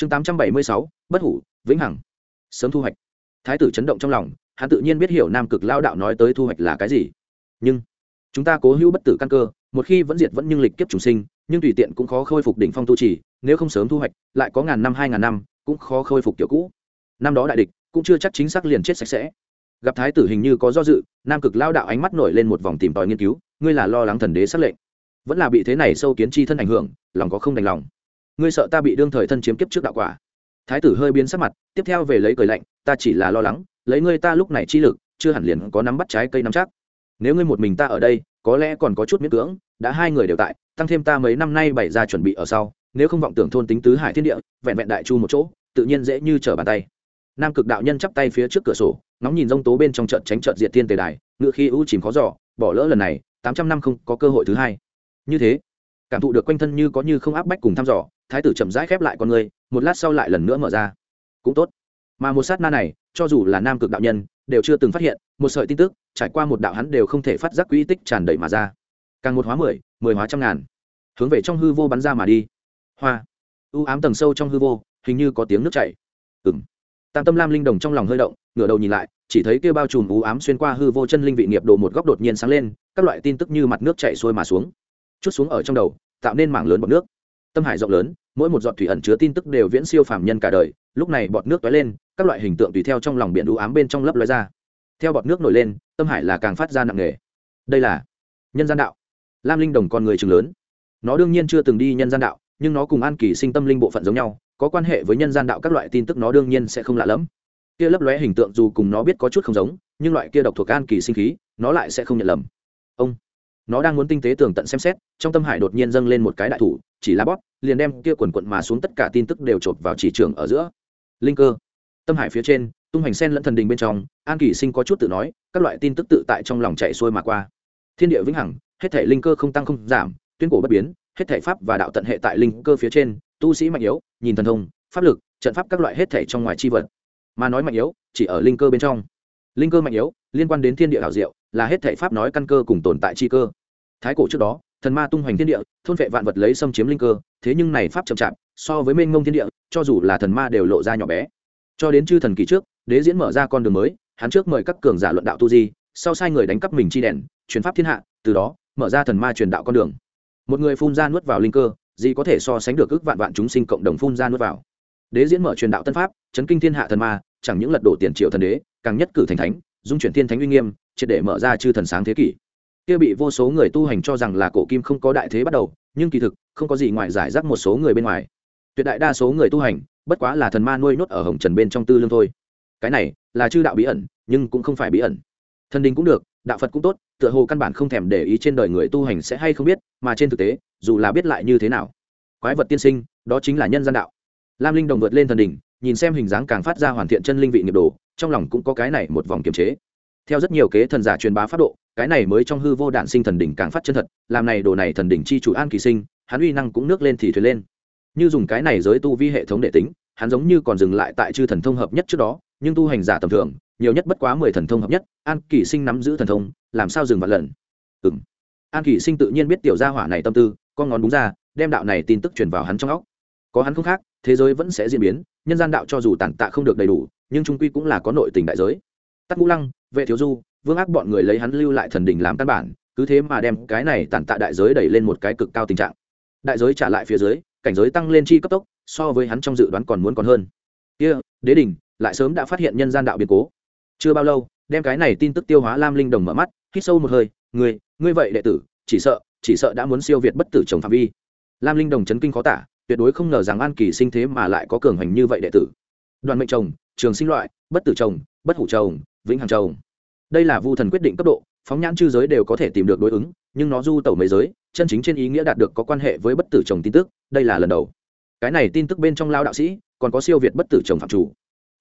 chương tám trăm bảy mươi sáu, bất hủ, vĩnh hằng. Sớm thu hoạch. Thái tử chấn động trong lòng, hắn tự nhiên biết hiểu nam cực lao đạo nói tới thu hoạch là cái gì. Nhưng, chúng ta cố hữu bất tử căn cơ, một khi vẫn diệt vẫn nhưng lịch kiếp trùng sinh, nhưng tùy tiện cũng khó khôi phục đỉnh phong tu trì, nếu không sớm thu hoạch, lại có ngàn năm, hai ngàn năm, cũng khó khôi phục kiểu cũ. Năm đó đại địch, cũng chưa chắc chính xác liền chết sạch sẽ. Gặp thái tử hình như có do dự, nam cực lao đạo ánh mắt nổi lên một vòng tìm tòi nghiên cứu, ngươi là lo lắng thần đế xác lệnh. Vẫn là bị thế này sâu kiến chi thân ảnh hưởng, lòng có không đành lòng ngươi sợ ta bị đương thời thân chiếm kiếp trước đạo quả. Thái tử hơi biến sắc mặt, tiếp theo về lấy cười lạnh, ta chỉ là lo lắng, lấy ngươi ta lúc này chi lực, chưa hẳn liền có nắm bắt trái cây nắm chắc. Nếu ngươi một mình ta ở đây, có lẽ còn có chút miễn cưỡng, đã hai người đều tại, tăng thêm ta mấy năm nay bày ra chuẩn bị ở sau, nếu không vọng tưởng thôn tính tứ hải thiên địa, vẹn vẹn đại chu một chỗ, tự nhiên dễ như trở bàn tay. Nam cực đạo nhân chắp tay phía trước cửa sổ, ngóng nhìn rông tố bên trong trận tránh trận diệt thiên tề đài, ngựa khi ưu chìm khó giỏ bỏ lỡ lần này, tám trăm năm không có cơ hội thứ hai. Như thế cảm thụ được quanh thân như có như không áp bách cùng thăm dò, thái tử chậm rãi khép lại con người, một lát sau lại lần nữa mở ra. Cũng tốt. Mà một sát na này, cho dù là nam cực đạo nhân, đều chưa từng phát hiện, một sợi tin tức, trải qua một đạo hắn đều không thể phát giác quỹ tích tràn đầy mà ra. Càng một hóa mười mười hóa trăm ngàn. Hướng về trong hư vô bắn ra mà đi. Hoa. U ám tầng sâu trong hư vô, hình như có tiếng nước chảy. Ừng tam tâm lam linh đồng trong lòng hơi động, ngửa đầu nhìn lại, chỉ thấy kia bao trùm u ám xuyên qua hư vô chân linh vị nghiệp đồ một góc đột nhiên sáng lên, các loại tin tức như mặt nước chảy xuôi mà xuống chút xuống ở trong đầu, tạo nên mảng lớn bọt nước. Tâm hải rộng lớn, mỗi một giọt thủy ẩn chứa tin tức đều viễn siêu phàm nhân cả đời, lúc này bọt nước tói lên, các loại hình tượng tùy theo trong lòng biển u ám bên trong lấp lóe ra. Theo bọt nước nổi lên, tâm hải là càng phát ra nặng nề. Đây là nhân gian đạo. Lam linh đồng con người chừng lớn. Nó đương nhiên chưa từng đi nhân gian đạo, nhưng nó cùng an kỳ sinh tâm linh bộ phận giống nhau, có quan hệ với nhân gian đạo các loại tin tức nó đương nhiên sẽ không lạ lẫm. Kia lấp lóe hình tượng dù cùng nó biết có chút không giống, nhưng loại kia độc thuộc an kỳ sinh khí, nó lại sẽ không nhận lầm. Ông! Nó đang muốn tinh tế tường tận xem xét, trong tâm hải đột nhiên dâng lên một cái đại thủ, chỉ là bóp, liền đem kia quần quận mà xuống tất cả tin tức đều chộp vào chỉ trường ở giữa. Linh cơ. Tâm hải phía trên, tung hành sen lẫn thần đình bên trong, an kỳ sinh có chút tự nói, các loại tin tức tự tại trong lòng chạy xuôi mà qua. Thiên địa vĩnh hằng, hết thể linh cơ không tăng không giảm, tuyên cổ bất biến, hết thể pháp và đạo tận hệ tại linh cơ phía trên, tu sĩ mạnh yếu, nhìn thần thông, pháp lực, trận pháp các loại hết thể trong ngoài chi vật. Mà nói mạnh yếu, chỉ ở linh cơ bên trong linh cơ mạnh yếu, liên quan đến thiên địa hảo diệu, là hết thể pháp nói căn cơ cùng tồn tại chi cơ. Thái cổ trước đó, thần ma tung hoành thiên địa, thôn vệ vạn vật lấy xâm chiếm linh cơ, thế nhưng này pháp chậm chạp, so với mênh mông thiên địa, cho dù là thần ma đều lộ ra nhỏ bé. Cho đến chư thần kỳ trước, đế diễn mở ra con đường mới, hắn trước mời các cường giả luận đạo tu di, sau sai người đánh cắp mình chi đèn, truyền pháp thiên hạ, từ đó, mở ra thần ma truyền đạo con đường. Một người phun ra nuốt vào linh cơ, gì có thể so sánh được ước vạn vạn chúng sinh cộng đồng phun ra nuốt vào. Đế diễn mở truyền đạo tân pháp, chấn kinh thiên hạ thần ma, chẳng những lật đổ tiền triệu thần đế càng nhất cử thành thánh, dung chuyển thiên thánh uy nghiêm, triệt để mở ra chư thần sáng thế kỷ. Kia bị vô số người tu hành cho rằng là cổ kim không có đại thế bắt đầu, nhưng kỳ thực, không có gì ngoài giải rác một số người bên ngoài. Tuyệt đại đa số người tu hành, bất quá là thần ma nuôi nhốt ở hồng trần bên trong tư lương thôi. Cái này, là chư đạo bí ẩn, nhưng cũng không phải bí ẩn. Thần đình cũng được, đạo phật cũng tốt, tựa hồ căn bản không thèm để ý trên đời người tu hành sẽ hay không biết, mà trên thực tế, dù là biết lại như thế nào. Quái vật tiên sinh, đó chính là nhân gian đạo. Lam linh đồng vượt lên thần đình nhìn xem hình dáng càng phát ra hoàn thiện chân linh vị nghiệp đồ trong lòng cũng có cái này một vòng kiềm chế. Theo rất nhiều kế thần giả truyền bá pháp độ, cái này mới trong hư vô đản sinh thần đỉnh càng phát chân thật, làm này đồ này thần đỉnh chi chủ an kỳ sinh, hắn uy năng cũng nước lên thì thuyền lên. Như dùng cái này giới tu vi hệ thống để tính, hắn giống như còn dừng lại tại chư thần thông hợp nhất trước đó, nhưng tu hành giả tầm thường, nhiều nhất bất quá mười thần thông hợp nhất, an kỳ sinh nắm giữ thần thông, làm sao dừng vạn lần? Ừ m an kỳ sinh tự nhiên biết tiểu gia hỏa này tâm tư, con ngón đúng ra, đem đạo này tin tức truyền vào hắn trong óc. Có hắn không khác, thế giới vẫn sẽ diễn biến, nhân gian đạo cho dù tàn tạ không được đầy đủ nhưng trung quy cũng là có nội tình đại giới. Tắc ngũ lăng vệ thiếu du vương ác bọn người lấy hắn lưu lại thần đình làm căn bản cứ thế mà đem cái này tàn tạ đại giới đẩy lên một cái cực cao tình trạng. Đại giới trả lại phía dưới cảnh giới tăng lên chi cấp tốc so với hắn trong dự đoán còn muốn còn hơn. Kia、yeah, đế đình lại sớm đã phát hiện nhân gian đạo biến cố. Chưa bao lâu đem cái này tin tức tiêu hóa lam linh đồng mở mắt hít sâu một hơi người ngươi vậy đệ tử chỉ sợ chỉ sợ đã muốn siêu việt bất tử chồng phạm vi. Lam linh đồng chấn kinh khó tả tuyệt đối không ngờ rằng an kỳ sinh thế mà lại có cường hành như vậy đệ tử. Đoàn mệnh chồng trường sinh loại, bất tử chồng, bất hủ chồng, vĩnh hằng chồng. Đây là vu thần quyết định cấp độ, phóng nhãn chư giới đều có thể tìm được đối ứng, nhưng nó du tẩu mấy giới, chân chính trên ý nghĩa đạt được có quan hệ với bất tử chồng tin tức, đây là lần đầu. Cái này tin tức bên trong lao đạo sĩ, còn có siêu việt bất tử chồng phạm chủ.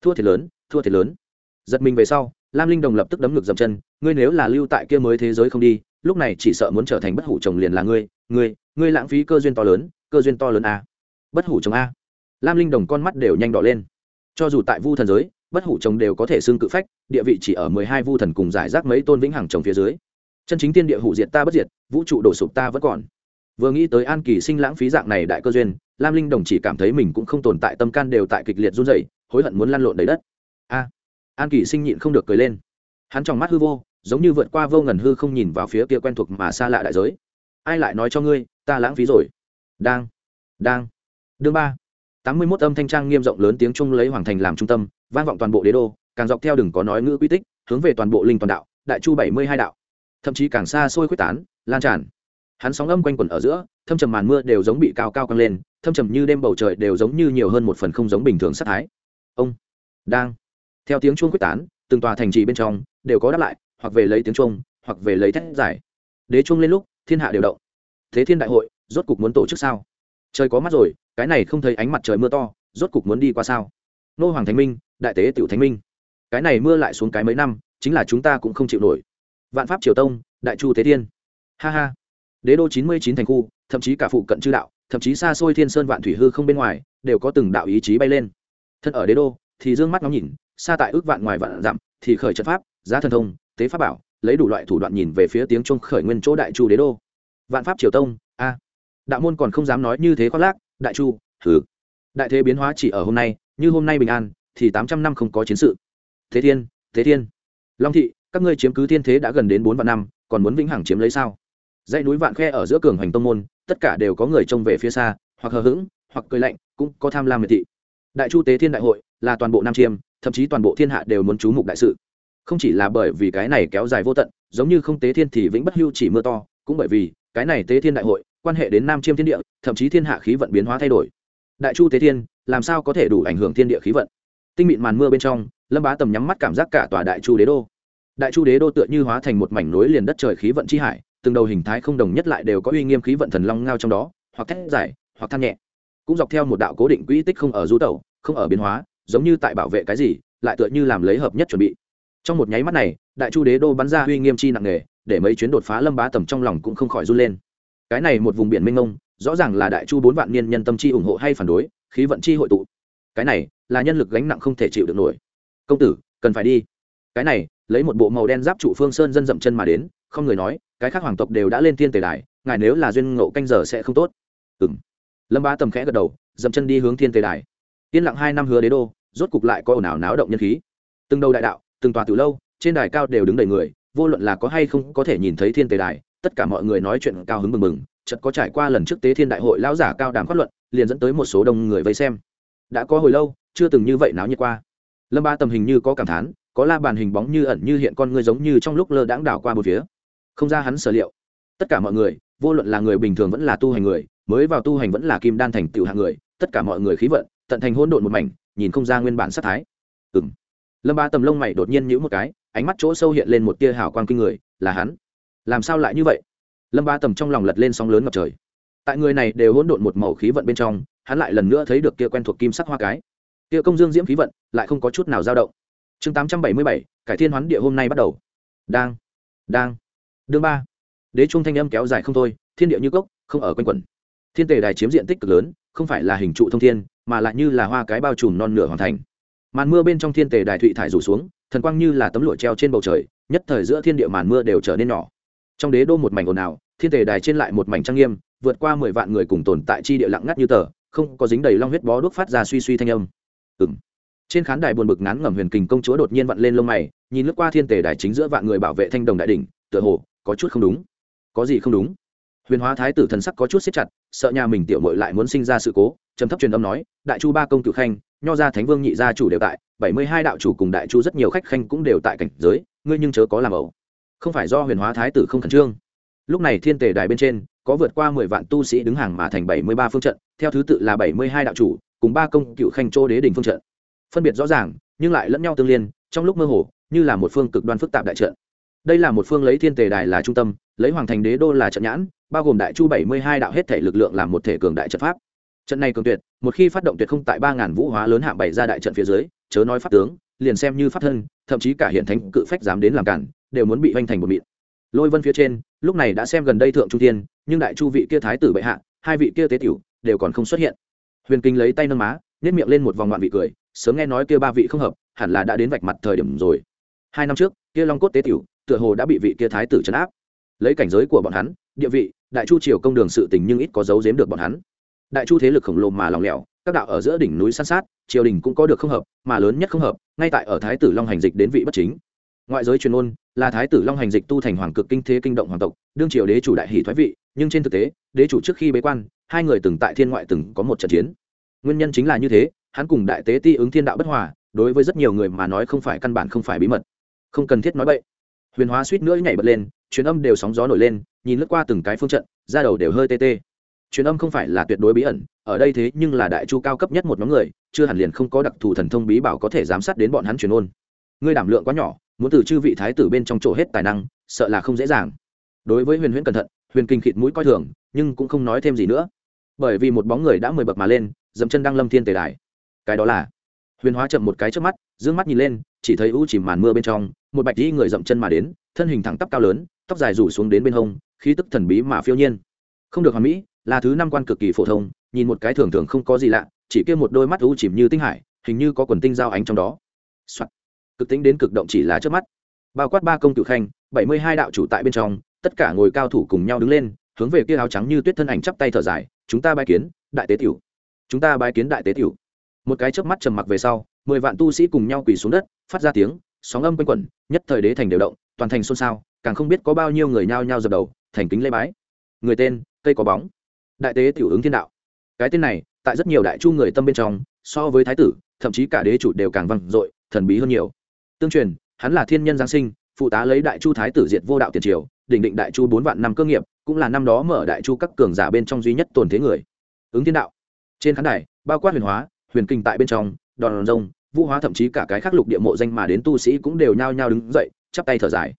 Thua thiệt lớn, thua thiệt lớn. Giật mình về sau, lam linh đồng lập tức đấm ngược dầm chân, ngươi nếu là lưu tại kia mới thế giới không đi, lúc này chỉ sợ muốn trở thành bất hủ chồng liền là ngươi ngươi ngươi lãng phí cơ duyên to lớn, cơ duyên to lớn a. Bất hủ chồng a. Lam linh đồng con mắt đều nhanh đỏ lên cho dù tại vu thần giới, bất hủ chồng đều có thể xưng cự phách, địa vị chỉ ở mười hai vu thần cùng giải rác mấy tôn vĩnh hằng chồng phía dưới. Chân chính tiên địa hủ diệt ta bất diệt, vũ trụ đổ sụp ta vẫn còn. Vừa nghĩ tới an kỳ sinh lãng phí dạng này đại cơ duyên, lam linh đồng chỉ cảm thấy mình cũng không tồn tại tâm can đều tại kịch liệt run rẩy, hối hận muốn lăn lộn đầy đất. A! An kỳ sinh nhịn không được cười lên. Hắn trong mắt hư vô, giống như vượt qua vô ngần hư không nhìn vào phía kia quen thuộc mà xa lạ đại giới. Ai lại nói cho ngươi, ta lãng phí rồi? Đang đang. Đương ba tám mươi mốt âm thanh trang nghiêm rộng lớn tiếng trung lấy hoàng thành làm trung tâm, vang vọng toàn bộ đế đô, càng dọc theo đừng có nói ngữ quy tích, hướng về toàn bộ linh toàn đạo, đại chu bảy mươi hai đạo. Thậm chí càng xa xôi khuếch tán, lan tràn. Hắn sóng âm quanh quẩn ở giữa, thâm trầm màn mưa đều giống bị cao cao căng lên, thâm trầm như đêm bầu trời đều giống như nhiều hơn một phần không giống bình thường sát thái. Ông, đang. Theo tiếng chuông quyết tán, từng tòa thành trì bên trong đều có đáp lại, hoặc về lấy tiếng chuông, hoặc về lấy thét giải đế chuông lên lúc, thiên hạ đều động. Thế thiên đại hội, rốt cục muốn tổ chức sao? Trời có mắt rồi cái này không thấy ánh mặt trời mưa to, rốt cục muốn đi qua sao? Nô hoàng thánh minh, đại tế tiểu thánh minh. Cái này mưa lại xuống cái mấy năm, chính là chúng ta cũng không chịu nổi. Vạn pháp triều tông, đại chu tế thiên. Ha ha. Đế đô chín mươi chín thành khu, thậm chí cả phụ cận chư đạo, thậm chí xa xôi thiên sơn vạn thủy hư không bên ngoài, đều có từng đạo ý chí bay lên. Thân ở đế đô, thì d ư ơ n g mắt ngóng nhìn, xa tại ước vạn ngoài vạn dặm, thì khởi trận pháp, giá thần thông, tế pháp bảo, lấy đủ loại thủ đoạn nhìn về phía tiếng trung khởi nguyên chỗ đại chu đế đô. Vạn pháp triều tông, a. Đạo môn còn không dám nói như thế khoác lác đại chu thử đại thế biến hóa chỉ ở hôm nay, như hôm nay bình an, thì tám trăm năm không có chiến sự. Thế thiên thế thiên. Long thị, các ngươi chiếm cứ thiên thế đã gần đến bốn vạn năm, còn muốn vĩnh hằng chiếm lấy sao? Dãy núi vạn khe ở giữa cường hành tông môn, tất cả đều có người trông về phía xa, hoặc hờ hững, hoặc cười lạnh, cũng có tham lam miệt thị. Đại chu tế thiên đại hội, là toàn bộ nam chiêm, thậm chí toàn bộ thiên hạ đều muốn chú mục đại sự. Không chỉ là bởi vì cái này kéo dài vô tận, giống như không tế thiên thì vĩnh bất hưu chỉ mưa to, cũng bởi vì cái này tế thiên đại hội quan hệ đến nam chiêm thiên địa, thậm chí thiên hạ khí vận biến hóa thay đổi. Đại chu tế thiên, làm sao có thể đủ ảnh hưởng thiên địa khí vận? Tinh mịn màn mưa bên trong, lâm bá tầm nhắm mắt cảm giác cả tòa đại chu đế đô. Đại chu đế đô tựa như hóa thành một mảnh nối liền đất trời khí vận chi hải, từng đầu hình thái không đồng nhất lại đều có uy nghiêm khí vận thần long ngao trong đó, hoặc thét dài, hoặc than nhẹ. Cũng dọc theo một đạo cố định quỹ tích không ở du tẩu, không ở biến hóa, giống như tại bảo vệ cái gì, lại tựa như làm lấy hợp nhất chuẩn bị. Trong một nháy mắt này, đại chu đế đô bắn ra uy nghiêm chi nặng nề, để mấy chuyến đột phá lâm bá tầm trong lòng cũng không khỏi run lên cái này một vùng biển mênh mông, rõ ràng là đại chu bốn vạn niên nhân tâm chi ủng hộ hay phản đối, khí vận chi hội tụ. Cái này là nhân lực gánh nặng không thể chịu được nổi. Công tử, cần phải đi. Cái này, lấy một bộ màu đen giáp trụ phương sơn dân dậm chân mà đến, không người nói, cái khác hoàng tộc đều đã lên thiên tề đài, ngài nếu là duyên ngộ canh giờ sẽ không tốt. Ừ m lâm ba tầm khẽ gật đầu, dậm chân đi hướng thiên tề đài. Yên lặng hai năm hứa đế đô, rốt cục lại có ồn ào náo động nhân khí. Từng đầu đại đạo, từng tòa từ lâu, trên đài cao đều đứng đầy người, vô luận là có hay không có thể nhìn thấy thiên tề đài tất cả mọi người nói chuyện cao hứng mừng mừng chật có trải qua lần trước tế thiên đại hội lão giả cao đàm phát luận, liền dẫn tới một số đông người vây xem. Đã có hồi lâu, chưa từng như vậy náo nhiệt qua. Lâm ba tầm hình như có cảm thán, có la bàn hình bóng như ẩn như hiện con ngươi giống như trong lúc lơ đãng đảo qua một phía. Không ra hắn sở liệu. Tất cả mọi người, vô luận là người bình thường vẫn là tu hành người, mới vào tu hành vẫn là kim đan thành tựu hạng người, tất cả mọi người khí vận, tận thành hỗn độn một mảnh, nhìn không ra nguyên bản sát thái. Ừng lâm ba tầm lông mày đột nhiên nhữ một cái, ánh mắt chỗ sâu hiện lên một tia hào quang kinh người, là hắn làm sao lại như vậy? Lâm ba tầm trong lòng lật lên sóng lớn ngập trời. Tại người này đều hỗn độn một màu khí vận bên trong, hắn lại lần nữa thấy được kia quen thuộc kim sắc hoa cái. Kia công dương diễm khí vận lại không có chút nào dao động. Chương tám trăm bảy mươi bảy, cải thiên hoán địa hôm nay bắt đầu. Đang đang. Đương ba. Đế trung thanh âm kéo dài không thôi, thiên địa như cốc, không ở quanh quẩn. Thiên tề đài chiếm diện tích cực lớn, không phải là hình trụ thông thiên, mà lại như là hoa cái bao trùm non nửa hoàn thành. Màn mưa bên trong thiên tề đài thụy thải rủ xuống, thần quang như là tấm lụa treo trên bầu trời, nhất thời giữa thiên địa màn mưa đều trở nên nhỏ trong đế đô một mảnh ồn ào, thiên thể đài trên lại một mảnh trang nghiêm, vượt qua mười vạn người cùng tồn tại chi địa lặng ngắt như tờ, không có dính đầy long huyết bó đuốc phát ra suy suy thanh âm. Ừ trên khán đài buồn bực ngắn ngẩm huyền kình công chúa đột nhiên vặn lên lông mày, nhìn lướt qua thiên tề đài chính giữa vạn người bảo vệ thanh đồng đại đỉnh, tựa hồ, có chút không đúng. Có gì không đúng? Huyền hóa thái tử thần sắc có chút xếp chặt, sợ nhà mình tiểu mội lại muốn sinh ra sự cố, trầm thấp truyền âm nói, đại chu ba công cự khanh, nho gia thánh vương nhị gia chủ đều tại, bảy mươi hai đạo chủ cùng đại chu rất nhiều khách khanh cũng đều tại cảnh giới, ngươi nhưng chớ có làm ẩu không phải do huyền hóa thái tử không khẩn trương. Lúc này thiên tề đài bên trên, có vượt qua mười vạn tu sĩ đứng hàng mà thành bảy mươi ba phương trận, theo thứ tự là bảy mươi hai đạo chủ, cùng ba công cựu khanh châu đế đình phương trận. Phân biệt rõ ràng, nhưng lại lẫn nhau tương liên, trong lúc mơ hồ, như là một phương cực đoan phức tạp đại trận. Đây là một phương lấy thiên tề đài là trung tâm, lấy hoàng thành đế đô là trận nhãn, bao gồm đại chu bảy mươi hai đạo hết thể lực lượng làm một thể cường đại trận pháp. Trận này cường tuyệt, một khi phát động tuyệt không tại ba ngàn vũ hóa lớn hạng bảy ra đại trận phía dưới, chớ nói pháp tướng, liền xem như pháp thân, thậm chí cả hiện thánh cự phách dám đến làm cản đều muốn bị hoành thành một mịn. Lôi vân phía trên, lúc này đã xem gần đây thượng trung tiên nhưng đại chu vị kia thái tử bệ hạ, hai vị kia tế tiểu, đều còn không xuất hiện. Huyền kinh lấy tay nâng má nhét miệng lên một vòng ngoạn vị cười, sớm nghe nói kia ba vị không hợp, hẳn là đã đến vạch mặt thời điểm rồi. Hai năm trước, kia long cốt tế tiểu, tựa hồ đã bị vị kia thái tử trấn áp. Lấy cảnh giới của bọn hắn, địa vị, đại chu triều công đường sự tình nhưng ít có giấu giếm được bọn hắn. Đại chu thế lực khổng lồ mà lòng lẻo, các đạo ở giữa đỉnh núi san sát, triều đình cũng có được không hợp, mà lớn nhất không hợp, ngay tại ở thái tử long hành dịch đến vị bất chính ngoại giới truyền ôn, là thái tử long hành dịch tu thành hoàng cực kinh thế kinh động hoàng tộc, đương triều đế chủ đại hỷ thoái vị, nhưng trên thực tế, đế chủ trước khi bế quan, hai người từng tại thiên ngoại từng có một trận chiến. Nguyên nhân chính là như thế, hắn cùng đại tế ti ứng thiên đạo bất hòa, đối với rất nhiều người mà nói không phải căn bản không phải bí mật. Không cần thiết nói vậy huyền hóa suýt nữa nhảy bật lên, truyền âm đều sóng gió nổi lên, nhìn lướt qua từng cái phương trận ra đầu đều hơi tê tê. Truyền âm không phải là tuyệt đối bí ẩn, ở đây thế nhưng là đại chu cao cấp nhất một nhóm người, chưa hẳn liền không có đặc thù thần thông bí bảo có thể giám sát đến bọn hắn truyền ôn. Ngươi đảm lượng quá nhỏ muốn từ chư vị thái tử bên trong chỗ hết tài năng, sợ là không dễ dàng. Đối với huyền huyễn cẩn thận, huyền kinh khịt mũi coi thường, nhưng cũng không nói thêm gì nữa. Bởi vì một bóng người đã mười bậc mà lên dậm chân đang lâm thiên tề đài. Cái đó là huyền hóa chậm một cái trước mắt d ư ơ n g mắt nhìn lên, chỉ thấy u chìm màn mưa bên trong, một bạch dĩ người dậm chân mà đến, thân hình thẳng tắp cao lớn, tóc dài rủ xuống đến bên hông, khí tức thần bí mà phiêu nhiên. Không được hoàn mỹ, là thứ năm quan cực kỳ phổ thông, nhìn một cái thường thường không có gì lạ, chỉ kêu một đôi mắt u chìm như tinh hải, hình như có quần tinh giao ánh trong đó、Soạn cực tính đến cực động chỉ là trước mắt. Bao quát ba công cựu khanh, bảy mươi hai đạo chủ tại bên trong, tất cả ngồi cao thủ cùng nhau đứng lên, hướng về kia áo trắng như tuyết thân ảnh chắp tay thở dài, chúng ta bái kiến, đại tế tiểu. Chúng ta bái kiến đại tế tiểu. Một cái chớp mắt trầm mặc về sau, mười vạn tu sĩ cùng nhau quỳ xuống đất, phát ra tiếng, sóng âm quanh quẩn, nhất thời đế thành đều động, toàn thành xôn xao, càng không biết có bao nhiêu người nhao nhao dập đầu, thành kính lê bái. Người tên, cây có bóng. Đại tế tiểu ứng thiên đạo. Cái tên này, tại rất nhiều đại chu người tâm bên trong, so với thái tử, thậm chí cả đế chủ đều càng vang dội, thần bí hơn nhiều tương truyền, hắn là thiên nhân giáng sinh, phụ tá lấy đại chu thái tử diệt vô đạo tiền triều, đỉnh định đại chu bốn vạn năm cơ nghiệp, cũng là năm đó mở đại chu các cường giả bên trong duy nhất tồn thế người. Ứng thiên đạo. Trên khán đài, bao quát huyền hóa, huyền kinh tại bên trong, đòn rông vũ hóa thậm chí cả cái khắc lục địa mộ danh mà đến tu sĩ cũng đều nhao nhao đứng dậy, chắp tay thở dài.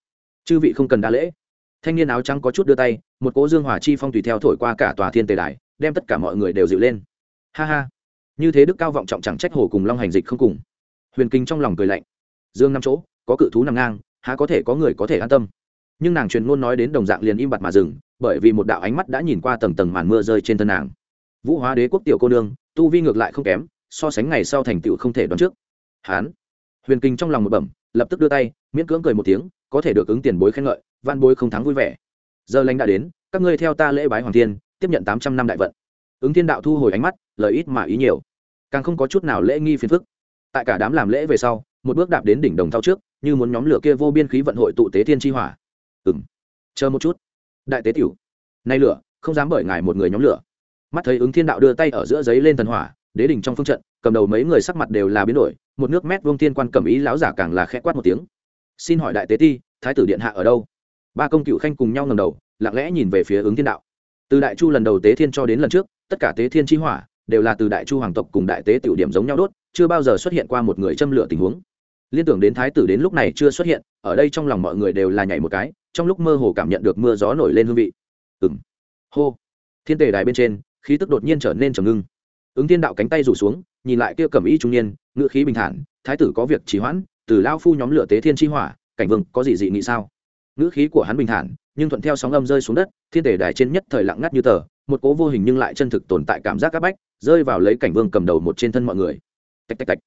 Chư vị không cần đa lễ. Thanh niên áo trắng có chút đưa tay, một cỗ dương hỏa chi phong tùy theo thổi qua cả tòa thiên tề đài, đem tất cả mọi người đều dịu lên. Ha ha. Như thế đức cao vọng trọng chẳng trách hồ cùng long hành dịch không cùng. Huyền kinh trong lòng cười lạnh dương năm chỗ, có cự thú nằm ngang, há có thể có người có thể an tâm. Nhưng nàng truyền ngôn nói đến đồng dạng liền im bặt mà dừng, bởi vì một đạo ánh mắt đã nhìn qua tầng tầng màn mưa rơi trên thân nàng. Vũ hóa đế quốc tiểu cô nương, tu vi ngược lại không kém, so sánh ngày sau thành tựu không thể đoán trước. Hán. Huyền kinh trong lòng một bẩm, lập tức đưa tay, miễn cưỡng cười một tiếng, có thể được ứng tiền bối khen ngợi van bối không thắng vui vẻ. Giờ lãnh đã đến, các ngươi theo ta lễ bái hoàng thiên, tiếp nhận tám trăm năm đại vận. Ứng thiên đạo thu hồi ánh mắt, lời ít mà ý nhiều. Càng không có chút nào lễ nghi phiền phức. Tại cả đám làm lễ về sau một bước đạp đến đỉnh đồng thao trước, như muốn nhóm lửa kia vô biên khí vận hội tụ tế thiên chi hỏa. Ừng chờ một chút. Đại tế tiểu. Nay lửa, không dám bởi ngài một người nhóm lửa. Mắt thấy ứng thiên đạo đưa tay ở giữa giấy lên thần hỏa, đế đỉnh trong phương trận, cầm đầu mấy người sắc mặt đều là biến đổi, một nước mét vương thiên quan cầm ý lão giả càng là khẽ quát một tiếng. Xin hỏi đại tế ti, thái tử điện hạ ở đâu? Ba công cựu khanh cùng nhau ngầm đầu, lặng lẽ nhìn về phía ứng thiên đạo. Từ đại chu lần đầu tế thiên cho đến lần trước, tất cả tế thiên chi hỏa đều là từ đại chu hoàng tộc cùng đại tế tiểu điểm giống nhau đốt, chưa bao giờ xuất hiện qua một người châm lửa tình huống liên tưởng đến thái tử đến lúc này chưa xuất hiện, ở đây trong lòng mọi người đều là nhảy một cái, trong lúc mơ hồ cảm nhận được mưa gió nổi lên hương vị. Ừng hô. Thiên tề đài bên trên, khí tức đột nhiên trở nên trầm ngưng. Ứng thiên đạo cánh tay rủ xuống, nhìn lại kia cầm y trung niên ngự khí bình thản, thái tử có việc trì hoãn, từ lao phu nhóm lửa tế thiên chi hỏa, cảnh vương, có gì dị nghị sao? Ngữ khí của hắn bình thản, nhưng thuận theo sóng âm rơi xuống đất, thiên tể đài trên nhất thời lặng ngắt như tờ, một cố vô hình nhưng lại chân thực tồn tại cảm giác áp bách, rơi vào lấy cảnh vương cầm đầu một trên thân mọi người. Tạch tạch tạch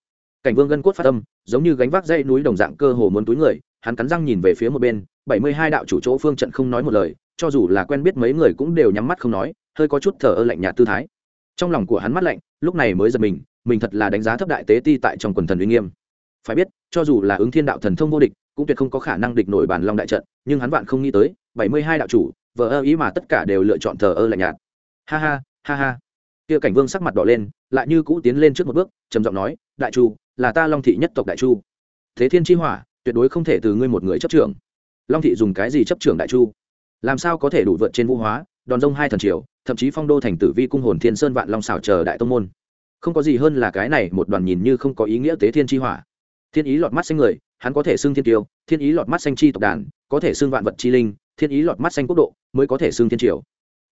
cảnh vương gân cốt phát âm, giống như gánh vác dây núi đồng dạng cơ hồ muốn túi người, hắn cắn răng nhìn về phía một bên, bảy mươi hai đạo chủ chỗ phương trận không nói một lời, cho dù là quen biết mấy người cũng đều nhắm mắt không nói, hơi có chút thở ơ lạnh nhạt tư thái. Trong lòng của hắn mắt lạnh, lúc này mới giật mình mình thật là đánh giá thấp đại tế ti tại trong quần thần uy nghiêm. Phải biết, cho dù là ứng thiên đạo thần thông vô địch, cũng tuyệt không có khả năng địch nổi bàn long đại trận, nhưng hắn vạn không nghĩ tới, bảy mươi hai đạo chủ vợ ơ ý mà tất cả đều lựa chọn thờ ơ lạnh nhạt. Ha ha ha ha kia cảnh vương sắc mặt đỏ lên, lại như cũ tiến lên trước một bước, trầm giọng nói, đại chu, là ta long thị nhất tộc đại chu. Thế thiên chi hỏa, tuyệt đối không thể từ ngươi một người chấp trưởng. Long thị dùng cái gì chấp trưởng đại chu? Làm sao có thể đủ vượt trên vũ hóa, đòn rông hai thần triều, thậm chí phong đô thành tử vi cung hồn thiên sơn vạn long xảo chờ đại tông môn? Không có gì hơn là cái này, một đoàn nhìn như không có ý nghĩa tế thiên chi hỏa. Thiên ý lọt mắt xanh người, hắn có thể xưng thiên tiêu, thiên ý lọt mắt xanh chi tộc đàn, có thể xưng vạn vật chi linh, thiên ý lọt mắt xanh quốc độ, mới có thể xưng thiên triều.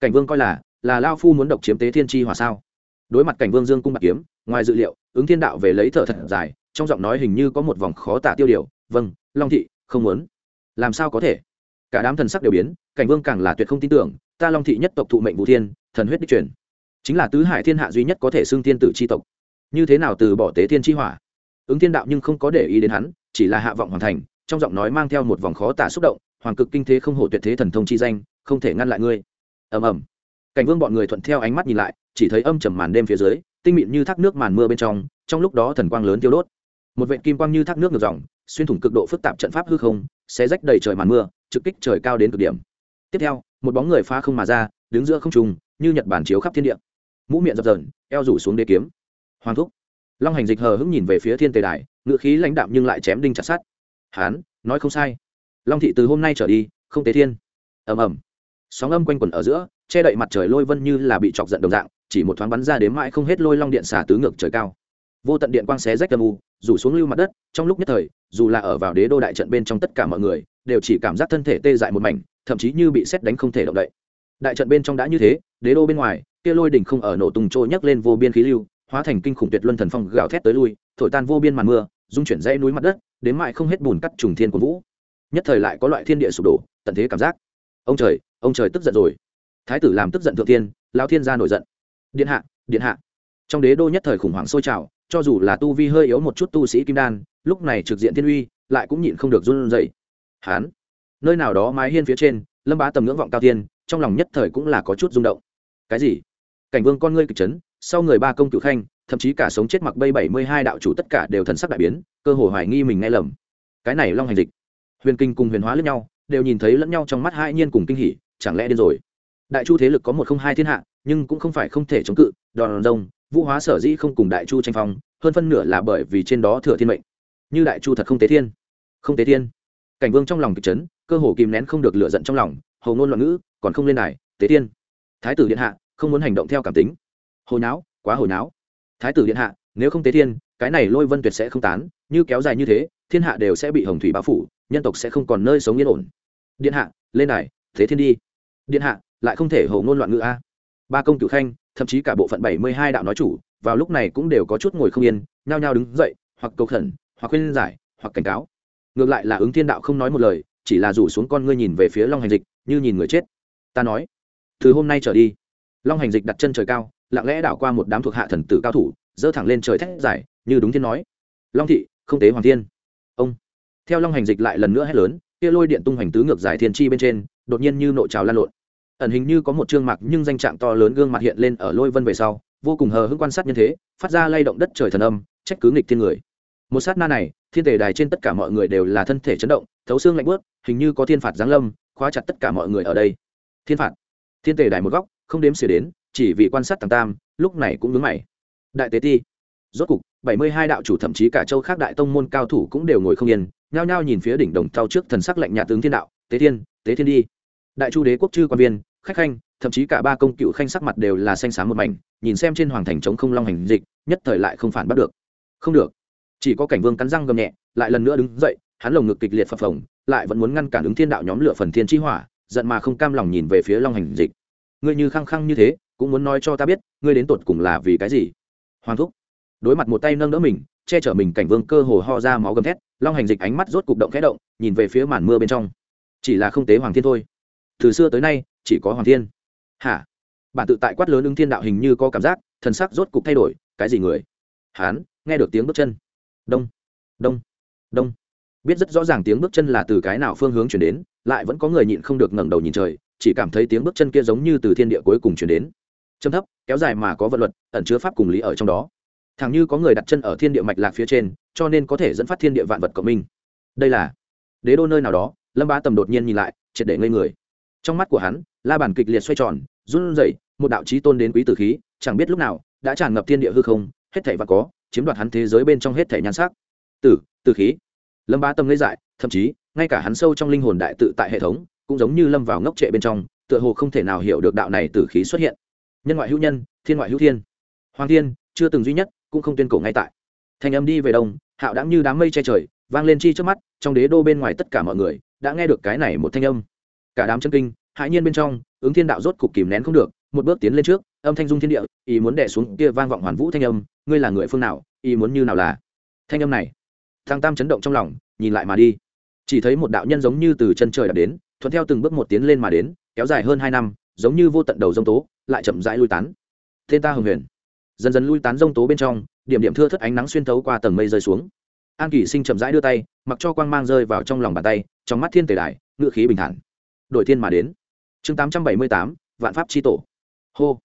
Cảnh vương coi là là lao phu muốn độc chiếm tế thiên chi Hòa sao? Đối mặt cảnh vương dương cung bạc kiếm, ngoài dự liệu, ứng thiên đạo về lấy thở thật dài, trong giọng nói hình như có một vòng khó tả tiêu điều vâng long thị, không muốn. Làm sao có thể? Cả đám thần sắc đều biến, cảnh vương càng là tuyệt không tin tưởng, ta long thị nhất tộc thụ mệnh vũ thiên, thần huyết đích truyền. Chính là tứ hải thiên hạ duy nhất có thể xưng thiên tử c h i tộc. Như thế nào từ bỏ tế thiên chi hỏa? Ứng thiên đạo nhưng không có để ý đến hắn, chỉ là hạ vọng hoàn thành, trong giọng nói mang theo một vòng khó tả xúc động, hoàng cực kinh thế không hổ tuyệt thế thần thông chi danh, không thể ngăn lại ngươi. Ầm ầm cảnh vương bọn người thuận theo ánh mắt nhìn lại, chỉ thấy âm trầm màn đêm phía dưới, tinh mịn như thác nước màn mưa bên trong trong lúc đó thần quang lớn tiêu đốt. Một vệ kim quang như thác nước ngược dòng, xuyên thủng cực độ phức tạp trận pháp hư không sẽ rách đầy trời màn mưa, trực kích trời cao đến cực điểm. Tiếp theo, một bóng người phá không mà ra, đứng giữa không trùng như nhật bản chiếu khắp thiên địa. Mũ miệng dập dờn, eo rủ xuống đế kiếm. Hoàng thúc. Long hành dịch hờ hững nhìn về phía thiên tề đài ngự khí lãnh đạm nhưng lại chém đinh chặt sát hán, nói không sai. Long thị từ hôm nay trở đi, không tế thiên. Ầm ầm. Sóng âm quanh quẩn ở giữa che đậy mặt trời lôi vân như là bị chọc giận đồng dạng, chỉ một thoáng bắn ra đến mãi không hết lôi long điện xả tứ ngược trời cao. Vô tận điện quang xé rách âm u, rủ xuống lưu mặt đất, trong lúc nhất thời, dù là ở vào đế đô đại trận bên trong tất cả mọi người, đều chỉ cảm giác thân thể tê dại một mảnh, thậm chí như bị xét đánh không thể động đậy. Đại trận bên trong đã như thế, đế đô bên ngoài, kia lôi đỉnh không ở nổ tung trôi nhấc lên vô biên khí lưu, hóa thành kinh khủng tuyệt luân thần phong gào thét tới lui, thổi tan vô biên màn mưa dung chuyển dãy núi mặt đất, đến mại không hết bùn cắt trùng thiên của vũ. Nhất thời lại có loại thiên địa sụp đổ, tận thế cảm giác. Ông trời ông trời tức giận rồi thái tử làm tức giận thượng tiên lao thiên gia nổi giận. Điện hạ điện hạ. Trong đế đô nhất thời khủng hoảng sôi trào, cho dù là tu vi hơi yếu một chút tu sĩ kim đan, lúc này trực diện thiên uy, lại cũng nhịn không được run rẩy. Hán. Nơi nào đó mái hiên phía trên, lâm bá tầm ngưỡng vọng cao tiên trong lòng nhất thời cũng là có chút rung động. Cái gì? Cảnh vương con ngươi kịch chấn, sau người ba công cựu khanh, thậm chí cả sống chết mặc bây bảy mươi hai đạo chủ tất cả đều thần sắc đại biến, cơ hồ hoài nghi mình nghe lầm. Cái này long hành dịch. Huyền kinh cùng huyền hóa lẫn nhau, đều nhìn thấy lẫn nhau trong mắt hai nhiên cùng kinh hỉ, chẳng lẽ điên rồi? Đại chu thế lực có một không hai thiên hạ, nhưng cũng không phải không thể chống cự, đòn rông vũ hóa sở dĩ không cùng đại chu tranh phong, hơn phân nửa là bởi vì trên đó thừa thiên mệnh. Như đại chu thật không tế thiên. Không tế thiên. Cảnh vương trong lòng kịch chấn, cơ hồ kìm nén không được lựa giận trong lòng, hầu ngôn loạn ngữ, còn không lên này tế thiên. Thái tử điện hạ, không muốn hành động theo cảm tính. Hồi não quá hồi não thái tử điện hạ, nếu không tế thiên, cái này lôi vân tuyệt sẽ không tán, như kéo dài như thế, thiên hạ đều sẽ bị hồng thủy bao phủ, nhân tộc sẽ không còn nơi sống yên ổn. Điện hạ, lên này thế thiên đi. Điện hạ lại không thể hầu ngôn loạn ngữ a. Ba công cựu khanh, thậm chí cả bộ phận bảy mươi hai đạo nói chủ, vào lúc này cũng đều có chút ngồi không yên, nhao nhao đứng dậy, hoặc cầu khẩn, hoặc khuyên giải, hoặc cảnh cáo. Ngược lại là ứng thiên đạo không nói một lời, chỉ là rủ xuống con ngươi nhìn về phía long hành dịch, như nhìn người chết. Ta nói, từ hôm nay trở đi. Long hành dịch đặt chân trời cao, lặng lẽ đảo qua một đám thuộc hạ thần tử cao thủ dơ thẳng lên trời thét giải như đúng thiên nói, long thị, không tế hoàng thiên. Ông. Theo long hành dịch lại lần nữa hét lớn, kia lôi điện tung hoành tứ ngược giải thiên chi bên trên, đột nhiên như nội trào lan lộn ẩn hình như có một trương mặc nhưng danh trạng to lớn gương mặt hiện lên ở lôi vân về sau, vô cùng hờ hững quan sát nhân thế, phát ra lay động đất trời thần âm, trách cứ nghịch thiên người. Một sát na này, thiên tề đài trên tất cả mọi người đều là thân thể chấn động, thấu xương lạnh bớt hình như có thiên phạt giáng lâm, khóa chặt tất cả mọi người ở đây. Thiên phạt. Thiên tề đài một góc, không đếm xỉa đến, chỉ vì quan sát tàng tam, lúc này cũng ngứng mày. Đại tế ti. Rốt cục, bảy mươi hai đạo chủ thậm chí cả châu khác đại tông môn cao thủ cũng đều ngồi không yên, nhao nhao nhìn phía đỉnh đồng thau trước thần sắc lạnh nhà tướng thiên đạo, tế thiên tế thiên đi. Đại chu đế quốc chư quan viên khách khanh, thậm chí cả ba công cựu khanh sắc mặt đều là xanh xám một mảnh, nhìn xem trên hoàng thành chống không long hành dịch, nhất thời lại không phản bắt được. Không được. Chỉ có cảnh vương cắn răng gầm nhẹ, lại lần nữa đứng dậy, hắn lồng ngực kịch liệt phập phồng, lại vẫn muốn ngăn cản ứng thiên đạo nhóm lửa phần thiên chi hỏa, giận mà không cam lòng nhìn về phía long hành dịch. Ngươi như khăng khăng như thế, cũng muốn nói cho ta biết, ngươi đến tột cùng là vì cái gì? Hoàng thúc. Đối mặt một tay nâng đỡ mình, che chở mình cảnh vương cơ hồ ho ra máu gầm thét, long hành dịch ánh mắt rốt cục động khẽ động, nhìn về phía màn mưa bên trong. Chỉ là không tế hoàng thiên thôi. Từ xưa tới nay chỉ có hoàng thiên. Hả? Bản tự tại quát lớn ứng thiên đạo hình như có cảm giác, thần sắc rốt cục thay đổi, cái gì người? Hán, nghe được tiếng bước chân. Đông. Đông. Đông. Biết rất rõ ràng tiếng bước chân là từ cái nào phương hướng chuyển đến, lại vẫn có người nhịn không được ngẩng đầu nhìn trời, chỉ cảm thấy tiếng bước chân kia giống như từ thiên địa cuối cùng chuyển đến. Châm thấp, kéo dài mà có vận luật, ẩn chứa pháp cùng lý ở trong đó. Thằng như có người đặt chân ở thiên địa mạch lạc phía trên, cho nên có thể dẫn phát thiên địa vạn vật cộng minh. Đây là đế đô nơi nào đó, lâm bá tầm đột nhiên nhìn lại, triệt để ngây người trong mắt của hắn, la bàn kịch liệt xoay tròn, run rẩy, một đạo trí tôn đến quý tử khí, chẳng biết lúc nào, đã tràn ngập thiên địa hư không, hết thảy và có, chiếm đoạt hắn thế giới bên trong hết thảy nhan sắc. Tử tử khí. Lâm ba tâm lấy dại, thậm chí, ngay cả hắn sâu trong linh hồn đại tự tại hệ thống, cũng giống như lâm vào ngốc trệ bên trong, tựa hồ không thể nào hiểu được đạo này tử khí xuất hiện. Nhân ngoại hữu nhân, thiên ngoại hữu thiên. Hoàng thiên, chưa từng duy nhất, cũng không tuyên cổ ngay tại. Thành âm đi về đông, hạo đãng như đám mây che trời, vang lên chi trước mắt, trong đế đô bên ngoài tất cả mọi người, đã nghe được cái này một thanh âm cả đám chân kinh, hãi nhiên bên trong, ứng thiên đạo rốt cục kìm nén không được, một bước tiến lên trước, âm thanh dung thiên địa, ý muốn đẻ xuống kia vang vọng hoàn vũ thanh âm, ngươi là người phương nào, ý muốn như nào là? Thanh âm này thang tam chấn động trong lòng, nhìn lại mà đi. Chỉ thấy một đạo nhân giống như từ chân trời đã đến, thuận theo từng bước một tiến lên mà đến, kéo dài hơn hai năm, giống như vô tận đầu dông tố, lại chậm rãi lui tán. Tên ta hồng huyền. Dần dần lui tán dông tố bên trong, điểm điểm thưa thất ánh nắng xuyên thấu qua tầng mây rơi xuống. An kỷ sinh chậm rãi đưa tay, mặc cho quang mang rơi vào trong lòng bàn tay, trong mắt thiên tề đại ngự khí bình thản đội thiên mà đến. Chương tám trăm bảy mươi tám, vạn pháp tri tổ. Hô.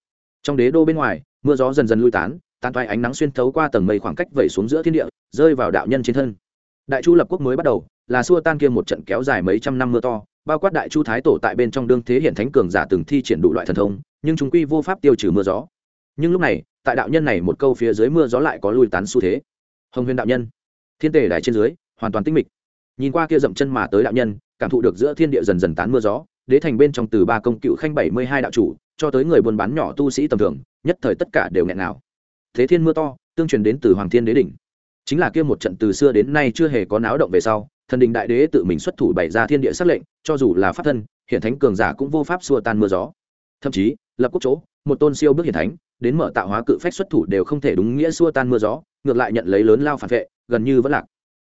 Trong đế đô bên ngoài, mưa gió dần dần lui tán tàn toai ánh nắng xuyên thấu qua tầng mây khoảng cách vẩy xuống giữa thiên địa, rơi vào đạo nhân trên thân. Đại chu lập quốc mới bắt đầu, là xua tan kia một trận kéo dài mấy trăm năm mưa to, bao quát đại chu thái tổ tại bên trong đương thế hiện thánh cường giả từng thi triển đủ loại thần thông, nhưng chúng quy vô pháp tiêu trừ mưa gió. Nhưng lúc này, tại đạo nhân này một câu phía dưới mưa gió lại có lùi tán xu thế. Hồng huyền đạo nhân, thiên tề đài trên dưới, hoàn toàn tinh mịch. Nhìn qua kia dậm chân mà tới đạo nhân cảm thụ được giữa thiên địa dần dần tán mưa gió, đế thành bên trong từ ba công cựu khanh bảy mươi hai đạo chủ, cho tới người buôn bán nhỏ tu sĩ tầm thường, nhất thời tất cả đều nghẹn nào thế thiên mưa to, tương truyền đến từ hoàng thiên đế đỉnh. Chính là kia một trận từ xưa đến nay chưa hề có náo động về sau, thần đình đại đế tự mình xuất thủ bày ra thiên địa sắc lệnh, cho dù là pháp thân, hiện thánh cường giả cũng vô pháp xua tan mưa gió. Thậm chí, lập quốc chỗ, một tôn siêu bước hiện thánh, đến mở tạo hóa cự phách xuất thủ đều không thể đúng nghĩa xua tan mưa gió, ngược lại nhận lấy lớn lao phản vệ, gần như vẫn lạc.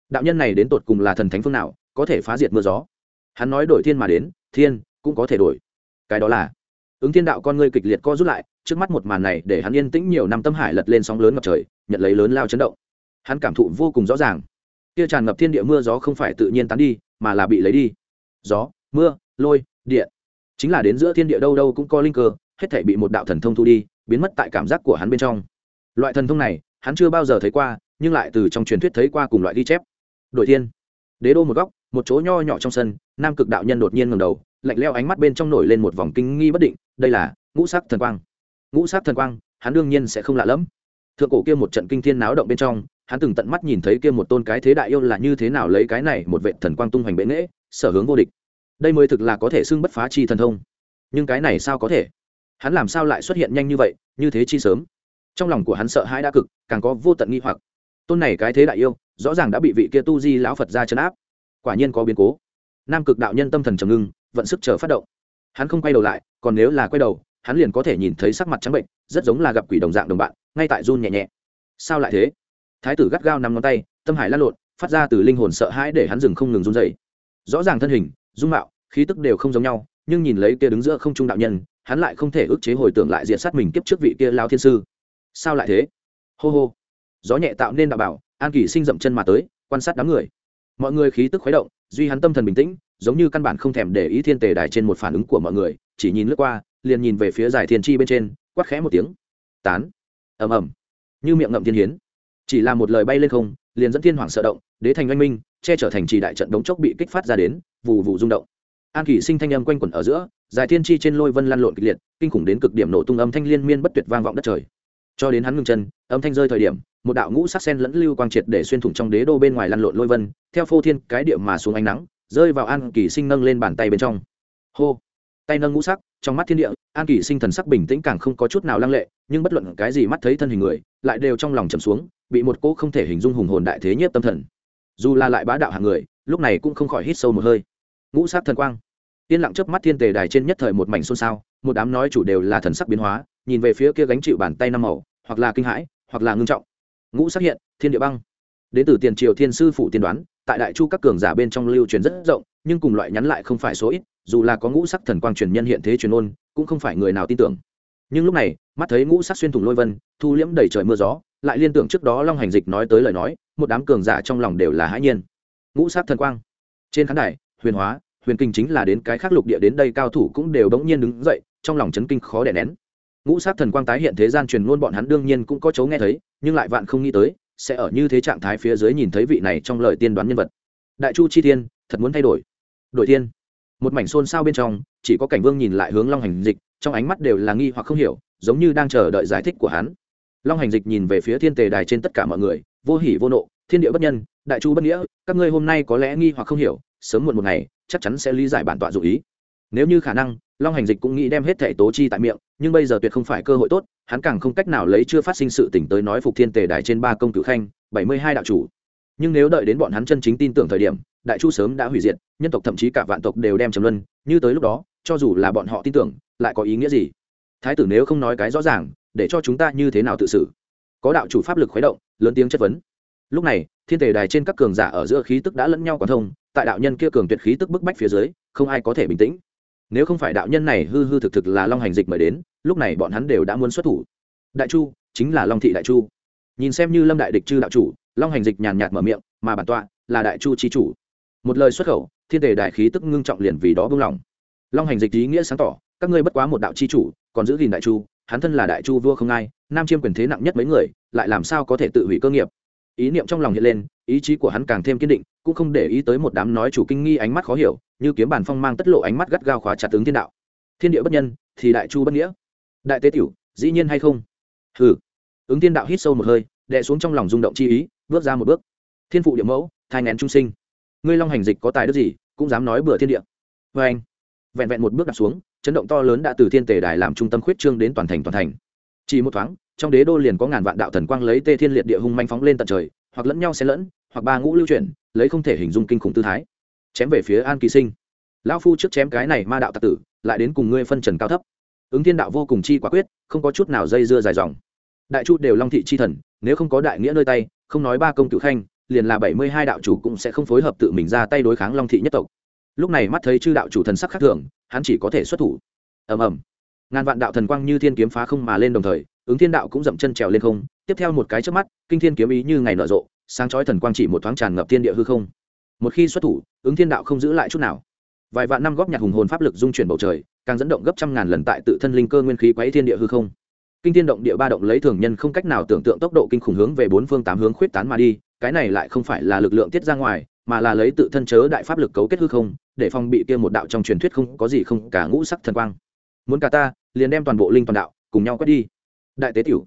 Đạo nhân này đến tột cùng là thần thánh phương nào, có thể phá diệt mưa gió? Hắn nói đổi thiên mà đến, thiên cũng có thể đổi. Cái đó là, ứng thiên đạo con ngươi kịch liệt co rút lại, trước mắt một màn này để hắn yên tĩnh nhiều năm tâm hải lật lên sóng lớn ngập trời, nhận lấy lớn lao chấn động. Hắn cảm thụ vô cùng rõ ràng. Kia tràn ngập thiên địa mưa gió không phải tự nhiên tán đi, mà là bị lấy đi. Gió, mưa, lôi, điện. Chính là đến giữa thiên địa đâu đâu cũng có linh cơ, hết thể bị một đạo thần thông thu đi, biến mất tại cảm giác của hắn bên trong. Loại thần thông này, hắn chưa bao giờ thấy qua, nhưng lại từ trong truyền thuyết thấy qua cùng loại ghi chép. Đội thiên. Đế đô một góc một chỗ nho nhỏ trong sân, nam cực đạo nhân đột nhiên ngầm đầu, lạnh leo ánh mắt bên trong nổi lên một vòng kinh nghi bất định, đây là ngũ sắc thần quang. Ngũ sắc thần quang, hắn đương nhiên sẽ không lạ lẫm. Thượng cổ kia một trận kinh thiên náo động bên trong, hắn từng tận mắt nhìn thấy kia một tôn cái thế đại yêu là như thế nào lấy cái này một vệ thần quang tung hoành bệ nghễ sở hướng vô địch. Đây mới thực là có thể xưng bất phá chi thần thông. Nhưng cái này sao có thể? Hắn làm sao lại xuất hiện nhanh như vậy, như thế chi sớm? Trong lòng của hắn sợ hãi đã cực, càng có vô tận nghi hoặc. Tôn này cái thế đại yêu, rõ ràng đã bị vị kia tu di lão phật ra chấn áp quả nhiên có biến cố. Nam cực đạo nhân tâm thần trầm ngưng, vận sức chờ phát động. Hắn không quay đầu lại, còn nếu là quay đầu, hắn liền có thể nhìn thấy sắc mặt trắng bệnh, rất giống là gặp quỷ đồng dạng đồng bạn, ngay tại run nhẹ nhẹ. Sao lại thế? Thái tử gắt gao nằm ngón tay, tâm hải lăn lộn, phát ra từ linh hồn sợ hãi để hắn dừng không ngừng run dày rõ ràng thân hình, dung mạo, khí tức đều không giống nhau, nhưng nhìn lấy kia đứng giữa không trung đạo nhân, hắn lại không thể ức chế hồi tưởng lại diện sát mình kiếp trước vị kia lao thiên sư. Sao lại thế? Hô hô. Gió nhẹ tạo nên đạo bảo, an kỳ sinh dậm chân mà tới, quan sát đám người mọi người khí tức khuấy động, duy hắn tâm thần bình tĩnh, giống như căn bản không thèm để ý thiên tề đài trên một phản ứng của mọi người, chỉ nhìn lướt qua, liền nhìn về phía giải thiên chi bên trên, quát khẽ một tiếng. Tán. Ầm ầm. Như miệng ngậm thiên hiến. Chỉ là một lời bay lên không, liền dẫn thiên hoàng sợ động, đế thành oanh minh, che trở thành trì đại trận đống chốc bị kích phát ra đến vụ vụ rung động. An kỷ sinh thanh âm quanh quẩn ở giữa, giải thiên chi trên lôi vân lăn lộn kịch liệt, kinh khủng đến cực điểm nổ tung âm thanh liên miên bất tuyệt vang vọng đất trời cho đến hắn ngừng chân, âm thanh rơi thời điểm, một đạo ngũ sắc sen lẫn lưu quang triệt để xuyên thủng trong đế đô bên ngoài lăn lộn lôi vân, theo phô thiên cái địa mà xuống ánh nắng, rơi vào an kỳ sinh nâng lên bàn tay bên trong. Hô! Tay nâng ngũ sắc, trong mắt thiên địa, an kỳ sinh thần sắc bình tĩnh càng không có chút nào lăng lệ, nhưng bất luận cái gì mắt thấy thân hình người, lại đều trong lòng trầm xuống, bị một cỗ không thể hình dung hùng hồn đại thế nhiếp tâm thần. Dù là lại bá đạo hạng người, lúc này cũng không khỏi hít sâu một hơi. Ngũ sắc thần quang. Yên lặng chớp mắt thiên tề đài trên nhất thời một mảnh xôn xao, một đám nói chủ đều là thần sắc biến hóa nhìn về phía kia gánh chịu bàn tay năm màu, hoặc là kinh hãi, hoặc là ngưng trọng. Ngũ sắc hiện, thiên địa băng. Đến từ tiền triều thiên sư phụ tiên đoán, tại đại chu các cường giả bên trong lưu truyền rất rộng, nhưng cùng loại nhắn lại không phải số ít, dù là có ngũ sắc thần quang truyền nhân hiện thế truyền ôn, cũng không phải người nào tin tưởng. Nhưng lúc này, mắt thấy ngũ sắc xuyên thủng lôi vân, thu liễm đầy trời mưa gió, lại liên tưởng trước đó long hành dịch nói tới lời nói, một đám cường giả trong lòng đều là hãi nhiên. Ngũ sắc thần quang. Trên khán đài, huyền hóa, huyền kinh chính là đến cái khác lục địa đến đây cao thủ cũng đều đống nhiên đứng dậy, trong lòng chấn kinh khó đè nén ngũ sát thần quang tái hiện thế gian truyền ngôn bọn hắn đương nhiên cũng có chấu nghe thấy, nhưng lại vạn không nghĩ tới, sẽ ở như thế trạng thái phía dưới nhìn thấy vị này trong lời tiên đoán nhân vật. Đại chu chi thiên, thật muốn thay đổi. Đổi tiên. Một mảnh xôn xao bên trong, chỉ có cảnh vương nhìn lại hướng long hành dịch, trong ánh mắt đều là nghi hoặc không hiểu, giống như đang chờ đợi giải thích của hắn. Long hành dịch nhìn về phía thiên tề đài trên tất cả mọi người, vô hỉ vô nộ, thiên địa bất nhân, đại chu bất nghĩa, các ngươi hôm nay có lẽ nghi hoặc không hiểu, sớm muộn một ngày, chắc chắn sẽ lý giải bản tọa dụ ý. Nếu như khả năng, long hành dịch cũng nghĩ đem hết thể tố chi tại miệng nhưng bây giờ tuyệt không phải cơ hội tốt, hắn càng không cách nào lấy chưa phát sinh sự tỉnh tới nói phục thiên tề đài trên ba công cử khanh, bảy mươi hai đạo chủ. Nhưng nếu đợi đến bọn hắn chân chính tin tưởng thời điểm, đại chu sớm đã hủy diệt, nhân tộc thậm chí cả vạn tộc đều đem trầm luân, như tới lúc đó, cho dù là bọn họ tin tưởng, lại có ý nghĩa gì? Thái tử nếu không nói cái rõ ràng, để cho chúng ta như thế nào tự xử? Có đạo chủ pháp lực khuấy động, lớn tiếng chất vấn. Lúc này, thiên tề đài trên các cường giả ở giữa khí tức đã lẫn nhau còn thông, tại đạo nhân kia cường tuyệt khí tức bức bách phía dưới, không ai có thể bình tĩnh nếu không phải đạo nhân này hư hư thực thực là long hành dịch mời đến, lúc này bọn hắn đều đã muốn xuất thủ. Đại chu, chính là long thị đại chu. Nhìn xem như lâm đại địch chư đạo chủ, long hành dịch nhàn nhạt mở miệng, mà bản tọa là đại chu chi chủ. Một lời xuất khẩu, thiên tề đại khí tức ngưng trọng liền vì đó buông lỏng long hành dịch ý nghĩa sáng tỏ, các ngươi bất quá một đạo chi chủ, còn giữ gìn đại chu, hắn thân là đại chu vua không ai, nam chiêm quyền thế nặng nhất mấy người, lại làm sao có thể tự hủy cơ nghiệp? Ý niệm trong lòng hiện lên, ý chí của hắn càng thêm kiên định, cũng không để ý tới một đám nói chủ kinh nghi ánh mắt khó hiểu như kiếm bàn phong mang tất lộ ánh mắt gắt gao khóa chặt tướng thiên đạo. Thiên địa bất nhân, thì đại chu bất nghĩa. Đại tế tiểu, dĩ nhiên hay không? Hừ. Ứng thiên đạo hít sâu một hơi, đè xuống trong lòng rung động chi ý, bước ra một bước. Thiên phụ địa mẫu, thai ngén trung sinh. Ngươi long hành dịch có tài đức gì, cũng dám nói bừa thiên địa. Vê anh, vẹn vẹn một bước đặt xuống, chấn động to lớn đã từ thiên tề đài làm trung tâm khuyết trương đến toàn thành toàn thành. Chỉ một thoáng, trong đế đô liền có ngàn vạn đạo thần quang lấy tê thiên liệt địa hung manh phóng lên tận trời, hoặc lẫn nhau xen lẫn, hoặc ba ngũ lưu chuyển, lấy không thể hình dung kinh khủng tư thái chém về phía an kỳ sinh lão phu trước chém cái này ma đạo tạc tử lại đến cùng ngươi phân trần cao thấp ứng thiên đạo vô cùng chi quả quyết không có chút nào dây dưa dài dòng đại chu đều long thị chi thần nếu không có đại nghĩa nơi tay không nói ba công cựu khanh liền là bảy mươi hai đạo chủ cũng sẽ không phối hợp tự mình ra tay đối kháng long thị nhất tộc lúc này mắt thấy chư đạo chủ thần sắc khác thường hắn chỉ có thể xuất thủ ầm ầm ngàn vạn đạo thần quang như thiên kiếm phá không mà lên đồng thời ứng thiên đạo cũng dậm chân trèo lên không tiếp theo một cái trước mắt kinh thiên kiếm ý như ngày nở rộ sáng chói thần quang chỉ một thoáng tràn ngập thiên địa hư không một khi xuất thủ, ứng thiên đạo không giữ lại chút nào. Vài vạn năm góp nhặt hùng hồn pháp lực dung chuyển bầu trời, càng dẫn động gấp trăm ngàn lần tại tự thân linh cơ nguyên khí quấy thiên địa hư không. Kinh thiên động địa ba động lấy thường nhân không cách nào tưởng tượng tốc độ kinh khủng hướng về bốn phương tám hướng khuyết tán mà đi, cái này lại không phải là lực lượng tiết ra ngoài, mà là lấy tự thân chớ đại pháp lực cấu kết hư không, để phòng bị kia một đạo trong truyền thuyết không có gì không, cả ngũ sắc thần quang. Muốn cả ta, liền đem toàn bộ linh toàn đạo cùng nhau quét đi. Đại tế tiểu,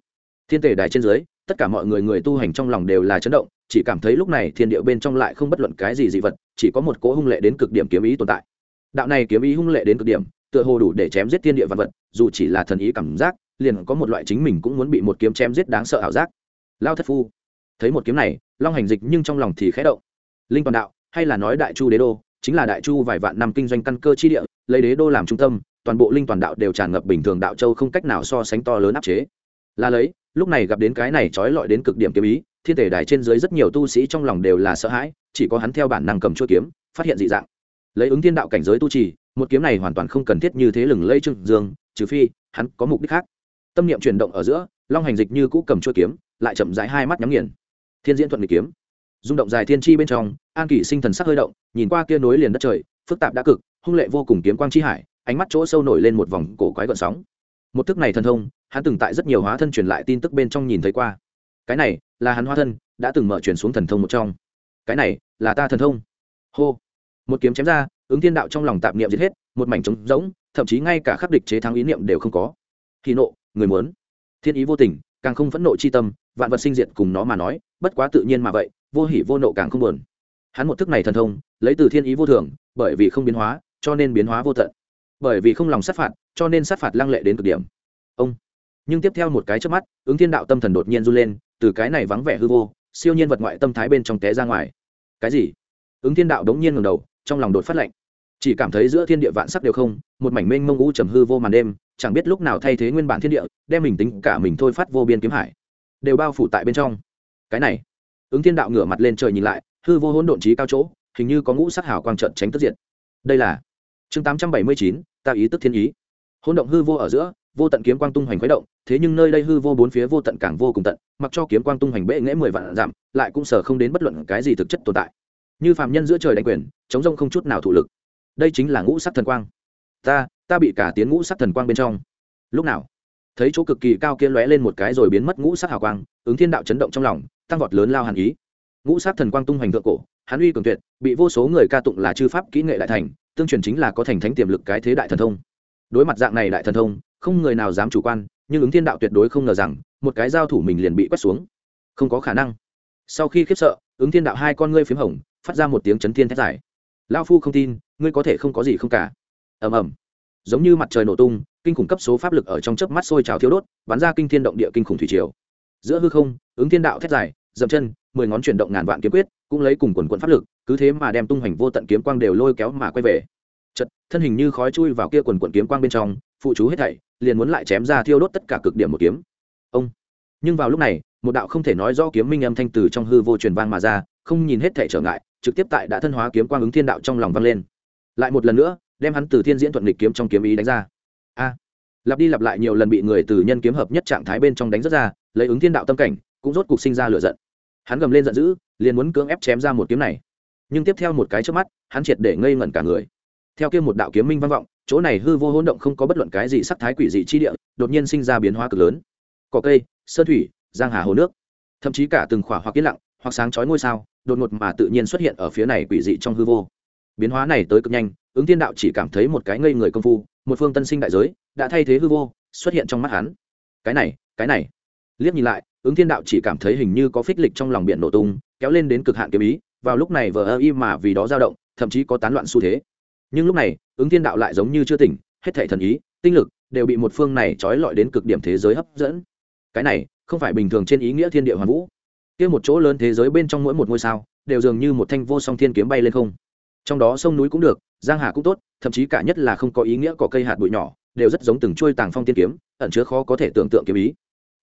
thiên tể đài trên dưới, tất cả mọi người người tu hành trong lòng đều là chấn động chỉ cảm thấy lúc này thiên địa bên trong lại không bất luận cái gì dị vật, chỉ có một cỗ hung lệ đến cực điểm kiếm ý tồn tại. Đạo này kiếm ý hung lệ đến cực điểm, tựa hồ đủ để chém giết thiên địa vật vật, dù chỉ là thần ý cảm giác, liền có một loại chính mình cũng muốn bị một kiếm chém giết đáng sợ ảo giác. Lao thất phu, thấy một kiếm này, long hành dịch nhưng trong lòng thì khẽ động. Linh toàn đạo, hay là nói đại chu đế đô, chính là đại chu vài vạn năm kinh doanh căn cơ chi địa, lấy đế đô làm trung tâm, toàn bộ linh toàn đạo đều tràn ngập bình thường đạo châu không cách nào so sánh to lớn áp chế. Là lấy, lúc này gặp đến cái này trói lọi đến cực điểm kiếm ý thiên thể đài trên dưới rất nhiều tu sĩ trong lòng đều là sợ hãi, chỉ có hắn theo bản năng cầm chuôi kiếm, phát hiện dị dạng. Lấy ứng thiên đạo cảnh giới tu trì, một kiếm này hoàn toàn không cần thiết như thế lừng lây trương dương, trừ phi hắn có mục đích khác. Tâm niệm chuyển động ở giữa, long hành dịch như cũ cầm chuôi kiếm, lại chậm rãi hai mắt nhắm nghiền. Thiên diễn thuận nghịch kiếm. Rung động dài thiên chi bên trong, an kỷ sinh thần sắc hơi động, nhìn qua kia nối liền đất trời, phức tạp đã cực, hung lệ vô cùng kiếm quang chi hải, ánh mắt chỗ sâu nổi lên một vòng cổ quái gợn sóng. Một thức này thần thông, hắn từng tại rất nhiều hóa thân truyền lại tin tức bên trong nhìn thấy qua cái này là hắn hóa thân, đã từng mở chuyển xuống thần thông một trong. Cái này là ta thần thông. Hô. Một kiếm chém ra, ứng thiên đạo trong lòng tạp niệm giết hết, một mảnh trống rỗng, thậm chí ngay cả khắc địch chế thắng ý niệm đều không có. Khi nộ, người muốn. Thiên ý vô tình, càng không phẫn nộ chi tâm, vạn vật sinh diệt cùng nó mà nói, bất quá tự nhiên mà vậy, vô hỉ vô nộ càng không buồn. Hắn một thức này thần thông, lấy từ thiên ý vô thường, bởi vì không biến hóa, cho nên biến hóa vô tận. Bởi vì không lòng sát phạt, cho nên sát phạt lăng lệ đến cực điểm. Ông. Nhưng tiếp theo một cái trước mắt, ứng thiên đạo tâm thần đột nhiên run lên từ cái này vắng vẻ hư vô, siêu nhiên vật ngoại tâm thái bên trong té ra ngoài. Cái gì? Ứng thiên đạo đống nhiên ngầm đầu, trong lòng đột phát lạnh. Chỉ cảm thấy giữa thiên địa vạn sắc đều không, một mảnh mênh mông u trầm hư vô màn đêm, chẳng biết lúc nào thay thế nguyên bản thiên địa, đem mình tính cả mình thôi phát vô biên kiếm hải, đều bao phủ tại bên trong. Cái này, ứng thiên đạo ngửa mặt lên trời nhìn lại, hư vô hỗn độn trí cao chỗ, hình như có ngũ sắc hảo quang trận tránh tức diện đây là chương tám trăm bảy mươi chín, ta ý tức thiên ý. Hỗn động hư vô ở giữa, vô tận kiếm quang tung hoành khuấy động thế nhưng nơi đây hư vô bốn phía vô tận càng vô cùng tận, mặc cho kiếm quang tung hoành bệ nghễ mười vạn giảm lại cũng sở không đến bất luận cái gì thực chất tồn tại. Như phạm nhân giữa trời đánh quyền, chống rông không chút nào thụ lực. Đây chính là ngũ sắc thần quang. Ta ta bị cả tiến ngũ sắc thần quang bên trong. Lúc nào? Thấy chỗ cực kỳ cao kia lóe lên một cái rồi biến mất ngũ sắc hào quang, ứng thiên đạo chấn động trong lòng, tăng vọt lớn lao hàn ý. Ngũ sắc thần quang tung hoành thượng cổ, hắn uy cường tuyệt, bị vô số người ca tụng là chư pháp kỹ nghệ đại thành, tương truyền chính là có thành thánh tiềm lực cái thế đại thần thông. Đối mặt dạng này đại thần thông không người nào dám chủ quan, nhưng ứng thiên đạo tuyệt đối không ngờ rằng, một cái giao thủ mình liền bị quét xuống. Không có khả năng. Sau khi khiếp sợ, ứng thiên đạo hai con ngươi p h í m hồng, phát ra một tiếng chấn thiên thét dài. Lao phu không tin, ngươi có thể không có gì không cả. Ầm ầm. Giống như mặt trời nổ tung, kinh khủng cấp số pháp lực ở trong chớp mắt sôi trào thiếu đốt, bắn ra kinh thiên động địa kinh khủng thủy triều. Giữa hư không, ứng thiên đạo thét dài, dậm chân, mười ngón chuyển động ngàn vạn kiếm quyết, cũng lấy cùng quần quận pháp lực, cứ thế mà đem tung hoành vô tận kiếm quang đều lôi kéo mà quay về. Chật thân hình như khói chui vào kia quần quận kiếm quang bên trong, phụ chú hết thảy liền muốn lại chém ra thiêu đốt tất cả cực điểm một kiếm. Ông. Nhưng vào lúc này, một đạo không thể nói rõ kiếm minh âm thanh từ trong hư vô truyền vang mà ra, không nhìn hết thảy trở ngại, trực tiếp tại đã thân hóa kiếm quang ứng thiên đạo trong lòng vang lên. Lại một lần nữa, đem hắn từ thiên diễn thuận nghịch kiếm trong kiếm ý đánh ra. A. Lặp đi lặp lại nhiều lần bị người từ nhân kiếm hợp nhất trạng thái bên trong đánh rất ra, lấy ứng thiên đạo tâm cảnh, cũng rốt cục sinh ra lửa giận. Hắn gầm lên giận dữ, liền muốn cưỡng ép chém ra một kiếm này. Nhưng tiếp theo một cái trước mắt, hắn triệt để ngây ngẩn cả người. Theo kia một đạo kiếm minh vang vọng chỗ này hư vô hỗn động không có bất luận cái gì sắc thái quỷ dị chi địa, đột nhiên sinh ra biến hóa cực lớn. Cỏ cây, sơn thủy, giang hà hồ nước. Thậm chí cả từng khỏa hoặc yên lặng, hoặc sáng chói ngôi sao, đột ngột mà tự nhiên xuất hiện ở phía này quỷ dị trong hư vô. Biến hóa này tới cực nhanh, ứng thiên đạo chỉ cảm thấy một cái ngây người công phu, một phương tân sinh đại giới, đã thay thế hư vô, xuất hiện trong mắt hắn. Cái này cái này. Liếc nhìn lại, ứng thiên đạo chỉ cảm thấy hình như có phích lịch trong lòng biển nổ tung, kéo lên đến cực hạn kiếm ý, vào lúc này vờ ơ y mà vì đó dao động, thậm chí có tán loạn xu thế nhưng lúc này, ứng thiên đạo lại giống như chưa tỉnh, hết thảy thần ý, tinh lực đều bị một phương này trói lọi đến cực điểm thế giới hấp dẫn. Cái này, không phải bình thường trên ý nghĩa thiên địa hoàn vũ. Kia một chỗ lớn thế giới bên trong mỗi một ngôi sao, đều dường như một thanh vô song thiên kiếm bay lên không. Trong đó sông núi cũng được, giang hà cũng tốt, thậm chí cả nhất là không có ý nghĩa có cây hạt bụi nhỏ, đều rất giống từng chuôi tàng phong tiên kiếm, ẩn chứa khó có thể tưởng tượng kiếm ý.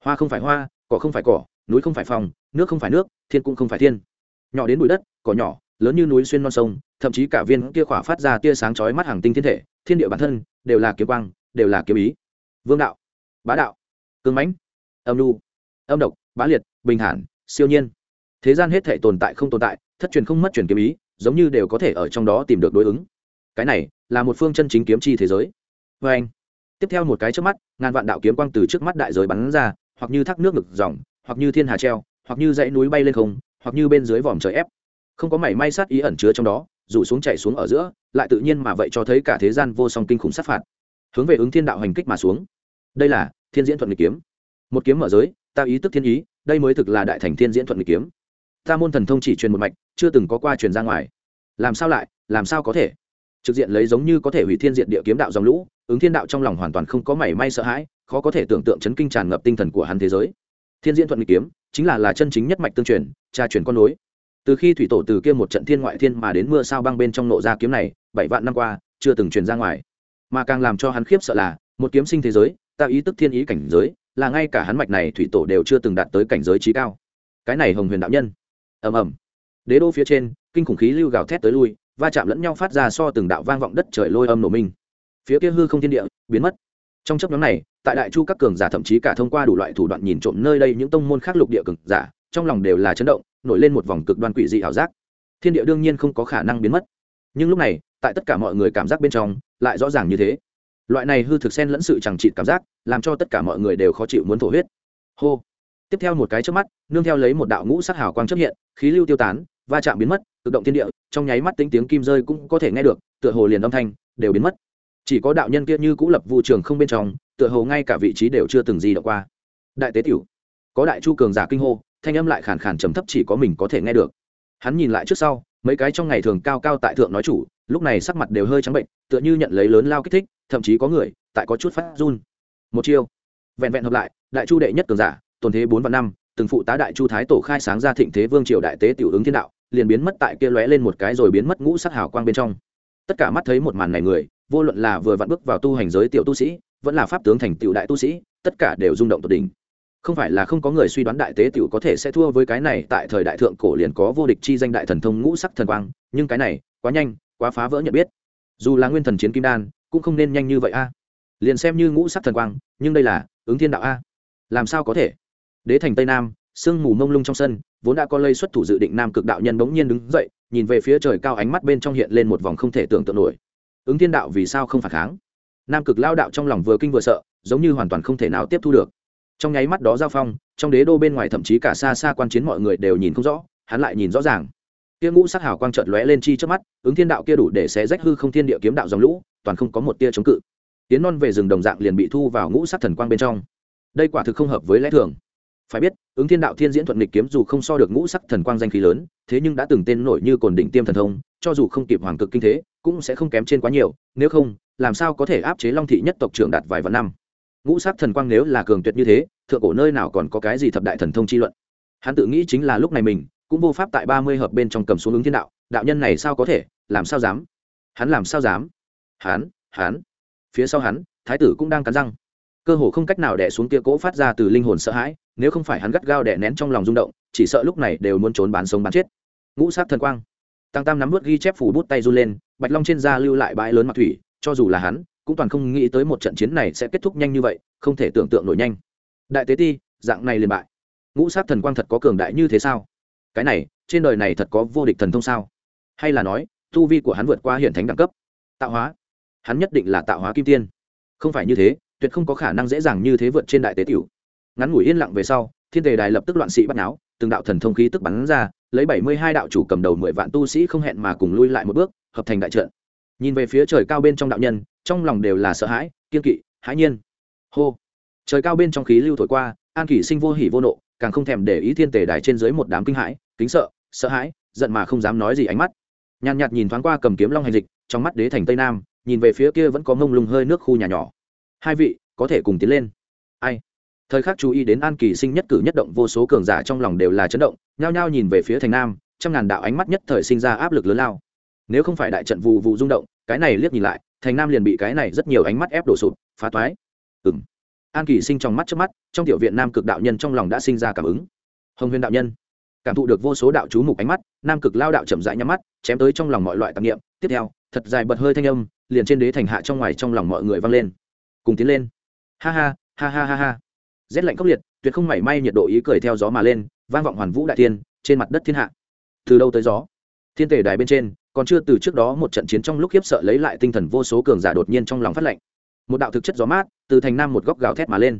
Hoa không phải hoa, cỏ không phải cỏ, núi không phải phòng, nước không phải nước, thiên cũng không phải thiên. Nhỏ đến bụi đất, cỏ nhỏ lớn như núi xuyên non sông, thậm chí cả viên kia khỏa phát ra tia sáng chói mắt hàng tinh thiên thể, thiên địa bản thân đều là kiếm quang, đều là kiếm ý. Vương đạo, bá đạo, cương mãnh, âm lưu âm độc, bá liệt, bình thản, siêu nhiên. Thế gian hết thể tồn tại không tồn tại, thất truyền không mất truyền kiếm ý, giống như đều có thể ở trong đó tìm được đối ứng. Cái này là một phương chân chính kiếm chi thế giới. Vê anh, tiếp theo một cái trước mắt, ngàn vạn đạo kiếm quang từ trước mắt đại giới bắn ra, hoặc như thác nước ngực dòng, hoặc như thiên hà treo, hoặc như dãy núi bay lên không, hoặc như bên dưới vòm trời ép không có mảy may sát ý ẩn chứa trong đó, rủ xuống chạy xuống ở giữa, lại tự nhiên mà vậy cho thấy cả thế gian vô song kinh khủng sát phạt. Hướng về ứng thiên đạo hành kích mà xuống. Đây là thiên diễn thuận nghịch kiếm. Một kiếm mở giới, ta ý tức thiên ý, đây mới thực là đại thành thiên diễn thuận nghịch kiếm. Ta môn thần thông chỉ truyền một mạch, chưa từng có qua truyền ra ngoài. Làm sao lại, làm sao có thể? Trực diện lấy giống như có thể hủy thiên diện địa kiếm đạo dòng lũ, ứng thiên đạo trong lòng hoàn toàn không có mảy may sợ hãi, khó có thể tưởng tượng chấn kinh tràn ngập tinh thần của hắn thế giới. Thiên diễn thuận nghịch kiếm, chính là là chân chính nhất mạch tương truyền, tra truyền con nối từ khi thủy tổ từ kia một trận thiên ngoại thiên mà đến mưa sao băng bên trong nộ ra kiếm này, bảy vạn năm qua, chưa từng truyền ra ngoài. Mà càng làm cho hắn khiếp sợ là, một kiếm sinh thế giới tạo ý tức thiên ý cảnh giới, là ngay cả hắn mạch này thủy tổ đều chưa từng đạt tới cảnh giới trí cao. Cái này hồng huyền đạo nhân. Ầm ầm. Đế đô phía trên, kinh khủng khí lưu gào thét tới lui, va chạm lẫn nhau phát ra so từng đạo vang vọng đất trời lôi âm nổ minh phía kia hư không thiên địa, biến mất. Trong chấp nhóm này, tại đại chu các cường giả thậm chí cả thông qua đủ loại thủ đoạn nhìn trộm nơi đây những tông môn khác lục địa cường giả trong lòng đều là chấn động, nổi lên một vòng cực đoan quỷ dị ảo giác. Thiên địa đương nhiên không có khả năng biến mất. Nhưng lúc này, tại tất cả mọi người cảm giác bên trong, lại rõ ràng như thế. Loại này hư thực xen lẫn sự chẳng trị cảm giác, làm cho tất cả mọi người đều khó chịu muốn thổ huyết. Hô. Tiếp theo một cái trước mắt, nương theo lấy một đạo ngũ sắc hào quang chấp hiện, khí lưu tiêu tán, va chạm biến mất, tự động thiên địa, trong nháy mắt tính tiếng kim rơi cũng có thể nghe được, tựa hồ liền âm thanh đều biến mất. Chỉ có đạo nhân kia như cũ lập vụ trường không bên trong, tựa hồ ngay cả vị trí đều chưa từng gì động qua. Đại tế tiểu, có đại chu cường giả kinh hô thanh âm lại khàn khàn trầm thấp chỉ có mình có thể nghe được. Hắn nhìn lại trước sau, mấy cái trong ngày thường cao cao tại thượng nói chủ, lúc này sắc mặt đều hơi trắng bệnh, tựa như nhận lấy lớn lao kích thích, thậm chí có người, tại có chút phát run. Một chiêu, vẹn vẹn hợp lại, đại chu đệ nhất cường giả, tồn thế bốn và năm, từng phụ tá đại chu thái tổ khai sáng ra thịnh thế vương triều đại tế tiểu ứng thiên đạo, liền biến mất tại kia lóe lên một cái rồi biến mất ngũ sắc hào quang bên trong. Tất cả mắt thấy một màn này người, vô luận là vừa vặn bước vào tu hành giới tiểu tu sĩ, vẫn là pháp tướng thành tiểu đại tu sĩ, tất cả đều rung động tột đỉnh không phải là không có người suy đoán đại tế tiểu có thể sẽ thua với cái này, tại thời đại thượng cổ liền có vô địch chi danh đại thần thông ngũ sắc thần quang, nhưng cái này, quá nhanh, quá phá vỡ nhận biết. Dù là nguyên thần chiến kim đan, cũng không nên nhanh như vậy a. Liền xem như ngũ sắc thần quang, nhưng đây là, ứng thiên đạo a. Làm sao có thể? Đế thành tây nam, sương mù mông lung trong sân, vốn đã có lây xuất thủ dự định nam cực đạo nhân bỗng nhiên đứng dậy, nhìn về phía trời cao ánh mắt bên trong hiện lên một vòng không thể tưởng tượng nổi. Ứng thiên đạo vì sao không phản kháng? Nam cực lao đạo trong lòng vừa kinh vừa sợ, giống như hoàn toàn không thể nào tiếp thu được trong nháy mắt đó giao phong, trong đế đô bên ngoài thậm chí cả xa xa quan chiến mọi người đều nhìn không rõ, hắn lại nhìn rõ ràng. Kia ngũ sắc hào quang trợn lóe lên chi trước mắt, ứng thiên đạo kia đủ để xé rách hư không thiên địa kiếm đạo dòng lũ, toàn không có một tia chống cự. Tiến non về rừng đồng dạng liền bị thu vào ngũ sắc thần quang bên trong. Đây quả thực không hợp với lẽ thường. Phải biết, ứng thiên đạo thiên diễn thuận nghịch kiếm dù không so được ngũ sắc thần quang danh khí lớn, thế nhưng đã từng tên nổi như cồn đỉnh tiêm thần thông, cho dù không kịp hoàng cực kinh thế, cũng sẽ không kém trên quá nhiều, nếu không, làm sao có thể áp chế long thị nhất tộc trưởng đạt vài vạn năm? Ngũ sắc thần quang nếu là cường tuyệt như thế, thượng cổ nơi nào còn có cái gì thập đại thần thông chi luận? Hắn tự nghĩ chính là lúc này mình cũng vô pháp tại ba mươi hợp bên trong cầm xuống ứng thiên đạo đạo nhân này sao có thể, làm sao dám? Hắn làm sao dám? Hắn hắn. Phía sau hắn, thái tử cũng đang cắn răng. Cơ hồ không cách nào đẻ xuống kia cỗ phát ra từ linh hồn sợ hãi, nếu không phải hắn gắt gao đẻ nén trong lòng rung động, chỉ sợ lúc này đều muốn trốn bán sống bán chết. Ngũ sát thần quang. Tăng tam nắm vớt ghi chép phủ bút tay run lên, bạch long trên da lưu lại bãi lớn mặt thủy, cho dù là hắn cũng toàn không nghĩ tới một trận chiến này sẽ kết thúc nhanh như vậy, không thể tưởng tượng nổi nhanh. Đại tế ti, dạng này liền bại. Ngũ sát thần quang thật có cường đại như thế sao? Cái này, trên đời này thật có vô địch thần thông sao? Hay là nói, tu vi của hắn vượt qua hiện thánh đẳng cấp? Tạo hóa. Hắn nhất định là tạo hóa kim tiên. Không phải như thế, tuyệt không có khả năng dễ dàng như thế vượt trên đại tế tiểu. Ngắn ngủi yên lặng về sau, thiên tề đài lập tức loạn sĩ bắt náo, từng đạo thần thông khí tức bắn ra, lấy bảy mươi hai đạo chủ cầm đầu mười vạn tu sĩ không hẹn mà cùng lui lại một bước, hợp thành đại trận. Nhìn về phía trời cao bên trong đạo nhân trong lòng đều là sợ hãi, kiên kỵ, hãi nhiên. Hô. Trời cao bên trong khí lưu thổi qua, an kỷ sinh vô hỉ vô nộ, càng không thèm để ý thiên tề đài trên dưới một đám kinh hãi, kính sợ sợ hãi, giận mà không dám nói gì ánh mắt. Nhàn nhạt nhìn thoáng qua cầm kiếm long hành dịch, trong mắt đế thành tây nam, nhìn về phía kia vẫn có mông lung hơi nước khu nhà nhỏ. Hai vị, có thể cùng tiến lên. Ai? Thời khắc chú ý đến an kỳ sinh nhất cử nhất động, vô số cường giả trong lòng đều là chấn động, nhao nhao nhìn về phía thành nam, trăm ngàn đạo ánh mắt nhất thời sinh ra áp lực lớn lao. Nếu không phải đại trận vụ vụ rung động, cái này liếc nhìn lại thành nam liền bị cái này rất nhiều ánh mắt ép đổ sụp, phá toái. Ừng an kỳ sinh trong mắt trước mắt, trong tiểu viện nam cực đạo nhân trong lòng đã sinh ra cảm ứng. Hồng huyền đạo nhân, cảm thụ được vô số đạo chú mục ánh mắt, nam cực lao đạo chậm rãi nhắm mắt, chém tới trong lòng mọi loại tạp nghiệm tiếp theo, thật dài bật hơi thanh âm, liền trên đế thành hạ trong ngoài trong lòng mọi người vang lên. Cùng tiến lên. Ha ha ha ha ha ha. Rét lạnh khốc liệt, tuyệt không mảy may nhiệt độ ý cười theo gió mà lên, vang vọng hoàn vũ đại tiên trên mặt đất thiên hạ. Từ đâu tới gió? Thiên tể đài bên trên còn chưa từ trước đó một trận chiến trong lúc khiếp sợ lấy lại tinh thần vô số cường giả đột nhiên trong lòng phát lạnh một đạo thực chất gió mát từ thành nam một góc gào thét mà lên.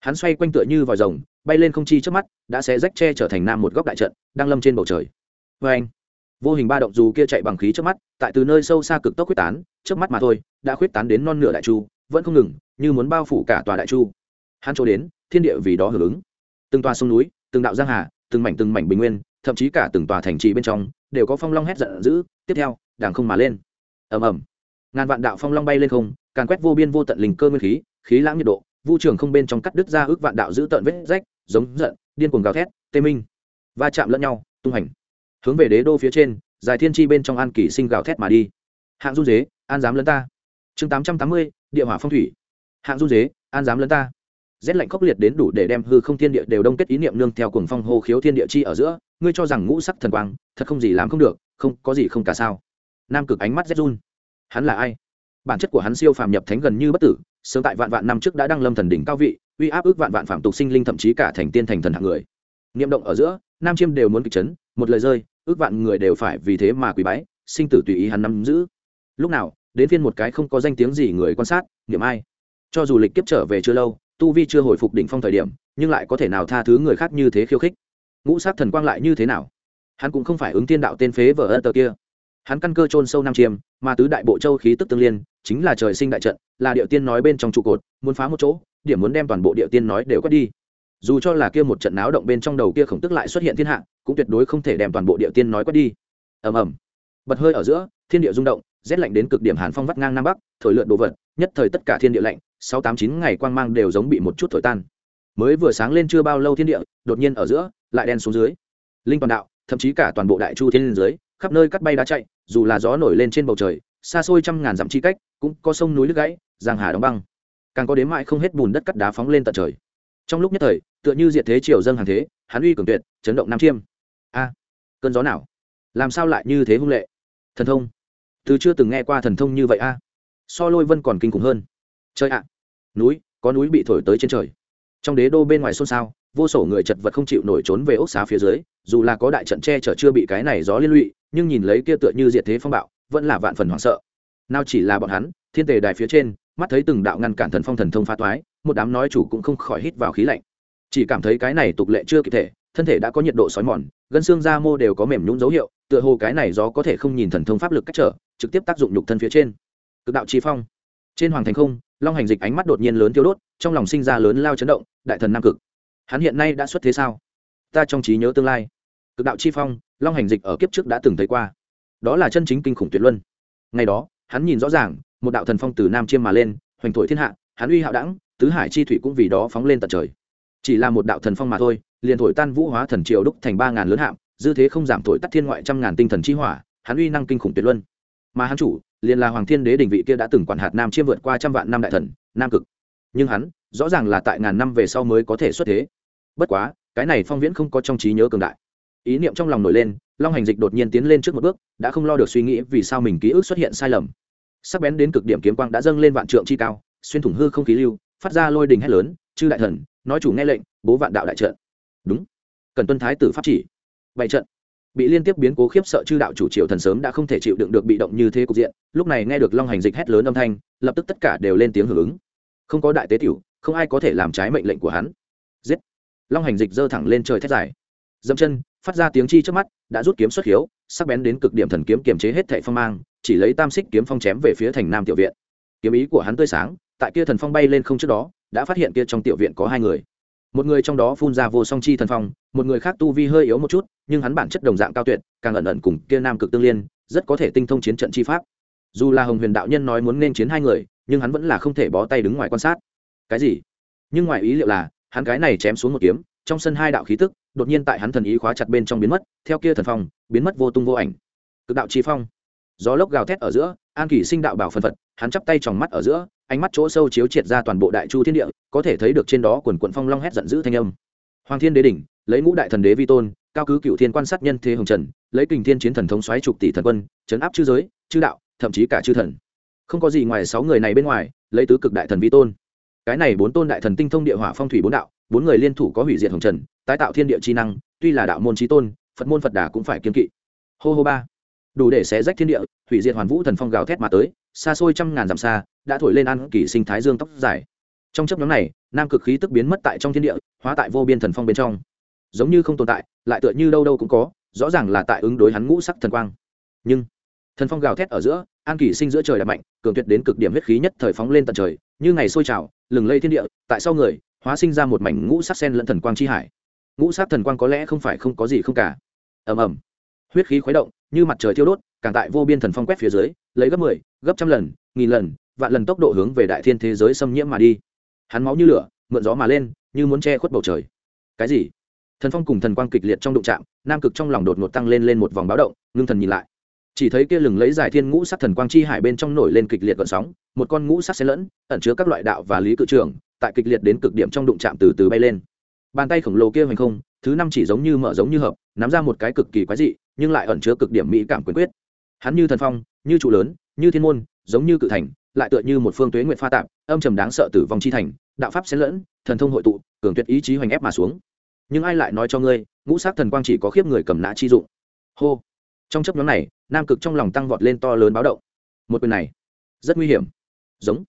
Hắn xoay quanh tựa như vòi rồng, bay lên không chi trước mắt, đã xé rách che trở thành nam một góc đại trận, đang lâm trên bầu trời. Vê anh, vô hình ba động dù kia chạy bằng khí trước mắt, tại từ nơi sâu xa cực tốc quyết tán trước mắt mà thôi, đã khuyết tán đến non nửa đại chu, vẫn không ngừng, như muốn bao phủ cả tòa đại chu. Hắn chỗ đến, thiên địa vì đó hưởng ứng. Từng tòa sông núi, từng đạo giang hà, từng mảnh từng mảnh bình nguyên thậm chí cả từng tòa thành trì bên trong đều có phong long hét giận dữ, tiếp theo, đàng không mà lên. Ầm ầm. Ngàn vạn đạo phong long bay lên không, càn quét vô biên vô tận linh cơ nguyên khí khí lãng nhiệt độ, vu trường không bên trong cắt đứt ra ước vạn đạo giữ tận vết rách, giống giận, điên cuồng gào thét, tê minh. Va chạm lẫn nhau, tung hành hướng về đế đô phía trên, dài thiên tri bên trong an kỷ sinh gào thét mà đi. Hạng du dế, an dám lấn ta. Chương tám trăm tám mươi, địa hỏa phong thủy. Hạng du dế, an dám lấn ta. Rét lạnh khốc liệt đến đủ để đem hư không thiên địa đều đông kết ý niệm nương theo cuồng phong hô khiếu thiên địa chi ở giữa ngươi cho rằng ngũ sắc thần quang, thật không gì làm không được, không, có gì không cả sao? Nam cực ánh mắt rét run. Hắn là ai? Bản chất của hắn siêu phàm nhập thánh gần như bất tử, sớm tại vạn vạn năm trước đã đăng lâm thần đỉnh cao vị, uy áp ước vạn vạn phạm tục sinh linh thậm chí cả thành tiên thành thần hạng người. Niệm động ở giữa, nam chiêm đều muốn kịch chấn, một lời rơi, ước vạn người đều phải vì thế mà quỳ bái, sinh tử tùy ý hắn nắm giữ. Lúc nào, đến phiên một cái không có danh tiếng gì người quan sát, niệm ai? Cho dù lịch kiếp trở về chưa lâu, tu vi chưa hồi phục đỉnh phong thời điểm, nhưng lại có thể nào tha thứ người khác như thế khiêu khích? Ngũ sát thần quang lại như thế nào? Hắn cũng không phải ứng tiên đạo tên phế vở ân tờ kia. Hắn căn cơ trôn sâu nam chiêm, mà tứ đại bộ châu khí tức tương liên, chính là trời sinh đại trận, là điệu tiên nói bên trong trụ cột, muốn phá một chỗ, điểm muốn đem toàn bộ điệu tiên nói đều quét đi. Dù cho là kia một trận náo động bên trong đầu kia khổng tức lại xuất hiện thiên hạ, cũng tuyệt đối không thể đem toàn bộ điệu tiên nói quét đi. Ầm ầm. Bật hơi ở giữa, thiên địa rung động, rét lạnh đến cực điểm hàn phong vắt ngang nam bắc, thổi lượn đồ vật, nhất thời tất cả thiên địa lạnh, sáu tám chín ngày quang mang đều giống bị một chút thổi tan. Mới vừa sáng lên chưa bao lâu thiên địa, đột nhiên ở giữa lại đen xuống dưới. Linh toàn đạo, thậm chí cả toàn bộ đại chu thiên dưới khắp nơi cắt bay đá chạy, dù là gió nổi lên trên bầu trời, xa xôi trăm ngàn dặm chi cách, cũng có sông núi nước gãy, giang hà đóng băng. Càng có đến mãi không hết bùn đất cắt đá phóng lên tận trời. Trong lúc nhất thời, tựa như diệt thế triều dâng hàng thế, hắn uy cường tuyệt, chấn động nam chiêm. A, cơn gió nào? Làm sao lại như thế hung lệ? Thần thông. Từ chưa từng nghe qua thần thông như vậy a. So lôi vân còn kinh khủng hơn. Chơi ạ. Núi, có núi bị thổi tới trên trời. Trong đế đô bên ngoài xôn xao vô số người chật vật không chịu nổi trốn về ốc xá phía dưới, dù là có đại trận che chở chưa bị cái này gió liên lụy, nhưng nhìn lấy kia tựa như diệt thế phong bạo, vẫn là vạn phần hoảng sợ. Nào chỉ là bọn hắn, thiên tề đài phía trên, mắt thấy từng đạo ngăn cản thần phong thần thông phá toái, một đám nói chủ cũng không khỏi hít vào khí lạnh. Chỉ cảm thấy cái này tục lệ chưa kịp thể, thân thể đã có nhiệt độ sói mòn, gân xương da mô đều có mềm nhũng dấu hiệu, tựa hồ cái này gió có thể không nhìn thần thông pháp lực cách trở, trực tiếp tác dụng nhục thân phía trên. Cực đạo chi phong. Trên hoàng thành không, long hành dịch ánh mắt đột nhiên lớn tiêu đốt, trong lòng sinh ra lớn lao chấn động, đại thần nam cực hắn hiện nay đã xuất thế sao? Ta trong trí nhớ tương lai. Cực đạo chi phong, long hành dịch ở kiếp trước đã từng thấy qua. Đó là chân chính kinh khủng tuyệt luân. Ngày đó, hắn nhìn rõ ràng, một đạo thần phong từ nam chiêm mà lên, hoành thổi thiên hạ, hắn uy hạo đẳng, tứ hải chi thủy cũng vì đó phóng lên tận trời. Chỉ là một đạo thần phong mà thôi, liền thổi tan vũ hóa thần triều đúc thành ba ngàn lớn hạm, dư thế không giảm thổi tắt thiên ngoại trăm ngàn tinh thần chi hỏa, hắn uy năng kinh khủng tuyệt luân. Mà hắn chủ, liền là hoàng thiên đế đình vị kia đã từng quản hạt nam chiêm vượt qua trăm vạn năm đại thần, nam cực. Nhưng hắn, rõ ràng là tại ngàn năm về sau mới có thể xuất thế bất quá, cái này phong viễn không có trong trí nhớ cường đại. Ý niệm trong lòng nổi lên, long hành dịch đột nhiên tiến lên trước một bước, đã không lo được suy nghĩ vì sao mình ký ức xuất hiện sai lầm. Sắc bén đến cực điểm kiếm quang đã dâng lên vạn trượng chi cao, xuyên thủng hư không khí lưu, phát ra lôi đình hét lớn, chư đại thần, nói chủ nghe lệnh, bố vạn đạo đại trận. Đúng. Cần tuân thái tử pháp chỉ. Bảy trận. Bị liên tiếp biến cố khiếp sợ chư đạo chủ triều thần sớm đã không thể chịu đựng được bị động như thế cục diện, lúc này nghe được long hành dịch hét lớn âm thanh, lập tức tất cả đều lên tiếng hưởng ứng. Không có đại tế tiểu, không ai có thể làm trái mệnh lệnh của hắn long hành dịch giơ thẳng lên trời thét dài. Dẫm chân, phát ra tiếng chi trước mắt, đã rút kiếm xuất hiếu, sắc bén đến cực điểm thần kiếm kiềm chế hết thệ phong mang, chỉ lấy tam xích kiếm phong chém về phía thành nam tiểu viện. Kiếm ý của hắn tươi sáng, tại kia thần phong bay lên không trước đó, đã phát hiện kia trong tiểu viện có hai người. Một người trong đó phun ra vô song chi thần phong, một người khác tu vi hơi yếu một chút, nhưng hắn bản chất đồng dạng cao tuyệt, càng ẩn ẩn cùng kia nam cực tương liên, rất có thể tinh thông chiến trận chi pháp. Dù là hồng huyền đạo nhân nói muốn nên chiến hai người, nhưng hắn vẫn là không thể bó tay đứng ngoài quan sát. Cái gì? Nhưng ngoài ý liệu là hắn cái này chém xuống một kiếm, trong sân hai đạo khí tức, đột nhiên tại hắn thần ý khóa chặt bên trong biến mất, theo kia thần phong, biến mất vô tung vô ảnh. Cực đạo chi phong. Gió lốc gào thét ở giữa, an kỷ sinh đạo bảo phân phật, hắn chắp tay tròng mắt ở giữa, ánh mắt chỗ sâu chiếu triệt ra toàn bộ đại chu thiên địa, có thể thấy được trên đó quần quận phong long hét giận dữ thanh âm. Hoàng thiên đế đỉnh, lấy ngũ đại thần đế vi tôn, cao cứ cựu thiên quan sát nhân thế hồng trần, lấy kình thiên chiến thần thống xoáy trục tỷ thần quân chấn áp chư giới, chư đạo, thậm chí cả chư thần. Không có gì ngoài sáu người này bên ngoài, lấy tứ cực đại thần vi tôn cái này bốn tôn đại thần tinh thông địa hỏa phong thủy bốn đạo, bốn người liên thủ có hủy diệt hồng trần, tái tạo thiên địa chi năng, tuy là đạo môn trí tôn, phật môn phật đà cũng phải kiên kỵ. Hô hô ba. Đủ để xé rách thiên địa, hủy diệt hoàn vũ thần phong gào thét mà tới, xa xôi trăm ngàn dặm xa, đã thổi lên ăn kỳ sinh thái dương tóc dài. Trong chấp nhóm này, nam cực khí tức biến mất tại trong thiên địa, hóa tại vô biên thần phong bên trong. Giống như không tồn tại, lại tựa như đâu đâu cũng có, rõ ràng là tại ứng đối hắn ngũ sắc thần quang. Nhưng, thần phong gào thét ở giữa, an kỳ sinh giữa trời đập mạnh, cường tuyệt đến cực điểm huyết khí nhất thời phóng lên tận trời, như ngày sôi trào lừng lây thiên địa tại sau người hóa sinh ra một mảnh ngũ sắc sen lẫn thần quang chi hải? Ngũ sắc thần quang có lẽ không phải không có gì không cả. Ầm ầm. Huyết khí khuấy động như mặt trời thiêu đốt càng tại vô biên thần phong quét phía dưới lấy gấp mười 10, gấp trăm lần nghìn lần vạn lần tốc độ hướng về đại thiên thế giới xâm nhiễm mà đi. Hắn máu như lửa mượn gió mà lên như muốn che khuất bầu trời. Cái gì? Thần phong cùng thần quang kịch liệt trong đụng chạm nam cực trong lòng đột ngột tăng lên lên một vòng báo động ngưng thần nhìn lại chỉ thấy kia lừng lấy giải thiên ngũ sắc thần quang chi hải bên trong nổi lên kịch liệt gợn sóng, một con ngũ sắc xen lẫn, ẩn chứa các loại đạo và lý cự trường, tại kịch liệt đến cực điểm trong đụng chạm từ từ bay lên. Bàn tay khổng lồ kia hoành không, thứ năm chỉ giống như mở giống như hợp, nắm ra một cái cực kỳ quái dị, nhưng lại ẩn chứa cực điểm mỹ cảm quyền quyết. Hắn như thần phong, như trụ lớn, như thiên môn, giống như cự thành, lại tựa như một phương tuế nguyện pha tạp, âm trầm đáng sợ tử vong chi thành, đạo pháp xen lẫn, thần thông hội tụ, cường tuyệt ý chí hoành ép mà xuống. Nhưng ai lại nói cho ngươi, ngũ sắc thần quang chỉ có khiếp người cầm nã chi dụng? Hô. Trong chấp nhóm này nam cực trong lòng tăng vọt lên to lớn báo động. Một quyền này, rất nguy hiểm. Giống.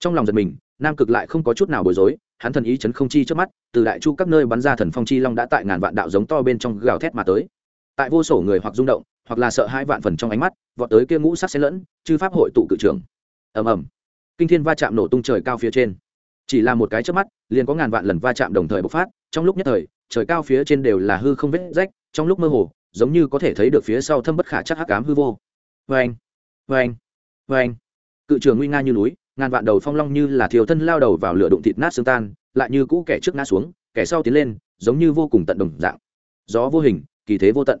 Trong lòng giật mình, nam cực lại không có chút nào bối rối, hắn thần ý chấn không chi trước mắt, từ đại chu các nơi bắn ra thần phong chi long đã tại ngàn vạn đạo giống to bên trong gào thét mà tới. Tại vô sổ người hoặc rung động, hoặc là sợ hai vạn phần trong ánh mắt, vọt tới kia ngũ sắc xen lẫn, chư pháp hội tụ cự trường ầm ầm. Kinh thiên va chạm nổ tung trời cao phía trên. Chỉ là một cái trước mắt, liền có ngàn vạn lần va chạm đồng thời bộc phát, trong lúc nhất thời, trời cao phía trên đều là hư không vết rách, trong lúc mơ hồ giống như có thể thấy được phía sau thâm bất khả chắc hắc ám hư vô. Vê anh vê anh vê anh cự trường nguy nga như núi, ngàn vạn đầu phong long như là thiều thân lao đầu vào lửa đụng thịt nát xương tan, lại như cũ kẻ trước ngã xuống, kẻ sau tiến lên, giống như vô cùng tận đồng dạng. Gió vô hình, kỳ thế vô tận.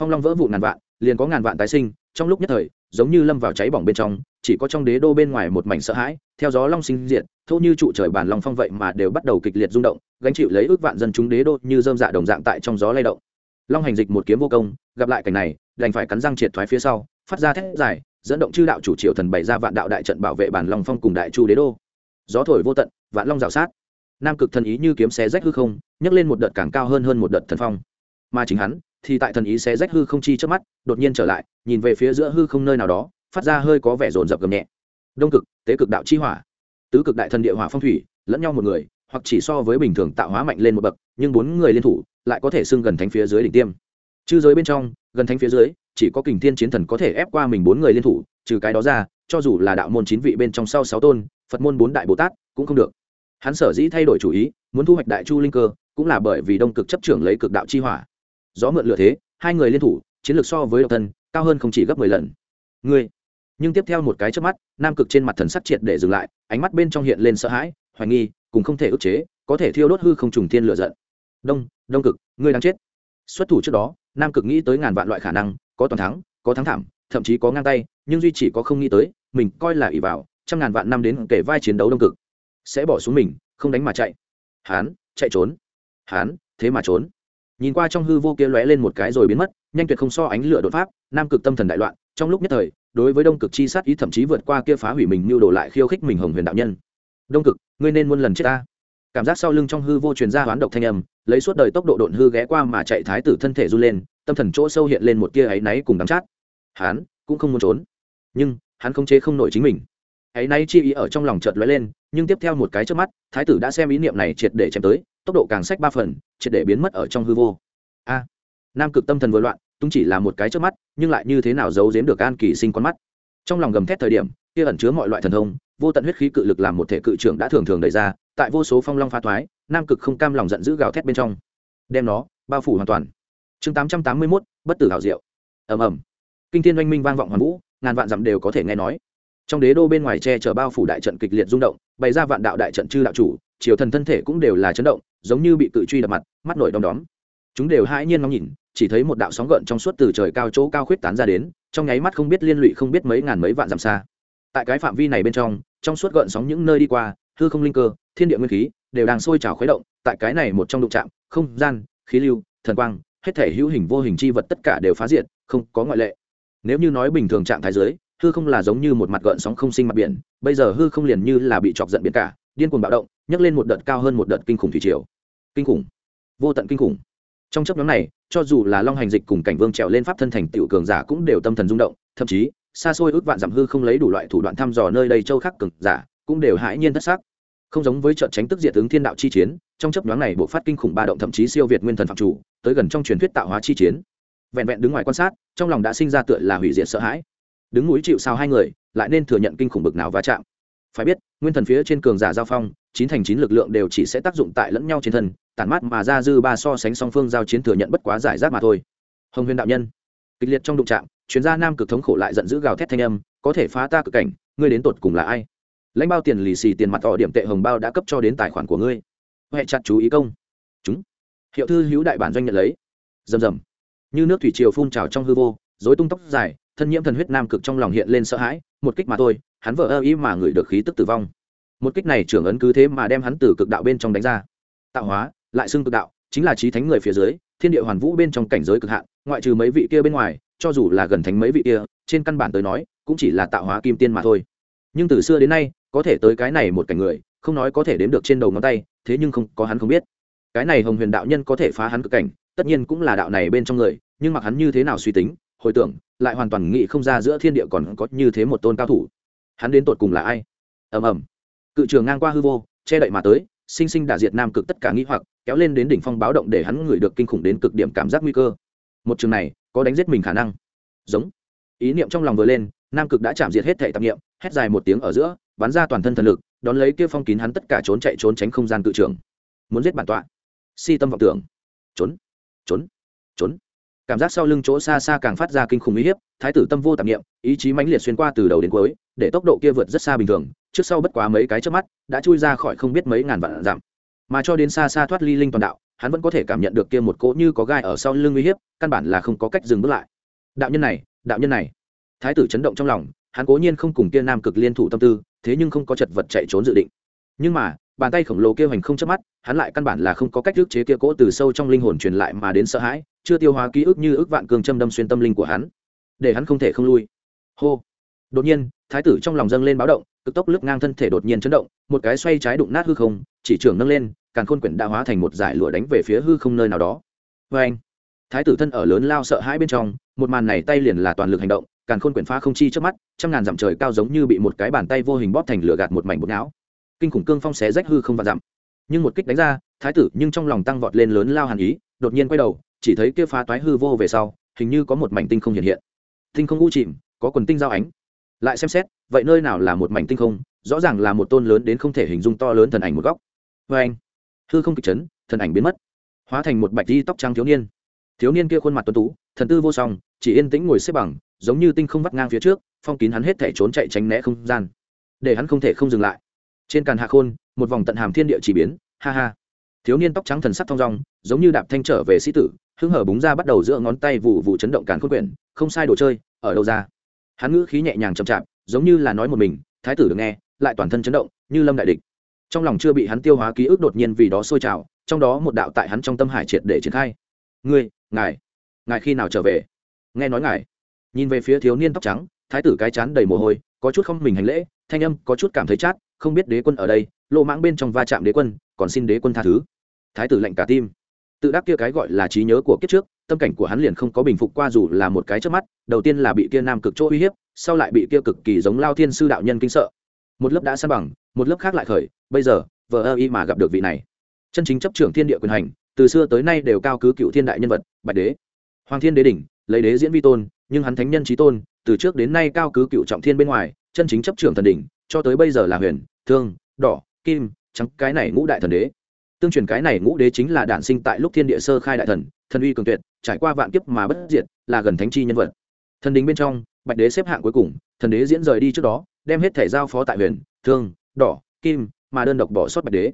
Phong long vỡ vụ ngàn vạn, liền có ngàn vạn tái sinh, trong lúc nhất thời, giống như lâm vào cháy bỏng bên trong, chỉ có trong đế đô bên ngoài một mảnh sợ hãi, theo gió long sinh diện thô như trụ trời bản long phong vậy mà đều bắt đầu kịch liệt rung động, gánh chịu lấy ước vạn dân chúng đế đô như dơm dạ đồng dạng tại trong gió lay động long hành dịch một kiếm vô công, gặp lại cảnh này, đành phải cắn răng triệt thoái phía sau, phát ra thét dài, dẫn động chư đạo chủ triệu thần bày ra vạn đạo đại trận bảo vệ bản long phong cùng đại chu đế đô. Gió thổi vô tận, vạn long rào sát. Nam cực thần ý như kiếm xé rách hư không, nhấc lên một đợt càng cao hơn hơn một đợt thần phong. Mà chính hắn, thì tại thần ý xé rách hư không chi trước mắt, đột nhiên trở lại, nhìn về phía giữa hư không nơi nào đó, phát ra hơi có vẻ rồn rập gầm nhẹ. Đông cực, tế cực đạo chi hỏa. Tứ cực đại thần địa hỏa phong thủy, lẫn nhau một người, hoặc chỉ so với bình thường tạo hóa mạnh lên một bậc, nhưng bốn người liên thủ lại có thể xưng gần thánh phía dưới đỉnh tiêm. Chư giới bên trong, gần thánh phía dưới, chỉ có kình thiên chiến thần có thể ép qua mình bốn người liên thủ, trừ cái đó ra, cho dù là đạo môn chín vị bên trong sau sáu tôn, phật môn bốn đại bồ tát cũng không được. Hắn sở dĩ thay đổi chủ ý, muốn thu hoạch đại chu linh cơ, cũng là bởi vì đông cực chấp trưởng lấy cực đạo chi hỏa. Gió mượn lựa thế, hai người liên thủ, chiến lược so với độc thân, cao hơn không chỉ gấp mười lần. Ngươi, nhưng tiếp theo một cái trước mắt, nam cực trên mặt thần sắc triệt để dừng lại, ánh mắt bên trong hiện lên sợ hãi, hoài nghi, cùng không thể ức chế, có thể thiêu đốt hư không trùng thiên lửa giận. Đông đông cực, ngươi đang chết. Xuất thủ trước đó, nam cực nghĩ tới ngàn vạn loại khả năng, có toàn thắng, có thắng thảm, thậm chí có ngang tay, nhưng duy chỉ có không nghĩ tới, mình coi là ỷ vào, trăm ngàn vạn năm đến kể vai chiến đấu đông cực. Sẽ bỏ xuống mình, không đánh mà chạy. Hán, chạy trốn. Hán, thế mà trốn. Nhìn qua trong hư vô kia lóe lên một cái rồi biến mất, nhanh tuyệt không so ánh lửa đột pháp, nam cực tâm thần đại loạn, trong lúc nhất thời, đối với đông cực chi sát ý thậm chí vượt qua kia phá hủy mình mưu đồ lại khiêu khích mình hồng huyền đạo nhân. Đông cực, ngươi nên muôn lần chết ta. Cảm giác sau lưng trong hư vô truyền ra hoán độc thanh âm lấy suốt đời tốc độ độn hư ghé qua mà chạy thái tử thân thể run lên, tâm thần chỗ sâu hiện lên một tia áy náy cùng đắm chát. Hắn cũng không muốn trốn, nhưng hắn không chế không nổi chính mình. Áy náy chi ý ở trong lòng chợt lóe lên, nhưng tiếp theo một cái trước mắt, thái tử đã xem ý niệm này triệt để chém tới, tốc độ càng sách ba phần, triệt để biến mất ở trong hư vô. A, nam cực tâm thần vừa loạn tung chỉ là một cái trước mắt, nhưng lại như thế nào giấu giếm được an kỳ sinh con mắt. Trong lòng gầm thét thời điểm, kia ẩn chứa mọi loại thần thông, vô tận huyết khí cự lực làm một thể cự trưởng đã thường thường đẩy ra, tại vô số phong long pha thoái nam cực không cam lòng giận dữ gào thét bên trong. Đem nó bao phủ hoàn toàn. Chương tám trăm tám mươi mốt, bất tử hảo diệu. Ầm ầm. Kinh thiên oanh minh vang vọng hoàn vũ, ngàn vạn dặm đều có thể nghe nói. Trong đế đô bên ngoài che chở bao phủ đại trận kịch liệt rung động, bày ra vạn đạo đại trận chư đạo chủ, triều thần thân thể cũng đều là chấn động, giống như bị cự truy đập mặt, mắt nổi đom đóm. Chúng đều hãi nhiên ngóng nhìn, chỉ thấy một đạo sóng gợn trong suốt từ trời cao chỗ cao khuyết tán ra đến, trong nháy mắt không biết liên lụy không biết mấy ngàn mấy vạn dặm xa. Tại cái phạm vi này bên trong trong suốt gợn sóng những nơi đi qua, hư không linh cơ, thiên địa nguyên khí đều đang sôi trào khuấy động, tại cái này một trong đụng trạm không gian, khí lưu, thần quang, hết thể hữu hình vô hình chi vật tất cả đều phá diệt, không có ngoại lệ. Nếu như nói bình thường trạng thái giới hư không là giống như một mặt gợn sóng không sinh mặt biển, bây giờ hư không liền như là bị chọc giận biển cả, điên cuồng bạo động, nhấc lên một đợt cao hơn một đợt kinh khủng thủy triều. Kinh khủng. Vô tận kinh khủng. Trong chấp nhóm này, cho dù là long hành dịch cùng cảnh vương trèo lên pháp thân thành tiểu cường giả cũng đều tâm thần rung động, thậm chí, xa xôi ước vạn dặm hư không lấy đủ loại thủ đoạn thăm dò nơi đây châu khắc cường giả cũng đều hãi nhiên thất xác không giống với trận tránh tức diệt ứng thiên đạo chi chiến, trong chấp nhoáng này bộ phát kinh khủng ba động thậm chí siêu việt nguyên thần phạm chủ, tới gần trong truyền thuyết tạo hóa chi chiến. Vẹn vẹn đứng ngoài quan sát, trong lòng đã sinh ra tựa là hủy diệt sợ hãi. Đứng núi chịu sao hai người, lại nên thừa nhận kinh khủng bực nào va chạm. Phải biết, nguyên thần phía trên cường giả giao phong, chín thành chín lực lượng đều chỉ sẽ tác dụng tại lẫn nhau trên thân, tản mát mà ra dư ba so sánh song phương giao chiến thừa nhận bất quá giải rác mà thôi. Hồng huyền đạo nhân, kịch liệt trong đụng trạm chuyên gia nam cực thống khổ lại giận dữ gào thét thanh âm, có thể phá ta cực cảnh, ngươi đến tột cùng là ai? Lãnh bao tiền lì xì tiền mặt tỏ điểm tệ hồng bao đã cấp cho đến tài khoản của ngươi. Huệ chặt chú ý công. Chúng. Hiệu thư hữu đại bản doanh nhận lấy. Rầm rầm. Như nước thủy triều phun trào trong hư vô dối tung tóc dài, thân nhiễm thần huyết nam cực trong lòng hiện lên sợ hãi, một kích mà thôi, hắn vỡ ơ ý mà ngửi được khí tức tử vong. Một kích này trưởng ấn cứ thế mà đem hắn từ cực đạo bên trong đánh ra. Tạo hóa, lại xưng cực đạo, chính là trí thánh người phía dưới, thiên địa hoàn vũ bên trong cảnh giới cực hạn, ngoại trừ mấy vị kia bên ngoài, cho dù là gần thánh mấy vị kia, trên căn bản tới nói, cũng chỉ là tạo hóa kim tiên mà thôi. Nhưng từ xưa đến nay có thể tới cái này một cảnh người, không nói có thể đếm được trên đầu ngón tay, thế nhưng không, có hắn không biết. Cái này hồng huyền đạo nhân có thể phá hắn cực cảnh, tất nhiên cũng là đạo này bên trong người, nhưng mặc hắn như thế nào suy tính, hồi tưởng, lại hoàn toàn nghĩ không ra giữa thiên địa còn có như thế một tôn cao thủ. Hắn đến tột cùng là ai? Ầm ầm. Cự trường ngang qua hư vô, che đậy mà tới, sinh sinh đả diệt nam cực tất cả nghĩ hoặc, kéo lên đến đỉnh phong báo động để hắn ngửi được kinh khủng đến cực điểm cảm giác nguy cơ. Một trường này, có đánh giết mình khả năng. Giống. Ý niệm trong lòng vừa lên, nam cực đã chạm diệt hết thể tạp niệm, hét dài một tiếng ở giữa bắn ra toàn thân thần lực, đón lấy kia phong kín hắn tất cả trốn chạy trốn tránh không gian cự trường. Muốn giết bản tọa. Si tâm vọng tưởng. Trốn. Trốn. Trốn. Cảm giác sau lưng chỗ xa xa càng phát ra kinh khủng uy hiếp, thái tử tâm vô tạp niệm, ý chí mãnh liệt xuyên qua từ đầu đến cuối, để tốc độ kia vượt rất xa bình thường, trước sau bất quá mấy cái trước mắt, đã chui ra khỏi không biết mấy ngàn vạn dặm. Mà cho đến xa xa thoát ly linh toàn đạo, hắn vẫn có thể cảm nhận được kia một cỗ như có gai ở sau lưng uy hiếp, căn bản là không có cách dừng bước lại. Đạo nhân này, đạo nhân này. Thái tử chấn động trong lòng, hắn cố nhiên không cùng kia nam cực liên thủ tâm tư thế nhưng không có chật vật chạy trốn dự định. Nhưng mà, bàn tay khổng lồ kia hành không chớp mắt, hắn lại căn bản là không có cách ức chế kia cỗ từ sâu trong linh hồn truyền lại mà đến sợ hãi, chưa tiêu hóa ký ức như ức vạn cương châm đâm xuyên tâm linh của hắn, để hắn không thể không lui. Hô! Đột nhiên, thái tử trong lòng dâng lên báo động, cực tốc lướt ngang thân thể đột nhiên chấn động, một cái xoay trái đụng nát hư không, chỉ trưởng nâng lên càng khôn quyển đã hóa thành một giải lụa đánh về phía hư không nơi nào đó. Vê anh thái tử thân ở lớn lao sợ hãi bên trong, một màn này tay liền là toàn lực hành động càng khôn quyển phá không chi trước mắt, trăm ngàn dặm trời cao giống như bị một cái bàn tay vô hình bóp thành lửa gạt một mảnh bột não. Kinh khủng cương phong xé rách hư không và dặm. Nhưng một kích đánh ra, thái tử nhưng trong lòng tăng vọt lên lớn lao hàn ý, đột nhiên quay đầu, chỉ thấy kia phá toái hư vô về sau, hình như có một mảnh tinh không hiện hiện. Tinh không u chìm, có quần tinh giao ánh. Lại xem xét, vậy nơi nào là một mảnh tinh không? Rõ ràng là một tôn lớn đến không thể hình dung to lớn thần ảnh một góc. Vê anh hư không kịch chấn, thần ảnh biến mất. Hóa thành một bạch di tóc trắng thiếu niên thiếu niên kia khuôn mặt tuấn tú, thần tư vô song, chỉ yên tĩnh ngồi xếp bằng, giống như tinh không vắt ngang phía trước, phong kín hắn hết thể trốn chạy tránh né không gian. Để hắn không thể không dừng lại. Trên càn hạ khôn, một vòng tận hàm thiên địa chỉ biến, ha ha. Thiếu niên tóc trắng thần sắc thong dong, giống như đạp thanh trở về sĩ tử, hưng hở búng ra bắt đầu giữa ngón tay vụ vụ chấn động càn khôn quyển, không sai đồ chơi, ở đâu ra? Hắn ngữ khí nhẹ nhàng chậm chạp, giống như là nói một mình, thái tử được nghe, lại toàn thân chấn động, như lâm đại địch. Trong lòng chưa bị hắn tiêu hóa ký ức đột nhiên vì đó sôi trào, trong đó một đạo tại hắn trong tâm hải triệt để triển khai. Ngươi ngài ngài khi nào trở về? Nghe nói ngài. Nhìn về phía thiếu niên tóc trắng, thái tử cái chán đầy mồ hôi, có chút không mình hành lễ, thanh âm có chút cảm thấy chát, không biết đế quân ở đây, lộ mãng bên trong va chạm đế quân, còn xin đế quân tha thứ. Thái tử lệnh cả tim. Tự đắc kia cái gọi là trí nhớ của kiếp trước, tâm cảnh của hắn liền không có bình phục qua dù là một cái trước mắt, đầu tiên là bị kia nam cực chỗ uy hiếp, sau lại bị kia cực kỳ giống lao thiên sư đạo nhân kinh sợ. Một lớp đã san bằng, một lớp khác lại khởi, bây giờ, vờ ơ y mà gặp được vị này. Chân chính chấp trưởng thiên địa quyền hành từ xưa tới nay đều cao cứ cựu thiên đại nhân vật, bạch đế. Hoàng thiên đế đỉnh, lấy đế diễn vi tôn, nhưng hắn thánh nhân trí tôn, từ trước đến nay cao cứ cựu trọng thiên bên ngoài, chân chính chấp trưởng thần đỉnh, cho tới bây giờ là huyền, thương, đỏ, kim, trắng, cái này ngũ đại thần đế. Tương truyền cái này ngũ đế chính là đản sinh tại lúc thiên địa sơ khai đại thần thần uy cường tuyệt, trải qua vạn kiếp mà bất diệt, là gần thánh chi nhân vật. Thần đình bên trong, bạch đế xếp hạng cuối cùng, thần đế diễn rời đi trước đó, đem hết thể giao phó tại huyền, thương, đỏ, kim, mà đơn độc bỏ sót bạch đế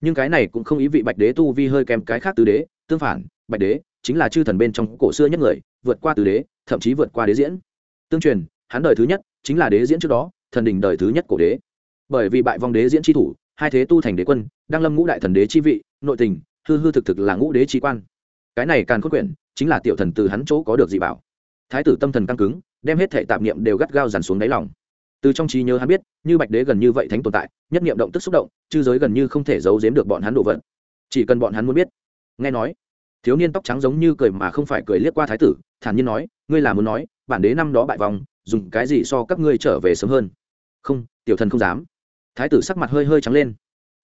nhưng cái này cũng không ý vị bạch đế tu vi hơi kèm cái khác tứ đế, tương phản, bạch đế chính là chư thần bên trong cổ xưa nhất người, vượt qua tứ đế, thậm chí vượt qua đế diễn. Tương truyền, hắn đời thứ nhất chính là đế diễn trước đó, thần đình đời thứ nhất cổ đế. Bởi vì bại vong đế diễn tri thủ, hai thế tu thành đế quân, đang lâm ngũ đại thần đế chi vị, nội tình, hư hư thực thực là ngũ đế trí quan. Cái này càng có quyển chính là tiểu thần từ hắn chỗ có được dị bảo. Thái tử tâm thần căng cứng, đem hết thể tạp niệm đều gắt gao dàn xuống đáy lòng từ trong trí nhớ hắn biết, như bạch đế gần như vậy thánh tồn tại, nhất niệm động tức xúc động, chư giới gần như không thể giấu giếm được bọn hắn đồ vật. Chỉ cần bọn hắn muốn biết. Nghe nói, thiếu niên tóc trắng giống như cười mà không phải cười liếc qua thái tử, thản nhiên nói, ngươi là muốn nói, bản đế năm đó bại vòng dùng cái gì so các ngươi trở về sớm hơn? Không, tiểu thần không dám. Thái tử sắc mặt hơi hơi trắng lên.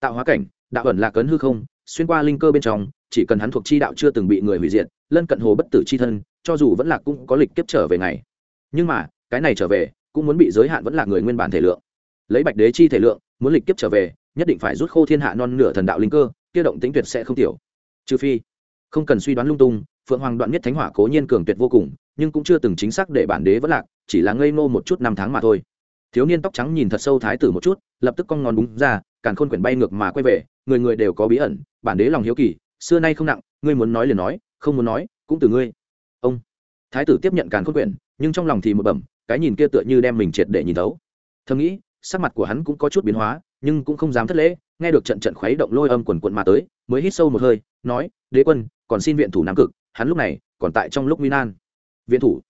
Tạo hóa cảnh, đạo ẩn là cấn hư không, xuyên qua linh cơ bên trong, chỉ cần hắn thuộc chi đạo chưa từng bị người hủy diệt, lân cận hồ bất tử chi thân, cho dù vẫn là cũng có lịch kiếp trở về ngày. Nhưng mà, cái này trở về cũng muốn bị giới hạn vẫn là người nguyên bản thể lượng. Lấy bạch đế chi thể lượng, muốn lịch kiếp trở về, nhất định phải rút khô thiên hạ non nửa thần đạo linh cơ, kia động tính tuyệt sẽ không tiểu. Trừ phi, không cần suy đoán lung tung, phượng hoàng đoạn nhất thánh hỏa cố nhiên cường tuyệt vô cùng, nhưng cũng chưa từng chính xác để bản đế vẫn lạc, chỉ là ngây ngô một chút năm tháng mà thôi. Thiếu niên tóc trắng nhìn thật sâu thái tử một chút, lập tức cong ngón đúng ra, càn khôn quyển bay ngược mà quay về, người người đều có bí ẩn, bản đế lòng hiếu kỳ, xưa nay không nặng, ngươi muốn nói liền nói, không muốn nói, cũng từ ngươi. Ông, thái tử tiếp nhận càn khôn quyển, nhưng trong lòng thì một bẩm cái nhìn kia tựa như đem mình triệt để nhìn thấu. Thầm nghĩ, sắc mặt của hắn cũng có chút biến hóa, nhưng cũng không dám thất lễ, nghe được trận trận khuấy động lôi âm quần quận mà tới, mới hít sâu một hơi, nói, đế quân, còn xin viện thủ nam cực, hắn lúc này còn tại trong lúc nguy nan. Viện thủ?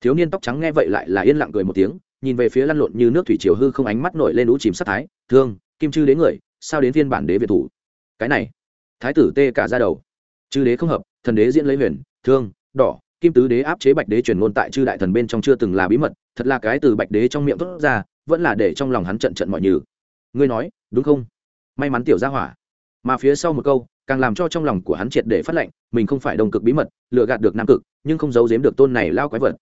Thiếu niên tóc trắng nghe vậy lại là yên lặng cười một tiếng, nhìn về phía lăn lộn như nước thủy triều hư không ánh mắt nổi lên lũ chìm sát thái, thương, kim chư đến người, sao đến phiên bản đế viện thủ? Cái này, thái tử tê cả ra đầu. Chư đế không hợp, thần đế diễn lấy huyền, thương, đỏ, kim tứ đế áp chế bạch đế truyền ngôn tại chư đại thần bên trong chưa từng là bí mật thật là cái từ bạch đế trong miệng thốt ra, vẫn là để trong lòng hắn trận trận mọi nhừ. Ngươi nói, đúng không? May mắn tiểu gia hỏa. Mà phía sau một câu, càng làm cho trong lòng của hắn triệt để phát lệnh, mình không phải đồng cực bí mật lựa gạt được nam cực, nhưng không giấu giếm được tôn này lao quái vật.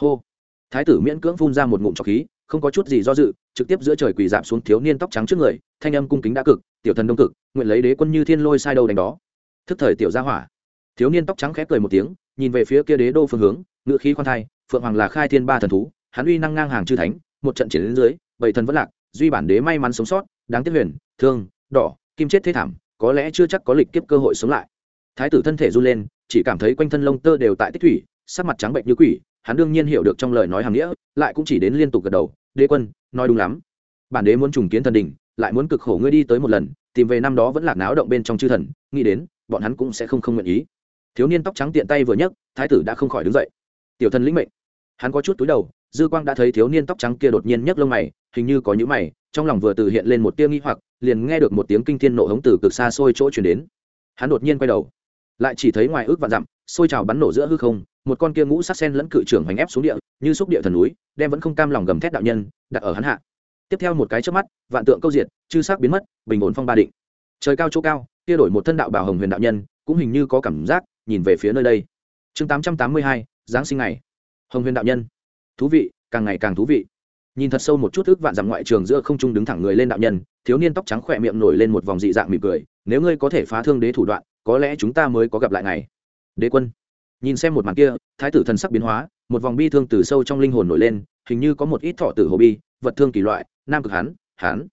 Hô. Thái tử miễn cưỡng phun ra một ngụm trọc khí, không có chút gì do dự, trực tiếp giữa trời quỳ dạp xuống thiếu niên tóc trắng trước người, thanh âm cung kính đã cực, tiểu thần đông cực, nguyện lấy đế quân như thiên lôi sai đầu đánh đó. Thức thời tiểu gia hỏa. Thiếu niên tóc trắng khép cười một tiếng, nhìn về phía kia đế đô phương hướng, ngựa khí khoan thai, phượng hoàng là khai thiên ba thần thú hắn uy năng ngang hàng chư thánh, một trận chiến đến dưới, bảy thần vẫn lạc, duy bản đế may mắn sống sót, đáng tiếc huyền, thương, đỏ, kim chết thế thảm, có lẽ chưa chắc có lịch kiếp cơ hội sống lại. Thái tử thân thể run lên, chỉ cảm thấy quanh thân lông tơ đều tại tích thủy, sắc mặt trắng bệnh như quỷ, hắn đương nhiên hiểu được trong lời nói hàng nghĩa, lại cũng chỉ đến liên tục gật đầu, đế quân, nói đúng lắm. Bản đế muốn trùng kiến thần đình, lại muốn cực khổ ngươi đi tới một lần, tìm về năm đó vẫn lạc náo động bên trong chư thần, nghĩ đến, bọn hắn cũng sẽ không không nguyện ý. Thiếu niên tóc trắng tiện tay vừa nhấc, thái tử đã không khỏi đứng dậy. Tiểu thần lĩnh mệnh. Hắn có chút túi đầu dư quang đã thấy thiếu niên tóc trắng kia đột nhiên nhấc lông mày, hình như có những mày, trong lòng vừa từ hiện lên một tia nghi hoặc, liền nghe được một tiếng kinh thiên nộ hống từ cực xa xôi chỗ chuyển đến. Hắn đột nhiên quay đầu, lại chỉ thấy ngoài ước vạn dặm, xôi trào bắn nổ giữa hư không, một con kia ngũ sắc sen lẫn cự trưởng hoành ép xuống địa, như xúc địa thần núi, đem vẫn không cam lòng gầm thét đạo nhân, đặt ở hắn hạ. Tiếp theo một cái trước mắt, vạn tượng câu diệt, chư sắc biến mất, bình ổn phong ba định. Trời cao chỗ cao, kia đổi một thân đạo bảo hồng huyền đạo nhân, cũng hình như có cảm giác, nhìn về phía nơi đây. Chương tám trăm tám mươi hai, giáng sinh ngày. Hồng huyền đạo nhân thú vị, càng ngày càng thú vị. Nhìn thật sâu một chút ước vạn dặm ngoại trường giữa không trung đứng thẳng người lên đạo nhân, thiếu niên tóc trắng khỏe miệng nổi lên một vòng dị dạng mỉm cười, nếu ngươi có thể phá thương đế thủ đoạn, có lẽ chúng ta mới có gặp lại ngày đế quân. Nhìn xem một màn kia, thái tử thần sắc biến hóa, một vòng bi thương từ sâu trong linh hồn nổi lên, hình như có một ít thọ tử hồ bi, vật thương kỳ loại, nam cực hán hán.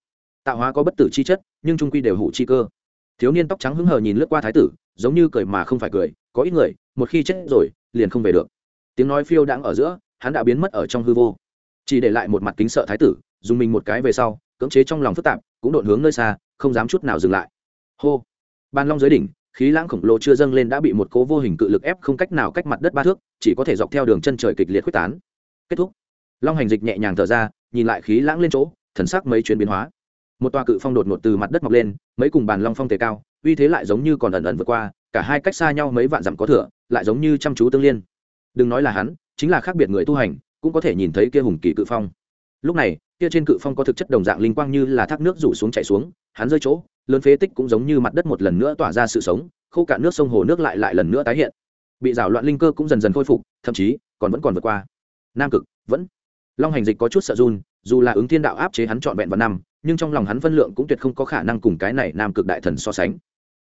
Tạo hóa có bất tử chi chất, nhưng trung quy đều hủ chi cơ. Thiếu niên tóc trắng hứng hờ nhìn lướt qua thái tử, giống như cười mà không phải cười, có ít người, một khi chết rồi, liền không về được. Tiếng nói phiêu đãng ở giữa hắn đã biến mất ở trong hư vô. Chỉ để lại một mặt kính sợ thái tử, dùng mình một cái về sau, cưỡng chế trong lòng phức tạp, cũng đột hướng nơi xa, không dám chút nào dừng lại. Hô! Ban long dưới đỉnh, khí lãng khổng lồ chưa dâng lên đã bị một cố vô hình cự lực ép không cách nào cách mặt đất ba thước, chỉ có thể dọc theo đường chân trời kịch liệt quyết tán. Kết thúc. Long hành dịch nhẹ nhàng thở ra, nhìn lại khí lãng lên chỗ, thần sắc mấy chuyến biến hóa. Một tòa cự phong đột ngột từ mặt đất mọc lên, mấy cùng bàn long phong thể cao, uy thế lại giống như còn ẩn ẩn vượt qua, cả hai cách xa nhau mấy vạn dặm có thừa, lại giống như chăm chú tương liên. Đừng nói là hắn chính là khác biệt người tu hành, cũng có thể nhìn thấy kia hùng kỳ cự phong. Lúc này, kia trên cự phong có thực chất đồng dạng linh quang như là thác nước rủ xuống chạy xuống, hắn rơi chỗ, lớn phế tích cũng giống như mặt đất một lần nữa tỏa ra sự sống, khô cạn nước sông hồ nước lại lại lần nữa tái hiện. Bị rào loạn linh cơ cũng dần dần khôi phục, thậm chí, còn vẫn còn vượt qua. Nam cực, vẫn. Long hành dịch có chút sợ run, dù là ứng thiên đạo áp chế hắn trọn vẹn vào năm, nhưng trong lòng hắn phân lượng cũng tuyệt không có khả năng cùng cái này nam cực đại thần so sánh.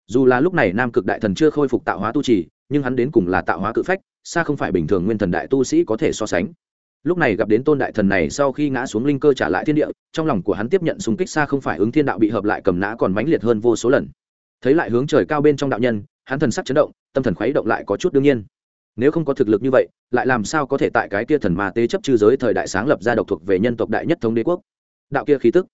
Dù là lúc này nam cực đại thần chưa khôi phục tạo hóa tu trì nhưng hắn đến cùng là tạo hóa cự phách, xa không phải bình thường nguyên thần đại tu sĩ có thể so sánh. Lúc này gặp đến tôn đại thần này sau khi ngã xuống linh cơ trả lại thiên địa, trong lòng của hắn tiếp nhận xung kích xa không phải ứng thiên đạo bị hợp lại cầm nã còn mãnh liệt hơn vô số lần. Thấy lại hướng trời cao bên trong đạo nhân, hắn thần sắc chấn động, tâm thần khuấy động lại có chút đương nhiên. Nếu không có thực lực như vậy, lại làm sao có thể tại cái kia thần ma tế chấp chư giới thời đại sáng lập ra độc thuộc về nhân tộc đại nhất thống đế quốc? Đạo kia khí tức.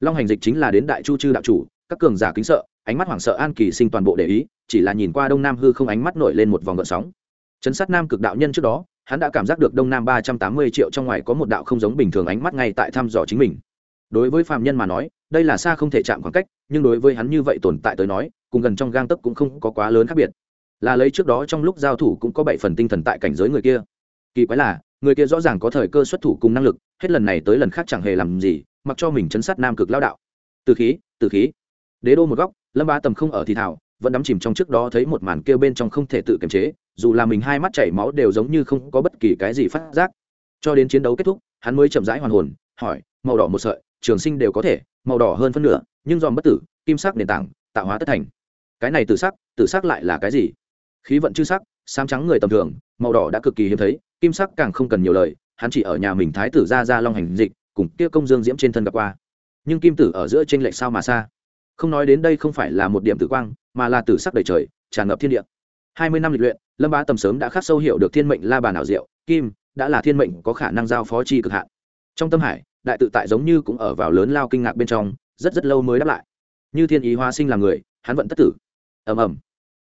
Long hành dịch chính là đến đại chu chư đạo chủ các cường giả kính sợ, ánh mắt hoảng sợ an kỳ sinh toàn bộ để ý, chỉ là nhìn qua đông nam hư không ánh mắt nổi lên một vòng gợn sóng. Chấn sát nam cực đạo nhân trước đó, hắn đã cảm giác được đông nam ba trăm tám mươi triệu trong ngoài có một đạo không giống bình thường ánh mắt ngay tại thăm dò chính mình. Đối với phạm nhân mà nói, đây là xa không thể chạm khoảng cách, nhưng đối với hắn như vậy tồn tại tới nói, cùng gần trong gang tấc cũng không có quá lớn khác biệt. Là lấy trước đó trong lúc giao thủ cũng có bảy phần tinh thần tại cảnh giới người kia. Kỳ quái là, người kia rõ ràng có thời cơ xuất thủ cùng năng lực, hết lần này tới lần khác chẳng hề làm gì, mặc cho mình chấn sát nam cực lao đạo. Từ khí từ khí đế đô một góc, lâm ba tầm không ở thì thảo, vẫn đắm chìm trong trước đó thấy một màn kêu bên trong không thể tự kiềm chế, dù là mình hai mắt chảy máu đều giống như không có bất kỳ cái gì phát giác. Cho đến chiến đấu kết thúc, hắn mới chậm rãi hoàn hồn, hỏi, màu đỏ một sợi, trường sinh đều có thể, màu đỏ hơn phân nửa, nhưng dòm bất tử, kim sắc nền tảng, tạo hóa tất thành. Cái này từ sắc từ sắc lại là cái gì? Khí vận chư sắc xám trắng người tầm thường, màu đỏ đã cực kỳ hiếm thấy, kim sắc càng không cần nhiều lời, hắn chỉ ở nhà mình thái tử ra ra long hành dịch, cùng kia công dương diễm trên thân gặp qua. Nhưng kim tử ở giữa trên lệch sao mà xa? Không nói đến đây không phải là một điểm tử quang, mà là tử sắc đầy trời, tràn ngập thiên địa. Hai mươi năm lịch luyện, lâm bá tầm sớm đã khắc sâu hiểu được thiên mệnh la bàn ảo diệu, kim, đã là thiên mệnh có khả năng giao phó chi cực hạn. Trong tâm hải, đại tự tại giống như cũng ở vào lớn lao kinh ngạc bên trong, rất rất lâu mới đáp lại. Như thiên ý hóa sinh là người, hắn vẫn tất tử. Ầm ầm.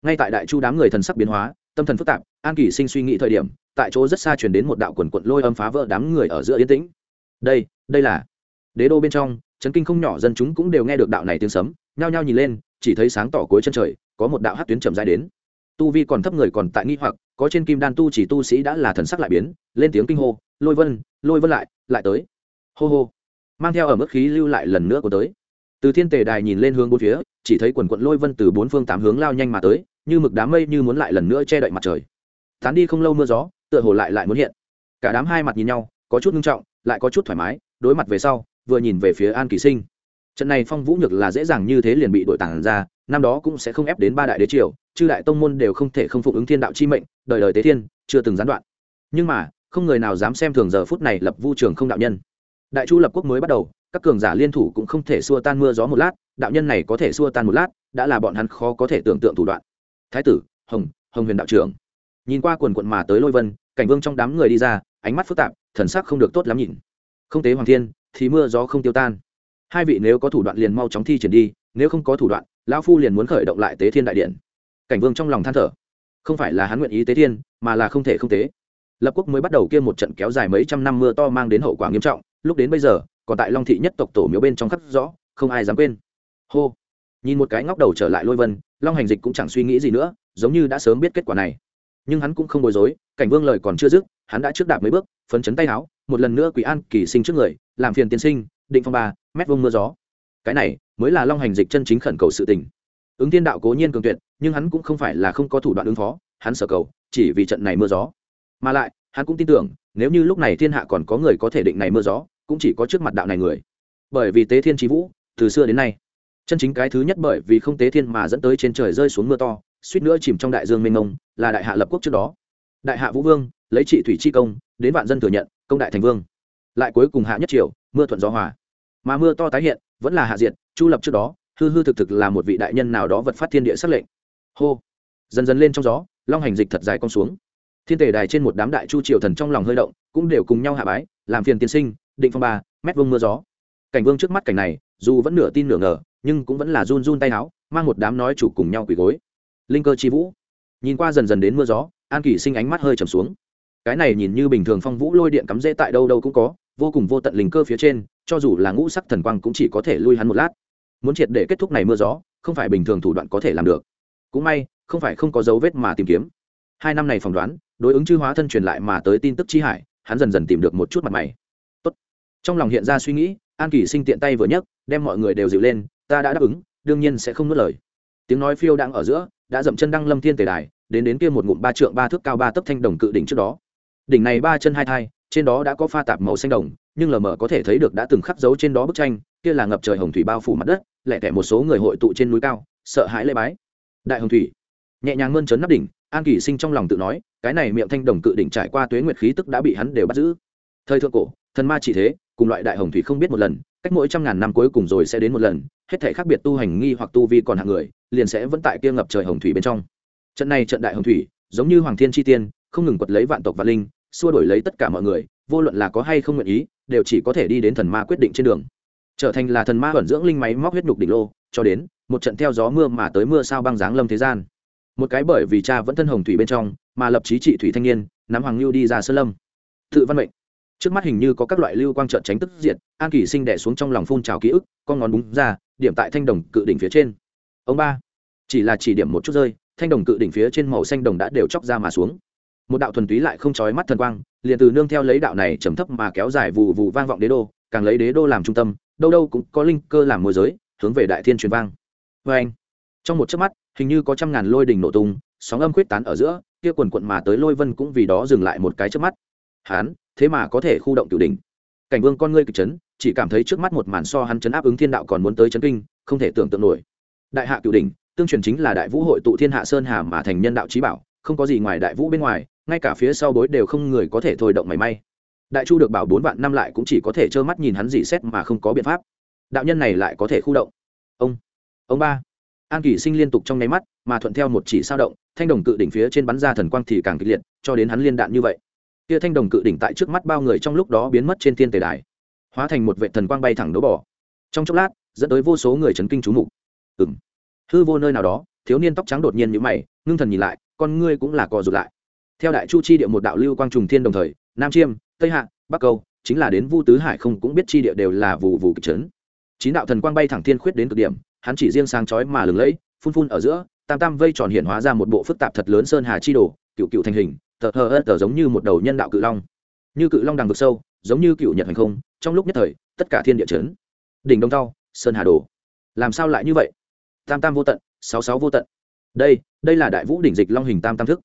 Ngay tại đại chu đám người thần sắc biến hóa, tâm thần phức tạp, an kỳ sinh suy nghĩ thời điểm, tại chỗ rất xa chuyển đến một đạo quần quận lôi âm phá vỡ đám người ở giữa yên tĩnh. Đây đây là đế đô bên trong chấn kinh không nhỏ dân chúng cũng đều nghe được đạo này tiếng sấm, nhao nhao nhìn lên, chỉ thấy sáng tỏ cuối chân trời, có một đạo hát tuyến chậm dài đến. Tu vi còn thấp người còn tại nghi hoặc, có trên kim đan tu chỉ tu sĩ đã là thần sắc lại biến, lên tiếng kinh hô, lôi vân lôi vân lại lại tới. Hô hô. Mang theo ở mức khí lưu lại lần nữa của tới. Từ thiên tề đài nhìn lên hướng bốn phía, chỉ thấy quần quận lôi vân từ bốn phương tám hướng lao nhanh mà tới, như mực đám mây như muốn lại lần nữa che đậy mặt trời. Tán đi không lâu mưa gió, tựa hồ lại lại muốn hiện. Cả đám hai mặt nhìn nhau, có chút ngưng trọng, lại có chút thoải mái, đối mặt về sau vừa nhìn về phía an kỳ sinh. Trận này phong vũ nhược là dễ dàng như thế liền bị đội tản ra, năm đó cũng sẽ không ép đến ba đại đế triều, chư đại tông môn đều không thể không phục ứng thiên đạo chi mệnh, đời đời tế thiên, chưa từng gián đoạn. Nhưng mà, không người nào dám xem thường giờ phút này lập vu trường không đạo nhân. Đại chu lập quốc mới bắt đầu, các cường giả liên thủ cũng không thể xua tan mưa gió một lát, đạo nhân này có thể xua tan một lát, đã là bọn hắn khó có thể tưởng tượng thủ đoạn. Thái tử, hồng hồng huyền đạo trưởng. Nhìn qua quần quận mà tới lôi vân, cảnh vương trong đám người đi ra, ánh mắt phức tạp, thần sắc không được tốt lắm nhìn. Không tế hoàng thiên thì mưa gió không tiêu tan. Hai vị nếu có thủ đoạn liền mau chóng thi triển đi, nếu không có thủ đoạn, lão phu liền muốn khởi động lại tế thiên đại điện. Cảnh vương trong lòng than thở. Không phải là hắn nguyện ý tế thiên, mà là không thể không tế. Lập quốc mới bắt đầu kia một trận kéo dài mấy trăm năm mưa to mang đến hậu quả nghiêm trọng, lúc đến bây giờ, còn tại long thị nhất tộc tổ miếu bên trong khắc rõ, không ai dám quên. Hô. Nhìn một cái ngóc đầu trở lại lôi vân, long hành dịch cũng chẳng suy nghĩ gì nữa, giống như đã sớm biết kết quả này nhưng hắn cũng không bối rối, cảnh vương lời còn chưa dứt, hắn đã trước đạp mấy bước, phấn chấn tay áo một lần nữa quý an kỳ sinh trước người, làm phiền tiên sinh, định phong ba, mét vông mưa gió. Cái này mới là long hành dịch chân chính khẩn cầu sự tình. Ứng tiên đạo cố nhiên cường tuyệt, nhưng hắn cũng không phải là không có thủ đoạn ứng phó, hắn sở cầu, chỉ vì trận này mưa gió. Mà lại, hắn cũng tin tưởng, nếu như lúc này thiên hạ còn có người có thể định này mưa gió, cũng chỉ có trước mặt đạo này người. Bởi vì tế thiên trí vũ, từ xưa đến nay, chân chính cái thứ nhất bởi vì không tế thiên mà dẫn tới trên trời rơi xuống mưa to suýt nữa chìm trong đại dương mênh mông, là đại hạ lập quốc trước đó. Đại hạ vũ vương, lấy trị thủy chi công, đến vạn dân thừa nhận, công đại thành vương. Lại cuối cùng hạ nhất triều, mưa thuận gió hòa. Mà mưa to tái hiện, vẫn là hạ diện chu lập trước đó, hư hư thực thực là một vị đại nhân nào đó vật phát thiên địa sắc lệnh. Hô! Dần dần lên trong gió, long hành dịch thật dài con xuống. Thiên tể đài trên một đám đại chu triều thần trong lòng hơi động, cũng đều cùng nhau hạ bái, làm phiền tiên sinh, định phong ba, mét vương mưa gió. Cảnh vương trước mắt cảnh này, dù vẫn nửa tin nửa ngờ, nhưng cũng vẫn là run run tay áo mang một đám nói chủ cùng nhau quỳ gối linh cơ chi vũ. Nhìn qua dần dần đến mưa gió, an kỳ sinh ánh mắt hơi trầm xuống. Cái này nhìn như bình thường phong vũ lôi điện cắm rễ tại đâu đâu cũng có, vô cùng vô tận linh cơ phía trên, cho dù là ngũ sắc thần quang cũng chỉ có thể lui hắn một lát. Muốn triệt để kết thúc này mưa gió, không phải bình thường thủ đoạn có thể làm được. Cũng may, không phải không có dấu vết mà tìm kiếm. Hai năm này phỏng đoán, đối ứng chư hóa thân truyền lại mà tới tin tức chi hải, hắn dần dần tìm được một chút mặt mày. Tốt. trong lòng hiện ra suy nghĩ, an kỳ sinh tiện tay vừa nhấc, đem mọi người đều dịu lên, ta đã đáp ứng, đương nhiên sẽ không nuốt lời. Tiếng nói phiêu đang ở giữa đã dậm chân đăng lâm thiên tề đài, đến đến kia một ngụm ba trượng ba thước cao ba tấc thanh đồng cự đỉnh trước đó. Đỉnh này ba chân hai thai, trên đó đã có pha tạp màu xanh đồng, nhưng lờ mờ có thể thấy được đã từng khắc dấu trên đó bức tranh, kia là ngập trời hồng thủy bao phủ mặt đất, lẻ tẻ một số người hội tụ trên núi cao, sợ hãi lễ bái. Đại hồng thủy, nhẹ nhàng mơn trớn nắp đỉnh, an kỳ sinh trong lòng tự nói, cái này miệng thanh đồng cự đỉnh trải qua tuế nguyệt khí tức đã bị hắn đều bắt giữ. Thời thượng cổ, thần ma chỉ thế, cùng loại đại hồng thủy không biết một lần cách mỗi trăm ngàn năm cuối cùng rồi sẽ đến một lần, hết thể khác biệt tu hành nghi hoặc tu vi còn hạng người, liền sẽ vẫn tại kia ngập trời hồng thủy bên trong. Trận này trận đại hồng thủy, giống như hoàng thiên chi tiên, không ngừng quật lấy vạn tộc và linh, xua đổi lấy tất cả mọi người, vô luận là có hay không nguyện ý, đều chỉ có thể đi đến thần ma quyết định trên đường. Trở thành là thần ma vận dưỡng linh máy móc huyết nhục đỉnh lô, cho đến, một trận theo gió mưa mà tới mưa sao băng giáng lâm thế gian. Một cái bởi vì cha vẫn thân hồng thủy bên trong, mà lập trí trị thủy thanh niên, nắm hoàng lưu đi ra sơn lâm. Tự văn mệnh trước mắt hình như có các loại lưu quang trợn tránh tức diệt, an kỳ sinh đẻ xuống trong lòng phun trào ký ức, con ngón búng ra, điểm tại thanh đồng cự đỉnh phía trên. Ông ba, chỉ là chỉ điểm một chút rơi, thanh đồng cự đỉnh phía trên màu xanh đồng đã đều chóc ra mà xuống. Một đạo thuần túy lại không trói mắt thần quang, liền từ nương theo lấy đạo này trầm thấp mà kéo dài vụ vụ vang vọng đế đô, càng lấy đế đô làm trung tâm, đâu đâu cũng có linh cơ làm môi giới, hướng về đại thiên truyền vang. Vê anh. Trong một chớp mắt, hình như có trăm ngàn lôi đỉnh nổ tung, sóng âm khuyết tán ở giữa, kia quần quận mà tới lôi vân cũng vì đó dừng lại một cái chớp mắt. Hán thế mà có thể khu động cửu đỉnh. Cảnh vương con ngươi kịch chấn, chỉ cảm thấy trước mắt một màn so hắn chấn áp ứng thiên đạo còn muốn tới chấn kinh, không thể tưởng tượng nổi. Đại hạ cửu đỉnh, tương truyền chính là đại vũ hội tụ thiên hạ sơn hà mà thành nhân đạo trí bảo, không có gì ngoài đại vũ bên ngoài, ngay cả phía sau bối đều không người có thể thôi động mảy may. Đại chu được bảo bốn vạn năm lại cũng chỉ có thể trơ mắt nhìn hắn dị xét mà không có biện pháp. Đạo nhân này lại có thể khu động. Ông ông ba. An kỳ sinh liên tục trong nháy mắt, mà thuận theo một chỉ sao động, thanh đồng cự đỉnh phía trên bắn ra thần quang thì càng kịch liệt, cho đến hắn liên đạn như vậy kia thanh đồng cự đỉnh tại trước mắt bao người trong lúc đó biến mất trên thiên tề đài, hóa thành một vệ thần quang bay thẳng đấu bỏ trong chốc lát, dẫn tới vô số người chấn kinh chú mục. Ừng hư vô nơi nào đó, thiếu niên tóc trắng đột nhiên như mày, ngưng thần nhìn lại, con ngươi cũng là cò rụt lại. Theo đại chu chi địa một đạo lưu quang trùng thiên đồng thời, nam chiêm, tây hạ, bắc câu, chính là đến vu tứ hải không cũng biết chi địa đều là vụ vụ kịch trấn chín đạo thần quang bay thẳng thiên khuyết đến cực điểm, hắn chỉ riêng sáng chói mà lừng lẫy, phun phun ở giữa, tam tam vây tròn hiện hóa ra một bộ phức tạp thật lớn sơn hà chi đồ, cựu cựu thành hình tờ hờ ớt tờ giống như một đầu nhân đạo cự long. Như cự long đằng vực sâu, giống như cựu nhật hành không, trong lúc nhất thời, tất cả thiên địa chấn. Đỉnh đông thau sơn hà đồ làm sao lại như vậy? Tam tam vô tận, sáu sáu vô tận. Đây đây là đại vũ đỉnh dịch long hình tam tam thức.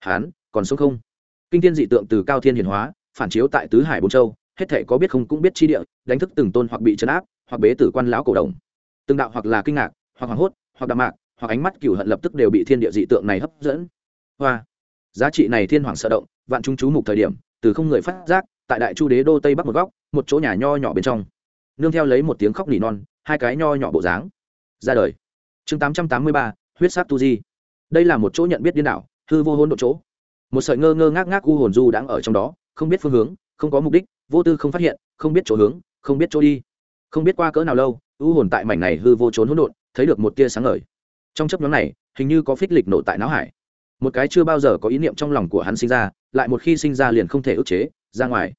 Hán, còn sống không? Kinh thiên dị tượng từ cao thiên hiển hóa, phản chiếu tại tứ hải bốn châu, hết thể có biết không cũng biết chi địa, đánh thức từng tôn hoặc bị chấn áp, hoặc bế tử quan lão cổ đồng. Từng đạo hoặc là kinh ngạc, hoặc hoảng hốt, hoặc đạm mạc, hoặc ánh mắt cửu hận lập tức đều bị thiên địa dị tượng này hấp dẫn. Hoa giá trị này thiên hoàng sợ động, vạn chúng chú mục thời điểm, từ không người phát giác, tại đại chu đế đô tây bắc một góc, một chỗ nhà nho nhỏ bên trong. Nương theo lấy một tiếng khóc nỉ non, hai cái nho nhỏ bộ dáng. Ra đời. Chương tám trăm tám mươi ba, huyết sát tu di. Đây là một chỗ nhận biết điên đảo, hư vô hôn độ chỗ. Một sợi ngơ ngơ ngác ngác u hồn du đang ở trong đó, không biết phương hướng, không có mục đích, vô tư không phát hiện, không biết chỗ hướng, không biết chỗ đi. Không biết qua cỡ nào lâu, u hồn tại mảnh này hư vô trốn hỗn độn, thấy được một tia sáng ngời. Trong chấp nhóm này, hình như có phích lịch nổ tại não hải một cái chưa bao giờ có ý niệm trong lòng của hắn sinh ra, lại một khi sinh ra liền không thể ức chế, ra ngoài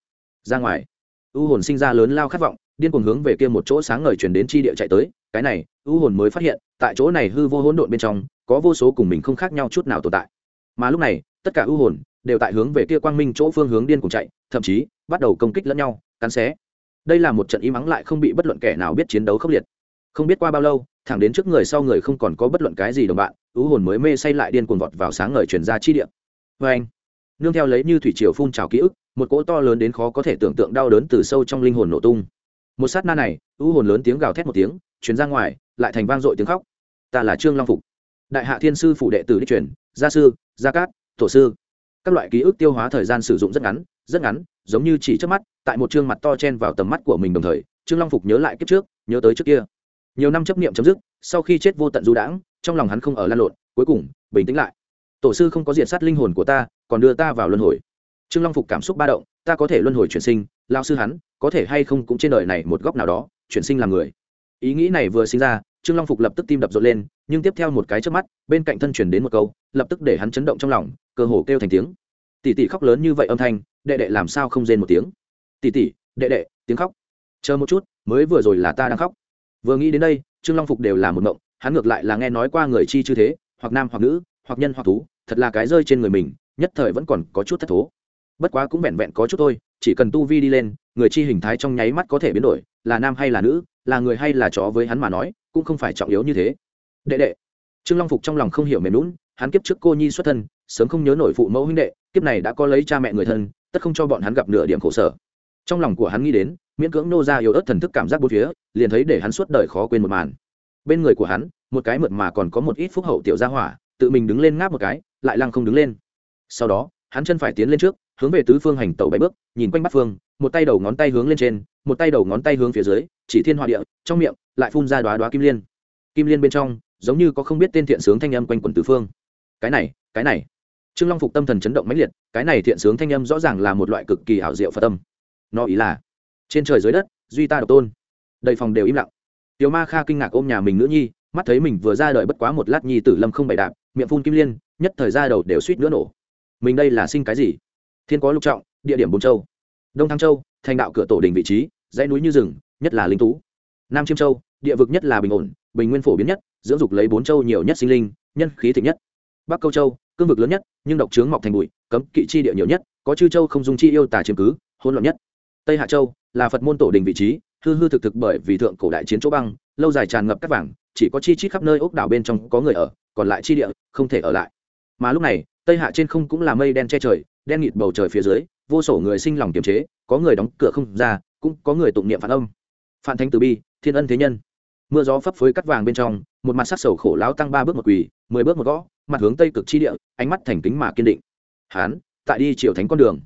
ra ngoài. U hồn sinh ra lớn lao khát vọng, điên cuồng hướng về kia một chỗ sáng ngời chuyển đến chi địa chạy tới, cái này, u hồn mới phát hiện, tại chỗ này hư vô hỗn độn bên trong, có vô số cùng mình không khác nhau chút nào tồn tại. Mà lúc này, tất cả u hồn đều tại hướng về kia quang minh chỗ phương hướng điên cuồng chạy, thậm chí, bắt đầu công kích lẫn nhau, cắn xé. Đây là một trận im ắng lại không bị bất luận kẻ nào biết chiến đấu khốc liệt. Không biết qua bao lâu, thẳng đến trước người sau người không còn có bất luận cái gì đồng bạn ú hồn mới mê say lại điên cuồng vọt vào sáng ngời chuyển ra chi địa vê anh, nương theo lấy như thủy triều phun trào ký ức, một cỗ to lớn đến khó có thể tưởng tượng đau đớn từ sâu trong linh hồn nổ tung. Một sát na này ú hồn lớn tiếng gào thét một tiếng chuyển ra ngoài, lại thành vang dội tiếng khóc. Ta là trương long phục, đại hạ thiên sư phủ đệ tử đi truyền, gia sư, gia cát, tổ sư. Các loại ký ức tiêu hóa thời gian sử dụng rất ngắn rất ngắn, giống như chỉ trước mắt, tại một chương mặt to chen vào tầm mắt của mình đồng thời, trương long phục nhớ lại kiếp trước, nhớ tới trước kia. Nhiều năm chấp niệm chấm dứt, sau khi chết vô tận du đãng trong lòng hắn không ở lan lộn, cuối cùng, bình tĩnh lại. Tổ sư không có diện sát linh hồn của ta, còn đưa ta vào luân hồi. Trương long phục cảm xúc ba động, ta có thể luân hồi chuyển sinh lao sư hắn, có thể hay không cũng trên đời này một góc nào đó, chuyển sinh làm người. Ý nghĩ này vừa sinh ra, trương long phục lập tức tim đập rộn lên, nhưng tiếp theo một cái trước mắt, bên cạnh thân chuyển đến một câu, lập tức để hắn chấn động trong lòng, cơ hồ kêu thành tiếng. Tỷ tỷ khóc lớn như vậy âm thanh, đệ đệ làm sao không rên một tiếng? Tỷ tỷ, đệ đệ, tiếng khóc. Chờ một chút, mới vừa rồi là ta đang khóc. Vừa nghĩ đến đây, trương long phục đều là một mộng hắn ngược lại là nghe nói qua người chi chư thế, hoặc nam hoặc nữ, hoặc nhân hoặc thú, thật là cái rơi trên người mình, nhất thời vẫn còn có chút thất thố. Bất quá cũng vẹn vẹn có chút thôi, chỉ cần tu vi đi lên, người chi hình thái trong nháy mắt có thể biến đổi, là nam hay là nữ, là người hay là chó với hắn mà nói, cũng không phải trọng yếu như thế. Đệ đệ. Trương long phục trong lòng không hiểu mềm lún hắn kiếp trước cô nhi xuất thân, sớm không nhớ nổi phụ mẫu huynh đệ, kiếp này đã có lấy cha mẹ người thân, tất không cho bọn hắn gặp nửa điểm khổ sở. Trong lòng của hắn nghĩ đến, miễn cưỡng nô ra yếu ớt thần thức cảm giác bốn phía, liền thấy để hắn suốt đời khó quên một màn bên người của hắn, một cái mượt mà còn có một ít phúc hậu tiểu gia hỏa, tự mình đứng lên ngáp một cái, lại lăng không đứng lên. Sau đó, hắn chân phải tiến lên trước, hướng về tứ phương hành tẩu bảy bước, nhìn quanh bắt phương, một tay đầu ngón tay hướng lên trên, một tay đầu ngón tay hướng phía dưới, chỉ thiên hòa địa, trong miệng, lại phun ra đoá đoá kim liên. Kim liên bên trong, giống như có không biết tên thiện sướng thanh âm quanh quần tứ phương. Cái này cái này. Trương long phục tâm thần chấn động mãnh liệt, cái này thiện sướng thanh âm rõ ràng là một loại cực kỳ ảo diệu phật tâm. Nó ý là, trên trời dưới đất, duy ta độc tôn. Đầy phòng đều im lặng tiểu ma kha kinh ngạc ôm nhà mình nữ nhi, mắt thấy mình vừa ra đời bất quá một lát nhi tử lâm không bày đạp, miệng phun kim liên, nhất thời ra đầu đều suýt nữa nổ. Mình đây là sinh cái gì? Thiên có lục trọng, địa điểm bốn châu. Đông thăng châu, thành đạo cửa tổ đình vị trí, dãy núi như rừng, nhất là linh tú. Nam chiêm châu, địa vực nhất là bình ổn, bình nguyên phổ biến nhất, dưỡng dục lấy bốn châu nhiều nhất sinh linh, nhân khí thịnh nhất. Bắc câu châu, cương vực lớn nhất, nhưng độc trướng mọc thành bụi, cấm kỵ chi địa nhiều nhất, có chư châu không dung chi yêu tà chiếm cứ, hỗn loạn nhất. Tây hạ châu, là phật môn tổ đình vị trí hư hư thực thực bởi vì thượng cổ đại chiến chỗ băng, lâu dài tràn ngập các vàng, chỉ có chi chít khắp nơi ốc đảo bên trong có người ở, còn lại chi địa không thể ở lại. Mà lúc này, tây hạ trên không cũng là mây đen che trời, đen nghịt bầu trời phía dưới, vô sổ người sinh lòng kiềm chế, có người đóng cửa không ra, cũng có người tụng niệm phản âm. Phản thánh từ bi, thiên ân thế nhân. Mưa gió phấp phới cắt vàng bên trong, một mặt sắc sầu khổ lão tăng ba bước một quỳ, mười bước một gõ, mặt hướng tây cực chi địa, ánh mắt thành kính mà kiên định. Hán, tại đi triều thánh con đường.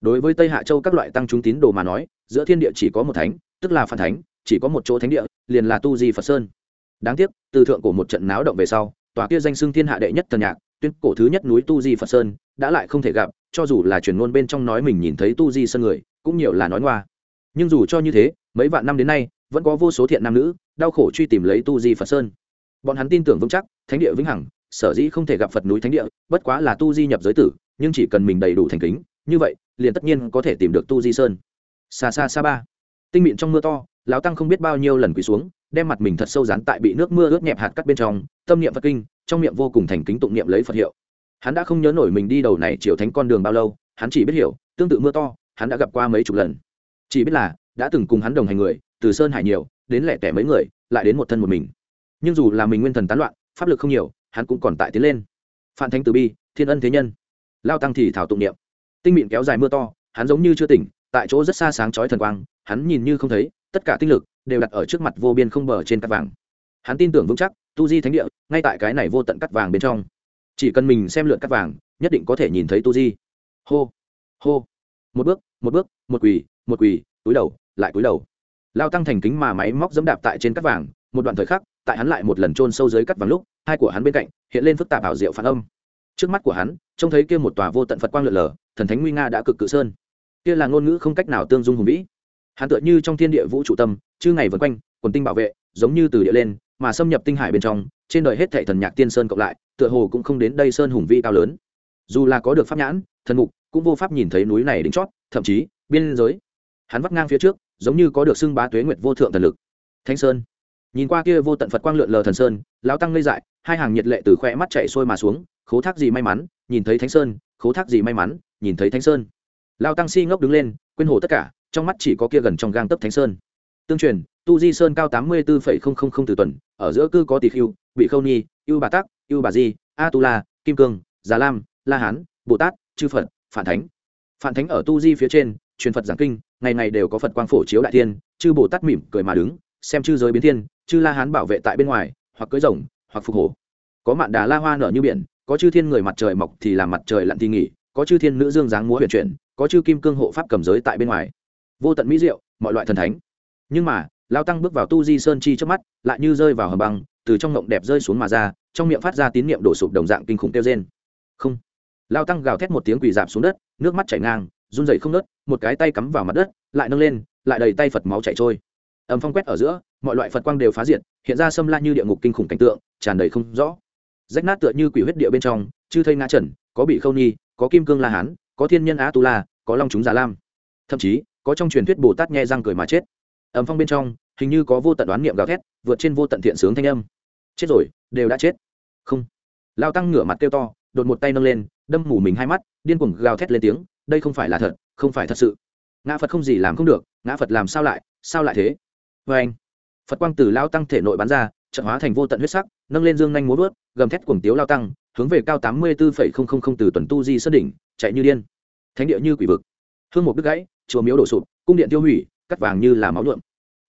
Đối với tây hạ châu các loại tăng chúng tín đồ mà nói, giữa thiên địa chỉ có một thánh tức là phản thánh, chỉ có một chỗ thánh địa, liền là tu di phật sơn. Đáng tiếc, từ thượng của một trận náo động về sau, tòa kia danh xưng thiên hạ đệ nhất thần nhạc, tuyên cổ thứ nhất núi tu di phật sơn, đã lại không thể gặp, cho dù là truyền ngôn bên trong nói mình nhìn thấy tu di sơn người, cũng nhiều là nói ngoa. Nhưng dù cho như thế, mấy vạn năm đến nay, vẫn có vô số thiện nam nữ, đau khổ truy tìm lấy tu di phật sơn. Bọn hắn tin tưởng vững chắc, thánh địa vĩnh hằng, sở dĩ không thể gặp phật núi thánh địa, bất quá là tu di nhập giới tử, nhưng chỉ cần mình đầy đủ thành kính, như vậy, liền tất nhiên có thể tìm được tu di sơn. Xa xa xa ba tinh mịn trong mưa to, lão tăng không biết bao nhiêu lần quỳ xuống, đem mặt mình thật sâu dán tại bị nước mưa ướt nhẹp hạt cắt bên trong, tâm niệm phật kinh, trong miệng vô cùng thành kính tụng niệm lấy phật hiệu. Hắn đã không nhớ nổi mình đi đầu này chiều thánh con đường bao lâu, hắn chỉ biết hiểu, tương tự mưa to, hắn đã gặp qua mấy chục lần. Chỉ biết là, đã từng cùng hắn đồng hành người, từ sơn hải nhiều, đến lẻ tẻ mấy người, lại đến một thân một mình. Nhưng dù là mình nguyên thần tán loạn, pháp lực không nhiều, hắn cũng còn tại tiến lên. Phan thánh từ bi, thiên ân thế nhân. Lao tăng thì thảo tụng niệm. Tinh mịn kéo dài mưa to, hắn giống như chưa tỉnh tại chỗ rất xa sáng chói thần quang, hắn nhìn như không thấy, tất cả tinh lực đều đặt ở trước mặt vô biên không bờ trên cắt vàng. Hắn tin tưởng vững chắc, tu di thánh địa, ngay tại cái này vô tận cắt vàng bên trong. Chỉ cần mình xem lượn cắt vàng, nhất định có thể nhìn thấy tu di. Hô hô. Một bước một bước, một quỳ một quỳ, túi đầu, lại túi đầu. Lao tăng thành kính mà máy móc dẫm đạp tại trên cắt vàng, một đoạn thời khắc, tại hắn lại một lần trôn sâu dưới cắt vàng lúc, hai của hắn bên cạnh, hiện lên phức tạp ảo diệu phản âm. Trước mắt của hắn, trông thấy kia một tòa vô tận phật quang lượn lờ, thần thánh nguy nga đã cực cự sơn kia là ngôn ngữ không cách nào tương dung hùng vĩ. Hắn tựa như trong thiên địa vũ trụ tâm, chư ngày vần quanh, quần tinh bảo vệ, giống như từ địa lên, mà xâm nhập tinh hải bên trong, trên đời hết thệ thần nhạc tiên sơn cộng lại, tựa hồ cũng không đến đây sơn hùng vĩ cao lớn. Dù là có được pháp nhãn, thần mục, cũng vô pháp nhìn thấy núi này đỉnh chót, thậm chí, biên giới. Hắn vắt ngang phía trước, giống như có được xưng bá tuế nguyệt vô thượng thần lực. Thánh sơn. Nhìn qua kia vô tận phật quang lượn lờ thần sơn, lão tăng ngây dại, hai hàng nhiệt lệ từ khoe mắt chạy sôi mà xuống, khố thác gì may mắn, nhìn thấy thánh sơn, khố thác gì may mắn, nhìn thấy thánh sơn lao tăng si ngốc đứng lên, quên hồ tất cả, trong mắt chỉ có kia gần trong gang tấp thánh sơn. Tương truyền, tu di sơn cao tám mươi bốn từ tuần, ở giữa cư có tỷ khưu, bị khâu nhi ưu bà tắc, ưu bà di, a tu la, kim cương, già lam, la hán, bồ tát, chư phật phản thánh. Phản thánh ở tu di phía trên, truyền phật giảng kinh, ngày ngày đều có phật quang phổ chiếu đại tiên chư bồ tát mỉm cười mà đứng, xem chư giới biến thiên, chư la hán bảo vệ tại bên ngoài, hoặc cưới rồng, hoặc phục hổ. Có mạn đà la hoa nở như biển, có chư thiên người mặt trời mọc thì làm mặt trời lặn thì nghỉ, có chư thiên nữ dương dáng múa huyền chuyển có chư kim cương hộ pháp cầm giới tại bên ngoài. Vô tận mỹ diệu, mọi loại thần thánh. Nhưng mà, lao tăng bước vào tu di sơn chi trước mắt, lại như rơi vào hầm băng, từ trong ngộng đẹp rơi xuống mà ra, trong miệng phát ra tín niệm đổ sụp đồng dạng kinh khủng kêu trên không. Lao tăng gào thét một tiếng quỳ dạp xuống đất, nước mắt chảy ngang, run dậy không nớt, một cái tay cắm vào mặt đất, lại nâng lên, lại đầy tay phật máu chảy trôi. Ẩm phong quét ở giữa, mọi loại phật quang đều phá diệt, hiện ra xâm la như địa ngục kinh khủng cảnh tượng, tràn đầy không rõ. Rách nát tựa như quỷ huyết địa bên trong, chư thây ngã trần, có bị khâu nhi có kim cương la hán có thiên nhân á tu la có long chúng già lam. Thậm chí, có trong truyền thuyết bồ tát nghe răng cười mà chết. Ẩm phong bên trong, hình như có vô tận đoán niệm gào thét, vượt trên vô tận thiện sướng thanh âm. Chết rồi, đều đã chết. Không. Lao tăng ngửa mặt kêu to, đột một tay nâng lên, đâm mù mình hai mắt, điên cuồng gào thét lên tiếng, đây không phải là thật, không phải thật sự. Ngã phật không gì làm không được, ngã phật làm sao lại sao lại thế? Vê anh, phật quang từ lao tăng thể nội bắn ra trận hóa thành vô tận huyết sắc, nâng lên dương nhanh múa vớt gầm thét cuồng tiếu lao tăng hướng về cao tám mươi bốn từ tuần tu di sơn đỉnh, chạy như điên. Thánh địa như quỷ vực. Hương một đứt gãy, chùa miếu đổ sụp, cung điện tiêu hủy, cắt vàng như là máu nhuộm.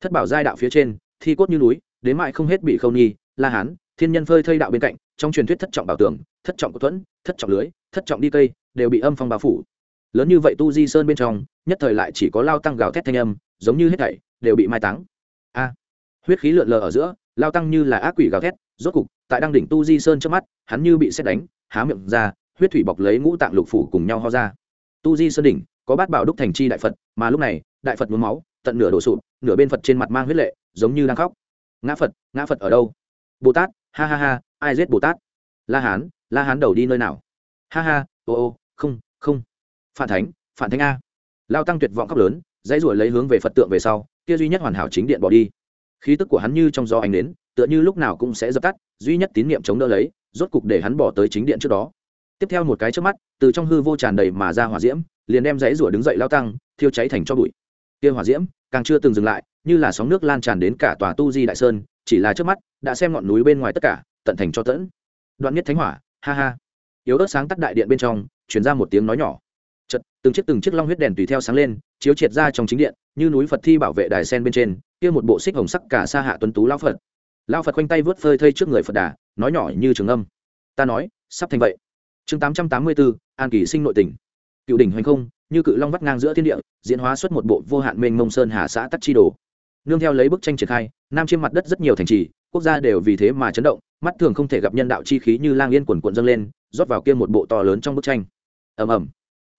Thất bảo giai đạo phía trên, thi cốt như núi, đến mại không hết bị khâu nhi, la hán, thiên nhân phơi thây đạo bên cạnh, trong truyền thuyết thất trọng bảo tường, thất trọng của thuẫn, thất trọng lưới, thất trọng đi cây, đều bị âm phong bao phủ. Lớn như vậy tu di sơn bên trong, nhất thời lại chỉ có lao tăng gào thét thanh âm, giống như hết thảy, đều bị mai táng. A. Huyết khí lượn lờ ở giữa, lao tăng như là ác quỷ gào thét rốt cục, tại đăng đỉnh tu di sơn trước mắt, hắn như bị xét đánh, há miệng ra, huyết thủy bọc lấy ngũ tạng lục phủ cùng nhau ho ra. Tu di sơn đỉnh, có bát bảo đúc thành chi đại phật, mà lúc này, đại phật muốn máu, tận nửa đổ sụp, nửa bên phật trên mặt mang huyết lệ, giống như đang khóc. Ngã phật ngã phật ở đâu? Bồ tát, ha ha ha, ai giết bồ tát? La hán la hán đầu đi nơi nào? Ha ha, ô ô, không không. Phản thánh phản thánh a. Lao tăng tuyệt vọng khóc lớn, dãy ruổi lấy hướng về phật tượng về sau, kia duy nhất hoàn hảo chính điện bỏ đi. Khí tức của hắn như trong gió ánh đến tựa như lúc nào cũng sẽ dập tắt, duy nhất tín niệm chống đỡ lấy, rốt cục để hắn bỏ tới chính điện trước đó. Tiếp theo một cái trước mắt, từ trong hư vô tràn đầy mà ra hỏa diễm, liền đem giấy rủa đứng dậy lao tăng, thiêu cháy thành cho bụi. Kia hỏa diễm, càng chưa từng dừng lại, như là sóng nước lan tràn đến cả tòa tu di đại sơn, chỉ là trước mắt, đã xem ngọn núi bên ngoài tất cả, tận thành cho tẫn. Đoạn nhất thánh hỏa, ha ha. Yếu ớt sáng tắt đại điện bên trong chuyển ra một tiếng nói nhỏ. Chật từng chiếc từng chiếc long huyết đèn tùy theo sáng lên, chiếu triệt ra trong chính điện, như núi phật thi bảo vệ đài sen bên trên, kia một bộ xích hồng sắc cả xa hạ tuấn tú lao phật lao phật khoanh tay vớt phơi thây trước người phật đà, nói nhỏ như trường âm. Ta nói, sắp thành vậy. Chương tám trăm tám mươi bốn an kỳ sinh nội tình. Cựu đỉnh hoành không, như cự long vắt ngang giữa thiên địa, diễn hóa xuất một bộ vô hạn mênh mông sơn hà xã tắc chi đồ. Nương theo lấy bức tranh triển khai, nam trên mặt đất rất nhiều thành trì, quốc gia đều vì thế mà chấn động, mắt thường không thể gặp nhân đạo chi khí như lang yên quần quận dâng lên, rót vào kia một bộ to lớn trong bức tranh. Ầm ầm.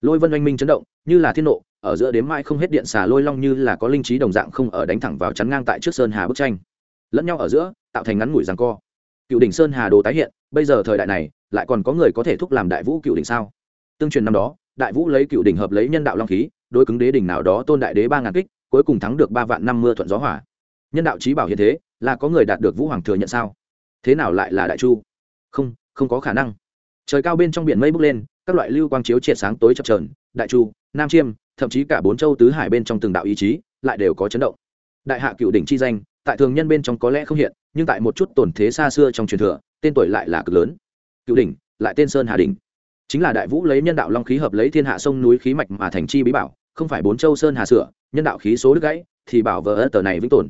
Lôi vân oanh minh chấn động, như là thiên nộ, ở giữa đếm mãi không hết điện xà lôi long như là có linh trí đồng dạng không ở đánh thẳng vào chắn ngang tại trước sơn hà bức tranh lẫn nhau ở giữa, tạo thành ngắn ngủi rằng co. Cựu đỉnh sơn hà đồ tái hiện, bây giờ thời đại này, lại còn có người có thể thúc làm đại vũ cựu đỉnh sao? Tương truyền năm đó, đại vũ lấy cựu đỉnh hợp lấy nhân đạo long khí, đối cứng đế đỉnh nào đó tôn đại đế ba ngàn kích, cuối cùng thắng được ba vạn năm mưa thuận gió hỏa nhân đạo trí bảo hiện thế, là có người đạt được vũ hoàng thừa nhận sao? Thế nào lại là đại chu? Không không có khả năng. Trời cao bên trong biển mây bốc lên, các loại lưu quang chiếu triệt sáng tối chập trờn đại chu, nam chiêm, thậm chí cả bốn châu tứ hải bên trong từng đạo ý chí, lại đều có chấn động. Đại hạ cựu đỉnh chi danh tại thường nhân bên trong có lẽ không hiện, nhưng tại một chút tổn thế xa xưa trong truyền thừa, tên tuổi lại là cực lớn. Cựu đỉnh, lại tên sơn hà đỉnh. Chính là đại vũ lấy nhân đạo long khí hợp lấy thiên hạ sông núi khí mạch mà thành chi bí bảo, không phải bốn châu sơn hà sửa, nhân đạo khí số đứt gãy, thì bảo vỡ tờ này vĩnh tồn.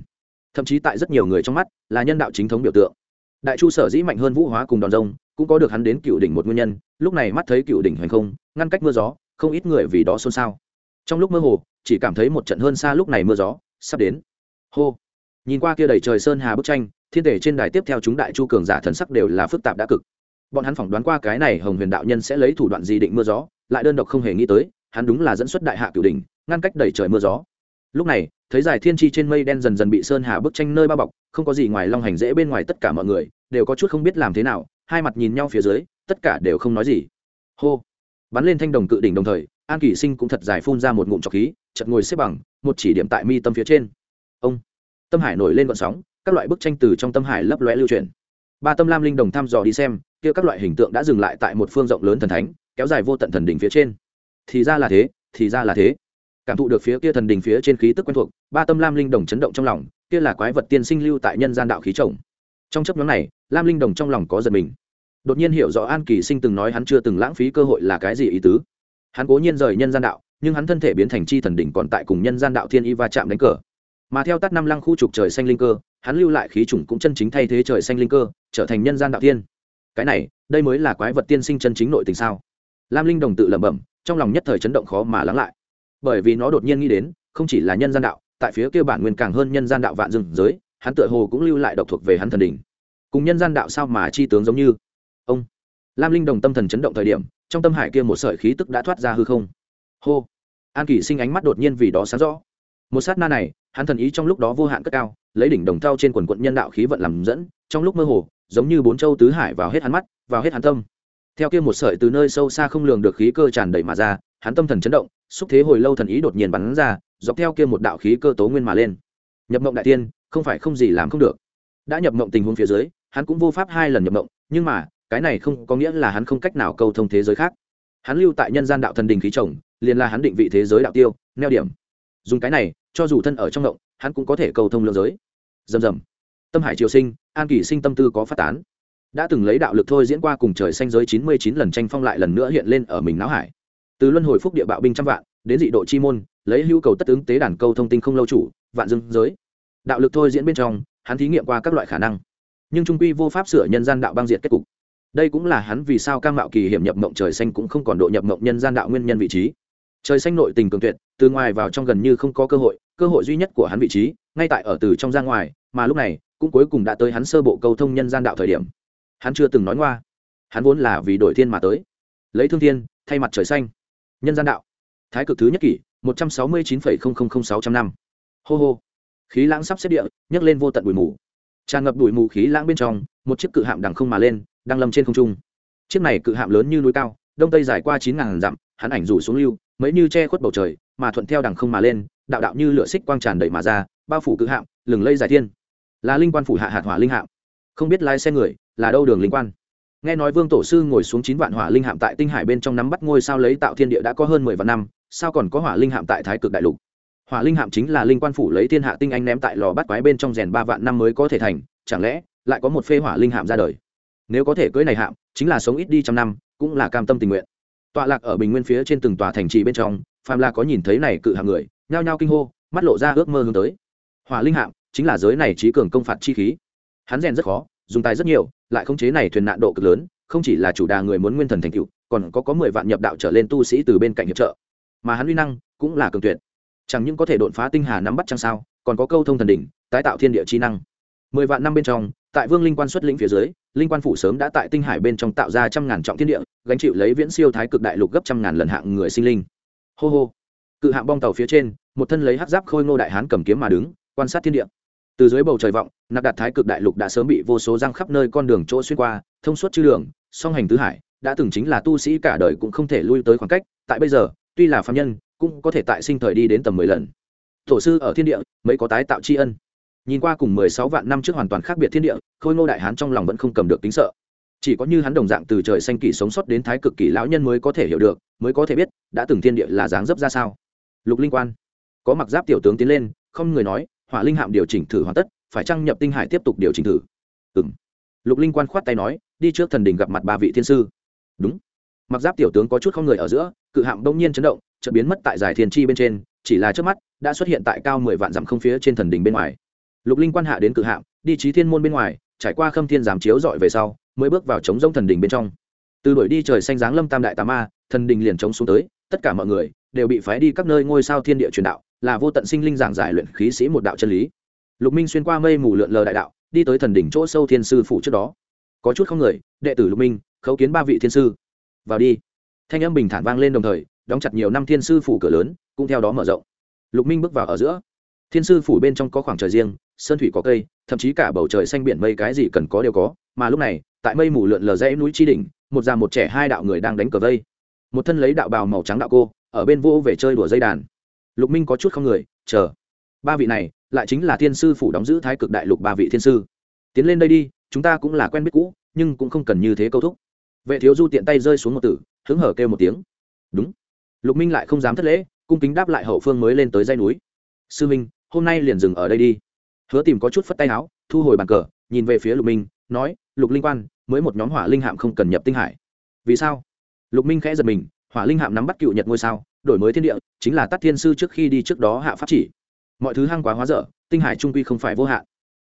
Thậm chí tại rất nhiều người trong mắt, là nhân đạo chính thống biểu tượng. Đại chu sở dĩ mạnh hơn vũ hóa cùng đòn rông, cũng có được hắn đến cựu đỉnh một nguyên nhân, lúc này mắt thấy cựu đỉnh hoành không, ngăn cách mưa gió, không ít người vì đó xôn xao. Trong lúc mơ hồ, chỉ cảm thấy một trận hơn xa lúc này mưa gió sắp đến. Hô nhìn qua kia đầy trời sơn hà bức tranh, thiên thể trên đài tiếp theo chúng đại chu cường giả thần sắc đều là phức tạp đã cực. Bọn hắn phỏng đoán qua cái này hồng huyền đạo nhân sẽ lấy thủ đoạn gì định mưa gió, lại đơn độc không hề nghĩ tới, hắn đúng là dẫn xuất đại hạ cửu đỉnh, ngăn cách đẩy trời mưa gió. Lúc này, thấy giải thiên tri trên mây đen dần dần bị sơn hà bức tranh nơi bao bọc, không có gì ngoài long hành dễ bên ngoài tất cả mọi người, đều có chút không biết làm thế nào, hai mặt nhìn nhau phía dưới, tất cả đều không nói gì. Hô! Bắn lên thanh đồng cự đỉnh đồng thời, an kỷ sinh cũng thật dài phun ra một ngụm trọc khí chật ngồi xếp bằng, một chỉ điểm tại mi tâm phía trên. Ông! Tâm hải nổi lên vận sóng, các loại bức tranh từ trong tâm hải lấp lóe lưu truyền. Ba tâm lam linh đồng thăm dò đi xem, kia các loại hình tượng đã dừng lại tại một phương rộng lớn thần thánh, kéo dài vô tận thần đỉnh phía trên. Thì ra là thế, thì ra là thế. Cảm thụ được phía kia thần đỉnh phía trên khí tức quen thuộc, ba tâm lam linh đồng chấn động trong lòng, kia là quái vật tiên sinh lưu tại nhân gian đạo khí trồng trong chấp nhóm này, lam linh đồng trong lòng có giật mình. Đột nhiên hiểu rõ an kỳ sinh từng nói hắn chưa từng lãng phí cơ hội là cái gì ý tứ. Hắn cố nhiên rời nhân gian đạo, nhưng hắn thân thể biến thành chi thần đỉnh còn tại cùng nhân gian đạo thiên y va chạm đánh cờ mà theo tắt năm lăng khu trục trời xanh linh cơ, hắn lưu lại khí chủng cũng chân chính thay thế trời xanh linh cơ, trở thành nhân gian đạo tiên. Cái này, đây mới là quái vật tiên sinh chân chính nội tình sao? Lam linh đồng tự lẩm bẩm, trong lòng nhất thời chấn động khó mà lắng lại. Bởi vì nó đột nhiên nghĩ đến, không chỉ là nhân gian đạo, tại phía kia bản nguyên càng hơn nhân gian đạo vạn rừng giới, hắn tựa hồ cũng lưu lại độc thuộc về hắn thần đỉnh. Cùng nhân gian đạo sao mà chi tướng giống như? Ông. Lam linh đồng tâm thần chấn động thời điểm, trong tâm hải kia một sợi khí tức đã thoát ra hư không. Hô. An kỷ sinh ánh mắt đột nhiên vì đó sáng rõ một sát na này, hắn thần ý trong lúc đó vô hạn cất cao, lấy đỉnh đồng thau trên quần quận nhân đạo khí vận làm dẫn, trong lúc mơ hồ, giống như bốn châu tứ hải vào hết hắn mắt, vào hết hắn tâm. Theo kia một sợi từ nơi sâu xa không lường được khí cơ tràn đầy mà ra, hắn tâm thần chấn động, xúc thế hồi lâu thần ý đột nhiên bắn ra, dọc theo kia một đạo khí cơ tố nguyên mà lên. Nhập mộng đại tiên, không phải không gì làm không được. Đã nhập mộng tình huống phía dưới, hắn cũng vô pháp hai lần nhập mộng, nhưng mà, cái này không có nghĩa là hắn không cách nào câu thông thế giới khác. Hắn lưu tại nhân gian đạo thần đình khí chồng, liền là hắn định vị thế giới đạo tiêu, neo điểm dùng cái này, cho dù thân ở trong động, hắn cũng có thể cầu thông lượng giới. Dầm dầm tâm hải triều sinh, an kỷ sinh tâm tư có phát tán. Đã từng lấy đạo lực thôi diễn qua cùng trời xanh giới chín mươi chín lần tranh phong lại lần nữa hiện lên ở mình não hải. Từ luân hồi phúc địa bạo binh trăm vạn, đến dị độ chi môn, lấy hữu cầu tất ứng tế đàn câu thông tin không lâu chủ, vạn dương giới. Đạo lực thôi diễn bên trong, hắn thí nghiệm qua các loại khả năng. Nhưng trung quy vô pháp sửa nhân gian đạo băng diệt kết cục. Đây cũng là hắn vì sao cam mạo kỳ hiểm nhập mộng trời xanh cũng không còn độ nhập mộng nhân gian đạo nguyên nhân vị trí trời xanh nội tình cường tuyệt, từ ngoài vào trong gần như không có cơ hội cơ hội duy nhất của hắn vị trí, ngay tại ở từ trong ra ngoài, mà lúc này, cũng cuối cùng đã tới hắn sơ bộ câu thông nhân gian đạo thời điểm. Hắn chưa từng nói ngoa. Hắn vốn là vì đổi thiên mà tới. Lấy thương thiên, thay mặt trời xanh. Nhân gian đạo. Thái cực thứ nhất kỷ, một trăm sáu mươi chín phẩy không không sáu trăm năm. Hô hô. Khí lãng sắp xếp địa, nhấc lên vô tận bụi mù. Tràn ngập bụi mù khí lãng bên trong, một chiếc cự hạm đằng không mà lên, đang lâm trên không trung. Chiếc này cự hạm lớn như núi cao, đông tây dài qua chín ngàn dặm, hắn ảnh rủ xuống lưu mấy như che khuất bầu trời, mà thuận theo đằng không mà lên, đạo đạo như lửa xích quang tràn đầy mà ra, bao phủ cự hạm, lừng lây dài thiên. Là linh quan phủ hạ hạt hỏa linh hạm. Không biết lái xe người, là đâu đường linh quan. Nghe nói vương tổ sư ngồi xuống chín vạn hỏa linh hạm tại tinh hải bên trong nắm bắt ngôi sao lấy tạo thiên địa đã có hơn mười vạn năm, sao còn có hỏa linh hạm tại thái cực đại lục? Hỏa linh hạm chính là linh quan phủ lấy thiên hạ tinh anh ném tại lò bắt quái bên trong rèn ba vạn năm mới có thể thành, chẳng lẽ lại có một phê hỏa linh hạm ra đời? Nếu có thể cưới này hạm, chính là sống ít đi trăm năm, cũng là cam tâm tình nguyện tọa lạc ở bình nguyên phía trên từng tòa thành trì bên trong phàm là có nhìn thấy này cự hạng người, nhao nhao kinh hô, mắt lộ ra ước mơ hướng tới. Hỏa linh hạm chính là giới này trí cường công phạt chi khí. Hắn rèn rất khó, dùng tài rất nhiều, lại khống chế này thuyền nạn độ cực lớn, không chỉ là chủ đà người muốn nguyên thần thành cựu còn có có mười vạn nhập đạo trở lên tu sĩ từ bên cạnh hiệp trợ. Mà hắn uy năng cũng là cường tuyệt. Chẳng những có thể đột phá tinh hà nắm bắt chăng sao, còn có câu thông thần đỉnh, tái tạo thiên địa chi năng mười vạn năm bên trong, tại vương linh quan xuất lĩnh phía dưới, linh quan phủ sớm đã tại tinh hải bên trong tạo ra trăm ngàn trọng thiên địa, gánh chịu lấy viễn siêu thái cực đại lục gấp trăm ngàn lần hạng người sinh linh. Hô hô. Cự hạng bong tàu phía trên, một thân lấy hát giáp khôi ngô đại hán cầm kiếm mà đứng, quan sát thiên địa. Từ dưới bầu trời vọng, nạp đạt thái cực đại lục đã sớm bị vô số răng khắp nơi con đường chỗ xuyên qua, thông suốt chư đường, song hành tứ hải, đã từng chính là tu sĩ cả đời cũng không thể lui tới khoảng cách, tại bây giờ, tuy là phạm nhân, cũng có thể tại sinh thời đi đến tầm mười lần. Tổ sư ở thiên địa mới có tái tạo tri ân nhìn qua cùng mười sáu vạn năm trước hoàn toàn khác biệt thiên địa, khôi ngô đại hán trong lòng vẫn không cầm được tính sợ. Chỉ có như hắn đồng dạng từ trời xanh kỷ sống sót đến thái cực kỷ lão nhân mới có thể hiểu được, mới có thể biết, đã từng thiên địa là dáng dấp ra sao. Lục linh quan. Có mặc giáp tiểu tướng tiến lên, không người nói, hỏa linh hạm điều chỉnh thử hoàn tất, phải chăng nhập tinh hải tiếp tục điều chỉnh thử? Ừ m lục linh quan khoát tay nói, đi trước thần đình gặp mặt ba vị thiên sư. Đúng. Mặc giáp tiểu tướng có chút không người ở giữa, cự hạm đông nhiên chấn động, chợt biến mất tại giải thiên chi bên trên, chỉ là trước mắt, đã xuất hiện tại cao mười vạn dặm không phía trên thần đình bên ngoài lục linh quan hạ đến cự hạm, đi trí thiên môn bên ngoài, trải qua khâm thiên giám chiếu dọi về sau, mới bước vào chống rông thần đình bên trong. Từ đuổi đi trời xanh dáng lâm tam đại tà ma, thần đình liền chống xuống tới, tất cả mọi người đều bị phái đi các nơi ngôi sao thiên địa truyền đạo, là vô tận sinh linh giảng giải luyện khí sĩ một đạo chân lý. Lục minh xuyên qua mây mù lượn lờ đại đạo, đi tới thần đỉnh chỗ sâu thiên sư phủ trước đó. Có chút không người, đệ tử lục minh, khấu kiến ba vị thiên sư. Vào đi. Thanh âm bình thản vang lên đồng thời, đóng chặt nhiều năm thiên sư phủ cửa lớn, cũng theo đó mở rộng. Lục minh bước vào ở giữa thiên sư phủ bên trong có khoảng trời riêng, sơn thủy có cây, thậm chí cả bầu trời xanh biển mây cái gì cần có đều có, mà lúc này, tại mây mù lượn lờ dãy núi tri đỉnh, một già một trẻ hai đạo người đang đánh cờ vây. Một thân lấy đạo bào màu trắng đạo cô, ở bên vô về chơi đùa dây đàn. Lục minh có chút không người, chờ. Ba vị này, lại chính là thiên sư phủ đóng giữ thái cực đại lục ba vị thiên sư. Tiến lên đây đi, chúng ta cũng là quen biết cũ, nhưng cũng không cần như thế câu thúc. Vệ thiếu du tiện tay rơi xuống một tử, hứng hở kêu một tiếng. Đúng. Lục minh lại không dám thất lễ, cung kính đáp lại hậu phương mới lên tới dây núi. Sư minh hôm nay liền dừng ở đây đi. Hứa tìm có chút phất tay áo, thu hồi bàn cờ, nhìn về phía lục minh, nói, lục linh quan, mới một nhóm hỏa linh hạm không cần nhập tinh hải. Vì sao? Lục minh khẽ giật mình, hỏa linh hạm nắm bắt cựu nhật ngôi sao, đổi mới thiên địa, chính là tắt thiên sư trước khi đi trước đó hạ pháp chỉ. Mọi thứ hăng quá hóa dở, tinh hải trung quy không phải vô hạn.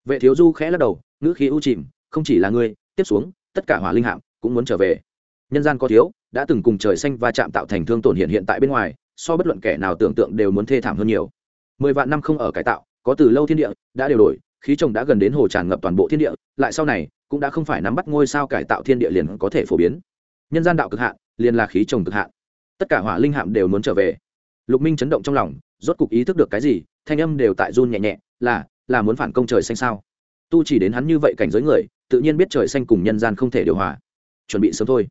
Vệ thiếu du khẽ lắc đầu, ngữ khí ưu chìm, không chỉ là ngươi, tiếp xuống, tất cả hỏa linh hạm cũng muốn trở về. Nhân gian có thiếu, đã từng cùng trời xanh va chạm tạo thành thương tổn hiện hiện tại bên ngoài, so bất luận kẻ nào tưởng tượng đều muốn thê thảm hơn nhiều mười vạn năm không ở cải tạo, có từ lâu thiên địa, đã đều đổi, khí trồng đã gần đến hồ tràn ngập toàn bộ thiên địa, lại sau này, cũng đã không phải nắm bắt ngôi sao cải tạo thiên địa liền có thể phổ biến. Nhân gian đạo cực hạn, liền là khí trồng cực hạn. Tất cả hỏa linh hạm đều muốn trở về. Lục minh chấn động trong lòng, rốt cục ý thức được cái gì, thanh âm đều tại run nhẹ nhẹ, là là muốn phản công trời xanh sao? Tu chỉ đến hắn như vậy cảnh giới người, tự nhiên biết trời xanh cùng nhân gian không thể điều hòa. Chuẩn bị sớm thôi.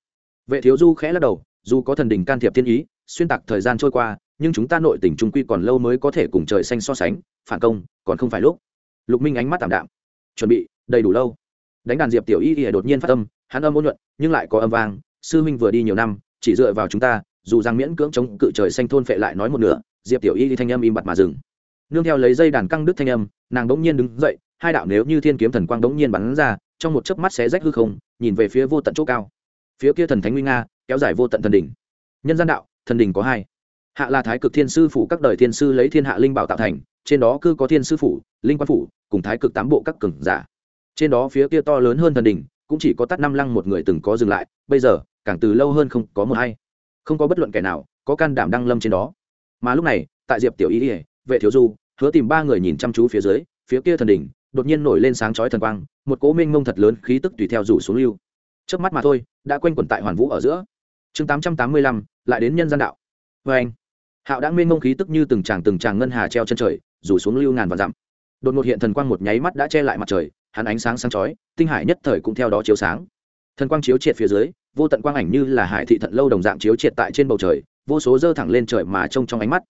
Vệ thiếu du khẽ lắc đầu, dù có thần đình can thiệp thiên ý, xuyên tạc thời gian trôi qua nhưng chúng ta nội tình trung quy còn lâu mới có thể cùng trời xanh so sánh phản công còn không phải lúc. Lục minh ánh mắt tạm đạm. Chuẩn bị đầy đủ lâu. Đánh đàn diệp tiểu y y đột nhiên phát âm, hắn âm ôn nhuận nhưng lại có âm vang. Sư Minh vừa đi nhiều năm chỉ dựa vào chúng ta dù rằng miễn cưỡng chống cự trời xanh thôn phệ lại nói một nửa diệp tiểu y đi thanh âm im bặt mà dừng. Nương theo lấy dây đàn căng đứt thanh âm nàng bỗng nhiên đứng dậy hai đạo nếu như thiên kiếm thần quang bỗng nhiên bắn ra trong một chớp mắt xé rách hư không nhìn về phía vô tận chỗ cao. Phía kia thần thánh nguy nga kéo dài vô tận thần đỉnh. Nhân gian đạo thần đỉnh có hai hạ là thái cực thiên sư phủ các đời thiên sư lấy thiên hạ linh bảo tạo thành trên đó cứ có thiên sư phủ linh quan phủ cùng thái cực tám bộ các cường giả. Trên đó phía kia to lớn hơn thần đình, cũng chỉ có tắt năm lăng một người từng có dừng lại bây giờ càng từ lâu hơn không có một hay không có bất luận kẻ nào có can đảm đăng lâm trên đó. Mà lúc này tại diệp tiểu ý ỉa vệ thiếu du hứa tìm ba người nhìn chăm chú phía dưới phía kia thần đình đột nhiên nổi lên sáng chói thần quang một cỗ minh mông thật lớn khí tức tùy theo rủ xuống lưu. Trước mắt mà thôi đã quanh quẩn tại hoàn vũ ở giữa. Chương tám trăm tám mươi lăm lại đến nhân gian đạo. Vê anh hạo đã nguyên mông khí tức như từng tràng từng tràng ngân hà treo chân trời, rủ xuống lưu ngàn và dặm. Đột ngột hiện thần quang một nháy mắt đã che lại mặt trời, hắn ánh sáng sáng chói, tinh hải nhất thời cũng theo đó chiếu sáng. Thần quang chiếu triệt phía dưới, vô tận quang ảnh như là hải thị thận lâu đồng dạng chiếu triệt tại trên bầu trời, vô số dơ thẳng lên trời mà trông trong ánh mắt.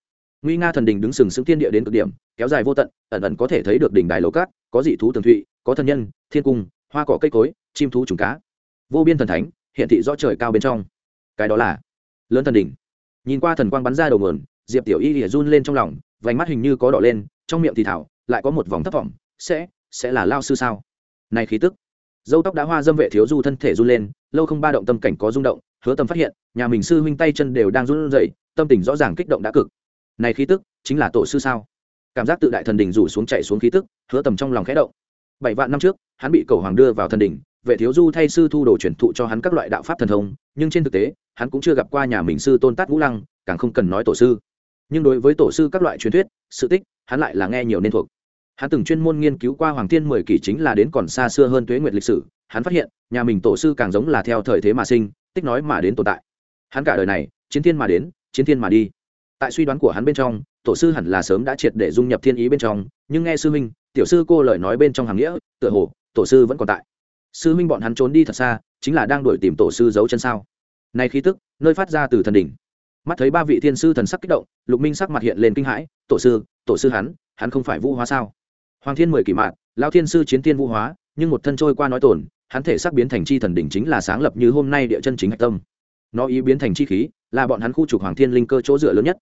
Nguy nga thần đình đứng sừng sững thiên địa đến cực điểm, kéo dài vô tận, ẩn ẩn có thể thấy được đỉnh đài lầu cát, có dị thú tường thụy, có thần nhân, thiên cung, hoa cỏ cây cối, chim thú trùng cá. Vô biên thần thánh hiện thị rõ trời cao bên trong. Cái đó là lớn thần đỉnh nhìn qua thần quang bắn ra đầu nguồn, diệp tiểu y lìa run lên trong lòng, vành mắt hình như có đỏ lên, trong miệng thì thảo, lại có một vòng thấp vọng, sẽ sẽ là lao sư sao? Này khí tức. Dâu tóc đã hoa dâm vệ thiếu du thân thể run lên, lâu không ba động tâm cảnh có rung động, hứa tâm phát hiện, nhà mình sư huynh tay chân đều đang run rẩy, tâm tình rõ ràng kích động đã cực. Này khí tức, chính là tổ sư sao? Cảm giác tự đại thần đỉnh rủ xuống chạy xuống khí tức, hứa tầm trong lòng khẽ động. Bảy vạn năm trước, hắn bị cầu hoàng đưa vào thần đỉnh vệ thiếu du thay sư thu đồ truyền thụ cho hắn các loại đạo pháp thần thông, nhưng trên thực tế, hắn cũng chưa gặp qua nhà mình sư tôn tát ngũ lăng, càng không cần nói tổ sư. Nhưng đối với tổ sư các loại truyền thuyết, sự tích, hắn lại là nghe nhiều nên thuộc. Hắn từng chuyên môn nghiên cứu qua hoàng thiên mười kỷ chính là đến còn xa xưa hơn tuế nguyệt lịch sử, hắn phát hiện, nhà mình tổ sư càng giống là theo thời thế mà sinh, tích nói mà đến tồn tại. Hắn cả đời này, chiến thiên mà đến, chiến thiên mà đi. Tại suy đoán của hắn bên trong, tổ sư hẳn là sớm đã triệt để dung nhập thiên ý bên trong, nhưng nghe sư minh tiểu sư cô lời nói bên trong hàng nghĩa, tựa hồ, tổ sư vẫn còn tại sư minh bọn hắn trốn đi thật xa, chính là đang đuổi tìm tổ sư giấu chân sao? Này khí tức, nơi phát ra từ thần đỉnh. Mắt thấy ba vị thiên sư thần sắc kích động, lục minh sắc mặt hiện lên kinh hãi, tổ sư tổ sư hắn hắn không phải vũ hóa sao? Hoàng thiên mười kỷ mạn lao thiên sư chiến tiên vũ hóa, nhưng một thân trôi qua nói tổn, hắn thể sắc biến thành chi thần đỉnh chính là sáng lập như hôm nay địa chân chính hạch tâm. Nó ý biến thành chi khí, là bọn hắn khu trục hoàng thiên linh cơ chỗ dựa lớn nhất.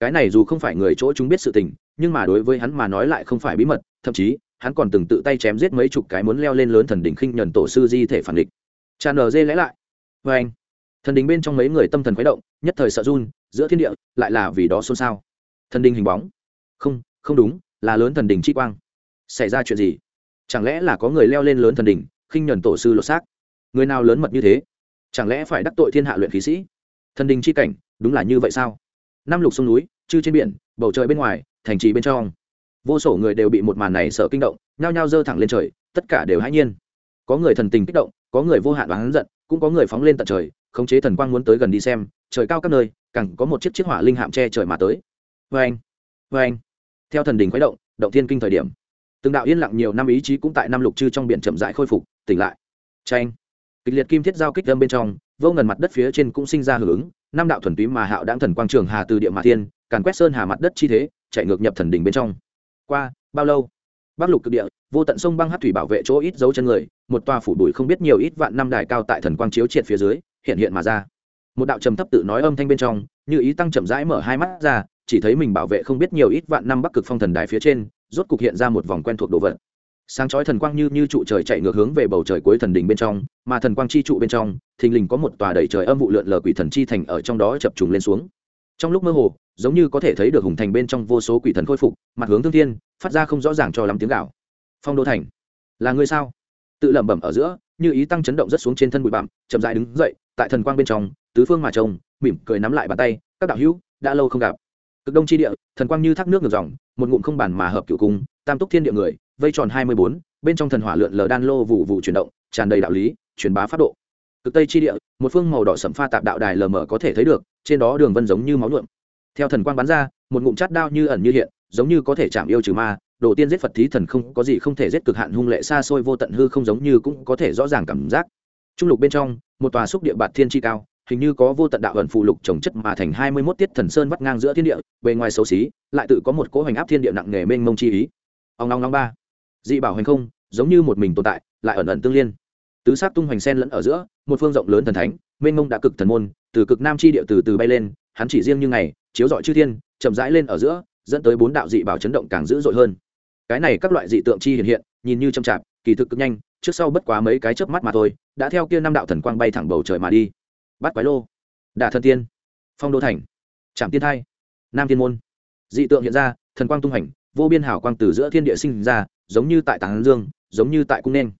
Cái này dù không phải người chỗ chúng biết sự tình, nhưng mà đối với hắn mà nói lại không phải bí mật, thậm chí hắn còn từng tự tay chém giết mấy chục cái muốn leo lên lớn thần đỉnh khinh nhuần tổ sư di thể phản địch. Tràn ở dê lẽ lại. Vê anh, thần đình bên trong mấy người tâm thần khuấy động, nhất thời sợ run, giữa thiên địa, lại là vì đó xôn xao. Thần đình hình bóng. Không không đúng, là lớn thần đình chi quang. Xảy ra chuyện gì? Chẳng lẽ là có người leo lên lớn thần đình khinh nhuần tổ sư lột xác? Người nào lớn mật như thế? Chẳng lẽ phải đắc tội thiên hạ luyện khí sĩ? Thần đình chi cảnh, đúng là như vậy sao? Năm lục sông núi, chư trên biển, bầu trời bên ngoài, thành trì bên trong vô số người đều bị một màn này sợ kinh động, nhao nhao dơ thẳng lên trời, tất cả đều hãy nhiên. Có người thần tình kích động, có người vô hạn oán giận, cũng có người phóng lên tận trời, khống chế thần quang muốn tới gần đi xem, trời cao các nơi, càng có một chiếc chiếc hỏa linh hạm che trời mà tới. Vê anh vê anh. Theo thần đình khuấy động động thiên kinh thời điểm, từng đạo yên lặng nhiều năm ý chí cũng tại năm lục chư trong biển chậm rãi khôi phục, tỉnh lại. Tranh kịch liệt kim thiết giao kích đâm bên trong, vô ngần mặt đất phía trên cũng sinh ra hưởng ứng, năm đạo thuần túy mà hạo đáng thần quang trường hà từ địa mà thiên, càn quét sơn hà mặt đất chi thế, chạy ngược nhập thần đình bên trong qua bao lâu? Bắc lục cực địa, vô tận sông băng hát thủy bảo vệ chỗ ít dấu chân người, một tòa phủ bụi không biết nhiều ít vạn năm đài cao tại thần quang chiếu triệt phía dưới, hiện hiện mà ra. Một đạo trầm thấp tự nói âm thanh bên trong, như ý tăng chậm rãi mở hai mắt ra, chỉ thấy mình bảo vệ không biết nhiều ít vạn năm bắc cực phong thần đài phía trên, rốt cục hiện ra một vòng quen thuộc đồ vật. Sáng chói thần quang như như trụ trời chạy ngược hướng về bầu trời cuối thần đỉnh bên trong, mà thần quang chi trụ bên trong, thình lình có một tòa đầy trời âm vụ lượn lờ quỷ thần chi thành ở trong đó chập trùng lên xuống trong lúc mơ hồ, giống như có thể thấy được hùng thành bên trong vô số quỷ thần khôi phục, mặt hướng thương thiên, phát ra không rõ ràng cho lắm tiếng gạo phong đô thành, là người sao? Tự lẩm bẩm ở giữa, như ý tăng chấn động rất xuống trên thân bụi bặm, chậm dại đứng dậy, tại thần quang bên trong, tứ phương mà trông, mỉm cười nắm lại bàn tay, các đạo hữu, đã lâu không gặp. Cực đông chi địa, thần quang như thác nước ngược dòng, một ngụm không bản mà hợp cựu cung, tam túc thiên địa người, vây tròn hai mươi bốn, bên trong thần hỏa lượn lờ đan lô vụ vụ chuyển động, tràn đầy đạo lý, truyền bá pháp độ cực tây chi địa một phương màu đỏ sẫm pha tạp đạo đài lờ mờ có thể thấy được trên đó đường vân giống như máu nhuộm theo thần quang bắn ra một ngụm chát đao như ẩn như hiện giống như có thể chạm yêu trừ ma đồ tiên giết phật thí thần không có gì không thể giết cực hạn hung lệ xa xôi vô tận hư không giống như cũng có thể rõ ràng cảm giác trung lục bên trong một tòa xúc địa bạt thiên chi cao hình như có vô tận đạo ẩn phụ lục trồng chất mà thành hai mươi 21 tiết thần sơn vắt ngang giữa thiên địa, bề ngoài xấu xí, lại tự có một cỗ hoành áp thiên địa nặng nề mênh mông chi ý. Ông long long ba, dị bảo hành không, giống như một mình tồn tại, lại ẩn ẩn tương liên tứ sắc tung hoành sen lẫn ở giữa, một phương rộng lớn thần thánh, mênh mông đã cực thần môn, từ cực nam chi địa từ từ bay lên, hắn chỉ riêng như ngày, chiếu dọi chư thiên, chậm rãi lên ở giữa, dẫn tới bốn đạo dị bảo chấn động càng dữ dội hơn. Cái này các loại dị tượng chi hiện hiện, nhìn như chậm chạp, kỳ thực cực nhanh, trước sau bất quá mấy cái chớp mắt mà thôi, đã theo kia năm đạo thần quang bay thẳng bầu trời mà đi. Bắt quái lô đà thần tiên, phong đô thành trạm tiên thai, nam thiên môn. Dị tượng hiện ra, thần quang tung hành vô biên hảo quang từ giữa thiên địa sinh ra, giống như tại tàng dương, giống như tại cung nên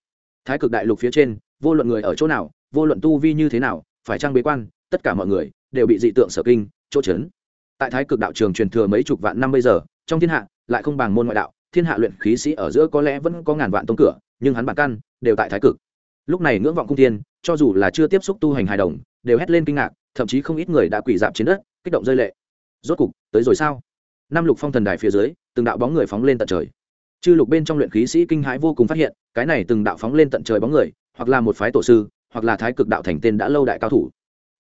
thái cực đại lục phía trên, vô luận người ở chỗ nào, vô luận tu vi như thế nào, phải trang bế quan, tất cả mọi người đều bị dị tượng sở kinh, chỗ chấn. Tại thái cực đạo trường truyền thừa mấy chục vạn năm bây giờ, trong thiên hạ lại không bằng môn ngoại đạo, thiên hạ luyện khí sĩ ở giữa có lẽ vẫn có ngàn vạn tông cửa, nhưng hắn bản căn đều tại thái cực. Lúc này ngưỡng vọng cung thiên cho dù là chưa tiếp xúc tu hành hài đồng, đều hét lên kinh ngạc, thậm chí không ít người đã quỷ dạp trên đất, kích động rơi lệ. Rốt cục, tới rồi sao? Năm lục phong thần đài phía dưới, từng đạo bóng người phóng lên tận trời chư lục bên trong luyện khí sĩ kinh hãi vô cùng phát hiện, cái này từng đạo phóng lên tận trời bóng người, hoặc là một phái tổ sư, hoặc là thái cực đạo thành tên đã lâu đại cao thủ.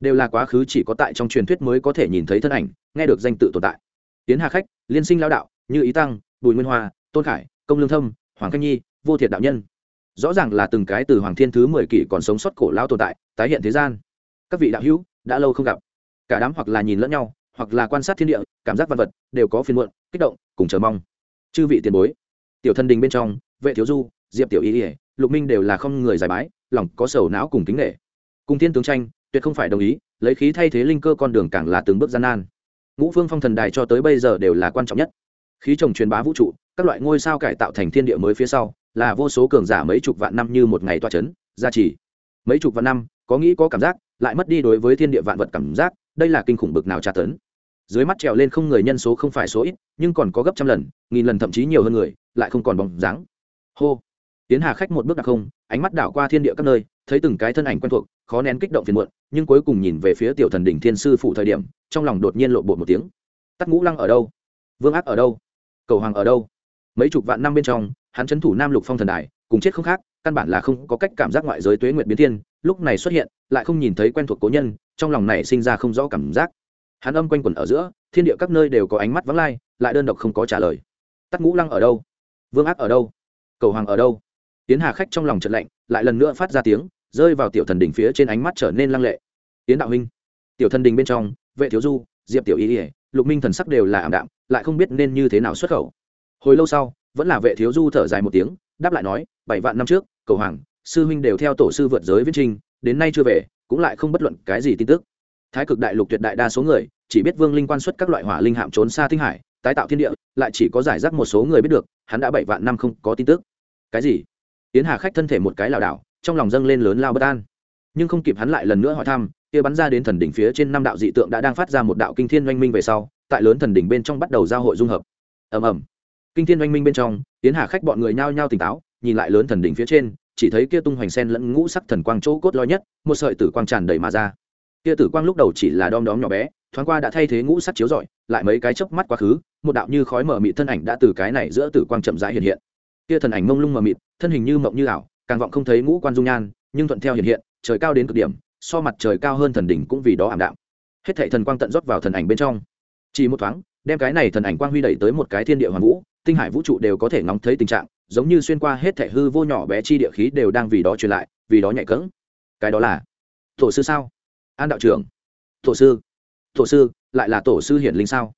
Đều là quá khứ chỉ có tại trong truyền thuyết mới có thể nhìn thấy thân ảnh, nghe được danh tự tồn tại. Tiến hà khách, liên sinh lao đạo, như ý tăng, bùi nguyên hoa, tôn khải, công lương thâm, hoàng khanh nhi, vô thiệt đạo nhân. Rõ ràng là từng cái từ hoàng thiên thứ mười kỷ còn sống sót cổ lao tồn tại, tái hiện thế gian. Các vị đạo hữu, đã lâu không gặp. Cả đám hoặc là nhìn lẫn nhau, hoặc là quan sát thiên địa, cảm giác văn vật, đều có phiền muộn, kích động, cùng chờ mong. Chư vị tiền bối tiểu thân đình bên trong, vệ thiếu du, diệp tiểu ý ỉa lục minh đều là không người giải bái, lòng có sầu não cùng kính nghệ cùng thiên tướng tranh, tuyệt không phải đồng ý, lấy khí thay thế linh cơ con đường càng là từng bước gian nan. Ngũ phương phong thần đài cho tới bây giờ đều là quan trọng nhất. Khí trồng truyền bá vũ trụ, các loại ngôi sao cải tạo thành thiên địa mới phía sau, là vô số cường giả mấy chục vạn năm như một ngày toa chấn, gia trì. Mấy chục vạn năm, có nghĩ có cảm giác, lại mất đi đối với thiên địa vạn vật cảm giác, đây là kinh khủng bực nào tra tấn dưới mắt trèo lên không người nhân số không phải số ít, nhưng còn có gấp trăm lần, nghìn lần thậm chí nhiều hơn người, lại không còn bóng dáng. Hô. Tiến hà khách một bước đặc không, ánh mắt đảo qua thiên địa các nơi, thấy từng cái thân ảnh quen thuộc, khó nén kích động phiền muộn, nhưng cuối cùng nhìn về phía tiểu thần đỉnh thiên sư phụ thời điểm, trong lòng đột nhiên lộ bột một tiếng. Tắt ngũ lăng ở đâu? Vương ác ở đâu? Cầu hoàng ở đâu? Mấy chục vạn năm bên trong, hắn trấn thủ nam lục phong thần đài, cùng chết không khác, căn bản là không có cách cảm giác ngoại giới tuế nguyện biến thiên, lúc này xuất hiện, lại không nhìn thấy quen thuộc cố nhân, trong lòng này sinh ra không rõ cảm giác hắn âm quanh quẩn ở giữa, thiên địa các nơi đều có ánh mắt vắng lai, lại đơn độc không có trả lời. Tắt ngũ lăng ở đâu? Vương ác ở đâu? Cầu hoàng ở đâu? Tiến hà khách trong lòng trận lạnh, lại lần nữa phát ra tiếng, rơi vào tiểu thần đỉnh phía trên ánh mắt trở nên lăng lệ. Tiến đạo huynh. Tiểu thần đình bên trong, vệ thiếu du, diệp tiểu y ỉa lục minh thần sắc đều là ảm đạm, lại không biết nên như thế nào xuất khẩu. Hồi lâu sau, vẫn là vệ thiếu du thở dài một tiếng, đáp lại nói, bảy vạn năm trước, cầu hoàng, sư huynh đều theo tổ sư vượt giới viết trinh đến nay chưa về, cũng lại không bất luận cái gì tin tức thái cực đại lục tuyệt đại đa số người, chỉ biết vương linh quan xuất các loại hỏa linh hạm trốn xa tinh hải, tái tạo thiên địa, lại chỉ có giải rác một số người biết được, hắn đã bảy vạn năm không có tin tức. Cái gì? Tiến hà khách thân thể một cái lảo đảo, trong lòng dâng lên lớn lao bất an. Nhưng không kịp hắn lại lần nữa hỏi thăm, kia bắn ra đến thần đỉnh phía trên năm đạo dị tượng đã đang phát ra một đạo kinh thiên oanh minh về sau, tại lớn thần đỉnh bên trong bắt đầu giao hội dung hợp. Ầm ầm. Kinh thiên oanh minh bên trong tiến hà khách bọn người nhao nhao tỉnh táo, nhìn lại lớn thần đỉnh phía trên, chỉ thấy kia tung hoành sen lẫn ngũ sắc thần quang chỗ cốt lõi nhất, một sợi tử quang tràn đầy mà ra kia tử quang lúc đầu chỉ là đom đóm nhỏ bé, thoáng qua đã thay thế ngũ sắc chiếu rọi, lại mấy cái chớp mắt quá khứ, một đạo như khói mở mịt thân ảnh đã từ cái này giữa tử quang chậm rãi hiện hiện. Kia thần ảnh mông lung mờ mịt, thân hình như mộng như ảo, càng vọng không thấy ngũ quan dung nhan, nhưng thuận theo hiện hiện, trời cao đến cực điểm, so mặt trời cao hơn thần đỉnh cũng vì đó ảm đạm. Hết thảy thần quang tận rót vào thần ảnh bên trong. Chỉ một thoáng, đem cái này thần ảnh quang huy đẩy tới một cái thiên địa hoàn vũ, tinh hải vũ trụ đều có thể ngóng thấy tình trạng, giống như xuyên qua hết thảy hư vô nhỏ bé chi địa khí đều đang vì đó truyền lại, vì đó nhạy cẫng. Cái đó là tổ sư sao? An đạo trưởng. Tổ sư. Tổ sư, lại là tổ sư hiển linh sao?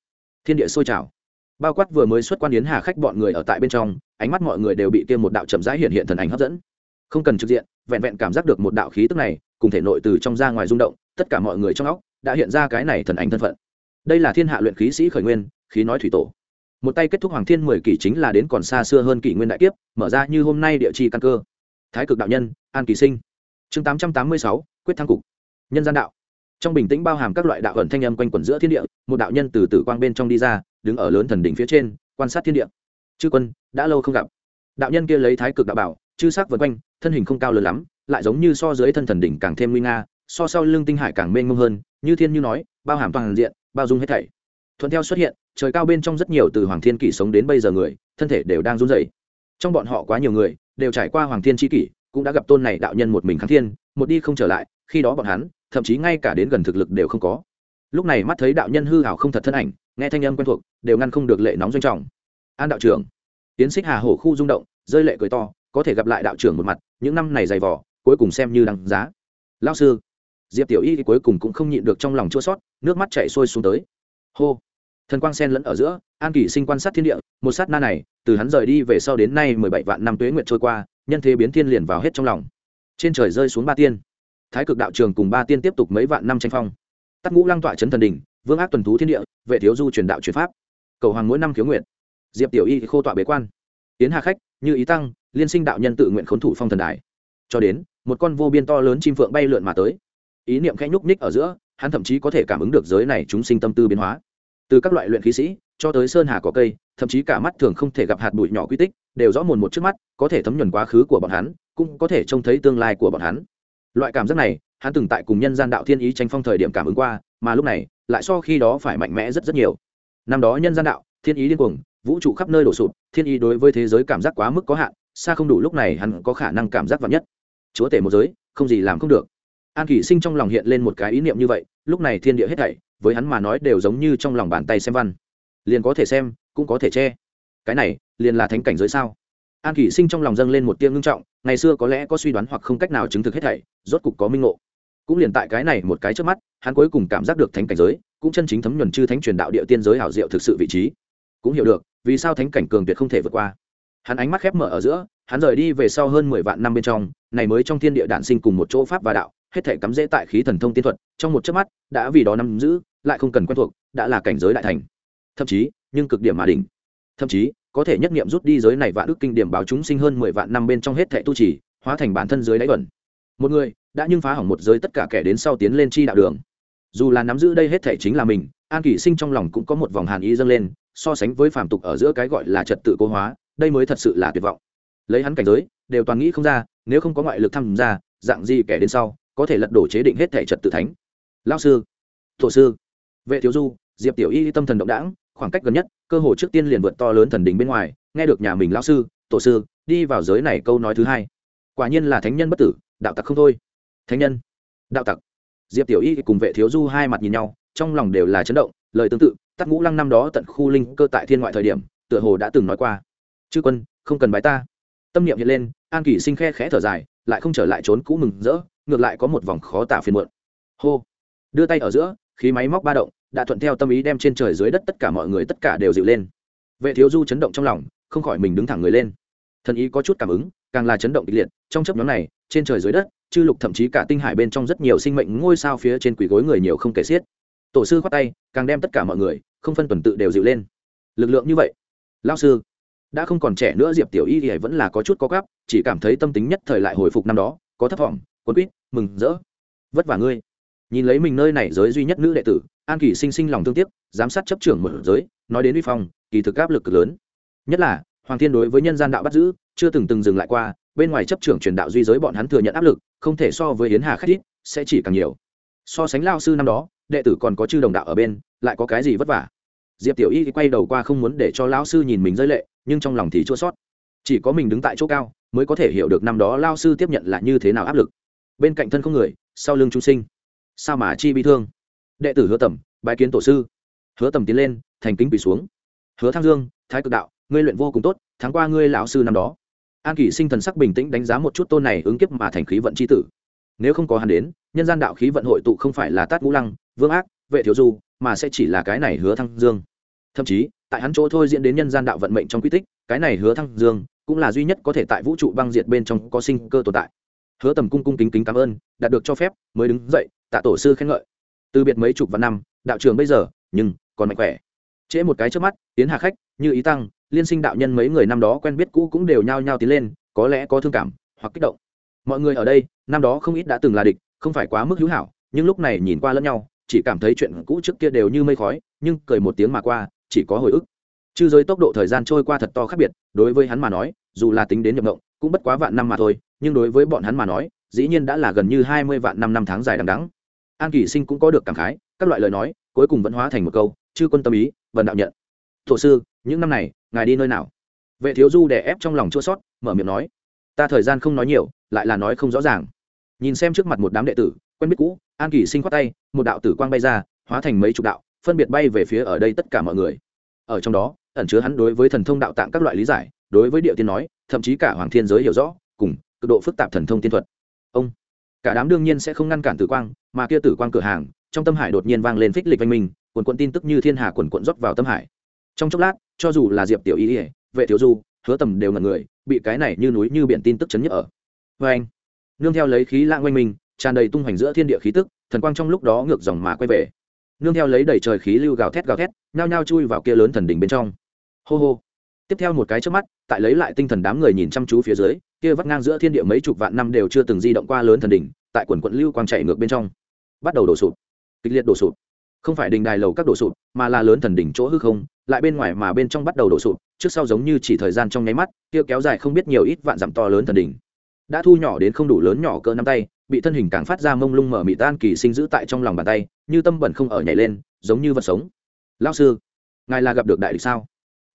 Thiên địa sôi trào. Bao quát vừa mới xuất quan yến hà khách bọn người ở tại bên trong, ánh mắt mọi người đều bị tiêm một đạo chậm rãi hiện hiện thần ảnh hấp dẫn. Không cần trực diện, vẹn vẹn cảm giác được một đạo khí tức này, cùng thể nội từ trong ra ngoài rung động, tất cả mọi người trong óc đã hiện ra cái này thần ảnh thân phận. Đây là thiên hạ luyện khí sĩ khởi nguyên, khí nói thủy tổ. Một tay kết thúc hoàng thiên mười kỷ chính là đến còn xa xưa hơn kỷ nguyên đại kiếp, mở ra như hôm nay địa chi căn cơ. Thái cực đạo nhân, an kỳ sinh. Chương tám trăm tám mươi sáu, quyết thăng cục nhân gian đạo. Trong bình tĩnh bao hàm các loại đạo ẩn thanh âm quanh quẩn giữa thiên địa, một đạo nhân từ tử quang bên trong đi ra, đứng ở lớn thần đỉnh phía trên, quan sát thiên địa. Chư quân, đã lâu không gặp. Đạo nhân kia lấy thái cực đạo bảo, chư sắc vân quanh, thân hình không cao lớn lắm, lại giống như so dưới thân thần đỉnh càng thêm nguy nga, so sau lưng tinh hải càng mênh mông hơn, như thiên như nói, bao hàm toàn diện, bao dung hết thảy. Thuận theo xuất hiện, trời cao bên trong rất nhiều từ hoàng thiên kỷ sống đến bây giờ người, thân thể đều đang run rẩy. Trong bọn họ quá nhiều người, đều trải qua hoàng thiên tri kỷ, cũng đã gặp tôn này đạo nhân một mình kháng thiên, một đi không trở lại, khi đó bọn hắn thậm chí ngay cả đến gần thực lực đều không có. Lúc này mắt thấy đạo nhân hư hảo không thật thân ảnh, nghe thanh âm quen thuộc, đều ngăn không được lệ nóng doanh trọng. An đạo trưởng tiến xích hà hổ khu rung động, rơi lệ cười to, có thể gặp lại đạo trưởng một mặt, những năm này dày vỏ cuối cùng xem như đằng giá. Lao sư, diệp tiểu y cuối cùng cũng không nhịn được trong lòng chua sót nước mắt chạy sôi xuống tới. Hô, thần quang sen lẫn ở giữa, an kỷ sinh quan sát thiên địa, một sát na này, từ hắn rời đi về sau đến nay mười bảy vạn năm tuế nguyệt trôi qua, nhân thế biến thiên liền vào hết trong lòng. Trên trời rơi xuống ba tiên thái cực đạo trường cùng ba tiên tiếp tục mấy vạn năm tranh phong. Tắc ngũ lăng tọa trấn thần đình vương ác tuần thú thiên địa, vệ thiếu du truyền đạo truyền pháp. Cầu hoàng mỗi năm khiếu nguyện diệp tiểu y khô tọa bế quan. Tiến hà khách, như ý tăng, liên sinh đạo nhân tự nguyện khốn thủ phong thần đài. Cho đến, một con vô biên to lớn chim phượng bay lượn mà tới. Ý niệm khẽ nhúc nhích ở giữa, hắn thậm chí có thể cảm ứng được giới này chúng sinh tâm tư biến hóa. Từ các loại luyện khí sĩ, cho tới sơn hà có cây, thậm chí cả mắt thường không thể gặp hạt bụi nhỏ quy tích, đều rõ mồn một trước mắt, có thể thấm nhuần quá khứ của bọn hắn, cũng có thể trông thấy tương lai của bọn hắn loại cảm giác này, hắn từng tại cùng nhân gian đạo thiên ý tranh phong thời điểm cảm ứng qua, mà lúc này, lại so khi đó phải mạnh mẽ rất rất nhiều. Năm đó nhân gian đạo, thiên ý điên cuồng, vũ trụ khắp nơi đổ sụp, thiên ý đối với thế giới cảm giác quá mức có hạn, xa không đủ lúc này hắn có khả năng cảm giác vạn nhất. Chúa tể một giới, không gì làm không được. An kỷ sinh trong lòng hiện lên một cái ý niệm như vậy, lúc này thiên địa hết thảy, với hắn mà nói đều giống như trong lòng bàn tay xem văn. Liền có thể xem, cũng có thể che. Cái này, liền là thánh cảnh giới sao? An kỷ sinh trong lòng dâng lên một tiêm ngưng trọng ngày xưa có lẽ có suy đoán hoặc không cách nào chứng thực hết thảy, rốt cục có minh ngộ. Cũng liền tại cái này một cái trước mắt, hắn cuối cùng cảm giác được thánh cảnh giới, cũng chân chính thấm nhuần chư thánh truyền đạo địa tiên giới hảo diệu thực sự vị trí. Cũng hiểu được, vì sao thánh cảnh cường tuyệt không thể vượt qua. Hắn ánh mắt khép mở ở giữa, hắn rời đi về sau hơn mười vạn năm bên trong, này mới trong thiên địa đản sinh cùng một chỗ pháp và đạo, hết thể cắm rễ tại khí thần thông tiên thuật, trong một chớp mắt, đã vì đó nắm giữ, lại không cần quen thuộc, đã là cảnh giới đại thành. Thậm chí, nhưng cực điểm mà đỉnh. Thậm chí có thể nhất nghiệm rút đi giới này vạn ước kinh điểm báo chúng sinh hơn mười vạn năm bên trong hết thệ tu trì, hóa thành bản thân giới đáy vẩn một người đã nhưng phá hỏng một giới tất cả kẻ đến sau tiến lên chi đạo đường. Dù là nắm giữ đây hết thể chính là mình, an kỷ sinh trong lòng cũng có một vòng hàn ý dâng lên, so sánh với phàm tục ở giữa cái gọi là trật tự cố hóa, đây mới thật sự là tuyệt vọng. Lấy hắn cảnh giới, đều toàn nghĩ không ra, nếu không có ngoại lực tham gia, dạng gì kẻ đến sau có thể lật đổ chế định hết thể trật tự thánh. Lao sư thổ sư, vệ thiếu du, diệp tiểu y tâm thần động đãng khoảng cách gần nhất, cơ hồ trước tiên liền vượt to lớn thần đình bên ngoài, nghe được nhà mình lao sư, tổ sư, đi vào giới này câu nói thứ hai. Quả nhiên là thánh nhân bất tử, đạo tặc không thôi. Thánh nhân, đạo tặc. Diệp tiểu y cùng vệ thiếu du hai mặt nhìn nhau, trong lòng đều là chấn động, lời tương tự, tắc ngũ lăng năm đó tận khu linh cơ tại thiên ngoại thời điểm, tựa hồ đã từng nói qua. Chư quân, không cần bái ta. Tâm niệm hiện lên, an kỷ sinh khe khẽ thở dài, lại không trở lại trốn cũ mừng rỡ, ngược lại có một vòng khó tả phiền muộn. Hô. Đưa tay ở giữa, khí máy móc ba động đã thuận theo tâm ý đem trên trời dưới đất tất cả mọi người tất cả đều dịu lên. Vệ thiếu du chấn động trong lòng, không khỏi mình đứng thẳng người lên. Thần ý có chút cảm ứng, càng là chấn động kịch liệt, trong chấp nhóm này, trên trời dưới đất, chư lục thậm chí cả tinh hải bên trong rất nhiều sinh mệnh ngôi sao phía trên quỷ gối người nhiều không kể xiết. Tổ sư khoát tay, càng đem tất cả mọi người, không phân tuần tự đều dịu lên. Lực lượng như vậy lao sư, đã không còn trẻ nữa diệp tiểu y thì vẫn là có chút có gáp, chỉ cảm thấy tâm tính nhất thời lại hồi phục năm đó, có thấp thỏm quân quýt, mừng rỡ. Vất vả ngươi nhìn lấy mình nơi này giới duy nhất nữ đệ tử, an kỳ sinh sinh lòng thương tiếc, giám sát chấp trưởng một giới, nói đến uy phong, kỳ thực áp lực cực lớn. Nhất là, hoàng thiên đối với nhân gian đạo bắt giữ, chưa từng từng dừng lại qua, bên ngoài chấp trưởng truyền đạo duy giới bọn hắn thừa nhận áp lực, không thể so với hiến hà khách ít, sẽ chỉ càng nhiều. So sánh lao sư năm đó, đệ tử còn có chư đồng đạo ở bên, lại có cái gì vất vả? Diệp tiểu y quay đầu qua không muốn để cho lão sư nhìn mình rơi lệ, nhưng trong lòng thì chua sót chỉ có mình đứng tại chỗ cao, mới có thể hiểu được năm đó lao sư tiếp nhận là như thế nào áp lực. Bên cạnh thân không người, sau lưng trung sinh sao mà chi bi thương? Đệ tử hứa tầm bài kiến tổ sư. Hứa tầm tiến lên, thành kính quỳ xuống. Hứa thăng dương, thái cực đạo, ngươi luyện vô cùng tốt tháng qua ngươi lão sư năm đó. An kỷ sinh thần sắc bình tĩnh đánh giá một chút tôn này ứng kiếp mà thành khí vận c h i tử. Nếu không có hắn đến, nhân gian đạo khí vận hội tụ không phải là tát ngũ lăng, vương ác, vệ thiếu du, mà sẽ chỉ là cái này hứa thăng dương. Thậm chí, tại hắn chỗ thôi diễn đến nhân gian đạo vận mệnh trong quy tích, cái này hứa thăng dương cũng là duy nhất có thể tại vũ trụ băng diệt bên trong có sinh cơ tồn tại hứa tầm cung cung kính kính cảm ơn, đạt được cho phép, mới đứng dậy, tạ tổ sư khen ngợi. Từ biệt mấy chục vạn năm, đạo trường bây giờ, nhưng còn mạnh khỏe. Trễ một cái trước mắt tiến hạ khách, như ý tăng, liên sinh đạo nhân mấy người năm đó quen biết cũ cũng đều nhao nhao tiến lên, có lẽ có thương cảm, hoặc kích động. Mọi người ở đây, năm đó không ít đã từng là địch, không phải quá mức hữu hảo, nhưng lúc này nhìn qua lẫn nhau, chỉ cảm thấy chuyện cũ trước kia đều như mây khói, nhưng cười một tiếng mà qua, chỉ có hồi ức. Chư giới tốc độ thời gian trôi qua thật to khác biệt, đối với hắn mà nói, dù là tính đến nhập ngộng, cũng bất quá vạn năm mà thôi nhưng đối với bọn hắn mà nói, dĩ nhiên đã là gần như hai mươi vạn năm năm tháng dài đằng đắng an kỷ sinh cũng có được cảm khái, các loại lời nói, cuối cùng vẫn hóa thành một câu, chư quân tâm ý, vần đạo nhận. Thổ sư, những năm này, ngài đi nơi nào? Vệ thiếu du đè ép trong lòng chua sót, mở miệng nói, ta thời gian không nói nhiều, lại là nói không rõ ràng. Nhìn xem trước mặt một đám đệ tử, quen biết cũ, an kỷ sinh khoát tay, một đạo tử quang bay ra, hóa thành mấy chục đạo, phân biệt bay về phía ở đây tất cả mọi người. Ở trong đó, ẩn chứa hắn đối với thần thông đạo tạng các loại lý giải, đối với địa tiên nói, thậm chí cả hoàng thiên giới hiểu rõ, cùng cực độ phức tạp thần thông tiên thuật. Ông, cả đám đương nhiên sẽ không ngăn cản tử quang, mà kia tử quang cửa hàng, trong tâm hải đột nhiên vang lên phích lịch vang minh quần quận tin tức như thiên hà quần quận rót vào tâm hải. Trong chốc lát, cho dù là diệp tiểu y ỉa vệ thiếu du, hứa tầm đều ngần người, bị cái này như núi như biển tin tức chấn nhức ở. Vê anh nương theo lấy khí lãng oanh minh, tràn đầy tung hoành giữa thiên địa khí tức, thần quang trong lúc đó ngược dòng mà quay về. Nương theo lấy đầy trời khí lưu gào thét gào thét, nhao nhao chui vào kia lớn thần đỉnh bên trong. Hô hô. Tiếp theo một cái trước mắt, tại lấy lại tinh thần đám người nhìn chăm chú phía dưới kia vắt ngang giữa thiên địa mấy chục vạn năm đều chưa từng di động qua lớn thần đỉnh, tại quần quận lưu quang chạy ngược bên trong. Bắt đầu đổ sụp. Kịch liệt đổ sụp. Không phải đình đài lầu các đổ sụp, mà là lớn thần đỉnh chỗ hư không, lại bên ngoài mà bên trong bắt đầu đổ sụp, trước sau giống như chỉ thời gian trong nháy mắt, kia kéo dài không biết nhiều ít vạn dặm to lớn thần đỉnh. Đã thu nhỏ đến không đủ lớn nhỏ cỡ năm tay, bị thân hình càng phát ra mông lung mở mị tan kỳ sinh giữ tại trong lòng bàn tay, như tâm bẩn không ở nhảy lên, giống như vật sống. Lao sư, ngài là gặp được đại địch sao?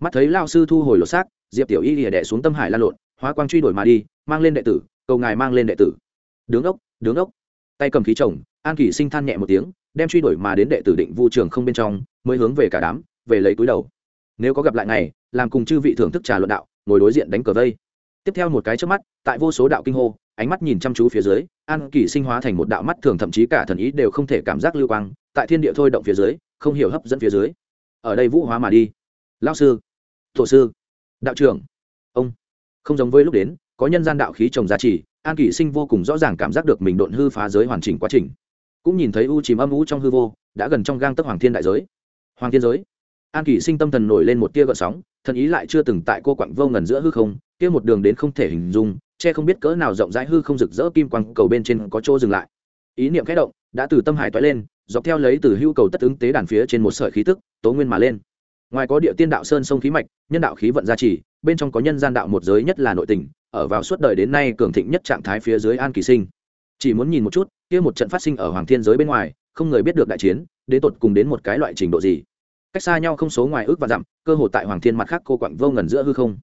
Mắt thấy lao sư thu hồi lột xác, diệp tiểu y lìa đẻ xuống tâm hải lan lộn hóa quang truy đuổi mà đi, mang lên đệ tử, cầu ngài mang lên đệ tử. Đứng ốc đứng ốc. Tay cầm khí chồng, an Kỷ sinh than nhẹ một tiếng, đem truy đuổi mà đến đệ tử định vu trường không bên trong, mới hướng về cả đám, về lấy túi đầu. Nếu có gặp lại ngày, làm cùng chư vị thưởng thức trà luận đạo, ngồi đối diện đánh cờ vây. Tiếp theo một cái trước mắt, tại vô số đạo kinh hô, ánh mắt nhìn chăm chú phía dưới, an kỳ sinh hóa thành một đạo mắt thường thậm chí cả thần ý đều không thể cảm giác lưu quang, tại thiên địa thôi động phía dưới, không hiểu hấp dẫn phía dưới. Ở đây vũ hóa mà đi. Lao sư, tổ sư, đạo trưởng, ông không giống với lúc đến, có nhân gian đạo khí trồng giá trị an kỷ sinh vô cùng rõ ràng cảm giác được mình độn hư phá giới hoàn chỉnh quá trình. Cũng nhìn thấy u chìm âm u trong hư vô, đã gần trong gang tấc hoàng thiên đại giới. Hoàng thiên giới. An kỷ sinh tâm thần nổi lên một tia gợn sóng, thần ý lại chưa từng tại cô quặng vô ngần giữa hư không, kia một đường đến không thể hình dung, che không biết cỡ nào rộng rãi hư không rực rỡ kim quang cầu bên trên có chỗ dừng lại. Ý niệm khẽ động, đã từ tâm hải toái lên, dọc theo lấy từ hưu cầu tất ứng tế đàn phía trên một sợi khí tức, tố nguyên mà lên. Ngoài có địa tiên đạo sơn sông khí mạch, nhân đạo khí vận gia trì bên trong có nhân gian đạo một giới nhất là nội tình, ở vào suốt đời đến nay cường thịnh nhất trạng thái phía dưới an kỳ sinh. Chỉ muốn nhìn một chút, kia một trận phát sinh ở hoàng thiên giới bên ngoài, không người biết được đại chiến, đến tột cùng đến một cái loại trình độ gì. Cách xa nhau không số ngoài ước và dặm, cơ hội tại hoàng thiên mặt khác cô quặng vô ngần giữa hư không.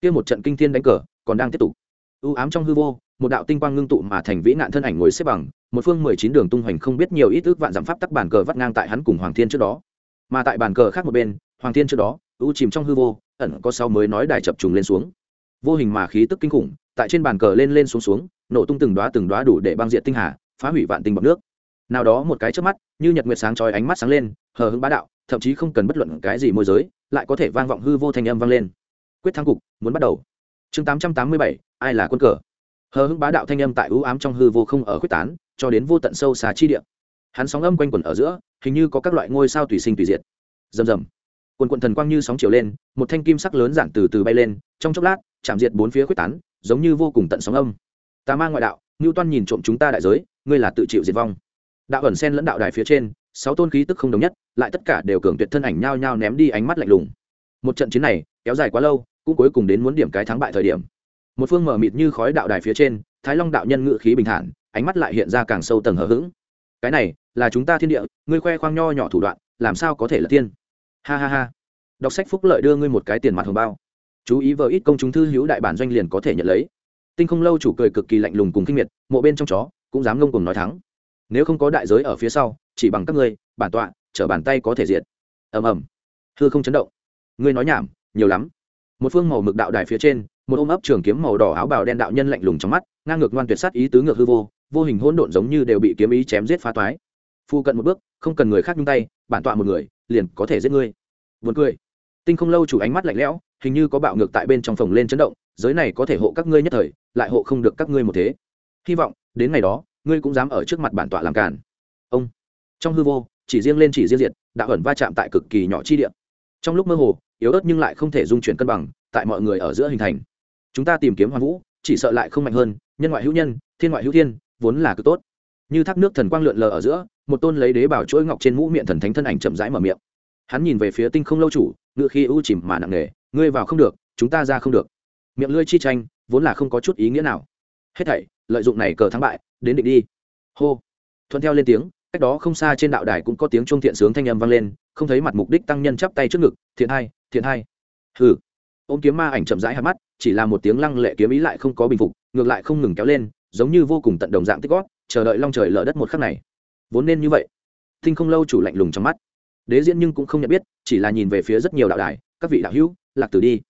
Kia một trận kinh thiên đánh cờ, còn đang tiếp tục. Ưu ám trong hư vô, một đạo tinh quang ngưng tụ mà thành vĩ nạn thân ảnh ngồi xếp bằng, một phương mười chín đường tung hoành không biết nhiều ít ước vạn giảm pháp tắc bản cờ vắt ngang tại hắn cùng hoàng thiên trước đó. Mà tại bàn cờ khác một bên, hoàng thiên trước đó u chìm trong hư vô, ẩn có sau mới nói đài chập trùng lên xuống. Vô hình mà khí tức kinh khủng, tại trên bàn cờ lên lên xuống xuống, nổ tung từng đoá từng đoá đủ để băng diện tinh hà, phá hủy vạn tinh bọc nước. Nào đó một cái trước mắt, như nhật nguyệt sáng trói ánh mắt sáng lên, hờ hững bá đạo, thậm chí không cần bất luận cái gì môi giới, lại có thể vang vọng hư vô thành âm vang lên. Quyết thắng cục, muốn bắt đầu. Chương tám trăm tám mươi bảy, ai là quân cờ? Hờ hững bá đạo thanh âm tại ưu ám trong hư vô không ở quyết tán, cho đến vô tận sâu xà chi địa. Hắn sóng âm quanh quẩn ở giữa, hình như có các loại ngôi sao tùy sinh tùy diệt. Rầm rầm quần quần thần quang như sóng chiều lên, một thanh kim sắc lớn giản từ từ bay lên, trong chốc lát, chạm diệt bốn phía quyết tán, giống như vô cùng tận sóng âm. Tà ma ngoại đạo, ngưu toan nhìn trộm chúng ta đại giới, ngươi là tự chịu diệt vong. Đạo ẩn sen lẫn đạo đài phía trên, sáu tôn khí tức không đồng nhất, lại tất cả đều cường tuyệt thân ảnh nhao nhao ném đi ánh mắt lạnh lùng. Một trận chiến này, kéo dài quá lâu, cũng cuối cùng đến muốn điểm cái thắng bại thời điểm. Một phương mở mịt như khói đạo đài phía trên, thái long đạo nhân ngự khí bình thản, ánh mắt lại hiện ra càng sâu tầng hờ hững. Cái này, là chúng ta thiên địa, ngươi khoe khoang nho nhỏ thủ đoạn, làm sao có thể là tiên? Ha ha ha. Đọc sách phúc lợi đưa ngươi một cái tiền mặt hồng bao. Chú ý vợ ít công chúng thư hữu đại bản doanh liền có thể nhận lấy. Tinh không lâu chủ cười cực kỳ lạnh lùng cùng kinh miệt, mộ bên trong chó, cũng dám ngông cùng nói thắng. Nếu không có đại giới ở phía sau, chỉ bằng các ngươi, bản tọa chở bàn tay có thể diệt. Ầm ầm. Hư không chấn động. Ngươi nói nhảm, nhiều lắm. Một phương màu mực đạo đài phía trên, một ôm ấp trường kiếm màu đỏ áo bào đen đạo nhân lạnh lùng trong mắt, ngang ngược ngoan tuyệt sát ý tứ ngược hư vô vô hình hỗn độn giống như đều bị kiếm ý chém giết phá toái. Phu cận một bước, không cần người khác nhung tay, bản tọa một người liền có thể giết ngươi. Vượt cười. Tinh không lâu chủ ánh mắt lạnh lẽo, hình như có bạo ngược tại bên trong phòng lên chấn động, giới này có thể hộ các ngươi nhất thời, lại hộ không được các ngươi một thế. Hy vọng, đến ngày đó, ngươi cũng dám ở trước mặt bản tọa làm cản ông. Trong hư vô, chỉ riêng lên chỉ riêng diệt, đạo ẩn va chạm tại cực kỳ nhỏ chi địa. Trong lúc mơ hồ, yếu ớt nhưng lại không thể dung chuyển cân bằng, tại mọi người ở giữa hình thành. Chúng ta tìm kiếm hoàng vũ, chỉ sợ lại không mạnh hơn, nhân ngoại hữu nhân, thiên ngoại hữu thiên, vốn là cực tốt như thác nước thần quang lượn lờ ở giữa, một tôn lấy đế bảo chuỗi ngọc trên mũ miệng thần thánh thân ảnh chậm rãi mở miệng. Hắn nhìn về phía tinh không lâu chủ ngựa khi ưu chìm mà nặng nề, ngươi vào không được, chúng ta ra không được. Miệng lưỡi chi tranh, vốn là không có chút ý nghĩa nào. Hết thảy, lợi dụng này cờ thắng bại, đến định đi. Hô. Thuận theo lên tiếng, cách đó không xa trên đạo đài cũng có tiếng chuông thiện sướng thanh âm vang lên, không thấy mặt mục đích tăng nhân chắp tay trước ngực, thiện hai thiện hai. Hừ. Ôm kiếm ma ảnh chậm rãi hạt mắt, chỉ là một tiếng lăng lệ kiếm ý lại không có bình phục, ngược lại không ngừng kéo lên, giống như vô cùng tận đồng dạng tích gót chờ đợi long trời lở đất một khắc này. Vốn nên như vậy, thinh không lâu chủ lạnh lùng trong mắt. Đế diễn nhưng cũng không nhận biết, chỉ là nhìn về phía rất nhiều đạo đài, các vị đạo hữu, lạc tử đi.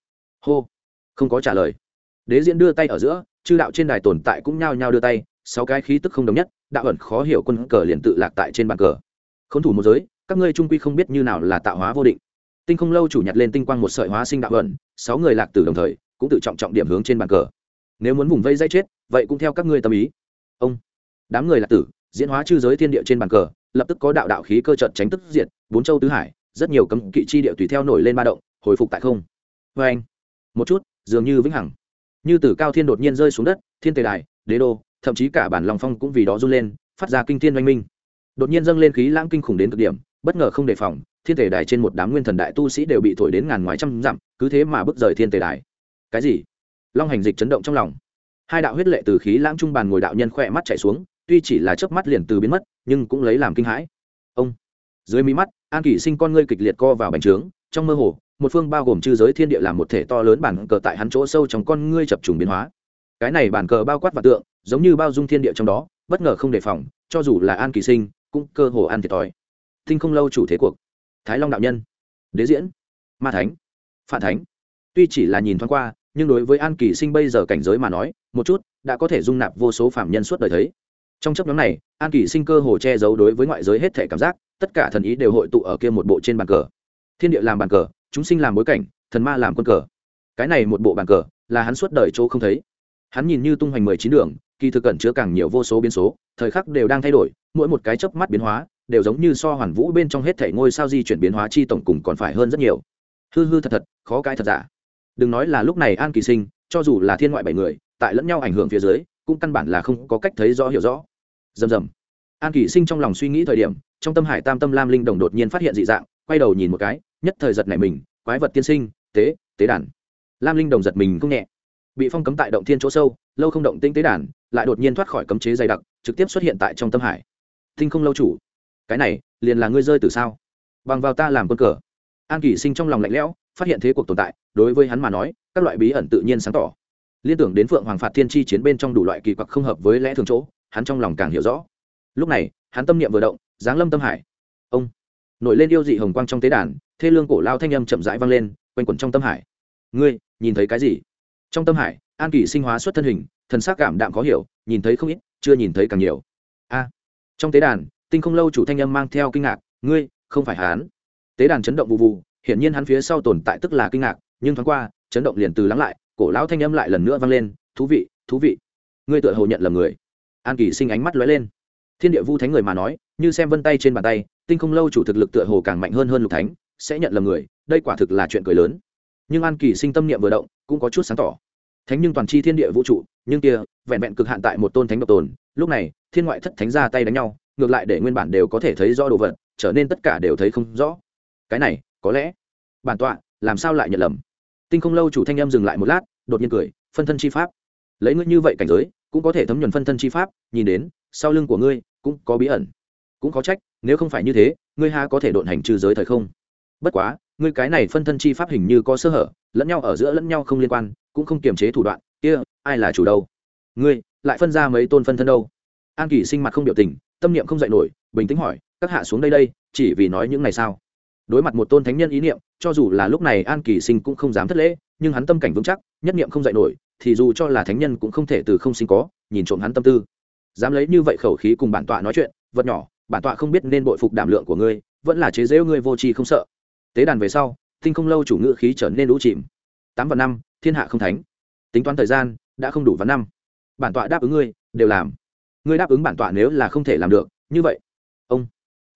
Hô, không có trả lời. Đế diễn đưa tay ở giữa, chư đạo trên đài tồn tại cũng nhao nhao đưa tay, sáu cái khí tức không đồng nhất, đạo ẩn khó hiểu quân cờ liền tự lạc tại trên bàn cờ. Không thủ một giới, các ngươi trung quy không biết như nào là tạo hóa vô định. Tinh không lâu chủ nhặt lên tinh quang một sợi hóa sinh đạo ẩn, sáu người lạc tử đồng thời cũng tự trọng trọng điểm hướng trên bàn cờ. Nếu muốn vùng vây dây chết, vậy cũng theo các ngươi tâm ý. Ông đám người lạc tử, diễn hóa chư giới thiên địa trên bàn cờ, lập tức có đạo đạo khí cơ trận tránh tức diệt, bốn châu tứ hải, rất nhiều cấm kỵ chi địa tùy theo nổi lên ba động, hồi phục tại không. Vê anh, một chút, dường như vĩnh hằng. Như từ cao thiên đột nhiên rơi xuống đất, thiên tề đài, đế đô, thậm chí cả bản lòng phong cũng vì đó run lên, phát ra kinh thiên oanh minh. Đột nhiên dâng lên khí lãng kinh khủng đến cực điểm, bất ngờ không đề phòng, thiên tề đài trên một đám nguyên thần đại tu sĩ đều bị thổi đến ngàn ngoài trăm dặm, cứ thế mà bước rời thiên tề đài. Cái gì? Long hành dịch chấn động trong lòng. Hai đạo huyết lệ từ khí lãng trung bàn ngồi đạo nhân khỏe mắt chạy xuống tuy chỉ là chớp mắt liền từ biến mất, nhưng cũng lấy làm kinh hãi. Ông, dưới mí mắt, an kỷ sinh con ngươi kịch liệt co vào bành trướng, trong mơ hồ, một phương bao gồm chư giới thiên địa làm một thể to lớn bản cờ tại hắn chỗ sâu trong con ngươi chập trùng biến hóa. Cái này bản cờ bao quát và tượng, giống như bao dung thiên địa trong đó, bất ngờ không đề phòng, cho dù là an kỳ sinh, cũng cơ hồ ăn thiệt thòi. Tinh không lâu chủ thế cuộc. Thái long đạo nhân. Đế diễn. Ma thánh. Phản thánh. Tuy chỉ là nhìn thoáng qua, nhưng đối với an kỳ sinh bây giờ cảnh giới mà nói, một chút, đã có thể dung nạp vô số phạm nhân suốt đời thấy trong chấp nhóm này, an kỳ sinh cơ hồ che giấu đối với ngoại giới hết thể cảm giác, tất cả thần ý đều hội tụ ở kia một bộ trên bàn cờ. Thiên địa làm bàn cờ, chúng sinh làm bối cảnh, thần ma làm quân cờ. Cái này một bộ bàn cờ, là hắn suốt đời chỗ không thấy. Hắn nhìn như tung hoành mười chín đường, kỳ thực cẩn chứa càng nhiều vô số biến số, thời khắc đều đang thay đổi, mỗi một cái chớp mắt biến hóa, đều giống như so hoàn vũ bên trong hết thể ngôi sao di chuyển biến hóa chi tổng cùng còn phải hơn rất nhiều. Hư hư thật thật, khó cái thật giả. Đừng nói là lúc này an kỳ sinh, cho dù là thiên ngoại bảy người, tại lẫn nhau ảnh hưởng phía dưới cũng căn bản là không có cách thấy rõ hiểu rõ. Dầm dầm an kỳ sinh trong lòng suy nghĩ thời điểm, trong tâm hải tam tâm lam linh đồng đột nhiên phát hiện dị dạng, quay đầu nhìn một cái, nhất thời giật này mình, quái vật tiên sinh, tế tế đàn. Lam linh đồng giật mình cũng nhẹ. Bị phong cấm tại động thiên chỗ sâu, lâu không động tinh tế đàn, lại đột nhiên thoát khỏi cấm chế dày đặc, trực tiếp xuất hiện tại trong tâm hải. Tinh không lâu chủ, cái này, liền là ngươi rơi từ sao? Bằng vào ta làm quân cờ. An kỷ sinh trong lòng lạnh lẽo, phát hiện thế cuộc tồn tại, đối với hắn mà nói, các loại bí ẩn tự nhiên sáng tỏ liên tưởng đến phượng hoàng phạt thiên chi chiến bên trong đủ loại kỳ quặc không hợp với lẽ thường chỗ, hắn trong lòng càng hiểu rõ. Lúc này, hắn tâm niệm vừa động, giáng lâm tâm hải. Ông! Nổi lên yêu dị hồng quang trong tế đàn, thê lương cổ lao thanh âm chậm rãi vang lên, quanh quẩn trong tâm hải. Ngươi, nhìn thấy cái gì? Trong tâm hải, an kỷ sinh hóa xuất thân hình, thần sắc cảm đạm khó hiểu, nhìn thấy không ít, chưa nhìn thấy càng nhiều. A! Trong tế đàn, tinh không lâu chủ thanh âm mang theo kinh ngạc, ngươi, không phải hắn? Tế đàn chấn động vụ vụ, hiển nhiên hắn phía sau tồn tại tức là kinh ngạc, nhưng thoáng qua, chấn động liền từ lắng lại cổ lão thanh âm lại lần nữa vang lên, thú vị thú vị. Ngươi tựa hồ nhận lầm người. An kỳ sinh ánh mắt lóe lên. Thiên địa vu thánh người mà nói, như xem vân tay trên bàn tay, tinh không lâu chủ thực lực tựa hồ càng mạnh hơn hơn lục thánh, sẽ nhận lầm người, đây quả thực là chuyện cười lớn. Nhưng an kỳ sinh tâm niệm vừa động, cũng có chút sáng tỏ. Thánh nhưng toàn c h i thiên địa vũ trụ, nhưng kia, vẹn vẹn cực hạn tại một tôn thánh độc tồn, lúc này, thiên ngoại thất thánh ra tay đánh nhau, ngược lại để nguyên bản đều có thể thấy rõ đồ vật, trở nên tất cả đều thấy không rõ. Cái này, có lẽ, bản tọa, làm sao lại nhận lầm? Tinh không lâu chủ thanh em dừng lại một lát, đột nhiên cười, phân thân chi pháp. Lấy ngươi như vậy cảnh giới, cũng có thể thấm nhuần phân thân chi pháp, nhìn đến, sau lưng của ngươi cũng có bí ẩn. Cũng có trách, nếu không phải như thế, ngươi ha có thể độn hành trừ giới thời không? Bất quá, ngươi cái này phân thân chi pháp hình như có sơ hở, lẫn nhau ở giữa lẫn nhau không liên quan, cũng không kiềm chế thủ đoạn, kia, ai là chủ đâu? Ngươi, lại phân ra mấy tôn phân thân đâu? An kỷ sinh mặt không biểu tình, tâm niệm không dạy nổi, bình tĩnh hỏi, các hạ xuống đây đây, chỉ vì nói những ngày sao? Đối mặt một tôn thánh nhân ý niệm, cho dù là lúc này an kỳ sinh cũng không dám thất lễ, nhưng hắn tâm cảnh vững chắc, nhất niệm không dạy nổi, thì dù cho là thánh nhân cũng không thể từ không sinh có, nhìn trộm hắn tâm tư. Dám lấy như vậy khẩu khí cùng bản tọa nói chuyện, vật nhỏ, bản tọa không biết nên bội phục đảm lượng của ngươi, vẫn là chế giễu ngươi vô tri không sợ. Tế đàn về sau, tinh không lâu chủ ngữ khí trở nên lũ chìm. Tám và năm, thiên hạ không thánh. Tính toán thời gian, đã không đủ vào năm. Bản tọa đáp ứng ngươi, đều làm. Ngươi đáp ứng bản tọa nếu là không thể làm được, như vậy. Ông.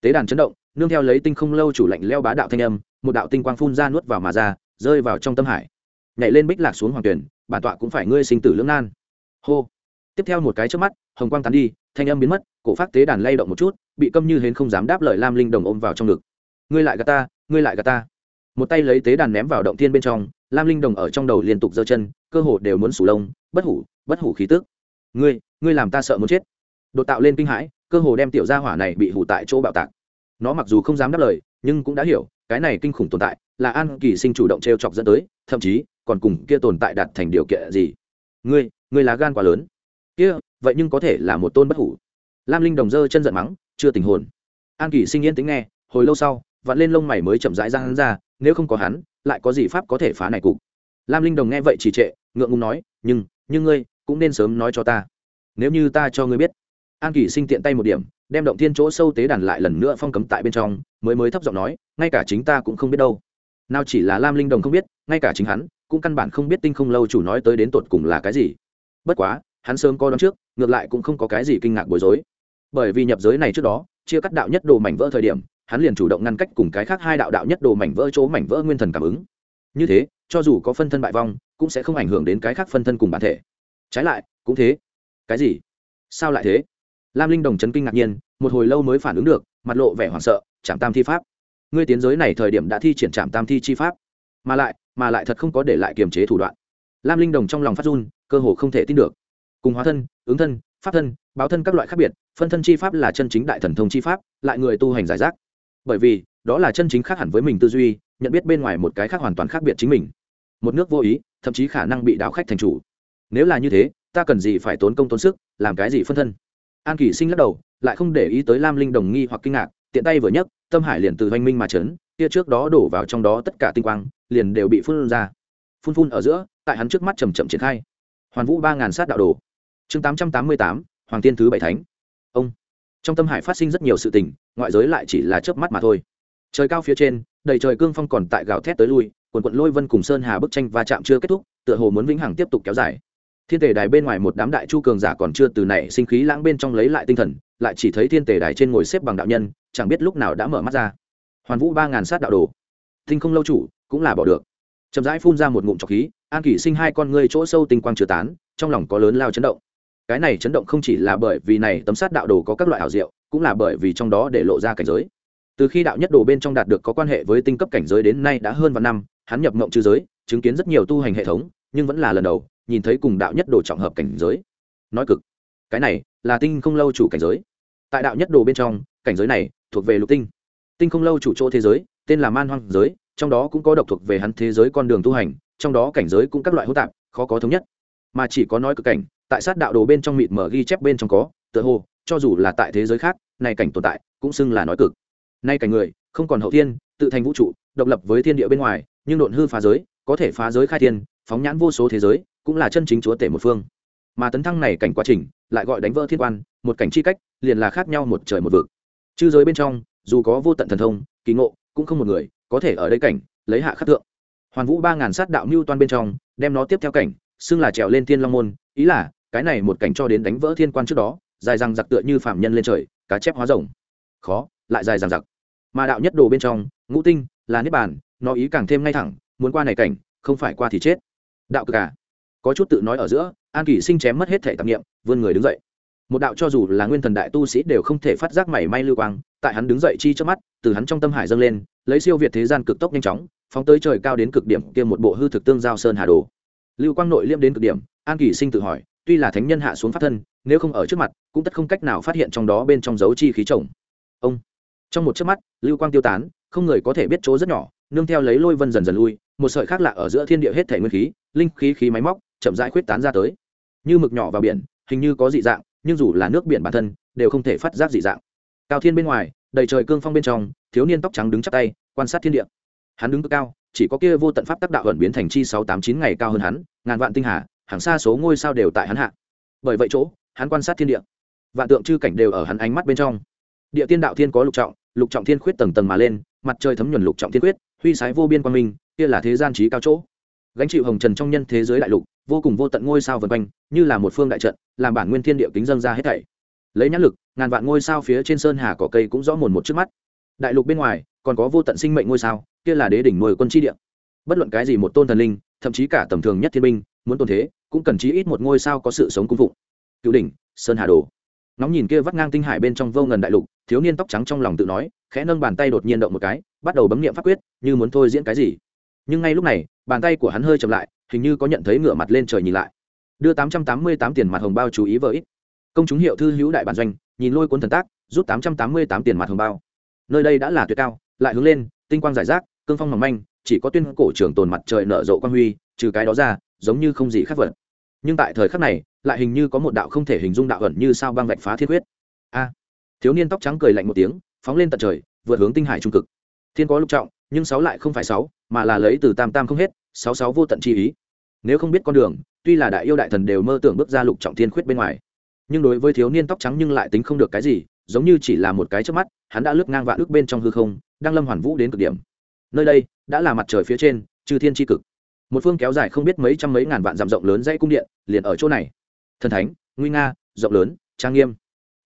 Tế đàn chấn động nương theo lấy tinh không lâu chủ lạnh leo bá đạo thanh âm, một đạo tinh quang phun ra nuốt vào mà ra, rơi vào trong tâm hải. Nhảy lên bích lạc xuống hoàng tuyển, bản tọa cũng phải ngươi sinh tử lưỡng nan. Hô. Tiếp theo một cái trước mắt, hồng quang tán đi, thanh âm biến mất, cổ phát tế đàn lay động một chút, bị câm như hến không dám đáp lời lam linh đồng ôm vào trong ngực. Ngươi lại gà ta, ngươi lại gà ta. Một tay lấy tế đàn ném vào động thiên bên trong, lam linh đồng ở trong đầu liên tục giơ chân, cơ hồ đều muốn sủ lông, bất hủ bất hủ khí tức. Ngươi ngươi làm ta sợ muốn chết. Đột tạo lên kinh hãi, cơ hồ đem tiểu gia hỏa này bị hủ tại chỗ bạo tạc nó mặc dù không dám đáp lời, nhưng cũng đã hiểu, cái này kinh khủng tồn tại, là an kỳ sinh chủ động t r e o chọc dẫn tới, thậm chí, còn cùng kia tồn tại đạt thành điều kiện gì? Ngươi ngươi là gan quá lớn. Kia, vậy nhưng có thể là một tôn bất hủ. Lam linh đồng dơ chân giận mắng, chưa tình hồn. An kỳ sinh yên tính nghe, hồi lâu sau, vặn lên lông mày mới chậm rãi ra hắn ra, nếu không có hắn, lại có gì pháp có thể phá này cục? Lam linh đồng nghe vậy chỉ trệ, ngượng ngùng nói, nhưng nhưng ngươi cũng nên sớm nói cho ta. Nếu như ta cho ngươi biết. An kỷ sinh tiện tay một điểm đem động thiên chỗ sâu tế đàn lại lần nữa phong cấm tại bên trong, mới mới thấp giọng nói, ngay cả chính ta cũng không biết đâu. Nào chỉ là lam linh đồng không biết, ngay cả chính hắn, cũng căn bản không biết tinh không lâu chủ nói tới đến tột cùng là cái gì. Bất quá, hắn sớm coi đón trước, ngược lại cũng không có cái gì kinh ngạc bối rối. Bởi vì nhập giới này trước đó, chia cắt đạo nhất đồ mảnh vỡ thời điểm, hắn liền chủ động ngăn cách cùng cái khác hai đạo đạo nhất đồ mảnh vỡ chỗ mảnh vỡ nguyên thần cảm ứng. Như thế, cho dù có phân thân bại vong, cũng sẽ không ảnh hưởng đến cái khác phân thân cùng bản thể. Trái lại, cũng thế. Cái gì? Sao lại thế? Lam linh đồng chấn kinh ngạc nhiên, một hồi lâu mới phản ứng được, mặt lộ vẻ hoảng sợ chạm tam thi pháp. Ngươi tiến giới này thời điểm đã thi triển trạm tam thi chi pháp, mà lại mà lại thật không có để lại kiềm chế thủ đoạn. Lam linh đồng trong lòng phát run, cơ hồ không thể tin được. Cùng hóa thân, ứng thân, pháp thân, báo thân các loại khác biệt, phân thân chi pháp là chân chính đại thần thông chi pháp, lại người tu hành giải rác. Bởi vì, đó là chân chính khác hẳn với mình tư duy, nhận biết bên ngoài một cái khác hoàn toàn khác biệt chính mình. Một nước vô ý, thậm chí khả năng bị đảo khách thành chủ. Nếu là như thế, ta cần gì phải tốn công tốn sức, làm cái gì phân thân? An kỳ sinh lắc đầu, lại không để ý tới lam linh đồng nghi hoặc kinh ngạc, tiện tay vừa nhấc, tâm hải liền từ hoanh minh mà trấn kia trước đó đổ vào trong đó tất cả tinh quang, liền đều bị phun ra. Phun phun ở giữa, tại hắn trước mắt chầm chậm triển khai. Hoàn vũ ba ngàn sát đạo đồ. Chương tám trăm tám mươi tám, hoàng tiên thứ bảy thánh. Ông. Trong tâm hải phát sinh rất nhiều sự tình, ngoại giới lại chỉ là chớp mắt mà thôi. Trời cao phía trên, đầy trời cương phong còn tại gào thét tới lui, quần quận lôi vân cùng sơn hà bức tranh va chạm chưa kết thúc, tựa hồ muốn vĩnh hằng tiếp tục kéo dài thiên tề đài bên ngoài một đám đại chu cường giả còn chưa từ này sinh khí lãng bên trong lấy lại tinh thần, lại chỉ thấy thiên tề đài trên ngồi xếp bằng đạo nhân, chẳng biết lúc nào đã mở mắt ra. Hoàn vũ ba ngàn sát đạo đồ. Tinh không lâu chủ, cũng là bỏ được. Chậm rãi phun ra một ngụm trọc khí, an kỷ sinh hai con ngươi chỗ sâu tinh quang chưa tán, trong lòng có lớn lao chấn động. Cái này chấn động không chỉ là bởi vì này tấm sát đạo đồ có các loại ảo diệu, cũng là bởi vì trong đó để lộ ra cảnh giới. Từ khi đạo nhất đồ bên trong đạt được có quan hệ với tinh cấp cảnh giới đến nay đã hơn vài năm, hắn nhập mộng trừ giới, chứng kiến rất nhiều tu hành hệ thống nhưng vẫn là lần đầu, nhìn thấy cùng đạo nhất đồ trọng hợp cảnh giới. Nói cực, cái này là tinh không lâu chủ cảnh giới. Tại đạo nhất đồ bên trong, cảnh giới này thuộc về lục tinh. Tinh không lâu chủ chỗ thế giới, tên là man hoang giới, trong đó cũng có độc thuộc về hắn thế giới con đường tu hành, trong đó cảnh giới cũng các loại hỗn tạp, khó có thống nhất. Mà chỉ có nói cực cảnh, tại sát đạo đồ bên trong mịt mở ghi chép bên trong có, tựa hồ, cho dù là tại thế giới khác này cảnh tồn tại cũng xưng là nói cực. Nay cảnh người, không còn hậu thiên, tự thành vũ trụ, độc lập với thiên địa bên ngoài, nhưng độn hư phá giới có thể phá giới khai thiên, phóng nhãn vô số thế giới, cũng là chân chính chúa tể một phương. Mà tấn thăng này cảnh quá trình, lại gọi đánh vỡ thiên quan, một cảnh chi cách, liền là khác nhau một trời một vực. Chư giới bên trong, dù có vô tận thần thông, kỳ ngộ, cũng không một người có thể ở đây cảnh, lấy hạ khắc tượng hoàn vũ ba ngàn sát đạo mưu toan bên trong, đem nó tiếp theo cảnh, xưng là trèo lên thiên long môn, ý là, cái này một cảnh cho đến đánh vỡ thiên quan trước đó, dài răng giặc tựa như phạm nhân lên trời, cá chép hóa rồng. Khó, lại dài răng giặc mà đạo nhất đồ bên trong, ngũ tinh, là niết bàn, nó ý càng thêm ngay thẳng muốn qua này cảnh, không phải qua thì chết. Đạo cực cả có chút tự nói ở giữa, an kỷ sinh chém mất hết thể tạp nghiệm vươn người đứng dậy. Một đạo cho dù là nguyên thần đại tu sĩ đều không thể phát giác mảy may lưu quang, tại hắn đứng dậy chi trước mắt, từ hắn trong tâm hải dâng lên, lấy siêu việt thế gian cực tốc nhanh chóng, phóng tới trời cao đến cực điểm kia một bộ hư thực tương giao sơn hà đồ. Lưu quang nội liêm đến cực điểm, an kỷ sinh tự hỏi, tuy là thánh nhân hạ xuống phát thân, nếu không ở trước mặt, cũng tất không cách nào phát hiện trong đó bên trong dấu chi khí chồng. Ông. Trong một chớp mắt, lưu quang tiêu tán, không người có thể biết chỗ rất nhỏ, nương theo lấy lôi vân dần dần lui một sợi khác lạ ở giữa thiên địa hết thể nguyên khí linh khí khí máy móc chậm rãi khuyết tán ra tới. Như mực nhỏ vào biển hình như có dị dạng nhưng dù là nước biển bản thân đều không thể phát giác dị dạng. Cao thiên bên ngoài đầy trời cương phong bên trong thiếu niên tóc trắng đứng chắp tay quan sát thiên địa. Hắn đứng cực cao chỉ có kia vô tận pháp tác đạo ẩn biến thành chi sáu tám chín ngày cao hơn hắn ngàn vạn tinh hà hàng xa số ngôi sao đều tại hắn hạ. Bởi vậy chỗ hắn quan sát thiên địa. Vạn tượng chư cảnh đều ở hắn ánh mắt bên trong. Địa tiên đạo thiên có lục trọng lục trọng thiên khuyết tầng tầng mà lên mặt trời thấm nhuần lục trọng thiên khuyết, huy sái vô biên quang minh kia là thế gian trí cao chỗ. Gánh chịu hồng trần trong nhân thế giới đại lục, vô cùng vô tận ngôi sao vần quanh, như là một phương đại trận, làm bản nguyên thiên địa kính dân ra hết thảy. Lấy nhãn lực, ngàn vạn ngôi sao phía trên sơn hà cỏ cây cũng rõ mồn một trước mắt. Đại lục bên ngoài, còn có vô tận sinh mệnh ngôi sao, kia là đế đỉnh nuôi quân chi địa. Bất luận cái gì một tôn thần linh, thậm chí cả tầm thường nhất thiên binh, muốn tôn thế, cũng cần chí ít một ngôi sao có sự sống cung phụng. Cựu đỉnh, sơn hà đồ. Nóng nhìn kia vắt ngang tinh hải bên trong vô ngần đại lục, thiếu niên tóc trắng trong lòng tự nói, khẽ nâng bàn tay đột nhiên động một cái, bắt đầu bấm nghiệm pháp quyết, như muốn thôi diễn cái gì nhưng ngay lúc này, bàn tay của hắn hơi chậm lại, hình như có nhận thấy ngửa mặt lên trời nhìn lại. Đưa tám trăm tám mươi tám tiền mặt hồng bao chú ý vợ ít. Công chúng hiệu thư hữu đại bản doanh, nhìn lôi cuốn thần tác, rút tám trăm tám mươi tám tiền mặt hồng bao. Nơi đây đã là tuyệt cao, lại hướng lên, tinh quang giải rác, cương phong mỏng manh, chỉ có tuyên cổ trường tồn mặt trời nở rộ quang huy, trừ cái đó ra, giống như không gì khác vật. Nhưng tại thời khắc này, lại hình như có một đạo không thể hình dung đạo ẩn như sao băng vạch phá thiết huyết a! Thiếu niên tóc trắng cười lạnh một tiếng, phóng lên tận trời, vượt hướng tinh hải trung cực. Thiên có lục trọng nhưng sáu lại không phải sáu, mà là lấy từ tam tam không hết, sáu sáu vô tận chi ý. Nếu không biết con đường, tuy là đại yêu đại thần đều mơ tưởng bước ra lục trọng thiên khuyết bên ngoài. Nhưng đối với thiếu niên tóc trắng nhưng lại tính không được cái gì, giống như chỉ là một cái trước mắt, hắn đã lướt ngang vạn ước bên trong hư không, đang lâm hoàn vũ đến cực điểm. Nơi đây, đã là mặt trời phía trên, chư thiên tri cực. Một phương kéo dài không biết mấy trăm mấy ngàn vạn dặm rộng lớn dãy cung điện, liền ở chỗ này. Thần thánh, nguy nga, rộng lớn, trang nghiêm.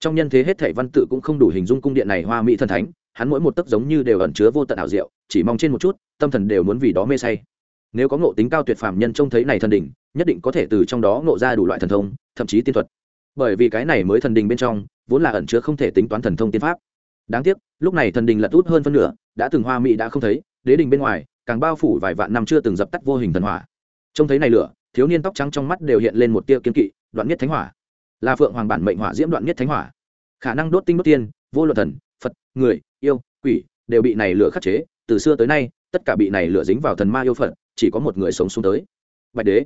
Trong nhân thế hết thảy văn tự cũng không đủ hình dung cung điện này hoa mỹ thần thánh hắn mỗi một tấc giống như đều ẩn chứa vô tận ảo diệu, chỉ mong trên một chút, tâm thần đều muốn vì đó mê say. Nếu có ngộ tính cao tuyệt phàm nhân trông thấy này thần đỉnh, nhất định có thể từ trong đó ngộ ra đủ loại thần thông, thậm chí tiên thuật. Bởi vì cái này mới thần đình bên trong, vốn là ẩn chứa không thể tính toán thần thông tiên pháp. Đáng tiếc, lúc này thần đình lật út hơn phân nửa, đã từng hoa mỹ đã không thấy, đế đình bên ngoài, càng bao phủ vài vạn năm chưa từng dập tắt vô hình thần hỏa. Trông thấy này lửa, thiếu niên tóc trắng trong mắt đều hiện lên một tia kiên kỵ, đoạn nhất thánh hỏa. Là phượng hoàng bản mệnh hỏa diễm đoạn nhất thánh hỏa. Khả năng đốt tinh đốt tiên, vô luận thần, phật, người yêu quỷ đều bị này lửa khắc chế. Từ xưa tới nay tất cả bị này lửa dính vào thần ma yêu phật chỉ có một người sống xuống tới. Bạch đế.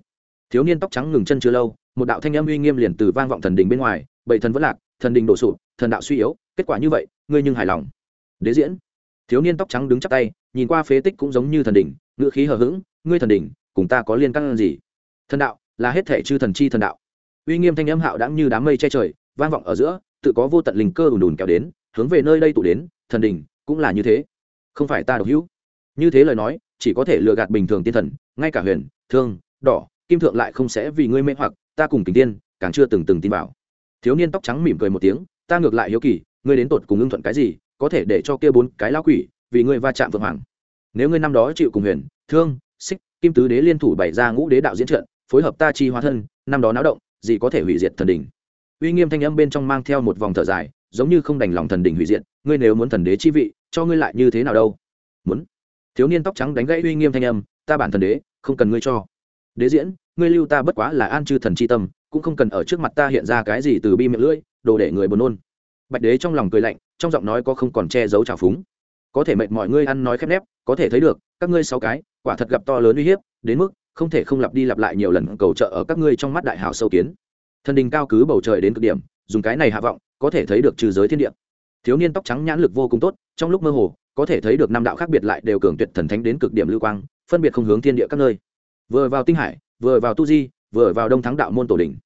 Thiếu niên tóc trắng ngừng chân chưa lâu một đạo thanh âm uy nghiêm liền từ vang vọng thần đình bên ngoài bảy thần vẫn lạc thần đình đổ sụp thần đạo suy yếu kết quả như vậy ngươi nhưng hài lòng. Đế diễn. Thiếu niên tóc trắng đứng chắp tay nhìn qua phế tích cũng giống như thần đình, ngữ khí hờ hững ngươi thần đình, cùng ta có liên căn gì? Thần đạo là hết thể chư thần chi thần đạo. Uy nghiêm thanh âm hạo đãng như đám mây che trời vang vọng ở giữa tự có vô tận linh cơ ùn ùn kéo đến hướng về nơi đây tụ đến, thần đỉnh cũng là như thế. Không phải ta độc hữu. Như thế lời nói, chỉ có thể lừa gạt bình thường tiên thần, ngay cả huyền, thương, đỏ, kim thượng lại không sẽ vì ngươi mê hoặc, ta cùng kính tiên, càng chưa từng từng tin vào. Thiếu niên tóc trắng mỉm cười một tiếng, ta ngược lại hiếu kỳ, ngươi đến tột cùng ưng thuận cái gì, có thể để cho kia bốn cái lão quỷ, vì ngươi va chạm vượng hoàng. Nếu ngươi năm đó chịu cùng huyền, thương, xích, kim tứ đế liên thủ bày ra ngũ đế đạo diễn trận, phối hợp ta chi hóa thân, năm đó náo động, gì có thể hủy diệt thần đình. Uy nghiêm thanh âm bên trong mang theo một vòng thở dài giống như không đành lòng thần đình hủy diện, ngươi nếu muốn thần đế chi vị cho ngươi lại như thế nào đâu? Muốn. Thiếu niên tóc trắng đánh gãy uy nghiêm thanh âm ta bản thần đế không cần ngươi cho. Đế diễn ngươi lưu ta bất quá là an chư thần chi tâm cũng không cần ở trước mặt ta hiện ra cái gì từ bi miệng lưỡi đồ để người buồn nôn. Bạch đế trong lòng cười lạnh trong giọng nói có không còn che giấu trào phúng. Có thể mệnh mọi ngươi ăn nói khép nép có thể thấy được các ngươi sáu cái quả thật gặp to lớn uy hiếp đến mức không thể không lặp đi lặp lại nhiều lần cầu trợ ở các ngươi trong mắt đại hảo sâu kiến. Thần đình cao cứ bầu trời đến cực điểm dùng cái này hạ vọng có thể thấy được trừ giới thiên địa. Thiếu niên tóc trắng nhãn lực vô cùng tốt, trong lúc mơ hồ, có thể thấy được năm đạo khác biệt lại đều cường tuyệt thần thánh đến cực điểm lưu quang, phân biệt không hướng thiên địa các nơi. Vừa vào tinh hải, vừa vào tu di, vừa vào đông thắng đạo môn tổ đình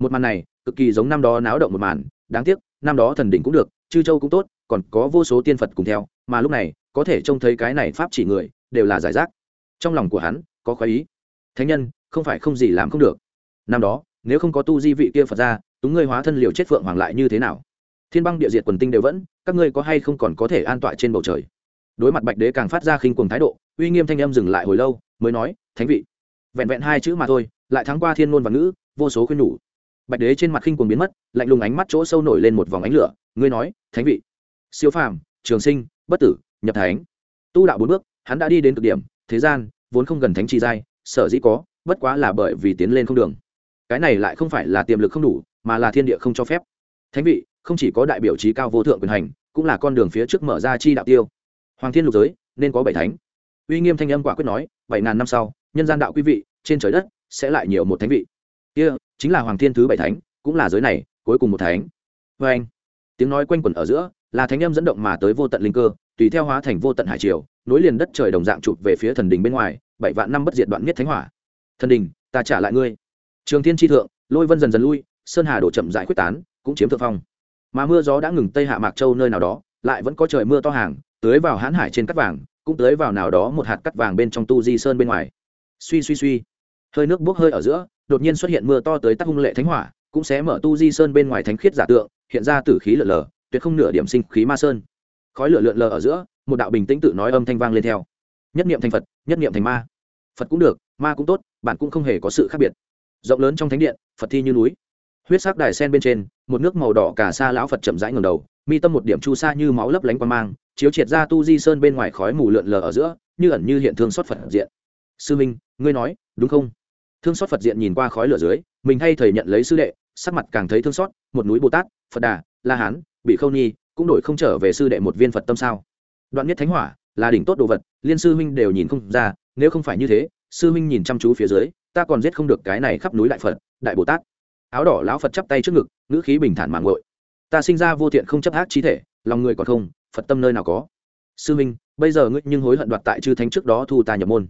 một màn này, cực kỳ giống năm đó náo động một màn, đáng tiếc, năm đó thần đỉnh cũng được, chư châu cũng tốt, còn có vô số tiên phật cùng theo, mà lúc này, có thể trông thấy cái này pháp chỉ người, đều là giải rác. Trong lòng của hắn, có khoái ý. Thánh nhân, không phải không gì làm không được. Năm đó nếu không có tu di vị kia phật ra túng ngươi hóa thân liều chết phượng hoàng lại như thế nào? Thiên băng địa diệt quần tinh đều vẫn, các ngươi có hay không còn có thể an tọa trên bầu trời? Đối mặt bạch đế càng phát ra khinh cuồng thái độ, uy nghiêm thanh âm dừng lại hồi lâu, mới nói, thánh vị, vẹn vẹn hai chữ mà thôi, lại thắng qua thiên ngôn và ngữ, vô số khuyên nhủ. Bạch đế trên mặt khinh cuồng biến mất, lạnh lùng ánh mắt chỗ sâu nổi lên một vòng ánh lửa, ngươi nói, thánh vị, siêu phàm, trường sinh, bất tử, nhập thánh. Tu đạo bốn bước, hắn đã đi đến cực điểm, thế gian, vốn không gần thánh chi giai, sở dĩ có, bất quá là bởi vì tiến lên không đường cái này lại không phải là tiềm lực không đủ, mà là thiên địa không cho phép. Thánh vị, không chỉ có đại biểu trí cao vô thượng quyền hành, cũng là con đường phía trước mở ra chi đạo tiêu. Hoàng thiên lục giới, nên có bảy thánh. Uy nghiêm thanh âm quả quyết nói, bảy ngàn năm sau, nhân gian đạo quý vị, trên trời đất, sẽ lại nhiều một thánh vị. Kia, chính là hoàng thiên thứ bảy thánh, cũng là giới này, cuối cùng một thánh. Vê anh, tiếng nói quanh quẩn ở giữa, là thánh âm dẫn động mà tới vô tận linh cơ, tùy theo hóa thành vô tận hải triều, nối liền đất trời đồng dạng chụp về phía thần đình bên ngoài, bảy vạn năm bất diệt đoạn nhất thánh hỏa. Thần đình, ta trả lại ngươi trường thiên tri thượng, lôi vân dần dần lui, sơn hà đổ chậm dại quyết tán, cũng chiếm thượng phong. Mà mưa gió đã ngừng tây hạ mạc châu nơi nào đó, lại vẫn có trời mưa to hàng, tưới vào hãn hải trên cắt vàng, cũng tưới vào nào đó một hạt cắt vàng bên trong tu di sơn bên ngoài. Suy suy suy. Hơi nước bốc hơi ở giữa, đột nhiên xuất hiện mưa to tới tắc hung lệ thánh hỏa, cũng sẽ mở tu di sơn bên ngoài thánh khiết giả tượng, hiện ra tử khí lở lờ tuyệt không nửa điểm sinh khí ma sơn. Khói lửa lượn lờ ở giữa, một đạo bình tĩnh tự nói âm thanh vang lên theo. Nhất niệm thành phật, nhất niệm thành ma. Phật cũng được, ma cũng tốt, bạn cũng không hề có sự khác biệt rộng lớn trong thánh điện, phật thi như núi. Huyết sắc đài sen bên trên, một nước màu đỏ cả xa lão phật chậm rãi ngầm đầu, mi tâm một điểm chu sa như máu lấp lánh quan mang, chiếu triệt ra tu di sơn bên ngoài khói mù lượn lờ ở giữa, như ẩn như hiện thương xót phật diện. Sư minh, ngươi nói, đúng không? Thương xót phật diện nhìn qua khói lửa dưới, mình hay thầy nhận lấy sư đệ, sắc mặt càng thấy thương xót, một núi bồ tát, phật đà, la hán, bị khâu nhi cũng đổi không trở về sư đệ một viên phật tâm sao. Đoạn nhất thánh hỏa, là đỉnh tốt đồ vật, liên sư huynh đều nhìn không ra, nếu không phải như thế, sư huynh nhìn chăm chú phía dưới ta còn giết không được cái này khắp núi đại phật đại bồ tát. Áo đỏ lão phật chắp tay trước ngực ngữ khí bình thản mạng ngội ta sinh ra vô thiện không chấp ác trí thể lòng người còn không phật tâm nơi nào có? Sư minh, bây giờ ngươi nhưng hối hận đoạt tại chư thánh trước đó thu ta nhập môn.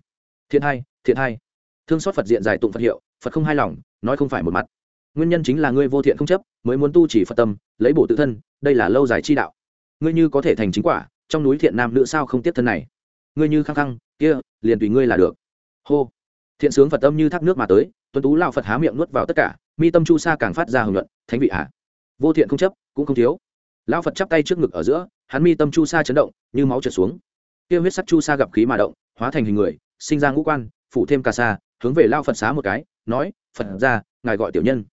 Thiện hai thiện hai thương xót phật diện dài tụng phật hiệu phật không hai lòng nói không phải một mặt. Nguyên nhân chính là ngươi vô thiện không chấp mới muốn tu chỉ phật tâm lấy bổ tự thân đây là lâu dài chi đạo. Ngươi như có thể thành chính quả trong núi thiện nam nữ sao không tiếp thân này? Ngươi như khăng khăng kia liền tùy ngươi là được. Hô thiện sướng phật tâm như thác nước mà tới, tuấn tú lao phật há miệng nuốt vào tất cả, mi tâm chu sa càng phát ra hưởng luận thánh vị hạ vô thiện không chấp, cũng không thiếu. Lao phật chắp tay trước ngực ở giữa, hắn mi tâm chu sa chấn động, như máu trượt xuống. Kia huyết sắc chu sa gặp khí mà động, hóa thành hình người, sinh ra ngũ quan, phủ thêm cà sa, hướng về lao phật xá một cái, nói, phật ra ngài gọi tiểu nhân.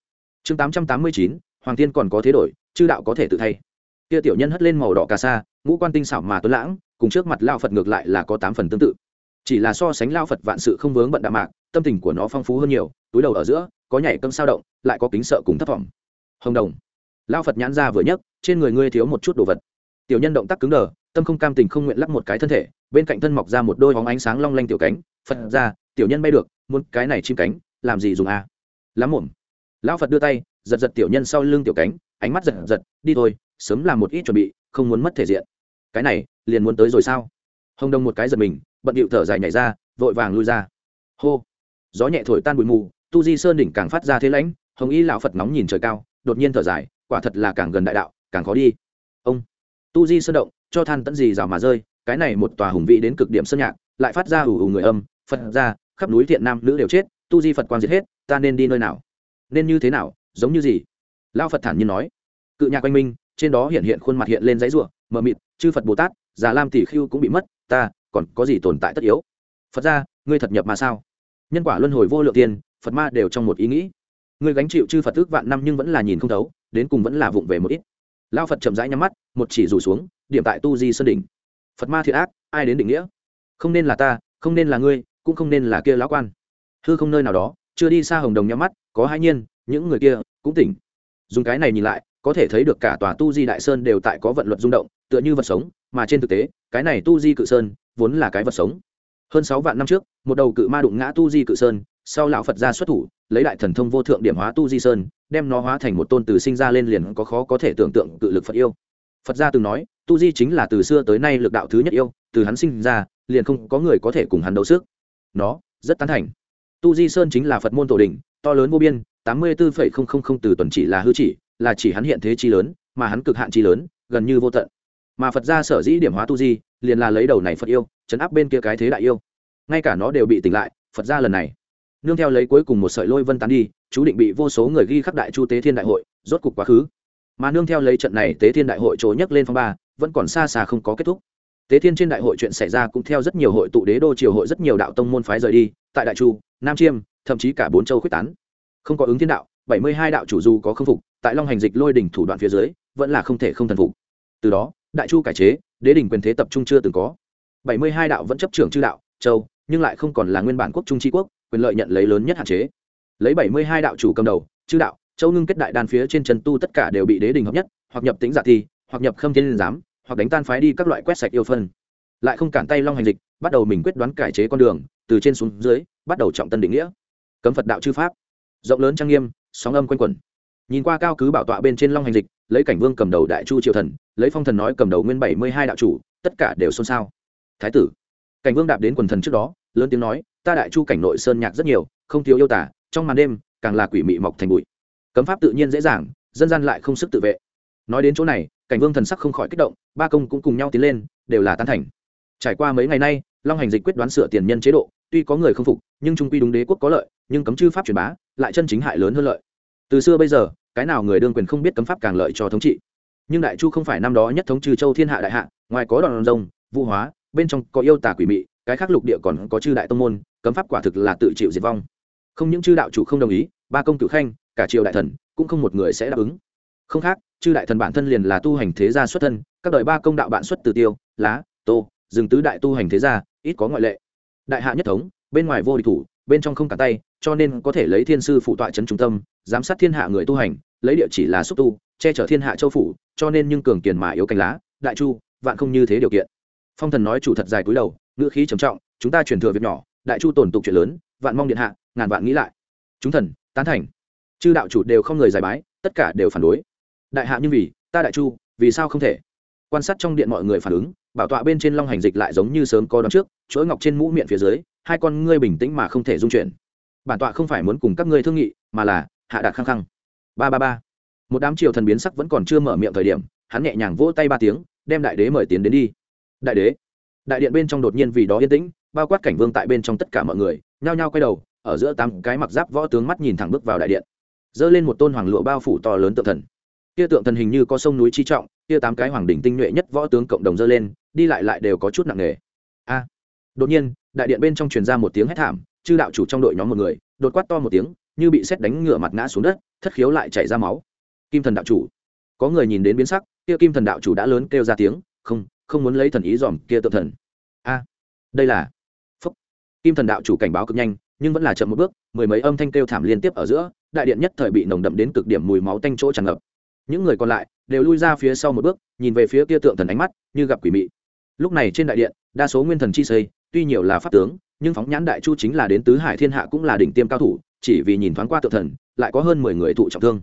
Chương tám trăm tám mươi chín, hoàng tiên còn có thế đổi, chư đạo có thể tự thay. Kia tiểu nhân hất lên màu đỏ cà sa, ngũ quan tinh xảo mà tuấn lãng, cùng trước mặt lao phật ngược lại là có tám phần tương tự. Chỉ là so sánh lao phật vạn sự không vướng bận đạm mạc tâm tình của nó phong phú hơn nhiều, túi đầu ở giữa, có nhảy cấm sao động, lại có kính sợ cùng thấp thỏm hồng đồng. Lao phật nhãn ra vừa nhấc, trên người ngươi thiếu một chút đồ vật. Tiểu nhân động tác cứng đờ, tâm không cam tình không nguyện lắp một cái thân thể, bên cạnh thân mọc ra một đôi hóng ánh sáng long lanh tiểu cánh. Phật ra, tiểu nhân bay được, muốn cái này chim cánh, làm gì dùng a à? lắm muộn. Lão phật đưa tay, giật giật tiểu nhân sau lưng tiểu cánh, ánh mắt giật giật, đi thôi, sớm làm một ít chuẩn bị, không muốn mất thể diện. Cái này, liền muốn tới rồi sao? Hồng đông một cái giật mình, bận điệu thở dài nhảy ra, vội vàng lui ra. Hô gió nhẹ thổi tan bụi mù, tu di sơn đỉnh càng phát ra thế lãnh, hồng y lão phật nóng nhìn trời cao, đột nhiên thở dài, quả thật là càng gần đại đạo, càng khó đi. Ông, tu di sơn động, cho than tẫn gì rào mà rơi, cái này một tòa hùng vị đến cực điểm sơn nhạc, lại phát ra ủ ủ người âm, phật ra, khắp núi thiện nam nữ đều chết, tu di phật quang diệt hết, ta nên đi nơi nào? Nên như thế nào, giống như gì? Lao phật thản nhiên nói. Cự nhạc quanh minh trên đó hiện hiện khuôn mặt hiện lên giấy ruộng mờ mịt, chư phật bồ tát, già lam tỷ khưu cũng bị mất, ta, còn có gì tồn tại tất yếu? Phật ra, ngươi thật nhập mà sao? Nhân quả luân hồi vô lượng tiền phật ma đều trong một ý nghĩ. Người gánh chịu chư phật ước vạn năm nhưng vẫn là nhìn không thấu, đến cùng vẫn là vụng về một ít. Lao phật chậm rãi nhắm mắt, một chỉ rủ xuống, điểm tại tu di sơn đỉnh. Phật ma thiệt ác, ai đến định nghĩa? Không nên là ta, không nên là ngươi, cũng không nên là kia lão quan. Hư không nơi nào đó, chưa đi xa hồng đồng nhắm mắt, có hai nhiên, những người kia cũng tỉnh. Dùng cái này nhìn lại, có thể thấy được cả tòa tu di đại sơn đều tại có vận luật rung động, tựa như vật sống, mà trên thực tế, cái này tu di cự sơn vốn là cái vật sống hơn sáu vạn năm trước, một đầu cự ma đụng ngã tu di cự sơn, sau lão phật ra xuất thủ, lấy đại thần thông vô thượng điểm hóa tu di sơn, đem nó hóa thành một tôn từ sinh ra lên liền có khó có thể tưởng tượng cự lực phật yêu. Phật gia từng nói, tu di chính là từ xưa tới nay lực đạo thứ nhất yêu, từ hắn sinh ra, liền không có người có thể cùng hắn đấu sức. Nó, rất tán thành. Tu di sơn chính là phật môn tổ đình to lớn vô biên, tám mươi bốn từ tuần chỉ là hư chỉ, là chỉ hắn hiện thế chi lớn, mà hắn cực hạn chi lớn, gần như vô tận. Mà phật gia sở dĩ điểm hóa tu di, liền là lấy đầu này phật yêu chấn áp bên kia cái thế đại yêu. Ngay cả nó đều bị tỉnh lại, phật gia lần này. Nương theo lấy cuối cùng một sợi lôi vân tán đi, chú định bị vô số người ghi khắc đại chu tế thiên đại hội, rốt cục quá khứ. Mà nương theo lấy trận này tế thiên đại hội chỗ nhấc lên phong ba, vẫn còn xa xa không có kết thúc. Tế thiên trên đại hội chuyện xảy ra cũng theo rất nhiều hội tụ đế đô triều hội rất nhiều đạo tông môn phái rời đi, tại đại chu, nam chiêm, thậm chí cả bốn châu quyết tán. Không có ứng thiên đạo, bảy mươi hai đạo chủ dù có khâm phục, tại long hành dịch lôi đỉnh thủ đoạn phía dưới, vẫn là không thể không thần phục. Từ đó, đại chu cải chế, đế đỉnh quyền thế tập trung chưa từng có bảy mươi hai đạo vẫn chấp trưởng chư đạo, châu, nhưng lại không còn là nguyên bản quốc trung tri quốc, quyền lợi nhận lấy lớn nhất hạn chế. Lấy bảy mươi hai đạo chủ cầm đầu, chư đạo, châu ngưng kết đại đan phía trên trần tu tất cả đều bị đế đình hợp nhất, hoặc nhập tính giả thi, hoặc nhập khâm thiên giám, hoặc đánh tan phái đi các loại quét sạch yêu phân. Lại không cản tay long hành dịch, bắt đầu mình quyết đoán cải chế con đường, từ trên xuống dưới, bắt đầu trọng tân định nghĩa. Cấm phật đạo chư pháp, rộng lớn trang nghiêm, sóng âm quanh quẩn. Nhìn qua cao cứ bảo tọa bên trên long hành dịch, lấy cảnh vương cầm đầu đại chu triều thần, lấy phong thần nói cầm đầu nguyên bảy mươi hai đạo chủ, tất cả đều xôn xao thái tử. Cảnh vương đạp đến quần thần trước đó, lớn tiếng nói, ta đại chu cảnh nội sơn nhạc rất nhiều, không thiếu yêu tả, trong màn đêm, càng là quỷ mị mọc thành bụi. Cấm pháp tự nhiên dễ dàng, dân gian lại không sức tự vệ. Nói đến chỗ này, cảnh vương thần sắc không khỏi kích động, ba công cũng cùng nhau tiến lên, đều là tán thành. Trải qua mấy ngày nay, long hành dịch quyết đoán sửa tiền nhân chế độ, tuy có người không phục, nhưng trung quy đúng đế quốc có lợi, nhưng cấm chư pháp truyền bá, lại chân chính hại lớn hơn lợi. Từ xưa bây giờ, cái nào người đương quyền không biết cấm pháp càng lợi cho thống trị. Nhưng đại chu không phải năm đó nhất thống trừ châu thiên hạ đại hạ, ngoài có đòn rồng, vũ hóa bên trong có yêu tà quỷ mị, cái khác lục địa còn có chư đại tông môn, cấm pháp quả thực là tự chịu diệt vong. Không những chư đạo chủ không đồng ý, ba công cử khanh, cả triều đại thần, cũng không một người sẽ đáp ứng. Không khác, chư đại thần bản thân liền là tu hành thế gia xuất thân, các đời ba công đạo bạn xuất từ tiêu, lá, tô dừng tứ đại tu hành thế gia, ít có ngoại lệ. Đại hạ nhất thống, bên ngoài vô địch thủ, bên trong không cả tay, cho nên có thể lấy thiên sư phụ tọa trấn trung tâm, giám sát thiên hạ người tu hành, lấy địa chỉ là xúc tu, che chở thiên hạ châu phủ, cho nên nhưng cường kiền mà yếu cánh lá, đại chu, vạn không như thế điều kiện phong thần nói chủ thật dài cúi đầu, ngữ khí trầm trọng, chúng ta truyền thừa việc nhỏ, đại chu tổn tục chuyện lớn, vạn mong điện hạ, ngàn vạn nghĩ lại. Chúng thần, tán thành. Chư đạo chủ đều không người giải bái, tất cả đều phản đối. Đại hạ như vì, ta đại chu, vì sao không thể? Quan sát trong điện mọi người phản ứng, bảo tọa bên trên long hành dịch lại giống như sớm có đón trước, chuỗi ngọc trên mũ miệng phía dưới, hai con ngươi bình tĩnh mà không thể dung chuyển. Bản tọa không phải muốn cùng các ngươi thương nghị, mà là hạ đạt khăng khăng. Ba ba ba. Một đám triều thần biến sắc vẫn còn chưa mở miệng thời điểm, hắn nhẹ nhàng vỗ tay ba tiếng, đem đại đế mời tiến đến đi đại đế. Đại điện bên trong đột nhiên vì đó yên tĩnh, bao quát cảnh vương tại bên trong tất cả mọi người, nhao nhao quay đầu, ở giữa tám cái mặc giáp võ tướng mắt nhìn thẳng bước vào đại điện. Dơ lên một tôn hoàng lụa bao phủ to lớn tượng thần. Kia tượng thần hình như có sông núi chi trọng, kia tám cái hoàng đỉnh tinh nhuệ nhất võ tướng cộng đồng dơ lên, đi lại lại đều có chút nặng nề. A. Đột nhiên, đại điện bên trong truyền ra một tiếng hét thảm, chư đạo chủ trong đội nhóm một người, đột quát to một tiếng, như bị xét đánh ngựa mặt ngã xuống đất, thất khiếu lại chảy ra máu. Kim thần đạo chủ. Có người nhìn đến biến sắc, kia kim thần đạo chủ đã lớn kêu ra tiếng, không không muốn lấy thần ý dòm kia tự thần. A, đây là, phúc. Kim thần đạo chủ cảnh báo cực nhanh, nhưng vẫn là chậm một bước, mười mấy âm thanh kêu thảm liên tiếp ở giữa, đại điện nhất thời bị nồng đậm đến cực điểm mùi máu tanh chỗ tràn ngập. Những người còn lại đều lui ra phía sau một bước, nhìn về phía kia tượng thần ánh mắt, như gặp quỷ mị. Lúc này trên đại điện, đa số nguyên thần chi xây, tuy nhiều là pháp tướng, nhưng phóng nhãn đại chu chính là đến tứ hải thiên hạ cũng là đỉnh tiêm cao thủ, chỉ vì nhìn thoáng qua tượng thần, lại có hơn mười người thụ trọng thương.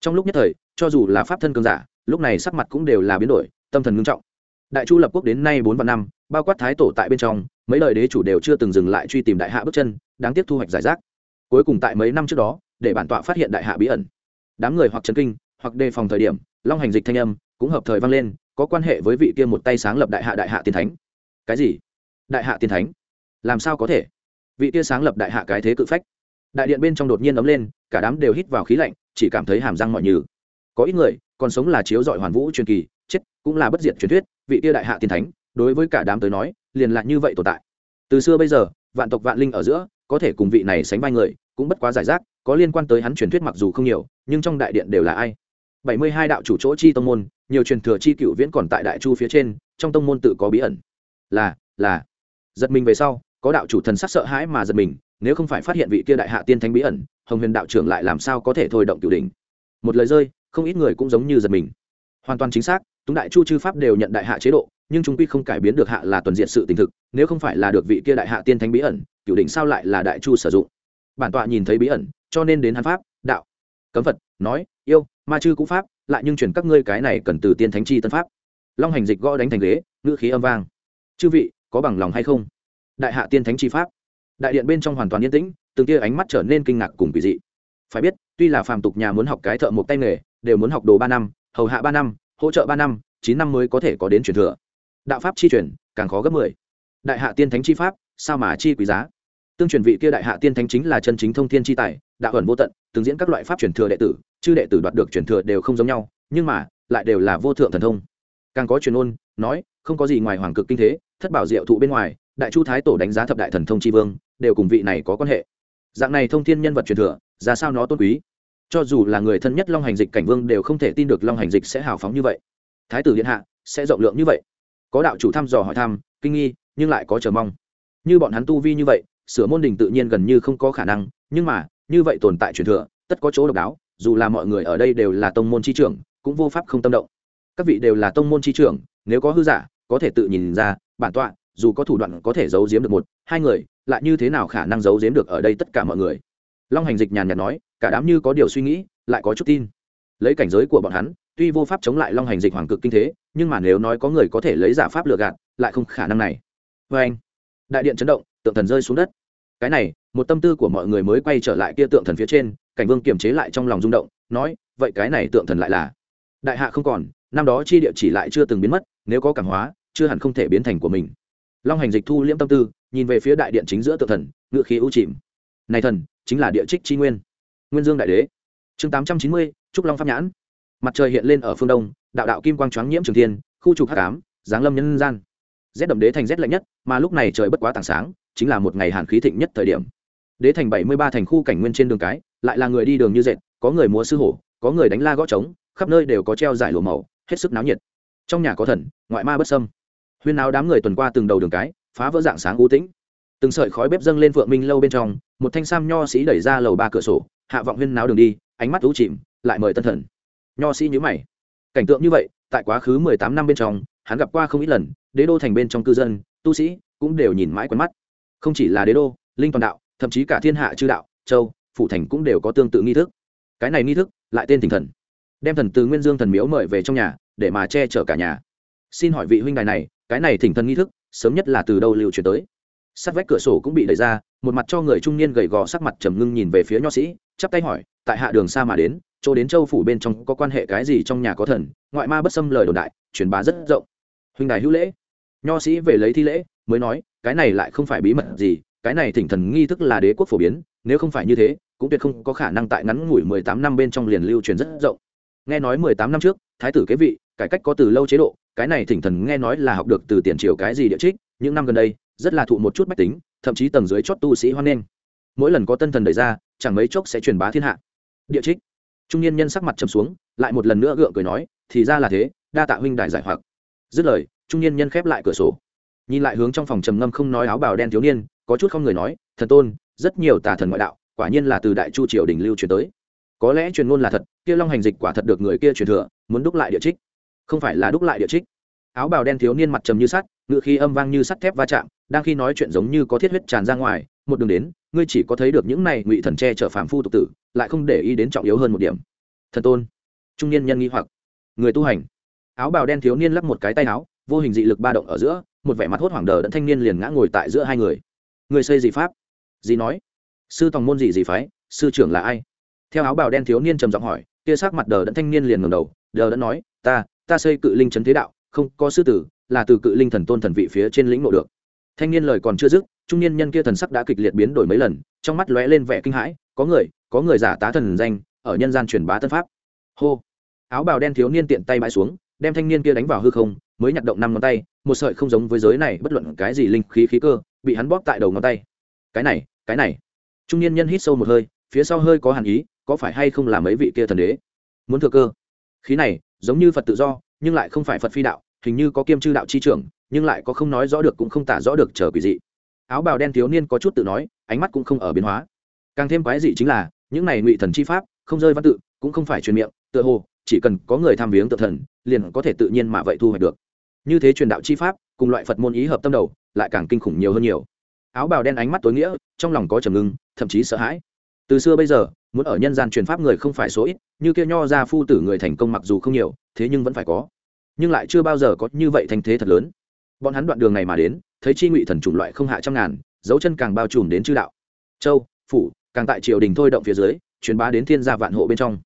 Trong lúc nhất thời, cho dù là pháp thân cường giả, lúc này sắc mặt cũng đều là biến đổi, tâm thần ngưng trọng đại chu lập quốc đến nay bốn vạn năm, bao quát thái tổ tại bên trong, mấy lời đế chủ đều chưa từng dừng lại truy tìm đại hạ bước chân, đáng tiếc thu hoạch giải rác. Cuối cùng tại mấy năm trước đó, để bản tọa phát hiện đại hạ bí ẩn. Đám người hoặc chấn kinh, hoặc đề phòng thời điểm, long hành dịch thanh âm cũng hợp thời vang lên, có quan hệ với vị kia một tay sáng lập đại hạ đại hạ tiên thánh. Cái gì? Đại hạ tiên thánh? Làm sao có thể? Vị kia sáng lập đại hạ cái thế cự phách. Đại điện bên trong đột nhiên ấm lên, cả đám đều hít vào khí lạnh, chỉ cảm thấy hàm răng mọi nhừ. Có ít người, còn sống là chiếu dọi hoàn vũ truyền kỳ chết, cũng là bất diệt truyền thuyết, vị tia đại hạ tiên thánh, đối với cả đám tới nói, liền lại như vậy tồn tại. Từ xưa bây giờ, vạn tộc vạn linh ở giữa, có thể cùng vị này sánh vai người, cũng bất quá giải rác, có liên quan tới hắn truyền thuyết mặc dù không nhiều, nhưng trong đại điện đều là ai? Bảy mươi hai đạo chủ chỗ chi tông môn, nhiều truyền thừa chi cựu viễn còn tại đại chu phía trên, trong tông môn tự có bí ẩn. Là là. Giật mình về sau, có đạo chủ thần sắc sợ hãi mà giật mình, nếu không phải phát hiện vị kia đại hạ tiên thánh bí ẩn, hồng huyền đạo trưởng lại làm sao có thể thôi động cửu đỉnh? Một lời rơi, không ít người cũng giống như giật mình. Hoàn toàn chính xác túng đại chu chư pháp đều nhận đại hạ chế độ, nhưng chúng quy không cải biến được hạ là tuần diện sự tình thực, nếu không phải là được vị kia đại hạ tiên thánh bí ẩn cựu đỉnh sao lại là đại chu sử dụng? Bản tọa nhìn thấy bí ẩn, cho nên đến hắn pháp, đạo, cấm phật, nói, yêu, ma chư cũng pháp, lại nhưng chuyển các ngươi cái này cần từ tiên thánh chi tân pháp. Long hành dịch gõ đánh thành ghế, ngữ khí âm vang. Chư vị, có bằng lòng hay không? Đại hạ tiên thánh chi pháp. Đại điện bên trong hoàn toàn yên tĩnh, từng tia ánh mắt trở nên kinh ngạc cùng kỳ dị. Phải biết, tuy là phàm tục nhà muốn học cái thợ một tay nghề, đều muốn học đồ ba năm, hầu hạ ba năm hỗ trợ ba năm, chín năm mới có thể có đến truyền thừa. Đạo pháp chi truyền, càng khó gấp mười. Đại hạ tiên thánh chi pháp, sao mà chi quý giá? Tương truyền vị kia đại hạ tiên thánh chính là chân chính thông thiên chi tài, đạo ẩn vô tận, từng diễn các loại pháp truyền thừa đệ tử, chư đệ tử đoạt được truyền thừa đều không giống nhau, nhưng mà, lại đều là vô thượng thần thông. Càng có truyền ôn, nói, không có gì ngoài hoàng cực kinh thế, thất bảo diệu thụ bên ngoài, đại chu thái tổ đánh giá thập đại thần thông tri vương, đều cùng vị này có quan hệ. Dạng này thông thiên nhân vật truyền thừa, ra sao nó tôn quý? Cho dù là người thân nhất long hành dịch cảnh vương đều không thể tin được long hành dịch sẽ hào phóng như vậy. Thái tử điện hạ, sẽ rộng lượng như vậy. Có đạo chủ thăm dò hỏi thăm, kinh nghi, nhưng lại có chờ mong. Như bọn hắn tu vi như vậy, sửa môn đình tự nhiên gần như không có khả năng, nhưng mà, như vậy tồn tại truyền thừa, tất có chỗ độc đáo, dù là mọi người ở đây đều là tông môn chi trưởng, cũng vô pháp không tâm động. Các vị đều là tông môn chi trưởng, nếu có hư giả, có thể tự nhìn ra, bản tọa, dù có thủ đoạn có thể giấu giếm được một, hai người, lại như thế nào khả năng giấu giếm được ở đây tất cả mọi người? Long hành dịch nhàn nhạt nói cả đám như có điều suy nghĩ, lại có chút tin. Lấy cảnh giới của bọn hắn, tuy vô pháp chống lại long hành dịch hoàng cực kinh thế, nhưng mà nếu nói có người có thể lấy giả pháp lừa gạt, lại không khả năng này. Vê anh, đại điện chấn động, tượng thần rơi xuống đất. Cái này, một tâm tư của mọi người mới quay trở lại kia tượng thần phía trên, cảnh vương kiềm chế lại trong lòng rung động, nói, vậy cái này tượng thần lại là? Đại hạ không còn, năm đó chi địa chỉ lại chưa từng biến mất, nếu có cảm hóa, chưa hẳn không thể biến thành của mình. Long hành dịch thu liễm tâm tư, nhìn về phía đại điện chính giữa tượng thần ngự khí ưu chìm. Này thần, chính là địa trích chi nguyên nguyên dương đại đế. Chương tám trăm chín mươi, trúc long pháp nhãn. Mặt trời hiện lên ở phương đông, đạo đạo kim quang choáng nhiễm trường thiên, khu trục h tám giáng lâm nhân gian. Rét đậm đế thành rét lạnh nhất, mà lúc này trời bất quá tảng sáng, chính là một ngày hàn khí thịnh nhất thời điểm. Đế thành bảy mươi ba thành khu cảnh nguyên trên đường cái, lại là người đi đường như dệt, có người múa sư hổ, có người đánh la gõ trống, khắp nơi đều có treo giải lụa màu, hết sức náo nhiệt. Trong nhà có thần, ngoại ma bất sâm huyên náo đám người tuần qua từng đầu đường cái, phá vỡ dạng sáng u tĩnh. Từng sợi khói bếp dâng lên phượng minh lâu bên trong, một thanh sam nho sĩ đẩy ra lầu ba cửa sổ hạ vọng huyên náo đường đi, ánh mắt u chìm, lại mời tân thần. Nho sĩ nhữ mày. Cảnh tượng như vậy, tại quá khứ mười tám năm bên trong, hắn gặp qua không ít lần, đế đô thành bên trong cư dân, tu sĩ cũng đều nhìn mãi quen mắt. Không chỉ là đế đô, linh toàn đạo, thậm chí cả thiên hạ chư đạo, châu, phủ thành cũng đều có tương tự nghi thức. Cái này nghi thức, lại tên thỉnh thần. Đem thần từ nguyên dương thần miếu mời về trong nhà, để mà che chở cả nhà. Xin hỏi vị huynh đài này, cái này thỉnh thần nghi thức, sớm nhất là từ đâu lưu truyền tới? Sát vách cửa sổ cũng bị đẩy ra, một mặt cho người trung niên gầy gò sắc mặt trầm ngưng nhìn về phía nho sĩ chắp tay hỏi, tại hạ đường xa mà đến, chỗ đến châu phủ bên trong có quan hệ cái gì trong nhà có thần? Ngoại ma bất xâm lời đồn đại, truyền bá rất rộng. Huynh đài hữu lễ. Nho sĩ về lấy thi lễ, mới nói, cái này lại không phải bí mật gì, cái này thỉnh thần nghi thức là đế quốc phổ biến, nếu không phải như thế, cũng tuyệt không có khả năng tại ngắn ngủi mười tám năm bên trong liền lưu truyền rất rộng. Nghe nói mười tám năm trước, thái tử kế vị, cải cách có từ lâu chế độ, cái này thỉnh thần nghe nói là học được từ tiền triều cái gì địa trích, những năm gần đây, rất là thụ một chút bách tính, thậm chí tầng dưới chót tu sĩ hoan nghênh. Mỗi lần có tân thần đẩy ra chẳng mấy chốc sẽ truyền bá thiên hạ. Địa trích. Trung niên nhân sắc mặt trầm xuống, lại một lần nữa gượng cười nói, thì ra là thế, đa tạ huynh đại giải hoặc. Dứt lời, trung niên nhân khép lại cửa sổ. Nhìn lại hướng trong phòng trầm ngâm không nói áo bào đen thiếu niên, có chút không người nói, thần tôn, rất nhiều tà thần ngoại đạo, quả nhiên là từ đại chu triều đình lưu truyền tới. Có lẽ truyền ngôn là thật, kia long hành dịch quả thật được người kia truyền thừa, muốn đúc lại địa trích. Không phải là đúc lại địa trích áo bào đen thiếu niên mặt trầm như sắt, ngựa khi âm vang như sắt thép va chạm, đang khi nói chuyện giống như có thiết huyết tràn ra ngoài, một đường đến, ngươi chỉ có thấy được những này ngụy thần tre chở phàm phu tục tử, lại không để ý đến trọng yếu hơn một điểm. Thần tôn. Trung niên nhân nghi hoặc. Người tu hành. Áo bào đen thiếu niên lắp một cái tay áo, vô hình dị lực ba động ở giữa, một vẻ mặt hốt hoảng đờ đẫn thanh niên liền ngã ngồi tại giữa hai người. Người xây gì pháp? Dì nói. Sư tòng môn gì gì phái, sư trưởng là ai? Theo áo bào đen thiếu niên trầm giọng hỏi, kia sắc mặt đờ đẫn thanh niên liền ngầm đầu, đờ đẫn nói, ta ta xây cự linh trấn thế đạo không có sư tử, là từ cự linh thần tôn thần vị phía trên lĩnh ngộ được. Thanh niên lời còn chưa dứt, trung niên nhân kia thần sắc đã kịch liệt biến đổi mấy lần, trong mắt lóe lên vẻ kinh hãi, có người có người giả tá thần danh, ở nhân gian truyền bá tân pháp. Hô! Áo bào đen thiếu niên tiện tay bãi xuống, đem thanh niên kia đánh vào hư không, mới nhặt động năm ngón tay, một sợi không giống với giới này bất luận cái gì linh khí khí cơ, bị hắn bóp tại đầu ngón tay. Cái này cái này. Trung niên nhân hít sâu một hơi, phía sau hơi có hàn ý, có phải hay không là mấy vị kia thần đế? Muốn thừa cơ. Khí này, giống như phật tự do, nhưng lại không phải phật phi đạo hình như có kiêm chư đạo chi trưởng, nhưng lại có không nói rõ được cũng không tả rõ được chờ quỷ dị. Áo bào đen thiếu niên có chút tự nói, ánh mắt cũng không ở biến hóa. Càng thêm quái dị chính là, những này ngụy thần chi pháp, không rơi văn tự, cũng không phải truyền miệng, tựa hồ, chỉ cần có người tham viếng tự thần, liền có thể tự nhiên mà vậy thu hoạch được. Như thế truyền đạo chi pháp, cùng loại phật môn ý hợp tâm đầu, lại càng kinh khủng nhiều hơn nhiều. Áo bào đen ánh mắt tối nghĩa, trong lòng có trầm ngưng, thậm chí sợ hãi. Từ xưa bây giờ, muốn ở nhân gian truyền pháp người không phải số ít, như kia nho ra phu tử người thành công mặc dù không nhiều, thế nhưng vẫn phải có nhưng lại chưa bao giờ có như vậy thành thế thật lớn. Bọn hắn đoạn đường này mà đến, thấy chi ngụy thần chủng loại không hạ trăm ngàn, dấu chân càng bao trùm đến chư đạo. Châu, phủ, càng tại triều đình thôi động phía dưới, truyền bá đến thiên gia vạn hộ bên trong.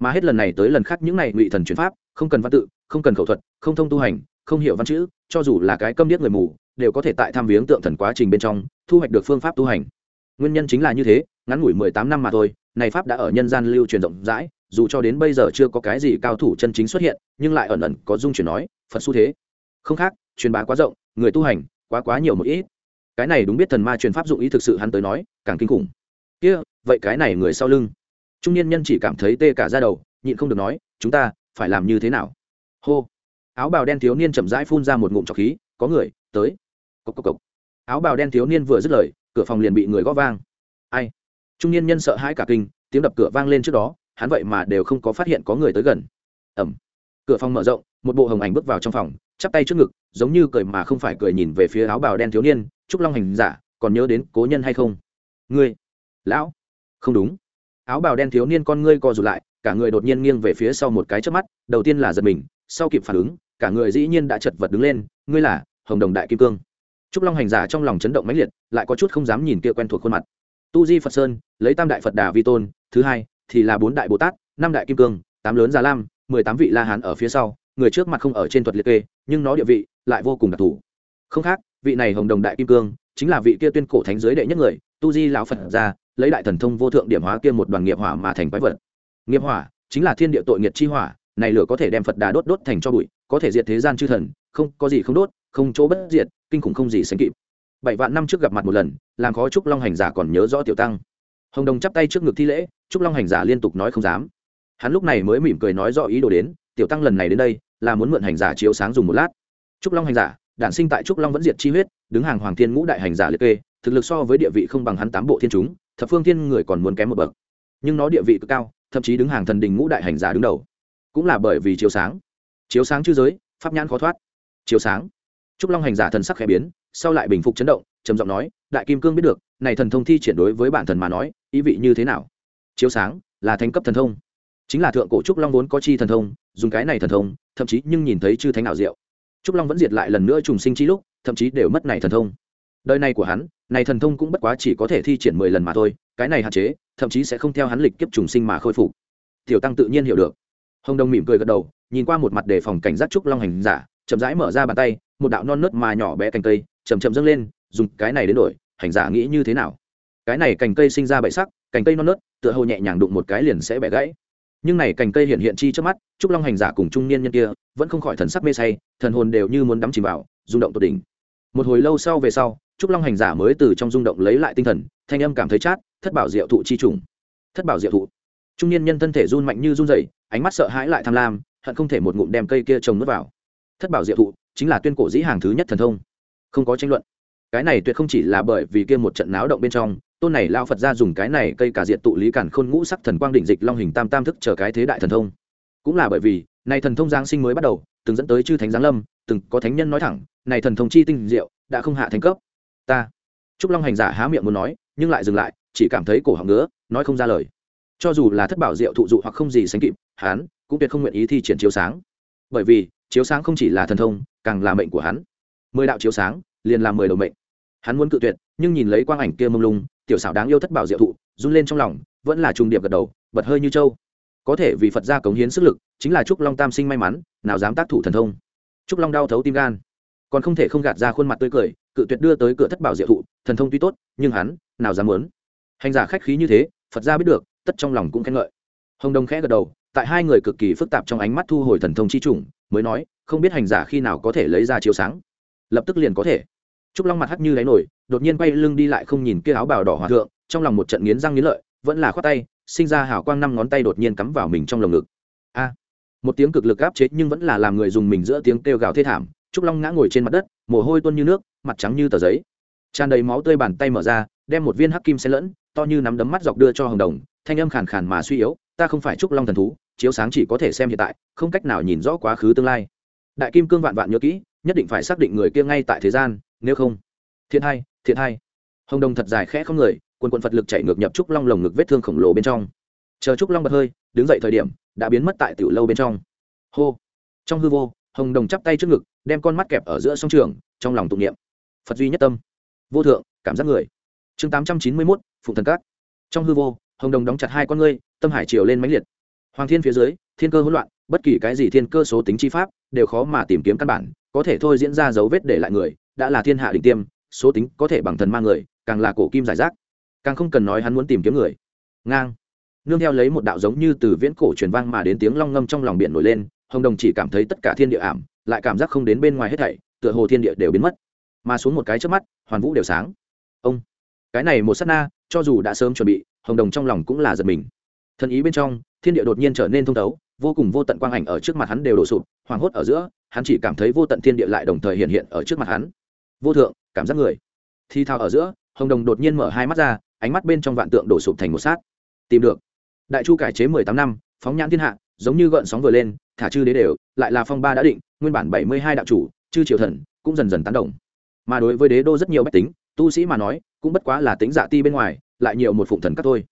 Mà hết lần này tới lần khác những này ngụy thần truyền pháp, không cần văn tự, không cần khẩu thuật, không thông tu hành, không hiểu văn chữ, cho dù là cái câm điếc người mù, đều có thể tại tham viếng tượng thần quá trình bên trong, thu hoạch được phương pháp tu hành. Nguyên nhân chính là như thế, ngắn ngủi mười tám năm mà thôi, này pháp đã ở nhân gian lưu truyền rộng rãi dù cho đến bây giờ chưa có cái gì cao thủ chân chính xuất hiện, nhưng lại ẩn ẩn có dung chuyển nói, phật xu thế. Không khác, truyền bá quá rộng, người tu hành, quá quá nhiều một ít. Cái này đúng biết thần ma truyền pháp dụng ý thực sự hắn tới nói, càng kinh khủng. Kia, vậy cái này người sau lưng? Trung niên nhân chỉ cảm thấy tê cả ra đầu, nhịn không được nói, chúng ta phải làm như thế nào? Hô. Áo bào đen thiếu niên chậm rãi phun ra một ngụm trọc khí, có người, tới. Cốc cốc cốc. áo bào đen thiếu niên vừa dứt lời, cửa phòng liền bị người gõ vang. Ai? Trung niên nhân sợ hãi cả kinh, tiếng đập cửa vang lên trước đó hắn vậy mà đều không có phát hiện có người tới gần. Ẩm. Cửa phòng mở rộng, một bộ hồng ảnh bước vào trong phòng, chắp tay trước ngực, giống như cười mà không phải cười nhìn về phía áo bào đen thiếu niên, trúc long hành giả, còn nhớ đến cố nhân hay không? Ngươi. Lão. Không đúng. Áo bào đen thiếu niên con ngươi co rụt lại, cả người đột nhiên nghiêng về phía sau một cái trước mắt, đầu tiên là giật mình, sau kịp phản ứng, cả người dĩ nhiên đã chật vật đứng lên, ngươi là hồng đồng đại kim cương. Trúc long hành giả trong lòng chấn động mãnh liệt, lại có chút không dám nhìn kia quen thuộc khuôn mặt. Tu di phật sơn, lấy tam đại phật đà vi tôn, thứ hai thì là bốn đại bồ tát, năm đại kim cương, tám lớn già lam, mười tám vị la hán ở phía sau, người trước mặt không ở trên thuật liệt kê, nhưng nó địa vị lại vô cùng đặc thù. Không khác, vị này hồng đồng đại kim cương chính là vị kia tuyên cổ thánh giới đệ nhất người, tu di lão phật ra, lấy đại thần thông vô thượng điểm hóa kia một đoàn nghiệp hỏa mà thành quái vật. Nghiệp hỏa chính là thiên địa tội nghiệt chi hỏa, này lửa có thể đem phật đà đốt đốt thành cho bụi, có thể diệt thế gian chư thần, không, có gì không đốt, không chỗ bất diệt, kinh khủng không gì sánh kịp. Bảy vạn năm trước gặp mặt một lần, làm khó trúc long hành giả còn nhớ rõ tiểu tăng hồng đồng chắp tay trước ngực thi lễ trúc long hành giả liên tục nói không dám hắn lúc này mới mỉm cười nói rõ ý đồ đến tiểu tăng lần này đến đây là muốn mượn hành giả chiếu sáng dùng một lát trúc long hành giả đản sinh tại trúc long vẫn diệt chi huyết đứng hàng hoàng thiên ngũ đại hành giả liệt kê thực lực so với địa vị không bằng hắn tám bộ thiên chúng thập phương thiên người còn muốn kém một bậc nhưng nó địa vị cực cao thậm chí đứng hàng thần đình ngũ đại hành giả đứng đầu cũng là bởi vì chiếu sáng chiếu sáng chư giới pháp nhãn khó thoát chiếu sáng trúc long hành giả thần sắc khẽ biến sau lại bình phục chấn động trầm giọng nói đại kim cương biết được này thần thông thi triển đối với bản thần mà nói ý vị như thế nào? Chiếu sáng là thánh cấp thần thông. Chính là thượng cổ trúc long vốn có chi thần thông, dùng cái này thần thông, thậm chí nhưng nhìn thấy chư thánh ảo diệu. Trúc long vẫn diệt lại lần nữa trùng sinh chi lúc, thậm chí đều mất này thần thông. Đời này của hắn, này thần thông cũng bất quá chỉ có thể thi triển mười lần mà thôi, cái này hạn chế, thậm chí sẽ không theo hắn lịch kiếp trùng sinh mà khôi phục. Tiểu tăng tự nhiên hiểu được. Hồng đồng mỉm cười gật đầu, nhìn qua một mặt đề phòng cảnh giác trúc long hành giả, chậm rãi mở ra bàn tay, một đạo non nớt mà nhỏ bé cành cây chầm chậm dâng lên, dùng cái này đến đổi, hành giả nghĩ như thế nào? Cái này cành cây sinh ra bậy sắc cành cây non nớt tựa hồ nhẹ nhàng đụng một cái liền sẽ bẻ gãy. Nhưng này cành cây hiện hiện chi trước mắt trúc long hành giả cùng trung niên nhân kia vẫn không khỏi thần sắc mê say thần hồn đều như muốn đắm chìm vào rung động tột đỉnh. Một hồi lâu sau về sau trúc long hành giả mới từ trong rung động lấy lại tinh thần thanh âm cảm thấy chát thất bảo diệu thụ chi trùng. Thất bảo diệu thụ. Trung niên nhân thân thể run mạnh như run rẩy, ánh mắt sợ hãi lại tham lam hận không thể một ngụm đem cây kia trồng nước vào. Thất bảo diệu thụ chính là tuyên cổ dĩ hàng thứ nhất thần thông. Không có tranh luận. Cái này tuyệt không chỉ là bởi vì kia một trận náo động bên trong tôn này lao phật ra dùng cái này cây cả diện tụ lý cản khôn ngũ sắc thần quang định dịch long hình tam tam thức chờ cái thế đại thần thông. Cũng là bởi vì, này thần thông giáng sinh mới bắt đầu, từng dẫn tới chư thánh giáng lâm, từng có thánh nhân nói thẳng, này thần thông chi tinh diệu, đã không hạ thành cấp. Ta, trúc long hành giả há miệng muốn nói, nhưng lại dừng lại, chỉ cảm thấy cổ họng ngứa, nói không ra lời. Cho dù là thất bảo diệu thụ dụ hoặc không gì sánh kịp, hắn cũng tuyệt không nguyện ý thi triển chiếu sáng. Bởi vì, chiếu sáng không chỉ là thần thông, càng là mệnh của hắn. Mười đạo chiếu sáng, liền là mười đầu mệnh. Hắn muốn cự tuyệt, nhưng nhìn lấy quang ảnh kia mông lung tiểu xảo đáng yêu thất bảo diệu thụ, run lên trong lòng, vẫn là trùng điệp gật đầu, bật hơi như trâu. Có thể vì phật gia cống hiến sức lực, chính là trúc long tam sinh may mắn, nào dám tác thủ thần thông. Trúc long đau thấu tim gan. Còn không thể không gạt ra khuôn mặt tươi cười, cự tuyệt đưa tới cửa thất bảo diệu thụ, thần thông tuy tốt, nhưng hắn, nào dám muốn. Hành giả khách khí như thế, phật gia biết được, tất trong lòng cũng khen ngợi. Hồng đông khẽ gật đầu, tại hai người cực kỳ phức tạp trong ánh mắt thu hồi thần thông chi chủng, mới nói, không biết hành giả khi nào có thể lấy ra chiếu sáng. Lập tức liền có thể trúc long mặt hắt như đáy nổi, đột nhiên quay lưng đi lại không nhìn kia áo bào đỏ hòa thượng, trong lòng một trận nghiến răng nghiến lợi, vẫn là khoát tay, sinh ra hào quang năm ngón tay đột nhiên cắm vào mình trong lồng ngực. A! Một tiếng cực lực áp chế nhưng vẫn là làm người dùng mình giữa tiếng kêu gào thê thảm, trúc long ngã ngồi trên mặt đất, mồ hôi tuôn như nước, mặt trắng như tờ giấy. Tràn đầy máu tươi bàn tay mở ra, đem một viên hắc kim xen lẫn, to như nắm đấm mắt dọc đưa cho hồng đồng, thanh âm khàn khàn mà suy yếu, ta không phải trúc long thần thú, chiếu sáng chỉ có thể xem hiện tại, không cách nào nhìn rõ quá khứ tương lai. Đại kim cương vạn vạn nhớ kỹ, nhất định phải xác định người kia ngay tại thế gian nếu không, thiện hai thiện hai. Hồng đồng thật dài khẽ không người, quần quần phật lực chạy ngược nhập trúc long lồng ngực vết thương khổng lồ bên trong. Chờ trúc long bật hơi, đứng dậy thời điểm, đã biến mất tại tiểu lâu bên trong. Hô. Trong hư vô, hồng đồng chắp tay trước ngực, đem con mắt kẹp ở giữa sông trường, trong lòng tụng niệm. Phật duy nhất tâm. Vô thượng, cảm giác người. Chương tám trăm chín mươi mốt, phụng thần cát trong hư vô, hồng đồng đóng chặt hai con ngươi, tâm hải chiều lên mãnh liệt. Hoàng thiên phía dưới, thiên cơ hỗn loạn, bất kỳ cái gì thiên cơ số tính chi pháp, đều khó mà tìm kiếm căn bản, có thể thôi diễn ra dấu vết để lại người đã là thiên hạ đỉnh tiêm, số tính có thể bằng thần ma người, càng là cổ kim giải rác. Càng không cần nói hắn muốn tìm kiếm người. Ngang. Nương theo lấy một đạo giống như từ viễn cổ truyền vang mà đến tiếng long ngâm trong lòng biển nổi lên, hồng đồng chỉ cảm thấy tất cả thiên địa ảm, lại cảm giác không đến bên ngoài hết thảy, tựa hồ thiên địa đều biến mất. Mà xuống một cái trước mắt, hoàn vũ đều sáng. Ông. Cái này một sát na, cho dù đã sớm chuẩn bị, hồng đồng trong lòng cũng là giật mình. Thần ý bên trong, thiên địa đột nhiên trở nên thông thấu, vô cùng vô tận quang ảnh ở trước mặt hắn đều đổ sụp, hoảng hốt ở giữa, hắn chỉ cảm thấy vô tận thiên địa lại đồng thời hiện hiện ở trước mặt hắn vô thượng, cảm giác người. Thi thao ở giữa, hồng đồng đột nhiên mở hai mắt ra, ánh mắt bên trong vạn tượng đổ sụp thành một sát. Tìm được. Đại chu cải chế mười tám năm, phóng nhãn thiên hạ, giống như gợn sóng vừa lên, thả chư đế đều, lại là phong ba đã định, nguyên bản bảy mươi hai đạo chủ, chư triều thần, cũng dần dần tán đồng. Mà đối với đế đô rất nhiều bách tính, tu sĩ mà nói, cũng bất quá là tính dạ ti bên ngoài, lại nhiều một phụng thần các thôi.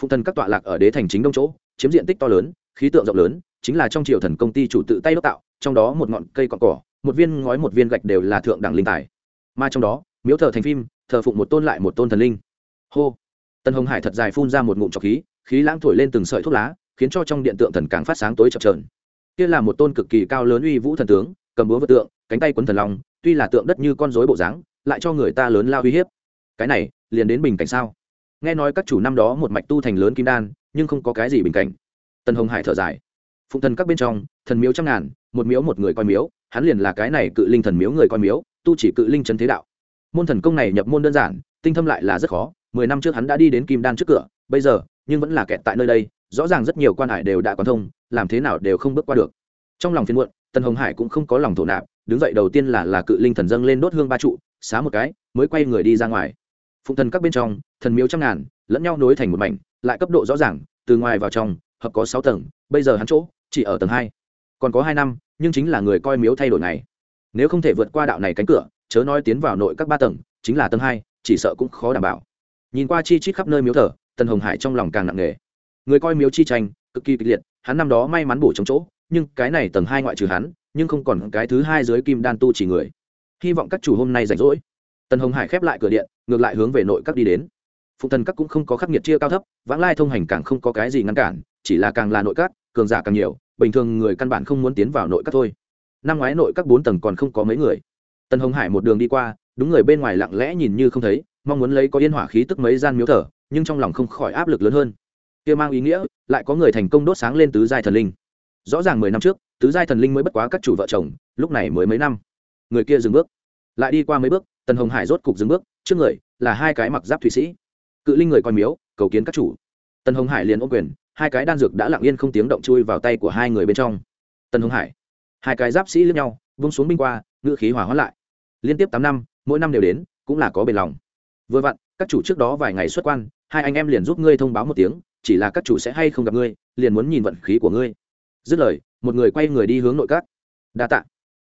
Phụng thần các tọa lạc ở đế thành chính đông chỗ, chiếm diện tích to lớn, khí tượng rộng lớn, chính là trong triều thần công ty chủ tự tay đốc tạo, trong đó một ngọn cây cọn cỏ, một viên ngói một viên gạch đều là thượng đẳng linh tài mà trong đó, miếu thờ thành phim, thờ phụng một tôn lại một tôn thần linh. Hô! Tân hồng hải thật dài phun ra một ngụm trọc khí khí lãng thổi lên từng sợi thuốc lá, khiến cho trong điện tượng thần càng phát sáng tối chập trờn kia là một tôn cực kỳ cao lớn uy vũ thần tướng, cầm búa vật tượng, cánh tay quấn thần long, tuy là tượng đất như con rối bộ dáng, lại cho người ta lớn lao uy hiếp. Cái này, liền đến bình cảnh sao? Nghe nói các chủ năm đó một mạch tu thành lớn kim đan, nhưng không có cái gì bình cảnh. Tân hồng hải thở dài. Phụng thần các bên trong, thần miếu trăm ngàn, một miếu một người coi miếu, hắn liền là cái này cự linh thần miếu người coi miếu tu chỉ cự linh trấn thế đạo. Môn thần công này nhập môn đơn giản, tinh thâm lại là rất khó. Mười năm trước hắn đã đi đến kim đan trước cửa, bây giờ, nhưng vẫn là kẹt tại nơi đây, rõ ràng rất nhiều quan hải đều đã quan thông, làm thế nào đều không bước qua được. Trong lòng phiền muộn, tần hồng hải cũng không có lòng thổ nạp, đứng dậy đầu tiên là là cự linh thần dâng lên đốt hương ba trụ, xá một cái, mới quay người đi ra ngoài. Phụng thần các bên trong, thần miếu trăm ngàn, lẫn nhau nối thành một mảnh, lại cấp độ rõ ràng, từ ngoài vào trong, hợp có sáu tầng, bây giờ hắn chỗ, chỉ ở tầng hai. Còn có hai năm, nhưng chính là người coi miếu thay đổi này nếu không thể vượt qua đạo này cánh cửa, chớ nói tiến vào nội các ba tầng, chính là tầng hai, chỉ sợ cũng khó đảm bảo. Nhìn qua chi chít khắp nơi miếu thờ, tần hồng hải trong lòng càng nặng nề. Người coi miếu chi tranh, cực kỳ kịch liệt, hắn năm đó may mắn bổ trong chỗ, nhưng cái này tầng hai ngoại trừ hắn, nhưng không còn cái thứ hai dưới kim đan tu chỉ người. Hy vọng các chủ hôm nay rảnh rỗi. Tần hồng hải khép lại cửa điện, ngược lại hướng về nội các đi đến. Phụ thần các cũng không có khắc nghiệt chia cao thấp, vãng lai thông hành càng không có cái gì ngăn cản, chỉ là càng là nội các, cường giả càng nhiều, bình thường người căn bản không muốn tiến vào nội các thôi năm ngoái nội các bốn tầng còn không có mấy người. Tần hồng hải một đường đi qua, đúng người bên ngoài lặng lẽ nhìn như không thấy, mong muốn lấy có yên hỏa khí tức mấy gian miếu thở nhưng trong lòng không khỏi áp lực lớn hơn. Kia mang ý nghĩa, lại có người thành công đốt sáng lên tứ giai thần linh. Rõ ràng mười năm trước, tứ giai thần linh mới bất quá các chủ vợ chồng, lúc này mới mấy năm. Người kia dừng bước. Lại đi qua mấy bước, tần hồng hải rốt cục dừng bước, trước người là hai cái mặc giáp thụy sĩ. Cự linh người coi miếu, cầu kiến các chủ. Tần hồng hải liền ôm quyền, hai cái đan dược đã lặng yên không tiếng động chui vào tay của hai người bên trong. Tần hồng hải hai cái giáp sĩ lướt nhau, vung xuống binh qua ngự khí hỏa hoãn lại. Liên tiếp tám năm, mỗi năm đều đến, cũng là có bền lòng. Vừa vặn, các chủ trước đó vài ngày xuất quan, hai anh em liền giúp ngươi thông báo một tiếng, chỉ là các chủ sẽ hay không gặp ngươi, liền muốn nhìn vận khí của ngươi. Dứt lời, một người quay người đi hướng nội các. Đa tạ.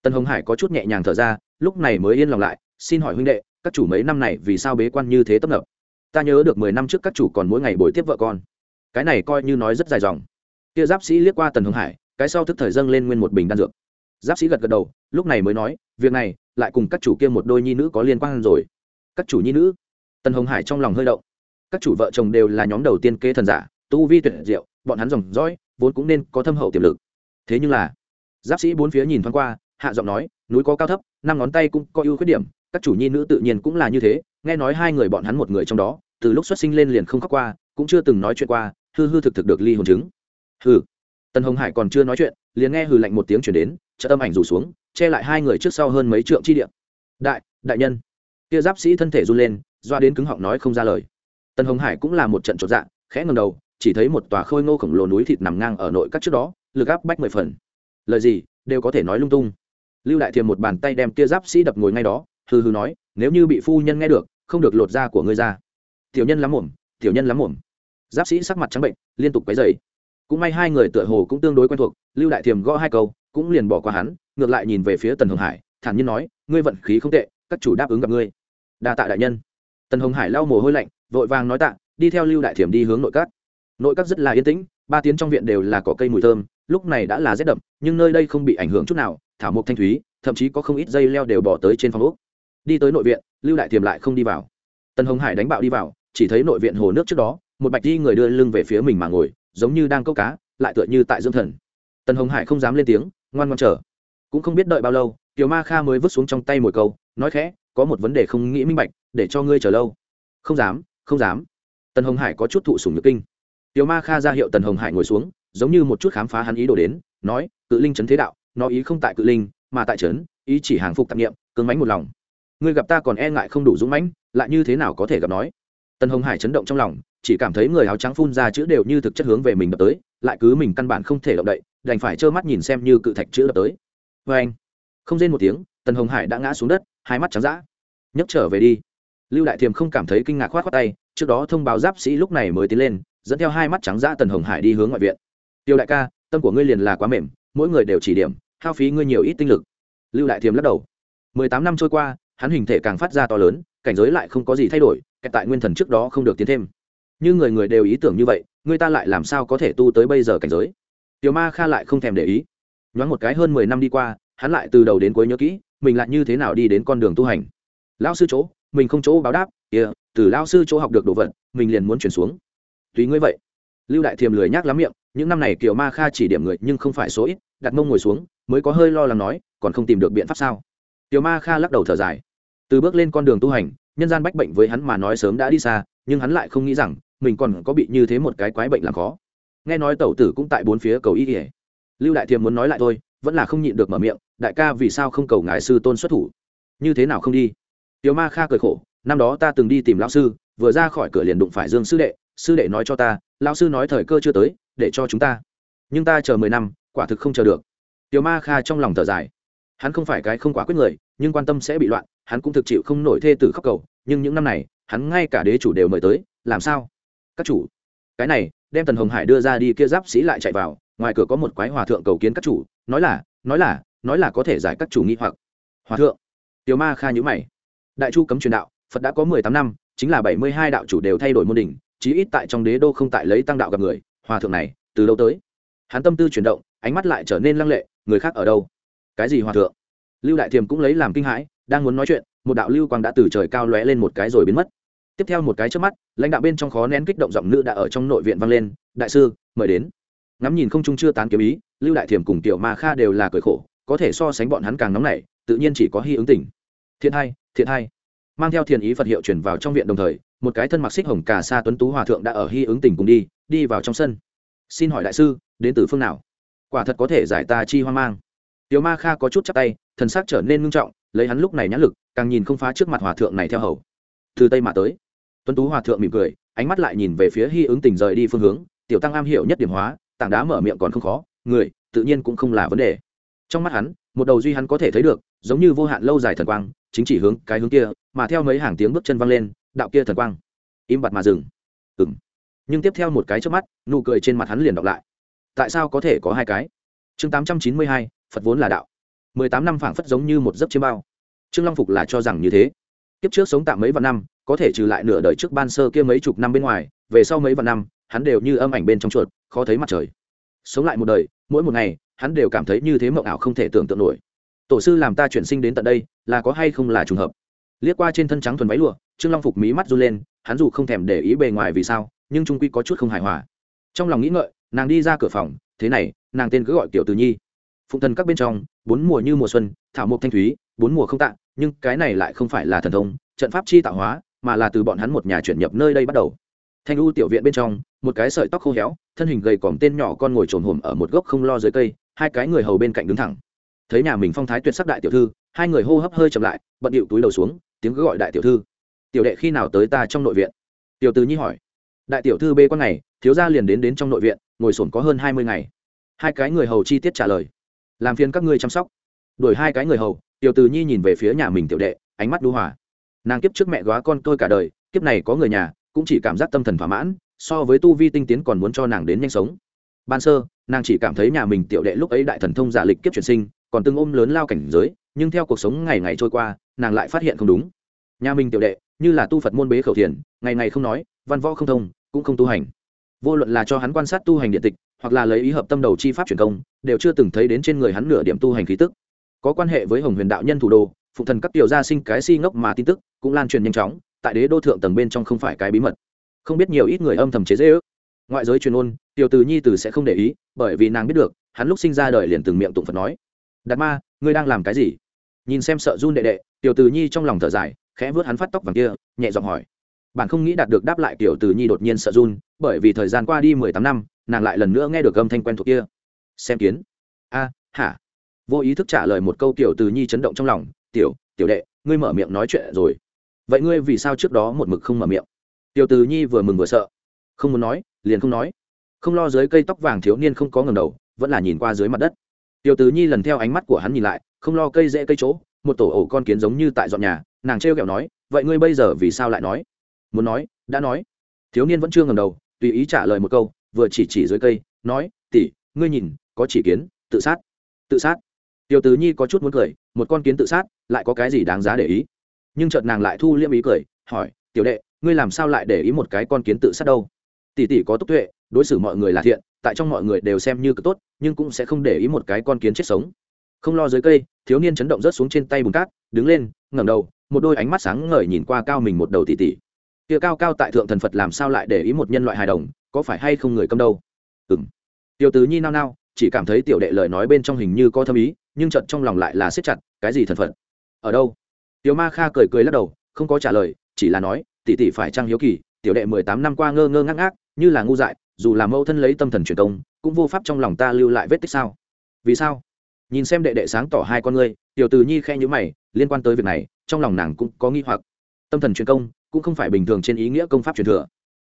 Tần hồng hải có chút nhẹ nhàng thở ra, lúc này mới yên lòng lại, xin hỏi huynh đệ, các chủ mấy năm này vì sao bế quan như thế tấp nập? Ta nhớ được mười năm trước các chủ còn mỗi ngày bồi tiếp vợ con. Cái này coi như nói rất dài dòng. Kia giáp sĩ liếc qua tần hồng hải, cái sau thức thời dâng lên nguyên một bình đan dược giáp sĩ gật gật đầu, lúc này mới nói, việc này, lại cùng các chủ kia một đôi nhi nữ có liên quan rồi. Các chủ nhi nữ? Tần hồng hải trong lòng hơi động. Các chủ vợ chồng đều là nhóm đầu tiên kế thần giả, tu vi tuyệt diệu, bọn hắn dòng dõi, vốn cũng nên có thâm hậu tiềm lực. Thế nhưng là, giáp sĩ bốn phía nhìn thoáng qua, hạ giọng nói, núi có cao thấp, năm ngón tay cũng có ưu khuyết điểm, các chủ nhi nữ tự nhiên cũng là như thế, nghe nói hai người bọn hắn một người trong đó, từ lúc xuất sinh lên liền không khóc qua, cũng chưa từng nói chuyện qua, hư hư thực thực được ly hồn chứng. Hư tần hồng hải còn chưa nói chuyện, liền nghe hừ lạnh một tiếng chuyển đến chợ tâm ảnh rủ xuống, che lại hai người trước sau hơn mấy trượng chi điện đại đại nhân. Kia giáp sĩ thân thể run lên, doa đến cứng họng nói không ra lời. Tần hồng hải cũng là một trận trột dạ khẽ ngầm đầu, chỉ thấy một tòa khôi ngô khổng lồ núi thịt nằm ngang ở nội các trước đó, lực áp bách mười phần. Lời gì, đều có thể nói lung tung. Lưu đại thiềm một bàn tay đem kia giáp sĩ đập ngồi ngay đó, hừ hừ nói, nếu như bị phu nhân nghe được, không được lột da của ngươi ra. Tiểu nhân lắm mồm, tiểu nhân lắm mồm. Giáp sĩ sắc mặt trắng bệnh, liên tục quấy dày cũng may hai người tựa hồ cũng tương đối quen thuộc, lưu đại thiềm gõ hai câu cũng liền bỏ qua hắn, ngược lại nhìn về phía tần hồng hải, thản nhiên nói, ngươi vận khí không tệ, các chủ đáp ứng gặp ngươi. Đa tạ đại nhân. Tần hồng hải lau mồ hôi lạnh, vội vàng nói tạ, đi theo lưu đại thiểm đi hướng nội các. Nội các rất là yên tĩnh, ba tiếng trong viện đều là cỏ cây mùi thơm, lúc này đã là rét đậm, nhưng nơi đây không bị ảnh hưởng chút nào, thảo mộc thanh thúy, thậm chí có không ít dây leo đều bỏ tới trên phòng úc đi tới nội viện, lưu đại Thiểm lại không đi vào. Tần hồng hải đánh bạo đi vào, chỉ thấy nội viện hồ nước trước đó, một bạch đi người đưa lưng về phía mình mà ngồi, giống như đang câu cá, lại tựa như tại dương thần. Tần hồng hải không dám lên tiếng ngoan ngoan chờ. Cũng không biết đợi bao lâu, tiểu ma kha mới vứt xuống trong tay một câu, nói khẽ, có một vấn đề không nghĩ minh bạch, để cho ngươi chờ lâu. Không dám không dám. Tần hồng hải có chút thụ sùng nhược kinh. Tiểu ma kha ra hiệu tần hồng hải ngồi xuống, giống như một chút khám phá hắn ý đồ đến, nói, cự linh trấn thế đạo, nó ý không tại cự linh, mà tại trấn ý chỉ hàng phục tạp nghiệm cứng mánh một lòng. Ngươi gặp ta còn e ngại không đủ dũng mãnh, lại như thế nào có thể gặp nói? Tần hồng hải chấn động trong lòng, chỉ cảm thấy người áo trắng phun ra chữ đều như thực chất hướng về mình đập tới, lại cứ mình căn bản không thể động đậy đành phải trơ mắt nhìn xem như cự thạch chữ đập tới. Vê anh, không rên một tiếng, tần hồng hải đã ngã xuống đất, hai mắt trắng d nhấc trở về đi. Lưu đại thiềm không cảm thấy kinh ngạc khoát khoát tay, trước đó thông báo giáp sĩ lúc này mới tiến lên, dẫn theo hai mắt trắng d tần hồng hải đi hướng ngoại viện. Tiêu đại ca, tâm của ngươi liền là quá mềm, mỗi người đều chỉ điểm, hao phí ngươi nhiều ít tinh lực. Lưu đại thiềm lắc đầu. Mười tám năm trôi qua, hắn hình thể càng phát ra to lớn, cảnh giới lại không có gì thay đổi kẹt tại nguyên thần trước đó không được tiến thêm. Như người người đều ý tưởng như vậy, người ta lại làm sao có thể tu tới bây giờ cảnh giới? Tiểu ma kha lại không thèm để ý. Nhoáng một cái hơn mười năm đi qua hắn lại từ đầu đến cuối nhớ kỹ mình lại như thế nào đi đến con đường tu hành. Lao sư chỗ mình không chỗ báo đáp kia、yeah, từ lao sư chỗ học được đồ vật mình liền muốn chuyển xuống. Tùy ngươi vậy. Lưu đại thiềm lười nhác lắm miệng những năm này kiều ma kha chỉ điểm người nhưng không phải số ít đặt mông ngồi xuống mới có hơi lo lắng nói còn không tìm được biện pháp sao? Tiểu ma kha lắc đầu thở dài. Từ bước lên con đường tu hành nhân gian bách bệnh với hắn mà nói sớm đã đi xa nhưng hắn lại không nghĩ rằng mình còn có bị như thế một cái quái bệnh làm khó nghe nói tẩu tử cũng tại bốn phía cầu y ỉa lưu đại thiềm muốn nói lại thôi, vẫn là không nhịn được mở miệng, đại ca, vì sao không cầu ngài sư tôn xuất thủ? Như thế nào không đi? Tiểu ma kha cười khổ, năm đó ta từng đi tìm lão sư, vừa ra khỏi cửa liền đụng phải dương sư đệ sư đệ nói cho ta, lão sư nói thời cơ chưa tới, để cho chúng ta. Nhưng ta chờ mười năm, quả thực không chờ được. Tiểu ma kha trong lòng thở dài. Hắn không phải cái không quả quyết người, nhưng quan tâm sẽ bị loạn, hắn cũng thực chịu không nổi thê tử khóc cầu, nhưng những năm này, hắn ngay cả đế chủ đều mời tới, làm sao? Các chủ, cái này đem tần hồng hải đưa ra đi, kia giáp sĩ lại chạy vào, ngoài cửa có một quái hòa thượng cầu kiến các chủ, nói là nói là nói là có thể giải các chủ nghi hoặc. Hòa thượng, tiểu ma kha nhữ mày. Đại chu cấm truyền đạo, phật đã có mười tám năm, chính là bảy mươi hai đạo chủ đều thay đổi môn đỉnh, chí ít tại trong đế đô không tại lấy tăng đạo gặp người. Hòa thượng này, từ đâu tới? Hắn tâm tư chuyển động, ánh mắt lại trở nên lăng lệ, người khác ở đâu? Cái gì hòa thượng? Lưu đại thiềm cũng lấy làm kinh hãi, đang muốn nói chuyện, một đạo lưu quang đã từ trời cao lóe lên một cái rồi biến mất tiếp theo một cái trước mắt, lãnh đạo bên trong khó nén kích động giọng nữ đã ở trong nội viện vang lên, đại sư, mời đến. Ngắm nhìn không trung chưa tán kiếm ý, lưu đại thiểm cùng tiểu ma kha đều là cười khổ, có thể so sánh bọn hắn càng nóng nảy, tự nhiên chỉ có hy ứng tình. Thiện hai thiện hai mang theo thiền ý phật hiệu chuyển vào trong viện đồng thời, một cái thân mặc xích hồng cà sa tuấn tú hòa thượng đã ở hy ứng tình cùng đi đi vào trong sân. Xin hỏi đại sư, đến từ phương nào? Quả thật có thể giải ta chi hoang mang. Tiểu ma kha có chút chắc tay, thần xác trở nên ngưng trọng, lấy hắn lúc này nhãn lực, càng nhìn không phá trước mặt hòa thượng này theo hầu từ tây mà tới. Tuấn tú hòa thượng mỉm cười, ánh mắt lại nhìn về phía hy ứng tình rời đi phương hướng, tiểu tăng am hiểu nhất điểm hóa, tảng đá mở miệng còn không khó, người, tự nhiên cũng không là vấn đề. Trong mắt hắn, một đầu duy hắn có thể thấy được, giống như vô hạn lâu dài thần quang, chính chỉ hướng cái hướng kia, mà theo mấy hàng tiếng bước chân văng lên, đạo kia thần quang, im bặt mà dừng. Ừng nhưng tiếp theo một cái trước mắt, nụ cười trên mặt hắn liền đọc lại. Tại sao có thể có hai cái? Chương tám trăm chín mươi hai, phật vốn là đạo. mười tám năm phảng phất giống như một giấc chiêm bao. Trương long phục là cho rằng như thế kiếp trước sống tạm mấy vạn năm, có thể trừ lại nửa đời trước ban sơ kia mấy chục năm bên ngoài, về sau mấy vạn năm, hắn đều như âm ảnh bên trong chuột, khó thấy mặt trời. Sống lại một đời, mỗi một ngày, hắn đều cảm thấy như thế mộng ảo không thể tưởng tượng nổi. Tổ sư làm ta chuyển sinh đến tận đây, là có hay không là trùng hợp? Liếc qua trên thân trắng thuần váy lụa, trương long phục mí mắt run lên, hắn dù không thèm để ý bề ngoài vì sao, nhưng trung quy có chút không hài hòa. Trong lòng nghĩ ngợi, nàng đi ra cửa phòng, thế này, nàng tên cứ gọi tiểu từ nhi. Phụng thần các bên trong, bốn mùa như mùa xuân, thảo mộc thanh thúy bốn mùa không tạ nhưng cái này lại không phải là thần thông trận pháp chi tạo hóa mà là từ bọn hắn một nhà chuyển nhập nơi đây bắt đầu. Thanh u tiểu viện bên trong một cái sợi tóc khô héo thân hình gầy còm tên nhỏ con ngồi trồn hồm ở một gốc không lo dưới cây hai cái người hầu bên cạnh đứng thẳng. Thấy nhà mình phong thái tuyệt sắc đại tiểu thư hai người hô hấp hơi chậm lại bận điệu túi đầu xuống tiếng cứ gọi đại tiểu thư. Tiểu đệ khi nào tới ta trong nội viện? Tiểu từ nhi hỏi. Đại tiểu thư bê quan này, thiếu gia liền đến đến trong nội viện ngồi sổn có hơn hai mươi ngày. Hai cái người hầu chi tiết trả lời. Làm phiền các ngươi chăm sóc. Đuổi hai cái người hầu tiểu từ nhi nhìn về phía nhà mình tiểu đệ, ánh mắt đu hòa. Nàng kiếp trước mẹ góa con tôi cả đời, kiếp này có người nhà, cũng chỉ cảm giác tâm thần thỏa mãn, so với tu vi tinh tiến còn muốn cho nàng đến nhanh sống. Ban sơ, nàng chỉ cảm thấy nhà mình tiểu đệ lúc ấy đại thần thông giả lịch kiếp chuyển sinh, còn từng ôm lớn lao cảnh giới, nhưng theo cuộc sống ngày ngày trôi qua, nàng lại phát hiện không đúng. Nhà mình tiểu đệ, như là tu phật môn bế khẩu thiền, ngày ngày không nói, văn võ không thông, cũng không tu hành. Vô luận là cho hắn quan sát tu hành điện tịch, hoặc là lấy ý hợp tâm đầu chi pháp truyền công, đều chưa từng thấy đến trên người hắn nửa điểm tu hành khí tức có quan hệ với hồng huyền đạo nhân thủ đô, phụ thần các tiểu gia sinh cái si ngốc mà tin tức cũng lan truyền nhanh chóng, tại đế đô thượng tầng bên trong không phải cái bí mật. Không biết nhiều ít người âm thầm chế dễ ước ngoại giới truyền ôn, tiểu từ nhi từ sẽ không để ý, bởi vì nàng biết được, hắn lúc sinh ra đời liền từng miệng tụng phật nói. Đạt ma, ngươi đang làm cái gì? Nhìn xem sợ run đệ đệ, tiểu từ nhi trong lòng thở dài, khẽ vớt hắn phát tóc vàng kia, nhẹ giọng hỏi. Bạn không nghĩ đạt được đáp lại tiểu từ nhi đột nhiên sợ run, bởi vì thời gian qua đi mười tám năm, nàng lại lần nữa nghe được âm thanh quen thuộc kia. Xem kiến. A, hả? Vô ý thức trả lời một câu tiểu từ nhi chấn động trong lòng, tiểu tiểu đệ, ngươi mở miệng nói chuyện rồi. Vậy ngươi vì sao trước đó một mực không mở miệng? Tiểu từ nhi vừa mừng vừa sợ. Không muốn nói, liền không nói. Không lo dưới cây tóc vàng thiếu niên không có ngầm đầu, vẫn là nhìn qua dưới mặt đất. Tiểu từ nhi lần theo ánh mắt của hắn nhìn lại, không lo cây dễ cây chỗ, một tổ ổ con kiến giống như tại dọn nhà, nàng trêu kẹo nói, vậy ngươi bây giờ vì sao lại nói? Muốn nói, đã nói. Thiếu niên vẫn chưa ngầm đầu, tùy ý trả lời một câu, vừa chỉ chỉ dưới cây, nói tỉ ngươi nhìn, có chỉ kiến, tự sát tự sát tiểu tứ nhi có chút muốn cười, một con kiến tự sát, lại có cái gì đáng giá để ý? Nhưng chợt nàng lại thu liêm ý cười, hỏi, tiểu đệ, ngươi làm sao lại để ý một cái con kiến tự sát đâu? Tỷ tỷ có tốc tuệ, đối xử mọi người là thiện, tại trong mọi người đều xem như cực tốt, nhưng cũng sẽ không để ý một cái con kiến chết sống. Không lo dưới cây, thiếu niên chấn động rớt xuống trên tay bùn cát, đứng lên, ngẩng đầu, một đôi ánh mắt sáng ngời nhìn qua cao mình một đầu tỷ tỷ. Kia cao cao tại thượng thần phật làm sao lại để ý một nhân loại hài đồng, có phải hay không người cầm đâu? Ừng tiểu tứ nhi nao nao, chỉ cảm thấy tiểu đệ lời nói bên trong hình như có thâm ý nhưng chợt trong lòng lại là siết chặt, cái gì thần phật ở đâu? Tiểu ma kha cười cười lắc đầu, không có trả lời, chỉ là nói, tỷ tỷ phải trang hiếu kỳ, tiểu đệ mười tám năm qua ngơ ngơ ngác ngác, như là ngu dại, dù là mẫu thân lấy tâm thần truyền công, cũng vô pháp trong lòng ta lưu lại vết tích sao? Vì sao? Nhìn xem đệ đệ sáng tỏ hai con ngươi, tiểu từ nhi khe nhữ mày, liên quan tới việc này, trong lòng nàng cũng có nghi hoặc. Tâm thần truyền công cũng không phải bình thường trên ý nghĩa công pháp truyền thừa,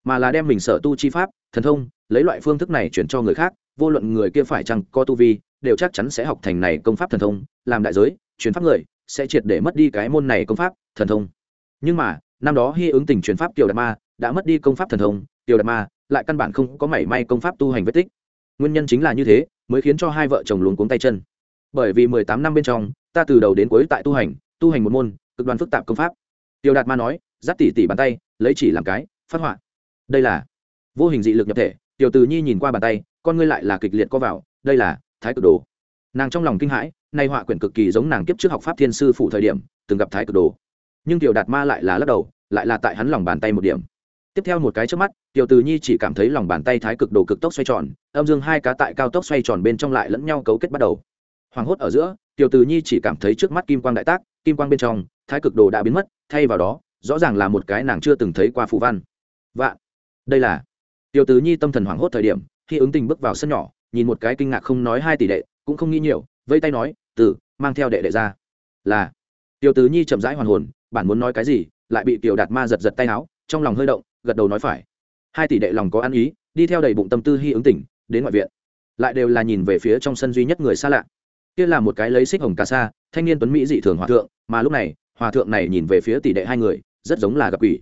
mà là đem mình sở tu chi pháp, thần thông, lấy loại phương thức này chuyển cho người khác, vô luận người kia phải chăng có tu vi đều chắc chắn sẽ học thành này công pháp thần thông, làm đại giới, truyền pháp người, sẽ triệt để mất đi cái môn này công pháp, thần thông. Nhưng mà, năm đó hy ứng tình truyền pháp tiểu đạt ma đã mất đi công pháp thần thông, tiểu đạt ma lại căn bản không có mảy may công pháp tu hành vết tích. Nguyên nhân chính là như thế, mới khiến cho hai vợ chồng luống cuống tay chân. Bởi vì mười tám năm bên trong, ta từ đầu đến cuối tại tu hành tu hành một môn, cực đoan phức tạp công pháp. Tiểu đạt ma nói, giáp tỉ tỉ bàn tay, lấy chỉ làm cái, phát họa. Đây là vô hình dị lực nhập thể, tiểu từ nhi nhìn qua bàn tay, con ngươi lại là kịch liệt co vào, đây là thái cực đồ. Nàng trong lòng kinh hãi, nay họa quyển cực kỳ giống nàng kiếp trước học pháp thiên sư phụ thời điểm, từng gặp thái cực đồ. Nhưng tiểu đạt ma lại là lắc đầu, lại là tại hắn lòng bàn tay một điểm. Tiếp theo một cái trước mắt, tiểu từ nhi chỉ cảm thấy lòng bàn tay thái cực đồ cực tốc xoay tròn, âm dương hai cá tại cao tốc xoay tròn bên trong lại lẫn nhau cấu kết bắt đầu. Hoảng hốt ở giữa, tiểu từ nhi chỉ cảm thấy trước mắt kim quang đại tác, kim quang bên trong, thái cực đồ đã biến mất, thay vào đó, rõ ràng là một cái nàng chưa từng thấy qua phù văn. Vạn đây là tiểu từ nhi tâm thần hoảng hốt thời điểm, khi ứng tình bước vào sân nhỏ nhìn một cái kinh ngạc không nói hai tỷ đệ, cũng không nghĩ nhiều vây tay nói, từ, mang theo đệ đệ ra. Là. Tiểu tứ nhi chậm rãi hoàn hồn, bản muốn nói cái gì? Lại bị tiểu đạt ma giật giật tay áo, trong lòng hơi động, gật đầu nói phải. Hai tỷ đệ lòng có ăn ý, đi theo đầy bụng tâm tư hy ứng tỉnh, đến ngoại viện. Lại đều là nhìn về phía trong sân duy nhất người xa lạ. Kia là một cái lấy xích hồng cà sa, thanh niên tuấn mỹ dị thường hòa thượng, mà lúc này, hòa thượng này nhìn về phía tỷ đệ hai người, rất giống là gặp quỷ.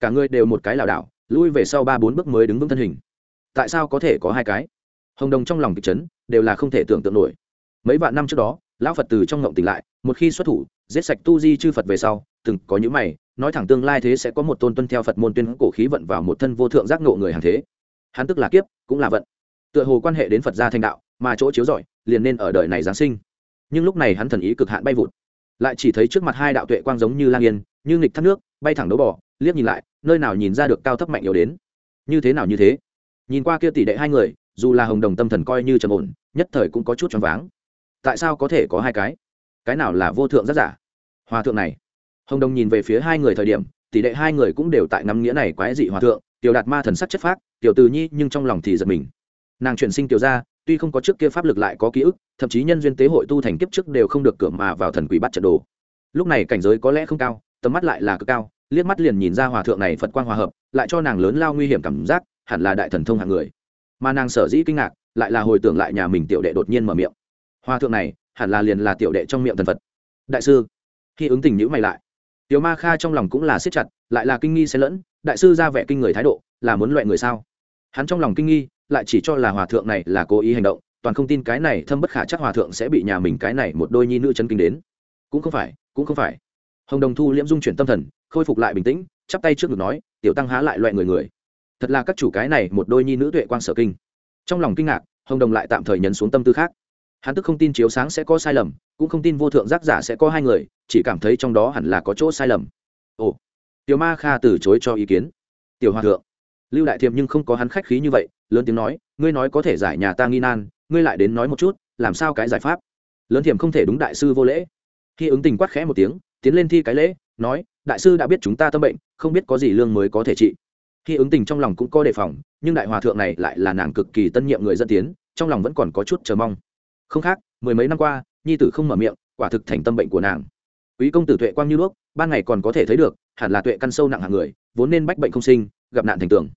Cả người đều một cái lảo đảo, lui về sau ba bốn bước mới đứng vững thân hình. Tại sao có thể có hai cái? Hồng đồng trong lòng kịch chấn, đều là không thể tưởng tượng nổi. Mấy vạn năm trước đó, lão phật từ trong ngộng tỉnh lại, một khi xuất thủ, giết sạch tu di chư phật về sau, từng có những mày, nói thẳng tương lai thế sẽ có một tôn tuân theo phật môn tuyên cổ khí vận vào một thân vô thượng giác ngộ người hàng thế. Hắn tức là kiếp, cũng là vận. Tựa hồ quan hệ đến phật gia thanh đạo, mà chỗ chiếu giỏi liền nên ở đời này giáng sinh. Nhưng lúc này hắn thần ý cực hạn bay vụt. Lại chỉ thấy trước mặt hai đạo tuệ quang giống như lang yên, như nghịch thác nước, bay thẳng đấu bỏ liếc nhìn lại, nơi nào nhìn ra được cao thấp mạnh yếu đến. Như thế nào như thế? Nhìn qua kia tỷ đệ hai người dù là hồng đồng tâm thần coi như trầm ổn, nhất thời cũng có chút choáng váng. Tại sao có thể có hai cái? Cái nào là vô thượng rất giả? Hòa thượng này. Hồng đồng nhìn về phía hai người thời điểm, tỷ đệ hai người cũng đều tại ngắm nghĩa này quái dị hòa thượng, tiểu đạt ma thần sắc chất phác, tiểu từ nhi nhưng trong lòng thì giật mình. Nàng chuyển sinh tiểu ra tuy không có trước kia pháp lực lại có ký ức, thậm chí nhân duyên tế hội tu thành kiếp trước đều không được cửa mà vào thần quỷ bắt trận đồ. Lúc này cảnh giới có lẽ không cao, tầm mắt lại là cực cao, liếc mắt liền nhìn ra hòa thượng này phật quang hòa hợp, lại cho nàng lớn lao nguy hiểm cảm giác, hẳn là đại thần thông hạng người mà nàng sở dĩ kinh ngạc, lại là hồi tưởng lại nhà mình tiểu đệ đột nhiên mở miệng. Hòa thượng này, hẳn là liền là tiểu đệ trong miệng thần phật. Đại sư. Khi ứng tình nhữ mày lại, tiểu ma kha trong lòng cũng là siết chặt, lại là kinh nghi xen lẫn, đại sư ra vẻ kinh người thái độ, là muốn loại người sao? Hắn trong lòng kinh nghi, lại chỉ cho là hòa thượng này là cố ý hành động, toàn không tin cái này thâm bất khả chắc hòa thượng sẽ bị nhà mình cái này một đôi nhi nữ chân kinh đến. Cũng không phải, cũng không phải. Hồng đồng thu liễm dung chuyển tâm thần, khôi phục lại bình tĩnh, chắp tay trước ngực nói, tiểu tăng há lại loại người người thật là các chủ cái này một đôi nhi nữ tuệ quang sở kinh. Trong lòng kinh ngạc, hồng đồng lại tạm thời nhấn xuống tâm tư khác. Hắn tức không tin chiếu sáng sẽ có sai lầm, cũng không tin vô thượng giác giả sẽ có hai người, chỉ cảm thấy trong đó hẳn là có chỗ sai lầm. Ồ, tiểu ma kha từ chối cho ý kiến. Tiểu hòa thượng, lưu đại thiệp nhưng không có hắn khách khí như vậy, lớn tiếng nói, ngươi nói có thể giải nhà ta nghi nan, ngươi lại đến nói một chút, làm sao cái giải pháp? Lớn thiệp không thể đúng đại sư vô lễ. Khi ứng tình quát khẽ một tiếng, tiến lên thi cái lễ, nói, đại sư đã biết chúng ta tâm bệnh, không biết có gì lương mới có thể trị khi ứng tình trong lòng cũng có đề phòng, nhưng đại hòa thượng này lại là nàng cực kỳ tân nhiệm người dân tiến, trong lòng vẫn còn có chút chờ mong. Không khác, mười mấy năm qua, nhi tử không mở miệng, quả thực thành tâm bệnh của nàng. Quý công tử tuệ quang như đuốc, ban ngày còn có thể thấy được, hẳn là tuệ căn sâu nặng hàng người, vốn nên bách bệnh không sinh, gặp nạn thành tưởng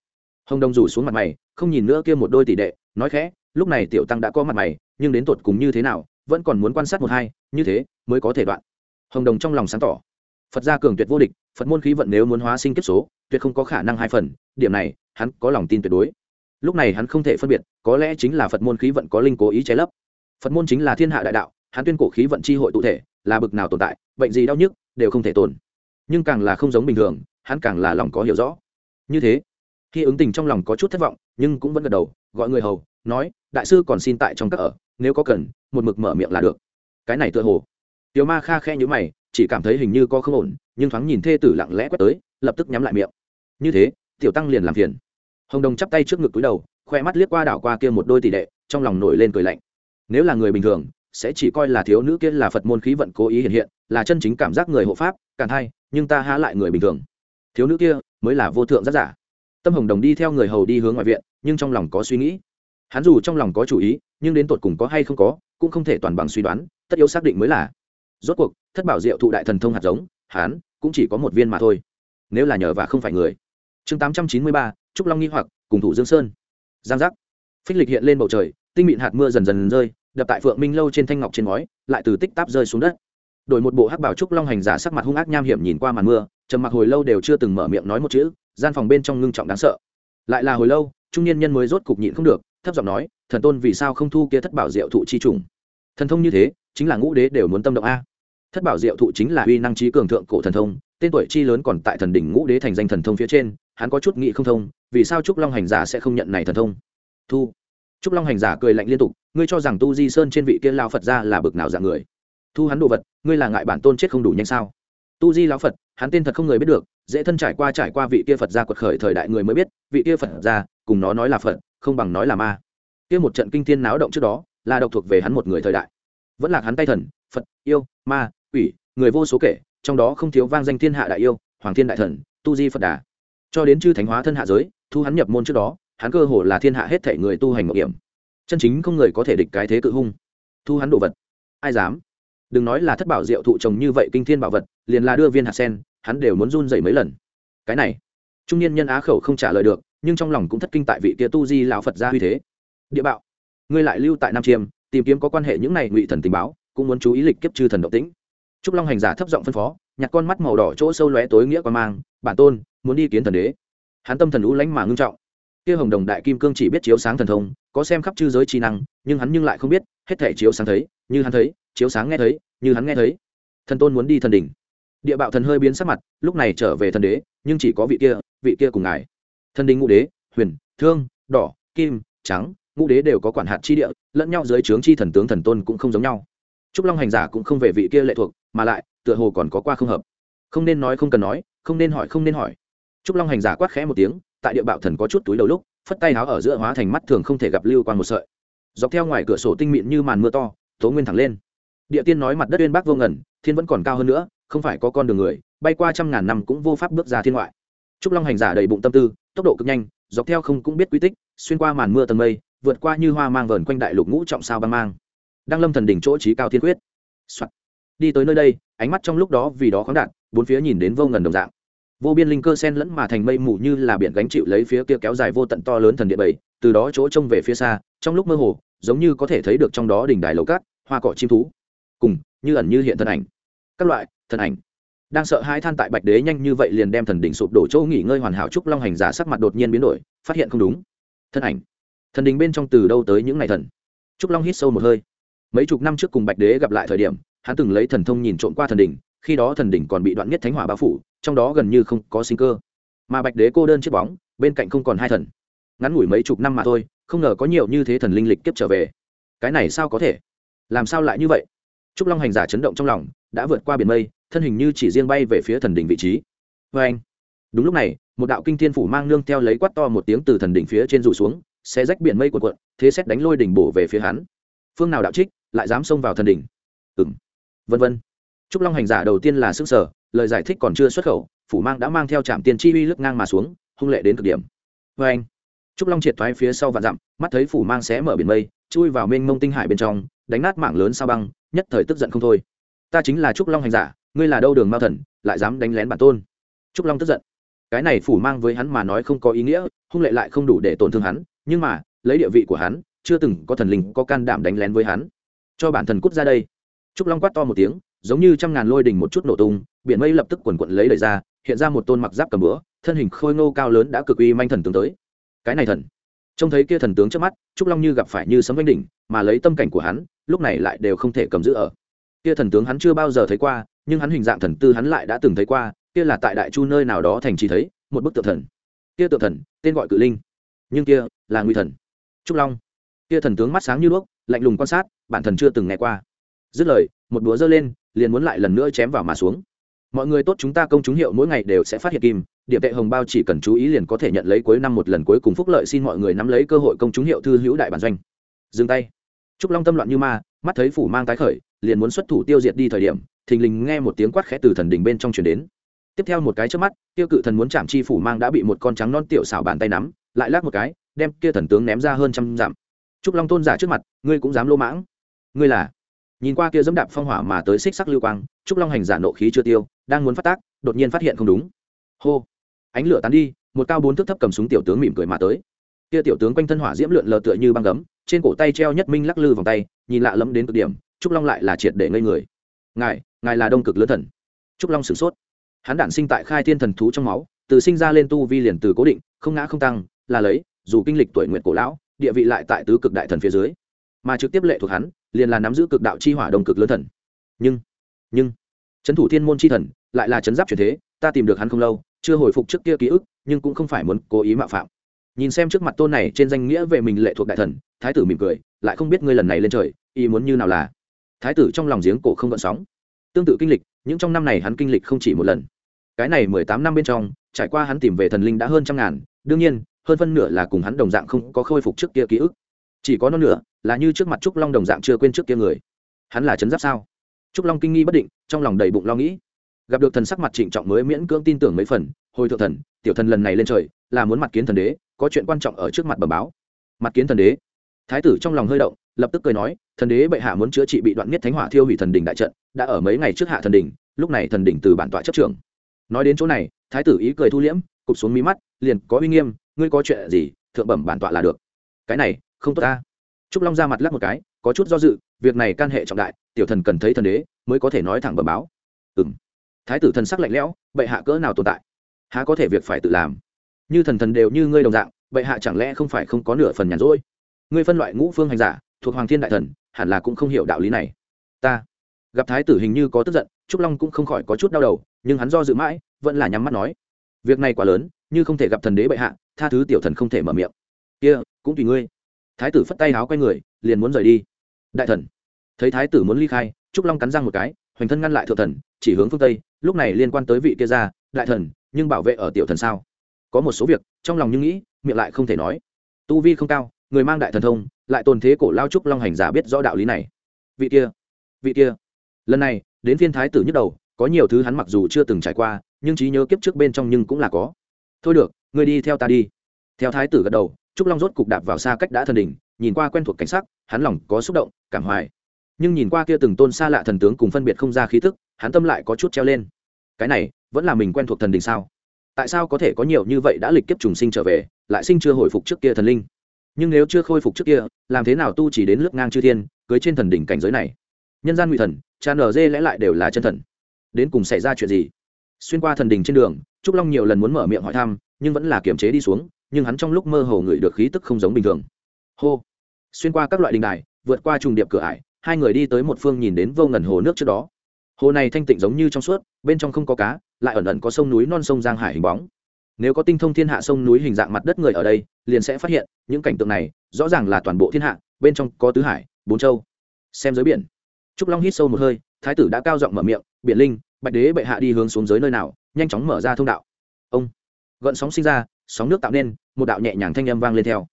hồng đông rủ xuống mặt mày, không nhìn nữa kia một đôi tỷ đệ, nói khẽ, lúc này tiểu tăng đã có mặt mày, nhưng đến tột cùng như thế nào, vẫn còn muốn quan sát một hai, như thế, mới có thể đoạn. Hồng đồng trong lòng sáng tỏ. Phật gia cường tuyệt vô địch, phật môn khí vận nếu muốn hóa sinh kiếp số tuyệt không có khả năng hai phần, điểm này, hắn có lòng tin tuyệt đối. Lúc này hắn không thể phân biệt, có lẽ chính là phật môn khí vận có linh cố ý che lấp. Phật môn chính là thiên hạ đại đạo, hắn tuyên cổ khí vận chi hội tụ thể, là bực nào tồn tại, bệnh gì đau nhức, đều không thể tồn. Nhưng càng là không giống bình thường, hắn càng là lòng có hiểu rõ. Như thế, khi ứng tình trong lòng có chút thất vọng, nhưng cũng vẫn gật đầu, gọi người hầu, nói, đại sư còn xin tại trong các ở, nếu có cần, một mực mở miệng là được. Cái này tựa hồ. Tiểu ma kha khe nhữ mày, chỉ cảm thấy hình như có không ổn, nhưng thoáng nhìn thê tử lặng lẽ quét tới, lập tức nhắm lại miệng như thế, tiểu tăng liền làm phiền. Hồng đồng chắp tay trước ngực túi đầu, khoe mắt liếc qua đảo qua kia một đôi tỷ đệ trong lòng nổi lên cười lạnh. Nếu là người bình thường, sẽ chỉ coi là thiếu nữ kia là phật môn khí vận cố ý hiện hiện, là chân chính cảm giác người hộ pháp càn thay nhưng ta há lại người bình thường. Thiếu nữ kia mới là vô thượng giác giả. Tâm hồng đồng đi theo người hầu đi hướng ngoại viện, nhưng trong lòng có suy nghĩ. Hắn dù trong lòng có chủ ý, nhưng đến tột cùng có hay không có, cũng không thể toàn bằng suy đoán, tất yếu xác định mới là. Rốt cuộc, thất bảo diệu thụ đại thần thông hạt giống, hắn cũng chỉ có một viên mà thôi. Nếu là nhờ và không phải người chương tám trăm chín mươi ba, trúc long nghi hoặc, cùng thủ dương sơn. Giang giác. Phích lịch hiện lên bầu trời, tinh mịn hạt mưa dần dần rơi, đập tại phượng minh lâu trên thanh ngọc trên ngói, lại từ tích táp rơi xuống đất. Đổi một bộ hắc bảo trúc long hành giả sắc mặt hung ác nham hiểm nhìn qua màn mưa, trầm mặc hồi lâu đều chưa từng mở miệng nói một chữ, gian phòng bên trong ngưng trọng đáng sợ. Lại là hồi lâu, trung niên nhân mới rốt cục nhịn không được, thấp giọng nói, thần tôn vì sao không thu kia thất bảo diệu thụ chi trùng? Thần thông như thế, chính là ngũ đế đều muốn tâm động a. Thất bảo diệu thụ chính là uy năng trí cường thượng cổ thần thông, tên tuổi chi lớn còn tại thần đỉnh ngũ đế thành danh thần thông phía trên hắn có chút nghị không thông, vì sao trúc long hành giả sẽ không nhận này thần thông? Thu, trúc long hành giả cười lạnh liên tục, ngươi cho rằng tu di sơn trên vị kia lao phật ra là bực nào dạng người? Thu hắn đồ vật, ngươi là ngại bản tôn chết không đủ nhanh sao? Tu di lão phật, hắn tên thật không người biết được, dễ thân trải qua trải qua vị kia phật gia quật khởi thời đại người mới biết, vị kia phật gia, cùng nó nói là phật, không bằng nói là ma. Kia một trận kinh thiên náo động trước đó, là độc thuộc về hắn một người thời đại. Vẫn là hắn tay thần, phật, yêu, ma, quỷ, người vô số kể, trong đó không thiếu vang danh thiên hạ đại yêu, hoàng thiên đại thần, tu di phật đà cho đến chư thánh hóa thân hạ giới, thu hắn nhập môn trước đó, hắn cơ hồ là thiên hạ hết thể người tu hành mạo hiểm. Chân chính không người có thể địch cái thế cự hung. Thu hắn đồ vật. Ai dám? Đừng nói là thất bảo diệu thụ trồng như vậy kinh thiên bảo vật, liền là đưa viên hạt sen, hắn đều muốn run dậy mấy lần. Cái này, trung niên nhân á khẩu không trả lời được, nhưng trong lòng cũng thất kinh tại vị kia tu di lão phật gia huy thế. Địa bạo, ngươi lại lưu tại nam chiêm, tìm kiếm có quan hệ những này ngụy thần tình báo, cũng muốn chú ý lịch kiếp chư thần động tĩnh. Trúc long hành giả thấp giọng phân phó, nhặt con mắt màu đỏ chỗ sâu lóe tối nghĩa quan mang, bản tôn muốn đi kiến thần đế. Hắn tâm thần lũ lánh mà ngưng trọng. Kia hồng đồng đại kim cương chỉ biết chiếu sáng thần thông, có xem khắp chư giới trí năng, nhưng hắn nhưng lại không biết, hết thể chiếu sáng thấy, như hắn thấy, chiếu sáng nghe thấy, như hắn nghe thấy. Thần tôn muốn đi thần đỉnh. Địa bạo thần hơi biến sắc mặt, lúc này trở về thần đế, nhưng chỉ có vị kia vị kia cùng ngài. Thần đình ngũ đế, huyền, thương, đỏ, kim, trắng, ngũ đế đều có quản hạt chi địa, lẫn nhau dưới trướng chi thần tướng thần tôn cũng không giống nhau. Trúc long hành giả cũng không về vị kia lệ thuộc, mà lại, tựa hồ còn có qua không hợp. Không nên nói không cần nói, không nên hỏi, không nên hỏi trúc long hành giả quát khẽ một tiếng, tại địa bạo thần có chút túi đầu lúc, phất tay áo ở giữa hóa thành mắt thường không thể gặp lưu quan một sợi. Dọc theo ngoài cửa sổ tinh mịn như màn mưa to, tố nguyên thẳng lên. Địa tiên nói mặt đất uyên bác vô ngần, thiên vẫn còn cao hơn nữa, không phải có con đường người, bay qua trăm ngàn năm cũng vô pháp bước ra thiên ngoại. Trúc long hành giả đầy bụng tâm tư, tốc độ cực nhanh, dọc theo không cũng biết quy tích, xuyên qua màn mưa tầng mây, vượt qua như hoa mang vờn quanh đại lục ngũ trọng sao băng mang. Đang lâm thần đỉnh chỗ trí cao thiên quyết. Soạn. đi tới nơi đây, ánh mắt trong lúc đó vì đó khoáng đạn bốn phía nhìn đến vô ngần đồng dạng vô biên linh cơ sen lẫn mà thành mây mù như là biển gánh chịu lấy phía kia kéo dài vô tận to lớn thần địa bảy, từ đó chỗ trông về phía xa, trong lúc mơ hồ, giống như có thể thấy được trong đó đỉnh đài lầu cát, hoa cỏ chim thú. Cùng, như ẩn như hiện thân ảnh. Các loại, thần ảnh. Đang sợ hai than tại bạch đế nhanh như vậy liền đem thần đỉnh sụp đổ chỗ nghỉ ngơi hoàn hảo trúc long hành giả sắc mặt đột nhiên biến đổi, phát hiện không đúng. Thân ảnh. Thần đình bên trong từ đâu tới những ngày thần? Trúc long hít sâu một hơi. Mấy chục năm trước cùng bạch đế gặp lại thời điểm, hắn từng lấy thần thông nhìn trộm qua thần đỉnh, khi đó thần đỉnh còn bị đoạn nhất thánh hỏa bao phủ trong đó gần như không có sinh cơ. Mà bạch đế cô đơn chiếc bóng, bên cạnh không còn hai thần. Ngắn ngủi mấy chục năm mà thôi, không ngờ có nhiều như thế thần linh lịch kiếp trở về. Cái này sao có thể? Làm sao lại như vậy? Trúc long hành giả chấn động trong lòng, đã vượt qua biển mây, thân hình như chỉ riêng bay về phía thần đỉnh vị trí. Vê anh, đúng lúc này, một đạo kinh thiên phủ mang nương theo lấy quát to một tiếng từ thần đỉnh phía trên rủ xuống xe rách biển mây cuộn cuộn, thế xét đánh lôi đỉnh bổ về phía hắn. Phương nào đạo trích, lại dám xông vào thần đỉnh? Ừng vân vân. Trúc long hành giả đầu tiên là sức sở lời giải thích còn chưa xuất khẩu, phủ mang đã mang theo trạm tiền chi uy lướt ngang mà xuống, hung lệ đến cực điểm. Vê anh, trúc long triệt thoái phía sau và dặm, mắt thấy phủ mang xé mở biển mây, chui vào mênh mông tinh hải bên trong, đánh nát mảng lớn sao băng, nhất thời tức giận không thôi. Ta chính là trúc long hành giả, ngươi là đâu đường mao thần, lại dám đánh lén bản tôn? Trúc long tức giận. Cái này phủ mang với hắn mà nói không có ý nghĩa, hung lệ lại không đủ để tổn thương hắn, nhưng mà, lấy địa vị của hắn, chưa từng có thần linh có can đảm đánh lén với hắn. Cho bản thần cút ra đây. Trúc long quát to một tiếng giống như trăm ngàn lôi đình một chút nổ tung, biển mây lập tức quần quận lấy đẩy ra, hiện ra một tôn mặc giáp cầm bữa thân hình khôi ngô cao lớn đã cực uy manh thần tướng tới. Cái này thần. Trông thấy kia thần tướng trước mắt, trúc long như gặp phải như sấm vanh đỉnh, mà lấy tâm cảnh của hắn, lúc này lại đều không thể cầm giữ ở. Kia thần tướng hắn chưa bao giờ thấy qua, nhưng hắn hình dạng thần tư hắn lại đã từng thấy qua, kia là tại đại chu nơi nào đó thành trì thấy, một bức tượng thần. Kia tượng thần, tên gọi cự linh. Nhưng kia là nguy thần. Trúc long. Kia thần tướng mắt sáng như đuốc, lạnh lùng quan sát, bản thần chưa từng nghe qua. Dứt lời, một búa giơ lên liền muốn lại lần nữa chém vào mà xuống. Mọi người tốt chúng ta công chúng hiệu mỗi ngày đều sẽ phát hiện kim, điểm tệ hồng bao chỉ cần chú ý liền có thể nhận lấy cuối năm một lần cuối cùng phúc lợi xin mọi người nắm lấy cơ hội công chúng hiệu thư hữu đại bản doanh. Dừng tay. Trúc long tâm loạn như ma, mắt thấy phủ mang tái khởi, liền muốn xuất thủ tiêu diệt đi thời điểm, thình lình nghe một tiếng quát khẽ từ thần đỉnh bên trong truyền đến. Tiếp theo một cái trước mắt, tiêu cự thần muốn chạm chi phủ mang đã bị một con trắng non tiểu xảo bàn tay nắm, lại lắc một cái, đem kia thần tướng ném ra hơn trăm dặm. Trúc long tôn giả trước mặt, ngươi cũng dám lô mãng. Ngươi là? Nhìn qua kia dẫm đạp phong hỏa mà tới xích sắc lưu quang, trúc long hành giả nộ khí chưa tiêu, đang muốn phát tác, đột nhiên phát hiện không đúng. Hô! Ánh lửa tán đi, một cao bốn thước thấp cầm súng tiểu tướng mỉm cười mà tới. Kia tiểu tướng quanh thân hỏa diễm lượn lờ tựa như băng gấm, trên cổ tay treo nhất minh lắc lư vòng tay, nhìn lạ lẫm đến cực điểm, trúc long lại là triệt để ngây người. Ngài ngài là đông cực lớn thần. Trúc long sửng sốt. Hắn đản sinh tại khai thiên thần thú trong máu, từ sinh ra lên tu vi liền từ cố định, không ngã không tăng, là lấy, dù kinh lịch tuổi nguyện cổ lão, địa vị lại tại tứ cực đại thần phía dưới. Mà trực tiếp lệ thuộc hắn liền là nắm giữ cực đạo chi hỏa đồng cực lớn thần. Nhưng nhưng trấn thủ thiên môn chi thần lại là trấn giáp truyền thế, ta tìm được hắn không lâu, chưa hồi phục trước kia ký ức, nhưng cũng không phải muốn cố ý mạo phạm. Nhìn xem trước mặt tôn này trên danh nghĩa về mình lệ thuộc đại thần, thái tử mỉm cười, lại không biết ngươi lần này lên trời, ý muốn như nào là. Thái tử trong lòng giếng cổ không gợn sóng. Tương tự kinh lịch, những trong năm này hắn kinh lịch không chỉ một lần. Cái này mười tám năm bên trong, trải qua hắn tìm về thần linh đã hơn trăm ngàn, đương nhiên, hơn phân nửa là cùng hắn đồng dạng không có khôi phục trước kia ký ức. Chỉ có non nửa là như trước mặt trúc long đồng dạng chưa quên trước kia người. Hắn là chấn giáp sao? Trúc long kinh nghi bất định, trong lòng đầy bụng lo nghĩ. Gặp được thần sắc mặt trịnh trọng mới miễn cưỡng tin tưởng mấy phần, hồi thượng thần, tiểu thần lần này lên trời, là muốn mặt kiến thần đế, có chuyện quan trọng ở trước mặt bẩm báo. Mặt kiến thần đế. Thái tử trong lòng hơi động, lập tức cười nói, thần đế bệ hạ muốn chữa trị bị đoạn miết thánh hỏa thiêu hủy thần đình đại trận, đã ở mấy ngày trước hạ thần đình lúc này thần đình từ bản tọa chấp trưởng. Nói đến chỗ này, thái tử ý cười thu liễm, cụp xuống mí mắt, liền, có uy nghiêm, ngươi có chuyện gì, thượng bẩm bản tọa là được. Cái này, không tốt ta trúc long ra mặt lắc một cái, có chút do dự, việc này can hệ trọng đại, tiểu thần cần thấy thần đế, mới có thể nói thẳng bẩm báo. Ừ m thái tử thần sắc lạnh lẽo, bệ hạ cỡ nào tồn tại? Há có thể việc phải tự làm? Như thần thần đều như ngươi đồng dạng, bệ hạ chẳng lẽ không phải không có nửa phần nhàn rỗi? Ngươi phân loại ngũ phương hành giả, thuộc hoàng thiên đại thần, hẳn là cũng không hiểu đạo lý này. Ta. Gặp thái tử hình như có tức giận, trúc long cũng không khỏi có chút đau đầu, nhưng hắn do dự mãi, vẫn là nhắm mắt nói. Việc này quá lớn, như không thể gặp thần đế bệ hạ, tha thứ tiểu thần không thể mở miệng. Kia, cũng tùy ngươi thái tử phất tay áo quay người, liền muốn rời đi. Đại thần. Thấy thái tử muốn ly khai, trúc long cắn răng một cái, hoành thân ngăn lại thượng thần, chỉ hướng phương tây, lúc này liên quan tới vị kia ra, đại thần, nhưng bảo vệ ở tiểu thần sao? Có một số việc, trong lòng như nghĩ, miệng lại không thể nói. Tu vi không cao, người mang đại thần thông, lại tồn thế cổ lao trúc long hành giả biết rõ đạo lý này. Vị kia vị kia. Lần này, đến phiên thái tử nhức đầu, có nhiều thứ hắn mặc dù chưa từng trải qua, nhưng trí nhớ kiếp trước bên trong nhưng cũng là có. Thôi được, ngươi đi theo ta đi. Theo thái tử gật đầu trúc long rốt cục đạp vào xa cách đã thần đỉnh, nhìn qua quen thuộc cảnh sắc, hắn lòng có xúc động, cảm hoài. Nhưng nhìn qua kia từng tôn xa lạ thần tướng cùng phân biệt không ra khí thức hắn tâm lại có chút treo lên. Cái này, vẫn là mình quen thuộc thần đình sao? Tại sao có thể có nhiều như vậy đã lịch kiếp trùng sinh trở về, lại sinh chưa hồi phục trước kia thần linh? Nhưng nếu chưa khôi phục trước kia, làm thế nào tu chỉ đến lướt ngang chư thiên, cưới trên thần đỉnh cảnh giới này? Nhân gian ngụy thần, cha nở dê lẽ lại đều là chân thần. Đến cùng xảy ra chuyện gì? Xuyên qua thần đình trên đường, trúc long nhiều lần muốn mở miệng hỏi thăm, nhưng vẫn là kiềm chế đi xuống nhưng hắn trong lúc mơ hồ ngửi được khí tức không giống bình thường. Hô! Xuyên qua các loại đình đài, vượt qua trùng điệp cửa ải, hai người đi tới một phương nhìn đến vô ngần hồ nước trước đó. Hồ này thanh tịnh giống như trong suốt, bên trong không có cá, lại ẩn ẩn có sông núi non sông giang hải hình bóng. Nếu có tinh thông thiên hạ sông núi hình dạng mặt đất người ở đây, liền sẽ phát hiện, những cảnh tượng này rõ ràng là toàn bộ thiên hạ, bên trong có tứ hải, bốn châu. Xem dưới biển. Trúc long hít sâu một hơi, thái tử đã cao giọng mở miệng, biển linh, bạch đế bệ hạ đi hướng xuống dưới nơi nào, nhanh chóng mở ra thông đạo. Ông. Gợn sóng sinh ra sóng nước tạo nên, một đạo nhẹ nhàng thanh âm vang lên theo.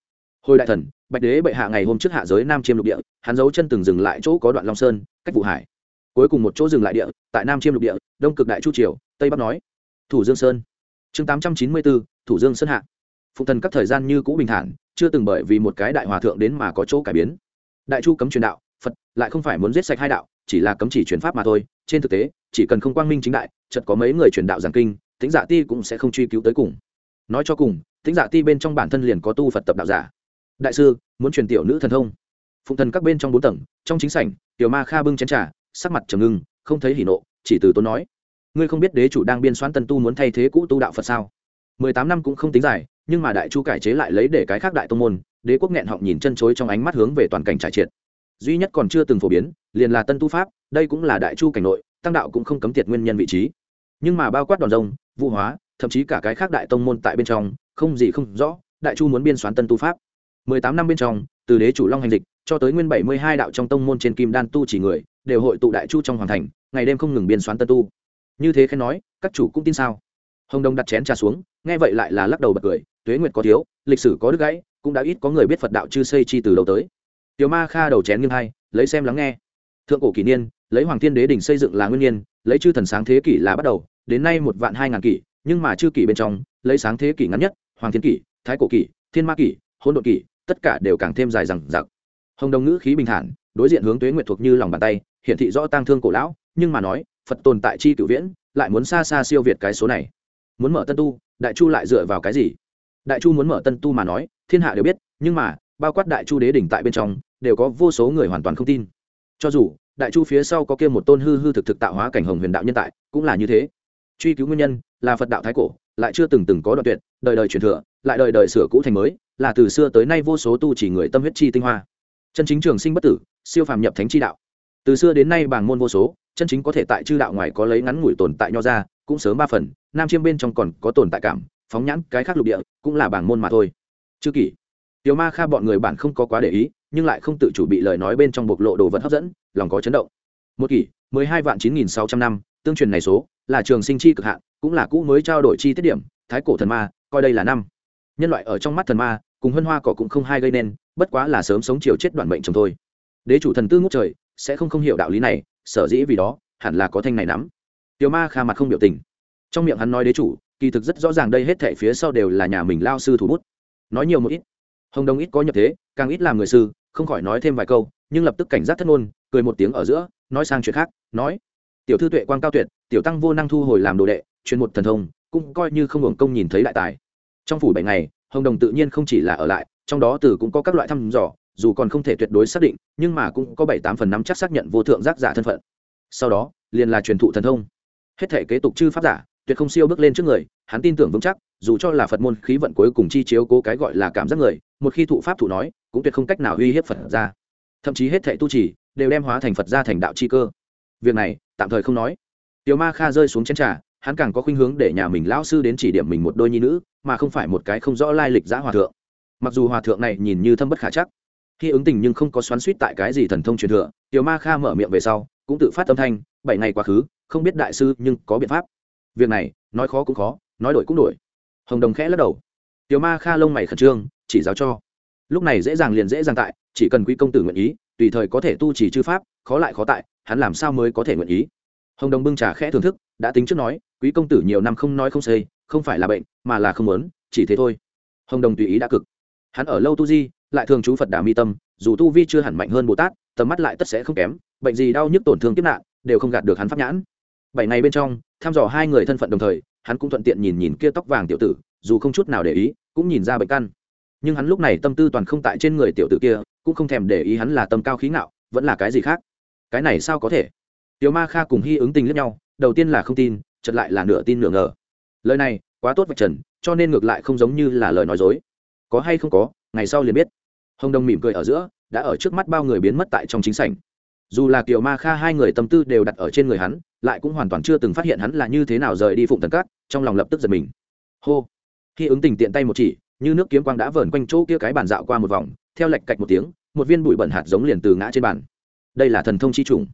Hồi đại thần, bạch đế bệ hạ ngày hôm trước hạ giới nam chiêm lục địa, hắn giấu chân từng dừng lại chỗ có đoạn long sơn, cách vụ hải. Cuối cùng một chỗ dừng lại địa, tại nam chiêm lục địa, đông cực đại chu triều, tây bắc nói. Thủ dương sơn. Chương tám trăm chín mươi bốn thủ dương sơn hạ. Phụ thần các thời gian như cũ bình thản, chưa từng bởi vì một cái đại hòa thượng đến mà có chỗ cải biến. Đại chu cấm truyền đạo, phật lại không phải muốn giết sạch hai đạo, chỉ là cấm chỉ truyền pháp mà thôi. Trên thực tế, chỉ cần không quang minh chính đại chật có mấy người truyền đạo giảng kinh tính giả dạ ti cũng sẽ không truy cứu tới cùng nói cho cùng tính giả dạ ti bên trong bản thân liền có tu phật tập đạo giả. Đại sư, muốn truyền tiểu nữ thần thông. Phụng thần các bên trong bốn tầng, trong chính sảnh, tiểu ma kha bưng chén trà, sắc mặt trầm ngưng, không thấy hỉ nộ, chỉ từ tốn nói. Ngươi không biết đế chủ đang biên soán tân tu muốn thay thế cũ tu đạo phật sao? Mười tám năm cũng không tính dài, nhưng mà đại chu cải chế lại lấy để cái khác đại tông môn, đế quốc nghẹn họng nhìn chân chối trong ánh mắt hướng về toàn cảnh trải triệt. Duy nhất còn chưa từng phổ biến, liền là tân tu pháp, đây cũng là đại chu cảnh nội, tăng đạo cũng không cấm tiệt nguyên nhân vị trí. Nhưng mà bao quát đòn rông vũ hóa thậm chí cả cái khác đại tông môn tại bên trong, không gì không rõ, đại chu muốn biên soán tân tu pháp. Mười tám năm bên trong, từ đế chủ long hành dịch, cho tới nguyên bảy mươi hai đạo trong tông môn trên kim đan tu chỉ người, đều hội tụ đại chu trong hoàng thành, ngày đêm không ngừng biên soán tân tu. Như thế khen nói, các chủ cũng tin sao? Hồng đông đặt chén trà xuống, nghe vậy lại là lắc đầu bật cười, tuế nguyệt có thiếu, lịch sử có đứt gãy, cũng đã ít có người biết phật đạo chư xây chi từ đầu tới. Tiểu ma kha đầu chén nghiêng hai, lấy xem lắng nghe. Thượng cổ kỷ niên, lấy hoàng thiên đế đỉnh xây dựng là nguyên nhiên, lấy chư thần sáng thế kỷ là bắt đầu, đến nay một vạn hai ngàn kỷ nhưng mà chư kỷ bên trong, lấy sáng thế kỷ ngắn nhất, hoàng thiên kỷ, thái cổ kỷ, thiên ma kỷ hôn đột kỷ, tất cả đều càng thêm dài rằng giặc hồng đồng ngữ khí bình thản, đối diện hướng tuế nguyệt thuộc như lòng bàn tay hiện thị rõ tang thương cổ lão, nhưng mà nói, phật tồn tại chi cựu viễn, lại muốn xa xa siêu việt cái số này. Muốn mở tân tu, đại chu lại dựa vào cái gì? Đại chu muốn mở tân tu mà nói, thiên hạ đều biết, nhưng mà, bao quát đại chu đế đỉnh tại bên trong, đều có vô số người hoàn toàn không tin. Cho dù, đại chu phía sau có kia một tôn hư hư thực thực tạo hóa cảnh hồng huyền đạo nhân tại, cũng là như thế. Truy cứu nguyên nhân là phật đạo thái cổ, lại chưa từng từng có đoạn tuyệt, đời đời truyền thừa, lại đời đời sửa cũ thành mới, là từ xưa tới nay vô số tu chỉ người tâm huyết chi tinh hoa. Chân chính trường sinh bất tử, siêu phàm nhập thánh chi đạo. Từ xưa đến nay bảng môn vô số, chân chính có thể tại chư đạo ngoài có lấy ngắn ngủi tồn tại nho ra, cũng sớm ba phần, nam chiêm bên trong còn có tồn tại cảm, phóng nhãn cái khác lục địa, cũng là bảng môn mà thôi. Chư kỷ, tiểu ma kha bọn người bản không có quá để ý, nhưng lại không tự chủ bị lời nói bên trong bộc lộ đồ vật hấp dẫn, lòng có chấn động. Một kỷ, mười hai vạn chín nghìn sáu trăm năm, tương truyền này số, là trường sinh chi cực hạn cũng là cũ mới trao đổi chi tiết điểm, thái cổ thần ma, coi đây là năm. Nhân loại ở trong mắt thần ma, cùng hân hoa cỏ cũng không hai gây nên, bất quá là sớm sống chiều chết đoạn mệnh chồng thôi. Đế chủ thần tư ngút trời, sẽ không không hiểu đạo lý này, sở dĩ vì đó, hẳn là có thanh này nắm. Tiểu ma kha mặt không biểu tình. Trong miệng hắn nói đế chủ, kỳ thực rất rõ ràng đây hết thể phía sau đều là nhà mình lao sư thủ bút. Nói nhiều một ít. Hồng đông ít có nhập thế, càng ít làm người sư, không khỏi nói thêm vài câu, nhưng lập tức cảnh giác thất ngôn, cười một tiếng ở giữa, nói sang chuyện khác, nói, tiểu thư tuệ quan cao tuyệt, tiểu tăng vô năng thu hồi làm đồ đệ chuyên một thần thông, cũng coi như không hưởng công nhìn thấy đại tài. Trong phủ bảy ngày, hồng đồng tự nhiên không chỉ là ở lại, trong đó từ cũng có các loại thăm dò, dù còn không thể tuyệt đối xác định, nhưng mà cũng có bảy tám phần năm chắc xác nhận vô thượng giác giả thân phận. Sau đó, liền là truyền thụ thần thông. Hết thể kế tục chư pháp giả, tuyệt không siêu bước lên trước người, hắn tin tưởng vững chắc, dù cho là phật môn khí vận cuối cùng chi chiếu cố cái gọi là cảm giác người, một khi thụ pháp thụ nói, cũng tuyệt không cách nào uy hiếp phật ra. Thậm chí hết thể tu trì, đều đem hóa thành phật ra thành đạo chi cơ. Việc này, tạm thời không nói. Tiểu ma kha rơi xuống chén trà hắn càng có khuynh hướng để nhà mình lão sư đến chỉ điểm mình một đôi nhi nữ, mà không phải một cái không rõ lai lịch giã hòa thượng. Mặc dù hòa thượng này nhìn như thâm bất khả chắc, khi ứng tình nhưng không có xoắn suýt tại cái gì thần thông truyền thừa, tiểu ma kha mở miệng về sau, cũng tự phát âm thanh, bảy ngày quá khứ, không biết đại sư nhưng có biện pháp. Việc này, nói khó cũng khó, nói đổi cũng đổi. Hồng đồng khẽ lắc đầu. Tiểu ma kha lông mày khẩn trương, chỉ giáo cho. Lúc này dễ dàng liền dễ dàng tại, chỉ cần quý công tử nguyện ý, tùy thời có thể tu trì chư pháp, khó lại khó tại, hắn làm sao mới có thể nguyện ý? Hồng đồng bưng trà khẽ thưởng thức, đã tính trước nói quý công tử nhiều năm không nói không xây, không phải là bệnh, mà là không muốn, chỉ thế thôi. Hồng đồng tùy ý đã cực. Hắn ở lâu tu di, lại thường chú phật đà mi tâm, dù tu vi chưa hẳn mạnh hơn bồ tát, tầm mắt lại tất sẽ không kém, bệnh gì đau nhức tổn thương kiếp nạn, đều không gạt được hắn pháp nhãn. Bảy ngày bên trong, thăm dò hai người thân phận đồng thời, hắn cũng thuận tiện nhìn nhìn kia tóc vàng tiểu tử, dù không chút nào để ý, cũng nhìn ra bệnh căn. Nhưng hắn lúc này tâm tư toàn không tại trên người tiểu tử kia, cũng không thèm để ý hắn là tâm cao khí ngạo, vẫn là cái gì khác. Cái này sao có thể? Tiểu ma kha cùng hy ứng tình lẫn nhau, đầu tiên là không tin chật lại là nửa tin nửa ngờ. Lời này, quá tốt vạch trần, cho nên ngược lại không giống như là lời nói dối. Có hay không có, ngày sau liền biết. Hồng đông mỉm cười ở giữa, đã ở trước mắt bao người biến mất tại trong chính sảnh. Dù là kiều ma kha hai người tâm tư đều đặt ở trên người hắn, lại cũng hoàn toàn chưa từng phát hiện hắn là như thế nào rời đi phụng thần cát trong lòng lập tức giật mình. Hô! Khi ứng tình tiện tay một chỉ, như nước kiếm quang đã vờn quanh chỗ kia cái bàn dạo qua một vòng, theo lệch cạch một tiếng, một viên bụi bẩn hạt giống liền từ ngã trên bàn. Đây là thần thông chi trùng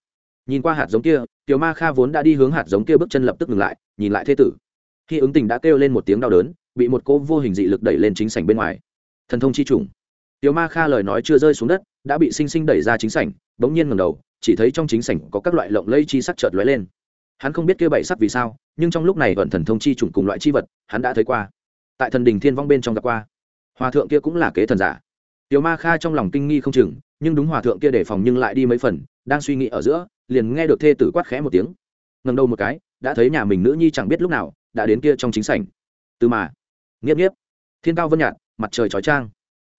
nhìn qua hạt giống kia, tiểu ma kha vốn đã đi hướng hạt giống kia bước chân lập tức ngừng lại, nhìn lại thế tử. Khi ứng tình đã kêu lên một tiếng đau đớn, bị một cỗ vô hình dị lực đẩy lên chính sảnh bên ngoài. Thần thông chi trùng. Tiểu ma kha lời nói chưa rơi xuống đất, đã bị sinh sinh đẩy ra chính sảnh, bỗng nhiên ngầm đầu, chỉ thấy trong chính sảnh có các loại lộng lây chi sắc chợt lóe lên. Hắn không biết kia bảy sắc vì sao, nhưng trong lúc này vận thần thông chi trùng cùng loại chi vật, hắn đã thấy qua. Tại thần đình thiên vong bên trong gặp qua. Hòa thượng kia cũng là kế thần giả. Tiểu ma kha trong lòng kinh nghi không chừng, nhưng đúng hòa thượng kia đề phòng nhưng lại đi mấy phần, đang suy nghĩ ở giữa liền nghe được thê tử quát khẽ một tiếng. Ngầm đầu một cái, đã thấy nhà mình nữ nhi chẳng biết lúc nào đã đến kia trong chính sảnh. Từ mà, nghiếp nghiếp. Thiên cao vân nhạt, mặt trời chói trang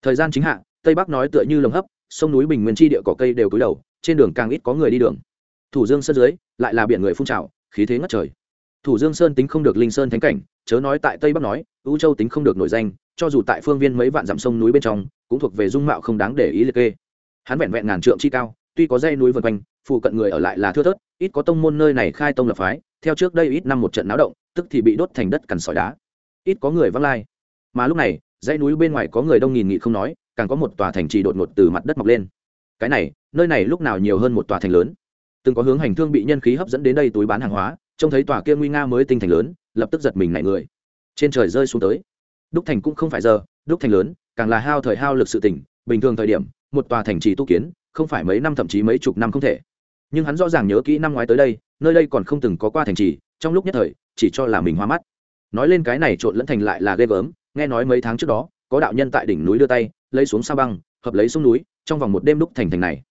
thời gian chính hạ, tây bắc nói tựa như lồng hấp, sông núi bình nguyên tri địa cỏ cây đều cúi đầu, trên đường càng ít có người đi đường. Thủ dương sơn dưới, lại là biển người phun trào, khí thế ngất trời. Thủ dương sơn tính không được linh sơn thánh cảnh, chớ nói tại tây bắc nói, u châu tính không được nổi danh, cho dù tại phương viên mấy vạn dặm sông núi bên trong, cũng thuộc về dung mạo không đáng để ý liệt kê. Hắn vẹn vẹn ngàn trượng chi cao tuy có dây núi vần quanh, phụ cận người ở lại là thưa thớt, ít có tông môn nơi này khai tông lập phái, theo trước đây ít năm một trận náo động, tức thì bị đốt thành đất cằn sỏi đá. Ít có người văng lai. Mà lúc này, dãy núi bên ngoài có người đông nghìn nghị không nói, càng có một tòa thành trì đột ngột từ mặt đất mọc lên. Cái này, nơi này lúc nào nhiều hơn một tòa thành lớn. Từng có hướng hành thương bị nhân khí hấp dẫn đến đây túi bán hàng hóa, trông thấy tòa kia nguy nga mới tinh thành lớn, lập tức giật mình nảy người. Trên trời rơi xuống tới. Đúc thành cũng không phải giờ, đúc thành lớn, càng là hao thời hao lực sự tỉnh, bình thường thời điểm, một tòa thành trì tu kiến không phải mấy năm thậm chí mấy chục năm không thể. Nhưng hắn rõ ràng nhớ kỹ năm ngoái tới đây, nơi đây còn không từng có qua thành trì, trong lúc nhất thời, chỉ cho là mình hoa mắt. Nói lên cái này trộn lẫn thành lại là ghê gớm, nghe nói mấy tháng trước đó, có đạo nhân tại đỉnh núi đưa tay, lấy xuống sa băng, hợp lấy xuống núi, trong vòng một đêm đúc thành thành này.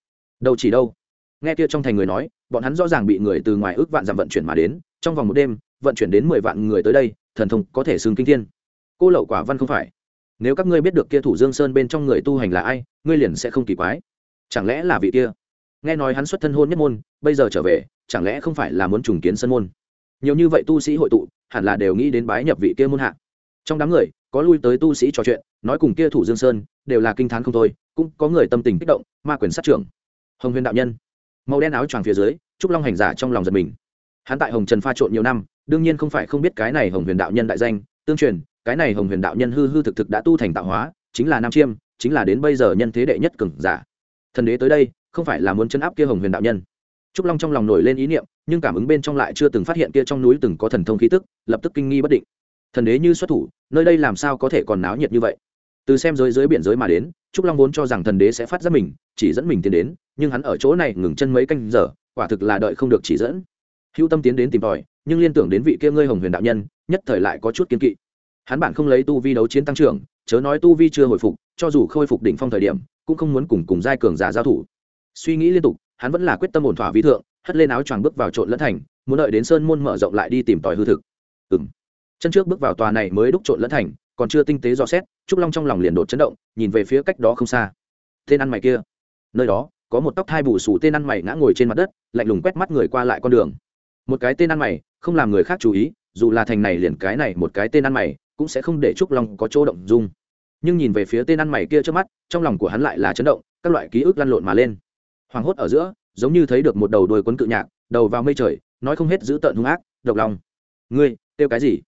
Đâu chỉ đâu. Nghe kia trong thành người nói, bọn hắn rõ ràng bị người từ ngoài ước vạn dặm vận chuyển mà đến, trong vòng một đêm, vận chuyển đến mười vạn người tới đây, thần thông có thể xưng kinh thiên. Cô lậu quả văn không phải. Nếu các ngươi biết được kia thủ dương sơn bên trong người tu hành là ai, ngươi liền sẽ không kỳ quái chẳng lẽ là vị kia? Nghe nói hắn xuất thân hôn nhất môn, bây giờ trở về, chẳng lẽ không phải là muốn trùng kiến sân môn? Nhiều như vậy tu sĩ hội tụ, hẳn là đều nghĩ đến bái nhập vị kia môn hạ. Trong đám người, có lui tới tu sĩ trò chuyện, nói cùng kia thủ dương sơn, đều là kinh t h á n không thôi, cũng có người tâm tình kích động, ma quyền sát trưởng. Hồng huyền đạo nhân. Màu đen áo choàng phía dưới, trúc long hành giả trong lòng giật mình. Hắn tại hồng trần pha trộn nhiều năm, đương nhiên không phải không biết cái này hồng huyền đạo nhân đại danh, tương truyền, cái này hồng huyền đạo nhân hư hư thực thực đã tu thành tạo hóa, chính là nam chiêm, chính là đến bây giờ nhân thế đệ nhất cừng giả thần đế tới đây, không phải là muốn chấn áp kia hồng huyền đạo nhân. Trúc long trong lòng nổi lên ý niệm, nhưng cảm ứng bên trong lại chưa từng phát hiện kia trong núi từng có thần thông khí tức, lập tức kinh nghi bất định. Thần đế như xuất thủ, nơi đây làm sao có thể còn náo nhiệt như vậy? Từ xem giới dưới biển giới mà đến, trúc long vốn cho rằng thần đế sẽ phát ra mình, chỉ dẫn mình tiến đến, nhưng hắn ở chỗ này ngừng chân mấy canh giờ, quả thực là đợi không được chỉ dẫn. Hữu tâm tiến đến tìm tòi, nhưng liên tưởng đến vị kia ngươi hồng huyền đạo nhân, nhất thời lại có chút kiên kỵ. Hắn bản không lấy tu vi đấu chiến tăng trưởng, chớ nói tu vi chưa hồi phục, cho dù khôi phục đỉnh phong thời điểm cũng không muốn cùng cùng giai cường giả giao thủ. Suy nghĩ liên tục, hắn vẫn là quyết tâm ổn thỏa vi thượng, hất lên áo choàng bước vào trộn lẫn thành, muốn đợi đến sơn môn mở rộng lại đi tìm tòi hư thực. Ừ m chân trước bước vào tòa này mới đúc trộn lẫn thành, còn chưa tinh tế dò xét, trúc long trong lòng liền đột chấn động, nhìn về phía cách đó không xa. Tên ăn mày kia. Nơi đó, có một tóc thai bù sù tên ăn mày ngã ngồi trên mặt đất, lạnh lùng quét mắt người qua lại con đường. Một cái tên ăn mày, không làm người khác chú ý, dù là thành này liền cái này một cái tên ăn mày, cũng sẽ không để trúc long có chỗ động dung nhưng nhìn về phía tên ăn mày kia trước mắt, trong lòng của hắn lại là chấn động, các loại ký ức lăn lộn mà lên. Hoảng hốt ở giữa, giống như thấy được một đầu đuôi quấn cự nhạc, đầu vào mây trời, nói không hết giữ tợn hung ác, độc lòng ngươi, kêu cái gì?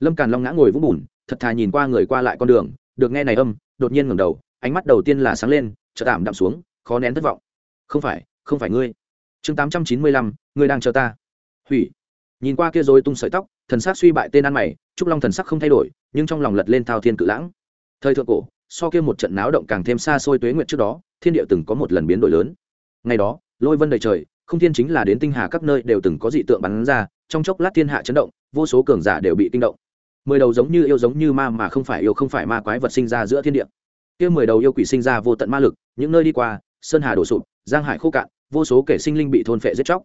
Lâm càn long ngã ngồi vũng bùn, thật thà nhìn qua người qua lại con đường, được nghe này âm, đột nhiên ngẩng đầu, ánh mắt đầu tiên là sáng lên, chợt tạm đạm xuống, khó nén thất vọng. Không phải không phải ngươi. Chương tám trăm chín mươi lăm, ngươi đang chờ ta. Hủy. Nhìn qua kia rồi tung sợi tóc, thần sắc suy bại tên ăn mày, trúc long thần sắc không thay đổi, nhưng trong lòng lật lên thao thiên cự lãng thời thượng cổ, so kia một trận náo động càng thêm xa xôi tuế nguyệt trước đó, thiên địa từng có một lần biến đổi lớn. Ngày đó, lôi vân đầy trời, không thiên chính là đến tinh hà các nơi đều từng có dị tượng bắn ra, trong chốc lát thiên hạ chấn động, vô số cường giả đều bị kinh động. Mười đầu giống như yêu giống như ma mà không phải yêu không phải ma quái vật sinh ra giữa thiên địa. Kia mười đầu yêu quỷ sinh ra vô tận ma lực, những nơi đi qua, sơn hà đổ sụp, giang hải khô cạn, vô số kẻ sinh linh bị thôn phệ giết chóc.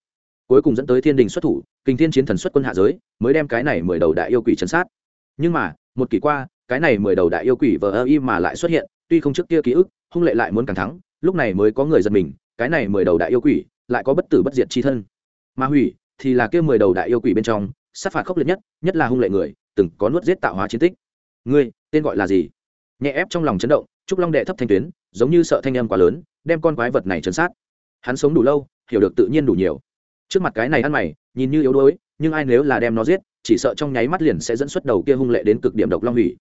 Cuối cùng dẫn tới thiên đình xuất thủ, kinh thiên chiến thần xuất quân hạ giới, mới đem cái này mười đầu đại yêu quỷ chấn sát. Nhưng mà, một kỳ qua cái này mười đầu đại yêu quỷ vờ ơ y mà lại xuất hiện, tuy không trước kia ký ức, hung lệ lại muốn càng thắng, lúc này mới có người giật mình, cái này mười đầu đại yêu quỷ lại có bất tử bất diệt chi thân. Ma hủy, thì là kia mười đầu đại yêu quỷ bên trong, sát phạt khốc liệt nhất nhất là hung lệ người, từng có nuốt giết tạo hóa chiến tích. Ngươi, tên gọi là gì? Nhẹ ép trong lòng chấn động, trúc long đệ thấp thanh tuyến, giống như sợ thanh âm quá lớn, đem con quái vật này chấn sát. Hắn sống đủ lâu, hiểu được tự nhiên đủ nhiều. Trước mặt cái này ăn mày, nhìn như yếu đuối, nhưng ai nếu là đem nó giết, chỉ sợ trong nháy mắt liền sẽ dẫn xuất đầu kia hung lệ đến cực điểm độc long hủy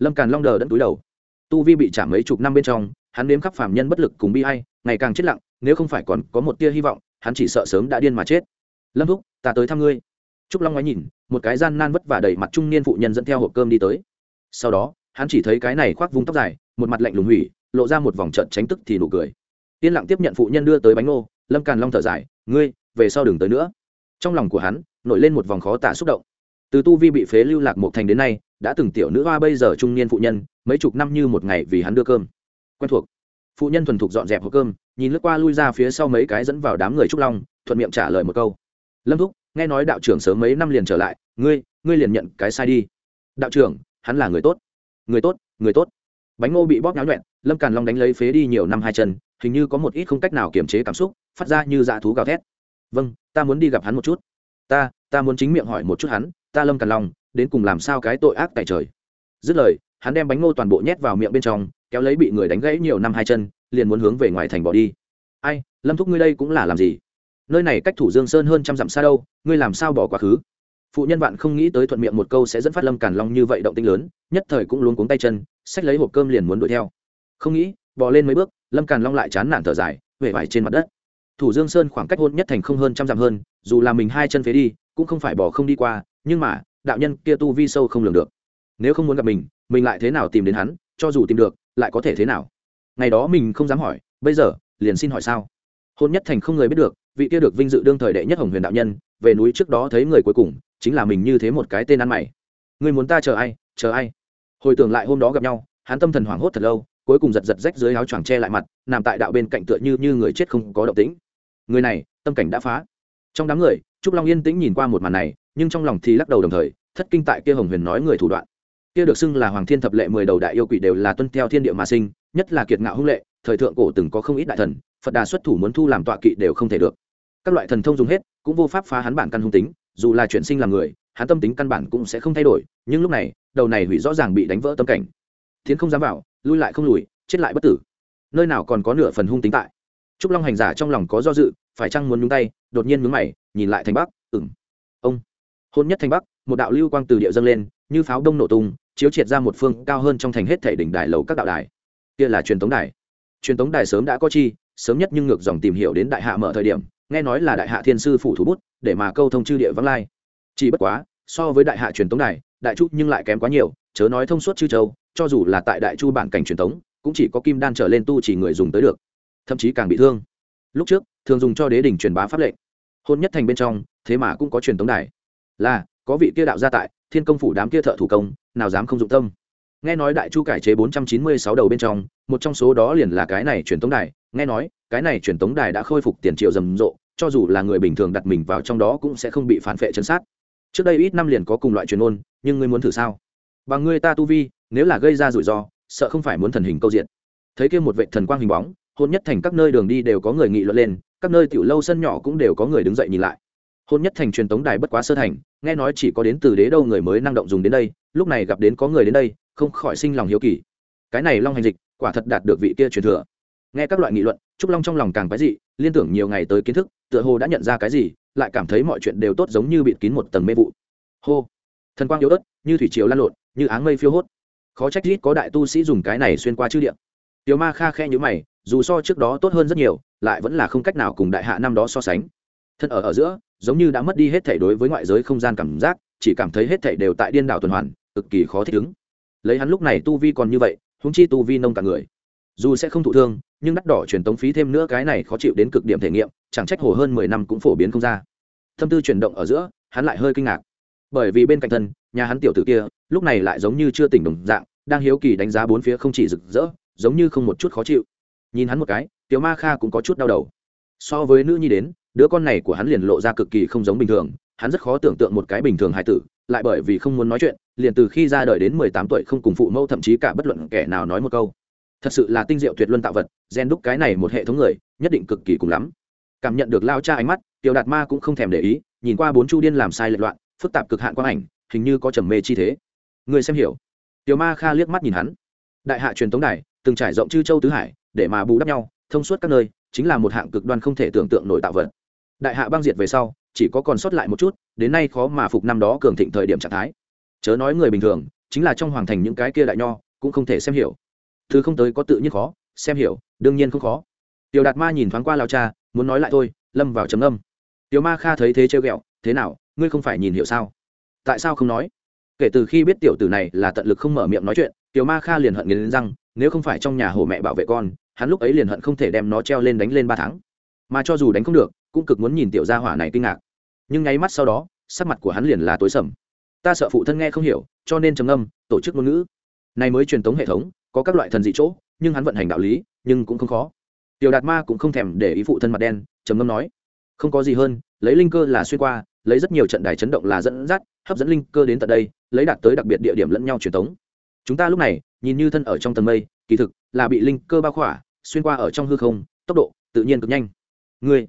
lâm càn long đờ đẫn túi đầu. Tu vi bị trả mấy chục năm bên trong, hắn nếm khắp phàm nhân bất lực cùng bi hay ngày càng chết lặng, nếu không phải còn có một tia hy vọng, hắn chỉ sợ sớm đã điên mà chết. Lâm thúc, ta tới thăm ngươi. Trúc long ngoái nhìn, một cái gian nan vất vả đầy mặt trung niên phụ nhân dẫn theo hộp cơm đi tới. Sau đó, hắn chỉ thấy cái này khoác vung tóc dài, một mặt lạnh lùng hủy, lộ ra một vòng trận tránh tức thì nụ cười. Yên lặng tiếp nhận phụ nhân đưa tới bánh ngô, lâm càn long thở dài, ngươi, về sau đừng tới nữa. Trong lòng của hắn, nổi lên một vòng khó tả xúc động. Từ tu vi bị phế lưu lạc một thành đến nay đã từng tiểu nữ hoa bây giờ trung niên phụ nhân, mấy chục năm như một ngày vì hắn đưa cơm. Quen thuộc. Phụ nhân thuần thục dọn dẹp hộp cơm, nhìn lướt qua lui ra phía sau mấy cái dẫn vào đám người trúc long, thuận miệng trả lời một câu. Lâm thúc, nghe nói đạo trưởng sớm mấy năm liền trở lại, ngươi ngươi liền nhận cái sai đi. Đạo trưởng, hắn là người tốt. Người tốt người tốt. Bánh ngô bị bóp náo nhuẹn, lâm càn long đánh lấy phế đi nhiều năm hai chân, hình như có một ít không cách nào kiềm chế cảm xúc, phát ra như dạ thú gào thét. Vâng ta muốn đi gặp hắn một chút. Ta ta muốn chính miệng hỏi một chút hắn, ta lâm càn long đến cùng làm sao cái tội ác tại trời. Dứt lời, hắn đem bánh ngô toàn bộ nhét vào miệng bên trong, kéo lấy bị người đánh gãy nhiều năm hai chân, liền muốn hướng về ngoài thành bỏ đi. Ai, lâm thúc ngươi đây cũng là làm gì? Nơi này cách thủ dương sơn hơn trăm dặm xa đâu, ngươi làm sao bỏ quá khứ? Phụ nhân vạn không nghĩ tới thuận miệng một câu sẽ dẫn phát lâm càn long như vậy động tinh lớn, nhất thời cũng luống cuống tay chân, xách lấy hộp cơm liền muốn đuổi theo. Không nghĩ bỏ lên mấy bước, lâm càn long lại chán nản thở dài huệ vải trên mặt đất. Thủ dương sơn khoảng cách hôn nhất thành không hơn trăm dặm hơn, dù là mình hai chân phế đi, cũng không phải bỏ không đi qua, nhưng mà đạo nhân kia tu vi sâu không lường được. Nếu không muốn gặp mình mình lại thế nào tìm đến hắn, cho dù tìm được, lại có thể thế nào? Ngày đó mình không dám hỏi, bây giờ, liền xin hỏi sao? Hôn nhất thành không người biết được, vị kia được vinh dự đương thời đệ nhất hồng huyền đạo nhân, về núi trước đó thấy người cuối cùng, chính là mình như thế một cái tên ăn mày. Người muốn ta chờ ai chờ ai? Hồi tưởng lại hôm đó gặp nhau, hắn tâm thần hoảng hốt thật lâu, cuối cùng giật giật rách dưới áo choàng che lại mặt, nằm tại đạo bên cạnh tựa như như người chết không có động tĩnh. Người này, tâm cảnh đã phá. Trong đám người, trúc long yên tĩnh nhìn qua một màn này nhưng trong lòng thì lắc đầu đồng thời, thất kinh tại kia hồng huyền nói người thủ đoạn. Kia được xưng là hoàng thiên thập lệ mười đầu đại yêu quỷ đều là tuân theo thiên địa mà sinh, nhất là kiệt ngạo hung lệ, thời thượng cổ từng có không ít đại thần, phật đà xuất thủ muốn thu làm tọa kỵ đều không thể được. Các loại thần thông dùng hết, cũng vô pháp phá hắn bản căn hung tính, dù là chuyển sinh làm người, hắn tâm tính căn bản cũng sẽ không thay đổi, nhưng lúc này, đầu này hủy rõ ràng bị đánh vỡ tâm cảnh. Thiến không dám vào, lui lại không lùi, chết lại bất tử. Nơi nào còn có nửa phần hung tính tại? Trúc long hành giả trong lòng có do dự, phải chăng muốn nhúng tay, đột nhiên mướn mày, nhìn lại thành bắc ừng ông hôn nhất thành bắc một đạo lưu quang từ địa dâng lên như pháo đông nổ tung chiếu triệt ra một phương cao hơn trong thành hết thể đỉnh đài lầu các đạo đài. Kia là truyền thống đài. Truyền thống đài sớm đã có chi sớm nhất nhưng ngược dòng tìm hiểu đến đại hạ mở thời điểm nghe nói là đại hạ thiên sư phủ thủ bút để mà câu thông chư địa vắng lai. Chỉ bất quá so với đại hạ truyền thống đài đại chu nhưng lại kém quá nhiều chớ nói thông suốt chư châu cho dù là tại đại chu bản cảnh truyền thống, cũng chỉ có kim đan trở lên tu chỉ người dùng tới được thậm chí càng bị thương. Lúc trước thường dùng cho đế đình truyền bá pháp lệnh. Hôn nhất thành bên trong thế mà cũng có truyền thống đài là, có vị kia đạo gia tại, thiên công phủ đám kia thợ thủ công, nào dám không dụng tâm. Nghe nói đại chu cải chế bốn trăm chín mươi sáu đầu bên trong, một trong số đó liền là cái này truyền tống đài. Nghe nói, cái này truyền tống đài đã khôi phục tiền triệu rầm rộ, cho dù là người bình thường đặt mình vào trong đó cũng sẽ không bị phản vệ chân sát. Trước đây ít năm liền có cùng loại truyền ôn nhưng ngươi muốn thử sao? Bằng ngươi ta tu vi, nếu là gây ra rủi ro, sợ không phải muốn thần hình câu diện. Thấy kia một vệ thần quang hình bóng hôn nhất thành các nơi đường đi đều có người nghị luận lên, các nơi tiểu lâu sân nhỏ cũng đều có người đứng dậy nhìn lại hôn nhất thành truyền tống đài bất quá sơ thành, nghe nói chỉ có đến từ đế đâu người mới năng động dùng đến đây, lúc này gặp đến có người đến đây, không khỏi sinh lòng hiếu kỳ. Cái này long hành dịch, quả thật đạt được vị kia truyền thừa. Nghe các loại nghị luận, trúc long trong lòng càng quái dị, liên tưởng nhiều ngày tới kiến thức, tựa hồ đã nhận ra cái gì, lại cảm thấy mọi chuyện đều tốt giống như bịt kín một tầng mê vụ. Hô! Thần quang yếu ớt, như thủy triều lan lộn, như áng mây phiêu hốt. Khó trách rít có đại tu sĩ dùng cái này xuyên qua chư điện tiểu ma kha khe nhữ mày, dù so trước đó tốt hơn rất nhiều, lại vẫn là không cách nào cùng đại hạ năm đó so sánh. Thân ở ở giữa giống như đã mất đi hết thảy đối với ngoại giới không gian cảm giác, chỉ cảm thấy hết thảy đều tại điên đảo tuần hoàn, cực kỳ khó thích ứng. Lấy hắn lúc này tu vi còn như vậy húng chi tu vi nông cả người. Dù sẽ không thụ thương, nhưng đắt đỏ truyền tống phí thêm nữa cái này khó chịu đến cực điểm thể nghiệm, chẳng trách hồ hơn mười năm cũng phổ biến không ra. Tâm tư chuyển động ở giữa, hắn lại hơi kinh ngạc. Bởi vì bên cạnh thân, nhà hắn tiểu tử kia, lúc này lại giống như chưa tỉnh đồng dạng, đang hiếu kỳ đánh giá bốn phía không chỉ rực rỡ, giống như không một chút khó chịu. Nhìn hắn một cái, tiểu ma kha cũng có chút đau đầu. So với nữ nhi đến đứa con này của hắn liền lộ ra cực kỳ không giống bình thường, hắn rất khó tưởng tượng một cái bình thường hài tử, lại bởi vì không muốn nói chuyện, liền từ khi ra đời đến mười tám tuổi không cùng phụ mẫu, thậm chí cả bất luận kẻ nào nói một câu. Thật sự là tinh diệu tuyệt luân tạo vật, gen đúc cái này một hệ thống người, nhất định cực kỳ cùng lắm. Cảm nhận được lao cha ánh mắt tiểu đạt ma cũng không thèm để ý, nhìn qua bốn chu điên làm sai lệch loạn, phức tạp cực hạn quang ảnh, hình như có trầm mê chi thế. Người xem hiểu. Tiểu ma kha liếc mắt nhìn hắn. Đại hạ truyền thống này từng trải rộng chư châu tứ hải, để mà bù đắp nhau, thông suốt các nơi, chính là một hạng cực đoan không thể tưởng tượng nổi tạo vật đại hạ băng diệt về sau, chỉ có còn sót lại một chút, đến nay khó mà phục năm đó cường thịnh thời điểm trạng thái. Chớ nói người bình thường, chính là trong hoàng thành những cái kia đại nho, cũng không thể xem hiểu. Thứ không tới có tự nhiên khó, xem hiểu, đương nhiên không khó. Tiểu đạt ma nhìn thoáng qua lao cha, muốn nói lại thôi, lâm vào trầm âm tiểu ma kha thấy thế trêu ghẹo, thế nào, ngươi không phải nhìn hiểu sao? Tại sao không nói? Kể từ khi biết tiểu tử này là tận lực không mở miệng nói chuyện, tiểu ma kha liền hận nghiến răng, nếu không phải trong nhà hổ mẹ bảo vệ con, hắn lúc ấy liền hận không thể đem nó treo lên đánh lên ba tháng. Mà cho dù đánh không được cũng cực muốn nhìn tiểu gia hỏa này kinh ngạc. Nhưng nháy mắt sau đó, sắc mặt của hắn liền là tối sầm. Ta sợ phụ thân nghe không hiểu, cho nên trầm âm tổ chức ngôn ngữ. Này mới truyền thống hệ thống, có các loại thần dị chỗ, nhưng hắn vận hành đạo lý, nhưng cũng không khó. Tiểu đạt ma cũng không thèm để ý phụ thân mặt đen, trầm ngâm nói, không có gì hơn, lấy linh cơ là xuyên qua, lấy rất nhiều trận đài chấn động là dẫn dắt, hấp dẫn linh cơ đến tận đây, lấy đạt tới đặc biệt địa điểm lẫn nhau truyền thống chúng ta lúc này, nhìn như thân ở trong tầng mây, kỳ thực là bị linh cơ bao khỏa, xuyên qua ở trong hư không, tốc độ tự nhiên cực nhanh. Người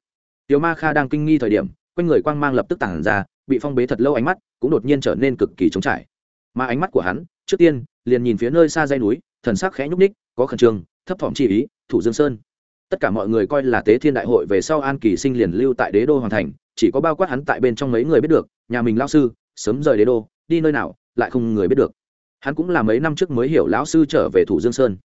tiểu ma kha đang kinh nghi thời điểm quanh người quang mang lập tức tản ra bị phong bế thật lâu ánh mắt cũng đột nhiên trở nên cực kỳ trống trải. Mà ánh mắt của hắn trước tiên liền nhìn phía nơi xa dãy núi thần sắc khẽ nhúc nhích, có khẩn trương thấp thỏm chi ý thủ dương sơn. Tất cả mọi người coi là tế thiên đại hội về sau an kỳ sinh liền lưu tại đế đô hoàn thành chỉ có bao quát hắn tại bên trong mấy người biết được nhà mình lão sư sớm rời đế đô đi nơi nào lại không người biết được. Hắn cũng là mấy năm trước mới hiểu lão sư trở về thủ dương sơn.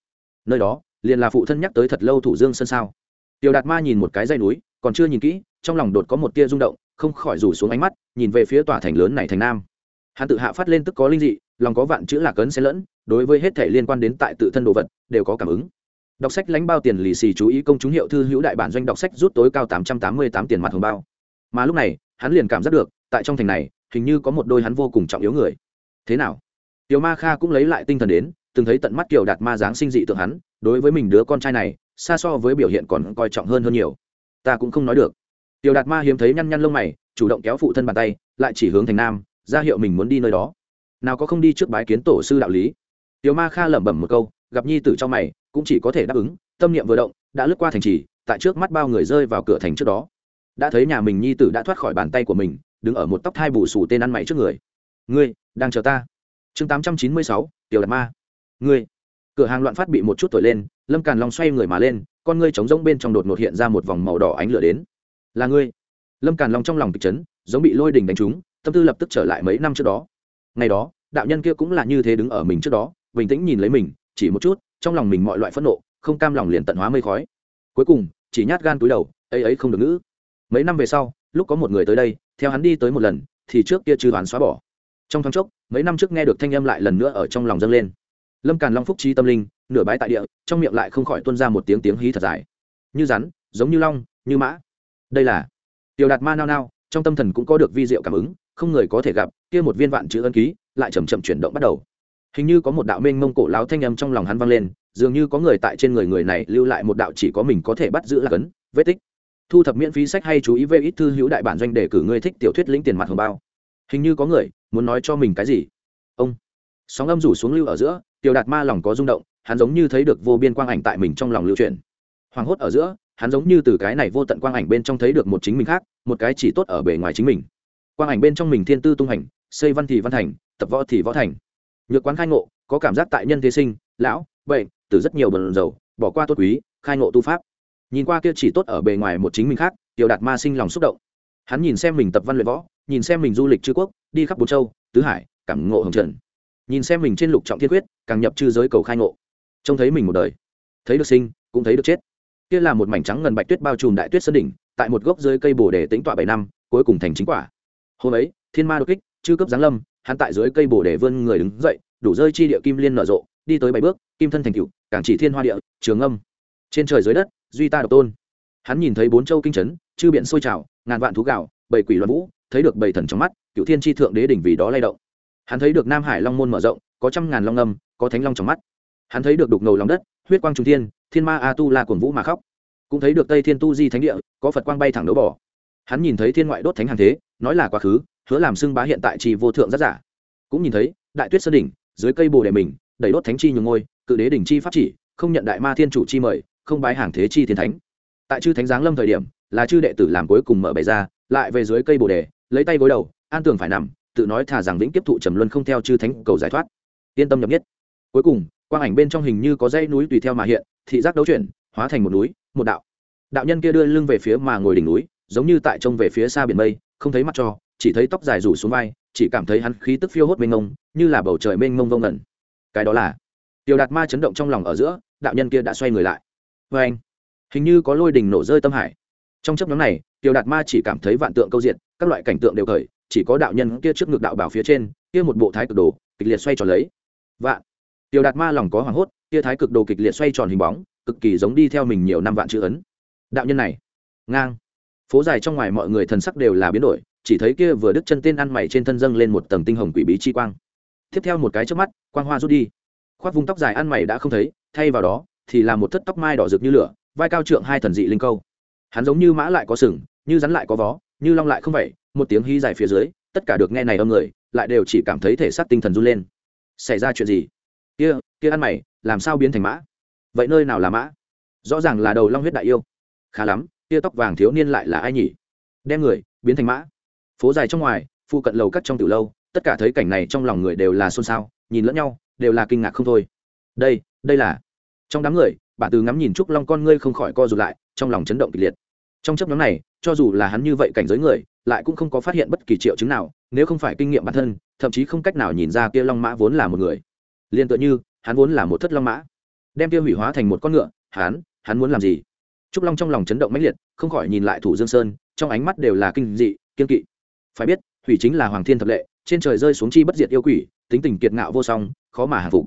Nơi đó liền là phụ thân nhắc tới thật lâu thủ dương sơn sao? Tiểu đạt ma nhìn một cái dãy núi còn chưa nhìn kỹ, trong lòng đột có một tia rung động, không khỏi rủ xuống ánh mắt, nhìn về phía tòa thành lớn này thành nam. Hắn tự hạ phát lên tức có linh dị, lòng có vạn chữ lạc ấn xen lẫn, đối với hết thể liên quan đến tại tự thân đồ vật, đều có cảm ứng. Đọc sách lãnh bao tiền lì xì chú ý công chúng hiệu thư hữu đại bản doanh đọc sách rút tối cao tám trăm tám mươi tám tiền mặt hồng bao. Mà lúc này, hắn liền cảm giác được, tại trong thành này, hình như có một đôi hắn vô cùng trọng yếu người. Thế nào? Tiểu ma kha cũng lấy lại tinh thần đến, từng thấy tận mắt kiểu đạt ma dáng sinh dị tượng hắn, đối với mình đứa con trai này, xa so với biểu hiện còn coi trọng hơn hơn nhiều ta cũng không nói được. Tiểu đạt ma hiếm thấy nhăn nhăn lông mày, chủ động kéo phụ thân bàn tay, lại chỉ hướng thành nam, ra hiệu mình muốn đi nơi đó. Nào có không đi trước bái kiến tổ sư đạo lý. Tiểu ma kha lẩm bẩm một câu, gặp nhi tử trong mày, cũng chỉ có thể đáp ứng, tâm niệm vừa động, đã lướt qua thành trì, tại trước mắt bao người rơi vào cửa thành trước đó. Đã thấy nhà mình nhi tử đã thoát khỏi bàn tay của mình, đứng ở một tóc thai bù xù tên ăn mày trước người. Ngươi, đang chờ ta. Chương tám trăm chín mươi sáu, tiểu đạt ma. Ngươi. Cửa hàng loạn phát bị một chút thổi lên, lâm càn long xoay người mà lên con ngươi trống rỗng bên trong đột ngột hiện ra một vòng màu đỏ ánh lửa đến. Là ngươi. Lâm càn long trong lòng kịch chấn, giống bị lôi đình đánh trúng, tâm tư lập tức trở lại mấy năm trước đó. Ngày đó, đạo nhân kia cũng là như thế đứng ở mình trước đó, bình tĩnh nhìn lấy mình, chỉ một chút, trong lòng mình mọi loại phẫn nộ, không cam lòng liền tận hóa mây khói. Cuối cùng, chỉ nhát gan túi đầu, ấy ấy không được ngữ. Mấy năm về sau, lúc có một người tới đây, theo hắn đi tới một lần, thì trước kia chưa đoán xóa bỏ. Trong thoáng chốc, mấy năm trước nghe được thanh âm lại lần nữa ở trong lòng dâng lên. Lâm càn long phúc trí tâm linh nửa bái tại địa, trong miệng lại không khỏi tuân ra một tiếng tiếng hí thật dài. Như rắn, giống như long, như mã. Đây là tiểu đạt ma nao nao, trong tâm thần cũng có được vi diệu cảm ứng, không người có thể gặp, kia một viên vạn chữ ân ký lại chầm chậm chuyển động bắt đầu. Hình như có một đạo mênh mông cổ láo thanh âm trong lòng hắn vang lên, dường như có người tại trên người người này lưu lại một đạo chỉ có mình có thể bắt giữ là cấn, vết tích. Thu thập miễn phí sách hay chú ý về ít thư hữu đại bản doanh để cử người thích tiểu thuyết lĩnh tiền mặt hồng bao. Hình như có người muốn nói cho mình cái gì. Ông, sóng âm rủ xuống lưu ở giữa, tiểu đạt ma lòng có rung động hắn giống như thấy được vô biên quang ảnh tại mình trong lòng lưu truyền. Hoảng hốt ở giữa, hắn giống như từ cái này vô tận quang ảnh bên trong thấy được một chính mình khác, một cái chỉ tốt ở bề ngoài chính mình. Quang ảnh bên trong mình thiên tư tung hành, xây văn thì văn thành, tập võ thì võ thành. Nhược quán khai ngộ, có cảm giác tại nhân thế sinh, lão, bệnh, từ rất nhiều bần dầu, bỏ qua tốt quý, khai ngộ tu pháp. Nhìn qua kia chỉ tốt ở bề ngoài một chính mình khác, tiểu đạt ma sinh lòng xúc động. Hắn nhìn xem mình tập văn luyện võ, nhìn xem mình du lịch chư quốc, đi khắp bốn châu, tứ hải, cảm ngộ hồng trần. Nhìn xem mình trên lục trọng thiên quyết, càng nhập chư giới cầu khai ngộ trông thấy mình một đời. Thấy được sinh, cũng thấy được chết. Kia là một mảnh trắng ngần bạch tuyết bao trùm đại tuyết sơn đỉnh, tại một gốc dưới cây bồ đề tính tọa bảy năm, cuối cùng thành chính quả. Hôm ấy, thiên ma đột kích, chư cấp giáng lâm, hắn tại dưới cây bồ đề vươn người đứng dậy, đủ rơi chi địa kim liên nở rộ, đi tới bảy bước, kim thân thành cựu, cảng chỉ thiên hoa địa, trường âm. Trên trời dưới đất, duy ta độc tôn. Hắn nhìn thấy bốn châu kinh chấn, chư biện sôi trào, ngàn vạn thú gạo, bảy quỷ loạn vũ, thấy được bảy thần trong mắt, cựu thiên tri thượng đế đỉnh vì đó lay động. Hắn thấy được nam hải long môn mở rộng, có trăm ngàn long âm, có thánh long trong mắt hắn thấy được đục ngầu lòng đất, huyết quang trung thiên thiên ma a tu la cuồng vũ mà khóc. Cũng thấy được tây thiên tu di thánh địa, có phật quang bay thẳng đấu bỏ hắn nhìn thấy thiên ngoại đốt thánh hàng thế, nói là quá khứ, hứa làm xưng bá hiện tại chỉ vô thượng rất giả. Cũng nhìn thấy, đại tuyết sơn đỉnh, dưới cây bồ đề mình đẩy đốt thánh chi nhường ngôi, cự đế đỉnh chi pháp chỉ, không nhận đại ma thiên chủ chi mời, không bái hàng thế chi thiên thánh. Tại chư thánh giáng lâm thời điểm, là chư đệ tử làm cuối cùng mở bày ra, lại về dưới cây bồ đề, lấy tay gối đầu, an tường phải nằm, tự nói thả rằng vĩnh tiếp thụ trầm luân không theo chư thánh cầu giải thoát. Yên tâm nhập nhất. Cuối cùng quang ảnh bên trong hình như có dãy núi tùy theo mà hiện, thị giác đấu chuyển, hóa thành một núi, một đạo. Đạo nhân kia đưa lưng về phía mà ngồi đỉnh núi, giống như tại trông về phía xa biển mây, không thấy mắt cho, chỉ thấy tóc dài rủ xuống vai, chỉ cảm thấy hắn khí tức phiêu hốt mênh mông, như là bầu trời mênh mông vông ngẩn cái đó là tiểu đạt ma chấn động trong lòng ở giữa, đạo nhân kia đã xoay người lại. Vê anh, hình như có lôi đình nổ rơi tâm hải. Trong chấp nhóm này, tiểu đạt ma chỉ cảm thấy vạn tượng câu diện, các loại cảnh tượng đều khởi, chỉ có đạo nhân kia trước ngực đạo bảo phía trên, kia một bộ thái cực đồ, kịch liệt xoay tròn lấy. Vạn tiểu đạt ma lòng có hoảng hốt kia thái cực đồ kịch liệt xoay tròn hình bóng, cực kỳ giống đi theo mình nhiều năm vạn chữ ấn. Đạo nhân này, ngang. Phố dài trong ngoài mọi người thần sắc đều là biến đổi, chỉ thấy kia vừa đứt chân tên ăn mày trên thân dâng lên một tầng tinh hồng quỷ bí chi quang. Tiếp theo một cái trước mắt, quang hoa rút đi. Khoác vùng tóc dài ăn mày đã không thấy, thay vào đó, thì là một thất tóc mai đỏ rực như lửa, vai cao trượng hai thần dị linh câu. Hắn giống như mã lại có sừng, như rắn lại có vó, như long lại không vậy, một tiếng hí dài phía dưới, tất cả được nghe này âm người, lại đều chỉ cảm thấy thể xác tinh thần run lên. Xảy ra chuyện gì? Kia kia ăn mày, làm sao biến thành mã? Vậy nơi nào là mã? Rõ ràng là đầu long huyết đại yêu. Khá lắm, kia tóc vàng thiếu niên lại là ai nhỉ? Đem người, biến thành mã. Phố dài trong ngoài phụ cận lầu cắt trong từ lâu, tất cả thấy cảnh này trong lòng người đều là xôn xao, nhìn lẫn nhau, đều là kinh ngạc không thôi. Đây đây là. Trong đám người bản từ ngắm nhìn trúc long con ngươi không khỏi co rụt lại, trong lòng chấn động kịch liệt. Trong chấp nhóm này, cho dù là hắn như vậy cảnh giới người, lại cũng không có phát hiện bất kỳ triệu chứng nào, nếu không phải kinh nghiệm bản thân, thậm chí không cách nào nhìn ra kia long mã vốn là một người liền tựa như, hắn vốn là một thất long mã. Đem tiêu hủy hóa thành một con ngựa, hắn hắn muốn làm gì? Trúc long trong lòng chấn động mãnh liệt, không khỏi nhìn lại thủ dương sơn, trong ánh mắt đều là kinh dị kiên kỵ. Phải biết, hủy chính là hoàng thiên thập lệ, trên trời rơi xuống chi bất diệt yêu quỷ, tính tình kiệt ngạo vô song, khó mà hạ phục.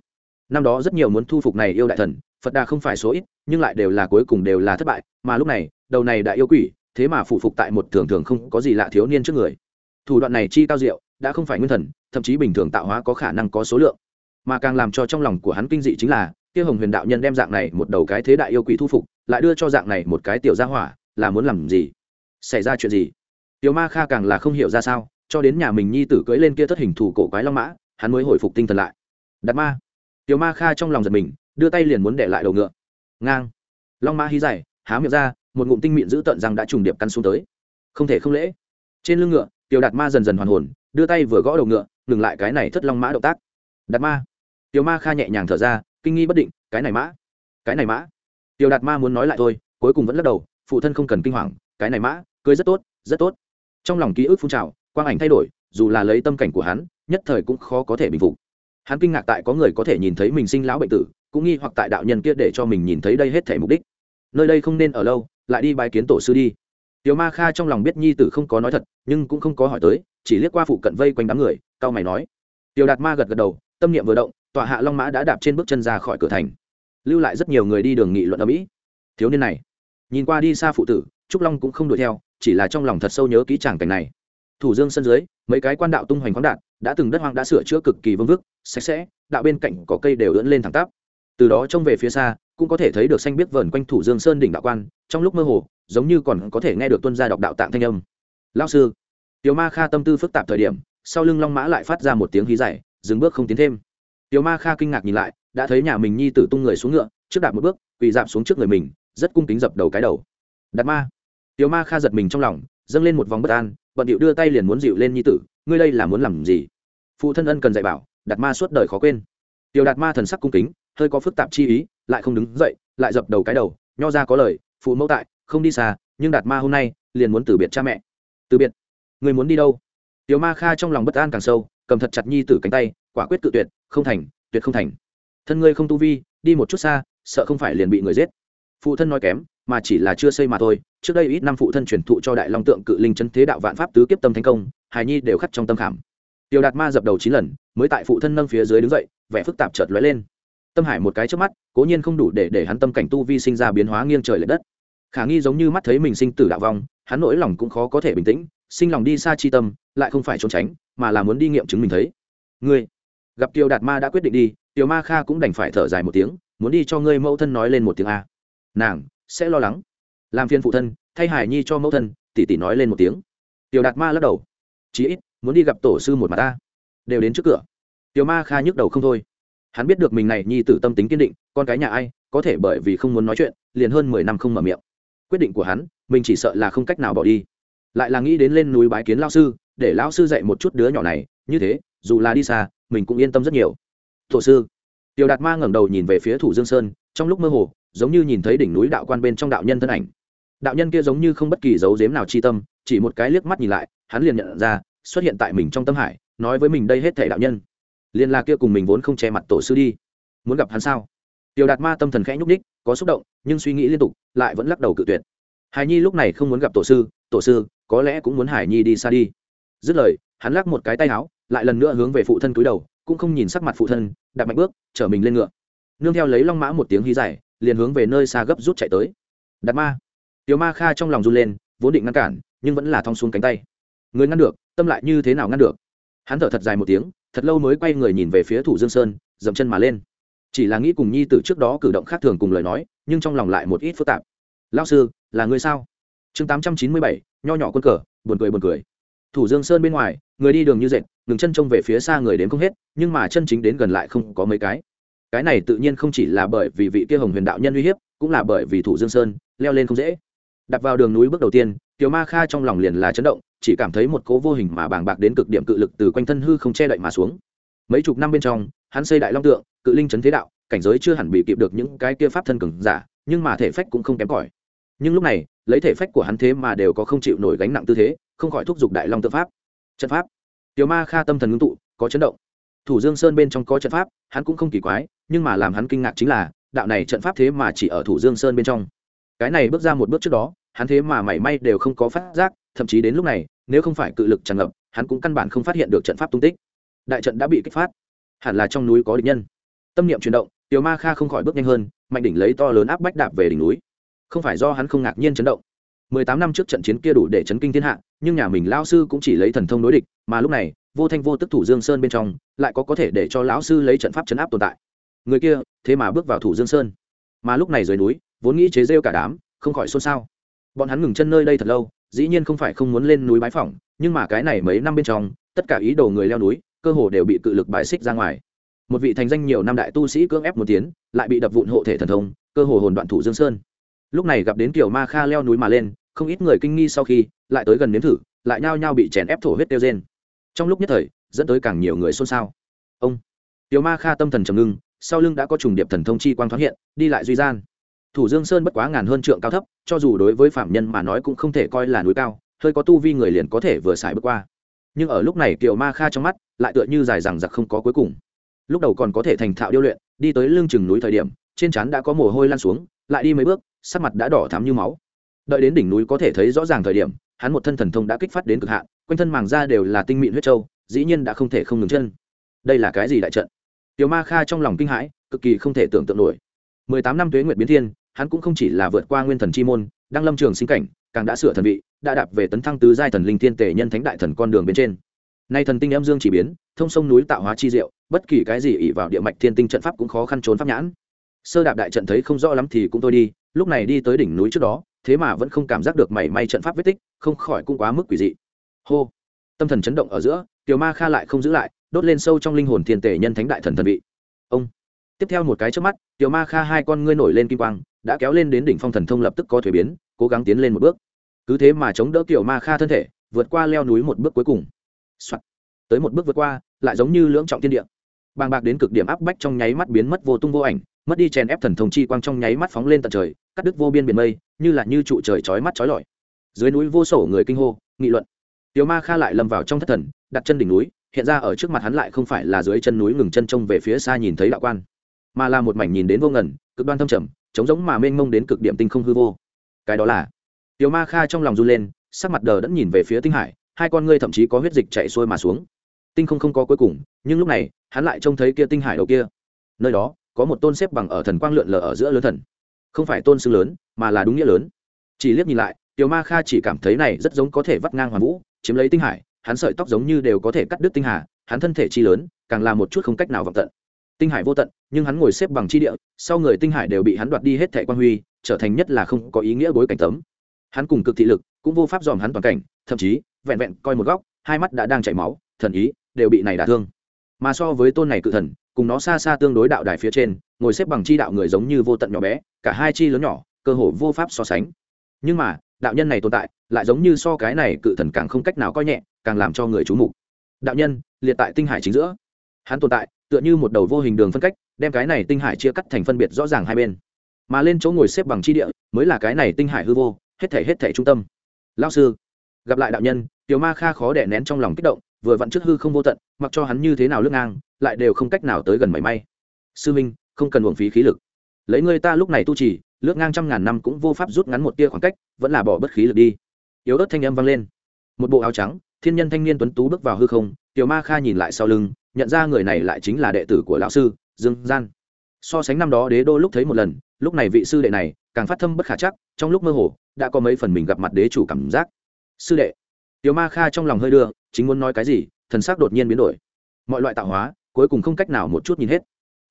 Năm đó rất nhiều muốn thu phục này yêu đại thần, phật đà không phải số ít, nhưng lại đều là cuối cùng đều là thất bại, mà lúc này, đầu này đại yêu quỷ, thế mà phụ phục tại một thường thường không có gì lạ thiếu niên trước người. Thủ đoạn này chi cao diệu, đã không phải nguyên thần, thậm chí bình thường tạo hóa có khả năng có số lượng mà càng làm cho trong lòng của hắn kinh dị chính là, kia hồng huyền đạo nhân đem dạng này một đầu cái thế đại yêu quỷ thu phục, lại đưa cho dạng này một cái tiểu gia hỏa, là muốn làm gì? Xảy ra chuyện gì? Tiểu ma kha càng là không hiểu ra sao, cho đến nhà mình nhi tử cưỡi lên kia thất hình thủ cổ quái long mã, hắn mới hồi phục tinh thần lại. Đặt ma. Tiểu ma kha trong lòng giật mình, đưa tay liền muốn để lại đầu ngựa. Ngang. Long mã hí dày há miệng ra, một ngụm tinh mịn giữ tận rằng đã trùng điệp căn xuống tới. Không thể không lễ. Trên lưng ngựa, tiểu đạt ma dần dần hoàn hồn, đưa tay vừa gõ đầu ngựa, ngừng lại cái này thất long mã động tác. Đạt ma tiểu ma kha nhẹ nhàng thở ra, kinh nghi bất định, cái này mã, cái này mã. Tiểu đạt ma muốn nói lại thôi, cuối cùng vẫn lắc đầu, phụ thân không cần kinh hoàng, cái này mã, cưới rất tốt rất tốt. Trong lòng ký ức phun trào, quang ảnh thay đổi, dù là lấy tâm cảnh của hắn, nhất thời cũng khó có thể bình phục. Hắn kinh ngạc tại có người có thể nhìn thấy mình sinh lão bệnh tử, cũng nghi hoặc tại đạo nhân kia để cho mình nhìn thấy đây hết thể mục đích. Nơi đây không nên ở lâu, lại đi bài kiến tổ sư đi. Tiểu ma kha trong lòng biết nhi tử không có nói thật, nhưng cũng không có hỏi tới, chỉ liếc qua phụ cận vây quanh đám người cao mày nói. Tiểu đạt ma gật gật đầu, tâm niệm vừa động tọa hạ long mã đã đạp trên bước chân ra khỏi cửa thành lưu lại rất nhiều người đi đường nghị luận ở mỹ thiếu niên này nhìn qua đi xa phụ tử trúc long cũng không đuổi theo chỉ là trong lòng thật sâu nhớ kỹ tràng cảnh này thủ dương sân dưới mấy cái quan đạo tung hoành khoáng đạn, đã từng đất hoang đã sửa chữa cực kỳ vương vức sạch sẽ đạo bên cạnh có cây đều ưỡn lên thẳng tắp từ đó trông về phía xa cũng có thể thấy được xanh biết vờn quanh thủ dương sơn đỉnh đạo quan trong lúc mơ hồ giống như còn có thể nghe được tuân gia đọc đạo tạng thanh âm lao sư tiểu ma kha tâm tư phức tạp thời điểm sau lưng long mã lại phát ra một tiếng hí dài dừng bước không tiến thêm tiểu ma kha kinh ngạc nhìn lại, đã thấy nhà mình nhi tử tung người xuống ngựa, trước đạp một bước, quỳ dạp xuống trước người mình, rất cung kính dập đầu cái đầu. Đạt ma. Tiểu ma kha giật mình trong lòng, dâng lên một vòng bất an, bận điệu đưa tay liền muốn dịu lên nhi tử, ngươi đây là muốn làm gì? Phụ thân ân cần dạy bảo, Đạt ma suốt đời khó quên. Tiểu đạt ma thần sắc cung kính, hơi có phức tạp chi ý, lại không đứng dậy, lại dập đầu cái đầu, nho ra có lời, phụ mẫu tại, không đi xa, nhưng đạt ma hôm nay, liền muốn từ biệt cha mẹ. Từ biệt. Người muốn đi đâu? Tiểu ma kha trong lòng bất an càng sâu, cầm thật chặt nhi tử cánh tay, quả quyết tự tuyệt không thành, tuyệt không thành. Thân ngươi không tu vi, đi một chút xa, sợ không phải liền bị người giết. Phụ thân nói kém, mà chỉ là chưa xây mà thôi, trước đây ít năm phụ thân truyền thụ cho đại long tượng cự linh chân thế đạo vạn pháp tứ kiếp tâm thành công, hài nhi đều khắc trong tâm khảm. Tiểu đạt ma dập đầu chín lần, mới tại phụ thân nâng phía dưới đứng dậy, vẻ phức tạp chợt lóe lên. Tâm hải một cái trước mắt, cố nhiên không đủ để để hắn tâm cảnh tu vi sinh ra biến hóa nghiêng trời l ệ đất. Khả nghi giống như mắt thấy mình sinh tử đạo vong, hắn nỗi lòng cũng khó có thể bình tĩnh, sinh lòng đi xa chi tâm, lại không phải trốn tránh, mà là muốn đi nghiệm chứng mình thấy. Ngươi gặp tiêu đạt ma đã quyết định đi, tiêu ma kha cũng đành phải thở dài một tiếng, muốn đi cho ngươi mẫu thân nói lên một tiếng a. Nàng, sẽ lo lắng. Làm phiên phụ thân, thay hải nhi cho mẫu thân, tỷ tỷ nói lên một tiếng. Tiêu đạt ma lắc đầu. Chí ít, muốn đi gặp tổ sư một mặt ta. Đều đến trước cửa. Tiêu ma kha nhức đầu không thôi. Hắn biết được mình này nhi tử tâm tính kiên định, con cái nhà ai, có thể bởi vì không muốn nói chuyện, liền hơn mười năm không mở miệng. Quyết định của hắn, mình chỉ sợ là không cách nào bỏ đi. Lại là nghĩ đến lên núi bái kiến lao sư, để lão sư dạy một chút đứa nhỏ này, như thế dù là đi xa, mình cũng yên tâm rất nhiều. Tổ sư, tiểu đạt ma ngẩng đầu nhìn về phía thủ dương sơn, trong lúc mơ hồ, giống như nhìn thấy đỉnh núi đạo quan bên trong đạo nhân thân ảnh. Đạo nhân kia giống như không bất kỳ dấu dếm nào chi tâm, chỉ một cái liếc mắt nhìn lại, hắn liền nhận ra, xuất hiện tại mình trong tâm hải, nói với mình đây hết thể đạo nhân. Liên la kia cùng mình vốn không che mặt tổ sư đi. Muốn gặp hắn sao? Tiểu đạt ma tâm thần khẽ nhúc ních có xúc động, nhưng suy nghĩ liên tục, lại vẫn lắc đầu cự tuyệt. Hải nhi lúc này không muốn gặp tổ sư tổ sư, có lẽ cũng muốn hải nhi đi xa đi. Dứt lời, hắn lắc một cái tay áo lại lần nữa hướng về phụ thân cúi đầu, cũng không nhìn sắc mặt phụ thân, đạp mạnh bước, chở mình lên ngựa. Nương theo lấy long mã một tiếng hí dài, liền hướng về nơi xa gấp rút chạy tới. Đạt ma. Tiểu ma kha trong lòng run lên, vốn định ngăn cản, nhưng vẫn là thong xuống cánh tay. Người ngăn được, tâm lại như thế nào ngăn được? Hắn thở thật dài một tiếng, thật lâu mới quay người nhìn về phía thủ dương sơn, dậm chân mà lên. Chỉ là nghĩ cùng nhi từ trước đó cử động khác thường cùng lời nói, nhưng trong lòng lại một ít phức tạp. Lao sư, là người sao? Chương tám trăm chín mươi bảy, nho nhỏ quân cờ, buồn cười buồn cười. Thủ dương sơn bên ngoài người đi đường như dệt, ngừng chân trông về phía xa người đến không hết, nhưng mà chân chính đến gần lại không có mấy cái. Cái này tự nhiên không chỉ là bởi vì vị kia hồng huyền đạo nhân uy hiếp, cũng là bởi vì thủ dương sơn, leo lên không dễ. Đặt vào đường núi bước đầu tiên, tiểu ma kha trong lòng liền là chấn động, chỉ cảm thấy một cố vô hình mà bàng bạc đến cực điểm cự lực từ quanh thân hư không che đậy mà xuống. Mấy chục năm bên trong, hắn xây đại long tượng, cự linh chấn thế đạo, cảnh giới chưa hẳn bị kịp được những cái kia pháp thân cường giả, nhưng mà thể phách cũng không kém cỏi. Nhưng lúc này, lấy thể phách của hắn thế mà đều có không chịu nổi gánh nặng tư thế, không khỏi thúc giục đại long tượng pháp trận pháp. Tiểu ma kha tâm thần ngưng tụ, có chấn động. Thủ dương sơn bên trong có trận pháp, hắn cũng không kỳ quái, nhưng mà làm hắn kinh ngạc chính là, đạo này trận pháp thế mà chỉ ở thủ dương sơn bên trong. Cái này bước ra một bước trước đó, hắn thế mà mảy may đều không có phát giác, thậm chí đến lúc này, nếu không phải cự lực tràn ngập, hắn cũng căn bản không phát hiện được trận pháp tung tích. Đại trận đã bị kích phát. Hẳn là trong núi có địch nhân. Tâm niệm chuyển động, tiểu ma kha không khỏi bước nhanh hơn, mạnh đỉnh lấy to lớn áp bách đạp về đỉnh núi. Không phải do hắn không ngạc nhiên chấn động. Mười tám năm trước trận chiến kia đủ để chấn kinh thiên hạ nhưng nhà mình lão sư cũng chỉ lấy thần thông đối địch, mà lúc này, vô thanh vô tức thủ dương sơn bên trong, lại có có thể để cho lão sư lấy trận pháp chấn áp tồn tại. Người kia, thế mà bước vào thủ dương sơn. Mà lúc này dưới núi, vốn nghĩ chế rêu cả đám, không khỏi xôn xao. Bọn hắn ngừng chân nơi đây thật lâu, dĩ nhiên không phải không muốn lên núi bái phỏng, nhưng mà cái này mấy năm bên trong, tất cả ý đồ người leo núi, cơ hồ đều bị cự lực bài xích ra ngoài. Một vị thành danh nhiều năm đại tu sĩ cưỡng ép một tiến, lại bị đập vụn hộ thể thần thông, cơ hồ hồn đoạn thủ dương sơn. Lúc này gặp đến kiểu ma kha leo núi mà lên, không ít người kinh nghi sau khi lại tới gần nếm thử, lại nhao nhao bị chèn ép thổ huyết tiêu trên trong lúc nhất thời, dẫn tới càng nhiều người xôn xao. Ông, tiểu ma kha tâm thần trầm ngưng, sau lưng đã có trùng điệp thần thông chi quang thoáng hiện, đi lại duy gian. Thủ dương sơn bất quá ngàn hơn trượng cao thấp, cho dù đối với phạm nhân mà nói cũng không thể coi là núi cao, hơi có tu vi người liền có thể vừa xài bước qua. Nhưng ở lúc này kiều ma kha trong mắt lại tựa như dài rằng giặc không có cuối cùng. Lúc đầu còn có thể thành thạo điêu luyện, đi tới lưng chừng núi thời điểm, trên trán đã có mồ hôi lan xuống, lại đi mấy bước, sắc mặt đã đỏ thắm như máu. Đợi đến đỉnh núi có thể thấy rõ ràng thời điểm hắn một thân thần thông đã kích phát đến cực hạn, quanh thân màng ra đều là tinh mịn huyết trâu, dĩ nhiên đã không thể không ngừng chân. Đây là cái gì đại trận? Tiểu ma kha trong lòng kinh hãi, cực kỳ không thể tưởng tượng nổi. Mười tám năm tuế nguyệt biến thiên, hắn cũng không chỉ là vượt qua nguyên thần chi môn, đang lâm trường sinh cảnh, càng đã sửa thần vị, đã đạp về tấn thăng tứ giai thần linh thiên tể nhân thánh đại thần con đường bên trên. Nay thần tinh âm dương chỉ biến, thông sông núi tạo hóa chi diệu, bất kỳ cái gì ỉ vào địa mạch thiên tinh trận pháp cũng khó khăn trốn pháp nhãn. Sơ đạp đại trận thấy không rõ lắm thì cũng thôi đi, lúc này đi tới đỉnh núi trước đó thế mà vẫn không cảm giác được mảy may trận pháp vết tích, không khỏi cũng quá mức quỷ dị. Hô! Tâm thần chấn động ở giữa, tiểu ma kha lại không giữ lại, đốt lên sâu trong linh hồn thiên tể nhân thánh đại thần thần vị. Ông! Tiếp theo một cái trước mắt, tiểu ma kha hai con ngươi nổi lên kim quang, đã kéo lên đến đỉnh phong thần thông lập tức có thuế biến, cố gắng tiến lên một bước. Cứ thế mà chống đỡ tiểu ma kha thân thể, vượt qua leo núi một bước cuối cùng、Soạn. tới một bước vượt qua, lại giống như lưỡng trọng tiên địa bàng bạc đến cực điểm áp bách trong nháy mắt biến mất vô tung vô ảnh, mất đi chèn ép thần thông chi quang trong nháy mắt phóng lên tận trời, cắt đứt vô biên biển mây, như là như trụ trời chói mắt chói lọi. Dưới núi vô sổ người kinh hô, nghị luận. Tiểu ma kha lại lâm vào trong thất thần, đặt chân đỉnh núi, hiện ra ở trước mặt hắn lại không phải là dưới chân núi ngừng chân trông về phía xa nhìn thấy đạo quan, mà là một mảnh nhìn đến vô ngần, cực đoan thâm trầm, trống giống mà mênh mông đến cực điểm tinh không hư vô. Cái đó là, tiểu ma kha trong lòng run lên, sắc mặt đờ đẫn nhìn về phía tinh hải, hai con ngươi thậm chí có huyết dịch chạy xuôi mà xuống tinh không không có cuối cùng, nhưng lúc này, hắn lại trông thấy kia tinh hải đầu kia. Nơi đó, có một tôn xếp bằng ở thần quang lượn lờ ở giữa lớn thần. Không phải tôn sư lớn, mà là đúng nghĩa lớn. Chỉ liếc nhìn lại, tiểu ma kha chỉ cảm thấy này rất giống có thể vắt ngang hoàn vũ, chiếm lấy tinh hải, hắn sợi tóc giống như đều có thể cắt đứt tinh hà, hắn thân thể chi lớn, càng là một chút không cách nào vọng tận. Tinh hải vô tận, nhưng hắn ngồi xếp bằng chi địa, sau người tinh hải đều bị hắn đoạt đi hết thẻ quan huy, trở thành nhất là không có ý nghĩa bối cảnh tấm. Hắn cùng cực thị lực, cũng vô pháp dòm hắn toàn cảnh, thậm chí, vẹn vẹn coi một góc, hai mắt đã đang chảy máu, thần ý đều bị này đả thương. Mà so với tôn này cự thần, cùng nó xa xa tương đối đạo đài phía trên, ngồi xếp bằng chi đạo người giống như vô tận nhỏ bé, cả hai chi lớn nhỏ, cơ hồ vô pháp so sánh. Nhưng mà, đạo nhân này tồn tại, lại giống như so cái này cự thần càng không cách nào coi nhẹ, càng làm cho người chú mục. Đạo nhân, liệt tại tinh hải chính giữa. Hắn tồn tại, tựa như một đầu vô hình đường phân cách, đem cái này tinh hải chia cắt thành phân biệt rõ ràng hai bên. Mà lên chỗ ngồi xếp bằng chi địa, mới là cái này tinh hải hư vô, hết thể hết thể trung tâm. Lao sư, gặp lại đạo nhân, tiểu ma kha khó đẻ nén trong lòng kích động vừa vặn trước hư không vô tận, mặc cho hắn như thế nào lưng ngang, lại đều không cách nào tới gần mảy may. Sư minh, không cần uổng phí khí lực. Lấy người ta lúc này tu trì, lướt ngang trăm ngàn năm cũng vô pháp rút ngắn một tia khoảng cách, vẫn là bỏ bất khí lực đi. Yếu ớt thanh âm vang lên. Một bộ áo trắng, thiên nhân thanh niên tuấn tú bước vào hư không, tiểu ma kha nhìn lại sau lưng, nhận ra người này lại chính là đệ tử của lão sư, dương gian. So sánh năm đó đế đô lúc thấy một lần, lúc này vị sư đệ này, càng phát thâm bất khả chắc, trong lúc mơ hồ, đã có mấy phần mình gặp mặt đế chủ cảm giác. Sư đệ tiểu ma kha trong lòng hơi đưa, chính muốn nói cái gì, thần sắc đột nhiên biến đổi. Mọi loại tạo hóa, cuối cùng không cách nào một chút nhìn hết.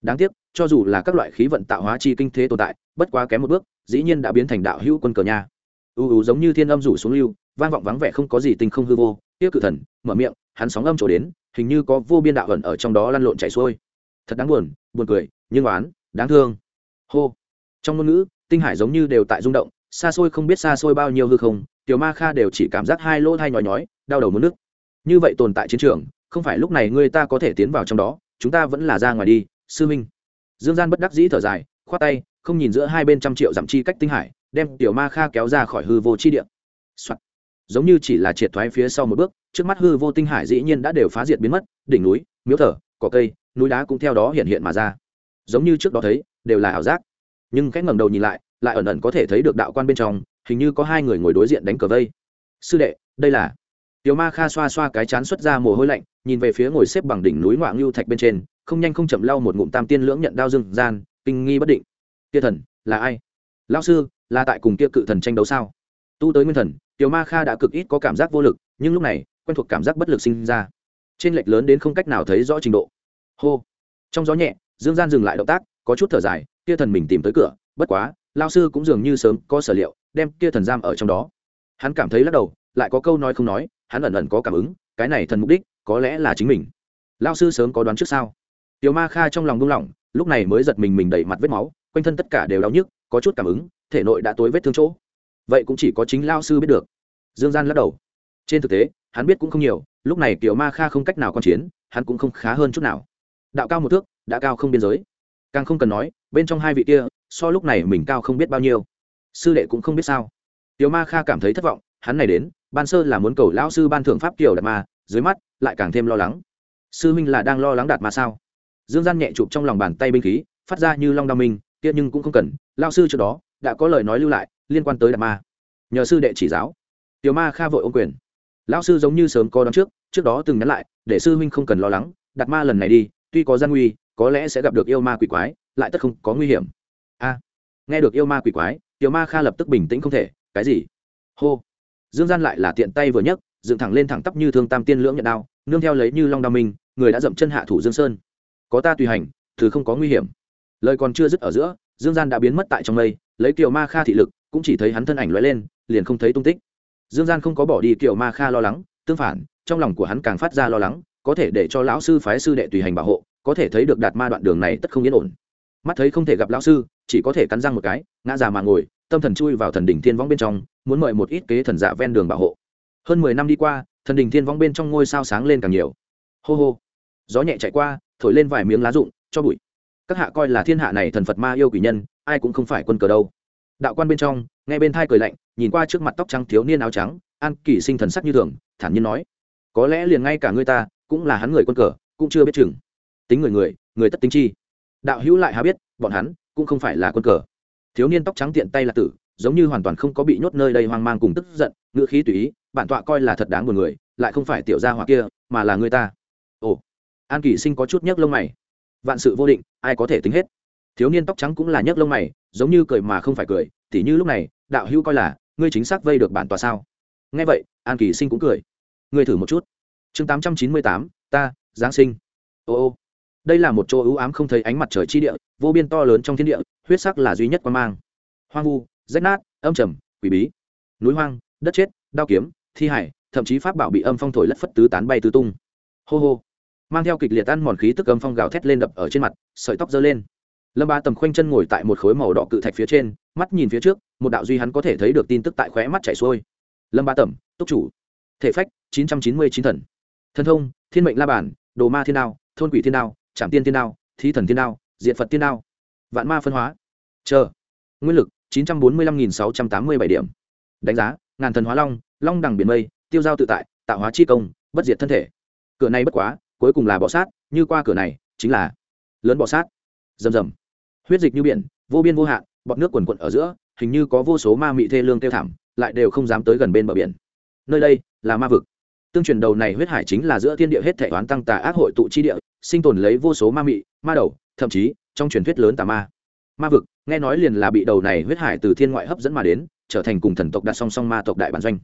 Đáng tiếc, cho dù là các loại khí vận tạo hóa chi kinh thế tồn tại, bất quá kém một bước, dĩ nhiên đã biến thành đạo hữu quân cờ nha. U u giống như thiên âm rủ xuống lưu, vang vọng vắng vẻ không có gì tình không hư vô tiếc cự thần mở miệng, hắn sóng âm trổ đến, hình như có vô biên đạo ẩn ở trong đó lăn lộn chảy xuôi. Thật đáng buồn buồn cười, nhưng oán, đáng thương. Hô. Trong ngôn ngữ, tinh hải giống như đều tại rung động, xa xôi không biết xa xôi bao nhiêu hư không tiểu ma kha đều chỉ cảm giác hai lỗ thai nhói nhói, đau đầu muốn nước như vậy tồn tại chiến trường, không phải lúc này ngươi ta có thể tiến vào trong đó, chúng ta vẫn là ra ngoài đi, sư minh. Dương gian bất đắc dĩ thở dài, khoát tay, không nhìn giữa hai bên trăm triệu giảm chi cách tinh hải, đem tiểu ma kha kéo ra khỏi hư vô chi địa. Soạn. giống như chỉ là triệt thoái phía sau một bước, trước mắt hư vô tinh hải dĩ nhiên đã đều phá diệt biến mất, đỉnh núi, miếu thở cỏ cây, núi đá cũng theo đó hiện hiện mà ra. Giống như trước đó thấy, đều là ảo giác. Nhưng cách ngẩng đầu nhìn lại lại ẩn ẩn có thể thấy được đạo quan bên trong hình như có hai người ngồi đối diện đánh cờ vây. Sư đệ, đây là. Tiểu ma kha xoa xoa cái chán xuất ra mồ hôi lạnh, nhìn về phía ngồi xếp bằng đỉnh núi ngoạn lưu thạch bên trên, không nhanh không chậm lau một ngụm tam tiên lưỡng nhận đao dương gian, kinh nghi bất định. Kia thần, là ai? Lão sư, là tại cùng kia cự thần tranh đấu sao? Tu tới nguyên thần, tiểu ma kha đã cực ít có cảm giác vô lực, nhưng lúc này, quen thuộc cảm giác bất lực sinh ra. Trên lệch lớn đến không cách nào thấy rõ trình độ. Hô. Trong gió nhẹ, dương gian dừng lại động tác, có chút thở dài kia thần mình tìm tới cửa, bất quá lao sư cũng dường như sớm có sở liệu, đem kia thần giam ở trong đó. Hắn cảm thấy lắc đầu, lại có câu nói không nói, hắn ẩn ẩn có cảm ứng, cái này thần mục đích, có lẽ là chính mình. Lao sư sớm có đoán trước sao? Tiểu ma kha trong lòng buông lỏng, lúc này mới giật mình mình đẩy mặt vết máu, quanh thân tất cả đều đau nhức, có chút cảm ứng, thể nội đã tối vết thương chỗ. Vậy cũng chỉ có chính lao sư biết được. Dương gian lắc đầu. Trên thực tế, hắn biết cũng không nhiều, lúc này kiểu ma kha không cách nào con chiến, hắn cũng không khá hơn chút nào. Đạo cao một thước, đã cao không biên giới. Càng không cần nói, bên trong hai vị kia so lúc này mình cao không biết bao nhiêu. Sư đệ cũng không biết sao. Tiểu ma kha cảm thấy thất vọng, hắn này đến, ban sơ là muốn cầu lão sư ban thượng pháp kiều đạt ma, dưới mắt, lại càng thêm lo lắng. Sư minh là đang lo lắng đạt ma sao? Dương gian nhẹ chụp trong lòng bàn tay binh khí, phát ra như long đao minh tiết nhưng cũng không cần, lão sư trước đó, đã có lời nói lưu lại, liên quan tới đạt ma. Nhờ sư đệ chỉ giáo. Tiểu ma kha vội ô quyền. Lão sư giống như sớm có đón trước trước đó từng nhắn lại, để sư huynh không cần lo lắng, đạt ma lần này đi, tuy có gian nguy, có lẽ sẽ gặp được yêu ma quỷ quái, lại tất không có nguy hiểm nghe được yêu ma quỷ quái, tiểu ma kha lập tức bình tĩnh không thể, cái gì? Hô. Dương gian lại là tiện tay vừa nhấc, dựng thẳng lên thẳng tắp như thương tam tiên lưỡng nhận đao, nương theo lấy như long đao minh, người đã dậm chân hạ thủ dương sơn. Có ta tùy hành, thứ không có nguy hiểm. Lời còn chưa dứt ở giữa, dương gian đã biến mất tại trong mây, lấy kiều ma kha thị lực, cũng chỉ thấy hắn thân ảnh lóe lên, liền không thấy tung tích. Dương gian không có bỏ đi kiều ma kha lo lắng, tương phản, trong lòng của hắn càng phát ra lo lắng, có thể để cho lão sư phái sư đệ tùy hành bảo hộ, có thể thấy được đạt ma đoạn đường này tất không yên ổn. Mắt thấy không thể gặp lão sư chỉ có thể cắn răng một cái, ngã già mà ngồi, tâm thần chui vào thần đỉnh thiên võng bên trong, muốn mời một ít kế thần dạ ven đường bảo hộ. Hơn mười năm đi qua, thần đỉnh thiên võng bên trong ngôi sao sáng lên càng nhiều. Hô hô. Gió nhẹ chạy qua, thổi lên vài miếng lá rụng, cho bụi. Các hạ coi là thiên hạ này thần phật ma yêu quỷ nhân, ai cũng không phải quân cờ đâu. Đạo quan bên trong, nghe bên thai cười lạnh, nhìn qua trước mặt tóc trắng thiếu niên áo trắng, an kỳ sinh thần sắc như thường, thản nhiên nói. Có lẽ liền ngay cả người ta, cũng là hắn người quân cờ, cũng chưa biết chừng. Tính người người người tất tính chi. Đạo hữu lại há biết, bọn hắn cũng không phải là quân cờ. Thiếu niên tóc trắng tiện tay là tử, giống như hoàn toàn không có bị nhốt nơi đây hoang mang cùng tức giận ngựa khí tùy ý, bản tọa coi là thật đáng buồn người, lại không phải tiểu gia hỏa kia, mà là người ta. Ồ, an kỳ sinh có chút nhấc lông mày. Vạn sự vô định, ai có thể tính hết? Thiếu niên tóc trắng cũng là nhấc lông mày, giống như cười mà không phải cười, tỉ như lúc này, đạo hữu coi là, ngươi chính xác vây được bản tòa sao? Nghe vậy, an kỳ sinh cũng cười. Ngươi thử một chút. Chương tám trăm chín mươi tám, ta, giáng sinh. Ô ô đây là một chỗ ưu ám không thấy ánh mặt trời chi địa, vô biên to lớn trong thiên địa, huyết sắc là duy nhất quan mang. Hoang vu, rách nát, âm trầm, quỷ bí. Núi hoang, đất chết, đao kiếm, thi hải, thậm chí pháp bảo bị âm phong thổi lất phất tứ tán bay tứ tung. Hô hô. Mang theo kịch liệt tan mòn khí tức âm phong gào thét lên đập ở trên mặt, sợi tóc dơ lên. Lâm ba tầm khoanh chân ngồi tại một khối màu đỏ cự thạch phía trên, mắt nhìn phía trước, một đạo duy hắn có thể thấy được tin tức tại khóe mắt chảy xuôi. Lâm ba tầm, túc chủ. Thể phách, chín trăm chín mươi chín thần. Thân thông, thiên mệnh la bản đồ ma thiên đao, thôn quỷ thiên đao trảm tiên tiên đao thi thần tiên đao diện phật tiên đao. Vạn ma phân hóa. Chờ. Nguyên lực, chín trăm bốn mươi lăm nghìn sáu trăm tám mươi bảy điểm. Đánh giá, ngàn thần hóa long long đằng biển mây, tiêu giao tự tại, tạo hóa chi công, bất diệt thân thể. Cửa này bất quá, cuối cùng là bọ sát, như qua cửa này, chính là lớn bọ sát. Rầm rầm. Huyết dịch như biển, vô biên vô hạn, bọt nước quần quận ở giữa, hình như có vô số ma mị thê lương tiêu thảm, lại đều không dám tới gần bên bờ biển. Nơi đây là ma vực. Tương truyền đầu này huyết hải chính là giữa thiên địa hết thể oán tăng tà ác hội tụ chi địa sinh tồn lấy vô số ma mị, ma đầu, thậm chí, trong truyền thuyết lớn tà ma. Ma vực, nghe nói liền là bị đầu này huyết hải từ thiên ngoại hấp dẫn mà đến, trở thành cùng thần tộc đặt song song ma tộc đại bản doanh.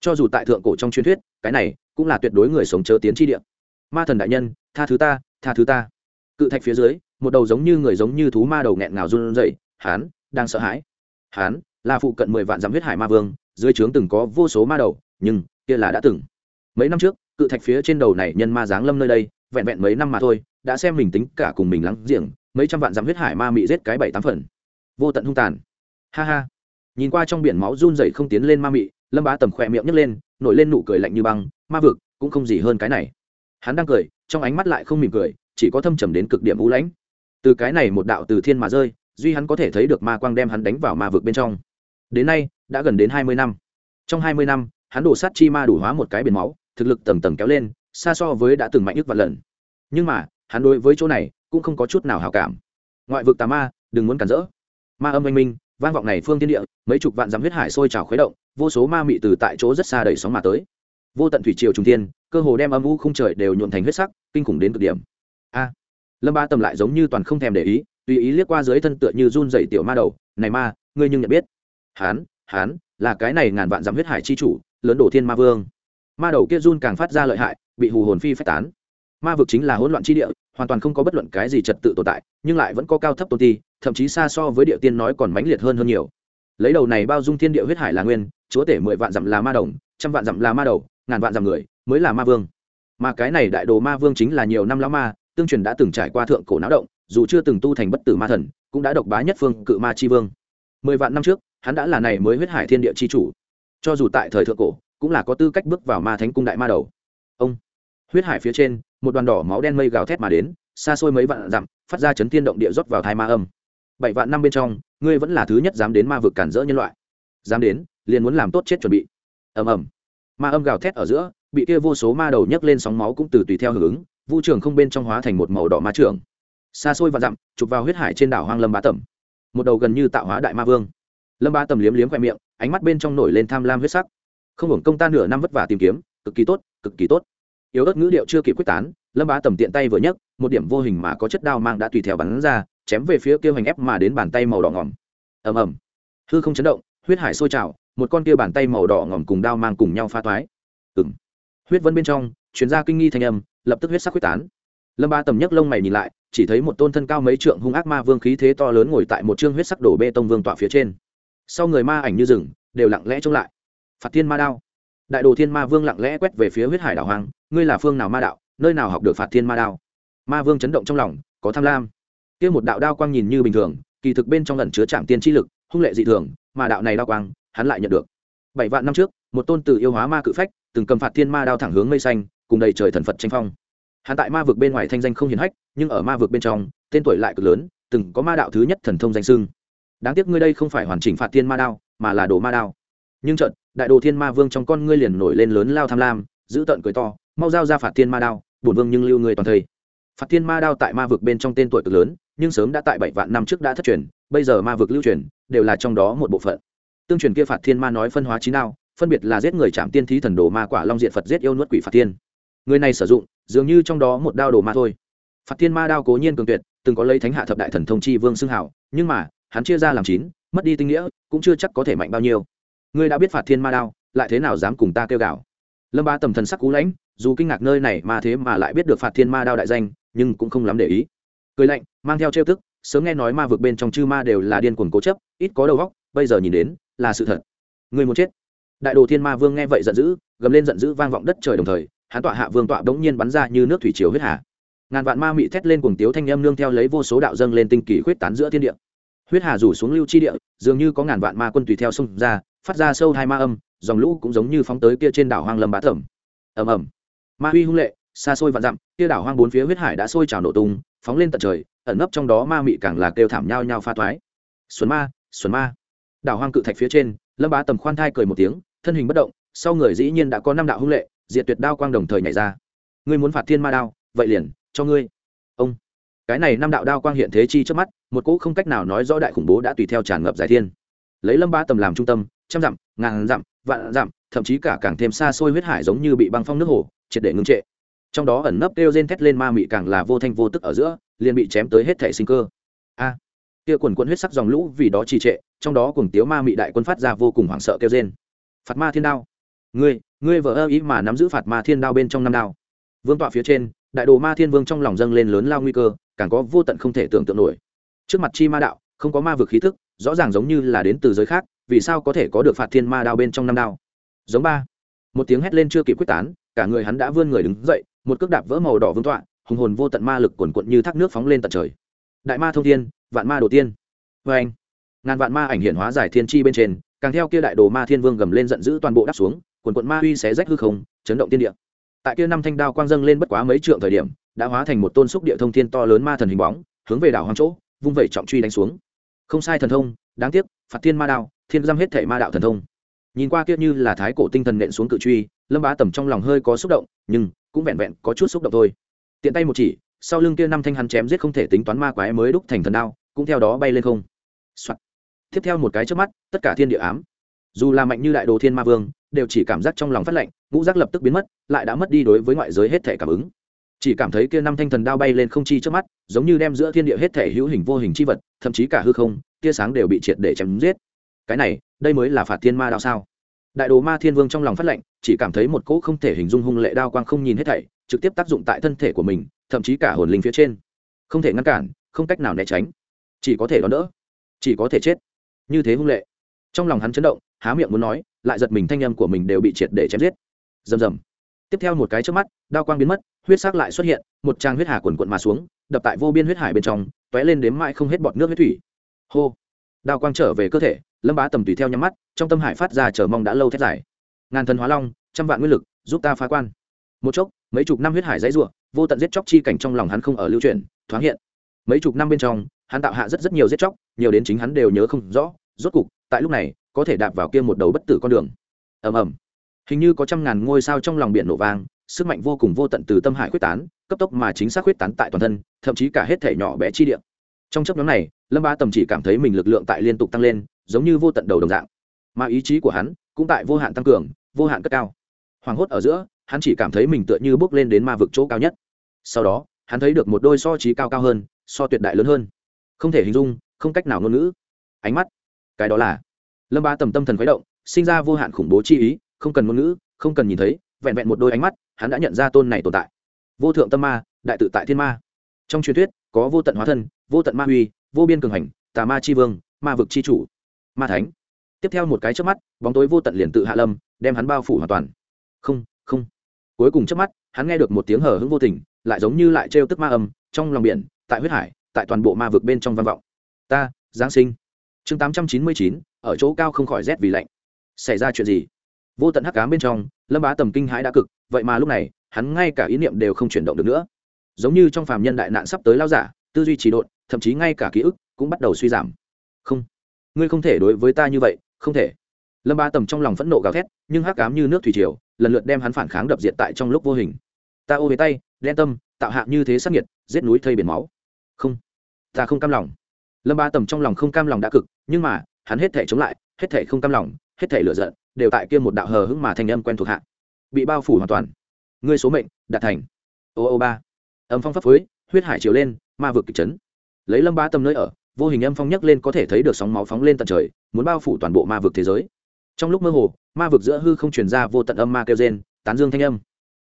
Cho dù tại thượng cổ trong truyền thuyết, cái này cũng là tuyệt đối người sống chớ tiến chi địa. Ma thần đại nhân, tha thứ ta, tha thứ ta. Cự thạch phía dưới, một đầu giống như người giống như thú ma đầu nghẹn ngào run rẩy, hán, đang sợ hãi. Hán, là phụ cận mười vạn dặm huyết hải ma vương, dưới trướng từng có vô số ma đầu, nhưng kia là đã từng. Mấy năm trước, cự thạch phía trên đầu này nhân ma giáng lâm nơi đây vẹn vẹn mấy năm mà thôi, đã xem mình tính cả cùng mình lắng giềng, mấy trăm vạn dặm huyết hải ma mị giết cái bảy tám phần. Vô tận hung tàn. Ha ha. Nhìn qua trong biển máu run rẩy không tiến lên ma mị, lâm bá tầm khỏe miệng nhấc lên, nổi lên nụ cười lạnh như băng, ma vực, cũng không gì hơn cái này. Hắn đang cười, trong ánh mắt lại không mỉm cười, chỉ có thâm trầm đến cực điểm u lãnh. Từ cái này một đạo từ thiên mà rơi, duy hắn có thể thấy được ma quang đem hắn đánh vào ma vực bên trong. Đến nay, đã gần đến hai mươi năm. Trong hai mươi năm, hắn đổ sát chi ma đủ hóa một cái biển máu, thực lực tầng tầng kéo lên xa so với đã từng mạnh nhất vạn lần. Nhưng mà, hắn đối với chỗ này cũng không có chút nào hảo cảm. Ngoại vực tà ma, đừng muốn cản rỡ. Ma âm anh minh, vang vọng này phương tiên địa, mấy chục vạn dặm huyết hải sôi trào khuấy động, vô số ma mị từ tại chỗ rất xa đẩy sóng mà tới. Vô tận thủy triều trung thiên, cơ hồ đem âm u không trời đều nhuộn thành huyết sắc, kinh khủng đến cực điểm. A! Lâm ba tầm lại giống như toàn không thèm để ý, tùy ý liếc qua dưới thân tựa như run dậy tiểu ma đầu, này ma, ngươi nhưng nhận biết. Hán hán, là cái này ngàn vạn dặm huyết hải chi chủ, lớn đổ thiên ma vương. Ma đầu kia run càng phát ra lợi hại bị hù hồn phi phách tán. Ma vực chính là hỗn loạn chi địa, hoàn toàn không có bất luận cái gì trật tự tồn tại, nhưng lại vẫn có cao thấp tôn ti, thậm chí xa so với địa tiên nói còn mãnh liệt hơn hơn nhiều. Lấy đầu này bao dung thiên địa huyết hải là nguyên, chúa tể mười vạn dặm là ma đồng, trăm vạn dặm là ma đầu, ngàn vạn dặm người mới là ma vương. Mà cái này đại đồ ma vương chính là nhiều năm lão ma, tương truyền đã từng trải qua thượng cổ náo động, dù chưa từng tu thành bất tử ma thần, cũng đã độc bá nhất phương cự ma chi vương. Mười vạn năm trước, hắn đã là này mới huyết hải thiên địa chi chủ. Cho dù tại thời thượng cổ, cũng là có tư cách bước vào ma thánh cung đại ma đầu huyết hải phía trên, một đoàn đỏ máu đen mây gào thét mà đến, xa xôi mấy vạn dặm, phát ra chấn thiên động địa rót vào thai ma âm. Bảy vạn năm bên trong, ngươi vẫn là thứ nhất dám đến ma vực cản rỡ nhân loại. Dám đến, liền muốn làm tốt chết chuẩn bị. Ầm ầm. Ma âm gào thét ở giữa, bị kia vô số ma đầu nhấc lên sóng máu cũng từ tùy theo hưởng ứng, vu trường không bên trong hóa thành một màu đỏ ma trường. Xa xôi và dặm, chụp vào huyết hải trên đảo hoang lâm bá tẩm. Một đầu gần như tạo hóa đại ma vương. Lâm bá tầm liếm liếm khoe miệng, ánh mắt bên trong nổi lên tham lam huyết sắc. Không hưởng công ta nửa năm vất vả tìm kiếm, cực kỳ tốt, cực kỳ tốt yếu ớt ngữ điệu chưa kịp quyết tán, lâm bá tầm tiện tay vừa nhấc, một điểm vô hình mà có chất đao mang đã tùy theo bắn ra, chém về phía kia hoành ép mà đến bàn tay màu đỏ ngỏm. Ầm ầm. Hư không chấn động, huyết hải sôi trào, một con kia bàn tay màu đỏ ngỏm cùng đao mang cùng nhau pha toái ừng huyết vân bên trong, chuyên ra kinh nghi thanh âm, lập tức huyết sắc quyết tán. Lâm ba tầm nhấc lông mày nhìn lại, chỉ thấy một tôn thân cao mấy trượng hung ác ma vương khí thế to lớn ngồi tại một chương huyết sắc đổ bê tông vương tọa phía trên. Sau người ma ảnh như rừng, đều lặng lẽ trông lại. Phạt thiên ma đao đại đồ thiên ma vương lặng lẽ quét về phía huyết hải đảo hoàng ngươi là phương nào ma đạo? Nơi nào học được phạt thiên ma đao? Ma vương chấn động trong lòng, có tham lam. Kia một đạo đao quang nhìn như bình thường, kỳ thực bên trong lần chứa trạm tiên chi lực, hung lệ dị thường, mà đạo này đao quang, hắn lại nhận được. Bảy vạn năm trước, một tôn tử yêu hóa ma cự phách, từng cầm phạt thiên ma đao thẳng hướng mây xanh, cùng đầy trời thần phật tranh phong. Hắn tại ma vực bên ngoài thanh danh không hiển hách, nhưng ở ma vực bên trong, tên tuổi lại cực lớn, từng có ma đạo thứ nhất thần thông danh sưng đáng tiếc ngươi đây không phải hoàn chỉnh phạt thiên ma đao, mà là đồ ma đao nhưng trận đại đồ thiên ma vương trong con ngươi liền nổi lên lớn lao tham lam, giữ tận cười to, mau giao ra phạt thiên ma đao, bổn vương nhưng lưu người toàn thây. Phạt thiên ma đao tại ma vực bên trong tên tuổi cực lớn, nhưng sớm đã tại bảy vạn năm trước đã thất truyền, bây giờ ma vực lưu truyền, đều là trong đó một bộ phận. Tương truyền kia phạt thiên ma nói phân hóa chín đao, phân biệt là giết người chạm tiên thí thần đồ ma quả long diện phật giết yêu nuốt quỷ phạt thiên. Người này sử dụng, dường như trong đó một đao đồ ma thôi. Phạt thiên ma đao cố nhiên cường tuyệt, từng có lấy thánh hạ thập đại thần thông chi vương xưng hảo nhưng mà, hắn chia ra làm chín, mất đi tinh nghĩa, cũng chưa chắc có thể mạnh bao nhiêu ngươi đã biết phạt thiên ma đao, lại thế nào dám cùng ta kêu gào? Lâm ba tầm thần sắc cú lãnh, dù kinh ngạc nơi này mà thế mà lại biết được phạt thiên ma đao đại danh, nhưng cũng không lắm để ý. Cười lạnh, mang theo trêu tức, sớm nghe nói ma vực bên trong chư ma đều là điên cuồng cố chấp, ít có đầu óc, bây giờ nhìn đến, là sự thật. Người muốn chết. Đại đồ thiên ma vương nghe vậy giận dữ, gầm lên giận dữ vang vọng đất trời đồng thời, hắn tọa hạ vương tọa bỗng nhiên bắn ra như nước thủy chiều huyết hà. Ngàn vạn ma mị thét lên cuồng tiếu thanh âm nương theo lấy vô số đạo dâng lên tinh kỳ khuyết tán giữa thiên địa huyết hà rủ xuống lưu chi địa, dường như có ngàn vạn ma quân tùy theo sông ra, phát ra sâu hai ma âm, dòng lũ cũng giống như phóng tới kia trên đảo hoang lâm bá thẩm. Ầm ầm. Ma huy hung lệ, xa xôi vạn dặm, kia đảo hoang bốn phía huyết hải đã sôi trào nổ tung, phóng lên tận trời, ẩn nấp trong đó ma mị càng là kêu thảm nhau nhau pha thoái xuân ma xuân ma. Đảo hoang cự thạch phía trên, lâm bá tầm khoan thai cười một tiếng, thân hình bất động, sau người dĩ nhiên đã có năm đạo hung lệ, diệt tuyệt đao quang đồng thời nhảy ra. Ngươi muốn phạt thiên ma đao, vậy liền, cho ngươi cái này năm đạo đao quang hiện thế chi trước mắt, một cỗ không cách nào nói rõ đại khủng bố đã tùy theo tràn ngập giải thiên. Lấy lâm ba tầm làm trung tâm, trăm dặm, ngàn dặm, vạn dặm, thậm chí cả càng thêm xa xôi huyết hải giống như bị băng phong nước hồ, triệt để ngưng trệ. Trong đó ẩn nấp kêu rên thét lên ma mị càng là vô thanh vô tức ở giữa, liền bị chém tới hết thể sinh cơ. A! Kia quần quần huyết sắc dòng lũ vì đó trì trệ, trong đó cùng tiếu ma mị đại quân phát ra vô cùng hoảng sợ kêu rên. Phạt ma thiên đao! Ngươi ngươi vợ ơ ý mà nắm giữ phạt ma thiên đao bên trong năm đao. Vương tọa phía trên đại đồ ma thiên vương trong lòng dâng lên lớn lao nguy cơ, càng có vô tận không thể tưởng tượng nổi. Trước mặt chi ma đạo, không có ma vực khí thức, rõ ràng giống như là đến từ giới khác, vì sao có thể có được phạt thiên ma đao bên trong năm đao? Giống ba. Một tiếng hét lên chưa kịp quyết tán, cả người hắn đã vươn người đứng dậy, một cước đạp vỡ màu đỏ vương tọa, hùng hồn vô tận ma lực cuồn cuộn như thác nước phóng lên tận trời. Đại ma thông thiên, vạn ma đồ tiên. Vê anh, ngàn vạn ma ảnh hiện hóa giải thiên chi bên trên, càng theo kia đại đồ ma thiên vương gầm lên giận dữ toàn bộ đáp xuống quần quận ma uy xé rách hư không, chấn động tiên địa tại kia năm thanh đao quang dâng lên bất quá mấy trượng thời điểm, đã hóa thành một tôn xúc địa thông thiên to lớn ma thần hình bóng, hướng về đảo hoang chỗ, vung vẩy trọng truy đánh xuống. Không sai thần thông, đáng tiếc, phạt thiên ma đao, thiên giam hết thể ma đạo thần thông. Nhìn qua kia như là thái cổ tinh thần nện xuống cự truy, lâm bá tầm trong lòng hơi có xúc động, nhưng cũng vẹn vẹn có chút xúc động thôi. Tiện tay một chỉ, sau lưng kia năm thanh hắn chém giết không thể tính toán ma quái mới đúc thành thần đao, cũng theo đó bay lên không、Soạn. tiếp theo một cái trước mắt, tất cả thiên địa ám dù là mạnh như đại đồ thiên ma vương, đều chỉ cảm giác trong lòng phát lạnh, ngũ giác lập tức biến mất, lại đã mất đi đối với ngoại giới hết thể cảm ứng. Chỉ cảm thấy kia năm thanh thần đao bay lên không chi trước mắt, giống như đem giữa thiên địa hết thể hữu hình vô hình chi vật, thậm chí cả hư không, tia sáng đều bị triệt để chém giết. Cái này, đây mới là phạt thiên ma đao sao? Đại đồ ma thiên vương trong lòng phát lệnh chỉ cảm thấy một cỗ không thể hình dung hung lệ đao quang không nhìn hết thảy, trực tiếp tác dụng tại thân thể của mình, thậm chí cả hồn linh phía trên. Không thể ngăn cản, không cách nào né tránh. Chỉ có thể đón đỡ, chỉ có thể chết. Như thế hung lệ. Trong lòng hắn chấn động há miệng muốn nói, lại giật mình thanh âm của mình đều bị triệt để chém giết. Rầm rầm. Tiếp theo một cái trước mắt, đao quang biến mất, huyết sắc lại xuất hiện, một trang huyết hà quần quận mà xuống, đập tại vô biên huyết hải bên trong t ó é lên đếm mãi không hết bọt nước huyết thủy. Hô. Đao quang trở về cơ thể, lâm bá tầm tùy theo nhắm mắt, trong tâm hải phát ra chờ mong đã lâu thét dài. Ngàn thần hóa long, trăm vạn nguyên lực, giúp ta phá quan. Một chốc, mấy chục năm huyết hải dãy ruộng vô tận giết chóc chi cảnh trong lòng hắn không ở lưu truyền thoáng hiện. Mấy chục năm bên trong, hắn tạo hạ rất rất nhiều giết chóc, nhiều đến chính hắn đều nhớ không rõ, rốt cục, tại lúc này có thể đạp vào kia một đầu bất tử con đường. Ầm ầm. Hình như có trăm ngàn ngôi sao trong lòng biển nổ vang, sức mạnh vô cùng vô tận từ tâm hải quyết tán, cấp tốc mà chính xác quyết tán tại toàn thân, thậm chí cả hết thể nhỏ bé chi địa. Trong chấp nhóm này, lâm ba tầm chỉ cảm thấy mình lực lượng tại liên tục tăng lên, giống như vô tận đầu đồng dạng. Mà ý chí của hắn cũng tại vô hạn tăng cường, vô hạn cất cao. Hoảng hốt ở giữa, hắn chỉ cảm thấy mình tựa như bước lên đến ma vực chỗ cao nhất. Sau đó, hắn thấy được một đôi so trí cao cao hơn, so tuyệt đại lớn hơn. Không thể hình dung, không cách nào ngôn ngữ. Ánh mắt, cái đó là lâm ba tầm tâm thần khuấy động, sinh ra vô hạn khủng bố chi ý, không cần ngôn ngữ, không cần nhìn thấy, vẹn vẹn một đôi ánh mắt, hắn đã nhận ra tôn này tồn tại. Vô thượng tâm ma, đại tự tại thiên ma. Trong truyền thuyết, có vô tận hóa thân, vô tận ma huy, vô biên cường hành, tà ma chi vương, ma vực chi chủ, ma thánh. Tiếp theo một cái trước mắt, bóng tối vô tận liền tự hạ lâm, đem hắn bao phủ hoàn toàn. Không không. Cuối cùng trước mắt, hắn nghe được một tiếng hở hững vô tình, lại giống như lại trêu tức ma âm, trong lòng biển, tại huyết hải, tại toàn bộ ma vực bên trong văn vọng. Ta, giáng sinh chương tám trăm chín mươi chín, ở chỗ cao không khỏi rét vì lạnh. Xảy ra chuyện gì? Vô tận hắc cám bên trong, lâm bá tầm kinh hãi đã cực, vậy mà lúc này, hắn ngay cả ý niệm đều không chuyển động được nữa. Giống như trong phàm nhân đại nạn sắp tới lao giả, tư duy trì độn, thậm chí ngay cả ký ức cũng bắt đầu suy giảm. Không, ngươi không thể đối với ta như vậy, không thể. Lâm ba tầm trong lòng phẫn nộ gào thét, nhưng hắc cám như nước thủy triều, lần lượt đem hắn phản kháng đập diệt tại trong lúc vô hình. Ta ô về tay, đen tâm, tạo hạ như thế sắc nhiệt giết núi thây biển máu. Không, ta không cam lòng lâm ba tầm trong lòng không cam lòng đã cực, nhưng mà, hắn hết thể chống lại, hết thể không cam lòng, hết thể lựa giận, đều tại kia một đạo hờ hững mà thanh âm quen thuộc hạ. Bị bao phủ hoàn toàn. Ngươi số mệnh, đạt thành. Ô ô ba. Âm phong pháp phối huyết hải chiều lên, ma vực kịch chấn. Lấy lâm ba Tầm nơi ở, vô hình âm phong nhấc lên có thể thấy được sóng máu phóng lên tận trời, muốn bao phủ toàn bộ ma vực thế giới. Trong lúc mơ hồ, ma vực giữa hư không truyền ra vô tận âm ma kêu gen tán dương thanh âm.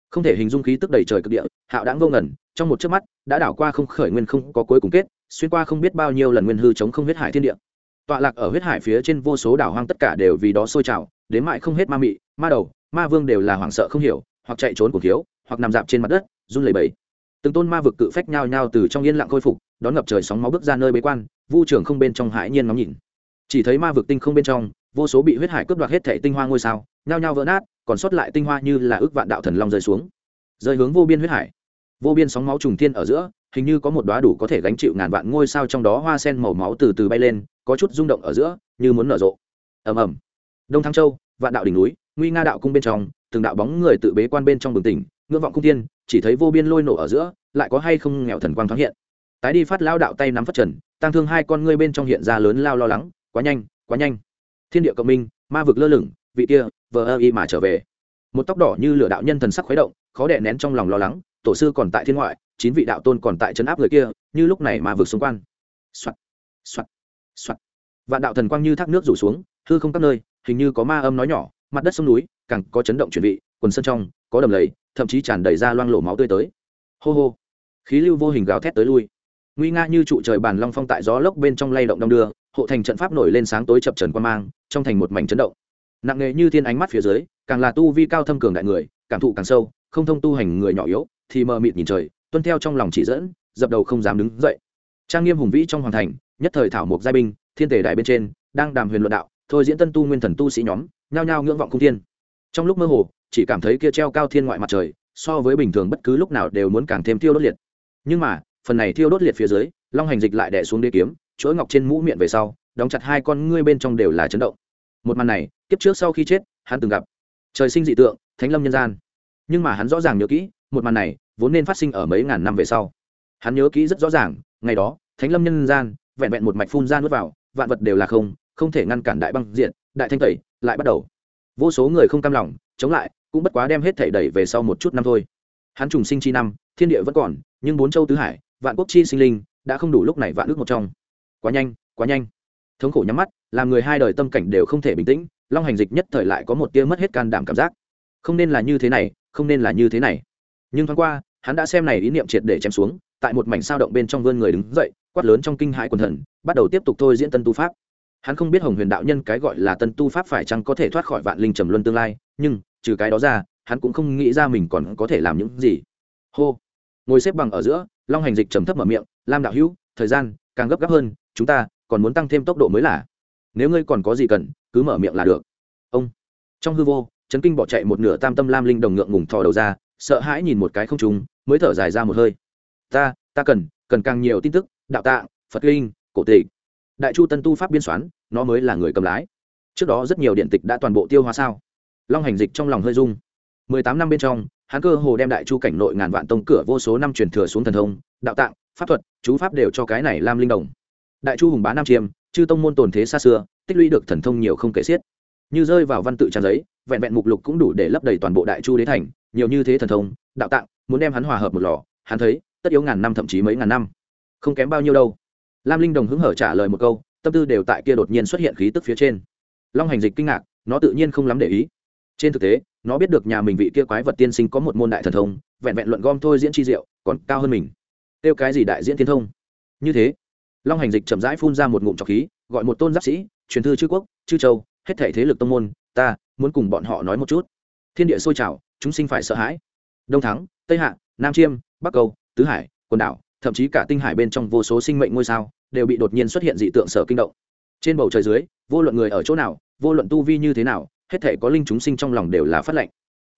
Không thể hình dung khí tức đầy trời cực địa, hạo đãng vô ngẩn trong một chớp mắt, đã đảo qua không khởi nguyên không có cuối cùng kết xuyên qua không biết bao nhiêu lần nguyên hư chống không huyết hải thiên địa. Tọa lạc ở huyết hải phía trên vô số đảo hoang tất cả đều vì đó sôi trào, đến mại không hết ma mị, ma đầu, ma vương đều là hoảng sợ không hiểu, hoặc chạy trốn cổ thiếu, hoặc nằm dạp trên mặt đất, run lẩy bẩy. Từng tôn ma vực cự phách nhao nhao từ trong yên lặng khôi phục, đón ngập trời sóng máu bước ra nơi bế quan, vu trưởng không bên trong hãi nhiên ngắm nhìn. Chỉ thấy ma vực tinh không bên trong, vô số bị huyết hải cướp đoạt hết thể tinh hoa ngôi sao, nhao nhao vỡ nát, còn sót lại tinh hoa như là ước vạn đạo thần long rơi xuống. Rơi hướng vô biên huyết hải. Vô biên sóng máu trùng thiên ở giữa hình như có một đóa đủ có thể gánh chịu ngàn vạn ngôi sao trong đó hoa sen màu máu từ từ bay lên, có chút rung động ở giữa, như muốn nở rộ. Ầm ầm. Đông thăng châu, vạn đạo đỉnh núi, nguy nga đạo cung bên trong, từng đạo bóng người tự bế quan bên trong bừng tỉnh, ngưỡng vọng cung tiên, chỉ thấy vô biên lôi nổ ở giữa, lại có hay không nghèo thần quang thoáng hiện. Tái đi phát lao đạo tay nắm phát trần tăng thương hai con ngươi bên trong hiện ra lớn lao lo lắng, quá nhanh quá nhanh. Thiên địa cộng minh, ma vực lơ lửng, vị kia, vờ ơ y mà trở về. Một tóc đỏ như lửa đạo nhân thần sắc khuấy động, khó đè nén trong lòng lo lắng tổ sư còn tại thiên ngoại, chín vị đạo tôn còn tại trấn áp người kia, như lúc này mà vượt xung quanh soạt soạt soạt. Vạn đạo thần quang như thác nước rủ xuống, hư không các nơi, hình như có ma âm nói nhỏ, mặt đất sông núi, càng có chấn động chuyển vị, quần sân trong, có đầm lầy, thậm chí tràn đầy ra loang lổ máu tươi tới. Hô hô, khí lưu vô hình gào thét tới lui. Nguy nga như trụ trời bàn long phong tại gió lốc bên trong lay động đong đưa, hộ thành trận pháp nổi lên sáng tối chập trần quan mang, trong thành một mảnh chấn động. Nặng nề như thiên ánh mắt phía dưới, càng là tu vi cao thâm cường đại người, cảm thụ càng sâu, không thông tu hành người nhỏ yếu thì mờ mịt nhìn trời, tuân theo trong lòng chỉ dẫn, dập đầu không dám đứng dậy. Trang nghiêm hùng vĩ trong hoàng thành, nhất thời thảo mộc giai binh, thiên tể đại bên trên, đang đàm huyền luận đạo, thôi diễn tân tu nguyên thần tu sĩ nhóm, nhao nhao ngưỡng vọng cung thiên. Trong lúc mơ hồ, chỉ cảm thấy kia treo cao thiên ngoại mặt trời, so với bình thường bất cứ lúc nào đều muốn càng thêm thiêu đốt liệt. Nhưng mà, phần này thiêu đốt liệt phía dưới, long hành dịch lại đẻ xuống đế kiếm, chuỗi ngọc trên mũ miệng về sau, đóng chặt hai con ngươi bên trong đều là chấn động. Một màn này, kiếp trước sau khi chết, hắn từng gặp. Trời sinh dị tượng, thánh lâm nhân gian. Nhưng mà hắn rõ ràng nhớ kỹ một màn này vốn nên phát sinh ở mấy ngàn năm về sau. Hắn nhớ kỹ rất rõ ràng, ngày đó, thánh lâm nhân gian, vẹn vẹn một mạch phun ra nuốt vào, vạn vật đều là không không thể ngăn cản đại băng diện đại thanh tẩy, lại bắt đầu. Vô số người không cam lòng, chống lại, cũng bất quá đem hết thể đẩy về sau một chút năm thôi. Hắn trùng sinh chi năm, thiên địa vẫn còn, nhưng bốn châu tứ hải, vạn quốc chi sinh linh, đã không đủ lúc này vạn ước một trong. Quá nhanh quá nhanh. Thống khổ nhắm mắt, làm người hai đời tâm cảnh đều không thể bình tĩnh, long hành dịch nhất thời lại có một tia mất hết can đảm cảm giác. Không nên là như thế này, không nên là như thế này nhưng thoáng qua, hắn đã xem này ý niệm triệt để chém xuống, tại một mảnh sao động bên trong vươn người đứng dậy, quát lớn trong kinh hãi quần thần, bắt đầu tiếp tục thôi diễn tân tu pháp. Hắn không biết hồng huyền đạo nhân cái gọi là tân tu pháp phải chăng có thể thoát khỏi vạn linh trầm luân tương lai, nhưng, trừ cái đó ra, hắn cũng không nghĩ ra mình còn có thể làm những gì. Hô! Ngồi xếp bằng ở giữa, long hành dịch trầm thấp mở miệng, lam đạo hữu, thời gian càng gấp gáp hơn, chúng ta còn muốn tăng thêm tốc độ mới là. Nếu ngươi còn có gì cần, cứ mở miệng là được. Ông! Trong hư vô trấn kinh bỏ chạy một nửa tam tâm lam linh đồng ngượng ngùng thò đầu ra sợ hãi nhìn một cái không trùng mới thở dài ra một hơi. Ta ta cần cần càng nhiều tin tức, đạo tạ phật linh cổ tịch. Đại chu tân tu pháp biên soán, nó mới là người cầm lái. Trước đó rất nhiều điện tịch đã toàn bộ tiêu hóa sao? Long hành dịch trong lòng hơi dung mười tám năm bên trong, hắn cơ hồ đem đại chu cảnh nội ngàn vạn tông cửa vô số năm truyền thừa xuống thần thông, đạo tạng, pháp thuật, chú pháp đều cho cái này lam linh đồng. Đại chu hùng bá nam chiêm, chư tông môn tồn thế xa xưa, tích lũy được thần thông nhiều không kể xiết. Như rơi vào văn tự trang giấy, vẹn vẹn mục lục cũng đủ để lấp đầy toàn bộ đại chu đế thành nhiều như thế thần thông, đạo tạng, muốn đem hắn hòa hợp một lò, hắn thấy, tất yếu ngàn năm thậm chí mấy ngàn năm. Không kém bao nhiêu đâu. Lam linh đồng hứng hở trả lời một câu, tâm tư đều tại kia đột nhiên xuất hiện khí tức phía trên. Long hành dịch kinh ngạc, nó tự nhiên không lắm để ý. Trên thực tế, nó biết được nhà mình vị kia quái vật tiên sinh có một môn đại thần thông, vẹn vẹn luận gom thôi diễn chi diệu, còn cao hơn mình. Tiêu cái gì đại diễn thiên thông? Như thế, long hành dịch chậm rãi phun ra một ngụm trọc khí, gọi một tôn giáp sĩ, truyền thư chư quốc, chư châu, hết thể thế lực tông môn, ta, muốn cùng bọn họ nói một chút. Thiên địa sôi trào chúng sinh phải sợ hãi. Đông thắng, tây hạ, nam chiêm, bắc cầu tứ hải, quần đảo, thậm chí cả tinh hải bên trong vô số sinh mệnh ngôi sao đều bị đột nhiên xuất hiện dị tượng sở kinh động. Trên bầu trời dưới, vô luận người ở chỗ nào, vô luận tu vi như thế nào, hết thể có linh chúng sinh trong lòng đều là phát lệnh.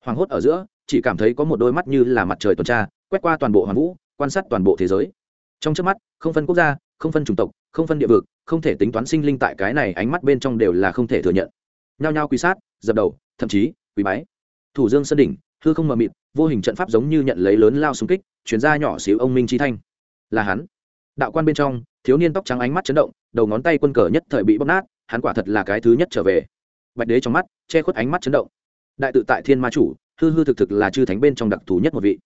Hoàng hốt ở giữa, chỉ cảm thấy có một đôi mắt như là mặt trời tuần tra, quét qua toàn bộ hoàn vũ, quan sát toàn bộ thế giới. Trong trước mắt, không phân quốc gia, không phân chủng tộc, không phân địa vực, không thể tính toán sinh linh tại cái này ánh mắt bên trong đều là không thể thừa nhận. Nhao nhao quy sát, dập đầu, thậm chí quý bái thủ dương sân đỉnh, hư không mờ mịt, vô hình trận pháp giống như nhận lấy lớn lao xung kích, chuyển ra nhỏ xíu ông minh trí thanh. Là hắn. Đạo quan bên trong, thiếu niên tóc trắng ánh mắt chấn động, đầu ngón tay quân cờ nhất thời bị bóc nát, hắn quả thật là cái thứ nhất trở về. Bạch đế trong mắt, che khuất ánh mắt chấn động. Đại tự tại thiên ma chủ, hư hư thực thực là chư thánh bên trong đặc thù nhất một vị.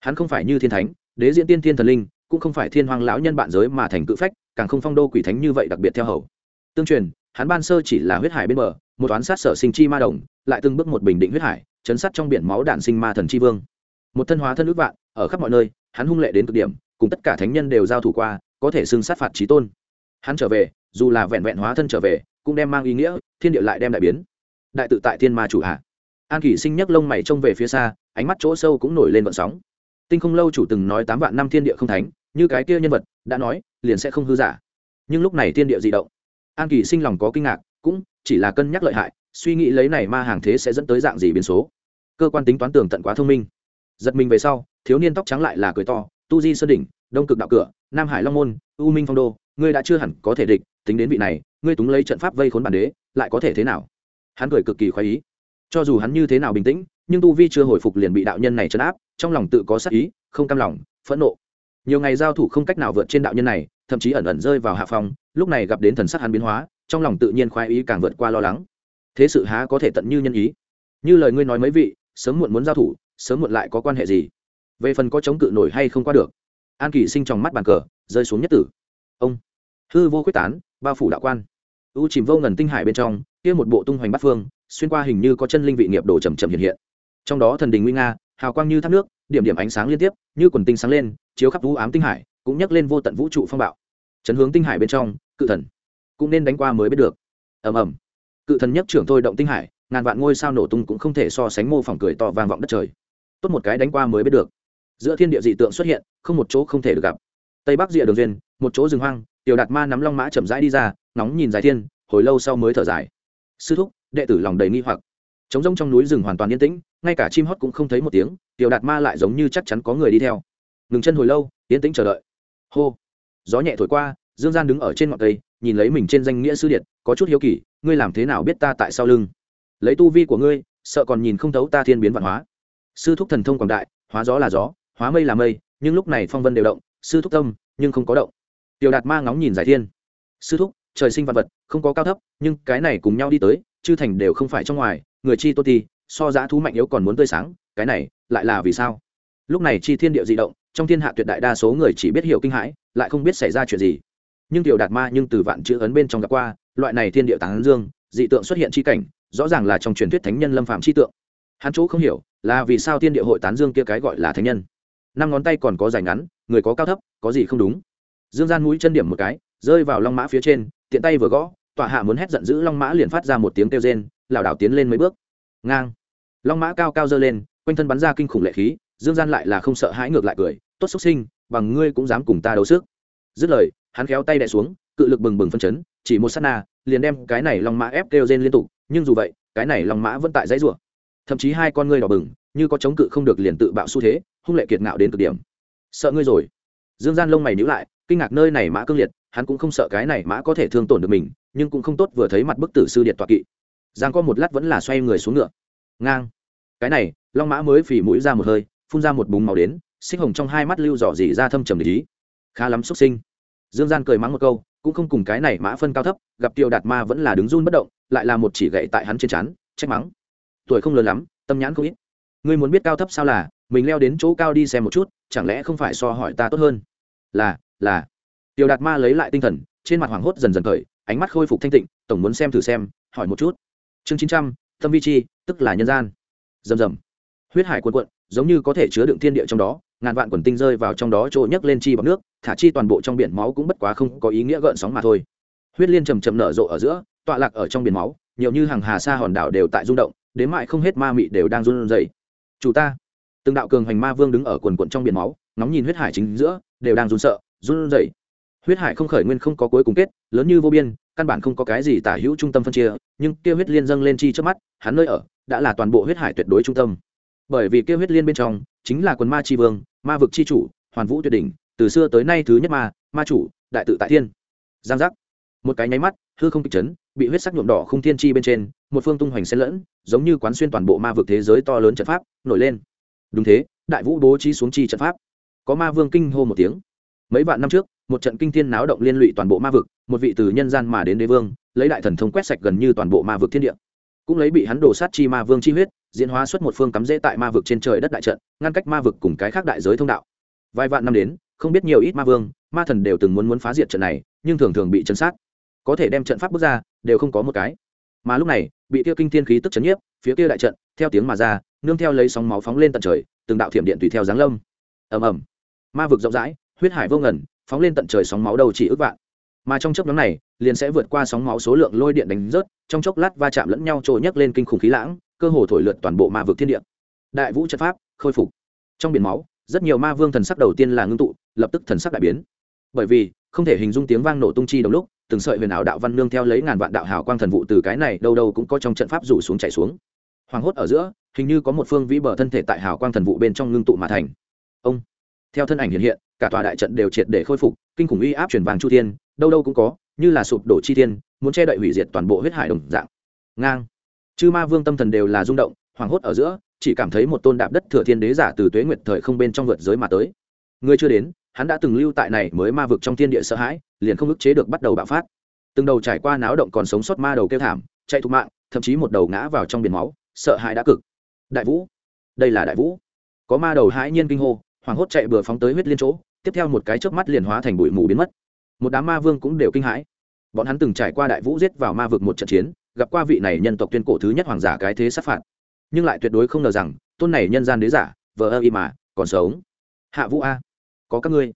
Hắn không phải như thiên thánh, đế diễn tiên thiên thần linh, cũng không phải thiên hoàng lão nhân bạn giới mà thành cự phách, càng không phong đô quỷ thánh như vậy đặc biệt theo hầu. Tương truyền, hắn ban sơ chỉ là huyết hải bên bờ, một toán sát sở sinh chi ma đồng, lại từng bước một bình định huyết hải chấn sát trong biển máu đạn sinh ma thần chi vương. Một thân hóa thân ước vạn, ở khắp mọi nơi, hắn hung lệ đến cực điểm, cùng tất cả thánh nhân đều giao thủ qua, có thể xưng sát phạt trí tôn. Hắn trở về, dù là vẹn vẹn hóa thân trở về, cũng đem mang ý nghĩa, thiên địa lại đem đại biến. Đại tự tại thiên ma chủ hạ. An kỷ sinh nhấc lông mày trông về phía xa, ánh mắt chỗ sâu cũng nổi lên vận sóng. Tinh không lâu chủ từng nói tám vạn năm thiên địa không thánh, như cái kia nhân vật, đã nói, liền sẽ không hư giả. Nhưng lúc này thiên địa di động. An kỳ sinh lòng có kinh ngạc, cũng chỉ là cân nhắc lợi hại suy nghĩ lấy này ma hàng thế sẽ dẫn tới dạng gì biến số? Cơ quan tính toán tường tận quá thông minh. Giật mình về sau, thiếu niên tóc trắng lại là cười to, tu di sơn đỉnh, đông cực đạo cửa, nam hải long môn, u minh phong đô, ngươi đã chưa hẳn có thể địch, tính đến vị này, ngươi túng lấy trận pháp vây khốn bản đế, lại có thể thế nào? Hắn cười cực kỳ khoái ý. Cho dù hắn như thế nào bình tĩnh, nhưng tu vi chưa hồi phục liền bị đạo nhân này chấn áp, trong lòng tự có sắc ý, không cam lòng, phẫn nộ. Nhiều ngày giao thủ không cách nào vượt trên đạo nhân này, thậm chí ẩn ẩn rơi vào hạ phòng lúc này gặp đến thần sắc hắn biến hóa, trong lòng tự nhiên khoái ý càng vượt qua lo lắng thế sự há có thể tận như nhân ý. Như lời ngươi nói mấy vị, sớm muộn muốn giao thủ, sớm muộn lại có quan hệ gì? Về phần có chống cự nổi hay không qua được. An kỳ sinh trong mắt bàn cờ, rơi xuống nhất tử. Ông. Hư vô quyết tán bao phủ đạo quan. U chìm vô ngần tinh hải bên trong, kia một bộ tung hoành bát phương, xuyên qua hình như có chân linh vị nghiệp đồ chầm chậm hiện hiện. Trong đó thần đình nguy nga, hào quang như thác nước, điểm điểm ánh sáng liên tiếp, như quần tinh sáng lên, chiếu khắp vũ ám tinh hải, cũng nhắc lên vô tận vũ trụ phong bạo. Chấn hướng tinh hải bên trong, cự thần. Cũng nên đánh qua mới biết được. Ầm ầm cự thần nhất trưởng thôi động tinh hải, ngàn vạn ngôi sao nổ tung cũng không thể so sánh mô phỏng cười to vang vọng đất trời. Tốt một cái đánh qua mới biết được. Giữa thiên địa dị tượng xuất hiện, không một chỗ không thể được gặp. Tây bắc rìa đường duyên, một chỗ rừng hoang, tiểu đạt ma nắm long mã chậm rãi đi ra, nóng nhìn dài thiên, hồi lâu sau mới thở dài. Sư thúc, đệ tử lòng đầy nghi hoặc. Trống rông trong núi rừng hoàn toàn yên tĩnh, ngay cả chim hót cũng không thấy một tiếng, tiểu đạt ma lại giống như chắc chắn có người đi theo. Ngừng chân hồi lâu, yên tĩnh chờ đợi. Hô. Gió nhẹ thổi qua, dương gian đứng ở trên ngọn cây, nhìn lấy mình trên danh nghĩa sư điện có chút hiếu kỳ ngươi làm thế nào biết ta tại sau lưng? Lấy tu vi của ngươi, sợ còn nhìn không thấu ta thiên biến văn hóa. Sư thúc thần thông quảng đại, hóa gió là gió, hóa mây là mây, nhưng lúc này phong vân đều động, sư thúc tâm, nhưng không có động. Tiểu đạt ma ngóng nhìn giải thiên. Sư thúc, trời sinh vật vật, không có cao thấp, nhưng cái này cùng nhau đi tới, chư thành đều không phải trong ngoài, người chi tốt thì, so giá thú mạnh yếu còn muốn tươi sáng, cái này, lại là vì sao? Lúc này chi thiên địa di động, trong thiên hạ tuyệt đại đa số người chỉ biết hiểu kinh hãi, lại không biết xảy ra chuyện gì. Nhưng tiểu đạt ma nhưng từ vạn chữ ấn bên trong gặp qua loại này thiên địa tán dương, dị tượng xuất hiện chi cảnh, rõ ràng là trong truyền thuyết thánh nhân lâm phạm chi tượng. Hắn chỗ không hiểu là vì sao thiên địa hội tán dương kia cái gọi là thánh nhân. Năm ngón tay còn có dài ngắn, người có cao thấp, có gì không đúng. Dương gian mũi chân điểm một cái, rơi vào long mã phía trên, tiện tay vừa gõ, tọa hạ muốn hét giận dữ long mã liền phát ra một tiếng kêu rên, lảo đảo tiến lên mấy bước. Ngang. Long mã cao cao dơ lên, quanh thân bắn ra kinh khủng lệ khí, dương gian lại là không sợ hãi ngược lại cười, tốt xuất sinh, bằng ngươi cũng dám cùng ta đấu sức. Dứt lời, hắn khéo tay đẻ xuống, cự lực bừng bừng phân chấn chỉ một sát na, liền đem cái này long mã ép kêu rên liên tục, nhưng dù vậy, cái này long mã vẫn tại dãy rủa. Thậm chí hai con ngươi đỏ bừng, như có chống cự không được liền tự bạo xu thế, hung lệ kiệt ngạo đến cực điểm. Sợ ngươi rồi. Dương gian lông mày níu lại, kinh ngạc nơi này mã cương liệt, hắn cũng không sợ cái này mã có thể thương tổn được mình, nhưng cũng không tốt vừa thấy mặt bức tử sư điện toạ kỵ. Giang có một lát vẫn là xoay người xuống ngựa. Ngang. Cái này, long mã mới phì mũi ra một hơi, phun ra một búng màu đến, xích hồng trong hai mắt lưu dò dỉ ra thâm trầm để ý khá lắm xuất sinh. Dương gian cười mắng một câu cũng không cùng cái này mã phân cao thấp, gặp tiêu đạt ma vẫn là đứng run bất động, lại là một chỉ gậy tại hắn trên chán trách mắng. Tuổi không lớn lắm, tâm nhãn không ít. Ngươi muốn biết cao thấp sao là, mình leo đến chỗ cao đi xem một chút, chẳng lẽ không phải so hỏi ta tốt hơn? Là là. Tiêu đạt ma lấy lại tinh thần, trên mặt hoảng hốt dần dần khởi, ánh mắt khôi phục thanh tịnh, tổng muốn xem thử xem, hỏi một chút. Chương chín trăm, tâm vi chi, tức là nhân gian. Rầm rầm. Huyết hải cuộn cuộn giống như có thể chứa đựng thiên địa trong đó, ngàn vạn quần tinh rơi vào trong đó trôi nhấc lên chi bằng nước, thả chi toàn bộ trong biển máu cũng bất quá không có ý nghĩa gợn sóng mà thôi. Huyết liên trầm trầm nở rộ ở giữa, tọa lạc ở trong biển máu, nhiều như hàng hà xa hòn đảo đều tại rung động, đến mại không hết ma mị đều đang run rẩy. Chủ ta, từng đạo cường hành ma vương đứng ở quần quận trong biển máu nóng nhìn huyết hải chính giữa, đều đang run sợ, run rẩy. Huyết hải không khởi nguyên không có cuối cùng kết, lớn như vô biên, căn bản không có cái gì tả hữu trung tâm phân chia, nhưng kia huyết liên dâng lên chi trước mắt, hắn nơi ở, đã là toàn bộ huyết hải tuyệt đối trung tâm bởi vì kia huyết liên bên trong chính là quần ma tri vương, ma vực tri chủ, hoàn vũ tuyệt đỉnh, từ xưa tới nay thứ nhất ma ma chủ, đại tự tại thiên. Giang giác. Một cái nháy mắt, hư không kịch chấn, bị huyết sắc nhuộm đỏ không thiên chi bên trên, một phương tung hoành xen lẫn, giống như quán xuyên toàn bộ ma vực thế giới to lớn trận pháp, nổi lên. Đúng thế, đại vũ bố trí xuống chi trận pháp. Có ma vương kinh hô một tiếng. Mấy vạn năm trước, một trận kinh thiên náo động liên lụy toàn bộ ma vực, một vị từ nhân gian mà đến đế vương, lấy đại thần thông quét sạch gần như toàn bộ ma vực thiên địa. Cũng lấy bị hắn đổ sát chi ma vương chi huyết diễn hóa xuất một phương cắm rễ tại ma vực trên trời đất đại trận, ngăn cách ma vực cùng cái khác đại giới thông đạo. Vài vạn năm đến, không biết nhiều ít ma vương, ma thần đều từng muốn muốn phá diệt trận này, nhưng thường thường bị chấn sát. Có thể đem trận pháp bước ra, đều không có một cái. Mà lúc này, bị tiêu kinh thiên khí tức chấn nhiếp, phía kia đại trận, theo tiếng mà ra, nương theo lấy sóng máu phóng lên tận trời, từng đạo thiểm điện tùy theo giáng lâm. Ầm ầm. Ma vực rộng rãi, huyết hải vô ngần, phóng lên tận trời sóng máu đầu chỉ ước vạn. Mà trong chốc nhóm này, liền sẽ vượt qua sóng máu số lượng lôi điện đánh rớt, trong chốc lát va chạm lẫn nhau trôi nhấc lên kinh khủng khí lãng cơ hồ thổi lượt toàn bộ ma vực thiên địa. Đại vũ trận pháp, khôi phục. Trong biển máu, rất nhiều ma vương thần sắc đầu tiên là ngưng tụ, lập tức thần sắc đại biến. Bởi vì, không thể hình dung tiếng vang nổ tung chi đồng lúc, từng sợi huyền ảo đạo văn nương theo lấy ngàn vạn đạo hào quang thần vụ từ cái này đâu đâu cũng có trong trận pháp rủ xuống chạy xuống. Hoàng hốt ở giữa, hình như có một phương vĩ bờ thân thể tại hào quang thần vụ bên trong ngưng tụ mà thành. Ông, theo thân ảnh hiện hiện, cả tòa đại trận đều triệt để khôi phục, kinh khủng uy áp truyền vàng chu thiên, đâu đâu cũng có, như là sụp đổ chi thiên, muốn che đậy hủy diệt toàn bộ huyết hải đồng dạng. Ngang chư ma vương tâm thần đều là rung động, hoảng hốt ở giữa, chỉ cảm thấy một tôn đạp đất thừa thiên đế giả từ tuế nguyệt thời không bên trong vượt giới mà tới. Người chưa đến, hắn đã từng lưu tại này mới ma vực trong thiên địa sợ hãi, liền không ức chế được bắt đầu bạo phát. Từng đầu trải qua náo động còn sống sót ma đầu kêu thảm, chạy thục mạng, thậm chí một đầu ngã vào trong biển máu, sợ hãi đã cực. Đại vũ, đây là đại vũ. Có ma đầu hãi nhiên kinh hô, hoảng hốt chạy bừa phóng tới huyết liên chỗ, tiếp theo một cái chớp mắt liền hóa thành bụi mù biến mất. Một đám ma vương cũng đều kinh hãi. Bọn hắn từng trải qua đại vũ giết vào ma vực một trận chiến gặp qua vị này nhân tộc tuyên cổ thứ nhất hoàng giả cái thế sát phạt. Nhưng lại tuyệt đối không ngờ rằng, tôn này nhân gian đế giả, vờ ơ y mà, còn sống. Hạ vũ a, có các ngươi.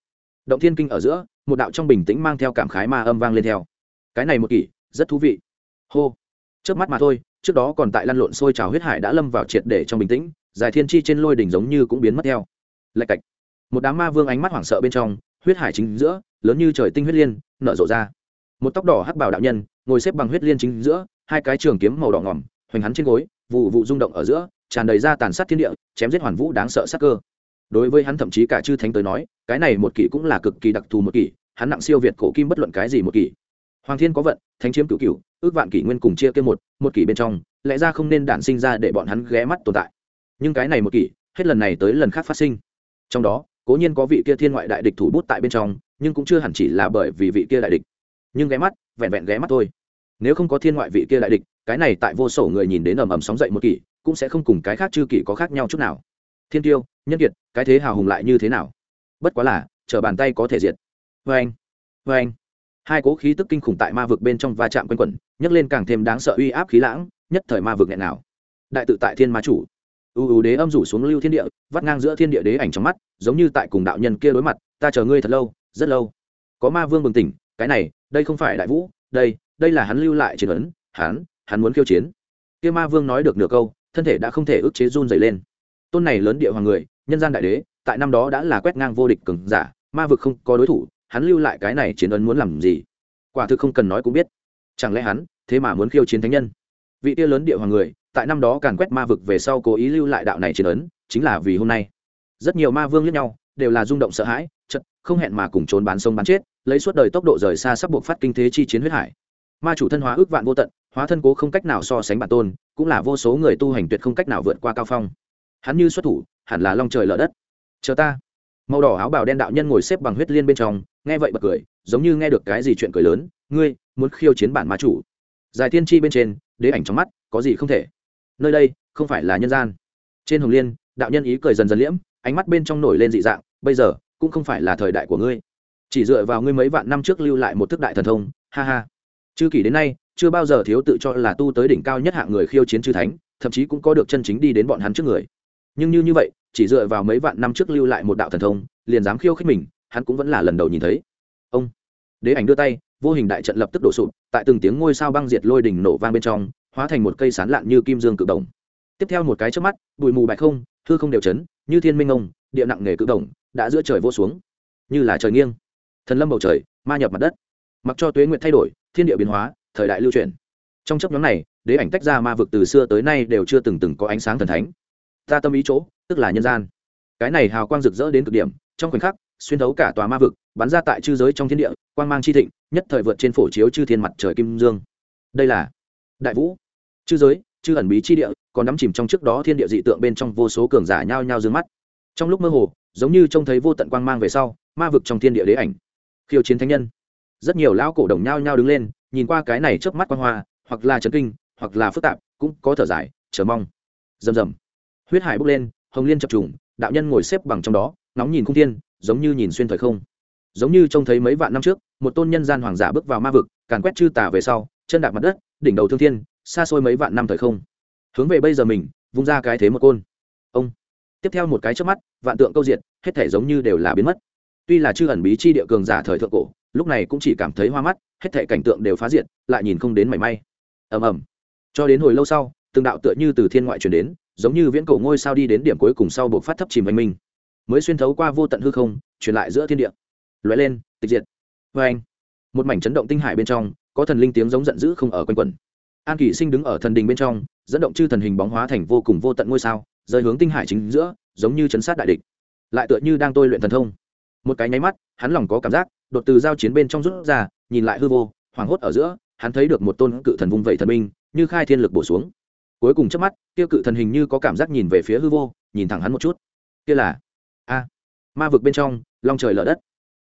Động thiên kinh ở giữa, một đạo trong bình tĩnh mang theo cảm khái ma âm vang lên theo. Cái này một kỷ, rất thú vị. Hô. Trước mắt mà thôi, trước đó còn tại lăn lộn sôi trào huyết hải đã lâm vào triệt để trong bình tĩnh giải thiên chi trên lôi đỉnh giống như cũng biến mất theo. Lạch cạch. Một đám ma vương ánh mắt hoảng sợ bên trong, huyết hải chính giữa, lớn như trời tinh huyết liên, nở rộ ra. Một tóc đỏ hắc bảo đạo nhân ngồi xếp bằng huyết liên chính giữa, hai cái trường kiếm màu đỏ ngỏm hoành hắn trên gối, vụ vụ rung động ở giữa, tràn đầy ra tàn sát thiên địa, chém giết hoàn vũ đáng sợ sắc cơ. Đối với hắn thậm chí cả chư thánh tới nói, cái này một kỷ cũng là cực kỳ đặc thù một kỷ, hắn nặng siêu việt cổ kim bất luận cái gì một kỷ. Hoàng thiên có vận, thánh chiếm cửu cửu, ước vạn kỷ nguyên cùng chia kia một một kỷ bên trong, lẽ ra không nên đản sinh ra để bọn hắn ghé mắt tồn tại. Nhưng cái này một kỷ, hết lần này tới lần khác phát sinh. Trong đó, cố nhiên có vị kia thiên ngoại đại địch thủ bút tại bên trong, nhưng cũng chưa hẳn chỉ là bởi vì vị kia đại địch. Nhưng ghé mắt vẹn vẹn ghé mắt thôi. Nếu không có thiên ngoại vị kia đại địch, cái này tại vô sổ người nhìn đến ầm ầm sóng dậy một kỷ, cũng sẽ không cùng cái khác chư kỷ có khác nhau chút nào. Thiên tiêu, nhân kiệt, cái thế hào hùng lại như thế nào? Bất quá là chờ bàn tay có thể diệt. Vê anh vê anh. Hai cố khí tức kinh khủng tại ma vực bên trong va chạm quanh quẩn, nhấc lên càng thêm đáng sợ uy áp khí lãng, nhất thời ma vực nghẹn nào đại tự tại thiên ma chủ. U u đế âm rủ xuống lưu thiên địa, vắt ngang giữa thiên địa đế ảnh trong mắt, giống như tại cùng đạo nhân kia đối mặt, ta chờ ngươi thật lâu, rất lâu. Có ma vương bừng tỉnh cái này, đây không phải đại vũ, đây đây là hắn lưu lại chiến ấn, hắn hắn muốn khiêu chiến. Kia ma vương nói được nửa câu, thân thể đã không thể ức chế run dày lên. Tôn này lớn địa hoàng người, nhân gian đại đế, tại năm đó đã là quét ngang vô địch cường giả, ma vực không có đối thủ, hắn lưu lại cái này chiến ấn muốn làm gì? Quả thực không cần nói cũng biết. Chẳng lẽ hắn, thế mà muốn khiêu chiến thánh nhân? Vị tia lớn địa hoàng người, tại năm đó càn quét ma vực về sau cố ý lưu lại đạo này chiến ấn, chính là vì hôm nay. Rất nhiều ma vương lẫn nhau, đều là rung động sợ hãi, chật, không hẹn mà cùng trốn bán sông bán chết lấy suốt đời tốc độ rời xa sắp buộc phát kinh thế chi chiến huyết hải. Ma chủ thân hóa ước vạn vô tận, hóa thân cố không cách nào so sánh bản tôn, cũng là vô số người tu hành tuyệt không cách nào vượt qua cao phong. Hắn như xuất thủ, hẳn là long trời lở đất. Chờ ta. Màu đỏ áo bào đen đạo nhân ngồi xếp bằng huyết liên bên trong, nghe vậy bật cười, giống như nghe được cái gì chuyện cười lớn, ngươi, muốn khiêu chiến bản ma chủ? Giải thiên tri bên trên, đế ảnh trong mắt, có gì không thể? Nơi đây, không phải là nhân gian. Trên hồng liên, đạo nhân ý cười dần dần liễm, ánh mắt bên trong nổi lên dị dạng, bây giờ, cũng không phải là thời đại của ngươi chỉ dựa vào ngươi mấy vạn năm trước lưu lại một thức đại thần thông, ha ha. Chư kỷ đến nay, chưa bao giờ thiếu tự cho là tu tới đỉnh cao nhất hạng người khiêu chiến chư thánh, thậm chí cũng có được chân chính đi đến bọn hắn trước người. Nhưng như như vậy, chỉ dựa vào mấy vạn năm trước lưu lại một đạo thần thông, liền dám khiêu khích mình, hắn cũng vẫn là lần đầu nhìn thấy. Ông. Đế ảnh đưa tay, vô hình đại trận lập tức đổ sụp, tại từng tiếng ngôi sao băng diệt lôi đỉnh nổ vang bên trong, hóa thành một cây sán lạn như kim dương cự đồng. Tiếp theo một cái trước mắt, bụi mù bạch không thư không đều chấn, như thiên minh ông, địa nặng nghề cự đồng, đã giữa trời vô xuống. Như là trời nghiêng thần lâm bầu trời, ma nhập mặt đất. Mặc cho tuế nguyện thay đổi, thiên địa biến hóa, thời đại lưu truyền. Trong chấp nhóm này, đế ảnh tách ra ma vực từ xưa tới nay đều chưa từng từng có ánh sáng thần thánh. Ta tâm ý chỗ, tức là nhân gian. Cái này hào quang rực rỡ đến cực điểm, trong khoảnh khắc, xuyên thấu cả tòa ma vực, bắn ra tại chư giới trong thiên địa, quang mang chi thịnh, nhất thời vượt trên phổ chiếu chư thiên mặt trời kim dương. Đây là đại vũ. Chư giới, chư ẩn bí chi địa, còn nắm chìm trong trước đó thiên địa dị tượng bên trong vô số cường giả nhao nhao d mắt. Trong lúc mơ hồ, giống như trông thấy vô tận quang mang về sau, ma vực trong thiên địa đế ảnh khiêu chiến thánh nhân. Rất nhiều lão cổ đồng nhao nhao đứng lên, nhìn qua cái này trước mắt quan hoa, hoặc là trấn kinh, hoặc là phức tạp, cũng có thở dài, chờ mong. Rầm rầm. Huyết hải bốc lên, hồng liên chập trùng, đạo nhân ngồi xếp bằng trong đó nóng nhìn không thiên, giống như nhìn xuyên thời không. Giống như trông thấy mấy vạn năm trước, một tôn nhân gian hoàng giả bước vào ma vực, càn quét chư tà về sau, chân đạp mặt đất, đỉnh đầu thương thiên, xa xôi mấy vạn năm thời không. Hướng về bây giờ mình, vung ra cái thế một côn. Ông. Tiếp theo một cái trước mắt, vạn tượng câu diện hết thể giống như đều là biến mất tuy là chư ẩn bí chi địa cường giả thời thượng cổ, lúc này cũng chỉ cảm thấy hoa mắt, hết thể cảnh tượng đều phá diệt, lại nhìn không đến mảy may. Ầm ầm. Cho đến hồi lâu sau, từng đạo tựa như từ thiên ngoại truyền đến, giống như viễn cổ ngôi sao đi đến điểm cuối cùng sau buộc phát thấp chìm anh minh. Mới xuyên thấu qua vô tận hư không, truyền lại giữa thiên địa. Lóe lên, tịch diệt. Vê anh, một mảnh chấn động tinh hải bên trong, có thần linh tiếng giống giận dữ không ở quanh quẩn. An kỷ sinh đứng ở thần đình bên trong, dẫn động chư thần hình bóng hóa thành vô cùng vô tận ngôi sao, rơi hướng tinh hải chính giữa, giống như chấn sát đại địch. Lại tựa như đang tôi luyện thần thông một cái nháy mắt, hắn lòng có cảm giác, đột từ giao chiến bên trong rút ra, nhìn lại hư vô, hoảng hốt ở giữa, hắn thấy được một tôn cự thần vung vẩy thần minh như khai thiên lực bổ xuống. Cuối cùng trước mắt, kia cự thần hình như có cảm giác nhìn về phía hư vô, nhìn thẳng hắn một chút. Kia là, a, ma vực bên trong, long trời lở đất.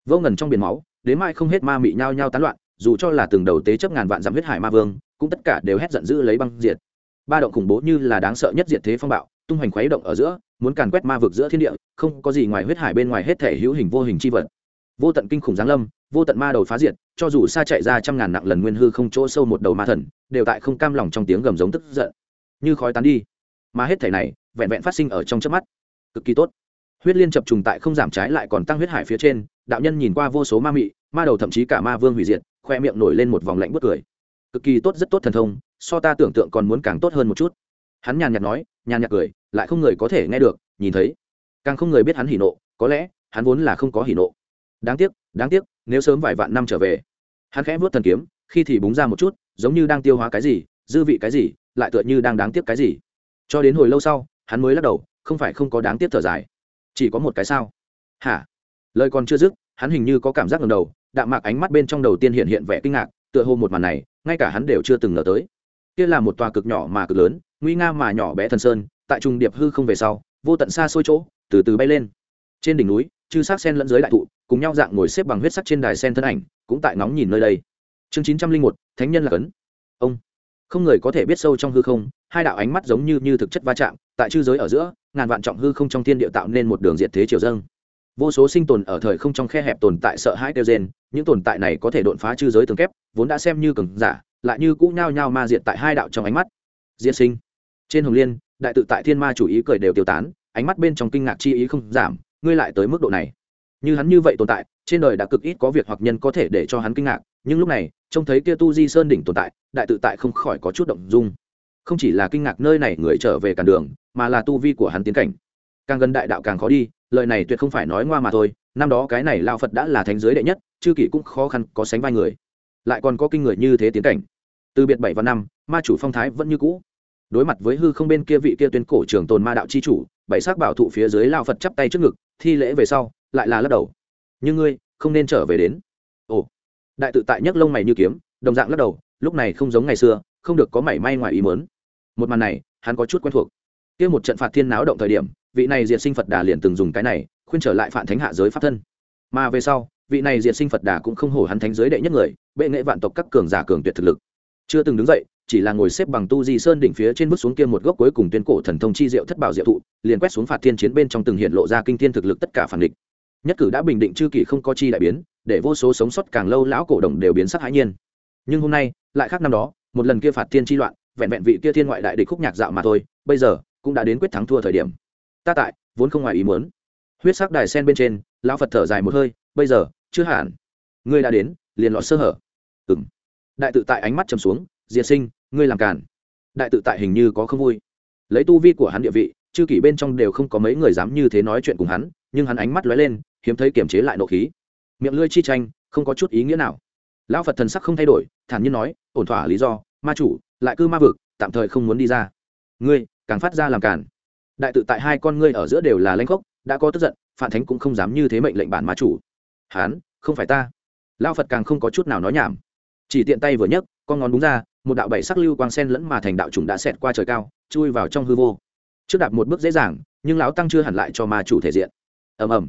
Vô ngần trong biển máu, đến mai không hết ma mị nhao nhao tán loạn, dù cho là từng đầu tế chấp ngàn vạn dặm huyết hải ma vương, cũng tất cả đều hét giận dữ lấy băng diệt. Ba động khủng bố như là đáng sợ nhất diệt thế phong bạo, tung hoành khuấy động ở giữa muốn càn quét ma vực giữa thiên địa, không có gì ngoài huyết hải bên ngoài hết thể hữu hình vô hình chi vật. Vô tận kinh khủng giáng lâm, vô tận ma đầu phá diệt, cho dù xa chạy ra trăm ngàn nặng lần nguyên hư không chỗ sâu một đầu ma thần, đều tại không cam lòng trong tiếng gầm giống tức giận. Như khói tán đi. Mà hết thể này, vẹn vẹn phát sinh ở trong chớp mắt. Cực kỳ tốt. Huyết liên chập trùng tại không giảm trái lại còn tăng huyết hải phía trên, đạo nhân nhìn qua vô số ma mị, ma đầu thậm chí cả ma vương hủy diệt, khoe miệng nổi lên một vòng lạnh bất cười. Cực kỳ tốt, rất tốt thần thông, so ta tưởng tượng còn muốn càng tốt hơn một chút. Hắn nhàn nhạt nói nhàn nhạt cười, lại không người có thể nghe được, nhìn thấy. Càng không người biết hắn hỉ nộ, có lẽ, hắn vốn là không có hỉ nộ. Đáng tiếc đáng tiếc, nếu sớm vài vạn năm trở về, hắn khẽ vớt thần kiếm, khi thì búng ra một chút, giống như đang tiêu hóa cái gì, dư vị cái gì, lại tựa như đang đáng tiếc cái gì. Cho đến hồi lâu sau, hắn mới lắc đầu, không phải không có đáng tiếc thở dài. Chỉ có một cái sao. Hả? Lời còn chưa dứt, hắn hình như có cảm giác ngầm đầu, đạm mạc ánh mắt bên trong đầu tiên hiện hiện vẻ kinh ngạc, tựa hồ một màn này, ngay cả hắn đều chưa từng ngờ tới kia là một tòa cực nhỏ mà cực lớn, nguy nga mà nhỏ bé thần sơn, tại trùng điệp hư không về sau, vô tận xa xôi chỗ, từ từ bay lên. Trên đỉnh núi, chư sắc sen lẫn dưới đại thụ, cùng nhau dạng ngồi xếp bằng huyết sắc trên đài sen thân ảnh, cũng tại nóng nhìn nơi đây. Chương chín trăm linh một, thánh nhân là cấn. Ông. Không người có thể biết sâu trong hư không, hai đạo ánh mắt giống như như thực chất va chạm, tại chư giới ở giữa, ngàn vạn trọng hư không trong thiên địa tạo nên một đường diện thế triều dâng. Vô số sinh tồn ở thời không trong khe hẹp tồn tại sợ hãi kêu gen những tồn tại này có thể đột phá chư giới tường kép, vốn đã xem như cường giả lại như cũ nhao nhao ma diệt tại hai đạo trong ánh mắt. Diễn sinh. Trên hồng liên, đại tự tại thiên ma chủ ý cười đều tiêu tán, ánh mắt bên trong kinh ngạc chi ý không giảm, ngươi lại tới mức độ này. Như hắn như vậy tồn tại, trên đời đã cực ít có việc hoặc nhân có thể để cho hắn kinh ngạc, nhưng lúc này, trông thấy kia tu di sơn đỉnh tồn tại, đại tự tại không khỏi có chút động dung. Không chỉ là kinh ngạc nơi này người trở về cản đường, mà là tu vi của hắn tiến cảnh. Càng gần đại đạo càng khó đi, lời này tuyệt không phải nói ngoa mà thôi, năm đó cái này lao phật đã là thánh giới đệ nhất, chư kỷ cũng khó khăn có sánh vai người. Lại còn có kinh người như thế tiến cảnh từ biệt bảy và năm, ma chủ phong thái vẫn như cũ. Đối mặt với hư không bên kia vị kia tuyên cổ trường tồn ma đạo c h i chủ, bảy sắc bảo thụ phía dưới lao phật chắp tay trước ngực, thi lễ về sau, lại là lắc đầu. Nhưng ngươi, không nên trở về đến. Ồ. Đại tự tại nhấc lông mày như kiếm, đồng dạng lắc đầu, lúc này không giống ngày xưa, không được có mảy may ngoài ý mớn một màn này, hắn có chút quen thuộc. Kia một trận phạt thiên náo động thời điểm, vị này diệt sinh phật đà liền từng dùng cái này, khuyên trở lại phản thánh hạ giới pháp thân. Mà về sau, vị này diệt sinh phật đà cũng không hổ hắn thánh giới đệ nhất người, bệ nghệ vạn tộc các cường giả cường tuyệt thực lực chưa từng đứng dậy, chỉ là ngồi xếp bằng tu di sơn đỉnh phía trên bước xuống kia một gốc cuối cùng tuyên cổ thần thông chi diệu thất bảo diệu thụ, liền quét xuống phạt thiên chiến bên trong từng hiện lộ ra kinh thiên thực lực tất cả phản địch. Nhất cử đã bình định chư kỷ không có chi đại biến, để vô số sống sót càng lâu lão cổ đồng đều biến sắc hãi nhiên. Nhưng hôm nay, lại khác năm đó, một lần kia phạt thiên chi loạn, vẹn vẹn vị kia thiên ngoại đại địch khúc nhạc dạo mà thôi, bây giờ, cũng đã đến quyết thắng thua thời điểm. Ta tại, vốn không ngoài ý muốn. Huyết sắc đài sen bên trên, lão phật thở dài một hơi, bây giờ, chưa hẳn. Ngươi đã đến, liền lọt sơ hở. Ừng đại tự tại ánh mắt trầm xuống, diệt sinh, ngươi làm cản đại tự tại hình như có không vui. Lấy tu vi của hắn địa vị, chư kỷ bên trong đều không có mấy người dám như thế nói chuyện cùng hắn, nhưng hắn ánh mắt lóe lên, hiếm thấy kiềm chế lại nộ khí. Miệng lưỡi chi tranh, không có chút ý nghĩa nào. Lão phật thần sắc không thay đổi, thản nhiên nói, ổn thỏa lý do, ma chủ, lại cư ma vực, tạm thời không muốn đi ra. Ngươi, càng phát ra làm cản đại tự tại hai con ngươi ở giữa đều là lãnh khốc, đã có tức giận phản thánh cũng không dám như thế mệnh lệnh bản ma chủ. Hán không phải ta. Lão phật càng không có chút nào nói nhảm chỉ tiện tay vừa nhấc, con ngón đúng ra, một đạo bảy sắc lưu quang sen lẫn mà thành đạo trùng đã xẹt qua trời cao, chui vào trong hư vô. Trước đạp một bước dễ dàng, nhưng lão tăng chưa hẳn lại cho ma chủ thể diện. Ầm ầm.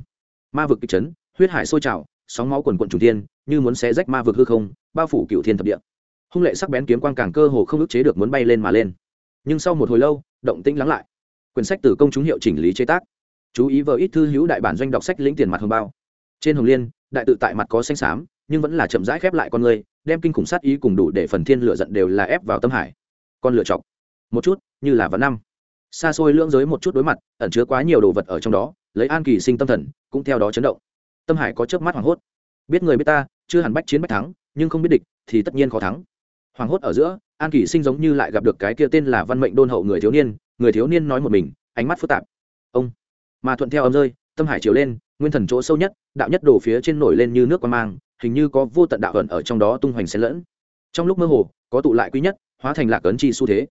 Ma vực kịch chấn, huyết hải sôi trào, sóng máu quần quận trùng thiên, như muốn xé rách ma vực hư không, bao phủ cựu thiên thập địa. Hung lệ sắc bén kiếm quang càng cơ hồ không ức chế được muốn bay lên mà lên. Nhưng sau một hồi lâu, động tĩnh lắng lại. Quyển sách từ công chúng hiệu chỉnh lý chế tác. Chú ý vợ ít thư hữu đại bản doanh đọc sách lĩnh tiền mặt hồng bao. Trên hồng liên, đại tự tại mặt có xanh xám, nhưng vẫn là chậm rãi khép lại con người đem kinh khủng sát ý cùng đủ để phần thiên lựa giận đều là ép vào tâm hải. Con lựa chọc. Một chút, như là vạn năm. Xa xôi lưỡng giới một chút đối mặt, ẩn chứa quá nhiều đồ vật ở trong đó, lấy an kỳ sinh tâm thần, cũng theo đó chấn động. Tâm hải có chớp mắt hoảng hốt. Biết người biết ta, chưa hẳn bách chiến bách thắng, nhưng không biết địch thì tất nhiên khó thắng. Hoảng hốt ở giữa, an kỳ sinh giống như lại gặp được cái kia tên là văn mệnh đôn hậu người thiếu niên, người thiếu niên nói một mình, ánh mắt phức tạp. Ông. Mà thuận theo âm rơi, tâm hải chiều lên, nguyên thần chỗ sâu nhất, đạo nhất đổ phía trên nổi lên như nước quan mang hình như có vô tận đạo ẩn ở trong đó tung hoành xen lẫn. Trong lúc mơ hồ, có tụ lại quý nhất, hóa thành lạc ấn chi xu thế.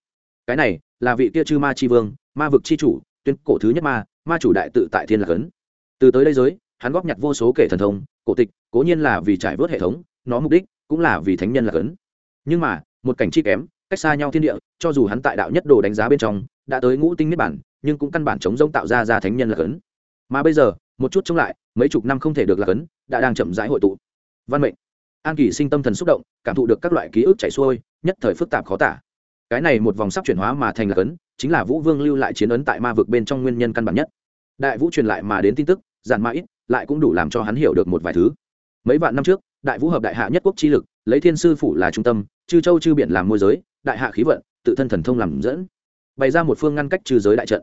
Cái này là vị kia chư ma chi vương, ma vực chi chủ, tuyên cổ thứ nhất ma ma chủ đại tự tại thiên lạc ấn. Từ tới đây giới, hắn góp nhặt vô số kể thần thông, cổ tịch, cố nhiên là vì trải vớt hệ thống, nó mục đích cũng là vì thánh nhân lạc ấn. Nhưng mà, một cảnh chi kém, cách xa nhau thiên địa, cho dù hắn tại đạo nhất đồ đánh giá bên trong, đã tới ngũ tinh niết bản, nhưng cũng căn bản chống rông tạo ra ra thánh nhân lạc ấn. Mà bây giờ, một chút chống lại, mấy chục năm không thể được lạc ấn, đã đang chậm rãi hội tụ văn mệnh. An kỳ sinh tâm thần xúc động, cảm thụ được các loại ký ức chảy xuôi, nhất thời phức tạp khó tả. Cái này một vòng sắp chuyển hóa mà thành lạc ấn chính là vũ vương lưu lại chiến ấn tại ma vực bên trong nguyên nhân căn bản nhất. Đại vũ truyền lại mà đến tin tức, giản mã ít, lại cũng đủ làm cho hắn hiểu được một vài thứ. Mấy vạn năm trước, đại vũ hợp đại hạ nhất quốc chi lực, lấy thiên sư phủ là trung tâm, chư châu chư biển làm môi giới, đại hạ khí vận, tự thân thần thông làm dẫn. Bày ra một phương ngăn cách trừ giới đại trận.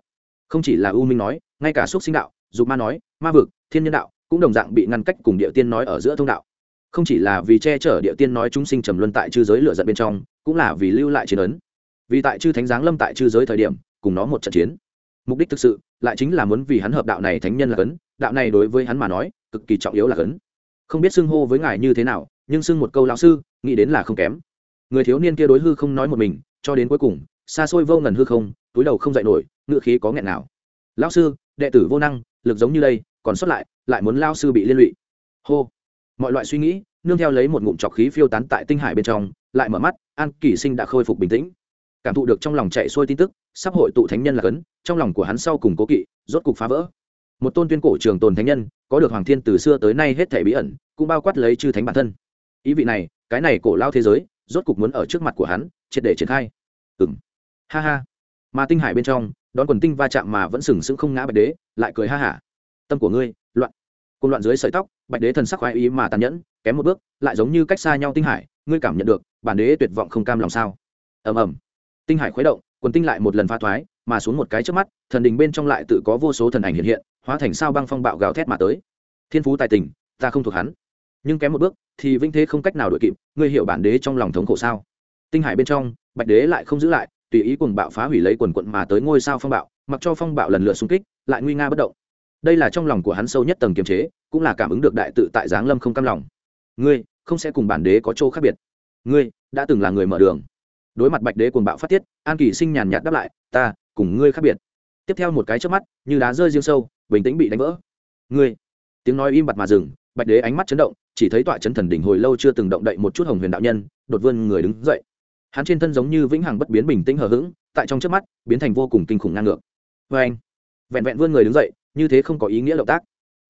Không chỉ là u minh nói, ngay cả xúc sinh đạo, dục ma nói, ma vực, thiên nhân đạo, cũng đồng dạng bị ngăn cách cùng địa tiên nói ở giữa thông đạo không chỉ là vì che chở địa tiên nói chúng sinh trầm luân tại chư giới lửa giận bên trong, cũng là vì lưu lại chiến ấn. Vì tại chư thánh giáng lâm tại chư giới thời điểm, cùng nó một trận chiến. Mục đích thực sự, lại chính là muốn vì hắn hợp đạo này thánh nhân là cấn, đạo này đối với hắn mà nói, cực kỳ trọng yếu là cấn. Không biết xưng hô với ngài như thế nào, nhưng xưng một câu lão sư, nghĩ đến là không kém. Người thiếu niên kia đối hư không nói một mình, cho đến cuối cùng, xa xôi vô ngần hư không, túi đầu không dậy nổi, ngựa khí có nghẹn nào. Lão sư, đệ tử vô năng, lực giống như đây, còn xuất lại lại muốn lao sư bị liên lụy. Hô mọi loại suy nghĩ, nương theo lấy một ngụm trọc khí phiêu tán tại tinh hải bên trong, lại mở mắt, an kỷ sinh đã khôi phục bình tĩnh. Cảm thụ được trong lòng chạy xuôi tin tức, sắp hội tụ thánh nhân là cấn, trong lòng của hắn sau cùng cố kỵ, rốt cục phá vỡ. Một tôn tuyên cổ trường tồn thánh nhân, có được hoàng thiên từ xưa tới nay hết thể bí ẩn, cũng bao quát lấy chư thánh bản thân. Ý vị này, cái này cổ lao thế giới, rốt cục muốn ở trước mặt của hắn, triệt để triển khai. Ừng ha ha. Mà tinh hải bên trong, đón quần tinh va chạm mà vẫn sừng sững không ngã bạch đế, lại cười ha hả. Tâm của ngươi cùng loạn dưới sợi tóc, bạch đế thần sắc khoái ý mà tàn nhẫn, kém một bước, lại giống như cách xa nhau tinh hải, ngươi cảm nhận được, bản đế tuyệt vọng không cam lòng sao? Ầm ầm. Tinh hải khuấy động, quần tinh lại một lần pha thoái, mà xuống một cái trước mắt, thần đình bên trong lại tự có vô số thần ảnh hiện hiện, hóa thành sao băng phong bạo gào thét mà tới. Thiên phú tài tình, ta không thuộc hắn. Nhưng kém một bước, thì vinh thế không cách nào đội kịp, ngươi hiểu bản đế trong lòng thống khổ sao? Tinh hải bên trong, bạch đế lại không giữ lại, tùy ý cùng bạo phá hủy lấy quần quận mà tới ngôi sao phong bạo, mặc cho phong bạo lần lượt xung kích, lại nguy nga bất động đây là trong lòng của hắn sâu nhất tầng kiềm chế, cũng là cảm ứng được đại tự tại giáng lâm không cam lòng. Ngươi, không sẽ cùng bản đế có chỗ khác biệt. Ngươi, đã từng là người mở đường. Đối mặt bạch đế cuồng bạo phát tiết, an kỳ sinh nhàn nhạt đáp lại, ta, cùng ngươi khác biệt. Tiếp theo một cái trước mắt, như đá rơi riêng sâu, bình tĩnh bị đánh vỡ. Ngươi. Tiếng nói im bặt mà dừng, bạch đế ánh mắt chấn động, chỉ thấy tọa chấn thần đỉnh hồi lâu chưa từng động đậy một chút hồng huyền đạo nhân, đột vươn người đứng dậy. Hắn trên thân giống như vĩnh hằng bất biến bình tĩnh hờ hững, tại trong trước mắt, biến thành vô cùng kinh khủng ngang ngược. Vê anh vẹn vẹn vươn người đứng dậy như thế không có ý nghĩa động tác.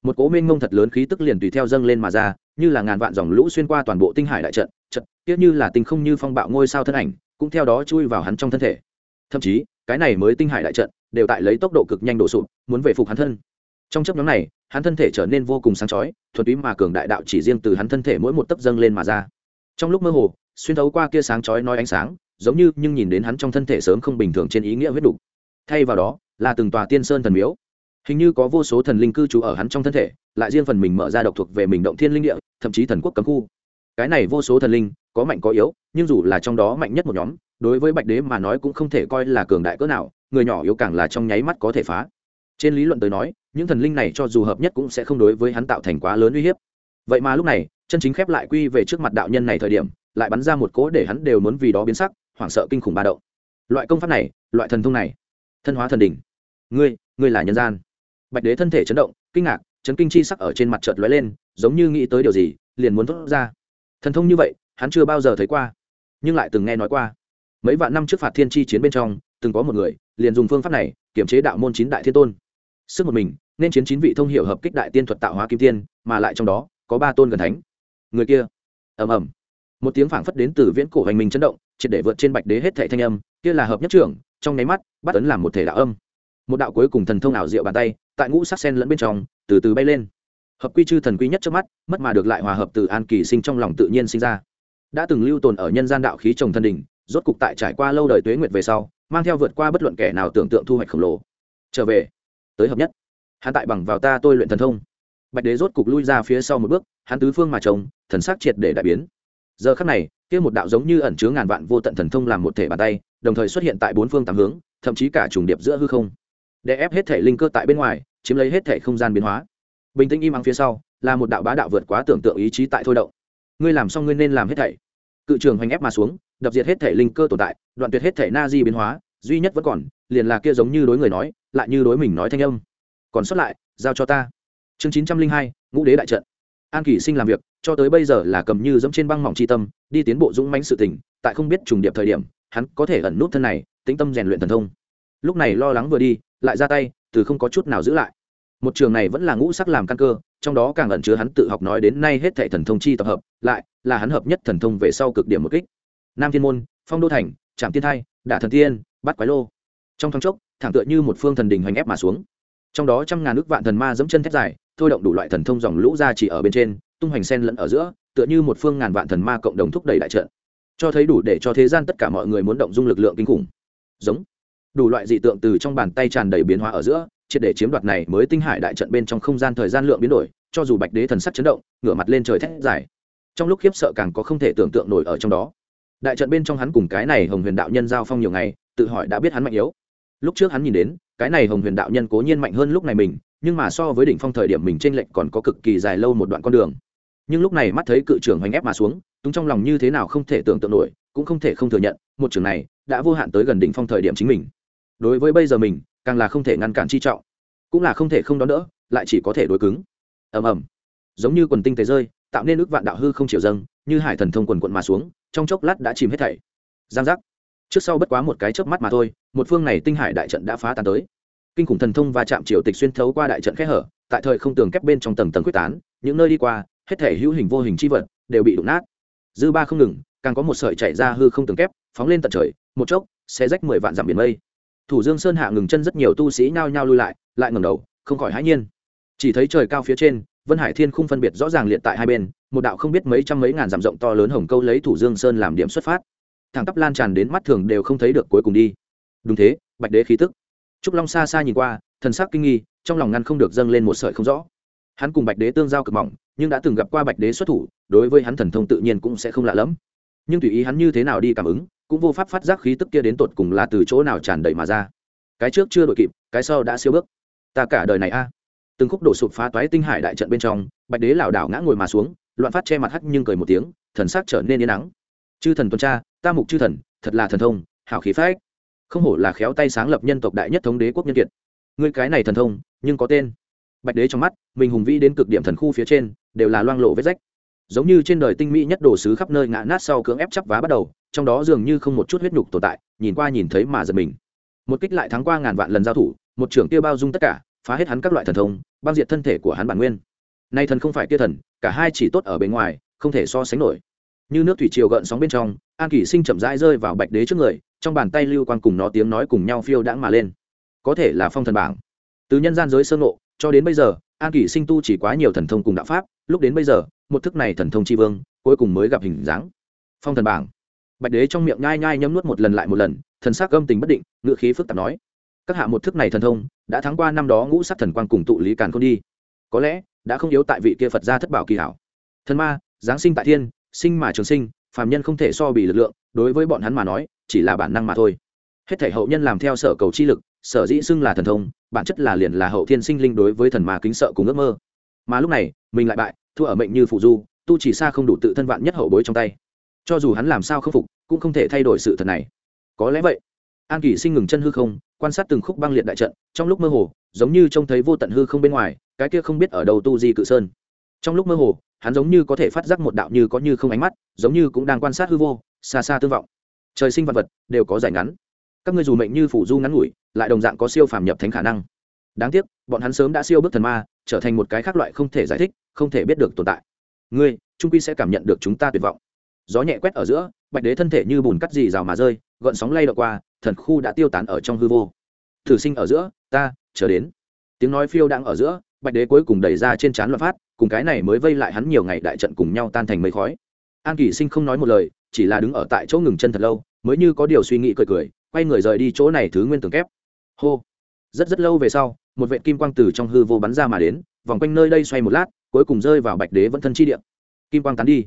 Một cố mênh ngông thật lớn khí tức liền tùy theo dâng lên mà ra, như là ngàn vạn dòng lũ xuyên qua toàn bộ tinh hải đại trận trận tiếc như là tinh không như phong bạo ngôi sao thân ảnh, cũng theo đó chui vào hắn trong thân thể. Thậm chí, cái này mới tinh hải đại trận, đều tại lấy tốc độ cực nhanh đổ sụp, muốn về phục hắn thân. Trong chấp nhóm này, hắn thân thể trở nên vô cùng sáng chói, thuần túy mà cường đại đạo chỉ riêng từ hắn thân thể mỗi một tấc dâng lên mà ra. Trong lúc mơ hồ, xuyên thấu qua kia sáng chói nói ánh sáng, giống như nhưng nhìn đến hắn trong thân thể sớm không bình thường trên ý nghĩa huyết đủ. thay vào đó, là từng tòa tiên sơn thần miếu hình như có vô số thần linh cư trú ở hắn trong thân thể, lại riêng phần mình mở ra độc thuộc về mình động thiên linh địa, thậm chí thần quốc cấm khu. Cái này vô số thần linh, có mạnh có yếu, nhưng dù là trong đó mạnh nhất một nhóm, đối với bạch đế mà nói cũng không thể coi là cường đại cỡ nào, người nhỏ yếu càng là trong nháy mắt có thể phá. Trên lý luận tới nói, những thần linh này cho dù hợp nhất cũng sẽ không đối với hắn tạo thành quá lớn uy hiếp. Vậy mà lúc này, chân chính khép lại quy về trước mặt đạo nhân này thời điểm, lại bắn ra một cỗ để hắn đều muốn vì đó biến sắc, hoảng sợ kinh khủng ba đậu loại công pháp này, loại thần thông này, thân hóa thần đỉnh. Ngươi ngươi là nhân gian bạch đế thân thể chấn động, kinh ngạc, chấn kinh chi sắc ở trên mặt trợt lóe lên, giống như nghĩ tới điều gì, liền muốn thốt ra. Thần thông như vậy, hắn chưa bao giờ thấy qua, nhưng lại từng nghe nói qua. Mấy vạn năm trước phạt thiên chi chiến bên trong, từng có một người, liền dùng phương pháp này kiểm chế đạo môn chín đại thiên tôn. Sức một mình, nên chiến chín vị thông hiểu hợp kích đại tiên thuật tạo hóa kim tiên, mà lại trong đó, có ba tôn gần thánh. Người kia, ầm ầm. Một tiếng phảng phất đến từ viễn cổ hành minh chấn động, triệt để vượt trên bạch đế hết thệ thanh âm, kia là hợp nhất trưởng, trong nháy mắt, bắt ấn làm một thể đạo âm. Một đạo cuối cùng thần thông ảo diệu bàn tay tại ngũ sắc sen lẫn bên trong, từ từ bay lên. Hợp quy chư thần quy nhất trước mắt, mất mà được lại hòa hợp từ an kỳ sinh trong lòng tự nhiên sinh ra. Đã từng lưu tồn ở nhân gian đạo khí trồng thân đình rốt cục tại trải qua lâu đời tuế nguyệt về sau, mang theo vượt qua bất luận kẻ nào tưởng tượng thu hoạch khổng lồ. Trở về, tới hợp nhất. Hắn tại bằng vào ta tôi luyện thần thông. Bạch đế rốt cục lui ra phía sau một bước, hắn tứ phương mà trồng, thần sắc triệt để đại biến. Giờ khắc này, kia một đạo giống như ẩn chứa ngàn vạn vô tận thần thông làm một thể bàn tay, đồng thời xuất hiện tại bốn phương tám hướng, thậm chí cả trùng điệp giữa hư không. Để ép hết thể linh cơ tại bên ngoài chiếm lấy hết thể không gian biến hóa. Bình tĩnh im ắng phía sau, là một đạo bá đạo vượt quá tưởng tượng ý chí tại thôi động. Ngươi làm xong ngươi nên làm hết thảy. Cự trường hoành ép mà xuống, đập diệt hết thể linh cơ tồn tại, đoạn tuyệt hết thể na di biến hóa, duy nhất vẫn còn, liền là kia giống như đối người nói, lại như đối mình nói thanh âm. Còn sót lại, giao cho ta. Chương chín trăm linh hai, ngũ đế đại trận. An kỷ sinh làm việc, cho tới bây giờ là cầm như dẫm trên băng mỏng c tâm, đi tiến bộ dũng mãnh sự tình, tại không biết trùng điệp thời điểm, hắn có thể ẩn nút thân này, tĩnh tâm rèn luyện thần thông. Lúc này lo lắng vừa đi, lại ra tay từ không có chút nào giữ lại. Một trường này vẫn là ngũ sắc làm căn cơ, trong đó càng ẩn chứa hắn tự học nói đến nay hết thệ thần thông chi tập hợp, lại là hắn hợp nhất thần thông về sau cực điểm một kích. Nam thiên môn, phong đô thành trạm tiên thai, đả thần tiên bắt quái lô. Trong thoáng chốc, thẳng tựa như một phương thần đình hoành ép mà xuống. Trong đó trăm ngàn nước vạn thần ma dẫm chân thép dài, thôi động đủ loại thần thông dòng lũ ra chỉ ở bên trên, tung hoành sen lẫn ở giữa, tựa như một phương ngàn vạn thần ma cộng đồng thúc đẩy đại trận. Cho thấy đủ để cho thế gian tất cả mọi người muốn động dung lực lượng kinh khủng. Giống đủ loại dị tượng từ trong bàn tay tràn đầy biến hóa ở giữa, triệt để chiếm đoạt này mới tinh hải đại trận bên trong không gian thời gian lượng biến đổi, cho dù bạch đế thần sắc chấn động, ngửa mặt lên trời thét dài. Trong lúc khiếp sợ càng có không thể tưởng tượng nổi ở trong đó. Đại trận bên trong hắn cùng cái này hồng huyền đạo nhân giao phong nhiều ngày, tự hỏi đã biết hắn mạnh yếu. Lúc trước hắn nhìn đến, cái này hồng huyền đạo nhân cố nhiên mạnh hơn lúc này mình, nhưng mà so với đỉnh phong thời điểm mình t r ê n lệch còn có cực kỳ dài lâu một đoạn con đường. Nhưng lúc này mắt thấy cự trưởng hoành ép mà xuống, túng trong lòng như thế nào không thể tưởng tượng nổi, cũng không thể không thừa nhận, một trường này đã vô hạn tới gần đỉnh phong thời điểm chính mình đối với bây giờ mình, càng là không thể ngăn cản chi trọng. Cũng là không thể không đón đỡ, lại chỉ có thể đối cứng. Ầm ầm. Giống như quần tinh tế rơi, tạo nên ước vạn đạo hư không chiều dâng, như hải thần thông quần quận mà xuống, trong chốc lát đã chìm hết thảy. Giang giác. Trước sau bất quá một cái chớp mắt mà thôi, một phương này tinh hải đại trận đã phá tan tới. Kinh khủng thần thông và chạm triều tịch xuyên thấu qua đại trận khẽ hở, tại thời không tường kép bên trong tầng tầng quyết tán, những nơi đi qua, hết thể hữu hình vô hình chi vật đều bị đụng nát. Dư ba không ngừng, càng có một sợi chạy ra hư không tường kép, phóng lên tận trời, một chốc, sẽ rách mười vạn dặm biển mây thủ dương sơn hạ ngừng chân rất nhiều tu sĩ nhao nhao lui lại lại ngầm đầu, không khỏi hãi nhiên. Chỉ thấy trời cao phía trên, vân hải thiên không phân biệt rõ ràng liệt tại hai bên, một đạo không biết mấy trăm mấy ngàn dặm rộng to lớn hồng câu lấy thủ dương sơn làm điểm xuất phát. Thẳng tắp lan tràn đến mắt thường đều không thấy được cuối cùng đi. Đúng thế, bạch đế khí tức. Trúc long xa xa nhìn qua, thần sắc kinh nghi, trong lòng ngăn không được dâng lên một sợi không rõ. Hắn cùng bạch đế tương giao cực mỏng, nhưng đã từng gặp qua bạch đế xuất thủ, đối với hắn thần thông tự nhiên cũng sẽ không lạ lẫm. Nhưng tùy ý hắn như thế nào đi cảm ứng cũng vô pháp phát giác khí tức kia đến tột cùng là từ chỗ nào tràn đầy mà ra. Cái trước chưa đội kịp, cái sau đã siêu bước. Ta cả đời này a. Từng khúc đổ sụp phá toái tinh hải đại trận bên trong, bạch đế lảo đảo ngã ngồi mà xuống, loạn phát che mặt hắt nhưng cười một tiếng, thần sắc trở nên yên nắng chư thần tuần tra, ta mục chư thần, thật là thần thông, hảo khí phách. Không hổ là khéo tay sáng lập nhân tộc đại nhất thống đế quốc nhân kiệt. Ngươi cái này thần thông, nhưng có tên. Bạch đế trong mắt, mình hùng vĩ đến cực điểm thần khu phía trên, đều là loang lộ vết rách. Giống như trên đời tinh mỹ nhất đồ sứ khắp nơi ngã nát sau cưỡng ép chắp vá bắt đầu trong đó dường như không một chút huyết nhục tồn tại, nhìn qua nhìn thấy mà giật mình. Một kích lại thắng qua ngàn vạn lần giao thủ, một trưởng tiêu bao dung tất cả, phá hết hắn các loại thần thông, băng diệt thân thể của hắn bản nguyên. Nay thần không phải kia thần, cả hai chỉ tốt ở bên ngoài, không thể so sánh nổi. Như nước thủy triều gợn sóng bên trong, an kỷ sinh chậm rãi rơi vào bạch đế trước người, trong bàn tay lưu quan cùng nó tiếng nói cùng nhau phiêu đãng mà lên. Có thể là phong thần bảng. Từ nhân gian giới sơ ngộ, cho đến bây giờ, an kỷ sinh tu chỉ quá nhiều thần thông cùng đạo pháp, lúc đến bây giờ, một thức này thần thông tri vương, cuối cùng mới gặp hình dáng. Phong thần bảng bạch đế trong miệng nhai nhai nhấm nuốt một lần lại một lần, thần sắc gâm tình bất định ngựa khí phức tạp nói, các hạ một thức này thần thông, đã thắng qua năm đó ngũ sắc thần quang cùng tụ lý càn khôn đi. Có lẽ, đã không yếu tại vị kia phật gia thất bảo kỳ hảo. Thần ma, giáng sinh tại thiên, sinh mà trường sinh, phàm nhân không thể so bì lực lượng, đối với bọn hắn mà nói, chỉ là bản năng mà thôi. Hết thể hậu nhân làm theo sở cầu chi lực, sở dĩ xưng là thần thông, bản chất là liền là hậu thiên sinh linh đối với thần ma kính sợ cùng ước mơ. Mà lúc này, mình lại bại, thua ở mệnh như phụ du, tu chỉ xa không đủ tự thân vạn nhất hậu bối trong tay cho dù hắn làm sao khâm phục, cũng không thể thay đổi sự thật này. Có lẽ vậy. An kỷ sinh ngừng chân hư không, quan sát từng khúc băng liệt đại trận, trong lúc mơ hồ, giống như trông thấy vô tận hư không bên ngoài, cái kia không biết ở đầu tu di cự sơn. Trong lúc mơ hồ, hắn giống như có thể phát giác một đạo như có như không ánh mắt, giống như cũng đang quan sát hư vô, xa xa tương vọng. Trời sinh vật vật, đều có giải ngắn. Các ngươi dù mệnh như phủ du ngắn ngủi, lại đồng dạng có siêu phàm nhập thánh khả năng. Đáng tiếc, bọn hắn sớm đã siêu bước thần ma, trở thành một cái khác loại không thể giải thích, không thể biết được tồn tại. Ngươi, trung quy sẽ cảm nhận được chúng ta tuyệt vọng gió nhẹ quét ở giữa, bạch đế thân thể như bùn cắt dì rào mà rơi, gợn sóng lay đ qua, thần khu đã tiêu tán ở trong hư vô. Thử sinh ở giữa, ta, chờ đến. Tiếng nói phiêu đang ở giữa, bạch đế cuối cùng đẩy ra trên trán loạn phát, cùng cái này mới vây lại hắn nhiều ngày đại trận cùng nhau tan thành mây khói. An kỳ sinh không nói một lời, chỉ là đứng ở tại chỗ ngừng chân thật lâu, mới như có điều suy nghĩ cười cười, quay người rời đi chỗ này thứ nguyên tường kép. Hô. Rất rất lâu về sau, một vệ kim quang từ trong hư vô bắn ra mà đến, vòng quanh nơi đây xoay một lát, cuối cùng rơi vào bạch đế vẫn thân chi điện kim quang tán đi.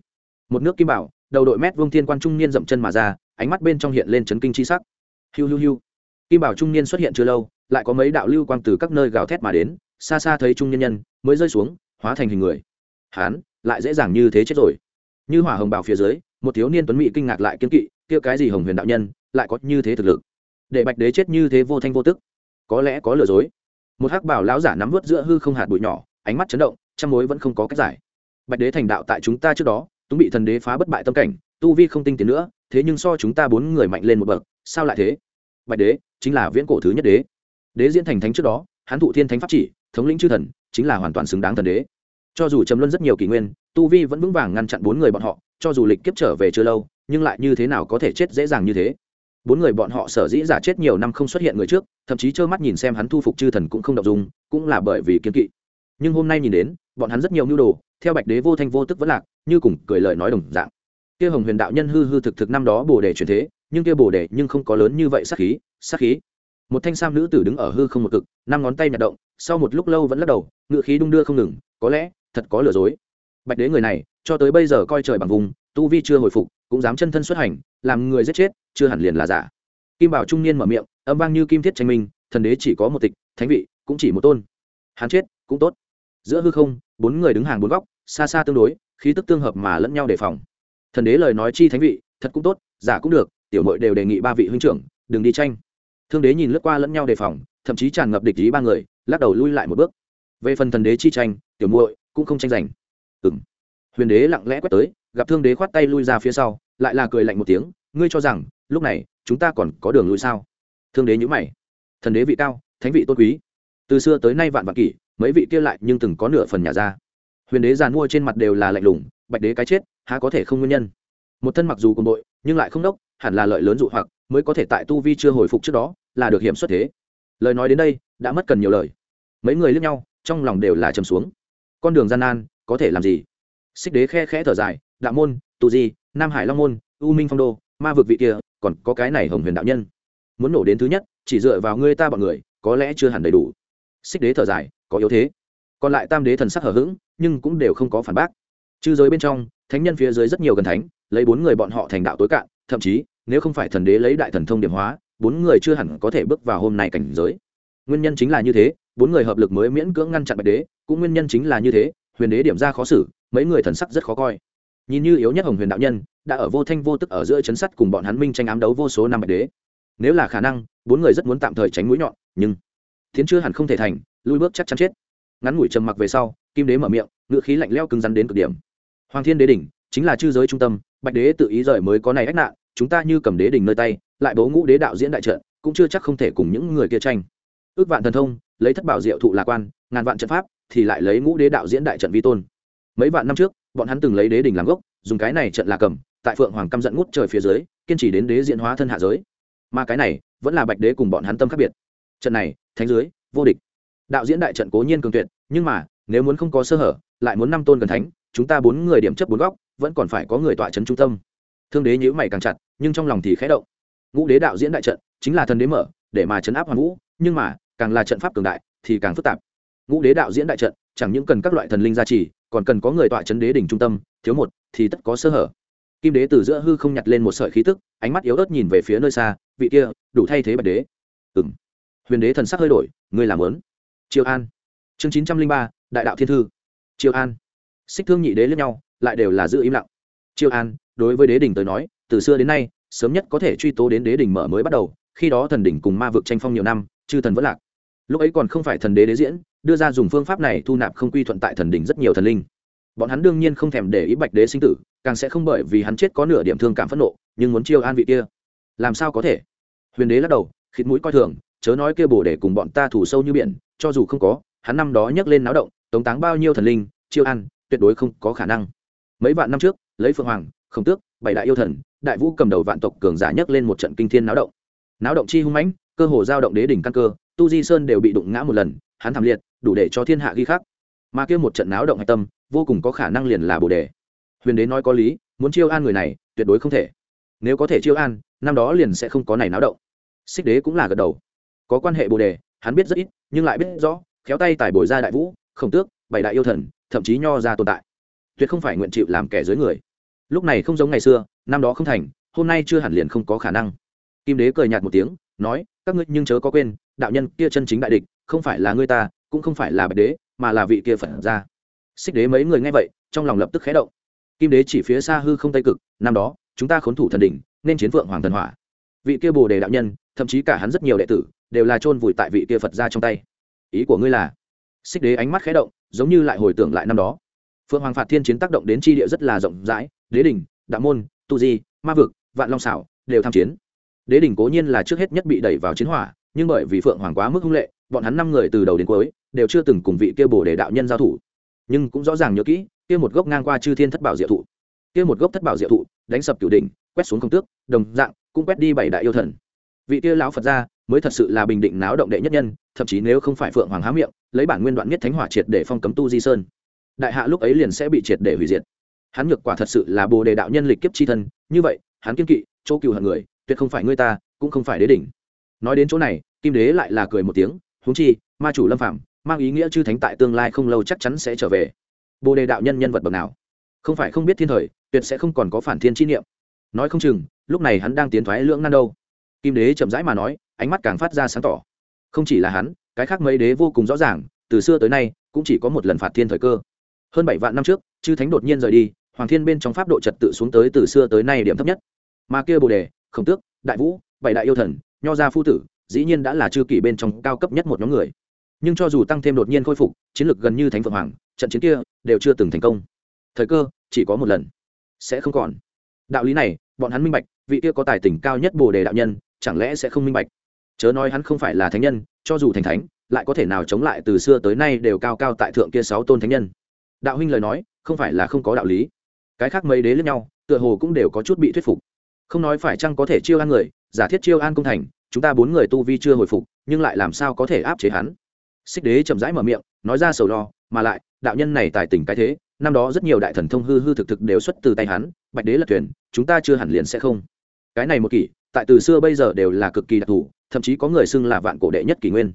Một nước kim bảo đầu đội mét vương thiên quan trung niên dậm chân mà ra, ánh mắt bên trong hiện lên chấn kinh chi sắc. Hiu hiu hiu. Kim bảo trung niên xuất hiện chưa lâu, lại có mấy đạo lưu quang từ các nơi gào thét mà đến, xa xa thấy trung nhân nhân, mới rơi xuống, hóa thành hình người. Hán, lại dễ dàng như thế chết rồi. Như hỏa hồng bảo phía dưới, một thiếu niên tuấn mỹ kinh ngạc lại kiên kỵ, kia cái gì hồng huyền đạo nhân, lại có như thế thực lực. Để bạch đế chết như thế vô thanh vô tức, có lẽ có lừa dối. Một hắc bảo lão giả nắm vớt giữa hư không hạt bụi nhỏ, ánh mắt chấn động chăm mối vẫn không có cách giải. Bạch đế thành đạo tại chúng ta trước đó túng bị thần đế phá bất bại tâm cảnh, tu vi không tinh tiến nữa, thế nhưng so chúng ta bốn người mạnh lên một bậc, sao lại thế? Bạch đế chính là viễn cổ thứ nhất đế. Đế diễn thành thánh trước đó, hắn thụ thiên thánh pháp chỉ, thống lĩnh chư thần, chính là hoàn toàn xứng đáng thần đế. Cho dù trầm luân rất nhiều kỷ nguyên, tu vi vẫn vững vàng ngăn chặn bốn người bọn họ, cho dù lịch kiếp trở về chưa lâu, nhưng lại như thế nào có thể chết dễ dàng như thế? Bốn người bọn họ sở dĩ giả chết nhiều năm không xuất hiện người trước, thậm chí trơ mắt nhìn xem hắn thu phục chư thần cũng không đọc dùng cũng là bởi vì kiếm kỵ. Nhưng hôm nay nhìn đến, bọn hắn rất nhiều mưu đồ, theo bạch đế vô thanh vô tức vẫn lạc như cùng cười lời nói đồng dạng. Kia hồng huyền đạo nhân hư hư thực thực năm đó bồ đề truyền thế, nhưng kia bồ đề nhưng không có lớn như vậy sát khí sát khí. Một thanh sam nữ tử đứng ở hư không một cực, năm ngón tay nhạt động, sau một lúc lâu vẫn lắc đầu ngựa khí đung đưa không ngừng, có lẽ, thật có lừa dối. Bạch đế người này, cho tới bây giờ coi trời bằng vùng, tu vi chưa hồi phục, cũng dám chân thân xuất hành, làm người giết chết, chưa hẳn liền là giả. Kim bảo trung niên mở miệng, âm vang như kim thiết tranh minh, thần đế chỉ có một tịch, thánh vị, cũng chỉ một tôn. Hắn chết, cũng tốt. Giữa hư không, bốn người đứng hàng bốn góc, xa xa tương đối khí tức tương hợp mà lẫn nhau đề phòng. Thần đế lời nói chi thánh vị, thật cũng tốt, giả cũng được, tiểu mội đều đề nghị ba vị huynh trưởng, đừng đi tranh. Thương đế nhìn lướt qua lẫn nhau đề phòng, thậm chí tràn ngập địch ý ba người, lắc đầu lui lại một bước. Về phần thần đế chi tranh, tiểu muội cũng không tranh giành. Ừng huyền đế lặng lẽ quét tới, gặp thương đế khoát tay lui ra phía sau, lại là cười lạnh một tiếng, ngươi cho rằng, lúc này, chúng ta còn có đường lui sao? Thương đế nhữ mày. Thần đế vị cao, thánh vị tôn quý. Từ xưa tới nay vạn vạn kỷ, mấy vị kia lại nhưng từng có nửa phần nhà ra huyền đế giàn mua trên mặt đều là lạnh lùng, bạch đế cái chết, há có thể không nguyên nhân? Một thân mặc dù cùng đội nhưng lại không đốc, hẳn là lợi lớn dụ hoặc, mới có thể tại tu vi chưa hồi phục trước đó, là được hiểm xuất thế. Lời nói đến đây, đã mất cần nhiều lời. Mấy người lướt nhau, trong lòng đều là trầm xuống. Con đường gian nan, có thể làm gì? Xích đế khe khẽ thở dài, đạo môn, Tù di, nam hải long môn, u minh phong đô, ma vực vị kia, còn có cái này hồng huyền đạo nhân. Muốn nổ đến thứ nhất, chỉ dựa vào ngươi ta bọn người, có lẽ chưa hẳn đầy đủ. Xích đế thở dài, có yếu thế còn lại tam đế thần sắc hở h ữ g nhưng cũng đều không có phản bác. Chư giới bên trong, thánh nhân phía dưới rất nhiều gần thánh, lấy bốn người bọn họ thành đạo tối cạn, thậm chí, nếu không phải thần đế lấy đại thần thông điểm hóa, bốn người chưa hẳn có thể bước vào hôm nay cảnh giới. Nguyên nhân chính là như thế, bốn người hợp lực mới miễn cưỡng ngăn chặn bạch đế, cũng nguyên nhân chính là như thế, huyền đế điểm ra khó xử, mấy người thần sắc rất khó coi. Nhìn như yếu nhất hồng huyền đạo nhân, đã ở vô thanh vô tức ở giữa chấn sắt cùng bọn hắn minh tranh ám đấu vô số năm bạch đế. Nếu là khả năng, bốn người rất muốn tạm thời tránh mũi nhọn, nhưng thiến chưa hẳn không thể thành lui bước chắc chắn chết ngắn ngủi trầm mặc về sau, kim đế mở miệng ngự khí lạnh leo cứng rắn đến cực điểm. Hoàng thiên đế đỉnh, chính là chư giới trung tâm, bạch đế tự ý rời mới có này ách nạn, chúng ta như cầm đế đỉnh nơi tay, lại bố ngũ đế đạo diễn đại trận, cũng chưa chắc không thể cùng những người kia tranh. Ước vạn thần thông, lấy thất bảo diệu thụ lạc quan, ngàn vạn trận pháp, thì lại lấy ngũ đế đạo diễn đại trận vi tôn. Mấy vạn năm trước, bọn hắn từng lấy đế đình làm gốc, dùng cái này trận là cầm, tại phượng hoàng căm giận ngút trời phía dưới, kiên trì đến đế diễn hóa thân hạ giới. Mà cái này, vẫn là bạch đế cùng bọn hắn tâm khác biệt. Trận này, thánh dưới, vô địch đạo diễn đại trận cố nhiên cường tuyệt, nhưng mà, nếu muốn không có sơ hở, lại muốn năm tôn gần thánh, chúng ta bốn người điểm chấp bốn góc, vẫn còn phải có người tọa trấn trung tâm. Thương đế nhữ mày càng chặt, nhưng trong lòng thì khẽ động. Ngũ đế đạo diễn đại trận, chính là thần đế mở, để mà chấn áp hoàng vũ, nhưng mà, càng là trận pháp cường đại, thì càng phức tạp. Ngũ đế đạo diễn đại trận, chẳng những cần các loại thần linh gia trì, còn cần có người tọa chấn đế đỉnh trung tâm, thiếu một, thì tất có sơ hở. Kim đế từ giữa hư không nhặt lên một sợi khí tức, ánh mắt yếu ớt nhìn về phía nơi xa, vị kia, đủ thay thế bạch đế. Ừng huyền đế thần sắc hơi đổi, ngươi làm lớn triều an. Chương chín trăm linh ba, đại đạo thiên thư. Triều an. Xích thương nhị đế lẫn nhau, lại đều là giữ im lặng. Triều an, đối với đế đình tới nói, từ xưa đến nay, sớm nhất có thể truy tố đến đế đình mở mới bắt đầu, khi đó thần đỉnh cùng ma vực tranh phong nhiều năm, chư thần vẫn lạc. Lúc ấy còn không phải thần đế đế diễn, đưa ra dùng phương pháp này thu nạp không quy thuận tại thần đỉnh rất nhiều thần linh. Bọn hắn đương nhiên không thèm để ý bạch đế sinh tử, càng sẽ không bởi vì hắn chết có nửa điểm thương cảm phẫn nộ, nhưng muốn chiêu an vị kia, làm sao có thể? Huyền đế lắc đầu, khịt mũi coi thường chớ nói kia bổ để cùng bọn ta thủ sâu như biển cho dù không có hắn năm đó nhấc lên náo động tống táng bao nhiêu thần linh chiêu ăn, tuyệt đối không có khả năng. Mấy vạn năm trước lấy phượng hoàng không tước bảy đại yêu thần đại vũ cầm đầu vạn tộc cường giả nhấc lên một trận kinh thiên náo động. Náo động chi hung mãnh cơ hồ giao động đế đỉnh căn cơ tu di sơn đều bị đụng ngã một lần hắn thảm liệt đủ để cho thiên hạ ghi khắc. Mà kia một trận náo động hạch tâm vô cùng có khả năng liền là bồ đề. Huyền đế nói có lý muốn chiêu an người này tuyệt đối không thể. Nếu có thể chiêu an năm đó liền sẽ không có này náo động. Xích đế cũng là gật đầu có quan hệ bồ đề, hắn biết rất ít, nhưng lại biết rõ, khéo tay tài bồi ra đại vũ, khổng tước, bảy đại yêu thần, thậm chí nho ra tồn tại. Tuyệt không phải nguyện chịu làm kẻ dưới người. Lúc này không giống ngày xưa, năm đó không thành, hôm nay chưa hẳn liền không có khả năng. Kim đế cười nhạt một tiếng, nói, các ngươi nhưng chớ có quên, đạo nhân kia chân chính đại địch, không phải là ngươi ta, cũng không phải là bạch đế, mà là vị kia phật ra xích đế mấy người nghe vậy, trong lòng lập tức khé động. Kim đế chỉ phía xa hư không tây cực, năm đó, chúng ta khốn thủ thần đỉnh, nên chiến vượng hoàng thần hỏa. Vị kia bồ đề đạo nhân, thậm chí cả hắn rất nhiều đệ tử đều là chôn vùi tại vị kia phật ra trong tay. Ý của ngươi là, xích đế ánh mắt khé động, giống như lại hồi tưởng lại năm đó. Phượng hoàng phạt thiên chiến tác động đến tri địa rất là rộng rãi, đế đình đạo môn, tu di, ma vực, vạn long xảo, đều tham chiến. Đế đình cố nhiên là trước hết nhất bị đẩy vào chiến hỏa, nhưng bởi vì phượng hoàng quá mức hung lệ, bọn hắn năm người từ đầu đến cuối đều chưa từng cùng vị kia bồ đề đạo nhân giao thủ. Nhưng cũng rõ ràng nhớ kỹ, kia một gốc ngang qua chư thiên thất bảo diệu thụ. Kia một gốc thất bảo diệu thụ, đánh sập cửu đỉnh, quét xuống công tước, đồng dạng, cũng quét đi bảy đại yêu thần. Vị kia lão phật gia mới thật sự là bình định náo động đệ nhất nhân, thậm chí nếu không phải phượng hoàng há miệng, lấy bản nguyên đoạn nhất thánh hỏa triệt để phong cấm tu di sơn. Đại hạ lúc ấy liền sẽ bị triệt để hủy diệt. Hắn nhược quả thật sự là bồ đề đạo nhân lịch kiếp chi thân, như vậy, hắn kiên kỵ, chỗ cựu hận người, tuyệt không phải ngươi ta, cũng không phải đế đỉnh. Nói đến chỗ này, kim đế lại là cười một tiếng, huống chi, ma chủ lâm phạm mang ý nghĩa chư thánh tại tương lai không lâu chắc chắn sẽ trở về. Bồ đề đạo nhân nhân vật bậc nào? Không phải không biết thiên thời, tuyệt sẽ không còn có phản thiên chi niệm. Nói không chừng, lúc này hắn đang tiến thoái lưỡng nan đâu. Kim đế chậm rãi mà nói ánh mắt càng phát ra sáng tỏ. Không chỉ là hắn, cái khác mấy đế vô cùng rõ ràng, từ xưa tới nay, cũng chỉ có một lần phạt thiên thời cơ. Hơn bảy vạn năm trước, chư thánh đột nhiên rời đi, hoàng thiên bên trong pháp độ trật tự xuống tới từ xưa tới nay điểm thấp nhất. Mà kia bồ đề, khổng tước, đại vũ, bảy đại yêu thần, nho gia phu tử, dĩ nhiên đã là chư kỷ bên trong cao cấp nhất một nhóm người. Nhưng cho dù tăng thêm đột nhiên khôi phục, chiến lược gần như thánh phượng hoàng, trận chiến kia đều chưa từng thành công. Thời cơ chỉ có một lần, sẽ không còn. Đạo lý này, bọn hắn minh bạch, vị kia có tài tình cao nhất bồ đề đạo nhân, chẳng lẽ sẽ không minh bạch? Chớ nói hắn không phải là thánh nhân, cho dù thành thánh, lại có thể nào chống lại từ xưa tới nay đều cao cao tại thượng kia sáu tôn thánh nhân. Đạo huynh lời nói, không phải là không có đạo lý. Cái khác mấy đế lẫn nhau, tựa hồ cũng đều có chút bị thuyết phục. Không nói phải chăng có thể chiêu an người, giả thiết chiêu an công thành, chúng ta bốn người tu vi chưa hồi phục, nhưng lại làm sao có thể áp chế hắn? Xích đế chậm rãi mở miệng, nói ra sầu lo, mà lại, đạo nhân này tài tình cái thế, năm đó rất nhiều đại thần thông hư hư thực thực đều xuất từ tay hắn, bạch đế lật thuyền, chúng ta chưa hẳn liền sẽ không. Cái này một kỷ, tại từ xưa bây giờ đều là cực kỳ đặc thù thậm chí có người xưng là vạn cổ đệ nhất kỷ nguyên.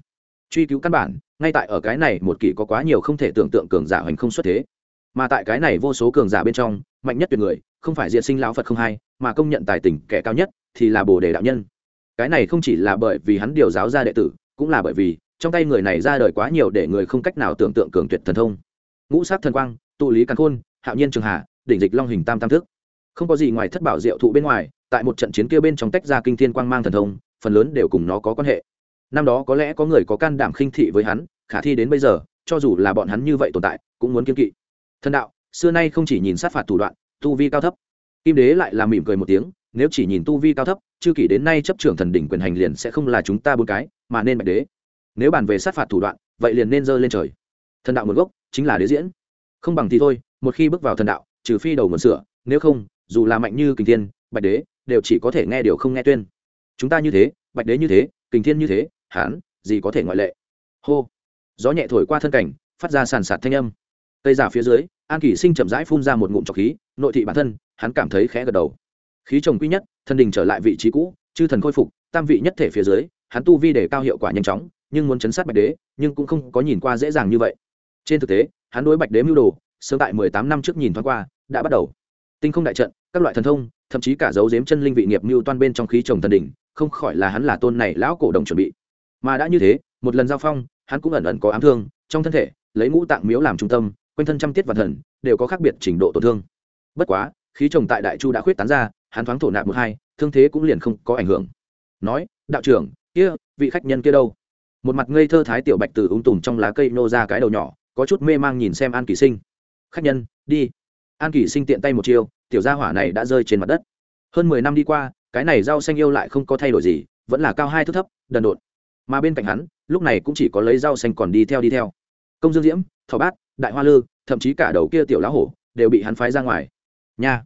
Truy cứu căn bản, ngay tại ở cái này một kỷ có quá nhiều không thể tưởng tượng cường giả hoành không xuất thế. Mà tại cái này vô số cường giả bên trong, mạnh nhất tuyệt người, không phải diện sinh lão phật không hai, mà công nhận tài tình kẻ cao nhất, thì là bồ đề đạo nhân. Cái này không chỉ là bởi vì hắn điều giáo ra đệ tử, cũng là bởi vì, trong tay người này ra đời quá nhiều để người không cách nào tưởng tượng cường tuyệt thần thông. Ngũ sát thần quang, tụ lý càn khôn, hạo nhiên trường hà, đỉnh dịch long hình tam tam thức. Không có gì ngoài thất bảo diệu thụ bên ngoài, tại một trận chiến kia bên trong tách ra kinh thiên quang mang thần thông phần lớn đều cùng nó có quan hệ. Năm đó có lẽ có người có can đảm khinh thị với hắn, khả thi đến bây giờ, cho dù là bọn hắn như vậy tồn tại, cũng muốn kiên kỵ. Thần đạo, xưa nay không chỉ nhìn sát phạt thủ đoạn, tu vi cao thấp. Kim đế lại là mỉm cười một tiếng, nếu chỉ nhìn tu vi cao thấp chư kỷ đến nay chấp trưởng thần đỉnh quyền hành liền sẽ không là chúng ta bốn cái, mà nên bạch đế. Nếu bàn về sát phạt thủ đoạn, vậy liền nên dơ lên trời. Thần đạo nguồn gốc chính là đế diễn. Không bằng thì thôi, một khi bước vào thần đạo, trừ phi đầu nguồn sửa, nếu không, dù là mạnh như kình thiên, bạch đế, đều chỉ có thể nghe điều không nghe tuyên chúng ta như thế, bạch đế như thế, kình thiên như thế, hán, gì có thể ngoại lệ? Hô. Gió nhẹ thổi qua thân cảnh, phát ra sàn sạt thanh âm. Cây giả phía dưới, an kỷ sinh chậm rãi phun ra một ngụm trọc khí, nội thị bản thân, hắn cảm thấy khẽ gật đầu. Khí trồng quý nhất, thân đình trở lại vị trí cũ, chư thần khôi phục, tam vị nhất thể phía dưới, hắn tu vi để cao hiệu quả nhanh chóng, nhưng muốn chấn sát bạch đế, nhưng cũng không có nhìn qua dễ dàng như vậy. Trên thực tế, hắn đối bạch đế mưu đồ, sớm tại mười tám năm trước nhìn thoáng qua, đã bắt đầu. Tinh không đại trận, các loại thần thông, thậm chí cả dấu dếm chân linh vị nghiệp mưu toan bên trong khí trồng thần đỉnh không khỏi là hắn là tôn này lão cổ đồng chuẩn bị. Mà đã như thế, một lần giao phong, hắn cũng ẩn ẩn có ám thương, trong thân thể, lấy ngũ tạng miếu làm trung tâm, quanh thân trăm tiết và thần, đều có khác biệt trình độ tổn thương. Bất quá, khí trồng tại đại chu đã khuyết tán ra, hắn thoáng thổ nạp một hai, thương thế cũng liền không có ảnh hưởng. Nói, đạo trưởng, kia, vị khách nhân kia đâu? Một mặt ngây thơ thái tiểu bạch từ ung tùm trong lá cây nô ra cái đầu nhỏ, có chút mê mang nhìn xem an kỳ sinh. Khách nhân, đi. An kỳ sinh tiện tay một chiêu, tiểu gia hỏa này đã rơi trên mặt đất. Hơn mười năm đi qua cái này rau xanh yêu lại không có thay đổi gì, vẫn là cao hai thước thấp, đần độn. Mà bên cạnh hắn, lúc này cũng chỉ có lấy rau xanh còn đi theo đi theo. Công dương diễm thọ bát, đại hoa lư, thậm chí cả đầu kia tiểu lá hổ, đều bị hắn phái ra ngoài. Nha!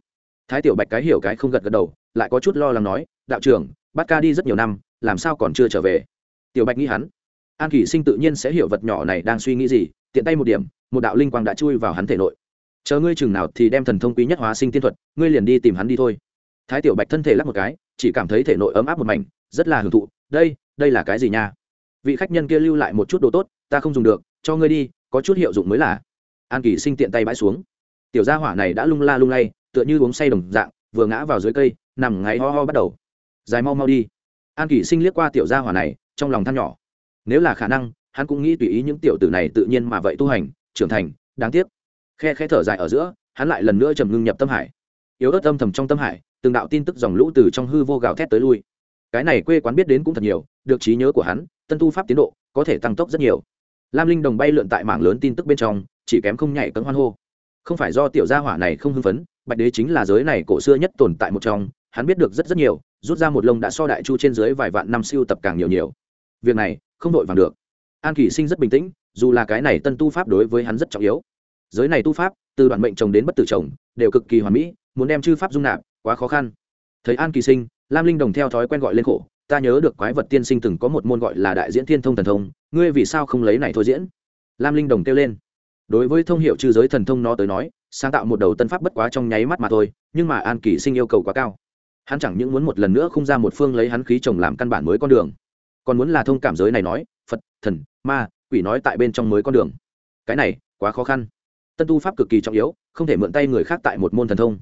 Thái tiểu bạch cái hiểu cái không gật gật đầu, lại có chút lo lắng nói, đạo trưởng, bát ca đi rất nhiều năm, làm sao còn chưa trở về? Tiểu bạch nghĩ hắn. An kỷ sinh tự nhiên sẽ hiểu vật nhỏ này đang suy nghĩ gì, tiện tay một điểm, một đạo linh quang đã chui vào hắn thể nội. Chờ ngươi chừng nào thì đem thần thông quý nhất hóa sinh tiên thuật, ngươi liền đi tìm hắn đi thôi. Thái tiểu bạch thân thể lắc một cái chỉ cảm thấy thể nội ấm áp một mảnh, rất là hưởng thụ. Đây đây là cái gì nha? Vị khách nhân kia lưu lại một chút đồ tốt, ta không dùng được, cho ngươi đi, có chút hiệu dụng mới là. An kỳ sinh tiện tay bãi xuống. Tiểu gia hỏa này đã lung la lung lay, tựa như uống say đồng dạng, vừa ngã vào dưới cây, nằm ngáy ho ho bắt đầu. Dài mau mau đi. An kỳ sinh liếc qua tiểu gia hỏa này, trong lòng than nhỏ. Nếu là khả năng, hắn cũng nghĩ tùy ý những tiểu tử này tự nhiên mà vậy tu hành, trưởng thành, đáng tiếc. Khe khe thở dài ở giữa, hắn lại lần nữa trầm ngưng nhập tâm hải. Yếu ớt âm thầm trong tâm hải từng đạo tin tức dòng lũ từ trong hư vô gào thét tới lui. Cái này quê quán biết đến cũng thật nhiều, được trí nhớ của hắn, tân tu pháp tiến độ, có thể tăng tốc rất nhiều. Lam linh đồng bay lượn tại mảng lớn tin tức bên trong, chỉ kém không nhảy cấm hoan hô. Không phải do tiểu gia hỏa này không hưng phấn, bạch đế chính là giới này cổ xưa nhất tồn tại một trong, hắn biết được rất rất nhiều, rút ra một lông đã so đại chu trên dưới vài vạn năm siêu tập càng nhiều nhiều. Việc này, không đội vàng được. An kỷ sinh rất bình tĩnh, dù là cái này tân tu pháp đối với hắn rất trọng yếu. Giới này tu pháp, từ đoạn mệnh chồng đến bất tử chồng, đều cực kỳ hoàn mỹ, muốn đem chư pháp dung nạp quá khó khăn. Thấy an kỳ sinh, lam linh đồng theo thói quen gọi lên khổ, ta nhớ được quái vật tiên sinh từng có một môn gọi là đại diễn thiên thông thần thông, ngươi vì sao không lấy này thôi diễn? Lam linh đồng kêu lên. Đối với thông hiệu trừ giới thần thông nó tới nói, sáng tạo một đầu tân pháp bất quá trong nháy mắt mà thôi, nhưng mà an kỳ sinh yêu cầu quá cao. Hắn chẳng những muốn một lần nữa không ra một phương lấy hắn khí chồng làm căn bản mới con đường, còn muốn là thông cảm giới này nói, phật, thần, ma, quỷ nói tại bên trong mới con đường. Cái này, quá khó khăn. Tân tu pháp cực kỳ trọng yếu, không thể mượn tay người khác tại một môn thần thông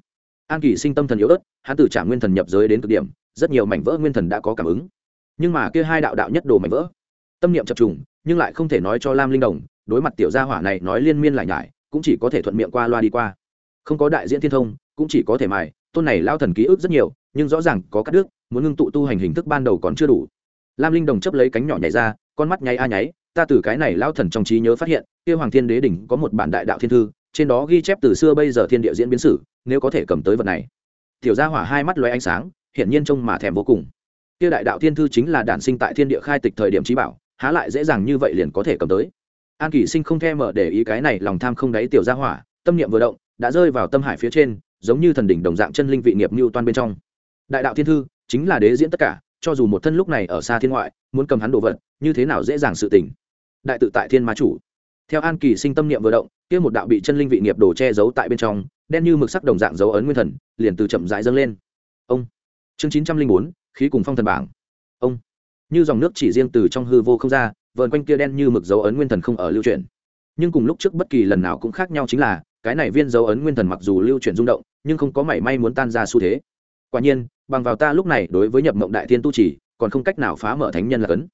an kỳ sinh tâm thần yếu ớt, hắn từ trả nguyên thần nhập giới đến cực điểm, rất nhiều mảnh vỡ nguyên thần đã có cảm ứng. Nhưng mà kia hai đạo đạo nhất đồ mảnh vỡ, tâm niệm chập trùng, nhưng lại không thể nói cho lam linh đồng, đối mặt tiểu gia hỏa này nói liên miên lại nhải, cũng chỉ có thể thuận miệng qua loa đi qua. Không có đại diễn thiên thông, cũng chỉ có thể mài, tôn này lao thần ký ức rất nhiều, nhưng rõ ràng có các đức muốn ngưng tụ tu hành hình thức ban đầu còn chưa đủ. Lam linh đồng chấp lấy cánh nhỏ nhảy ra, con mắt nháy a nháy, ta từ cái này lao thần trong trí nhớ phát hiện, kia hoàng thiên đế đỉnh có một bản đại đạo thiên thư trên đó ghi chép từ xưa bây giờ thiên địa diễn biến sử, nếu có thể cầm tới vật này. Tiểu gia hỏa hai mắt loay ánh sáng, hiển nhiên trông mà thèm vô cùng. Kia đại đạo thiên thư chính là đản sinh tại thiên địa khai tịch thời điểm trí bảo, há lại dễ dàng như vậy liền có thể cầm tới. An kỷ sinh không thèm mở để ý cái này, lòng tham không đáy tiểu gia hỏa, tâm niệm vừa động, đã rơi vào tâm hải phía trên, giống như thần đỉnh đồng dạng chân linh vị nghiệp mưu toan bên trong. Đại đạo thiên thư chính là đế diễn tất cả, cho dù một thân lúc này ở xa thiên ngoại, muốn cầm hắn đồ vật, như thế nào dễ dàng sự tình. Đại tự tại thiên ma chủ theo an kỳ sinh tâm niệm vừa động, kia một đạo bị chân linh vị nghiệp đồ che giấu tại bên trong, đen như mực sắc đồng dạng dấu ấn nguyên thần, liền từ chậm rãi dâng lên. Ông! Chương chín trăm linh bốn, khí cùng phong thần bảng. Ông! Như dòng nước chỉ riêng từ trong hư vô không ra, vờn quanh kia đen như mực dấu ấn nguyên thần không ở lưu chuyển. Nhưng cùng lúc trước bất kỳ lần nào cũng khác nhau chính là, cái này viên dấu ấn nguyên thần mặc dù lưu chuyển rung động, nhưng không có mảy may muốn tan ra xu thế. Quả nhiên, bằng vào ta lúc này đối với nhập mộng đại tiên tu chỉ, còn không cách nào phá mở thánh nhân là cấn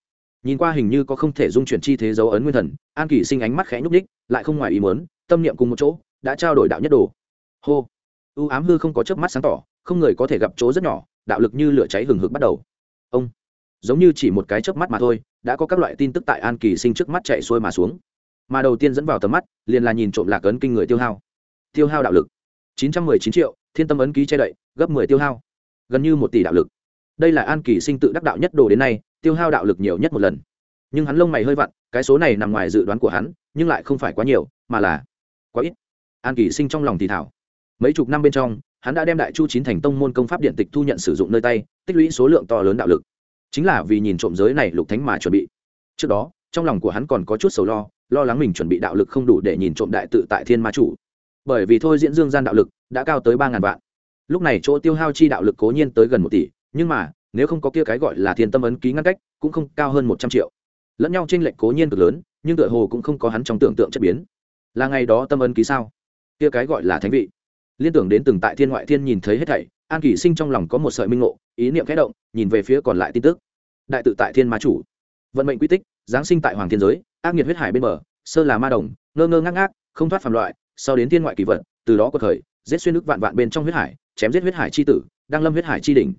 nhìn qua hình như có không thể dung chuyển chi thế dấu ấn nguyên thần, an kỳ sinh ánh mắt khẽ nhúc ních lại không ngoài ý muốn, tâm niệm cùng một chỗ, đã trao đổi đạo nhất đồ. Hô! U ám hư không có chớp mắt sáng tỏ, không người có thể gặp chỗ rất nhỏ, đạo lực như lửa cháy hừng hực bắt đầu. Ông! Giống như chỉ một cái chớp mắt mà thôi, đã có các loại tin tức tại an kỳ sinh trước mắt chạy xuôi mà xuống. Mà đầu tiên dẫn vào tầm mắt, liền là nhìn trộm lạc ấn kinh người tiêu hao. Tiêu hao đạo lực. chín trăm mười chín triệu, thiên tâm ấn ký che đậy, gấp mười tiêu hao. Gần như một tỷ đạo lực. Đây là an kỳ sinh tự đắc đạo nhất đồ đến nay tiêu hao đạo lực nhiều nhất một lần. Nhưng hắn lông mày hơi vặn, cái số này nằm ngoài dự đoán của hắn, nhưng lại không phải quá nhiều, mà là quá ít. An kỳ sinh trong lòng thì thảo. Mấy chục năm bên trong, hắn đã đem đại chu chín thành tông môn công pháp điện tịch thu nhận sử dụng nơi tay, tích lũy số lượng to lớn đạo lực. Chính là vì nhìn trộm giới này lục thánh mà chuẩn bị. Trước đó, trong lòng của hắn còn có chút sầu lo lo lắng mình chuẩn bị đạo lực không đủ để nhìn trộm đại tự tại thiên ma chủ. Bởi vì thôi diễn dương gian đạo lực đã cao tới ba ngàn vạn. Lúc này chỗ tiêu hao chi đạo lực cố nhiên tới gần một tỷ, nhưng mà nếu không có kia cái gọi là thiên tâm ấn ký ngăn cách, cũng không cao hơn một trăm triệu. Lẫn nhau trên lệnh cố nhiên cực lớn, nhưng tựa hồ cũng không có hắn trong tưởng tượng chất biến. Là ngày đó tâm ấn ký sao? Kia cái gọi là thánh vị. Liên tưởng đến từng tại thiên ngoại thiên nhìn thấy hết thảy, an kỷ sinh trong lòng có một sợi minh ngộ, ý niệm khẽ động, nhìn về phía còn lại tin tức. Đại tự tại thiên ma chủ. Vận mệnh quy tích, giáng sinh tại hoàng thiên giới, ác nghiệt huyết hải bên bờ, sơ là ma đồng, ngơ ngơ ngác ngác, không thoát phàm loại, sau đến thiên ngoại kỳ vật từ đó có thời giết xuyên nước vạn vạn bên trong huyết hải, chém giết huyết hải chi tử đang lâm huyết hải chi đỉnh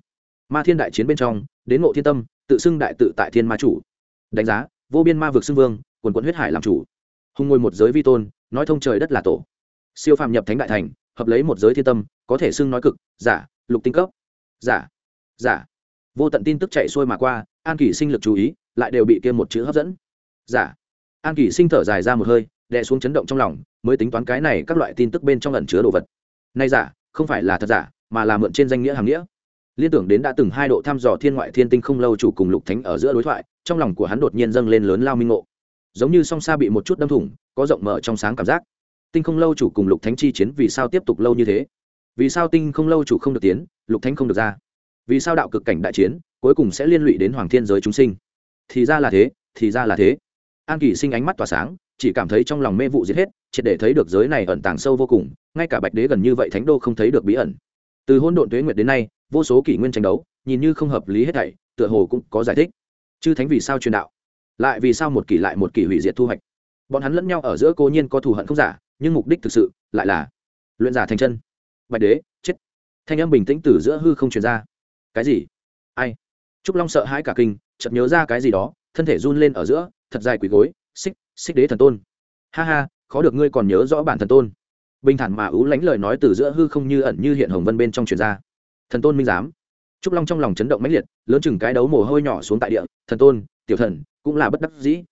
ma thiên đại chiến bên trong, đến ngộ thiên tâm, tự xưng đại tự tại thiên ma chủ. Đánh giá, vô biên ma vực xưng vương, quần quận huyết hải làm chủ. Hùng ngồi một giới vi tôn, nói thông trời đất là tổ. Siêu phàm nhập thánh đại thành, hợp lấy một giới thiên tâm, có thể xưng nói cực, giả, lục tinh cấp. Giả giả. Vô tận tin tức chạy xuôi mà qua, an kỷ sinh lực chú ý, lại đều bị kia một chữ hấp dẫn. Giả. An kỷ sinh thở dài ra một hơi, đè xuống chấn động trong lòng, mới tính toán cái này các loại tin tức bên trong ẩn chứa đồ vật. Nay giả, không phải là thật giả, mà là mượn trên danh nghĩa hàng nghĩa liên tưởng đến đã từng hai độ thăm dò thiên ngoại thiên tinh không lâu chủ cùng lục thánh ở giữa đối thoại, trong lòng của hắn đột nhiên dâng lên lớn lao minh ngộ. Giống như song sa bị một chút đâm thủng, có rộng mở trong sáng cảm giác. Tinh không lâu chủ cùng lục thánh chi chiến vì sao tiếp tục lâu như thế? Vì sao tinh không lâu chủ không được tiến, lục thánh không được ra? Vì sao đạo cực cảnh đại chiến, cuối cùng sẽ liên lụy đến hoàng thiên giới chúng sinh? Thì ra là thế, thì ra là thế. An kỳ sinh ánh mắt tỏa sáng, chỉ cảm thấy trong lòng mê vụ giết hết, triệt để thấy được giới này ẩn tàng sâu vô cùng, ngay cả bạch đế gần như vậy thánh đô không thấy được bí ẩn. Từ hôn độn tuế nguyệt đến nay vô số kỷ nguyên tranh đấu, nhìn như không hợp lý hết thảy, tựa hồ cũng có giải thích. Chư thánh vì sao truyền đạo? Lại vì sao một kỷ lại một kỷ hủy diệt thu hoạch? Bọn hắn lẫn nhau ở giữa cố nhiên có thù hận không giả, nhưng mục đích thực sự lại là luyện giả thành chân. Bạch đế, chết. Thanh âm bình tĩnh từ giữa hư không truyền ra. Cái gì? Ai? Trúc long sợ hãi cả kinh, chợt nhớ ra cái gì đó, thân thể run lên ở giữa, thật dài quỳ gối, xích xích đế thần tôn. Ha ha, khó được ngươi còn nhớ rõ bản thần tôn. Bình thản mà ú lánh lời nói từ giữa hư không như ẩn như hiện hồng vân bên trong truyền ra thần tôn minh giám. Trúc long trong lòng chấn động mãnh liệt, lớn chừng cái đấu mồ hôi nhỏ xuống tại địa, thần tôn, tiểu thần, cũng là bất đắc dĩ.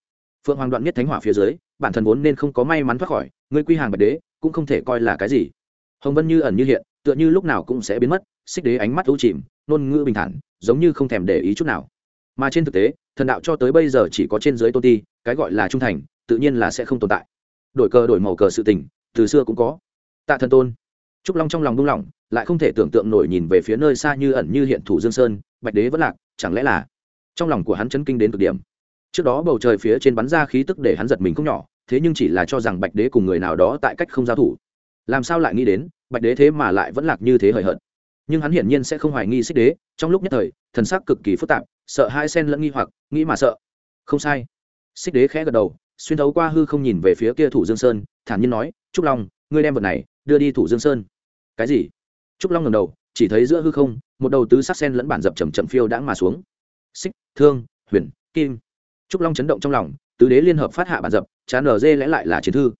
Phượng hoàng đoạn nhất thánh hỏa phía dưới, bản thân vốn nên không có may mắn thoát khỏi người quy hàng bạch đế, cũng không thể coi là cái gì. Hồng vân như ẩn như hiện, tựa như lúc nào cũng sẽ biến mất, xích đế ánh mắt u chìm, ngôn ngữ bình thản, giống như không thèm để ý chút nào. Mà trên thực tế, thần đạo cho tới bây giờ chỉ có trên dưới tôn ti, cái gọi là trung thành, tự nhiên là sẽ không tồn tại. Đổi cờ đổi màu cờ sự tình, từ xưa cũng có. Tạ thần tôn trúc long trong lòng buông lỏng, lại không thể tưởng tượng nổi nhìn về phía nơi xa như ẩn như hiện thủ dương sơn, bạch đế vẫn lạc, chẳng lẽ là trong lòng của hắn chấn kinh đến cực điểm? Trước đó bầu trời phía trên bắn ra khí tức để hắn giật mình không nhỏ, thế nhưng chỉ là cho rằng bạch đế cùng người nào đó tại cách không giao thủ. Làm sao lại nghĩ đến, bạch đế thế mà lại vẫn lạc như thế hời hợt? Nhưng hắn hiển nhiên sẽ không hoài nghi xích đế, trong lúc nhất thời, thần sắc cực kỳ phức tạp, sợ hai sen lẫn nghi hoặc, nghĩ mà sợ. Không sai. Xích đế khẽ gật đầu, xuyên thấu qua hư không nhìn về phía kia thủ dương sơn, thản nhiên nói, trúc long, ngươi đem vật này đưa đi thủ dương sơn cái gì? Trúc long ngầm đầu, chỉ thấy giữa hư không, một đầu tứ sắc sen lẫn bản dập chầm chậm phiêu đãng mà xuống. Xích, thương, huyền, kim. Trúc long chấn động trong lòng, tứ đế liên hợp phát hạ bản dập, chán nở dê lẽ lại là chiến thư.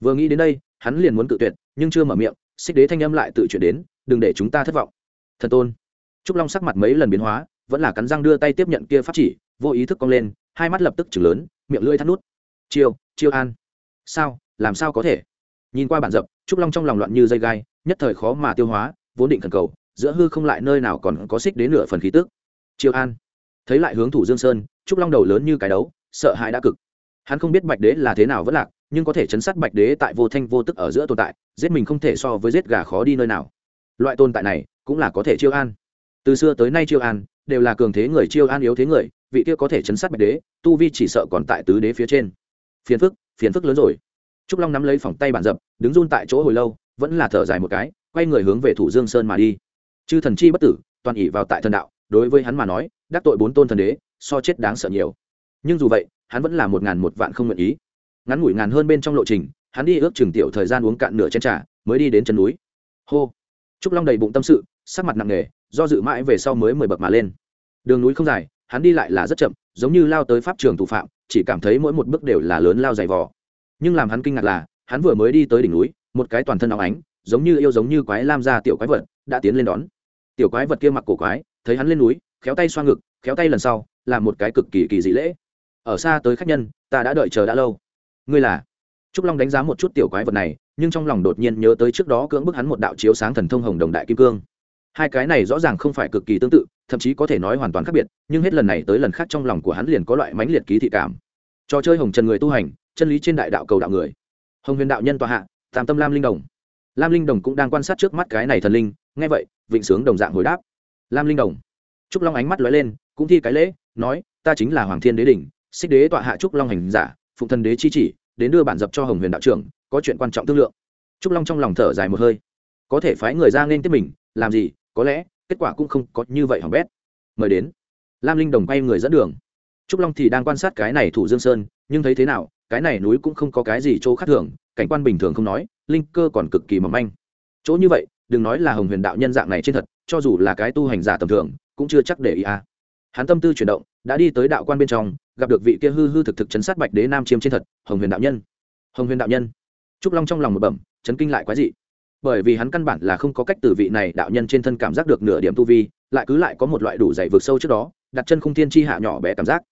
Vừa nghĩ đến đây, hắn liền muốn cự tuyệt, nhưng chưa mở miệng, xích đế thanh âm lại tự chuyển đến, đừng để chúng ta thất vọng. Thần tôn. Trúc long sắc mặt mấy lần biến hóa, vẫn là cắn răng đưa tay tiếp nhận kia pháp chỉ, vô ý thức cong lên, hai mắt lập tức chừng lớn, miệng lưỡi thắt nút. Chiêu chiêu an. Sao? Làm sao có thể? Nhìn qua bản dập, trúc long trong lòng loạn như dây gai nhất thời khó mà tiêu hóa, vốn định thần cầu, giữa hư không lại nơi nào còn có xích đến nửa phần khí tức. Chiêu an. Thấy lại hướng thủ dương sơn, trúc long đầu lớn như cái đấu, sợ hãi đã cực. Hắn không biết bạch đế là thế nào vẫn lạc, nhưng có thể chấn sát bạch đế tại vô thanh vô tức ở giữa tồn tại, giết mình không thể so với giết gà khó đi nơi nào. Loại tồn tại này cũng là có thể chiêu an. Từ xưa tới nay chiêu an đều là cường thế người chiêu an yếu thế người, vị kia có thể chấn sát bạch đế, tu vi chỉ sợ còn tại tứ đế phía trên. Phiền phức phiền phức lớn rồi. Trúc long nắm lấy phòng tay bản dập, đứng run tại chỗ hồi lâu vẫn là thở dài một cái, quay người hướng về thủ dương sơn mà đi. Chư thần chi bất tử, toàn ỉ vào tại thần đạo, đối với hắn mà nói, đắc tội bốn tôn thần đế, so chết đáng sợ nhiều. Nhưng dù vậy, hắn vẫn là một ngàn một vạn không nguyện ý. Ngắn ngủi ngàn hơn bên trong lộ trình, hắn đi ước chừng tiểu thời gian uống cạn nửa chén trà, mới đi đến chân núi. Hô! Trúc long đầy bụng tâm sự, sắc mặt nặng nề, do dự mãi về sau mới mười bậc mà lên. Đường núi không dài, hắn đi lại là rất chậm, giống như lao tới pháp trường thủ phạm, chỉ cảm thấy mỗi một bước đều là lớn lao dày vò. Nhưng làm hắn kinh ngạc là, hắn vừa mới đi tới đỉnh núi một cái toàn thân óng ánh, giống như yêu giống như quái lam ra tiểu quái vật, đã tiến lên đón. Tiểu quái vật kia mặc cổ quái, thấy hắn lên núi, khéo tay xoa ngực, khéo tay lần sau làm một cái cực kỳ kỳ dị lễ. Ở xa tới khách nhân, ta đã đợi chờ đã lâu. Ngươi là? Trúc long đánh giá một chút tiểu quái vật này, nhưng trong lòng đột nhiên nhớ tới trước đó cưỡng bức hắn một đạo chiếu sáng thần thông hồng đồng đại kim cương. Hai cái này rõ ràng không phải cực kỳ tương tự, thậm chí có thể nói hoàn toàn khác biệt, nhưng hết lần này tới lần khác trong lòng của hắn liền có loại mãnh liệt ký thị cảm. Trò chơi hồng trần người tu hành, chân lý trên đại đạo cầu đạo người. Hồng huyền đạo nhân tòa hạ tam tâm lam linh đồng. Lam linh đồng cũng đang quan sát trước mắt cái này thần linh, nghe vậy, vịnh sướng đồng dạng hồi đáp. Lam linh đồng. Trúc long ánh mắt lóe lên, cũng thi cái lễ, nói, ta chính là hoàng thiên đế đỉnh, xích đế tọa hạ trúc long hành giả, phụng thần đế chi chỉ, đến đưa bản dập cho hồng huyền đạo trưởng, có chuyện quan trọng thương lượng. Trúc long trong lòng thở dài một hơi. Có thể phái người ra nên tiếp mình, làm gì, có lẽ, kết quả cũng không có như vậy hỏng bét. Mời đến. Lam linh đồng quay người dẫn đường. Trúc long thì đang quan sát cái này thủ dương sơn, nhưng thấy thế nào, cái này núi cũng không có cái gì chỗ khác thường cảnh quan bình thường không nói, linh cơ còn cực kỳ mỏng manh. Chỗ như vậy, đừng nói là hồng huyền đạo nhân dạng này trên thật, cho dù là cái tu hành giả tầm thường, cũng chưa chắc để ý à. hắn tâm tư chuyển động, đã đi tới đạo quan bên trong, gặp được vị kia hư hư thực thực chấn sát bạch đế nam chiêm trên thật, hồng huyền đạo nhân. Hồng huyền đạo nhân. Trúc long trong lòng một bẩm, chấn kinh lại quái dị. Bởi vì hắn căn bản là không có cách từ vị này đạo nhân trên thân cảm giác được nửa điểm tu vi, lại cứ lại có một loại đủ dày vượt sâu trước đó, đặt chân khung thiên chi hạ nhỏ bé cảm giác.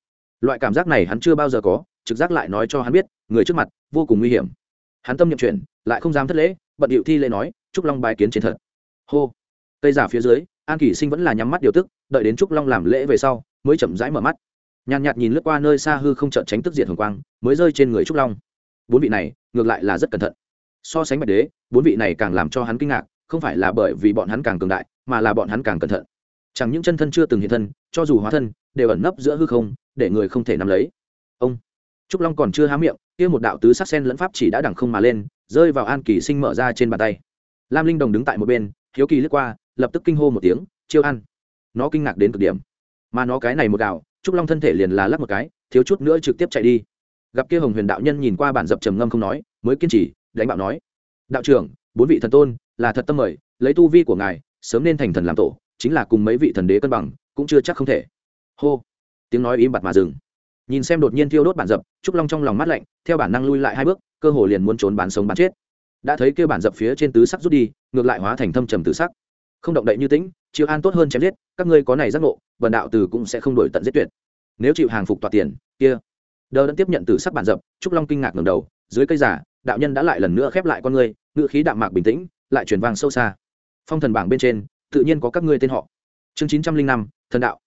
Loại cảm giác này hắn chưa bao giờ có, trực giác lại nói cho hắn biết, người trước mặt vô cùng nguy hiểm hắn tâm nhậm chuyển, lại không dám thất lễ, bận điệu thi lễ nói, trúc long bài kiến trên thật. Hô. Cây giả phía dưới, an kỷ sinh vẫn là nhắm mắt điều tức, đợi đến trúc long làm lễ về sau, mới chậm rãi mở mắt. Nhàn nhạt nhìn lướt qua nơi xa hư không trợn tránh tức diệt hồng quang, mới rơi trên người trúc long. Bốn vị này, ngược lại là rất cẩn thận. So sánh bạch đế, bốn vị này càng làm cho hắn kinh ngạc, không phải là bởi vì bọn hắn càng cường đại, mà là bọn hắn càng cẩn thận. Chẳng những chân thân chưa từng hiện thân, cho dù hóa thân, đều ẩn nấp giữa hư không, để người không thể nắm lấy. Ông trúc long còn chưa há miệng, kia một đạo tứ sắc sen lẫn pháp chỉ đã đẳng không mà lên, rơi vào an kỳ sinh mở ra trên bàn tay. Lam linh đồng đứng tại một bên, hiếu kỳ lướt qua, lập tức kinh hô một tiếng, chiêu ăn nó kinh ngạc đến cực điểm. Mà nó cái này một đạo, trúc long thân thể liền là lắp một cái, thiếu chút nữa trực tiếp chạy đi. Gặp kia hồng huyền đạo nhân nhìn qua bản dập trầm ngâm không nói, mới kiên trì, đánh bạo nói, đạo trưởng, bốn vị thần tôn, là thật tâm mời, lấy tu vi của ngài, sớm nên thành thần làm tổ, chính là cùng mấy vị thần đế cân bằng, cũng chưa chắc không thể. Hô. Tiếng nói im bặt mà dừng nhìn xem đột nhiên thiêu đốt bản dập, trúc long trong lòng mắt lạnh, theo bản năng lui lại hai bước, cơ hồ liền muốn trốn bán sống bán chết. Đã thấy kêu bản dập phía trên tứ sắc rút đi, ngược lại hóa thành thâm trầm tứ sắc. Không động đậy như tĩnh chịu an tốt hơn chém giết, các ngươi có này giác ngộ vần đạo từ cũng sẽ không đổi tận giết tuyệt. Nếu chịu hàng phục tọa tiền, kia. Đờ đã tiếp nhận từ sắc bản dập, trúc long kinh ngạc ngầm đầu, dưới cây giả, đạo nhân đã lại lần nữa khép lại con ngươi ngự khí đạm mạc bình tĩnh, lại truyền vang sâu xa. Phong thần bảng bên trên, tự nhiên có các ngươi tên họ. Chương chín trăm linh năm, thần đạo.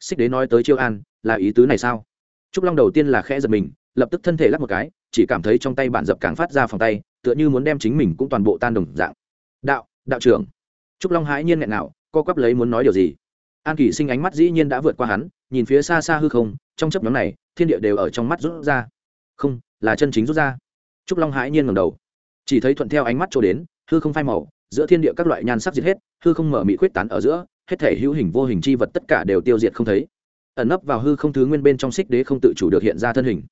Xích đế nói tới chiêu an, là ý tứ này sao? Trúc long đầu tiên là khẽ giật mình, lập tức thân thể lắc một cái, chỉ cảm thấy trong tay bản dập càng phát ra phòng tay, tựa như muốn đem chính mình cũng toàn bộ tan đồng dạng. Đạo đạo trưởng. Trúc long hãi nhiên nghẹn nào co quắp lấy muốn nói điều gì. An kỷ sinh ánh mắt dĩ nhiên đã vượt qua hắn, nhìn phía xa xa hư không, trong chấp nhóm này, thiên địa đều ở trong mắt rút ra. Không, là chân chính rút ra. Trúc long hãi nhiên ngầm đầu. Chỉ thấy thuận theo ánh mắt trôi đến, hư không phai màu, giữa thiên địa các loại nhan sắc diệt hết, hư không mở mị khuyết tán ở giữa, hết thể hữu hình vô hình chi vật tất cả đều tiêu diệt không thấy ẩn nấp vào hư không thứ nguyên bên trong xích đế không tự chủ được hiện ra thân hình.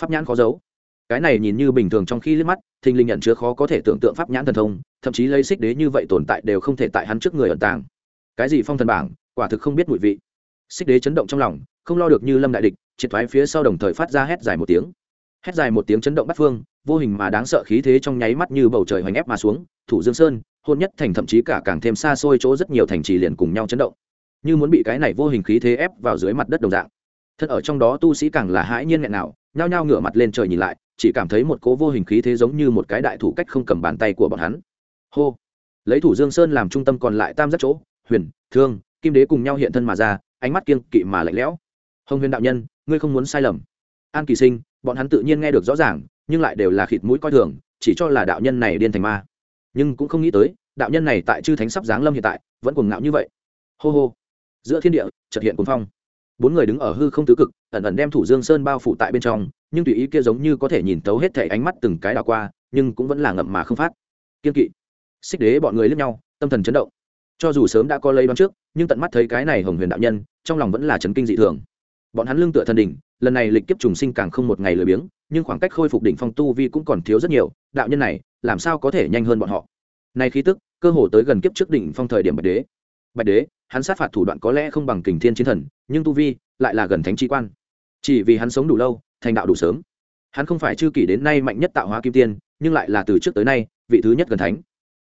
Pháp nhãn khó giấu. Cái này nhìn như bình thường trong khi liếc mắt, thình lình nhận chứa khó có thể tưởng tượng pháp nhãn thần thông, thậm chí lấy xích đế như vậy tồn tại đều không thể tại hắn trước người ẩn tàng. Cái gì phong thần bảng, quả thực không biết mùi vị. Xích đế chấn động trong lòng, không lo được như lâm đại địch, triệt thoái phía sau đồng thời phát ra hét dài một tiếng. Hét dài một tiếng chấn động bắt phương, vô hình mà đáng sợ khí thế trong nháy mắt như bầu trời hoành ép mà xuống, thủ dương sơn, hôn nhất thành thậm chí cả càng thêm xa xôi chỗ rất nhiều thành trì liền cùng nhau chấn động như muốn bị cái này vô hình khí thế ép vào dưới mặt đất đồng dạng. Thật ở trong đó tu sĩ càng là hãi nhiên nghẹn nào, nhao nhao ngửa mặt lên trời nhìn lại, chỉ cảm thấy một cố vô hình khí thế giống như một cái đại thủ cách không cầm bàn tay của bọn hắn. Hô! Lấy thủ dương sơn làm trung tâm còn lại tam giác chỗ, huyền, thương, kim đế cùng nhau hiện thân mà ra, ánh mắt kiên kỵ mà lạnh lẽo. Hồng huyền đạo nhân, ngươi không muốn sai lầm. An kỳ sinh, bọn hắn tự nhiên nghe được rõ ràng, nhưng lại đều là khịt mũi coi thường, chỉ cho là đạo nhân này điên thành ma. Nhưng cũng không nghĩ tới, đạo nhân này tại chư thánh sắp giáng lâm hiện tại, vẫn cuồng ngạo như vậy. Hô hô! Giữa thiên địa trật hiện cuồng phong. Bốn người đứng ở hư không tứ cực, ẩn ẩn đem thủ dương sơn bao phủ tại bên trong, nhưng tùy ý kia giống như có thể nhìn tấu hết thể ánh mắt từng cái đảo qua, nhưng cũng vẫn là ngậm mà không phát. Kiên kỵ. Xích đế bọn người lướt nhau, tâm thần chấn động. Cho dù sớm đã có lây đoán trước, nhưng tận mắt thấy cái này hồng huyền đạo nhân, trong lòng vẫn là chấn kinh dị thường. Bọn hắn lương tựa thần đỉnh, lần này lịch kiếp trùng sinh càng không một ngày lười biếng, nhưng khoảng cách khôi phục đỉnh phong tu vi cũng còn thiếu rất nhiều, đạo nhân này, làm sao có thể nhanh hơn bọn họ? Nay khí tức, cơ hồ tới gần kiếp trước đỉnh phong thời điểm bạch đế bạch đế, hắn sát phạt thủ đoạn có lẽ không bằng kình thiên chiến thần, nhưng tu vi lại là gần thánh trí quan. Chỉ vì hắn sống đủ lâu, thành đạo đủ sớm. Hắn không phải chư kỷ đến nay mạnh nhất tạo hóa kim tiên, nhưng lại là từ trước tới nay vị thứ nhất gần thánh.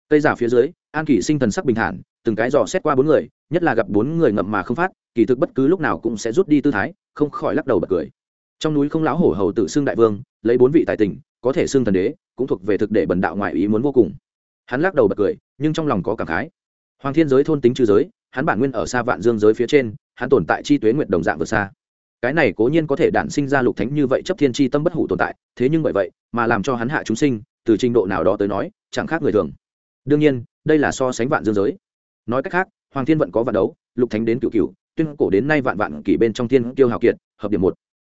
Tây giả phía dưới, an kỷ sinh thần sắc bình thản, từng cái dò xét qua bốn người, nhất là gặp bốn người ngậm mà không phát, kỳ thực bất cứ lúc nào cũng sẽ rút đi tư thái, không khỏi lắc đầu bật cười. Trong núi không lão hổ hầu tự xưng đại vương, lấy bốn vị tài tình, có thể xưng thần đế, cũng thuộc về thực để bần đạo ngoại ý muốn vô cùng. Hắn lắc đầu bật cười, nhưng trong lòng có cảm khái hoàng thiên giới thôn tính trừ giới, hắn bản nguyên ở xa vạn dương giới phía trên, hắn tồn tại chi tuế nguyện đồng dạng vượt xa. Cái này cố nhiên có thể đản sinh ra lục thánh như vậy chấp thiên chi tâm bất hủ tồn tại, thế nhưng bởi vậy, mà làm cho hắn hạ chúng sinh, từ trình độ nào đó tới nói, chẳng khác người thường. Đương nhiên, đây là so sánh vạn dương giới. Nói cách khác, hoàng thiên vận có vạn đấu, lục thánh đến cựu cựu tuyên cổ đến nay vạn vạn kỷ bên trong thiên tiêu hào kiệt, hợp điểm một.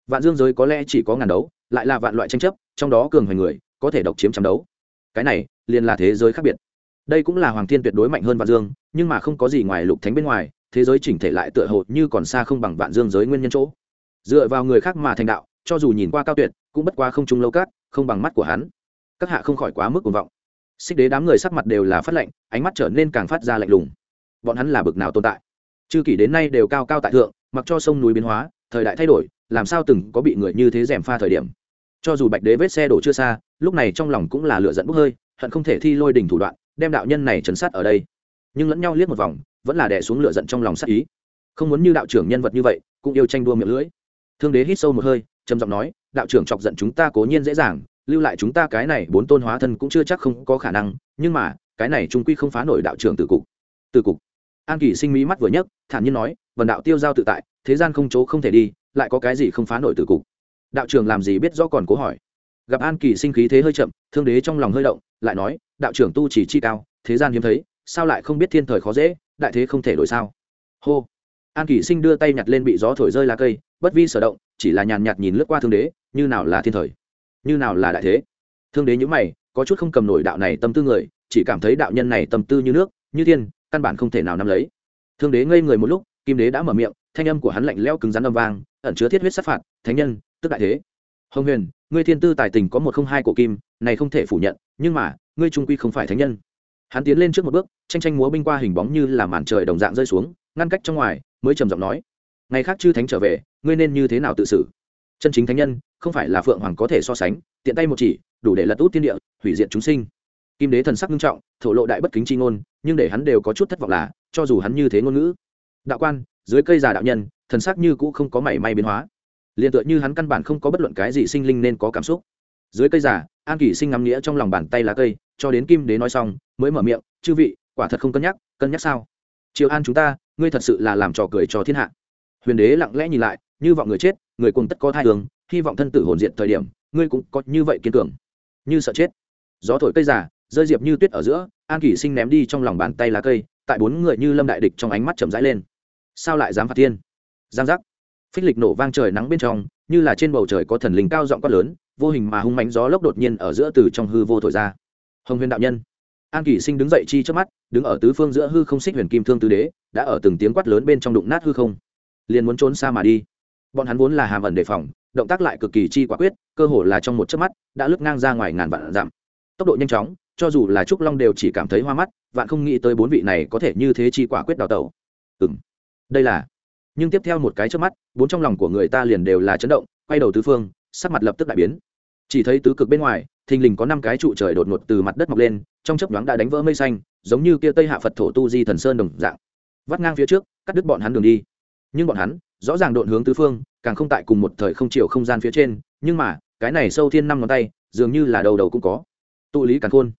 Vạn dương giới có lẽ chỉ có ngàn đấu, lại là vạn loại tranh chấp, trong đó cường hoành người, có thể độc chiếm trăm đấu. Cái này, liền là thế giới khác biệt đây cũng là hoàng thiên tuyệt đối mạnh hơn vạn dương, nhưng mà không có gì ngoài lục thánh bên ngoài, thế giới chỉnh thể lại tựa hồ như còn xa không bằng vạn dương giới nguyên nhân chỗ. Dựa vào người khác mà thành đạo, cho dù nhìn qua cao tuyệt, cũng bất qua không trung lâu cát, không bằng mắt của hắn. Các hạ không khỏi quá mức cuồng vọng. Xích đế đám người sắc mặt đều là phát lạnh, ánh mắt trở nên càng phát ra lạnh lùng. Bọn hắn là bực nào tồn tại? Chư kỷ đến nay đều cao cao tại thượng, mặc cho sông núi biến hóa, thời đại thay đổi, làm sao từng có bị người như thế rèm pha thời điểm? Cho dù bạch đế vết xe đổ chưa xa, lúc này trong lòng cũng là lựa dẫn bốc hơi, hận không thể thi lôi đỉnh thủ đoạn đem đạo nhân này chấn sát ở đây. Nhưng lẫn nhau liếc một vòng, vẫn là đè xuống lựa giận trong lòng sát ý. Không muốn như đạo trưởng nhân vật như vậy, cũng yêu tranh đua miệng lưỡi. Thương đế hít sâu một hơi, trầm giọng nói, đạo trưởng chọc giận chúng ta cố nhiên dễ dàng, lưu lại chúng ta cái này bốn tôn hóa thân cũng chưa chắc không có khả năng, nhưng mà, cái này trung quy không phá nổi đạo trưởng từ cục. Từ cục. An kỳ sinh mỹ mắt vừa nhấc, thản nhiên nói vần đạo tiêu giao tự tại, thế gian không chỗ không thể đi, lại có cái gì không phá nổi từ cục? Đạo trưởng làm gì biết rõ còn cố hỏi. Gặp an kỳ sinh khí thế hơi chậm, thương đế trong lòng hơi động lại nói, đạo trưởng tu chỉ chi cao, thế gian hiếm thấy, sao lại không biết thiên thời khó dễ, đại thế không thể đổi sao? Hô. An kỳ sinh đưa tay nhặt lên bị gió thổi rơi lá cây, bất vi sở động, chỉ là nhàn nhạt nhìn lướt qua thương đế, như nào là thiên thời? Như nào là đại thế? Thương đế nhữ mày, có chút không cầm nổi đạo này tâm tư người, chỉ cảm thấy đạo nhân này tâm tư như nước, như thiên, căn bản không thể nào nắm lấy. Thương đế ngây người một lúc, kim đế đã mở miệng, thanh âm của hắn lạnh lẽo cứng rắn âm vang, ẩn chứa thiết huyết sát phạt, thánh nhân, tức đại thế hồng huyền, ngươi thiên tư tài tình có một không hai của kim, này không thể phủ nhận, nhưng mà, ngươi trung quy không phải thánh nhân. Hắn tiến lên trước một bước tranh tranh múa binh qua hình bóng như là màn trời đồng dạng rơi xuống, ngăn cách trong ngoài, mới trầm giọng nói, ngày khác chư thánh trở về, ngươi nên như thế nào tự xử? Chân chính thánh nhân, không phải là phượng hoàng có thể so sánh, tiện tay một chỉ, đủ để lật út thiên địa, hủy diệt chúng sinh. Kim đế thần sắc nghiêm trọng, thổ lộ đại bất kính chi ngôn, nhưng để hắn đều có chút thất vọng là, cho dù hắn như thế ngôn ngữ, đạo quan, dưới cây già đạo nhân, thần sắc như cũ không có mảy may biến hóa liền tựa như hắn căn bản không có bất luận cái gì sinh linh nên có cảm xúc. Dưới cây giả an kỷ sinh ngắm nghĩa trong lòng bàn tay lá cây, cho đến kim đế nói xong, mới mở miệng, chư vị, quả thật không cân nhắc cân nhắc sao? Triều an chúng ta, ngươi thật sự là làm trò cười cho thiên hạ. Huyền đế lặng lẽ nhìn lại, như vọng người chết, người cùng tất có thai đường hy vọng thân tử hồn diện thời điểm, ngươi cũng có như vậy kiên cường. Như sợ chết. Gió thổi cây giả rơi diệp như tuyết ở giữa, an kỷ sinh ném đi trong lòng bàn tay lá cây, tại bốn người như lâm đại địch trong ánh mắt chầm rãi lên. Sao lại dám phạt thiên? Giang giác phích lịch nổ vang trời nắng bên trong, như là trên bầu trời có thần linh cao giọng quát lớn, vô hình mà hung mánh gió lốc đột nhiên ở giữa từ trong hư vô thổi ra. Hồng huyền đạo nhân. An kỷ sinh đứng dậy chi trước mắt, đứng ở tứ phương giữa hư không xích huyền kim thương tứ đế, đã ở từng tiếng quát lớn bên trong đụng nát hư không. Liền muốn trốn xa mà đi. Bọn hắn vốn là hàm ẩn đề phòng, động tác lại cực kỳ chi quả quyết, cơ hồ là trong một chớp mắt, đã lướt ngang ra ngoài ngàn vạn dặm. Tốc độ nhanh chóng, cho dù là trúc long đều chỉ cảm thấy hoa mắt, vạn không nghĩ tới bốn vị này có thể như thế chi quả quyết đào tẩu. Ừng đây là nhưng tiếp theo một cái trước mắt, bốn trong lòng của người ta liền đều là chấn động, quay đầu tứ phương, sắc mặt lập tức đại biến. Chỉ thấy tứ cực bên ngoài, thình lình có năm cái trụ trời đột ngột từ mặt đất mọc lên, trong chớp nhoáng đã đánh vỡ mây xanh, giống như kia tây hạ phật thổ tu di thần sơn đồng dạng. Vắt ngang phía trước, cắt đứt bọn hắn đường đi. Nhưng bọn hắn, rõ ràng độn hướng tứ phương, càng không tại cùng một thời không chiều không gian phía trên, nhưng mà, cái này sâu thiên năm ngón tay, dường như là đầu đầu cũng có. Tụ lý càn khôn.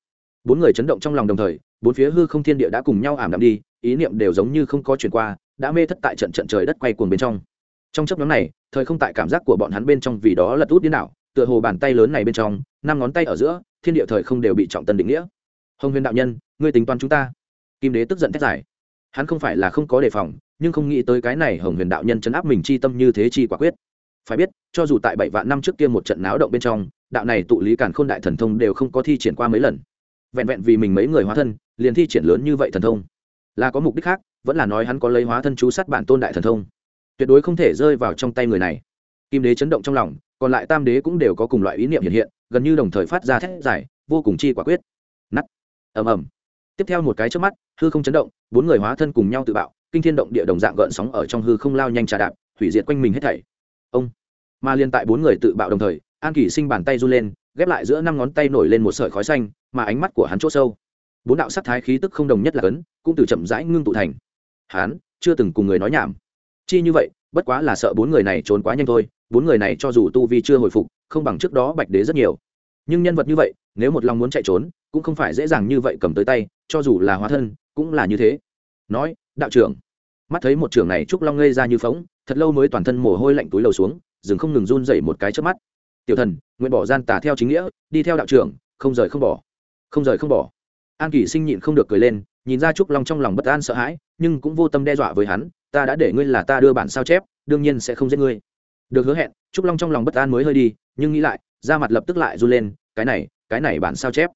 Bốn người chấn động trong lòng đồng thời, bốn phía hư không thiên địa đã cùng nhau ảm đạm đi, ý niệm đều giống như không có chuyển qua đã mê thất tại trận trận trời đất quay cuồng bên trong. Trong chấp nhóm này, thời không tại cảm giác của bọn hắn bên trong vì đó lật út điên đảo, tựa hồ bàn tay lớn này bên trong, năm ngón tay ở giữa, thiên địa thời không đều bị trọng tân định nghĩa. Hồng huyền đạo nhân, ngươi tính toán chúng ta. Kim đế tức giận thét giải hắn không phải là không có đề phòng, nhưng không nghĩ tới cái này hồng huyền đạo nhân chấn áp mình chi tâm như thế chi quả quyết. Phải biết, cho dù tại bảy vạn năm trước kia một trận náo động bên trong, đạo này tụ lý càn khôn đại thần thông đều không có thi triển qua mấy lần. Vẹn vẹn vì mình mấy người hóa thân, liền thi triển lớn như vậy thần thông. Là có mục đích khác vẫn là nói hắn có lấy hóa thân chú sát bản tôn đại thần thông. Tuyệt đối không thể rơi vào trong tay người này. Kim đế chấn động trong lòng, còn lại tam đế cũng đều có cùng loại ý niệm hiện hiện, gần như đồng thời phát ra thét giải vô cùng chi quả quyết. Nắt ầm ầm. Tiếp theo một cái trước mắt, hư không chấn động, bốn người hóa thân cùng nhau tự bạo, kinh thiên động địa đồng dạng gợn sóng ở trong hư không lao nhanh trà đạp, hủy diệt quanh mình hết thảy. Ông. Mà liên tại bốn người tự bạo đồng thời, an kỷ sinh bàn tay run lên, ghép lại giữa năm ngón tay nổi lên một sợi khói xanh, mà ánh mắt của hắn chỗ sâu. Bốn đạo sắc thái khí tức không đồng nhất là cấn, cũng từ chậm rãi ngưng tụ thành hắn chưa từng cùng người nói nhảm. Chi như vậy, bất quá là sợ bốn người này trốn quá nhanh thôi, bốn người này cho dù tu vi chưa hồi phục, không bằng trước đó bạch đế rất nhiều. Nhưng nhân vật như vậy, nếu một lòng muốn chạy trốn, cũng không phải dễ dàng như vậy cầm tới tay, cho dù là hóa thân, cũng là như thế. Nói, đạo trưởng, mắt thấy một trưởng này trúc long ngây ra như phóng thật lâu mới toàn thân mồ hôi lạnh túi lầu xuống dừng không ngừng run dậy một cái trước mắt. Tiểu thần, nguyện bỏ gian tà theo chính nghĩa, đi theo đạo trưởng, không rời không bỏ. Không rời không bỏ an kỷ sinh nhịn không được cười lên, nhìn ra trúc long trong lòng bất an sợ hãi, nhưng cũng vô tâm đe dọa với hắn, ta đã để ngươi là ta đưa bản sao chép, đương nhiên sẽ không giết ngươi. Được hứa hẹn, trúc long trong lòng bất an mới hơi đi, nhưng nghĩ lại, da mặt lập tức lại run lên, cái này cái này bản sao chép.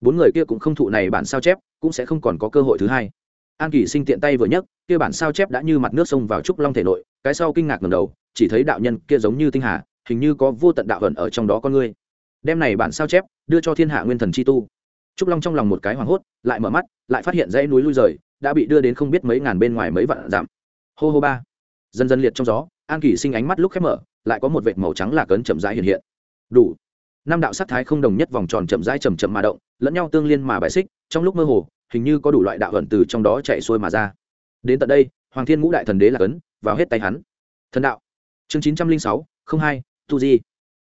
Bốn người kia cũng không thụ này bản sao chép, cũng sẽ không còn có cơ hội thứ hai. An Kỷ sinh tiện tay vừa nhấc, kia bản sao chép đã như mặt nước sông vào trúc long thể nội, cái sau kinh ngạc ngầm đầu, chỉ thấy đạo nhân kia giống như tinh hà, hình như có vô tận đạo hận ở trong đó con ngươi. Đem này bản sao chép đưa cho thiên hạ nguyên thần chi tu trúc long trong lòng một cái hoảng hốt, lại mở mắt, lại phát hiện dãy núi lui rời, đã bị đưa đến không biết mấy ngàn bên ngoài mấy vạn dặm. Hô hô ba. Dần dần liệt trong gió, an kỳ sinh ánh mắt lúc khép mở, lại có một vệt màu trắng lạc ấn chậm rãi hiện hiện. Đủ. Năm đạo sắc thái không đồng nhất vòng tròn chậm rãi chậm chậm mà động, lẫn nhau tương liên mà bài xích, trong lúc mơ hồ, hình như có đủ loại đạo ẩn từ trong đó chạy xuôi mà ra. Đến tận đây, hoàng thiên ngũ đại thần đế là cấn, vào hết tay hắn. Thần đạo. Chương chín trăm linh sáu, không hai, tu di.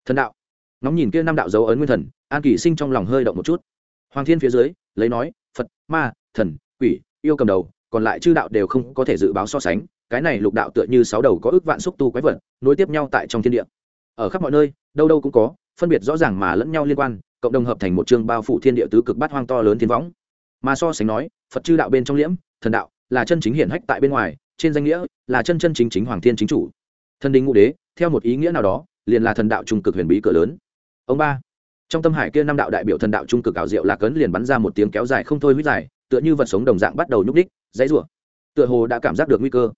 Thần đạo. Ngóng nhìn kia năm đạo dấu ấn nguyên thần, an kỳ sinh trong lòng hơi động một chút hoàng thiên phía dưới, lấy nói, phật, ma, thần, quỷ, yêu cầm đầu, còn lại chư đạo đều không có thể dự báo so sánh, cái này lục đạo tựa như sáu đầu có ước vạn xúc tu quái vật, nối tiếp nhau tại trong thiên địa. Ở khắp mọi nơi, đâu đâu cũng có, phân biệt rõ ràng mà lẫn nhau liên quan, cộng đồng hợp thành một chương bao phủ thiên địa tứ cực bát hoang to lớn thiên võng. Mà so sánh nói, phật chư đạo bên trong liễm, thần đạo, là chân chính hiển hách tại bên ngoài, trên danh nghĩa là chân chân chính chính hoàng thiên chính chủ. Thần đình ngũ đế, theo một ý nghĩa nào đó, liền là thần đạo trung cực huyền bí cửa lớn. Ông ba trong tâm hải kia năm đạo đại biểu thần đạo trung cực ảo diệu lạc cấn liền bắn ra một tiếng kéo dài không thôi huyết dài tựa như vật sống đồng dạng bắt đầu nhúc đích dãy rủa. Tựa hồ đã cảm giác được nguy cơ.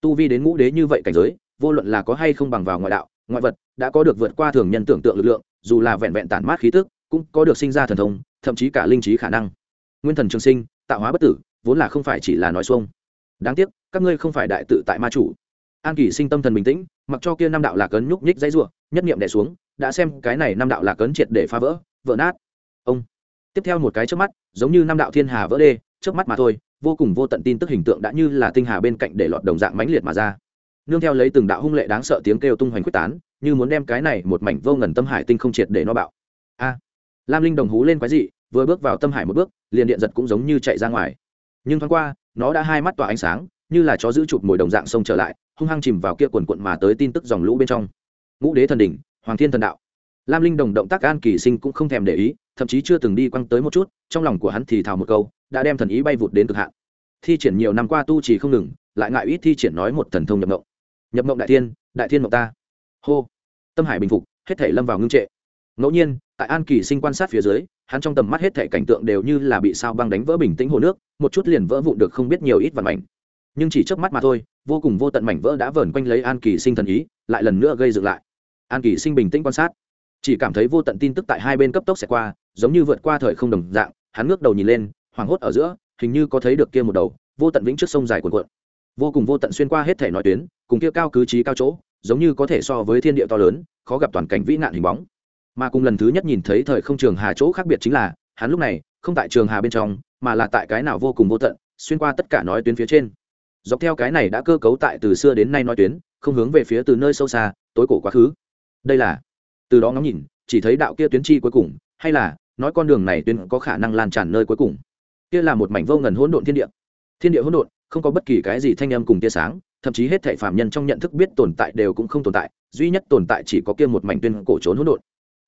Tu vi đến ngũ đế như vậy cảnh giới vô luận là có hay không bằng vào ngoại đạo ngoại vật đã có được vượt qua thường nhân tưởng tượng lực lượng dù là vẹn vẹn tản mát khí tức cũng có được sinh ra thần thông thậm chí cả linh trí khả năng. Nguyên thần trường sinh tạo hóa bất tử vốn là không phải chỉ là nói xuông. Đáng tiếc các ngươi không phải đại tự tại ma chủ. An kỳ sinh tâm thần bình tĩnh mặc cho kia năm đạo lạc cấn nhúc nhích dãy rủa, nhất niệm đè xuống đã xem cái này năm đạo lạc cấn triệt để phá vỡ vỡ nát. Ông, tiếp theo một cái trước mắt, giống như năm đạo thiên hà vỡ đê, trước mắt mà thôi, vô cùng vô tận tin tức hình tượng đã như là tinh hà bên cạnh để lọt đồng dạng mãnh liệt mà ra. Nương theo lấy từng đạo hung lệ đáng sợ tiếng kêu tung hoành quyết tán, như muốn đem cái này một mảnh vô ngần tâm hải tinh không triệt để nó bạo. A, lam linh đồng hú lên quái dị, vừa bước vào tâm hải một bước, liền điện giật cũng giống như chạy ra ngoài. Nhưng thoáng qua, nó đã hai mắt tỏa ánh sáng, như là chó giữ chụp mồi đồng dạng sông trở lại, hung hăng chìm vào kia quần quận mà tới tin tức dòng lũ bên trong. Ngũ đế thần đỉnh hoàng thiên thần đạo. Lam linh đồng động tác an kỳ sinh cũng không thèm để ý, thậm chí chưa từng đi quăng tới một chút, trong lòng của hắn thì thào một câu, đã đem thần ý bay vụt đến cực hạn. Thi triển nhiều năm qua tu trì không ngừng, lại ngại ít thi triển nói một thần thông nhập mộng. Nhập mộng đại thiên đại thiên mộng ta. Hô. Tâm hải bình phục, hết thể lâm vào ngưng trệ. Ngẫu nhiên, tại an kỳ sinh quan sát phía dưới, hắn trong tầm mắt hết thể cảnh tượng đều như là bị sao băng đánh vỡ bình tĩnh hồ nước, một chút liền vỡ vụn được không biết nhiều ít vạn mảnh. Nhưng chỉ trước mắt mà thôi, vô cùng vô tận mảnh vỡ đã vờn quanh lấy an kỳ sinh thần ý, lại lần nữa gây dựng lại an kỳ sinh bình tĩnh quan sát. Chỉ cảm thấy vô tận tin tức tại hai bên cấp tốc sẽ qua, giống như vượt qua thời không đồng dạng, hắn ngước đầu nhìn lên, hoảng hốt ở giữa, hình như có thấy được kia một đầu, vô tận vĩnh trước sông dài cuồn cuộn. Vô cùng vô tận xuyên qua hết thể nói tuyến, cùng kia cao cứ trí cao chỗ, giống như có thể so với thiên địa to lớn, khó gặp toàn cảnh vĩ nạn hình bóng. Mà cùng lần thứ nhất nhìn thấy thời không trường hà chỗ khác biệt chính là, hắn lúc này, không tại trường hà bên trong, mà là tại cái nào vô cùng vô tận, xuyên qua tất cả nói tuyến phía trên. Dọc theo cái này đã cơ cấu tại từ xưa đến nay nói tuyến, không hướng về phía từ nơi sâu xa, tối cổ quá khứ đây là từ đó ngắm nhìn chỉ thấy đạo kia tuyến chi cuối cùng hay là nói con đường này tuyến có khả năng lan tràn nơi cuối cùng kia là một mảnh vô ngần hỗn độn thiên địa thiên địa hỗn độn không có bất kỳ cái gì thanh âm cùng tia sáng thậm chí hết thảy phạm nhân trong nhận thức biết tồn tại đều cũng không tồn tại duy nhất tồn tại chỉ có kia một mảnh tuyên cổ trốn hỗn độn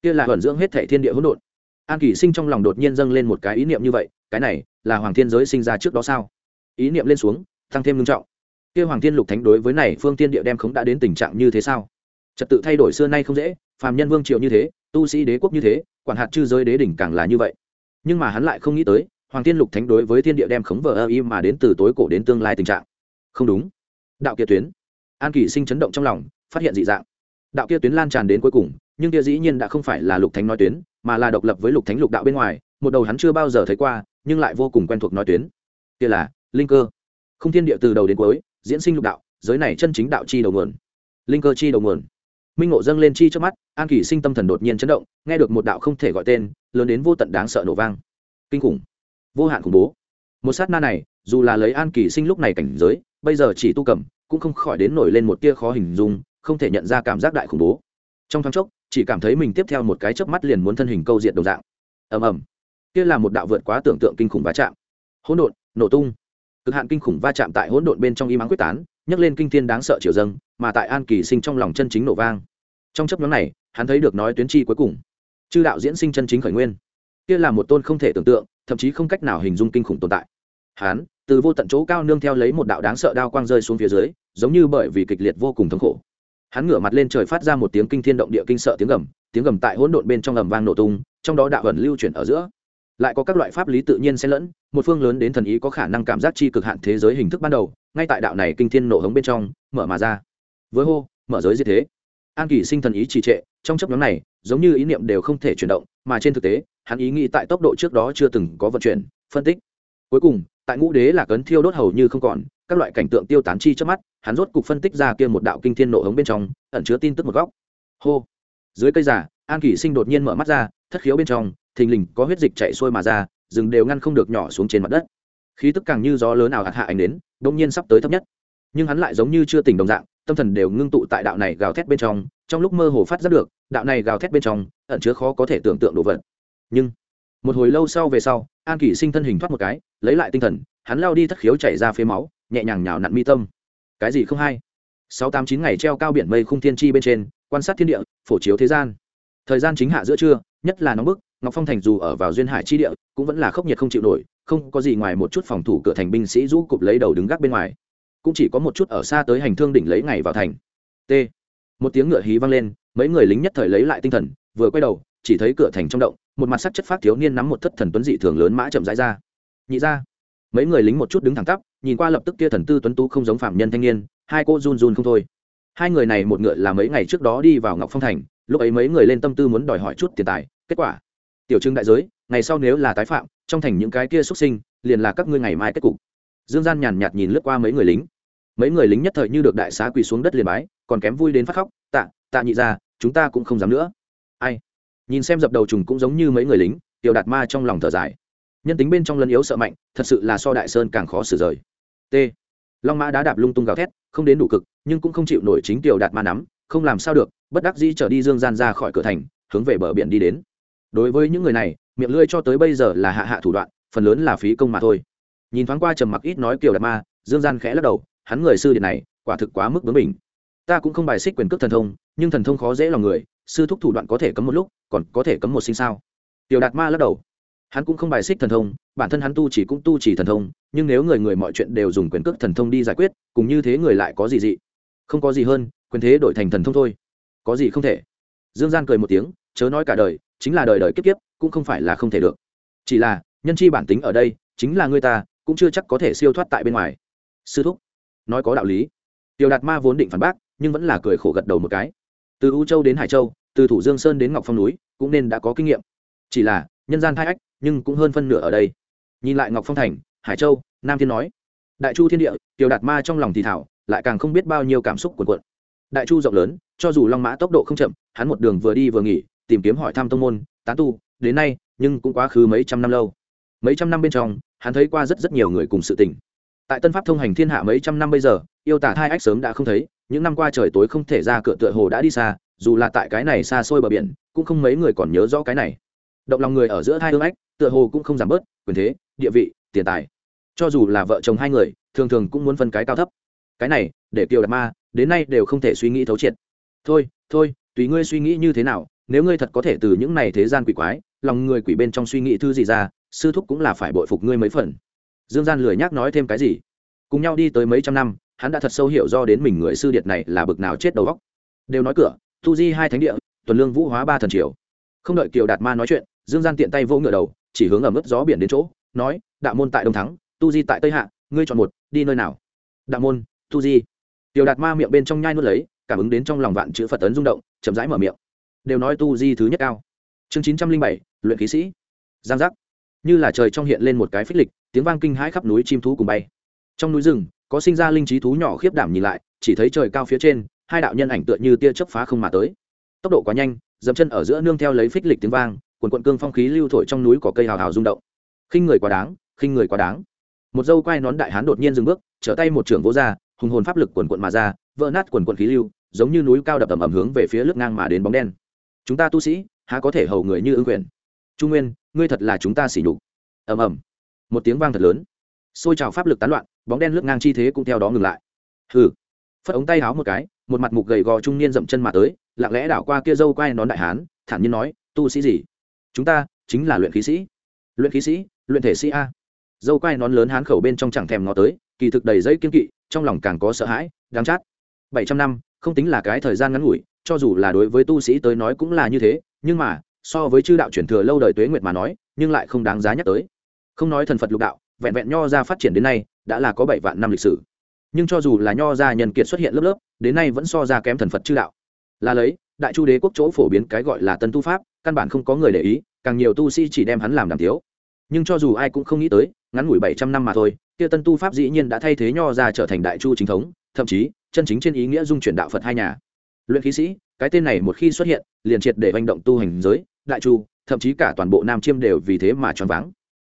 kia là vận dưỡng hết thảy thiên địa hỗn độn an kỳ sinh trong lòng đột nhiên dâng lên một cái ý niệm như vậy cái này là hoàng thiên giới sinh ra trước đó sao ý niệm lên xuống tăng thêm nghiêm trọng kia hoàng thiên lục thánh đối với này phương thiên địa đem khống đã đến tình trạng như thế sao trật tự thay đổi xưa nay không dễ, phàm nhân vương triều như thế, tu sĩ đế quốc như thế, quản hạt chư giới đế đỉnh càng là như vậy. Nhưng mà hắn lại không nghĩ tới, hoàng thiên lục thánh đối với thiên địa đem khống vờ ơ y mà đến từ tối cổ đến tương lai tình trạng. Không đúng. Đạo kia tuyến. An kỳ sinh chấn động trong lòng, phát hiện dị dạng. Đạo kia tuyến lan tràn đến cuối cùng, nhưng kia dĩ nhiên đã không phải là lục thánh nói tuyến, mà là độc lập với lục thánh lục đạo bên ngoài, một đầu hắn chưa bao giờ thấy qua, nhưng lại vô cùng quen thuộc nói tuyến. Kia là linh cơ. Không thiên địa từ đầu đến cuối, diễn sinh lục đạo, giới này chân chính đạo chi đầu nguồn. Linh cơ chi đầu nguồn minh ngộ dâng lên chi trước mắt, an Kỷ sinh tâm thần đột nhiên chấn động, nghe được một đạo không thể gọi tên, lớn đến vô tận đáng sợ nổ vang. Kinh khủng. Vô hạn khủng bố. Một sát na này, dù là lấy an Kỷ sinh lúc này cảnh giới, bây giờ chỉ tu cầm, cũng không khỏi đến nổi lên một tia khó hình dung, không thể nhận ra cảm giác đại khủng bố. Trong thoáng chốc, chỉ cảm thấy mình tiếp theo một cái chớp mắt liền muốn thân hình câu diện đồng dạng. Ầm ầm. Kia là một đạo vượt quá tưởng tượng kinh khủng va chạm. Hỗn độn, nổ tung. Cực hạn kinh khủng va chạm tại hỗn độn bên trong y mắng quyết tán nhấc lên kinh thiên đáng sợ triều dâng, mà tại an kỳ sinh trong lòng chân chính nổ vang. Trong chấp nhóm này, hắn thấy được nói tuyến chi cuối cùng. Chư đạo diễn sinh chân chính khởi nguyên. Kia là một tôn không thể tưởng tượng, thậm chí không cách nào hình dung kinh khủng tồn tại. Hắn, từ vô tận chỗ cao nương theo lấy một đạo đáng sợ đao quang rơi xuống phía dưới, giống như bởi vì kịch liệt vô cùng thống khổ. Hắn ngửa mặt lên trời phát ra một tiếng kinh thiên động địa kinh sợ tiếng gầm tiếng gầm tại hỗn độn bên trong ầm vang nổ tung, trong đó đạo ẩn lưu chuyển ở giữa. Lại có các loại pháp lý tự nhiên xen lẫn một phương lớn đến thần ý có khả năng cảm giác chi cực hạn thế giới hình thức ban đầu, ngay tại đạo này kinh thiên nổ hống bên trong, mở mà ra. Với hô, mở giới như thế. An kỳ sinh thần ý trì trệ, trong chấp nhóm này, giống như ý niệm đều không thể chuyển động, mà trên thực tế, hắn ý nghĩ tại tốc độ trước đó chưa từng có vận chuyển, phân tích. Cuối cùng, tại ngũ đế là cấn thiêu đốt hầu như không còn, các loại cảnh tượng tiêu tán chi trước mắt, hắn rốt cục phân tích ra kia một đạo kinh thiên nổ hống bên trong, ẩn chứa tin tức một góc. Hô. Dưới cây giả an kỷ sinh đột nhiên mở mắt ra, thất khiếu bên trong, thình lình có huyết dịch chạy xuôi mà ra rừng đều ngăn không được nhỏ xuống trên mặt đất. Khí tức càng như gió lớn nào hạt hạ ảnh đến đông nhiên sắp tới thấp nhất. Nhưng hắn lại giống như chưa tỉnh đồng dạng, tâm thần đều ngưng tụ tại đạo này gào thét bên trong trong lúc mơ hồ phát giác được, đạo này gào thét bên trong ẩn chứa khó có thể tưởng tượng đồ vật. Nhưng, một hồi lâu sau về sau, an kỷ sinh thân hình thoát một cái, lấy lại tinh thần, hắn lao đi thất khiếu chảy ra phía máu, nhẹ nhàng nhào nặn mi tâm. Cái gì không hay? Sáu tám chín ngày treo cao biển mây khung thiên chi bên trên, quan sát thiên địa, phổ chiếu thế gian. Thời gian chính hạ giữa trưa, nhất là nóng bức ngọc phong thành dù ở vào duyên hải chi địa, cũng vẫn là khốc nhiệt không chịu nổi, không có gì ngoài một chút phòng thủ cửa thành binh sĩ rũ cụp lấy đầu đứng gác bên ngoài. Cũng chỉ có một chút ở xa tới hành thương đỉnh lấy ngày vào thành. T. Một tiếng ngựa hí vang lên, mấy người lính nhất thời lấy lại tinh thần, vừa quay đầu, chỉ thấy cửa thành trong động, một mặt sắc chất phát thiếu niên nắm một thất thần tuấn dị thường lớn mã chậm rãi ra. Nhị ra. Mấy người lính một chút đứng thẳng tắp, nhìn qua lập tức kia thần tư tuấn tú không giống phạm nhân thanh niên, hai cô run run không thôi. Hai người này một ngựa là mấy ngày trước đó đi vào ngọc phong thành, lúc ấy mấy người lên tâm tư muốn đòi hỏi chút tiền tài, kết quả tiểu trưng đại giới, ngày sau nếu là tái phạm, trong thành những cái kia xuất sinh, liền là các ngươi ngày mai kết cục. Dương gian nhàn nhạt nhìn lướt qua mấy người lính. Mấy người lính nhất thời như được đại xá quỳ xuống đất liền bái, còn kém vui đến phát khóc, tạ tạ nhị ra chúng ta cũng không dám nữa. Ai? Nhìn xem dập đầu trùng cũng giống như mấy người lính, tiểu đạt ma trong lòng thở dài. Nhân tính bên trong lân yếu sợ mạnh, thật sự là so đại sơn càng khó xử rời. T. Long mã đá đạp lung tung gào thét, không đến đủ cực, nhưng cũng không chịu nổi chính tiểu đạt ma nắm, không làm sao được, bất đắc dĩ trở đi dương gian ra khỏi cửa thành, hướng về bờ biển đi đến đối với những người này, miệng lưỡi cho tới bây giờ là hạ hạ thủ đoạn, phần lớn là phí công mà thôi. Nhìn thoáng qua trầm mặc ít nói kiều đạt ma, dương gian khẽ lắc đầu, hắn người sư điện này, quả thực quá mức bướng mình ta cũng không bài xích quyền cước thần thông, nhưng thần thông khó dễ lòng người, sư thúc thủ đoạn có thể cấm một lúc, còn có thể cấm một sinh sao? Tiểu đạt ma lắc đầu. Hắn cũng không bài xích thần thông, bản thân hắn tu chỉ cũng tu chỉ thần thông, nhưng nếu người người mọi chuyện đều dùng quyền cước thần thông đi giải quyết, cùng như thế người lại có gì dị? Không có gì hơn, quyền thế đổi thành thần thông thôi. Có gì không thể? Dương gian cười một tiếng, chớ nói cả đời chính là đời đời kiếp kiếp, cũng không phải là không thể được. Chỉ là, nhân chi bản tính ở đây, chính là người ta, cũng chưa chắc có thể siêu thoát tại bên ngoài. Sư thúc, nói có đạo lý. Tiểu đạt ma vốn định phản bác, nhưng vẫn là cười khổ gật đầu một cái. Từ u châu đến hải châu, từ thủ dương sơn đến ngọc phong núi, cũng nên đã có kinh nghiệm. Chỉ là, nhân gian thai ách, nhưng cũng hơn phân nửa ở đây. Nhìn lại ngọc phong thành, hải châu, nam thiên nói, đại chu thiên địa, tiểu đạt ma trong lòng thì thảo, lại càng không biết bao nhiêu cảm xúc cuồn cuộn. Đại chu rộng lớn, cho dù long mã tốc độ không chậm, hắn một đường vừa đi vừa nghỉ tìm kiếm hỏi thăm tông môn, tán tu, đến nay, nhưng cũng quá khứ mấy trăm năm lâu. Mấy trăm năm bên trong, hắn thấy qua rất rất nhiều người cùng sự tình. Tại tân pháp thông hành thiên hạ mấy trăm năm bây giờ, yêu tả thai ách sớm đã không thấy, những năm qua trời tối không thể ra cửa tựa hồ đã đi xa, dù là tại cái này xa xôi bờ biển, cũng không mấy người còn nhớ rõ cái này. Động lòng người ở giữa hai hương ách, tựa hồ cũng không giảm bớt, quyền thế, địa vị, tiền tài. Cho dù là vợ chồng hai người, thường thường cũng muốn phân cái cao thấp. Cái này, để kiều đạt ma, đến nay đều không thể suy nghĩ thấu triệt. Thôi thôi, tùy ngươi suy nghĩ như thế nào nếu ngươi thật có thể từ những này thế gian quỷ quái, lòng người quỷ bên trong suy nghĩ thư gì ra, sư thúc cũng là phải bội phục ngươi mấy phần. Dương gian lười nhắc nói thêm cái gì. Cùng nhau đi tới mấy trăm năm, hắn đã thật sâu hiểu do đến mình người sư điệt này là bực nào chết đầu góc đều nói cửa, tu di hai thánh địa, tuần lương vũ hóa ba thần triều. Không đợi kiều đạt ma nói chuyện, dương gian tiện tay vô ngựa đầu, chỉ hướng ở mức gió biển đến chỗ, nói, đạo môn tại đông thắng, tu di tại tây hạ, ngươi chọn một, đi nơi nào? Đạo môn, tu di. Tiểu đạt ma miệng bên trong nhai nuốt lấy, cảm ứng đến trong lòng vạn chữ phật tấn rung động, chậm rãi mở miệng đều nói tu di thứ nhất cao. Chương chín trăm linh bảy, luyện khí sĩ. Giang giác. Như là trời trong hiện lên một cái phích lịch, tiếng vang kinh hãi khắp núi chim thú cùng bay. Trong núi rừng, có sinh ra linh trí thú nhỏ khiếp đảm nhìn lại, chỉ thấy trời cao phía trên, hai đạo nhân ảnh tựa như tia chớp phá không mà tới. Tốc độ quá nhanh, dậm chân ở giữa nương theo lấy phích lịch tiếng vang, quần quận cương phong khí lưu thổi trong núi có cây hào hào rung động. Khinh người quá đáng, khinh người quá đáng. Một dâu quai nón đại hán đột nhiên dừng bước, trở tay một trưởng vỗ ra, hùng hồn pháp lực quần quận mà ra, vỡ nát quần quận khí lưu, giống như núi cao đập ầm ầm hướng về phía lướt ngang mà đến bóng đen chúng ta tu sĩ, há có thể hầu người như ưng quyền? Trung nguyên, ngươi thật là chúng ta xỉ nhục. Ầm ầm. Một tiếng vang thật lớn. Xôi trào pháp lực tán loạn, bóng đen lướt ngang chi thế cũng theo đó ngừng lại. Hừ. Phất ống tay háo một cái, một mặt mục gầy gò trung niên dậm chân mà tới, lặng lẽ đảo qua kia dâu quai nón đại hán, thản nhiên nói, tu sĩ gì? Chúng ta chính là luyện khí sĩ. Luyện khí sĩ? Luyện thể sĩ a? Dâu quai nón lớn hán khẩu bên trong chẳng thèm ngó tới, kỳ thực đầy dây kiên kỵ, trong lòng càng có sợ hãi, đáng chát. Bảy trăm năm, không tính là cái thời gian ngắn ngủi cho dù là đối với tu sĩ tới nói cũng là như thế, nhưng mà, so với chư đạo truyền thừa lâu đời tuế nguyệt mà nói, nhưng lại không đáng giá nhắc tới. Không nói thần phật lục đạo, vẹn vẹn nho ra phát triển đến nay, đã là có bảy vạn năm lịch sử. Nhưng cho dù là nho gia nhân kiệt xuất hiện lớp lớp, đến nay vẫn so ra kém thần phật chư đạo. Là lấy, đại chu đế quốc chỗ phổ biến cái gọi là tân tu pháp, căn bản không có người để ý, càng nhiều tu sĩ chỉ đem hắn làm đàm tiếu. Nhưng cho dù ai cũng không nghĩ tới, ngắn ngủi bảy trăm năm mà thôi, kia tân tu pháp dĩ nhiên đã thay thế nho ra trở thành đại chu chính thống, thậm chí, chân chính trên ý nghĩa dung chuyển đạo phật hai nhà luyện khí sĩ, cái tên này một khi xuất hiện, liền triệt để manh động tu hành giới, đại chu, thậm chí cả toàn bộ nam chiêm đều vì thế mà choáng váng.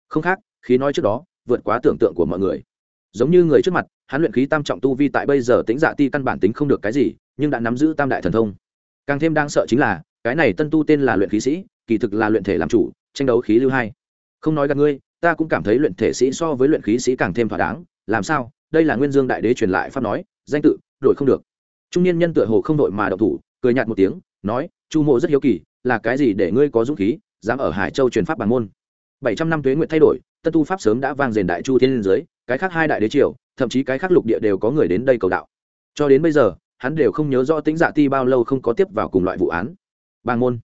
Không khác, khí nói trước đó, vượt quá tưởng tượng của mọi người. Giống như người trước mặt, hắn luyện khí tam trọng tu vi tại bây giờ tính dạ ti căn bản tính không được cái gì, nhưng đã nắm giữ tam đại thần thông. Càng thêm đang sợ chính là, cái này tân tu tên là luyện khí sĩ, kỳ thực là luyện thể làm chủ, tranh đấu khí lưu hai. Không nói gặp ngươi, ta cũng cảm thấy luyện thể sĩ so với luyện khí sĩ càng thêm thỏa đáng, làm sao? Đây là nguyên dương đại đế truyền lại pháp nói, danh tự, đổi không được trung niên nhân tựa hồ không đội mà độc thủ, cười nhạt một tiếng, nói, chu mộ rất hiếu kỳ, là cái gì để ngươi có dũng khí, dám ở hải châu truyền pháp bản môn? Bảy trăm năm tuế nguyện thay đổi, tân tu pháp sớm đã vang rền đại chu thiên liên giới, cái khác hai đại đế triều, thậm chí cái khác lục địa đều có người đến đây cầu đạo. Cho đến bây giờ, hắn đều không nhớ rõ tính dạ ti bao lâu không có tiếp vào cùng loại vụ án. Bang môn.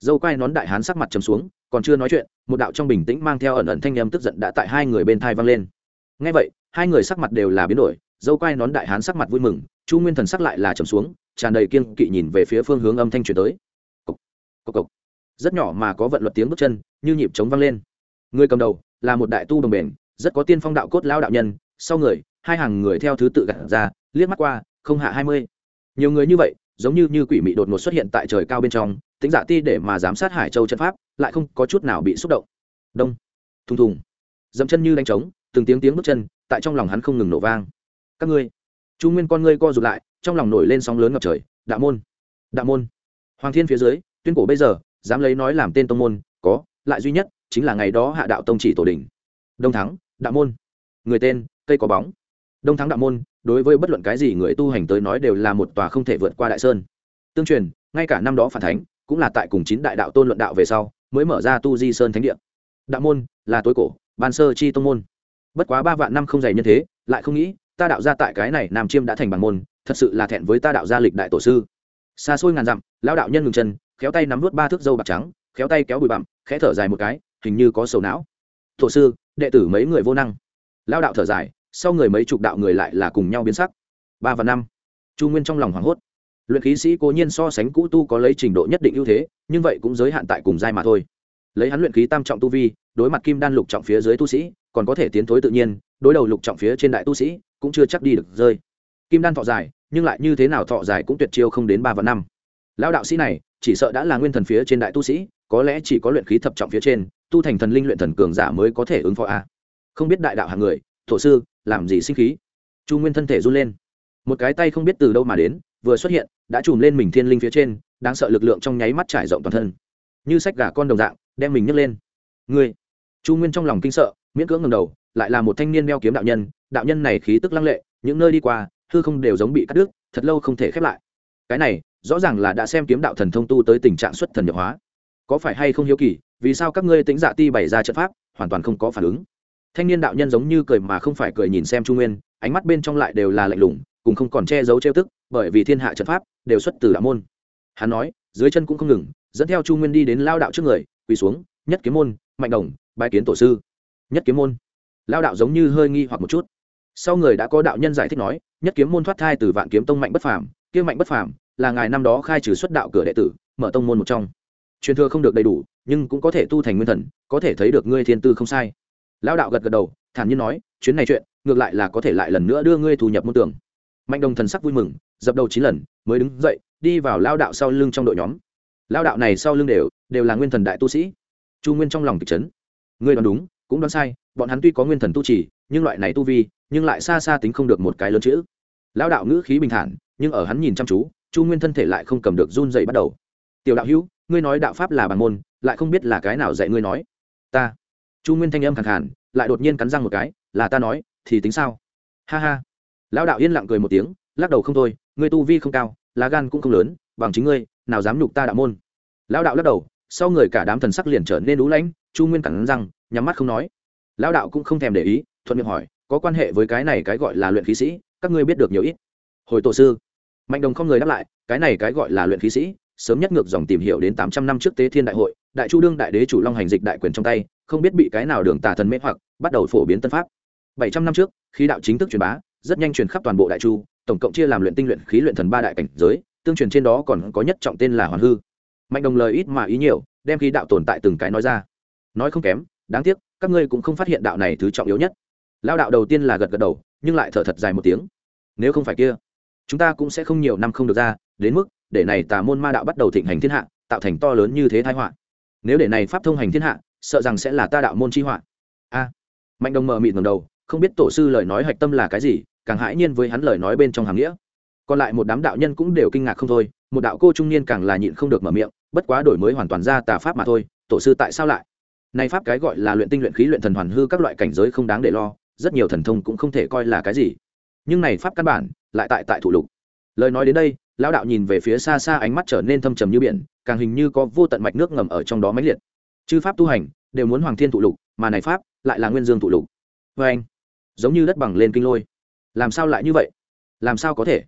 Dâu quai nón đại hán sắc mặt trầm xuống, còn chưa nói chuyện, một đạo trong bình tĩnh mang theo ẩn ẩn thanh âm tức giận đã tại hai người bên thai vang lên. Ngay vậy, hai người sắc mặt đều là biến đổi dâu quai nón đại hán sắc mặt vui mừng chu nguyên thần sắc lại là trầm xuống tràn đầy kiên kỵ nhìn về phía phương hướng âm thanh truyền tới. Cộc, cộc, cộc. rất nhỏ mà có vận luật tiếng bước chân như nhịp trống vang lên. Người cầm đầu là một đại tu đồng bền rất có tiên phong đạo cốt lao đạo nhân sau người hai hàng người theo thứ tự gạt ra liếc mắt qua không hạ hai mươi. Nhiều người như vậy giống như như quỷ mị đột ngột xuất hiện tại trời cao bên trong tính giả ti để mà giám sát hải châu trận pháp lại không có chút nào bị xúc động. Đông. Thùng thùng. Dậm chân như đánh trống từng tiếng tiếng bước chân tại trong lòng hắn không ngừng nổ vang các ngươi. Chu nguyên con ngươi co rụt lại, trong lòng nổi lên sóng lớn ngập trời. Đạo môn đạo môn. Hoàng thiên phía dưới, tuyên cổ bây giờ, dám lấy nói làm tên tông môn, có, lại duy nhất, chính là ngày đó hạ đạo tông chỉ tổ đình. Đông thắng, đạo môn. Người tên, cây có bóng. Đông thắng đạo môn, đối với bất luận cái gì người tu hành tới nói đều là một tòa không thể vượt qua đại sơn. Tương truyền, ngay cả năm đó phản thánh, cũng là tại cùng chín đại đạo tôn luận đạo về sau, mới mở ra tu di sơn thánh địa. Đạo môn, là tối cổ, ban sơ chi tông môn. Bất quá ba vạn năm không dày như thế, lại không nghĩ ta đạo ra tại cái này nam chiêm đã thành bằng môn, thật sự là thẹn với ta đạo gia lịch đại tổ sư. Xa xôi ngàn dặm lao đạo nhân ngừng chân, khéo tay nắm vút ba thước dâu bạc trắng, khéo tay kéo bụi bặm, khẽ thở dài một cái, hình như có sầu não. Tổ sư, đệ tử mấy người vô năng? Lao đạo thở dài, sau người mấy chục đạo người lại là cùng nhau biến sắc. Ba và năm. Chu nguyên trong lòng hoảng hốt. Luyện khí sĩ cố nhiên so sánh cũ tu có lấy trình độ nhất định ưu thế, nhưng vậy cũng giới hạn tại cùng giai mà thôi. Lấy hắn luyện khí tam trọng tu vi, đối mặt kim đan lục trọng phía dưới tu sĩ, còn có thể tiến thối tự nhiên, đối đầu lục trọng phía trên đại tu sĩ cũng chưa chắc đi được rơi. Kim đan thọ dài, nhưng lại như thế nào thọ dài cũng tuyệt chiêu không đến ba và năm. Lão đạo sĩ này, chỉ sợ đã là nguyên thần phía trên đại tu sĩ, có lẽ chỉ có luyện khí thập trọng phía trên, tu thành thần linh luyện thần cường giả mới có thể ứng phó a. Không biết đại đạo hàng người, thổ sư, làm gì sinh khí? Chu nguyên thân thể run lên. Một cái tay không biết từ đâu mà đến, vừa xuất hiện, đã chùm lên mình thiên linh phía trên, đáng sợ lực lượng trong nháy mắt trải rộng toàn thân. Như sách gà con đồng dạng, đem mình nhấc lên. Ngươi! Chu nguyên trong lòng kinh sợ, miễn cưỡng ngầm đầu, lại là một thanh niên đeo kiếm đạo nhân đạo nhân này khí tức lăng lệ, những nơi đi qua, hư không đều giống bị cắt đứt, thật lâu không thể khép lại. Cái này, rõ ràng là đã xem kiếm đạo thần thông tu tới tình trạng xuất thần nhập hóa. Có phải hay không hiếu kỳ, vì sao các ngươi tính dạ ti bày ra trận pháp, hoàn toàn không có phản ứng? Thanh niên đạo nhân giống như cười mà không phải cười nhìn xem trung nguyên, ánh mắt bên trong lại đều là lạnh lùng, cùng không còn che giấu trêu tức, bởi vì thiên hạ trận pháp đều xuất từ đạo môn. Hắn nói, dưới chân cũng không ngừng, dẫn theo chu nguyên đi đến lao đạo trước người, quỳ xuống, nhất kiếm môn, mạnh đồng, bái kiến tổ sư. Nhất kiếm môn. Lao đạo giống như hơi nghi hoặc một chút sau người đã có đạo nhân giải thích nói, nhất kiếm môn thoát thai từ vạn kiếm tông mạnh bất phàm kiếm mạnh bất phàm là ngài năm đó khai trừ xuất đạo cửa đệ tử, mở tông môn một trong. Truyền thừa không được đầy đủ, nhưng cũng có thể tu thành nguyên thần, có thể thấy được ngươi thiên tư không sai. Lao đạo gật gật đầu, thản nhiên nói, chuyến này chuyện, ngược lại là có thể lại lần nữa đưa ngươi thu nhập môn tưởng mạnh đồng thần sắc vui mừng, dập đầu chín lần, mới đứng dậy, đi vào lao đạo sau lưng trong đội nhóm. Lao đạo này sau lưng đều đều là nguyên thần đại tu sĩ. Chu nguyên trong lòng kịch chấn. Ngươi đoán đúng, cũng đoán sai, bọn hắn tuy có nguyên thần tu trì, nhưng loại này tu vi nhưng lại xa xa tính không được một cái lớn chữ. Lão đạo ngữ khí bình thản, nhưng ở hắn nhìn chăm chú, chu nguyên thân thể lại không cầm được run dậy bắt đầu. Tiểu đạo hữu, ngươi nói đạo pháp là bàn môn, lại không biết là cái nào dạy ngươi nói. Ta. Chu nguyên thanh âm khẳng hẳn lại đột nhiên cắn răng một cái, là ta nói, thì tính sao? Ha ha. Lão đạo yên lặng cười một tiếng, lắc đầu không thôi, ngươi tu vi không cao, lá gan cũng không lớn, bằng chính ngươi, nào dám nhục ta đạo môn. Lão đạo lắc đầu, sau người cả đám thần sắc liền trở nên lũ lãnh, chu nguyên cắn răng, nhắm mắt không nói. Lão đạo cũng không thèm để ý, thuận miệng hỏi có quan hệ với cái này cái gọi là luyện khí sĩ, các ngươi biết được nhiều ít. Hồi tổ sư, mạnh đồng không người đáp lại, cái này cái gọi là luyện khí sĩ, sớm nhất ngược dòng tìm hiểu đến tám trăm năm trước tế thiên đại hội, đại chu đương đại đế chủ long hành dịch đại quyền trong tay, không biết bị cái nào đường tà thần mê hoặc, bắt đầu phổ biến tân pháp. Bảy trăm năm trước, khí đạo chính thức truyền bá, rất nhanh truyền khắp toàn bộ đại chu, tổng cộng chia làm luyện tinh luyện khí luyện thần ba đại cảnh giới, tương truyền trên đó còn có nhất trọng tên là hoàn hư. Mạnh đồng lời ít mà ý nhiều, đem khí đạo tồn tại từng cái nói ra. Nói không kém, đáng tiếc, các ngươi cũng không phát hiện đạo này thứ trọng yếu nhất lao đạo đầu tiên là gật gật đầu, nhưng lại thở thật dài một tiếng. Nếu không phải kia, chúng ta cũng sẽ không nhiều năm không được ra, đến mức để này tà môn ma đạo bắt đầu thịnh hành thiên hạ, tạo thành to lớn như thế thái họa. Nếu để này pháp thông hành thiên hạ, sợ rằng sẽ là ta đạo môn chi họa. A. Mạnh đồng mờ mịt ngầm đầu, không biết tổ sư lời nói hạch tâm là cái gì, càng hãi nhiên với hắn lời nói bên trong hàng nghĩa. Còn lại một đám đạo nhân cũng đều kinh ngạc không thôi, một đạo cô trung niên càng là nhịn không được mở miệng, bất quá đổi mới hoàn toàn ra tà pháp mà thôi, tổ sư tại sao lại? Nay pháp cái gọi là luyện tinh luyện khí luyện thần hoàn hư các loại cảnh giới không đáng để lo rất nhiều thần thông cũng không thể coi là cái gì. Nhưng này pháp căn bản, lại tại tại thủ lục. Lời nói đến đây, lão đạo nhìn về phía xa xa ánh mắt trở nên thâm trầm như biển, càng hình như có vô tận mạch nước ngầm ở trong đó mãnh liệt. Chư pháp tu hành, đều muốn hoàng thiên thụ lục, mà này pháp lại là nguyên dương thụ lục. Vê anh, giống như đất bằng lên kinh lôi. Làm sao lại như vậy? Làm sao có thể?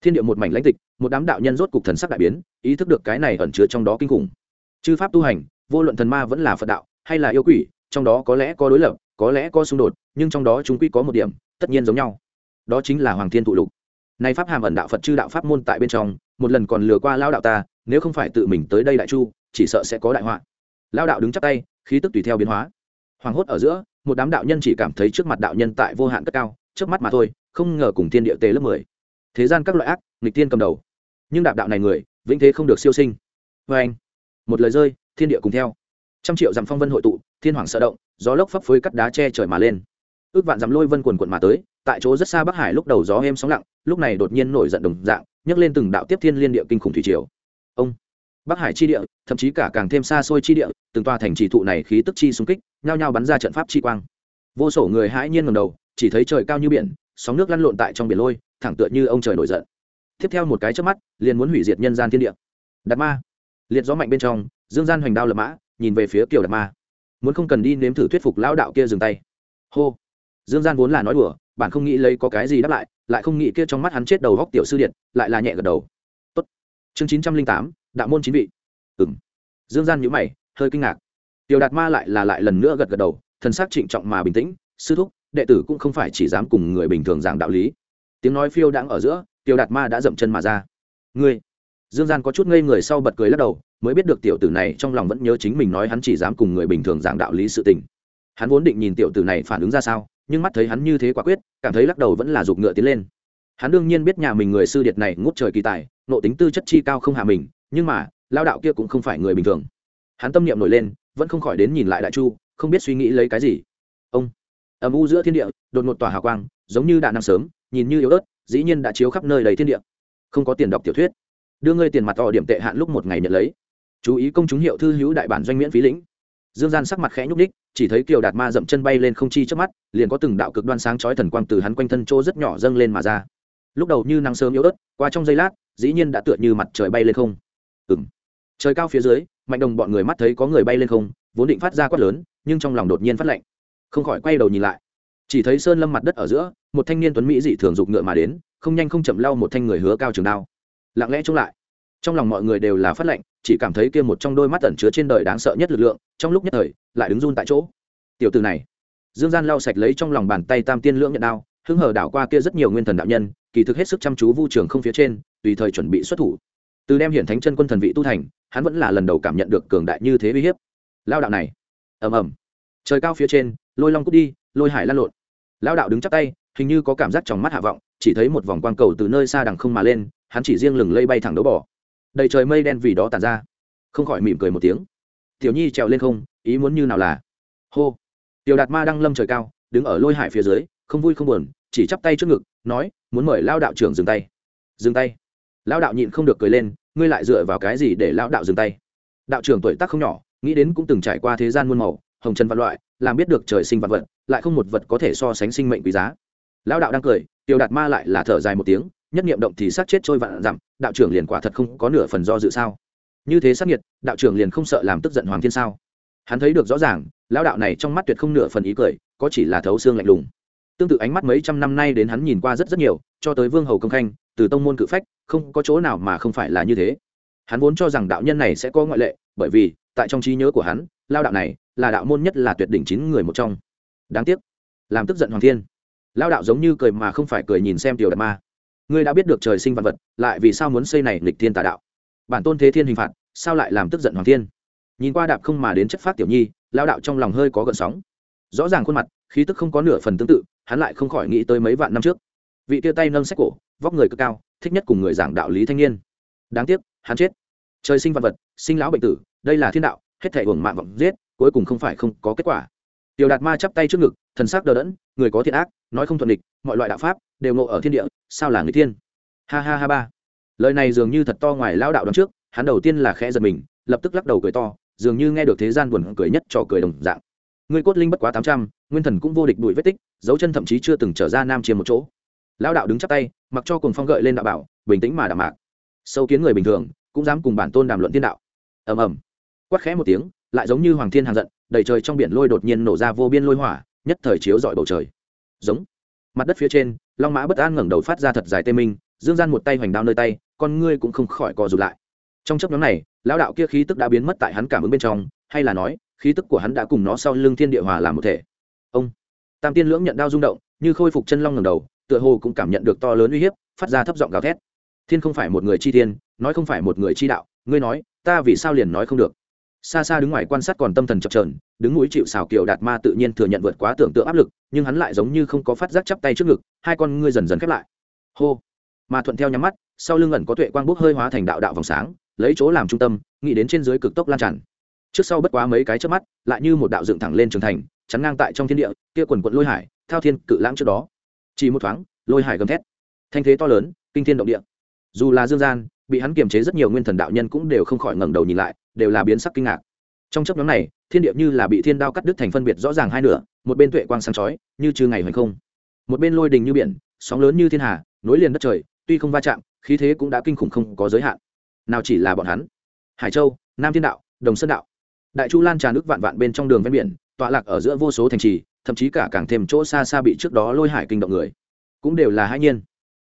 Thiên địa một mảnh lãnh tịch, một đám đạo nhân rốt cục thần sắc đại biến, ý thức được cái này ẩn chứa trong đó kinh khủng. Chư pháp tu hành, vô luận thần ma vẫn là phật đạo, hay là yêu quỷ, trong đó có lẽ có đối lập có lẽ có xung đột, nhưng trong đó chúng quy có một điểm, tất nhiên giống nhau. Đó chính là hoàng thiên thụ lục. Nay pháp hàm ẩn đạo phật chư đạo pháp môn tại bên trong, một lần còn lừa qua lao đạo ta, nếu không phải tự mình tới đây đại chu, chỉ sợ sẽ có đại họa. Lao đạo đứng chắc tay, khí tức tùy theo biến hóa. Hoàng hốt ở giữa, một đám đạo nhân chỉ cảm thấy trước mặt đạo nhân tại vô hạn cất cao trước mắt mà thôi, không ngờ cùng thiên địa tế lớp mười. Thế gian các loại ác, nghịch tiên cầm đầu. Nhưng đạo đạo này người, vĩnh thế không được siêu sinh. Vê anh một lời rơi, thiên địa cùng theo trăm triệu dặm phong vân hội tụ, thiên hoàng sợ động, gió lốc phấp phới cắt đá che trời mà lên. Ước vạn dặm lôi vân quần quận mà tới, tại chỗ rất xa bắc hải lúc đầu gió êm sóng lặng, lúc này đột nhiên nổi giận đồng dạng, nhấc lên từng đạo tiếp thiên liên địa kinh khủng thủy triều. Ông, bắc hải chi địa, thậm chí cả càng thêm xa xôi chi địa, từng tòa thành trì thụ này khí tức chi xung kích, nhao nhao bắn ra trận pháp chi quang. Vô sổ người hãi nhiên ngầm đầu, chỉ thấy trời cao như biển, sóng nước lăn lộn tại trong biển lôi, thẳng tựa như ông trời nổi giận. Tiếp theo một cái trước mắt, liền muốn hủy diệt nhân gian thiên địa. Đạt ma. Liệt gió mạnh bên trong, dương gian hoành đao lập mã nhìn về phía kiều đạt ma. Muốn không cần đi nếm thử thuyết phục lão đạo kia dừng tay. Hô. Dương gian vốn là nói đùa bạn không nghĩ lấy có cái gì đáp lại lại không nghĩ kia trong mắt hắn chết đầu góc tiểu sư điện, lại là nhẹ gật đầu. Tốt. chương chín trăm linh tám, đạo môn chín vị. Ừng dương gian nhữ mày, hơi kinh ngạc. Tiểu đạt ma lại là lại lần nữa gật gật đầu, thần sắc trịnh trọng mà bình tĩnh, sư thúc, đệ tử cũng không phải chỉ dám cùng người bình thường giảng đạo lý. Tiếng nói phiêu đãng ở giữa, tiểu đạt ma đã dậm chân mà ra. Ngươi. Dương gian có chút ngây người sau bật cười lắc đầu mới biết được tiểu tử này trong lòng vẫn nhớ chính mình nói hắn chỉ dám cùng người bình thường giảng đạo lý sự tình. Hắn vốn định nhìn tiểu tử này phản ứng ra sao, nhưng mắt thấy hắn như thế quả quyết, cảm thấy lắc đầu vẫn là giục ngựa tiến lên. Hắn đương nhiên biết nhà mình người sư điệt này ngút trời kỳ tài, nộ tính tư chất chi cao không hạ mình, nhưng mà, lao đạo kia cũng không phải người bình thường. Hắn tâm niệm nổi lên, vẫn không khỏi đến nhìn lại đại chu, không biết suy nghĩ lấy cái gì. Ông, âm u giữa thiên địa, đột ngột tỏa hào quang, giống như đạn năm sớm, nhìn như yếu ớt, dĩ nhiên đã chiếu khắp nơi đầy thiên địa. Không có tiền đọc tiểu thuyết. Đưa ngươi tiền mặt to điểm tệ hạn lúc một ngày nhận lấy chú ý công chúng hiệu thư hữu đại bản doanh miễn phí lĩnh. Dương gian sắc mặt khẽ nhúc ních chỉ thấy kiều đạt ma dậm chân bay lên không chi trước mắt, liền có từng đạo cực đoan sáng chói thần quang từ hắn quanh thân chỗ rất nhỏ dâng lên mà ra. Lúc đầu như nắng sớm yếu ớt, qua trong giây lát, dĩ nhiên đã tựa như mặt trời bay lên không. Ừng trời cao phía dưới, mạnh đồng bọn người mắt thấy có người bay lên không, vốn định phát ra quát lớn, nhưng trong lòng đột nhiên phát lạnh. Không khỏi quay đầu nhìn lại. Chỉ thấy sơn lâm mặt đất ở giữa, một thanh niên tuấn mỹ dị thường dục ngựa mà đến, không nhanh không chậm lau một thanh người hứa cao trường đao. Lặng lẽ trông lại trong lòng mọi người đều là phát lệnh, chỉ cảm thấy kia một trong đôi mắt ẩn chứa trên đời đáng sợ nhất lực lượng, trong lúc nhất thời, lại đứng run tại chỗ. Tiểu từ này. Dương gian lau sạch lấy trong lòng bàn tay tam tiên lưỡng nhận đao hưng hờ đảo qua kia rất nhiều nguyên thần đạo nhân, kỳ thực hết sức chăm chú vu trường không phía trên, tùy thời chuẩn bị xuất thủ. Từ đem hiển thánh chân quân thần vị tu thành, hắn vẫn là lần đầu cảm nhận được cường đại như thế uy hiếp. Lao đạo này. Ầm ầm. Trời cao phía trên, lôi long cút đi, lôi hải lan lộn. Lao đạo đứng chắc tay, hình như có cảm giác trong mắt hạ vọng, chỉ thấy một vòng quang cầu từ nơi xa đằng không mà lên, hắn chỉ riêng lừng lây bay thẳng đấu bỏ đầy trời mây đen vì đó tàn ra. Không khỏi mỉm cười một tiếng. Tiểu nhi trèo lên không, ý muốn như nào là? Hô. Tiểu đạt ma đang lâm trời cao, đứng ở lôi hải phía dưới, không vui không buồn, chỉ chắp tay trước ngực, nói, muốn mời lao đạo trưởng dừng tay. Dừng tay? Lao đạo nhịn không được cười lên, ngươi lại dựa vào cái gì để lao đạo dừng tay? Đạo trưởng tuổi tác không nhỏ, nghĩ đến cũng từng trải qua thế gian muôn màu, hồng trần vạn loại, làm biết được trời sinh vật vật, lại không một vật có thể so sánh sinh mệnh quý giá. Lão đạo đang cười, Tiểu đạt ma lại là thở dài một tiếng nhất niệm động thì sát chết trôi vạn dặm, đạo trưởng liền quả thật không có nửa phần do dự sao? Như thế sát nhiệt đạo trưởng liền không sợ làm tức giận hoàng thiên sao? Hắn thấy được rõ ràng, lão đạo này trong mắt tuyệt không nửa phần ý cười, có chỉ là thấu xương lạnh lùng. Tương tự ánh mắt mấy trăm năm nay đến hắn nhìn qua rất rất nhiều, cho tới vương hầu công khanh, từ tông môn cự phách, không có chỗ nào mà không phải là như thế. Hắn vốn cho rằng đạo nhân này sẽ có ngoại lệ, bởi vì, tại trong trí nhớ của hắn lao đạo này là đạo môn nhất là tuyệt đỉnh chín người một trong. Đáng tiếc, làm tức giận hoàng thiên. Lao đạo giống như cười mà không phải cười nhìn xem tiểu đạt ma ngươi đã biết được trời sinh vạn vật, lại vì sao muốn xây này lịch thiên tà đạo? Bản tôn thế thiên hình phạt, sao lại làm tức giận hoàng thiên? Nhìn qua đạp không mà đến chất phát tiểu nhi lao đạo trong lòng hơi có gợn sóng. Rõ ràng khuôn mặt, khí tức không có nửa phần tương tự, hắn lại không khỏi nghĩ tới mấy vạn năm trước. Vị tia tay nâng sách cổ, vóc người cực cao, thích nhất cùng người giảng đạo lý thanh niên. Đáng tiếc, hắn chết. Trời sinh vạn vật, sinh lão bệnh tử, đây là thiên đạo, hết thể hưởng mạng vọng giết, cuối cùng không phải không có kết quả tiểu đạt ma chắp tay trước ngực, thần sắc đờ đẫn, người có thiện ác, nói không thuận địch mọi loại đạo pháp đều ngộ ở thiên địa, sao là người thiên? Ha ha ha ba. Lời này dường như thật to ngoài lao đạo đón trước, hắn đầu tiên là khẽ giật mình, lập tức lắc đầu cười to, dường như nghe được thế gian buồn cười nhất cho cười đồng dạng. Người cốt linh bất quá tám trăm, nguyên thần cũng vô địch đuổi vết tích, dấu chân thậm chí chưa từng trở ra nam chiêm một chỗ. Lao đạo đứng chắp tay, mặc cho cùng phong gợi lên đạo bảo, bình tĩnh mà đạm mạc. Sâu kiến người bình thường, cũng dám cùng bản tôn đàm luận thiên đạo. Ầm ầm. Quát khẽ một tiếng lại giống như hoàng thiên hàng giận, đầy trời trong biển lôi đột nhiên nổ ra vô biên lôi hỏa, nhất thời chiếu dọi bầu trời. Giống. Mặt đất phía trên, long mã bất an ngẩng đầu phát ra thật dài tê minh, dương gian một tay hoành đao nơi tay, con ngươi cũng không khỏi co rụt lại. Trong chấp nhóm này, lão đạo kia khí tức đã biến mất tại hắn cảm ứng bên trong, hay là nói, khí tức của hắn đã cùng nó sau lưng thiên địa hòa làm một thể. Ông. Tam tiên lưỡng nhận đao rung động, như khôi phục chân long ngầm đầu, tựa hồ cũng cảm nhận được to lớn uy hiếp, phát ra thấp giọng gào thét. Thiên không phải một người chi thiên, nói không phải một người chi đạo, ngươi nói, ta vì sao liền nói không được? Xa xa đứng ngoài quan sát còn tâm thần chập trờn đứng núi chịu xào kiểu đạt ma tự nhiên thừa nhận vượt quá tưởng tượng áp lực, nhưng hắn lại giống như không có phát giác chắp tay trước ngực, hai con ngươi dần dần khép lại. Hô. Mà thuận theo nhắm mắt, sau lưng ẩn có tuệ quang bốc hơi hóa thành đạo đạo vòng sáng, lấy chỗ làm trung tâm, nghĩ đến trên dưới cực tốc lan tràn. Trước sau bất quá mấy cái trước mắt, lại như một đạo dựng thẳng lên trường thành, chắn ngang tại trong thiên địa, kia quần quận lôi hải, thao thiên cự lãng trước đó. Chỉ một thoáng, lôi hải gầm thét. Thanh thế to lớn, kinh thiên động địa. Dù là dương gian, bị hắn kiềm chế rất nhiều nguyên thần đạo nhân cũng đều không khỏi ngẩng đầu nhìn lại đều là biến sắc kinh ngạc. Trong chấp nhóm này, thiên địa như là bị thiên đao cắt đứt thành phân biệt rõ ràng hai nửa, một bên tuệ quang sáng chói, như trừ ngày hoành không. Một bên lôi đình như biển, sóng lớn như thiên hà, nối liền đất trời, tuy không va chạm, khí thế cũng đã kinh khủng không có giới hạn. Nào chỉ là bọn hắn? Hải châu, nam thiên đạo, đồng sơn đạo. Đại chu lan tràn nước vạn vạn bên trong đường ven biển, tọa lạc ở giữa vô số thành trì, thậm chí cả càng thêm chỗ xa xa bị trước đó lôi hải kinh động người. Cũng đều là hai nhiên.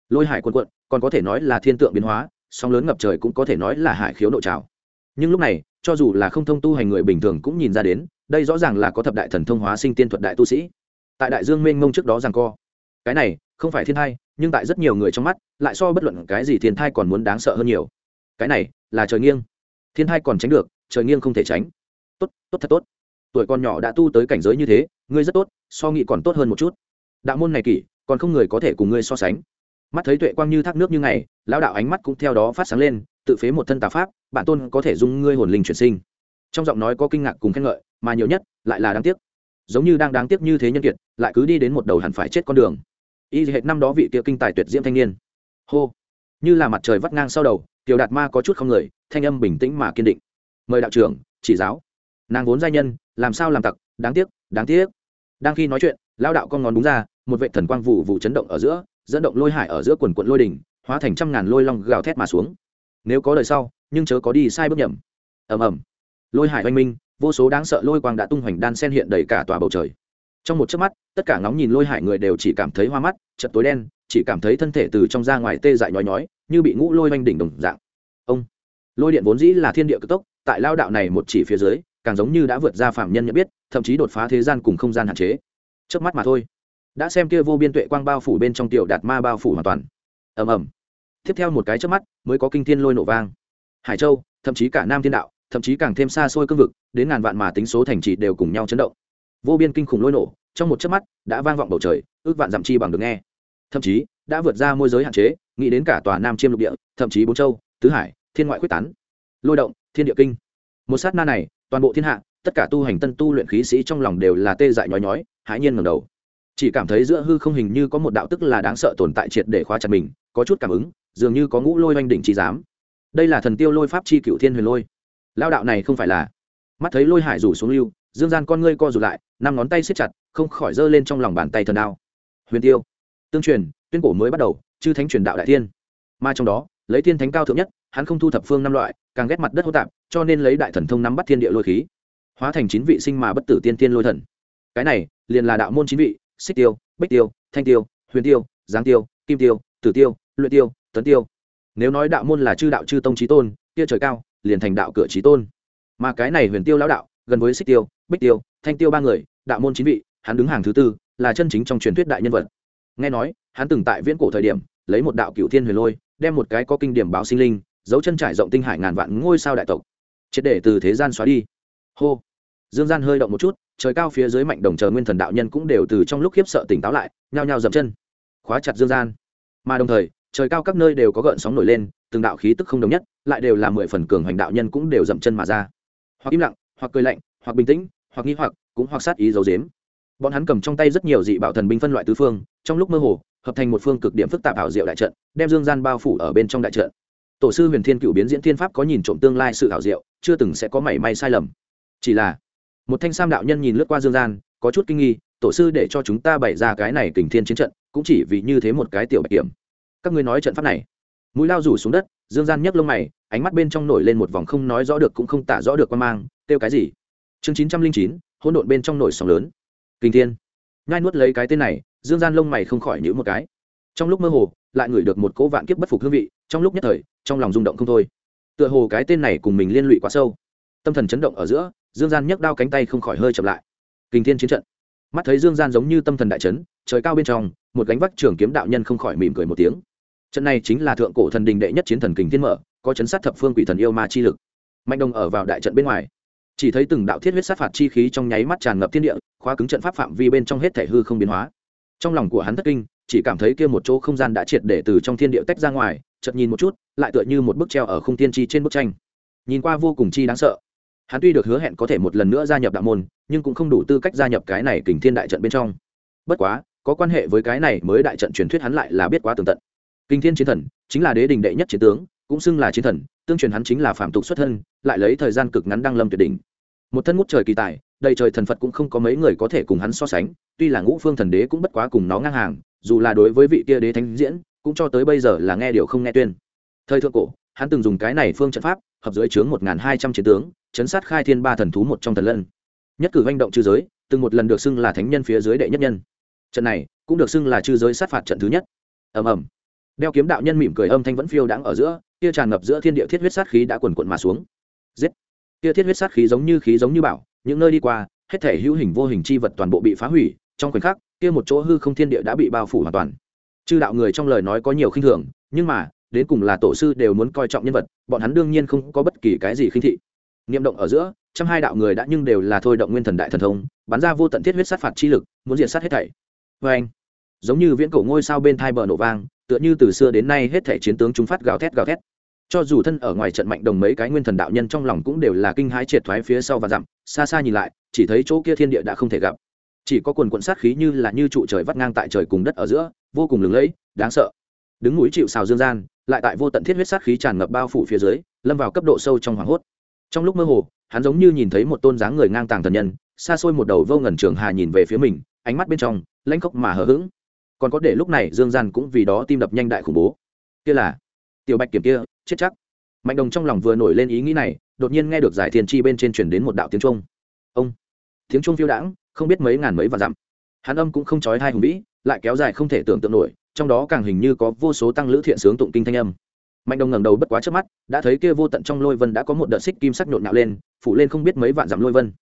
Lôi hải quần quận còn có thể nói là thiên tượng biến hóa, sóng lớn ngập trời cũng có thể nói là hải khiếu nội trào nhưng lúc này, cho dù là không thông tu hành người bình thường cũng nhìn ra đến, đây rõ ràng là có thập đại thần thông hóa sinh tiên thuật đại tu sĩ. Tại đại dương mênh mông trước đó rằng co. Cái này, không phải thiên thai, nhưng tại rất nhiều người trong mắt, lại so bất luận cái gì thiên thai còn muốn đáng sợ hơn nhiều. Cái này, là trời nghiêng. Thiên thai còn tránh được, trời nghiêng không thể tránh. Tốt tốt thật tốt. Tuổi con nhỏ đã tu tới cảnh giới như thế, ngươi rất tốt, so nghị còn tốt hơn một chút. Đạo môn này kỷ, còn không người có thể cùng ngươi so sánh mắt thấy tuệ quang như thác nước như ngày, lão đạo ánh mắt cũng theo đó phát sáng lên, tự phế một thân tà pháp, bản tôn có thể dung ngươi hồn linh chuyển sinh. Trong giọng nói có kinh ngạc cùng khen ngợi, mà nhiều nhất lại là đáng tiếc. Giống như đang đáng tiếc như thế nhân kiệt, lại cứ đi đến một đầu hẳn phải chết con đường. Y hệt năm đó vị kia kinh tài tuyệt diễm thanh niên. Hô. Như là mặt trời vắt ngang sau đầu, tiểu đạt ma có chút không người, thanh âm bình tĩnh mà kiên định. Mời đạo trưởng, chỉ giáo. Nàng vốn gia nhân, làm sao làm tặc, đáng tiếc đáng tiếc. Đang khi nói chuyện lao đạo con ngón đúng ra, một vệ thần quang vụ vụ chấn động ở giữa dẫn động lôi hải ở giữa quần quận lôi đỉnh, hóa thành trăm ngàn lôi long gào thét mà xuống. Nếu có đời sau, nhưng chớ có đi sai bước nhầm. Ầm ầm. Lôi hải oanh minh, vô số đáng sợ lôi quang đã tung hoành đan sen hiện đầy cả tòa bầu trời. Trong một chớp mắt, tất cả ngóng nhìn lôi hải người đều chỉ cảm thấy hoa mắt chật tối đen, chỉ cảm thấy thân thể từ trong ra ngoài tê dại nhói nhói, như bị ngũ lôi oanh đỉnh đồng dạng. Ông. Lôi điện vốn dĩ là thiên địa cực tốc, tại lao đạo này một chỉ phía dưới, càng giống như đã vượt ra phạm nhân nhận biết, thậm chí đột phá thế gian cùng không gian hạn chế. Trước mắt mà thôi đã xem kia vô biên tuệ quang bao phủ bên trong tiểu đạt ma bao phủ hoàn toàn. Ầm ầm. Tiếp theo một cái chớp mắt, mới có kinh thiên lôi nổ vang. Hải châu, thậm chí cả nam thiên đạo, thậm chí càng thêm xa xôi cương vực, đến ngàn vạn mà tính số thành trì đều cùng nhau chấn động. Vô biên kinh khủng lôi nổ, trong một chớp mắt, đã vang vọng bầu trời, ước vạn dặm chi bằng được nghe. Thậm chí, đã vượt ra môi giới hạn chế, nghĩ đến cả tòa nam chiêm lục địa, thậm chí bốn châu, tứ hải, thiên ngoại quyết tán. Lôi động, thiên địa kinh. Một sát na này, toàn bộ thiên hạ, tất cả tu hành tân tu luyện khí sĩ trong lòng đều là tê dại nhói nhói, hãi nhiên ngầm đầu chỉ cảm thấy giữa hư không hình như có một đạo tức là đáng sợ tồn tại triệt để khóa chặt mình, có chút cảm ứng, dường như có ngũ lôi oanh đỉnh trí giám. Đây là thần tiêu lôi pháp chi cựu thiên huyền lôi. Lao đạo này không phải là. Mắt thấy lôi hải rủ xuống lưu, dương gian con ngươi co rụt lại, năm ngón tay siết chặt, không khỏi giơ lên trong lòng bàn tay thần đao. Huyền tiêu. Tương truyền, tuyên cổ mới bắt đầu, chư thánh truyền đạo đại thiên. Mà trong đó, lấy thiên thánh cao thượng nhất, hắn không thu thập phương năm loại, càng ghét mặt đất hô tạp, cho nên lấy đại thần thông nắm bắt thiên địa lôi khí, hóa thành chín vị sinh mà bất tử tiên tiên lôi thần. Cái này, liền là đạo môn chín vị xích tiêu, bích tiêu, thanh tiêu, huyền tiêu, giáng tiêu, kim tiêu, tử tiêu, luyện tiêu, tấn tiêu. Nếu nói đạo môn là chư đạo chư tông trí tôn, kia trời cao, liền thành đạo cửa trí tôn. Mà cái này huyền tiêu lão đạo, gần với xích tiêu, bích tiêu, thanh tiêu ba người, đạo môn chín vị, hắn đứng hàng thứ tư, là chân chính trong truyền thuyết đại nhân vật. Nghe nói, hắn từng tại viễn cổ thời điểm, lấy một đạo cựu thiên huyền lôi, đem một cái có kinh điểm báo sinh linh dấu chân trải rộng tinh hải ngàn vạn ngôi sao đại tộc, triệt để từ thế gian xóa đi. Hô. Dương gian hơi động một chút trời cao phía dưới mạnh đồng chờ nguyên thần đạo nhân cũng đều từ trong lúc khiếp sợ tỉnh táo lại, nhao nhao dậm chân, khóa chặt dương gian. Mà đồng thời, trời cao các nơi đều có gợn sóng nổi lên, từng đạo khí tức không đồng nhất, lại đều là mười phần cường hoành đạo nhân cũng đều dậm chân mà ra. Hoặc im lặng, hoặc cười lạnh, hoặc bình tĩnh, hoặc nghi hoặc, cũng hoặc sát ý dấu dếm bọn hắn cầm trong tay rất nhiều dị bảo thần binh phân loại tứ phương, trong lúc mơ hồ, hợp thành một phương cực điểm phức tạp ảo diệu đại trận, đem dương gian bao phủ ở bên trong đại trận. Tổ sư huyền thiên cựu biến diễn thiên pháp có nhìn trộm tương lai sự ảo diệu, chưa từng sẽ có mảy may sai lầm. Chỉ là một thanh sam đạo nhân nhìn lướt qua dương gian, có chút kinh nghi, tổ sư để cho chúng ta bày ra cái này kình thiên chiến trận, cũng chỉ vì như thế một cái tiểu bạch kiểm. Các ngươi nói trận pháp này. Mũi lao rủ xuống đất, dương gian nhấc lông mày, ánh mắt bên trong nổi lên một vòng không nói rõ được cũng không tả rõ được quan mang, kêu cái gì? Chương chín trăm linh chín, hỗn độn bên trong nổi sóng lớn. Kinh thiên. Nhai nuốt lấy cái tên này, dương gian lông mày không khỏi nhữ một cái. Trong lúc mơ hồ, lại ngửi được một cỗ vạn kiếp bất phục hương vị, trong lúc nhất thời, trong lòng rung động không thôi. Tựa hồ cái tên này cùng mình liên lụy quá sâu. Tâm thần chấn động ở giữa dương gian nhấc đao cánh tay không khỏi hơi chậm lại. Kinh thiên chiến trận. Mắt thấy dương gian giống như tâm thần đại trấn trời cao bên trong, một gánh vác trường kiếm đạo nhân không khỏi mỉm cười một tiếng. Trận này chính là thượng cổ thần đình đệ nhất chiến thần kình thiên mở, có chấn sát thập phương quỷ thần yêu ma chi lực. Mạnh đồng ở vào đại trận bên ngoài. Chỉ thấy từng đạo thiết huyết sát phạt chi khí trong nháy mắt tràn ngập thiên địa, khóa cứng trận pháp phạm vi bên trong hết thể hư không biến hóa. Trong lòng của hắn thất kinh, chỉ cảm thấy kia một chỗ không gian đã triệt để từ trong thiên địa tách ra ngoài, chợt nhìn một chút, lại tựa như một bức treo ở khung tiên chi trên bức tranh. Nhìn qua vô cùng chi đáng sợ hắn tuy được hứa hẹn có thể một lần nữa gia nhập đạo môn, nhưng cũng không đủ tư cách gia nhập cái này kình thiên đại trận bên trong. Bất quá, có quan hệ với cái này mới đại trận truyền thuyết hắn lại là biết quá tường tận. Kinh thiên chiến thần, chính là đế đình đệ nhất chiến tướng, cũng xưng là chiến thần, tương truyền hắn chính là phạm tục xuất thân, lại lấy thời gian cực ngắn đăng lâm tuyệt đỉnh. Một thân ngút trời kỳ tài, đầy trời thần phật cũng không có mấy người có thể cùng hắn so sánh, tuy là ngũ phương thần đế cũng bất quá cùng nó ngang hàng, dù là đối với vị kia đế thánh diễn, cũng cho tới bây giờ là nghe điều không nghe tuyên. Thời thượng cổ hắn từng dùng cái này phương trận pháp, hợp dưới chướng một hai trăm chiến tướng, chấn sát khai thiên ba thần thú một trong thần lân. Nhất cử manh động chư giới, từng một lần được xưng là thánh nhân phía dưới đệ nhất nhân. Trận này cũng được xưng là chư giới sát phạt trận thứ nhất. Ầm ầm. Đeo kiếm đạo nhân mỉm cười âm thanh vẫn phiêu đãng ở giữa kia tràn ngập giữa thiên địa thiết huyết sát khí đã quần quận mà xuống. Giết. Kia thiết huyết sát khí giống như khí giống như bảo những nơi đi qua, hết thể hữu hình vô hình chi vật toàn bộ bị phá hủy, trong khoảnh khắc, kia một chỗ hư không thiên địa đã bị bao phủ hoàn toàn. Chư đạo người trong lời nói có nhiều khinh thường, nhưng mà đến cùng là tổ sư đều muốn coi trọng nhân vật, bọn hắn đương nhiên không có bất kỳ cái gì khinh thị. Niệm động ở giữa, trăm hai đạo người đã nhưng đều là thôi động nguyên thần đại thần thông, bắn ra vô tận thiết huyết sát phạt chi lực, muốn diệt sát hết thảy. Vê anh, giống như viễn cổ ngôi sao bên thai bờ nổ vang, tựa như từ xưa đến nay hết thảy chiến tướng chúng phát gào thét gào thét. Cho dù thân ở ngoài trận mạnh đồng mấy cái nguyên thần đạo nhân trong lòng cũng đều là kinh hãi triệt thoái phía sau và dặm, xa xa nhìn lại, chỉ thấy chỗ kia thiên địa đã không thể gặp. Chỉ có quần quận sát khí như là như trụ trời vắt ngang tại trời cùng đất ở giữa, vô cùng lừng lẫy, đáng sợ. Đứng núi chịu xào dương gian lại tại vô tận thiết huyết sát khí tràn ngập bao phủ phía dưới, lâm vào cấp độ sâu trong hoảng hốt. Trong lúc mơ hồ, hắn giống như nhìn thấy một tôn dáng người ngang tàng thần nhân, xa xôi một đầu vô ngần trường hà nhìn về phía mình, ánh mắt bên trong, lãnh khốc mà hờ hững. Còn có để lúc này dương gian cũng vì đó tim đập nhanh đại khủng bố. Kia là tiểu bạch kiểm kia, chết chắc. Mạnh đồng trong lòng vừa nổi lên ý nghĩ này, đột nhiên nghe được giải thiên chi bên trên truyền đến một đạo tiếng trung ông, tiếng trung phiêu đãng, không biết mấy ngàn mấy và dặm. Hắn âm cũng không trói hai hùng vĩ, lại kéo dài không thể tưởng tượng nổi trong đó càng hình như có vô số tăng lữ thiện sướng tụng kinh thanh âm. Mạnh đồng ngẩng đầu bất quá trước mắt, đã thấy kia vô tận trong lôi vân đã có một đợt xích kim sắc nhộn nhạo lên, phủ lên không biết mấy vạn dặm lôi vân.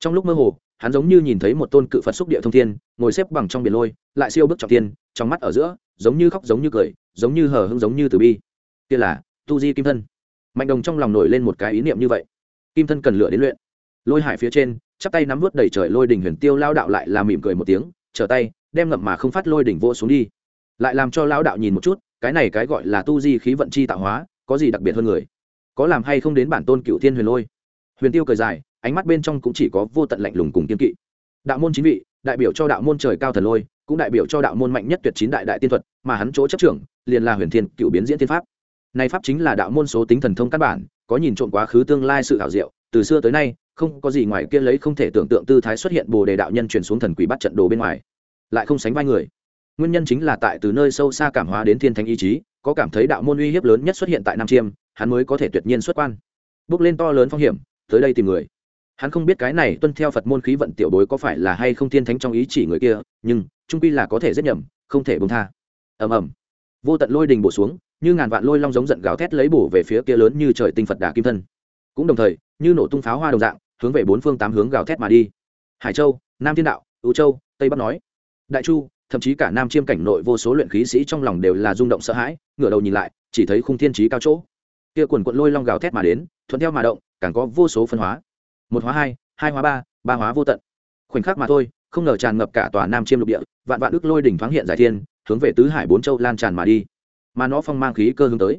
Trong lúc mơ hồ, hắn giống như nhìn thấy một tôn cự phật xúc địa thông thiên, ngồi xếp bằng trong biển lôi, lại siêu bức trọng tiên trong mắt ở giữa, giống như khóc giống như cười, giống như hờ hững giống như từ bi. Kia là tu di kim thân. Mạnh đồng trong lòng nổi lên một cái ý niệm như vậy. Kim thân cần lửa đến luyện. Lôi hải phía trên, chắp tay nắm vớt đầy trời lôi đỉnh huyền tiêu lao đạo lại là mỉm cười một tiếng, trở tay, đem ngậm mà không phát lôi đỉnh vô xuống đi lại làm cho lão đạo nhìn một chút, cái này cái gọi là tu di khí vận chi tạo hóa, có gì đặc biệt hơn người? Có làm hay không đến bản tôn cựu thiên huyền lôi? Huyền tiêu cười dài, ánh mắt bên trong cũng chỉ có vô tận lạnh lùng cùng kiên kỵ. Đạo môn chín vị, đại biểu cho đạo môn trời cao thần lôi, cũng đại biểu cho đạo môn mạnh nhất tuyệt chín đại đại tiên thuật, mà hắn chỗ chấp trưởng, liền là huyền thiên cựu biến diễn tiên pháp. Này pháp chính là đạo môn số tính thần thông căn bản, có nhìn trộm quá khứ tương lai sự thảo diệu, từ xưa tới nay, không có gì ngoài kia lấy không thể tưởng tượng tư thái xuất hiện bồ đề đạo nhân truyền xuống thần quỷ bắt trận đồ bên ngoài, lại không sánh vai người nguyên nhân chính là tại từ nơi sâu xa cảm hóa đến thiên thánh ý chí, có cảm thấy đạo môn uy hiếp lớn nhất xuất hiện tại nam chiêm, hắn mới có thể tuyệt nhiên xuất quan. Bước lên to lớn phong hiểm, tới đây tìm người. Hắn không biết cái này tuân theo phật môn khí vận tiểu bối có phải là hay không thiên thánh trong ý chỉ người kia, nhưng, trung quy là có thể rất nhầm, không thể bông tha. Ầm ầm. Vô tận lôi đình bổ xuống, như ngàn vạn lôi long giống giận gào thét lấy bổ về phía kia lớn như trời tinh phật đà kim thân. Cũng đồng thời, như nổ tung pháo hoa đồng dạng, hướng về bốn phương tám hướng gào thét mà đi. Hải châu, nam thiên đạo ưu châu, tây bắc nói. Đại chu thậm chí cả nam chiêm cảnh nội vô số luyện khí sĩ trong lòng đều là rung động sợ hãi, ngửa đầu nhìn lại, chỉ thấy khung thiên trí cao chỗ. Kia quần quận lôi long gào thét mà đến, thuận theo mà động, càng có vô số phân hóa. Một hóa hai hai hóa ba ba hóa vô tận. Khoảnh khắc mà thôi, không ngờ tràn ngập cả tòa nam chiêm lục địa, vạn vạn ước lôi đỉnh thoáng hiện giải thiên, hướng về tứ hải bốn châu lan tràn mà đi. Mà nó phong mang khí cơ hướng tới.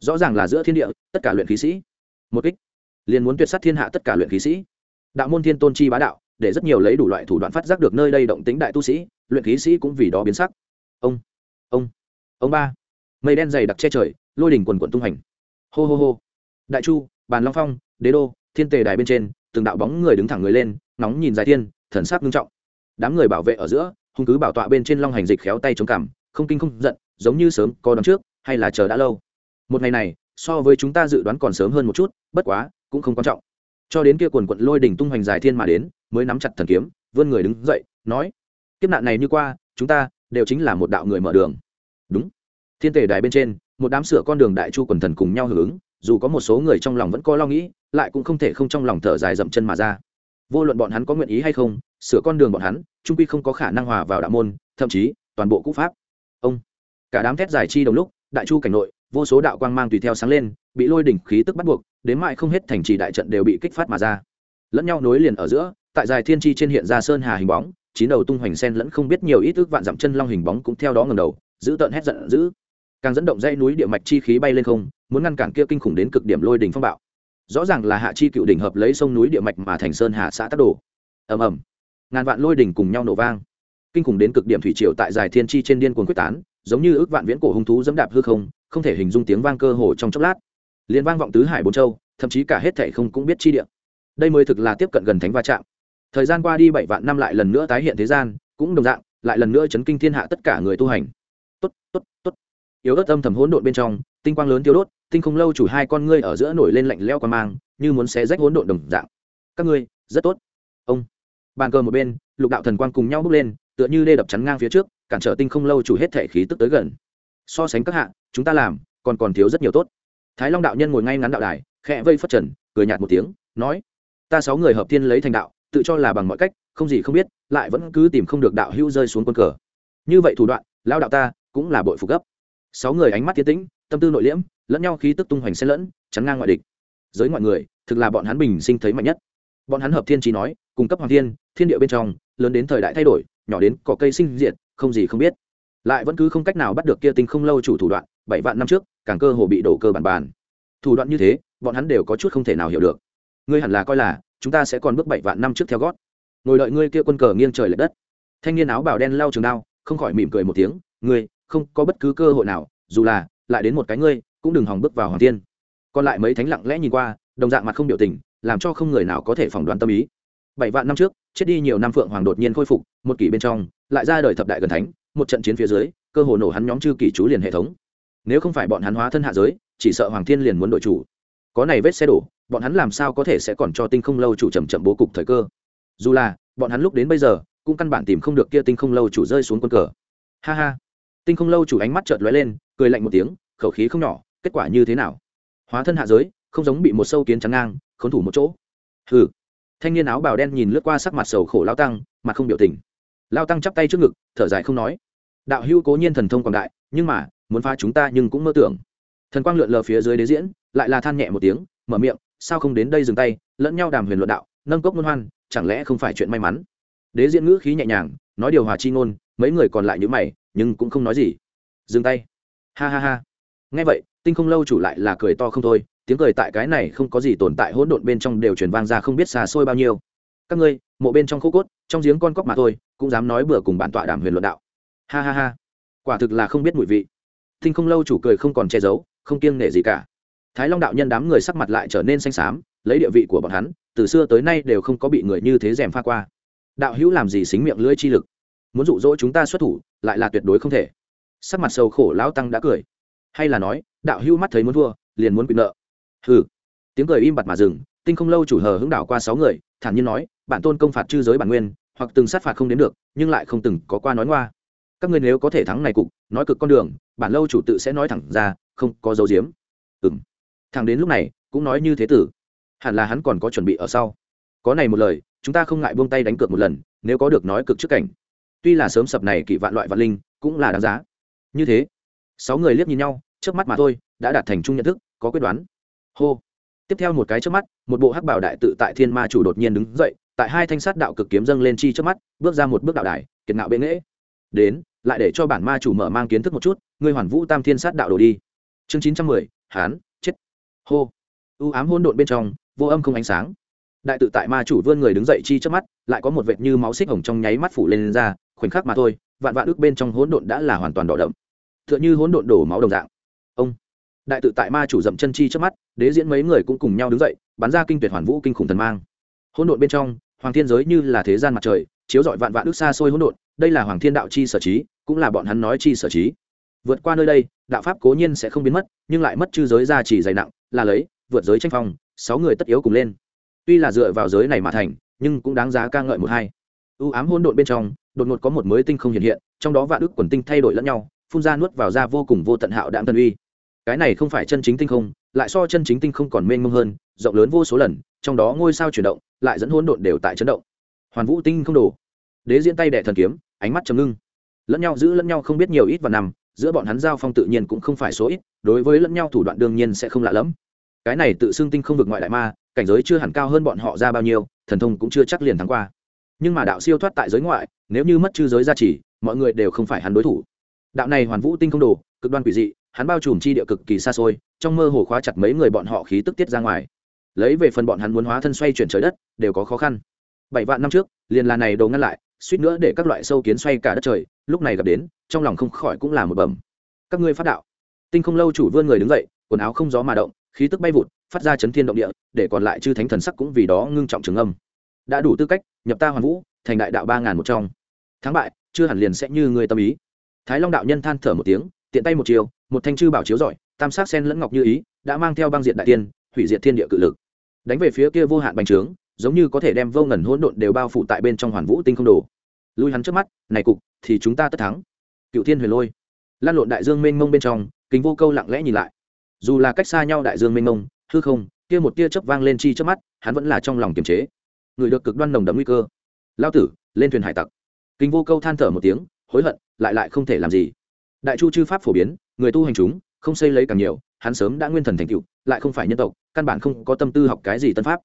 Rõ ràng là giữa thiên địa, tất cả luyện khí sĩ. Một kích, liền muốn tuyệt sát thiên hạ tất cả luyện khí sĩ. Đạo môn thiên tôn chi bá đạo, để rất nhiều lấy đủ loại thủ đoạn phát giác được nơi đây động tính đại tu sĩ luyện khí sĩ cũng vì đó biến sắc. Ông ông ông ba. Mây đen dày đặc che trời, lôi đỉnh quần quận tung hành hô hô hô. Đại chu, bàn long phong, đế đô, thiên tề đài bên trên, từng đạo bóng người đứng thẳng người lên, nóng nhìn dài thiên, thần sắc nghiêm trọng. Đám người bảo vệ ở giữa, hung cứ bảo tọa bên trên long hành dịch khéo tay chống cằm, không kinh không giận, giống như sớm có đón trước, hay là chờ đã lâu. Một ngày này, so với chúng ta dự đoán còn sớm hơn một chút, bất quá, cũng không quan trọng. Cho đến kia quần quận lôi đỉnh tung hoành dài thiên mà đến, mới nắm chặt thần kiếm, vươn người đứng dậy, nói kiếp nạn này như qua, chúng ta đều chính là một đạo người mở đường. Đúng. Thiên tể đài bên trên, một đám sửa con đường đại chu quần thần cùng nhau hưởng ứng, dù có một số người trong lòng vẫn có lo nghĩ, lại cũng không thể không trong lòng thở dài dậm chân mà ra. Vô luận bọn hắn có nguyện ý hay không, sửa con đường bọn hắn, trung quy không có khả năng hòa vào đạo môn, thậm chí toàn bộ cũ pháp. Ông. Cả đám thét giải chi đồng lúc, đại chu cảnh nội, vô số đạo quang mang tùy theo sáng lên, bị lôi đỉnh khí tức bắt buộc, đến mại không hết thành trì đại trận đều bị kích phát mà ra. Lẫn nhau nối liền ở giữa, tại dài thiên chi trên hiện ra sơn hà hình bóng chín đầu tung hoành sen lẫn không biết nhiều ít ước vạn dặm chân long hình bóng cũng theo đó ngầm đầu, giữ tợn hét giận dữ. Càng dẫn động dãy núi địa mạch chi khí bay lên không, muốn ngăn cản kia kinh khủng đến cực điểm lôi đỉnh phong bạo. Rõ ràng là hạ chi cựu đỉnh hợp lấy sông núi địa mạch mà thành sơn hạ xã tắc đồ. Ầm ầm. Ngàn vạn lôi đỉnh cùng nhau nổ vang. Kinh khủng đến cực điểm thủy triều tại dài thiên chi trên điên cuồng quyết tán, giống như ước vạn viễn cổ hung thú dẫm đạp hư không không thể hình dung tiếng vang cơ hồ trong chốc lát. Liên vang vọng tứ hải bốn châu, thậm chí cả hết thảy không cũng biết chi địa. Đây mới thực là tiếp cận gần thánh va chạm thời gian qua đi bảy vạn năm lại lần nữa tái hiện thế gian, cũng đồng dạng, lại lần nữa chấn kinh thiên hạ tất cả người tu hành. Tốt tốt tốt. Yếu ớt âm thầm hỗn độn bên trong, tinh quang lớn tiêu đốt, tinh không lâu chủ hai con ngươi ở giữa nổi lên lạnh leo qua mang, như muốn xé rách hỗn độn đồng dạng. Các ngươi, rất tốt. Ông. Bàn cờ một bên, lục đạo thần quang cùng nhau bước lên, tựa như đê đập chắn ngang phía trước, cản trở tinh không lâu chủ hết thể khí tức tới gần. So sánh các hạ, chúng ta làm, còn còn thiếu rất nhiều tốt. Thái long đạo nhân ngồi ngay ngắn đạo đài, khẽ vây phất trần, cười nhạt một tiếng, nói, ta sáu người hợp thiên lấy thành đạo tự cho là bằng mọi cách, không gì không biết, lại vẫn cứ tìm không được đạo hữu rơi xuống quân cờ. Như vậy thủ đoạn lao đạo ta cũng là bội phục gấp. Sáu người ánh mắt tiến tĩnh, tâm tư nội liễm, lẫn nhau khí tức tung hoành xen lẫn, chắn ngang ngoại địch. Giới ngoại người, thực là bọn hắn bình sinh thấy mạnh nhất. Bọn hắn hợp thiên trí nói, cung cấp hoàng thiên thiên địa bên trong, lớn đến thời đại thay đổi, nhỏ đến cỏ cây sinh diệt, không gì không biết. Lại vẫn cứ không cách nào bắt được kia tinh không lâu chủ thủ đoạn, bảy vạn năm trước, càng cơ hồ bị đổ cơ bản bàn. Thủ đoạn như thế, bọn hắn đều có chút không thể nào hiểu được. Ngươi hẳn là coi là chúng ta sẽ còn bước bảy vạn năm trước theo gót. Ngồi đợi ngươi kia quân cờ nghiêng trời l ệ đất. Thanh niên áo bào đen lao trường đao, không khỏi mỉm cười một tiếng, ngươi, không có bất cứ cơ hội nào, dù là lại đến một cái ngươi, cũng đừng hòng bước vào hoàng tiên còn lại mấy thánh lặng lẽ nhìn qua, đồng dạng mặt không biểu tình, làm cho không người nào có thể phỏng đoán tâm ý. Bảy vạn năm trước, chết đi nhiều năm phượng hoàng đột nhiên khôi phục, một kỷ bên trong, lại ra đời thập đại gần thánh, một trận chiến phía dưới, cơ hồ nổ hắn nhóm chư kỷ chú liền hệ thống. Nếu không phải bọn hắn hóa thân hạ giới, chỉ sợ hoàng thiên liền muốn đội chủ có này vết xe đổ, bọn hắn làm sao có thể sẽ còn cho tinh không lâu chủ chậm chậm bố cục thời cơ? Dù là, bọn hắn lúc đến bây giờ, cũng căn bản tìm không được kia tinh không lâu chủ rơi xuống quân cờ. Ha ha. Tinh không lâu chủ ánh mắt chợt lóe lên, cười lạnh một tiếng, khẩu khí không nhỏ, kết quả như thế nào? Hóa thân hạ giới, không giống bị một sâu kiến trắng ngang, khốn thủ một chỗ. Hừ. Thanh niên áo bào đen nhìn lướt qua sắc mặt sầu khổ lao tăng, mặt không biểu tình. Lao tăng chắp tay trước ngực, thở dài không nói. Đạo hữu cố nhiên thần thông quảng đại, nhưng mà, muốn phá chúng ta nhưng cũng mơ tưởng. Thần quang lượn lờ phía dưới đế diễn lại là than nhẹ một tiếng, mở miệng, sao không đến đây dừng tay, lẫn nhau đàm huyền luận đạo, nâng cốc ngôn hoan, chẳng lẽ không phải chuyện may mắn? Đế diễn ngữ khí nhẹ nhàng, nói điều hòa chi ngôn, mấy người còn lại như mày, nhưng cũng không nói gì. Dừng tay. Ha ha ha. Nghe vậy, tinh không lâu chủ lại là cười to không thôi, tiếng cười tại cái này không có gì tồn tại hỗn độn bên trong đều truyền vang ra không biết xa xôi bao nhiêu. Các ngươi, mộ bên trong khô cốt, trong giếng con cóc mà thôi, cũng dám nói bừa cùng bản tọa đàm huyền luận đạo. Ha ha ha. Quả thực là không biết mùi vị. Tinh không lâu chủ cười không còn che giấu, không kiêng nể gì cả thái long đạo nhân đám người sắc mặt lại trở nên xanh xám, lấy địa vị của bọn hắn, từ xưa tới nay đều không có bị người như thế rèm pha qua. Đạo hữu làm gì xính miệng lưỡi chi lực? Muốn dụ dỗ chúng ta xuất thủ, lại là tuyệt đối không thể. Sắc mặt sầu khổ lão tăng đã cười. Hay là nói, đạo hữu mắt thấy muốn thua, liền muốn quyền nợ. Hừ. Tiếng cười im bặt mà dừng, tinh không lâu chủ hờ hứng đảo qua sáu người, thản nhiên nói, bản tôn công phạt chư giới bản nguyên, hoặc từng sát phạt không đến được, nhưng lại không từng có qua nói ngoa. Các ngươi nếu có thể thắng này cục, nói cực con đường, bản lâu chủ tự sẽ nói thẳng ra, không có dấu diếm. Ừng thằng đến lúc này cũng nói như thế tử. Hẳn là hắn còn có chuẩn bị ở sau. Có này một lời, chúng ta không ngại buông tay đánh cược một lần, nếu có được nói cực trước cảnh. Tuy là sớm sập này kỷ vạn loại vạn linh, cũng là đáng giá. Như thế, sáu người liếc nhìn nhau trước mắt mà thôi, đã đạt thành chung nhận thức, có quyết đoán. Hô. Tiếp theo một cái trước mắt, một bộ hắc bảo đại tự tại thiên ma chủ đột nhiên đứng dậy, tại hai thanh sát đạo cực kiếm dâng lên chi trước mắt, bước ra một bước đạo đài, kiệt ngạo bệ nghễ. Đến, lại để cho bản ma chủ mở mang kiến thức một chút, ngươi hoàn vũ tam thiên sát đạo đồ đi. Chương chín trăm mười, hán hô. U ám hôn độn bên trong vô âm không ánh sáng. Đại tự tại ma chủ vươn người đứng dậy chi trước mắt lại có một vệt như máu xích hồng trong nháy mắt phủ lên, lên ra khoảnh khắc mà thôi vạn vạn ước bên trong hỗn độn đã là hoàn toàn đỏ đậm. T h ư ợ n h ư hỗn độn đổ máu đồng dạng. Ông. Đại tự tại ma chủ dậm chân chi trước mắt đế diễn mấy người cũng cùng nhau đứng dậy bắn ra kinh tuyệt hoàn vũ kinh khủng thần mang. Hỗn độn bên trong hoàng thiên giới như là thế gian mặt trời chiếu dọi vạn vạn ước xa xôi hỗn độn đây là hoàng thiên đạo chi sở trí cũng là bọn hắn nói chi sở trí. Vượt qua nơi đây đạo pháp cố nhiên sẽ không biến mất nhưng lại mất chư giới ra chỉ dày nặng là lấy, vượt giới tranh phong, sáu người tất yếu cùng lên. Tuy là dựa vào giới này mà thành, nhưng cũng đáng giá ca ngợi một hai. U ám hỗn độn bên trong, đột ngột có một mới tinh không hiện hiện, trong đó vạn ức quần tinh thay đổi lẫn nhau, phun ra nuốt vào ra vô cùng vô tận hạo đạm tân uy. Cái này không phải chân chính tinh không, lại so chân chính tinh không còn mênh mông hơn, rộng lớn vô số lần, trong đó ngôi sao chuyển động, lại dẫn hỗn độn đều tại chấn động. Hoàn vũ tinh không đổ đế diễn tay đệ thần kiếm, ánh mắt trầm ngưng. Lẫn nhau giữ lẫn nhau không biết nhiều ít và nằm giữa bọn hắn giao phong tự nhiên cũng không phải số ít, đối với lẫn nhau thủ đoạn đương nhiên sẽ không lạ lẫm. Cái này tự xưng tinh không vực ngoại đại ma, cảnh giới chưa hẳn cao hơn bọn họ ra bao nhiêu, thần thông cũng chưa chắc liền thắng qua. Nhưng mà đạo siêu thoát tại giới ngoại, nếu như mất chư giới gia trì, mọi người đều không phải hắn đối thủ. Đạo này hoàn vũ tinh không đồ, cực đoan quỷ dị, hắn bao trùm chi địa cực kỳ xa xôi, trong mơ hồ khóa chặt mấy người bọn họ khí tức tiết ra ngoài. Lấy về phần bọn hắn muốn hóa thân xoay chuyển trời đất, đều có khó khăn. Bảy vạn năm trước, liền là này đồ ngăn lại, suýt nữa để các loại sâu kiến xoay cả đất trời, lúc này gặp đến trong lòng không khỏi cũng là một bẩm. Các ngươi phát đạo. Tinh không lâu chủ vươn người đứng dậy, quần áo không gió mà động, khí tức bay vụt, phát ra chấn thiên động địa, để còn lại chư thánh thần sắc cũng vì đó ngưng trọng trường âm. Đã đủ tư cách, nhập ta hoàn vũ, thành đại đạo ba ngàn một trong. Thắng bại, chưa hẳn liền sẽ như người tâm ý. Thái long đạo nhân than thở một tiếng, tiện tay một chiều, một thanh chư bảo chiếu giỏi tam sát sen lẫn ngọc như ý, đã mang theo băng diện đại tiên, hủy diệt thiên địa cự lực. Đánh về phía kia vô hạn bành trướng, giống như có thể đem vô ngần hỗn độn đều bao phủ tại bên trong hoàn vũ tinh không đồ. Lui hắn trước mắt, này cục, thì chúng ta tất thắng cựu thiên huyền lôi. Lan lộn đại dương mênh mông bên trong, kính vô câu lặng lẽ nhìn lại. Dù là cách xa nhau đại dương mênh mông, hư không, kia một tia chớp vang lên chi chớp mắt, hắn vẫn là trong lòng kiềm chế. Người được cực đoan nồng đậm nguy cơ. Lao tử, lên thuyền hải tặc. Kinh vô câu than thở một tiếng, hối hận, lại lại không thể làm gì. Đại chu chư pháp phổ biến, người tu hành chúng, không xây lấy càng nhiều, hắn sớm đã nguyên thần thành cựu lại không phải nhân tộc, căn bản không có tâm tư học cái gì tân pháp.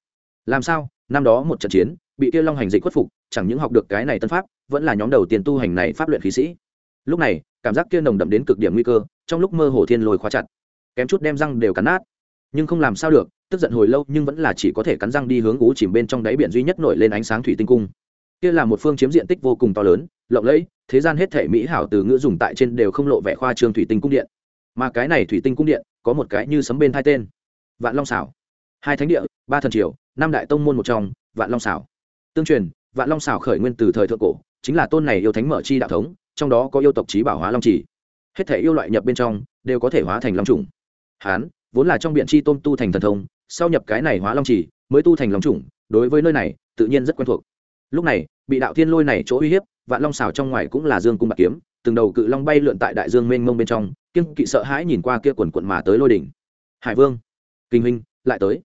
Làm sao, năm đó một trận chiến, bị kia long hành dịch khuất phục, chẳng những học được cái này tân pháp, vẫn là nhóm đầu tiên tu hành này pháp luyện khí sĩ lúc này, cảm giác kia nồng đậm đến cực điểm nguy cơ, trong lúc mơ hồ thiên lôi khóa chặt. Kém chút đem răng đều cắn nát. Nhưng không làm sao được, tức giận hồi lâu nhưng vẫn là chỉ có thể cắn răng đi hướng ú chìm bên trong đáy biển duy nhất nổi lên ánh sáng thủy tinh cung. Kia là một phương chiếm diện tích vô cùng to lớn, lộng lẫy, thế gian hết thể mỹ hảo từ ngữ dùng tại trên đều không lộ vẻ khoa trương thủy tinh cung điện. Mà cái này thủy tinh cung điện, có một cái như sấm bên hai tên. Vạn long xảo hai thánh địa, ba thần triều, năm đại tông môn một trong, vạn long xảo tương truyền, vạn long xảo khởi nguyên từ thời thượng cổ, chính là tôn này yêu thánh mở chi đạo thống trong đó có yêu tộc trí bảo hóa long chỉ hết thể yêu loại nhập bên trong, đều có thể hóa thành long trùng hán, vốn là trong biện chi tôm tu thành thần thông, sau nhập cái này hóa long chỉ mới tu thành long trùng đối với nơi này, tự nhiên rất quen thuộc. Lúc này, bị đạo thiên lôi này chỗ uy hiếp, vạn long xào trong ngoài cũng là dương cung bạc kiếm, từng đầu cự long bay lượn tại đại dương mênh mông bên trong kiên kỵ sợ hãi nhìn qua kia quần quận mà tới lôi đỉnh. Hải vương, kinh huynh, lại tới.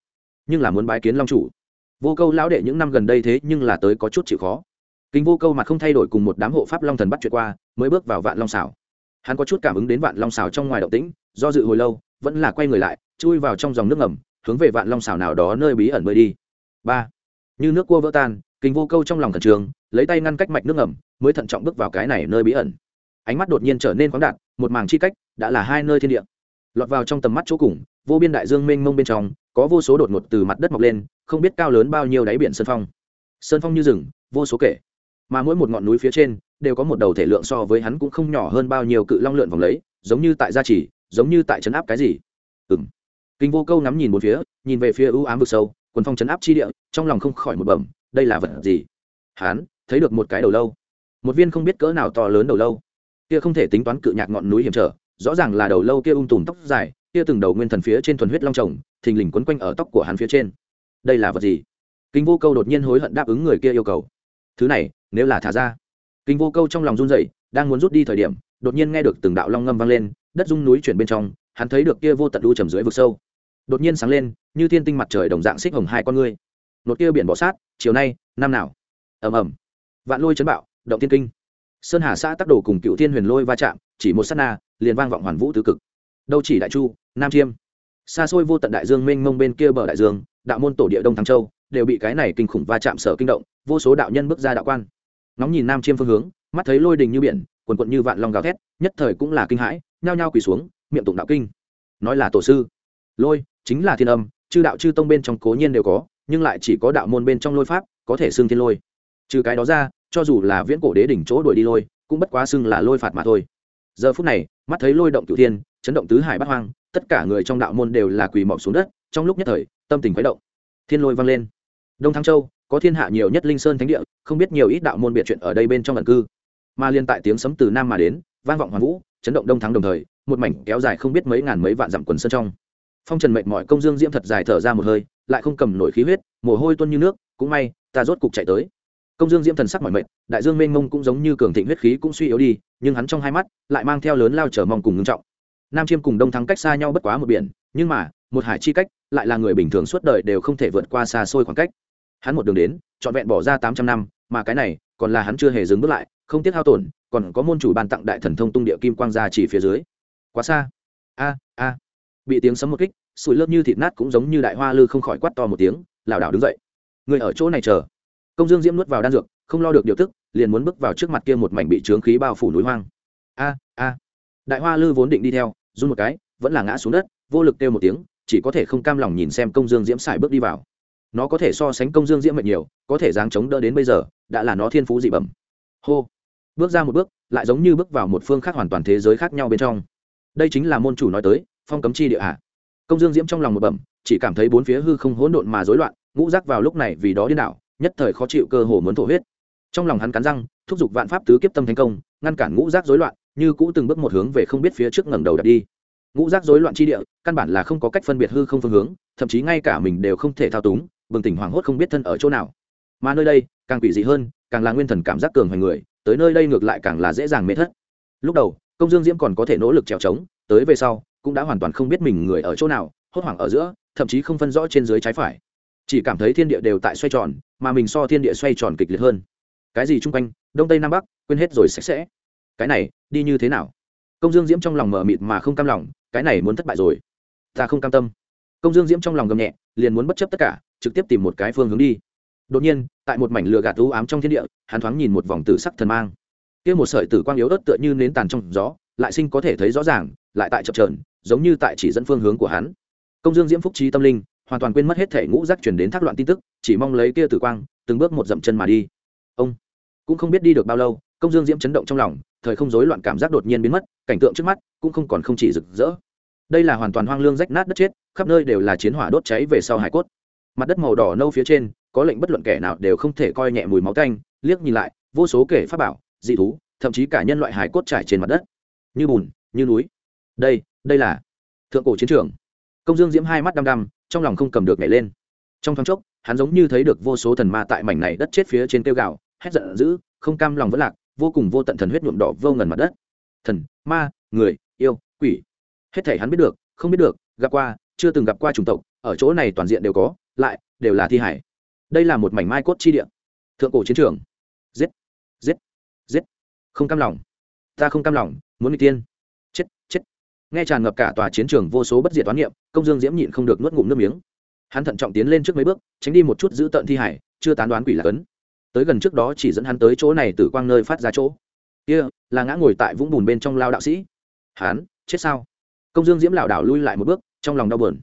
Nhưng là muốn bái kiến long chủ. Vô câu lão đệ những năm gần đây thế nhưng là tới có chút chịu khó kinh vô câu mặt không thay đổi cùng một đám hộ pháp long thần bắt chuyện qua, mới bước vào vạn long xảo hắn có chút cảm ứng đến vạn long xảo trong ngoài động tĩnh, do dự hồi lâu, vẫn là quay người lại, chui vào trong dòng nước ngầm, hướng về vạn long xảo nào đó nơi bí ẩn bơi đi. Ba. Như nước cua vỡ tan, kinh vô câu trong lòng thần trường lấy tay ngăn cách mạch nước ngầm, mới thận trọng bước vào cái này nơi bí ẩn. Ánh mắt đột nhiên trở nên khoáng đạt, một màng chi cách, đã là hai nơi thiên địa. Lọt vào trong tầm mắt chỗ cùng, vô biên đại dương mênh mông bên trong, có vô số đột ngột từ mặt đất mọc lên, không biết cao lớn bao nhiêu đáy biển sơn phong. Sơn phong như rừng, vô số kể mà mỗi một ngọn núi phía trên đều có một đầu thể lượng so với hắn cũng không nhỏ hơn bao nhiêu cự long lượn vòng lấy, giống như tại gia trì, giống như tại trấn áp cái gì. Ừ m kinh vô câu ngắm nhìn một phía, nhìn về phía ưu ám vực sâu, quần phong chấn áp chi địa, trong lòng không khỏi một bẩm, đây là vật gì? Hắn, thấy được một cái đầu lâu. Một viên không biết cỡ nào to lớn đầu lâu. Kia không thể tính toán cự nhạc ngọn núi hiểm trở, rõ ràng là đầu lâu kia ung tùm tóc dài, kia từng đầu nguyên thần phía trên thuần huyết long trồng thình lình quấn quanh ở tóc của hắn phía trên. Đây là vật gì? Kinh vô câu đột nhiên hối hận đáp ứng người kia yêu cầu. Thứ này nếu là thả ra. Kinh vô câu trong lòng run dậy đang muốn rút đi thời điểm, đột nhiên nghe được từng đạo long ngâm vang lên, đất rung núi chuyển bên trong, hắn thấy được kia vô tận đu trầm dưới vực sâu. Đột nhiên sáng lên, như thiên tinh mặt trời đồng dạng xích hồng hai con ngươi. Nột kia biển bỏ sát, chiều nay, năm nào? Ầm ầm. Vạn lôi chấn bạo, động thiên kinh. Sơn hà xã tác đồ cùng cựu thiên huyền lôi va chạm, chỉ một sát na, liền vang vọng hoàn vũ tứ cực. Đâu chỉ đại chu, nam chiêm. Xa xôi vô tận đại dương mênh mông bên kia bờ đại dương, đạo môn tổ địa đông thăng châu, đều bị cái này kinh khủng va chạm sở kinh động, vô số đạo nhân bước ra đạo quan nóng nhìn nam chiêm phương hướng, mắt thấy lôi đình như biển, quần quận như vạn long gào thét, nhất thời cũng là kinh hãi, nhao nhao quỳ xuống, miệng tụng đạo kinh. Nói là tổ sư. Lôi, chính là thiên âm, chư đạo chư tông bên trong cố nhiên đều có, nhưng lại chỉ có đạo môn bên trong lôi pháp, có thể xưng thiên lôi. Trừ cái đó ra, cho dù là viễn cổ đế đỉnh chỗ đuổi đi lôi, cũng bất quá xưng là lôi phạt mà thôi. Giờ phút này, mắt thấy lôi động cửu thiên, chấn động tứ hải bát hoang, tất cả người trong đạo môn đều là quỳ mọc xuống đất, trong lúc nhất thời, tâm tình khuấy động. Thiên lôi vang lên. Đông thăng châu có thiên hạ nhiều nhất linh sơn thánh địa, không biết nhiều ít đạo môn biệt chuyện ở đây bên trong lần cư. Mà liên tại tiếng sấm từ nam mà đến, vang vọng hoàn vũ, chấn động đông thắng đồng thời, một mảnh kéo dài không biết mấy ngàn mấy vạn dặm quần sơn trong. Phong trần mệnh mọi công dương diễm thật dài thở ra một hơi, lại không cầm nổi khí huyết, mồ hôi tuôn như nước, cũng may, ta rốt cục chạy tới. Công dương diễm thần sắc mọi mệnh đại dương mênh mông cũng giống như cường thịnh huyết khí cũng suy yếu đi, nhưng hắn trong hai mắt, lại mang theo lớn lao trở mong cùng ngưng trọng. Nam chiêm cùng đông thắng cách xa nhau bất quá một biển, nhưng mà, một hải chi cách, lại là người bình thường suốt đời đều không thể vượt qua xa xôi khoảng cách hắn một đường đến, trọn vẹn bỏ ra tám trăm năm, mà cái này, còn là hắn chưa hề dừng bước lại, không tiếc hao tổn, còn có môn chủ ban tặng đại thần thông tung địa kim quang ra chỉ phía dưới. Quá xa. A a. Bị tiếng sấm một kích, sủi lớp như thịt nát cũng giống như đại hoa lư không khỏi quát to một tiếng, lảo đảo đứng dậy. Người ở chỗ này chờ. Công dương diễm nuốt vào đan dược, không lo được điều tức, liền muốn bước vào trước mặt kia một mảnh bị trướng khí bao phủ núi hoang. A a. Đại hoa lư vốn định đi theo, run một cái, vẫn là ngã xuống đất, vô lực kêu một tiếng, chỉ có thể không cam lòng nhìn xem công dương diễm xài bước đi vào nó có thể so sánh công dương diễm mệnh nhiều, có thể giáng chống đỡ đến bây giờ, đã là nó thiên phú dị bẩm. Hô. Bước ra một bước, lại giống như bước vào một phương khác hoàn toàn thế giới khác nhau bên trong. Đây chính là môn chủ nói tới, phong cấm chi địa hạ công dương diễm trong lòng một bẩm, chỉ cảm thấy bốn phía hư không hỗn độn mà rối loạn, ngũ rác vào lúc này vì đó điên đảo, nhất thời khó chịu cơ hồ muốn thổ huyết. Trong lòng hắn cắn răng, thúc giục vạn pháp tứ kiếp tâm thành công, ngăn cản ngũ rác rối loạn, như cũ từng bước một hướng về không biết phía trước ngẩng đầu đặt đi ngũ rác rối loạn chi địa, căn bản là không có cách phân biệt hư không phương hướng, thậm chí ngay cả mình đều không thể thao túng, bừng tỉnh hoảng hốt không biết thân ở chỗ nào. Mà nơi đây, càng quỷ dị hơn, càng là nguyên thần cảm giác cường hoành người, tới nơi đây ngược lại càng là dễ dàng mê thất. Lúc đầu, công dương diễm còn có thể nỗ lực trèo trống, tới về sau, cũng đã hoàn toàn không biết mình người ở chỗ nào, hốt hoảng ở giữa, thậm chí không phân rõ trên dưới trái phải. Chỉ cảm thấy thiên địa đều tại xoay tròn, mà mình so thiên địa xoay tròn kịch liệt hơn. Cái gì chung quanh, đông tây nam bắc, quên hết rồi sạch sẽ. Cái này, đi như thế nào? Công dương diễm trong lòng mờ mịt mà không cam lòng cái này muốn thất bại rồi. Ta không cam tâm. Công dương diễm trong lòng gầm nhẹ, liền muốn bất chấp tất cả, trực tiếp tìm một cái phương hướng đi. Đột nhiên, tại một mảnh lửa gạt u ám trong thiên địa, hắn thoáng nhìn một vòng tử sắc thần mang. Kia một sợi tử quang yếu ớt tựa như nến tàn trong gió, lại sinh có thể thấy rõ ràng, lại tại chập trờn giống như tại chỉ dẫn phương hướng của hắn. Công dương diễm phúc trí tâm linh, hoàn toàn quên mất hết thể ngũ giác chuyển đến thác loạn tin tức, chỉ mong lấy kia tử quang, từng bước một dậm chân mà đi. Ông, cũng không biết đi được bao lâu, công dương diễm chấn động trong lòng, thời không rối loạn cảm giác đột nhiên biến mất cảnh tượng trước mắt cũng không còn không chỉ rực rỡ. Đây là hoàn toàn hoang lương rách nát đất chết, khắp nơi đều là chiến hỏa đốt cháy về sau hải cốt. Mặt đất màu đỏ nâu phía trên, có lệnh bất luận kẻ nào đều không thể coi nhẹ mùi máu tanh, liếc nhìn lại, vô số kể pháp bảo, dị thú, thậm chí cả nhân loại hải cốt trải trên mặt đất. Như bùn, như núi. Đây đây là thượng cổ chiến trường. Công dương diễm hai mắt đăm đăm, trong lòng không cầm được nhảy lên. Trong thoáng chốc, hắn giống như thấy được vô số thần ma tại mảnh này đất chết phía trên tiêu gạo hét giận dữ, không cam lòng vẫn lạc, vô cùng vô tận thần huyết nhuộm đỏ vô ngần mặt đất. Thần ma, người, yêu, quỷ. Hết thể hắn biết được, không biết được, gặp qua, chưa từng gặp qua chủng tộc, ở chỗ này toàn diện đều có, lại, đều là thi hải. Đây là một mảnh mai cốt chi địa. Thượng cổ chiến trường. Giết giết giết. Không cam lòng. Ta không cam lòng, muốn đi tiên. Chết chết. Nghe tràn ngập cả tòa chiến trường vô số bất diệt toán niệm, công dương diễm nhịn không được nuốt ngụm nước miếng. Hắn thận trọng tiến lên trước mấy bước, tránh đi một chút giữ tận thi hải, chưa tán đoán quỷ là ấn tới gần trước đó chỉ dẫn hắn tới chỗ này từ quang nơi phát ra chỗ kia, là ngã ngồi tại vũng bùn bên trong lao đạo sĩ. Hắn chết sao? Công dương diễm lảo đảo lui lại một bước, trong lòng đau buồn.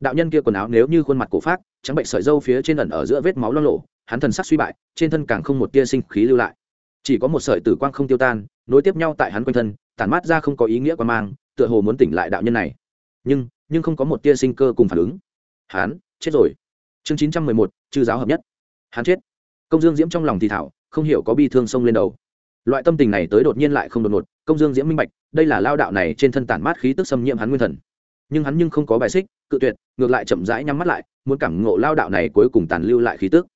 Đạo nhân kia quần áo nếu như khuôn mặt cổ phát trắng bệnh sợi dâu phía trên ẩn ở giữa vết máu lo lộ, hắn thần sắc suy bại, trên thân càng không một tia sinh khí lưu lại. Chỉ có một sợi tử quang không tiêu tan, nối tiếp nhau tại hắn quanh thân, tản mát ra không có ý nghĩa quan mang, tựa hồ muốn tỉnh lại đạo nhân này. Nhưng nhưng không có một tia sinh cơ cùng phản ứng. Hắn chết rồi. Chương chín trăm mười một, chư giáo hợp nhất. Hắn chết. Công dương diễm trong lòng thì thảo, không hiểu có bi thương sông lên đầu loại tâm tình này tới đột nhiên lại không đột ngột, công dương diễm minh bạch, đây là lao đạo này trên thân tản mát khí tức xâm nhiễm hắn nguyên thần. Nhưng hắn nhưng không có bài xích, cự tuyệt, ngược lại chậm rãi nhắm mắt lại, muốn cảm ngộ lao đạo này cuối cùng tàn lưu lại khí tức.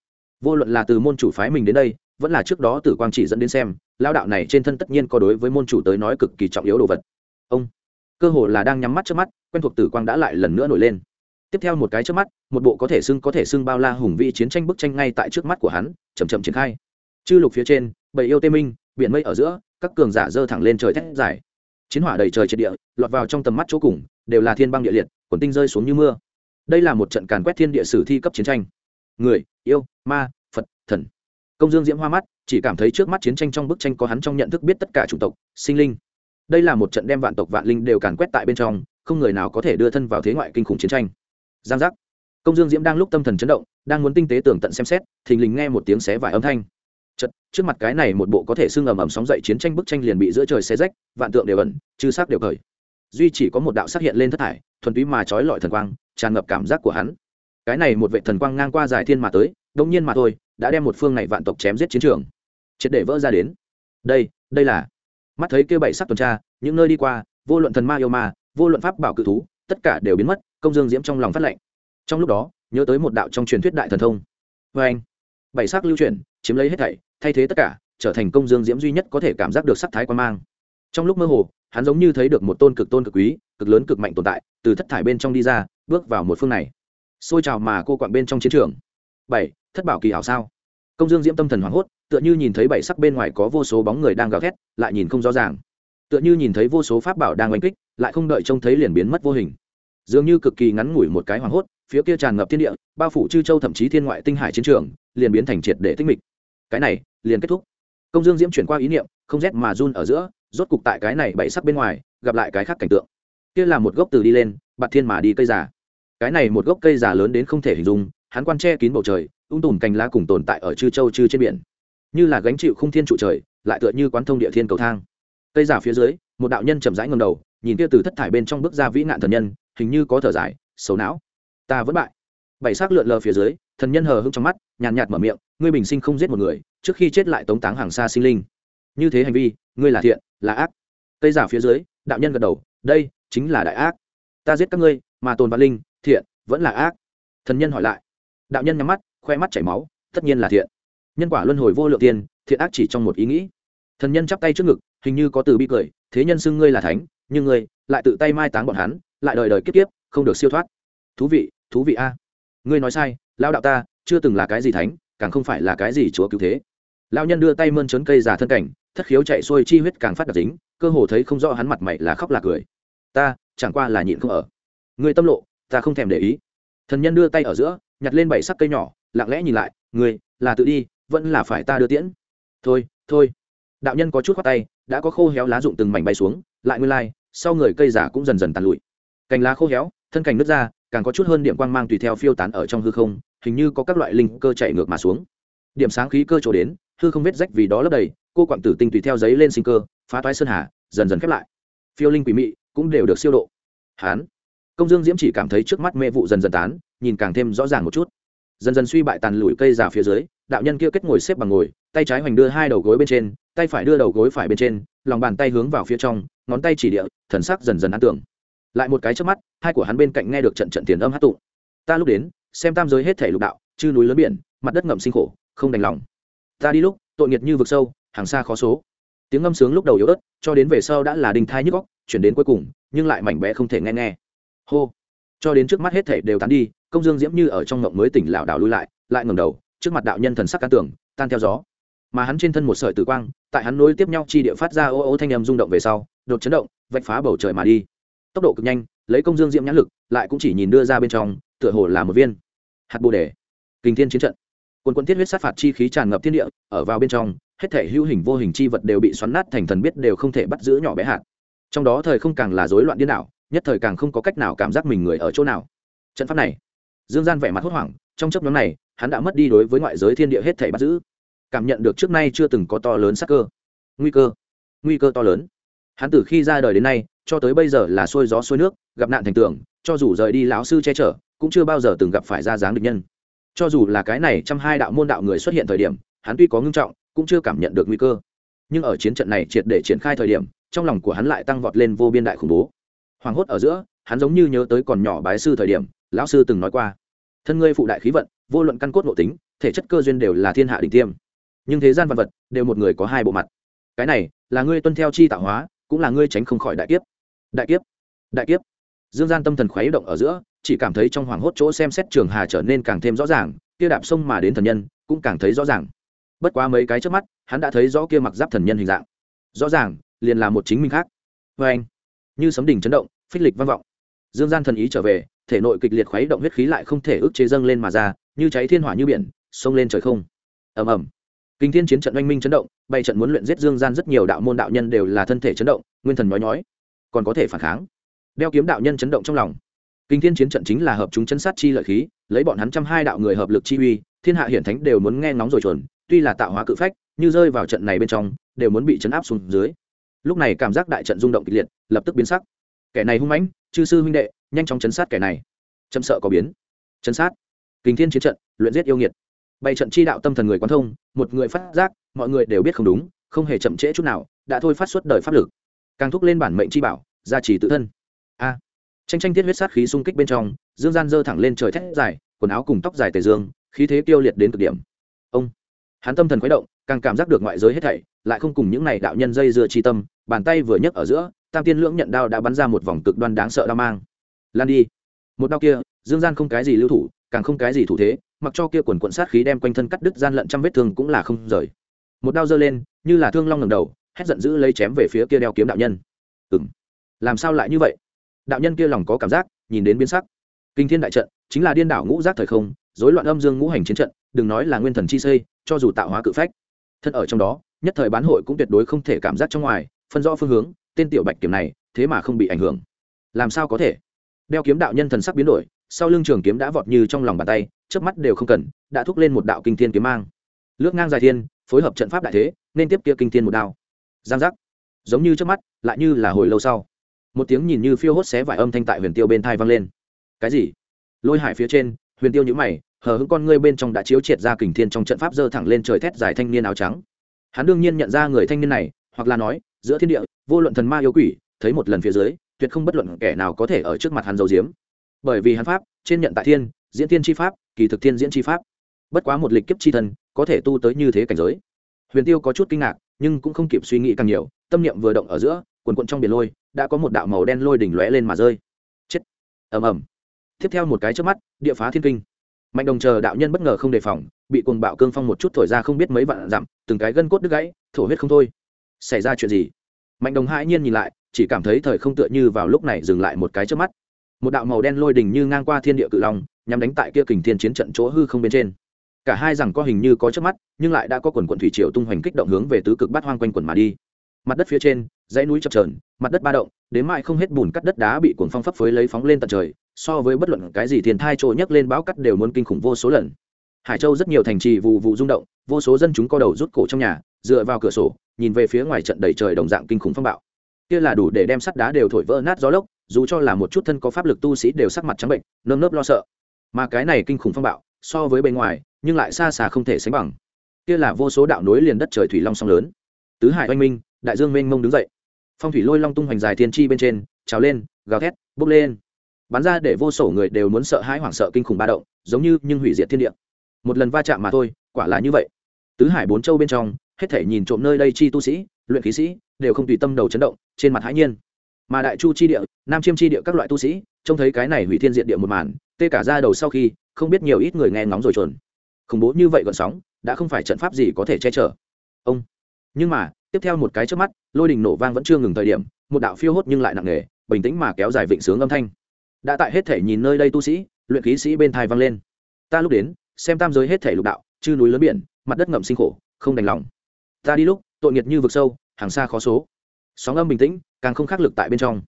Vô luận là từ môn chủ phái mình đến đây, vẫn là trước đó tử quang chỉ dẫn đến xem, lao đạo này trên thân tất nhiên có đối với môn chủ tới nói cực kỳ trọng yếu đồ vật. Ông, cơ hồ là đang nhắm mắt trước mắt, quen thuộc tử quang đã lại lần nữa nổi lên. Tiếp theo một cái trước mắt, một bộ có thể xưng có thể xưng bao la hùng vị chiến tranh bức tranh ngay tại trước mắt của hắn chầm chậm triển khai. Chư lục phía trên, bảy yêu tê minh biển mây ở giữa các cường giả dơ thẳng lên trời thét dài. Chiến hỏa đầy trời triệt địa lọt vào trong tầm mắt chỗ cùng đều là thiên băng địa liệt quần tinh rơi xuống như mưa. Đây là một trận càn quét thiên địa sử thi cấp chiến tranh. Người yêu ma phật thần. Công dương diễm hoa mắt chỉ cảm thấy trước mắt chiến tranh trong bức tranh có hắn trong nhận thức biết tất cả chủng tộc sinh linh. Đây là một trận đem vạn tộc vạn linh đều càn quét tại bên trong không người nào có thể đưa thân vào thế ngoại kinh khủng chiến tranh. Giang giác. Công dương diễm đang lúc tâm thần chấn động đang muốn tinh tế tường tận xem xét thình lình nghe một tiếng xé vải âm thanh chật, trước mặt cái này một bộ có thể xưng ầm ầm sóng dậy chiến tranh bức tranh liền bị giữa trời xé rách, vạn tượng đều ẩn, chư sắc đều cởi duy chỉ có một đạo sắc hiện lên thất thải, thuần túy mà trói lọi thần quang, tràn ngập cảm giác của hắn. Cái này một vệ thần quang ngang qua giải thiên mà tới đông nhiên mà thôi, đã đem một phương này vạn tộc chém giết chiến trường. Triệt để vỡ ra đến. Đây đây là. Mắt thấy kêu bảy sắc tuần tra, những nơi đi qua, vô luận thần ma yêu ma, vô luận pháp bảo cự thú, tất cả đều biến mất, công dương diễm trong lòng phát lệnh. Trong lúc đó, nhớ tới một đạo trong truyền thuyết đại thần thông. Vê anh bảy sắc lưu chuyển, chiếm lấy hết thảy, thay thế tất cả, trở thành công dương diễm duy nhất có thể cảm giác được sắc thái quan mang. Trong lúc mơ hồ, hắn giống như thấy được một tôn cực tôn cực quý, cực lớn cực mạnh tồn tại, từ thất thải bên trong đi ra, bước vào một phương này. Xôi trào mà cô quặn bên trong chiến trường. Bảy, thất bảo kỳ hảo sao? Công dương diễm tâm thần hoảng hốt, tựa như nhìn thấy bảy sắc bên ngoài có vô số bóng người đang gào thét, lại nhìn không rõ ràng. Tựa như nhìn thấy vô số pháp bảo đang oanh kích, lại không đợi trông thấy liền biến mất vô hình. Dường như cực kỳ ngắn ngủi một cái hoảng hốt, phía kia tràn ngập thiên địa, bao phủ chư châu thậm chí thiên ngoại tinh hải chiến trường liền biến thành triệt để tích mịch. Cái này, liền kết thúc. Công dương diễm chuyển qua ý niệm, không rét mà run ở giữa, rốt cục tại cái này bảy sắc bên ngoài, gặp lại cái khác cảnh tượng. Kia là một gốc từ đi lên, bạt thiên mà đi cây già. Cái này một gốc cây già lớn đến không thể hình dung, hắn quan che kín bầu trời, ung tùm cành lá cùng tồn tại ở chư châu chư trên biển. Như là gánh chịu không thiên trụ trời, lại tựa như quán thông địa thiên cầu thang. Cây giả phía dưới, một đạo nhân chậm rãi ngầm đầu, nhìn kia từ thất thải bên trong bước ra vĩ nạn thần nhân, hình như có thở dài, xấu não. Ta vẫn bại. Bảy xác lượn lờ phía dưới, thần nhân hờ hững trong mắt nhàn nhạt mở miệng, ngươi bình sinh không giết một người, trước khi chết lại tống táng hàng xa sinh linh. Như thế hành vi, ngươi là thiện, là ác. Cây giả phía dưới, đạo nhân gật đầu, đây chính là đại ác. Ta giết các ngươi, mà tồn vạn linh, thiện, vẫn là ác. Thần nhân hỏi lại. Đạo nhân nhắm mắt, khoe mắt chảy máu, tất nhiên là thiện. Nhân quả luân hồi vô lượng tiền, thiện ác chỉ trong một ý nghĩ. Thần nhân chắp tay trước ngực, hình như có từ bi cười, thế nhân xưng ngươi là thánh, nhưng ngươi lại tự tay mai táng bọn hắn, lại đời đời kiếp kiếp, không được siêu thoát. Thú vị thú vị a. Ngươi nói sai lao đạo ta chưa từng là cái gì thánh, càng không phải là cái gì chúa cứu thế. Lao nhân đưa tay mơn trớn cây già thân cảnh, thất khiếu chạy xuôi chi huyết càng phát đặc dính, cơ hồ thấy không rõ hắn mặt mày là khóc là cười. Ta, chẳng qua là nhịn không ở. Người tâm lộ, ta không thèm để ý. Thần nhân đưa tay ở giữa, nhặt lên bảy sắc cây nhỏ, lặng lẽ nhìn lại người là tự đi, vẫn là phải ta đưa tiễn. Thôi thôi. Đạo nhân có chút khoát tay, đã có khô héo lá rụng từng mảnh bay xuống, lại nguyên lai, sau người cây giả cũng dần dần tàn lụi. Cành lá khô héo, thân cành nứt ra càng có chút hơn điểm quang mang tùy theo phiêu tán ở trong hư không, hình như có các loại linh cơ chạy ngược mà xuống. Điểm sáng khí cơ trổ đến, hư không vết rách vì đó lấp đầy, cô quặng tử tinh tùy theo giấy lên sinh cơ, phá toái sơn hà, dần dần khép lại. Phiêu linh quỷ mị cũng đều được siêu độ. Hán. Công dương diễm chỉ cảm thấy trước mắt mê vụ dần dần tán, nhìn càng thêm rõ ràng một chút. Dần dần suy bại tàn lùi cây già phía dưới, đạo nhân kia kết ngồi xếp bằng ngồi, tay trái hoành đưa hai đầu gối bên trên, tay phải đưa đầu gối phải bên trên, lòng bàn tay hướng vào phía trong, ngón tay chỉ địa, thần sắc dần dần an tưởng lại một cái trước mắt, hai của hắn bên cạnh nghe được trận trận tiền âm hát tụ. Ta lúc đến, xem tam giới hết thể lục đạo, chư núi lớn biển, mặt đất ngậm sinh khổ, không đành lòng. Ta đi lúc, tội nghiệt như vực sâu, hàng xa khó số. Tiếng ngâm sướng lúc đầu yếu ớt, cho đến về sau đã là đình thai nhức góc chuyển đến cuối cùng, nhưng lại mảnh bé không thể nghe nghe. Hô. Cho đến trước mắt hết thể đều tán đi, công dương diễm như ở trong ngộng mới tỉnh lảo đảo lui lại lại ngẩng đầu, trước mặt đạo nhân thần sắc can tưởng tan theo gió. Mà hắn trên thân một sợi tử quang, tại hắn nối tiếp nhau chi địa phát ra ô ô thanh âm rung động về sau, đột chấn động, vạch phá bầu trời mà đi tốc độ cực nhanh, lấy công dương diễm nhãn lực, lại cũng chỉ nhìn đưa ra bên trong, tựa hồ là một viên. Hạt bồ đề. Kinh thiên chiến trận. Quân quân thiết huyết sát phạt chi khí tràn ngập thiên địa, ở vào bên trong, hết thể hữu hình vô hình chi vật đều bị xoắn nát thành thần biết đều không thể bắt giữ nhỏ bé hạt. Trong đó thời không càng là rối loạn điên đảo, nhất thời càng không có cách nào cảm giác mình người ở chỗ nào. Trận pháp này. Dương gian vẻ mặt hốt hoảng, trong chấp nhóm này, hắn đã mất đi đối với ngoại giới thiên địa hết thể bắt giữ. Cảm nhận được trước nay chưa từng có to lớn sắc cơ. Nguy cơ. Nguy cơ to lớn. Hắn từ khi ra đời đến nay cho tới bây giờ là xuôi gió xuôi nước, gặp nạn thành tường, cho dù rời đi lão sư che chở, cũng chưa bao giờ từng gặp phải ra dáng địch nhân. Cho dù là cái này trăm hai đạo môn đạo người xuất hiện thời điểm, hắn tuy có ngưng trọng, cũng chưa cảm nhận được nguy cơ. Nhưng ở chiến trận này triệt để triển khai thời điểm, trong lòng của hắn lại tăng vọt lên vô biên đại khủng bố. Hoảng hốt ở giữa, hắn giống như nhớ tới còn nhỏ bái sư thời điểm, lão sư từng nói qua, thân ngươi phụ đại khí vận, vô luận căn cốt nội tính, thể chất cơ duyên đều là thiên hạ đỉnh tiêm. Nhưng thế gian vật vật, đều một người có hai bộ mặt. Cái này, là ngươi tuân theo chi tạo hóa, cũng là ngươi tránh không khỏi đại kiếp đại kiếp. Đại kiếp. Dương gian tâm thần khuấy động ở giữa, chỉ cảm thấy trong hoàng hốt chỗ xem xét trường hà trở nên càng thêm rõ ràng, kia đạp sông mà đến thần nhân, cũng càng thấy rõ ràng. Bất quá mấy cái trước mắt, hắn đã thấy rõ kia mặc giáp thần nhân hình dạng. Rõ ràng, liền là một chính minh khác. Vê anh, như sấm đỉnh chấn động, phích lịch vang vọng. Dương gian thần ý trở về, thể nội kịch liệt khuấy động huyết khí lại không thể ức chế dâng lên mà ra, như cháy thiên hỏa như biển, xông lên trời không. Ầm ầm. Kinh thiên chiến trận oanh minh chấn động, bay trận muốn luyện giết dương gian rất nhiều đạo môn đạo nhân đều là thân thể chấn động, nguyên thần nói nói còn có thể phản kháng. Đeo kiếm đạo nhân chấn động trong lòng. Kinh thiên chiến trận chính là hợp chúng chân sát chi lợi khí, lấy bọn hắn trăm hai đạo người hợp lực chi uy, thiên hạ hiển thánh đều muốn nghe ngóng rồi chuẩn, tuy là tạo hóa cự phách, như rơi vào trận này bên trong, đều muốn bị chấn áp xuống dưới. Lúc này cảm giác đại trận rung động kịch liệt, lập tức biến sắc. Kẻ này hung mãnh, chư sư huynh đệ, nhanh chóng chấn sát kẻ này. Châm sợ có biến. Chấn sát. Kinh thiên chiến trận, luyện giết yêu nghiệt. Bày trận chi đạo tâm thần người quan thông, một người phát giác, mọi người đều biết không đúng, không hề chậm trễ chút nào, đã thôi phát xuất đời pháp lực càng thúc lên bản mệnh chi bảo, gia trì tự thân. A. Tranh tranh tiết huyết sát khí xung kích bên trong, dương gian dơ thẳng lên trời thét dài, quần áo cùng tóc dài tề dương, khí thế tiêu liệt đến cực điểm. Ông. Hắn tâm thần khuấy động, càng cảm giác được ngoại giới hết thảy, lại không cùng những này đạo nhân dây dưa chi tâm, bàn tay vừa nhấc ở giữa, tam tiên lưỡng nhận đao đã bắn ra một vòng cực đoan đáng sợ đao mang. Lan đi. Một đao kia, dương gian không cái gì lưu thủ, càng không cái gì thủ thế, mặc cho kia quần quận sát khí đem quanh thân cắt đứt gian lận trăm vết thương cũng là không rời. Một đao giơ lên, như là thương long ngầm đầu hét giận dữ lấy chém về phía kia đeo kiếm đạo nhân. Ừ m làm sao lại như vậy? Đạo nhân kia lòng có cảm giác, nhìn đến biến sắc. Kinh thiên đại trận, chính là điên đảo ngũ giác thời không dối loạn âm dương ngũ hành chiến trận, đừng nói là nguyên thần chi xây, cho dù tạo hóa cự phách. Thân ở trong đó, nhất thời bán hội cũng tuyệt đối không thể cảm giác trong ngoài, phân rõ phương hướng, tên tiểu bạch kiểm này, thế mà không bị ảnh hưởng. Làm sao có thể? Đeo kiếm đạo nhân thần sắc biến đổi, sau lưng trường kiếm đã vọt như trong lòng bàn tay trước mắt đều không cần, đã thúc lên một đạo kinh thiên kiếm mang. Lướt ngang dài thiên, phối hợp trận pháp đại thế, nên tiếp kia kinh thiên một đao giang giác. Giống như trước mắt, lại như là hồi lâu sau. Một tiếng nhìn như phiêu hốt xé vải âm thanh tại huyền tiêu bên thai vang lên. Cái gì? Lôi hải phía trên, huyền tiêu nhữ mày, hờ hững con ngươi bên trong đã chiếu triệt ra kình thiên trong trận pháp dơ thẳng lên trời thét dài thanh niên áo trắng. Hắn đương nhiên nhận ra người thanh niên này, hoặc là nói, giữa thiên địa, vô luận thần ma yêu quỷ, thấy một lần phía dưới, tuyệt không bất luận kẻ nào có thể ở trước mặt hắn giấu diếm bởi vì hắn pháp, trên nhận tại thiên, diễn thiên chi pháp, kỳ thực thiên diễn chi pháp. Bất quá một lịch kiếp chi thân, có thể tu tới như thế cảnh giới. Huyền tiêu có chút kinh ngạc nhưng cũng không kịp suy nghĩ càng nhiều, tâm niệm vừa động ở giữa, quần quận trong biển lôi, đã có một đạo màu đen lôi đỉnh lóe lên mà rơi. Chết. Ầm ầm. Tiếp theo một cái trước mắt, địa phá thiên kinh. Mạnh đồng chờ đạo nhân bất ngờ không đề phòng, bị cuồng bạo cương phong một chút thổi ra không biết mấy vạn dặm, từng cái gân cốt đứt gãy, thổ huyết không thôi. Xảy ra chuyện gì? Mạnh đồng hãi nhiên nhìn lại, chỉ cảm thấy thời không tựa như vào lúc này dừng lại một cái trước mắt. Một đạo màu đen lôi đỉnh như ngang qua thiên địa cự long nhằm đánh tại kia kình thiên chiến trận chỗ hư không bên trên cả hai rằng có hình như có trước mắt, nhưng lại đã có quần quận thủy triều tung hoành kích động hướng về tứ cực bát hoang quanh quần mà đi. Mặt đất phía trên, dãy núi chập trờn mặt đất ba động, đến mại không hết bùn cắt đất đá bị cuồng phong phấp phới lấy phóng lên tận trời, so với bất luận cái gì thiên thai trôi nhấc lên bão cắt đều muốn kinh khủng vô số lần. Hải châu rất nhiều thành trì vụ vụ rung động, vô số dân chúng co đầu rút cổ trong nhà, dựa vào cửa sổ, nhìn về phía ngoài trận đầy trời đồng dạng kinh khủng phong bạo. Kia là đủ để đem sắt đá đều thổi vỡ nát gió lốc, dù cho là một chút thân có pháp lực tu sĩ đều sắc mặt trắng bệnh, nơm nớp lo sợ. Mà cái này kinh khủng phong bạo, so với bên ngoài nhưng lại xa xa không thể sánh bằng. Kia là vô số đạo nối liền đất trời thủy long song lớn. Tứ hải oanh minh, đại dương mênh mông đứng dậy. Phong thủy lôi long tung hoành dài thiên chi bên trên, trào lên, gào thét, bốc lên. Bắn ra để vô sổ người đều muốn sợ hãi hoảng sợ kinh khủng ba động, giống như nhưng hủy diệt thiên địa. Một lần va chạm mà thôi, quả là như vậy. Tứ hải bốn châu bên trong, hết thể nhìn trộm nơi đây chi tu sĩ, luyện khí sĩ, đều không tùy tâm đầu chấn động, trên mặt hãi nhiên. Mà đại chu chi địa, nam chiêm chi địa các loại tu sĩ, trông thấy cái này hủy thiên diện địa một màn, tê cả ra đầu sau khi, không biết nhiều ít người nghe ngóng rồi chuẩn khủng bố như vậy gọn sóng, đã không phải trận pháp gì có thể che chở. Ông. Nhưng mà, tiếp theo một cái trước mắt, lôi đình nổ vang vẫn chưa ngừng thời điểm, một đạo phiêu hốt nhưng lại nặng nề, bình tĩnh mà kéo dài vịnh sướng âm thanh. Đã tại hết thể nhìn nơi đây tu sĩ, luyện khí sĩ bên thai vang lên. Ta lúc đến, xem tam giới hết thể lục đạo, chư núi lớn biển, mặt đất ngậm sinh khổ, không đành lòng. Ta đi lúc, tội nghiệt như vực sâu, hàng xa khó số. Sóng âm bình tĩnh, càng không khắc lực tại bên trong.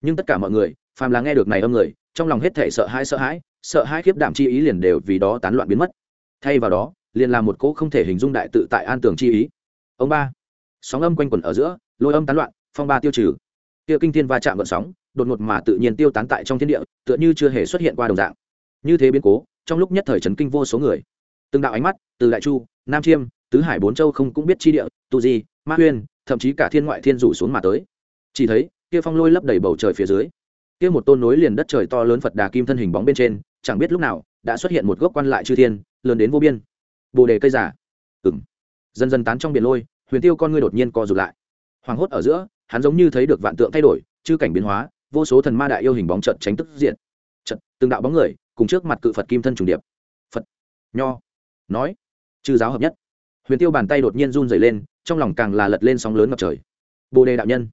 Nhưng tất cả mọi người, phàm là nghe được này âm người, trong lòng hết thể sợ hãi sợ hãi sợ hãi khiếp đảm chi ý liền đều vì đó tán loạn biến mất thay vào đó, liền là một cỗ không thể hình dung đại tự tại an tường chi ý. Ông ba, sóng âm quanh quẩn ở giữa, lôi âm tán loạn, phong ba tiêu trừ. Kia kinh thiên va chạm gợn sóng, đột ngột mà tự nhiên tiêu tán tại trong thiên địa, tựa như chưa hề xuất hiện qua đồng dạng. Như thế biến cố, trong lúc nhất thời trấn kinh vô số người. Từng đạo ánh mắt, từ đại chu, nam chiêm, tứ hải bốn châu không cũng biết chi địa, tu di, ma huyên, thậm chí cả thiên ngoại thiên rủ xuống mà tới. Chỉ thấy, kia phong lôi lấp đầy bầu trời phía dưới. Kia một tôn nối liền đất trời to lớn phật đà kim thân hình bóng bên trên, chẳng biết lúc nào, đã xuất hiện một gốc quan lại chư thiên lớn đến vô biên. Bồ đề cây giả ừng dần dần tán trong biển lôi, huyền tiêu con ngươi đột nhiên co rụt lại. Hoàng hốt ở giữa, hắn giống như thấy được vạn tượng thay đổi, chư cảnh biến hóa, vô số thần ma đại yêu hình bóng trận tránh tức diện trận từng đạo bóng người, cùng trước mặt cự phật kim thân trùng điệp. Phật, nho, nói, chư giáo hợp nhất. Huyền tiêu bàn tay đột nhiên run rẩy lên, trong lòng càng là lật lên sóng lớn ngập trời. Bồ đề đạo nhân.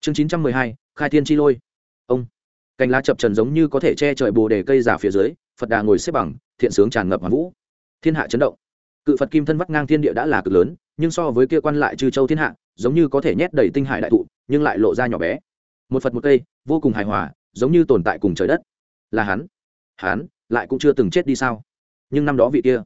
Chương chín trăm mười hai, khai thiên chi lôi. Ông. Cành lá chập trần giống như có thể che trời bồ đề cây giả phía dưới, phật đà ngồi xếp bằng, thiện sướng tràn ngập hoàn vũ thiên hạ chấn động. Cự phật kim thân vắt ngang thiên địa đã là cực lớn, nhưng so với kia quan lại chư châu thiên hạ, giống như có thể nhét đầy tinh hải đại thụ, nhưng lại lộ ra nhỏ bé. Một phật một cây, vô cùng hài hòa, giống như tồn tại cùng trời đất. Là hắn. Hắn, lại cũng chưa từng chết đi sao? Nhưng năm đó vị kia,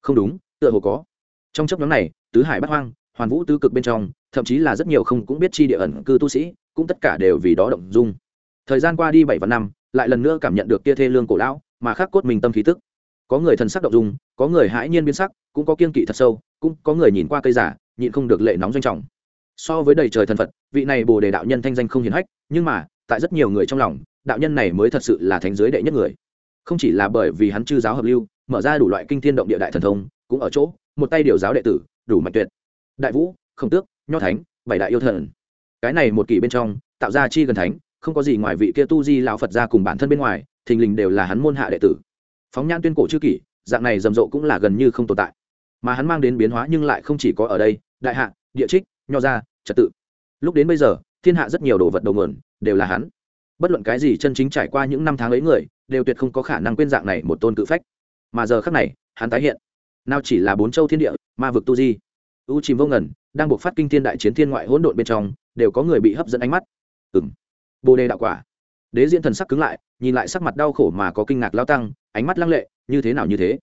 không đúng, tựa hồ có. Trong chấp nhóm này, tứ hải bắt hoang, hoàn vũ tứ cực bên trong, thậm chí là rất nhiều không cũng biết chi địa ẩn cư tu sĩ, cũng tất cả đều vì đó động dung. Thời gian qua đi bảy và năm, lại lần nữa cảm nhận được kia thê lương cổ lão, mà khắc cốt mình tâm khí tức. Có người thần sắc động dung có người hãi nhiên biến sắc, cũng có kiên kỵ thật sâu, cũng có người nhìn qua cây giả, nhịn không được lệ nóng doanh trọng. So với đầy trời thần phật, vị này bồ đề đạo nhân thanh danh không hiển hách, nhưng mà, tại rất nhiều người trong lòng, đạo nhân này mới thật sự là thánh giới đệ nhất người. Không chỉ là bởi vì hắn chư giáo hợp lưu, mở ra đủ loại kinh thiên động địa đại thần thông, cũng ở chỗ, một tay điều giáo đệ tử, đủ mạnh tuyệt. Đại vũ, khổng tước, nho thánh, bảy đại yêu thần. Cái này một kỷ bên trong, tạo ra chi gần thánh, không có gì ngoài vị kia tu di lão phật ra cùng bản thân bên ngoài, thình lình đều là hắn môn hạ đệ tử. Phóng nhan tuyên cổ chư kỷ dạng này rầm rộ cũng là gần như không tồn tại. Mà hắn mang đến biến hóa nhưng lại không chỉ có ở đây, đại hạ, địa trích, nho gia, trật tự. Lúc đến bây giờ, thiên hạ rất nhiều đồ vật đầu nguồn đều là hắn. Bất luận cái gì chân chính trải qua những năm tháng ấy người, đều tuyệt không có khả năng quên dạng này một tôn cự phách. Mà giờ khác này, hắn tái hiện. Nào chỉ là bốn châu thiên địa, ma vực tu di. U chìm vô ngần đang buộc phát kinh thiên đại chiến thiên ngoại hỗn độn bên trong, đều có người bị hấp dẫn ánh mắt. Ừng bồ đề đạo quả. Đế diễn thần sắc cứng lại, nhìn lại sắc mặt đau khổ mà có kinh ngạc lao tăng, ánh mắt lăng lệ như thế nào như thế?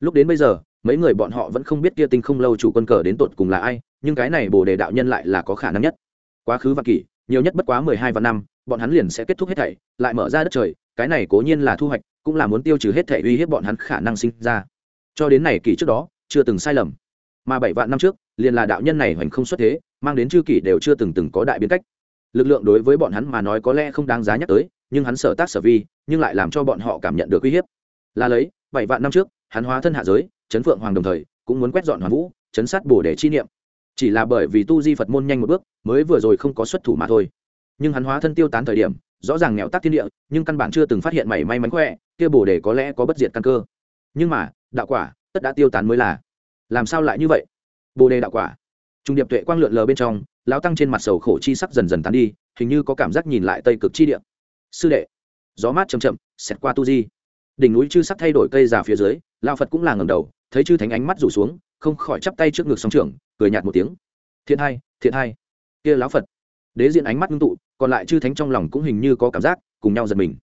Lúc đến bây giờ, mấy người bọn họ vẫn không biết kia tinh không lâu chủ quân cờ đến tột cùng là ai, nhưng cái này bồ đề đạo nhân lại là có khả năng nhất. Quá khứ và kỷ, nhiều nhất bất quá mười hai vạn năm, bọn hắn liền sẽ kết thúc hết thảy, lại mở ra đất trời, cái này cố nhiên là thu hoạch, cũng là muốn tiêu trừ hết thảy uy hiếp bọn hắn khả năng sinh ra. Cho đến này kỷ trước đó, chưa từng sai lầm. Mà bảy vạn năm trước, liền là đạo nhân này hoành không xuất thế, mang đến chư kỷ đều chưa từng từng có đại biến cách. Lực lượng đối với bọn hắn mà nói có lẽ không đáng giá nhắc tới, nhưng hắn sở tác sở vi, nhưng lại làm cho bọn họ cảm nhận được uy hiếp. Là lấy bảy vạn năm trước, hắn hóa thân hạ giới, chấn phượng hoàng đồng thời, cũng muốn quét dọn hoàn vũ, chấn sát bổ để chi niệm. Chỉ là bởi vì tu di phật môn nhanh một bước, mới vừa rồi không có xuất thủ mà thôi. Nhưng hắn hóa thân tiêu tán thời điểm, rõ ràng nghèo tắc thiên địa, nhưng căn bản chưa từng phát hiện mảy may mánh khỏe, kia bổ để có lẽ có bất diệt căn cơ. Nhưng mà, đạo quả, tất đã tiêu tán mới là. Làm sao lại như vậy? Bồ đề đạo quả. Trung điệp tuệ quang lượn lờ bên trong, lão tăng trên mặt sầu khổ chi sắc dần dần tán đi, hình như có cảm giác nhìn lại tây cực chi địa. Sư đệ, gió mát chầm chậm, xẹt qua tu di đỉnh núi chư sắc thay đổi cây già phía dưới lao phật cũng là ngầm đầu, thấy chư thánh ánh mắt rủ xuống, không khỏi chắp tay trước ngực sóng trưởng, cười nhạt một tiếng. Thiện hai thiện hai kia lão phật. Đế diện ánh mắt ngưng tụ, còn lại chư thánh trong lòng cũng hình như có cảm giác, cùng nhau giật mình.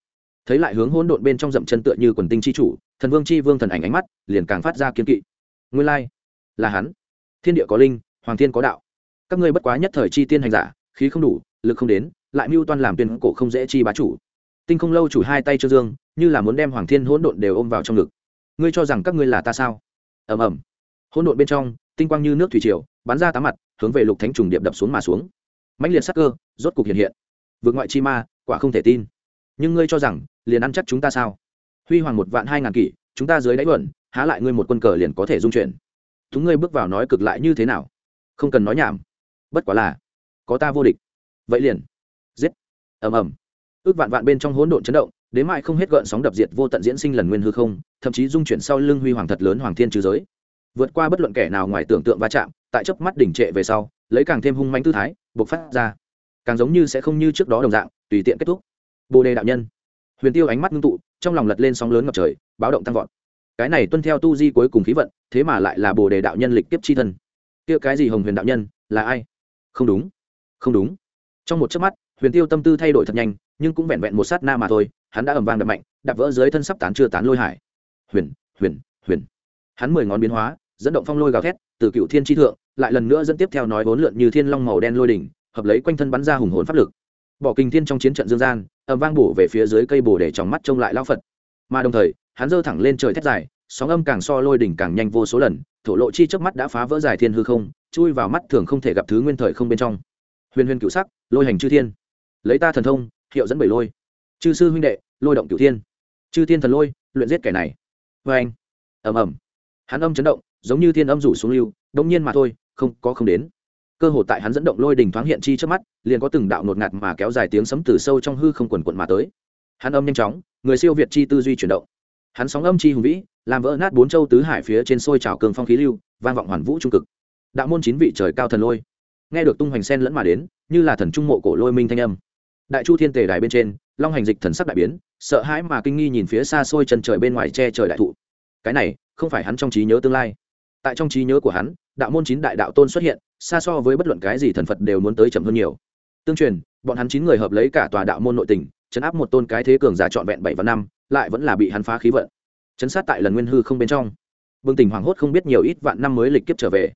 Thấy lại hướng hỗn độn bên trong dậm chân tựa như quần tinh chi chủ, thần vương chi vương thần ảnh ánh mắt, liền càng phát ra kiên kỵ. Nguyên lai, là hắn. Thiên địa có linh, hoàng thiên có đạo. Các ngươi bất quá nhất thời chi tiên hành giả, khí không đủ, lực không đến, lại mưu toan làm tuyên cổ không dễ chi bá chủ tinh không lâu chủ hai tay trương dương, như là muốn đem hoàng thiên hỗn độn đều ôm vào trong ngực. Ngươi cho rằng các ngươi là ta sao? Ầm ầm. Hỗn độn bên trong, tinh quang như nước thủy triều, bắn ra tám mặt, hướng về lục thánh trùng điệp đập xuống mà xuống. Mãnh liệt sắc cơ, rốt cục hiện hiện. Vượt ngoại chi ma, quả không thể tin. Nhưng ngươi cho rằng, liền ăn chắc chúng ta sao? Huy hoàng một vạn hai ngàn kỷ, chúng ta dưới đáy bẩn há lại ngươi một quân cờ liền có thể dung chuyển. Chúng ngươi bước vào nói cực lại như thế nào? Không cần nói nhảm. Bất quá là, có ta vô địch. Vậy liền. Giết. Ầm ầm ước vạn vạn bên trong hỗn độn chấn động đến mãi không hết gợn sóng đập diệt vô tận diễn sinh lần nguyên hư không, thậm chí dung chuyển sau lưng huy hoàng thật lớn hoàng thiên trừ giới. Vượt qua bất luận kẻ nào ngoài tưởng tượng va chạm, tại chớp mắt đỉnh trệ về sau, lấy càng thêm hung manh tư thái buộc phát ra. Càng giống như sẽ không như trước đó đồng dạng, tùy tiện kết thúc. Bồ đề đạo nhân. Huyền tiêu ánh mắt ngưng tụ, trong lòng lật lên sóng lớn ngập trời, báo động tăng vọt. Cái này tuân theo tu di cuối cùng khí vận, thế mà lại là bồ đề đạo nhân lịch kiếp chi thân. Kia cái gì hồng huyền đạo nhân, là ai? Không đúng. Không đúng. Trong một chớp mắt, huyền tiêu tâm tư thay đổi thật nhanh nhưng cũng vẹn vẹn một sát na mà thôi, hắn đã ầm vang đập mạnh, đạp vỡ dưới thân sắp tán chưa tán lôi hải. Huyền huyền huyền. Hắn mười ngón biến hóa, dẫn động phong lôi gào thét, từ cựu thiên tri thượng, lại lần nữa dẫn tiếp theo nói vốn lượn như thiên long màu đen lôi đỉnh, hợp lấy quanh thân bắn ra hùng hồn pháp lực. Bỏ kinh thiên trong chiến trận dương gian, ầm vang bổ về phía dưới cây bồ để trong mắt trông lại lao phật. Mà đồng thời, hắn giơ thẳng lên trời thét dài, sóng âm càng so lôi đỉnh càng nhanh vô số lần, thổ lộ chi trước mắt đã phá vỡ dài thiên hư không, chui vào mắt thường không thể gặp thứ nguyên thời không bên trong. Huyền huyền cựu sắc, lôi hành chư thiên. Lấy ta thần thông hiệu dẫn bảy lôi. Chư sư huynh đệ, lôi động cửu thiên. Chư thiên thần lôi, luyện giết kẻ này. Vê anh. Ầm ầm. Hắn âm chấn động, giống như thiên âm rủ xuống lưu đông nhiên mà thôi, không, có không đến. Cơ hội tại hắn dẫn động lôi đình thoáng hiện chi trước mắt, liền có từng đạo nột ngạt mà kéo dài tiếng sấm từ sâu trong hư không quần quận mà tới. Hắn âm nhanh chóng, người siêu việt chi tư duy chuyển động. Hắn sóng âm chi hùng vĩ, làm vỡ nát bốn châu tứ hải phía trên sôi trào cường phong khí lưu, vang vọng hoàn vũ trung cực. Đạo môn chín vị trời cao thần lôi. Nghe được tung hoành sen lẫn mà đến, như là thần trung mộ cổ lôi minh thanh âm đại chu thiên tề đài bên trên, long hành dịch thần sắc đại biến, sợ hãi mà kinh nghi nhìn phía xa xôi chân trời bên ngoài che trời đại thụ. Cái này, không phải hắn trong trí nhớ tương lai. Tại trong trí nhớ của hắn, đạo môn chín đại đạo tôn xuất hiện, xa so với bất luận cái gì thần phật đều muốn tới chậm hơn nhiều. Tương truyền, bọn hắn chín người hợp lấy cả tòa đạo môn nội tình, chấn áp một tôn cái thế cường giả trọn vẹn bảy và năm, lại vẫn là bị hắn phá khí vận. Chấn sát tại lần nguyên hư không bên trong. Bừng tỉnh hoảng hốt không biết nhiều ít vạn năm mới lịch kiếp trở về.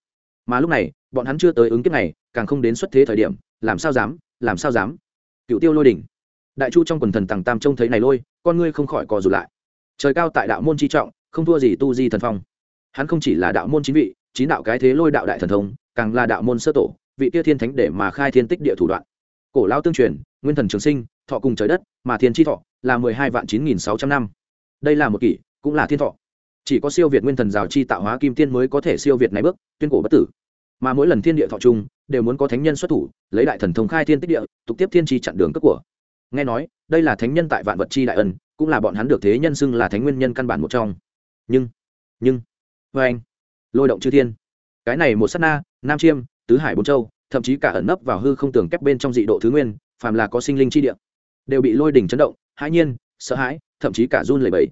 Mà lúc này, bọn hắn chưa tới ứng kiếp này, càng không đến xuất thế thời điểm, làm sao dám, làm sao dám cựu tiêu lôi đỉnh. Đại chu trong quần thần tàng tam trông thấy này lôi, con ngươi không khỏi cò rụt lại. Trời cao tại đạo môn chi trọng, không thua gì tu di thần phong. Hắn không chỉ là đạo môn chính vị, chín đạo cái thế lôi đạo đại thần thông, càng là đạo môn sơ tổ, vị kia thiên thánh để mà khai thiên tích địa thủ đoạn. Cổ lao tương truyền, nguyên thần trường sinh, thọ cùng trời đất, mà thiên tri thọ, là mười hai vạn chín nghìn sáu trăm năm. Đây là một kỷ, cũng là thiên thọ. Chỉ có siêu việt nguyên thần rào chi tạo hóa kim tiên mới có thể siêu việt này bước, tuyên cổ bất tử. Mà mỗi lần thiên địa thọ chung đều muốn có thánh nhân xuất thủ, lấy đại thần thông khai thiên tích địa, tục tiếp thiên tri chặn đường cất của. Nghe nói, đây là thánh nhân tại vạn vật chi đại ân, cũng là bọn hắn được thế nhân xưng là thánh nguyên nhân căn bản một trong. Nhưng nhưng vê anh, lôi động chư thiên. Cái này một s á t na, nam chiêm, tứ hải bốn châu, thậm chí cả ẩn nấp vào hư không tường kép bên trong dị độ thứ nguyên, phàm là có sinh linh chi địa, đều bị lôi đỉnh chấn động, hãi nhiên, sợ hãi, thậm chí cả run lẩy bẩy.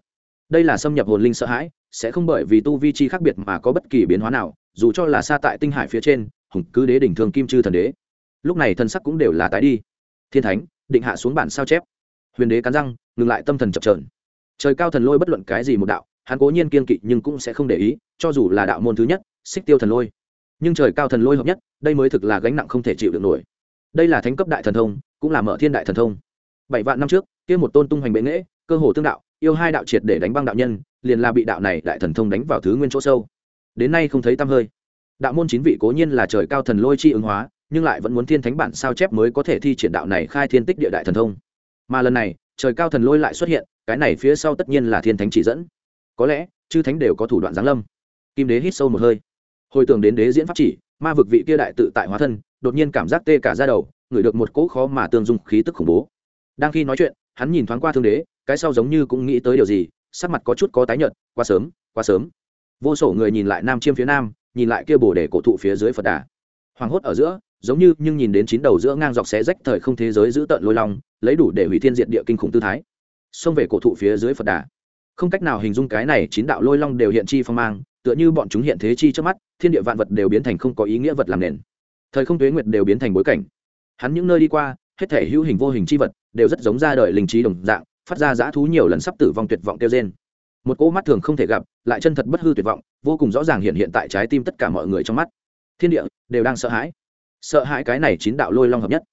Đây là xâm nhập hồn linh sợ hãi, sẽ không bởi vì tu vi chi khác biệt mà có bất kỳ biến hóa nào, dù cho là xa tại tinh hải phía trên hùng cứ đế đỉnh thường kim chư thần đế. Lúc này thân sắc cũng đều là tái đi. Thiên thánh, định hạ xuống bản sao chép. Huyền đế cắn răng, ngừng lại tâm thần chập trờn trời cao thần lôi bất luận cái gì một đạo, hắn cố nhiên kiên kỵ nhưng cũng sẽ không để ý, cho dù là đạo môn thứ nhất, xích tiêu thần lôi. Nhưng trời cao thần lôi hợp nhất, đây mới thực là gánh nặng không thể chịu được nổi. Đây là thánh cấp đại thần thông, cũng là mở thiên đại thần thông. Bảy vạn năm trước, kia một tôn tung hoành bệ nghễ cơ hồ tương đạo, yêu hai đạo triệt để đánh băng đạo nhân, liền là bị đạo này đại thần thông đánh vào thứ nguyên chỗ sâu. Đến nay không thấy tăm hơi đạo môn chín vị cố nhiên là trời cao thần lôi chi ứng hóa, nhưng lại vẫn muốn thiên thánh bản sao chép mới có thể thi triển đạo này khai thiên tích địa đại thần thông. Mà lần này, trời cao thần lôi lại xuất hiện, cái này phía sau tất nhiên là thiên thánh chỉ dẫn. Có lẽ, chư thánh đều có thủ đoạn giáng lâm. Kim đế hít sâu một hơi. Hồi tưởng đến đế diễn pháp chỉ, ma vực vị kia đại tự tại hóa thân, đột nhiên cảm giác tê cả ra đầu, ngửi được một cỗ khó mà tương dung khí tức khủng bố. Đang khi nói chuyện, hắn nhìn thoáng qua thương đế, cái sau giống như cũng nghĩ tới điều gì, sắc mặt có chút có tái nhợt, quá sớm quá sớm. Vô sổ người nhìn lại nam chiêm phía nam nhìn lại kia bồ để cổ thụ phía dưới phật đà. Hoàng hốt ở giữa, giống như nhưng nhìn đến chín đầu giữa ngang dọc xé rách thời không thế giới giữ tận lôi long, lấy đủ để hủy thiên diệt địa kinh khủng tư thái. Xông về cổ thụ phía dưới phật đà. Không cách nào hình dung cái này chín đạo lôi long đều hiện chi phong mang, tựa như bọn chúng hiện thế chi trước mắt, thiên địa vạn vật đều biến thành không có ý nghĩa vật làm nền. Thời không tuế nguyệt đều biến thành bối cảnh. Hắn những nơi đi qua, hết thể hữu hình vô hình chi vật, đều rất giống ra đời linh trí đồng dạng, phát ra dã thú nhiều lần sắp tử vong tuyệt vọng kêu trên một cỗ mắt thường không thể gặp lại chân thật bất hư tuyệt vọng, vô cùng rõ ràng hiện hiện tại trái tim tất cả mọi người trong mắt. Thiên địa đều đang sợ hãi. Sợ hãi cái này chín đạo lôi long hợp nhất.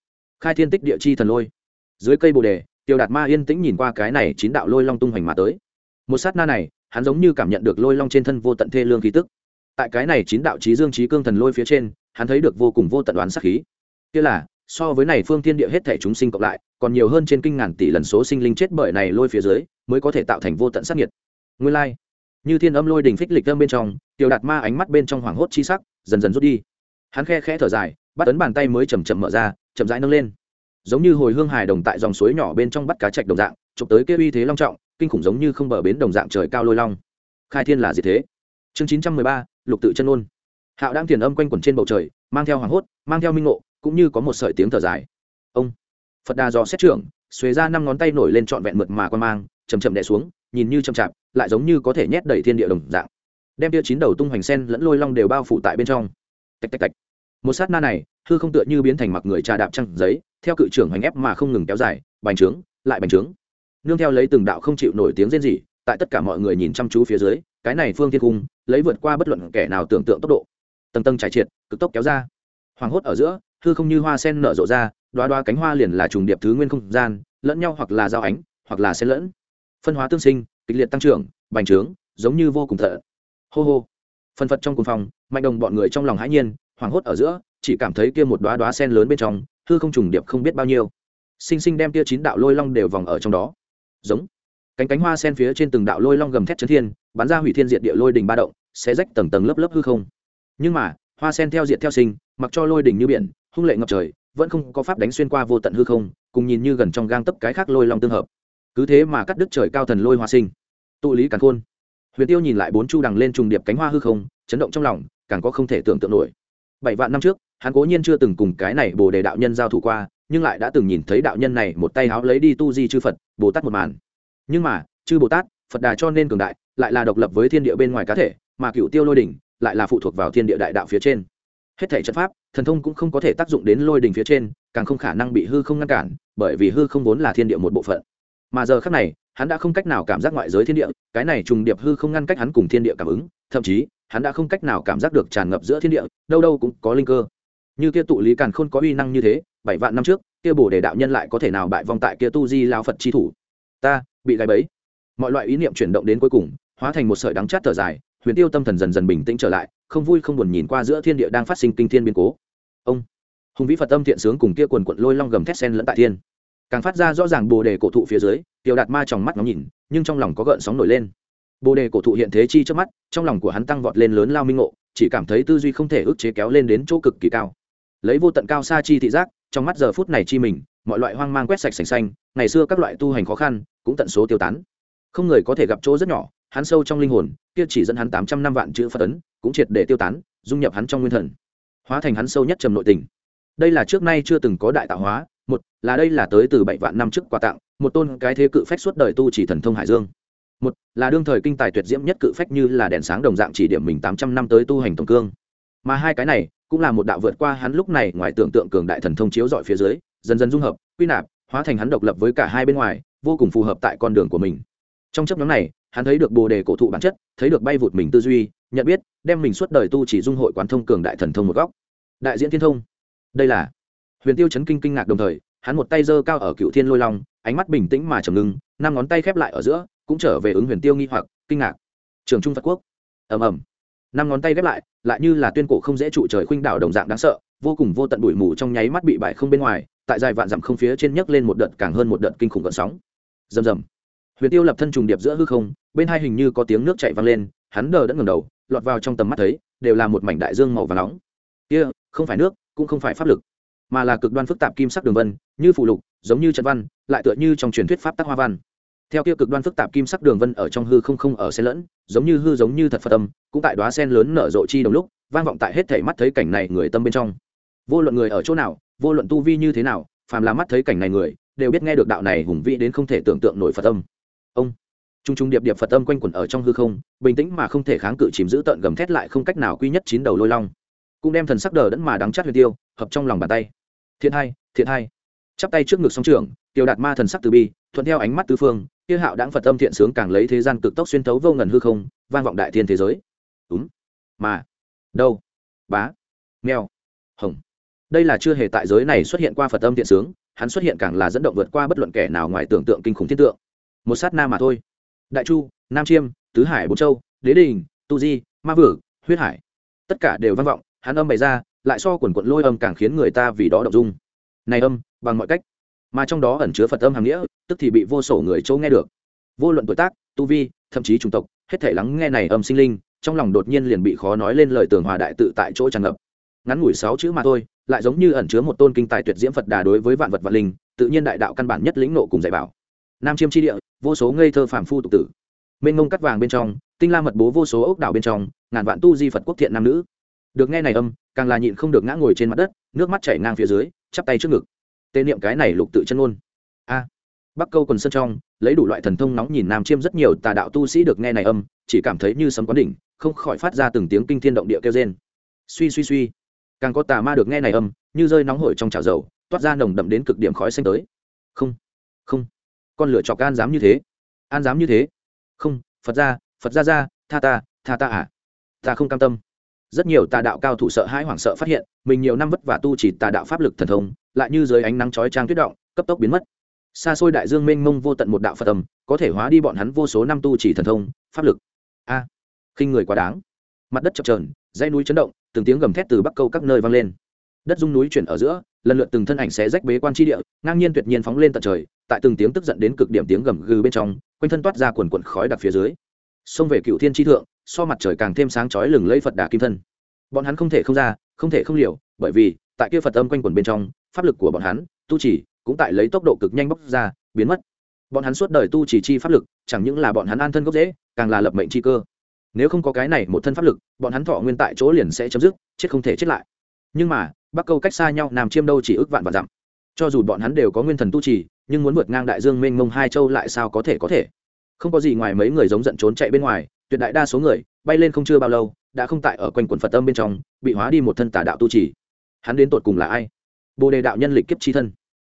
Khai thiên tích địa chi thần lôi. Dưới cây bồ đề, tiêu đạt ma yên tĩnh nhìn qua cái này chín đạo lôi long tung hoành mà tới. Một sát na này, hắn giống như cảm nhận được lôi long trên thân vô tận thê lương khí tức. Tại cái này chín đạo trí dương trí cương thần lôi phía trên, hắn thấy được vô cùng vô tận đoán sắc khí. Kia là, so với này phương thiên địa hết thể chúng sinh cộng lại, còn nhiều hơn trên kinh ngàn tỷ lần số sinh linh chết bởi này lôi phía dưới, mới có thể tạo thành vô tận sắc nhiệt. Nguyên lai như thiên âm lôi đình phích lịch âm bên trong, tiểu đạt ma ánh mắt bên trong hoảng hốt chi sắc, dần dần rút đi. Hắn khe khẽ thở dài, bắt ấn bàn tay mới chầm chậm mở ra, chậm rãi nâng lên. Giống như hồi hương hài đồng tại dòng suối nhỏ bên trong bắt cá chạch đồng dạng, chụp tới kia uy thế long trọng, kinh khủng giống như không bờ bến đồng dạng trời cao lôi long. Khai thiên là gì thế? Chương chín trăm mười ba, lục tự chân ôn. Hạo đang tiền âm quanh quẩn trên bầu trời, mang theo hoàng hốt, mang theo minh ngộ, cũng như có một sợi tiếng thở dài. Ông, phật đà dò xét trưởng xuế ra năm ngón tay nổi lên trọn vẹn mượt mà quan mang chầm chậm đè xuống nhìn như chậm chạp, lại giống như có thể nhét đầy thiên địa đồng dạng. Đem tia chín đầu tung hoành sen lẫn lôi long đều bao phủ tại bên trong. Tạch tạch tạch. Một sát na này, hư không tựa như biến thành mặc người trà đạp trăng giấy, theo cự trưởng hoành ép mà không ngừng kéo dài, bành trướng, lại bành trướng. Nương theo lấy từng đạo không chịu nổi tiếng rên rỉ, tại tất cả mọi người nhìn chăm chú phía dưới, cái này phương thiên cung, lấy vượt qua bất luận kẻ nào tưởng tượng tốc độ. Tầng tầng trải triệt, cực tốc kéo ra. Hoàng hốt ở giữa, hư không như hoa sen nở rộ ra đoá đoá cánh hoa liền là trùng điệp thứ nguyên không gian, lẫn nhau hoặc là giao ánh, hoặc là xen lẫn phân hóa tương sinh, kịch liệt tăng trưởng, bành trướng, giống như vô cùng thợ. Hô hô. Phân phật trong cùng phòng mạnh đồng bọn người trong lòng hãi nhiên, hoảng hốt ở giữa, chỉ cảm thấy kia một đoá đoá sen lớn bên trong, hư không trùng điệp không biết bao nhiêu. Sinh sinh đem kia chín đạo lôi long đều vòng ở trong đó. Giống. Cánh cánh hoa sen phía trên từng đạo lôi long gầm thét chấn thiên, bắn ra hủy thiên diệt địa lôi đình ba động sẽ rách tầng tầng lớp lớp hư không. Nhưng mà, hoa sen theo diệt theo sinh, mặc cho lôi đình như biển, hung lệ ngập trời, vẫn không có pháp đánh xuyên qua vô tận hư không, cùng nhìn như gần trong gang tấp cái khác lôi long tương hợp cứ thế mà cắt đứt trời cao thần lôi hoa sinh. Tụ lý càn khôn. Huyền tiêu nhìn lại bốn chu đằng lên trùng điệp cánh hoa hư không, chấn động trong lòng, càng có không thể tưởng tượng nổi. Bảy vạn năm trước, hắn cố nhiên chưa từng cùng cái này bồ đề đạo nhân giao thủ qua, nhưng lại đã từng nhìn thấy đạo nhân này một tay háo lấy đi tu di chư phật, bồ tát một màn. Nhưng mà, chư bồ tát, phật đà cho nên cường đại, lại là độc lập với thiên địa bên ngoài cá thể, mà cựu tiêu lôi đỉnh lại là phụ thuộc vào thiên địa đại đạo phía trên. Hết thể trận pháp, thần thông cũng không có thể tác dụng đến lôi đỉnh phía trên, càng không khả năng bị hư không ngăn cản, bởi vì hư không vốn là thiên địa một bộ phận mà giờ khác này, hắn đã không cách nào cảm giác ngoại giới thiên địa, cái này trùng điệp hư không ngăn cách hắn cùng thiên địa cảm ứng, thậm chí, hắn đã không cách nào cảm giác được tràn ngập giữa thiên địa, đâu đâu cũng có linh cơ. Như kia tụ lý càn khôn có uy năng như thế, bảy vạn năm trước, kia bổ đề đạo nhân lại có thể nào bại vong tại kia tu di lao phật chi thủ? Ta, bị gáy bẫy. Mọi loại ý niệm chuyển động đến cuối cùng, hóa thành một sợi đắng chát thở dài, huyền tiêu tâm thần dần dần bình tĩnh trở lại, không vui không buồn nhìn qua giữa thiên địa đang phát sinh kinh thiên biến cố. Ông, hùng vĩ phật tâm thiện sướng cùng kia quần quận lôi long gầm thét sen lẫn tại thiên càng phát ra rõ ràng bồ đề cổ thụ phía dưới, tiểu đạt ma trong mắt ngóng nhìn, nhưng trong lòng có gợn sóng nổi lên. Bồ đề cổ thụ hiện thế chi trước mắt, trong lòng của hắn tăng vọt lên lớn lao minh ngộ, chỉ cảm thấy tư duy không thể ức chế kéo lên đến chỗ cực kỳ cao. Lấy vô tận cao xa chi thị giác, trong mắt giờ phút này chi mình, mọi loại hoang mang quét sạch sành xanh, ngày xưa các loại tu hành khó khăn, cũng tận số tiêu tán. Không người có thể gặp chỗ rất nhỏ, hắn sâu trong linh hồn, kia chỉ dẫn hắn tám trăm năm vạn chữ phật ấn cũng triệt để tiêu tán, dung nhập hắn trong nguyên thần, hóa thành hắn sâu nhất trầm nội tình. Đây là trước nay chưa từng có đại tạo hóa một, là đây là tới từ bảy vạn năm trước quà tặng, một tôn cái thế cự phách suốt đời tu chỉ thần thông hải dương. Một, là đương thời kinh tài tuyệt diễm nhất cự phách như là đèn sáng đồng dạng chỉ điểm mình tám trăm năm tới tu hành tổng cương. Mà hai cái này, cũng là một đạo vượt qua hắn lúc này ngoài tưởng tượng cường đại thần thông chiếu dọi phía dưới, dần dần dung hợp, quy nạp, hóa thành hắn độc lập với cả hai bên ngoài, vô cùng phù hợp tại con đường của mình. Trong chấp nhóm này, hắn thấy được bồ đề cổ thụ bản chất, thấy được bay vụt mình tư duy, nhận biết, đem mình suốt đời tu chỉ dung hội quán thông cường đại thần thông một góc. Đại diễn thiên thông. Đây là huyền tiêu chấn kinh kinh ngạc đồng thời, hắn một tay giơ cao ở cựu thiên lôi long, ánh mắt bình tĩnh mà trầm ngưng, năm ngón tay khép lại ở giữa, cũng trở về ứng huyền tiêu nghi hoặc, kinh ngạc. Trường trung phật quốc. Ầm ầm. Năm ngón tay ghép lại lại như là tuyên cổ không dễ trụ trời khuynh đảo đồng dạng đáng sợ, vô cùng vô tận bụi mù trong nháy mắt bị bại không bên ngoài, tại dài vạn dặm không phía trên nhấc lên một đợt càng hơn một đợt kinh khủng gợn sóng. Rầm rầm. Huyền tiêu lập thân trùng điệp giữa hư không, bên hai hình như có tiếng nước chảy vang lên, hắn đờ đẫn ngẩng đầu, lọt vào trong tầm mắt thấy, đều là một mảnh đại dương màu và nóng. Kia, không phải nước, cũng không phải pháp lực mà là cực đoan phức tạp kim sắc đường vân, như phụ lục, giống như trận văn, lại tựa như trong truyền thuyết pháp tắc hoa văn. Theo kia cực đoan phức tạp kim sắc đường vân ở trong hư không không ở xen lẫn, giống như hư giống như thật phật tâm cũng tại đoá sen lớn nở rộ chi đồng lúc, vang vọng tại hết thể mắt thấy cảnh này người tâm bên trong. Vô luận người ở chỗ nào, vô luận tu vi như thế nào, phàm là mắt thấy cảnh này người, đều biết nghe được đạo này hùng vĩ đến không thể tưởng tượng nổi phật âm. Ông, trung trung điệp điệp phật âm quanh quẩn ở trong hư không, bình tĩnh mà không thể kháng cự chìm giữ tận gầm thét lại không cách nào quy nhất chín đầu lôi long. Cũng đem thần sắc đờ đẫn mà đắng chát huyền tiêu, hợp trong lòng bàn tay thiện hai thiện hai. Chắp tay trước ngực song trường tiêu đạt ma thần sắc từ bi, thuận theo ánh mắt tứ phương, kia hạo đáng phật âm thiện sướng càng lấy thế gian cực tốc xuyên thấu vô ngần hư không, vang vọng đại thiên thế giới. Đúng mà, đâu, bá, mèo, hồng. Đây là chưa hề tại giới này xuất hiện qua phật âm thiện sướng, hắn xuất hiện càng là dẫn động vượt qua bất luận kẻ nào ngoài tưởng tượng kinh khủng thiên tượng. Một sát na mà thôi. Đại chu, nam chiêm, tứ hải bốn châu, đế đình, tu di, ma vử huyết hải, tất cả đều vang vọng, hắn âm bày ra lại so quần quận lôi âm càng khiến người ta vì đó động dung. Này âm, bằng mọi cách. Mà trong đó ẩn chứa phật âm hàm nghĩa, tức thì bị vô sổ người chỗ nghe được. Vô luận tuổi tác, tu vi, thậm chí chủng tộc, hết thể lắng nghe này âm sinh linh, trong lòng đột nhiên liền bị khó nói lên lời tường hòa đại tự tại chỗ tràn ngập. Ngắn ngủi sáu chữ mà thôi, lại giống như ẩn chứa một tôn kinh tài tuyệt diễm phật đà đối với vạn vật vạn linh, tự nhiên đại đạo căn bản nhất lĩnh nộ cùng dạy bảo. Nam chiêm chi địa, vô số ngây thơ phàm phu tục tử. Mênh ngông cắt vàng bên trong, tinh la mật bố vô số ốc đảo bên trong, ngàn vạn tu di phật quốc thiện nam nữ được nghe này âm, càng là nhịn không được ngã ngồi trên mặt đất, nước mắt chảy ngang phía dưới, chắp tay trước ngực. Tê niệm cái này lục tự chân ôn a. Bắc câu quần sân trong, lấy đủ loại thần thông nóng nhìn nam chiêm rất nhiều tà đạo tu sĩ được nghe này âm, chỉ cảm thấy như sấm quán đỉnh, không khỏi phát ra từng tiếng kinh thiên động địa kêu rên. Suy suy suy. Càng có tà ma được nghe này âm, như rơi nóng hổi trong chảo dầu, toát ra nồng đậm đến cực điểm khói xanh tới. Không không. Con lửa chọc an dám như thế. An dám như thế. Không, phật ra phật ra ra, tha ta tha ta à. Ta không cam tâm rất nhiều tà đạo cao thủ sợ hãi hoảng sợ phát hiện mình nhiều năm vất vả tu chỉ tà đạo pháp lực thần thông lại như dưới ánh nắng chói trang tuyết động cấp tốc biến mất. Xa xôi đại dương mênh mông vô tận một đạo phật tâm có thể hóa đi bọn hắn vô số năm tu chỉ thần thông pháp lực. A à, khinh người quá đáng. Mặt đất chập trờn dãy núi chấn động từng tiếng gầm thét từ bắc câu các nơi vang lên. Đất dung núi chuyển ở giữa lần lượt từng thân ảnh xé rách bế quan tri địa ngang nhiên tuyệt nhiên phóng lên tận trời tại từng tiếng tức giận đến cực điểm tiếng gầm gừ bên trong quanh thân toát ra quần quần khói đặc phía dưới. Xông về cựu thiên tri thượng so mặt trời càng thêm sáng chói lừng lấy phật đà kim thân. Bọn hắn không thể không ra, không thể không liều, bởi vì, tại kia phật âm quanh quẩn bên trong, pháp lực của bọn hắn, tu chỉ, cũng tại lấy tốc độ cực nhanh bóc ra, biến mất. Bọn hắn suốt đời tu chỉ chi pháp lực, chẳng những là bọn hắn an thân gốc dễ càng là lập mệnh chi cơ. Nếu không có cái này một thân pháp lực, bọn hắn thọ nguyên tại chỗ liền sẽ chấm dứt, chết không thể chết lại. Nhưng mà, bắc câu cách xa nhau, nam chiêm đâu chỉ ước vạn và dặm. Cho dù bọn hắn đều có nguyên thần tu trì nhưng muốn vượt ngang đại dương mênh mông hai châu lại sao có thể có thể? Không có gì ngoài mấy người giống giận trốn chạy bên ngoài tuyệt đại đa số người bay lên không chưa bao lâu, đã không tại ở quanh quần phật âm bên trong, bị hóa đi một thân tà đạo tu trì. Hắn đến tột cùng là ai? Bồ đề đạo nhân lịch kiếp chi thân.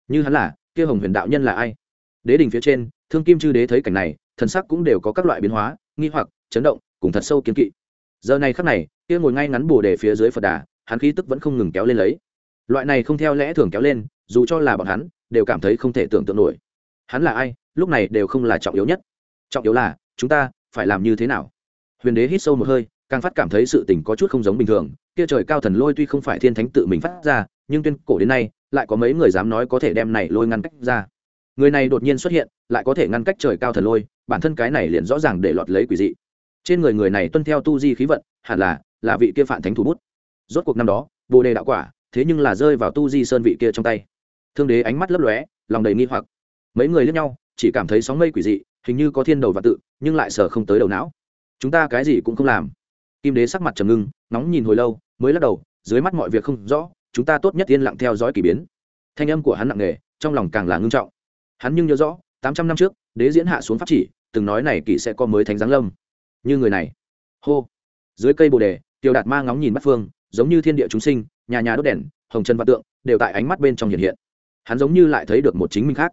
Như hắn là, kia hồng huyền đạo nhân là ai? Đế đình phía trên, thương kim chư đế thấy cảnh này, thần sắc cũng đều có các loại biến hóa, nghi hoặc, chấn động, cùng thật sâu kiến kỵ. Giờ này khắc này, kia ngồi ngay ngắn bồ đề phía dưới phật đà, hắn khí tức vẫn không ngừng kéo lên lấy. Loại này không theo lẽ thường kéo lên, dù cho là bọn hắn, đều cảm thấy không thể tưởng tượng nổi. Hắn là ai? Lúc này đều không là trọng yếu nhất. Trọng yếu là, chúng ta phải làm như thế nào? Huyền đế hít sâu một hơi, càng phát cảm thấy sự tình có chút không giống bình thường. Kia trời cao thần lôi tuy không phải thiên thánh tự mình phát ra, nhưng tuyên cổ đến nay, lại có mấy người dám nói có thể đem này lôi ngăn cách ra. Người này đột nhiên xuất hiện, lại có thể ngăn cách trời cao thần lôi, bản thân cái này liền rõ ràng để lọt lấy quỷ dị. Trên người người này tuân theo tu di khí vận, hẳn là là vị kia phản thánh thủ bút. Rốt cuộc năm đó, bồ đề đạo quả, thế nhưng là rơi vào tu di sơn vị kia trong tay. Thương đế ánh mắt lấp lóe, lòng đầy nghi hoặc. Mấy người lướt nhau, chỉ cảm thấy sóng mây quỷ dị hình như có thiên đầu và tự, nhưng lại sờ không tới đầu não. Chúng ta cái gì cũng không làm. Kim đế sắc mặt trầm ngưng, nóng nhìn hồi lâu, mới lắc đầu, dưới mắt mọi việc không rõ, chúng ta tốt nhất yên lặng theo dõi k ỳ biến. Thanh âm của hắn nặng nề, trong lòng càng là ngưng trọng. Hắn nhưng nhớ rõ, tám trăm năm trước, đế diễn hạ xuống pháp chỉ, từng nói này kỷ sẽ có mới thánh giáng lâm. Như người này. Hô. Dưới cây bồ đề, tiêu đạt ma ngóng nhìn bắt phương, giống như thiên địa chúng sinh, nhà nhà đốt đèn, hồng chân văn tượng, đều tại ánh mắt bên trong hiện hiện. Hắn giống như lại thấy được một chính minh khác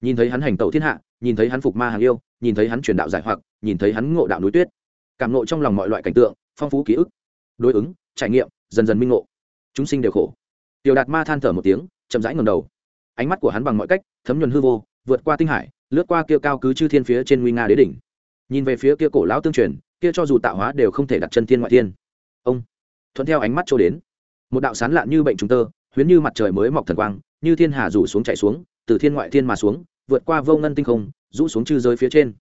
nhìn thấy hắn hành tẩu thiên hạ, nhìn thấy hắn phục ma hàng yêu, nhìn thấy hắn truyền đạo giải hoặc, nhìn thấy hắn ngộ đạo núi tuyết. Cảm ngộ trong lòng mọi loại cảnh tượng, phong phú ký ức, đối ứng, trải nghiệm, dần dần minh ngộ. Chúng sinh đều khổ. Tiểu đạt ma than thở một tiếng, chậm rãi ngầm đầu. Ánh mắt của hắn bằng mọi cách, thấm nhuần hư vô, vượt qua tinh hải, lướt qua kia cao cứ chư thiên phía trên nguy nga đế đỉnh. Nhìn về phía kia cổ lão tương truyền, kia cho dù tạo hóa đều không thể đặt chân thiên ngoại thiên. Ông, thuận theo ánh mắt trôi đến, một đạo sán lạn như bệnh chúng tơ, huyến như mặt trời mới mọc thần quang, như thiên hà rủ xuống chạy xuống từ thiên ngoại thiên mà xuống, vượt qua vô ngân tinh không, rũ xuống chư giới phía trên.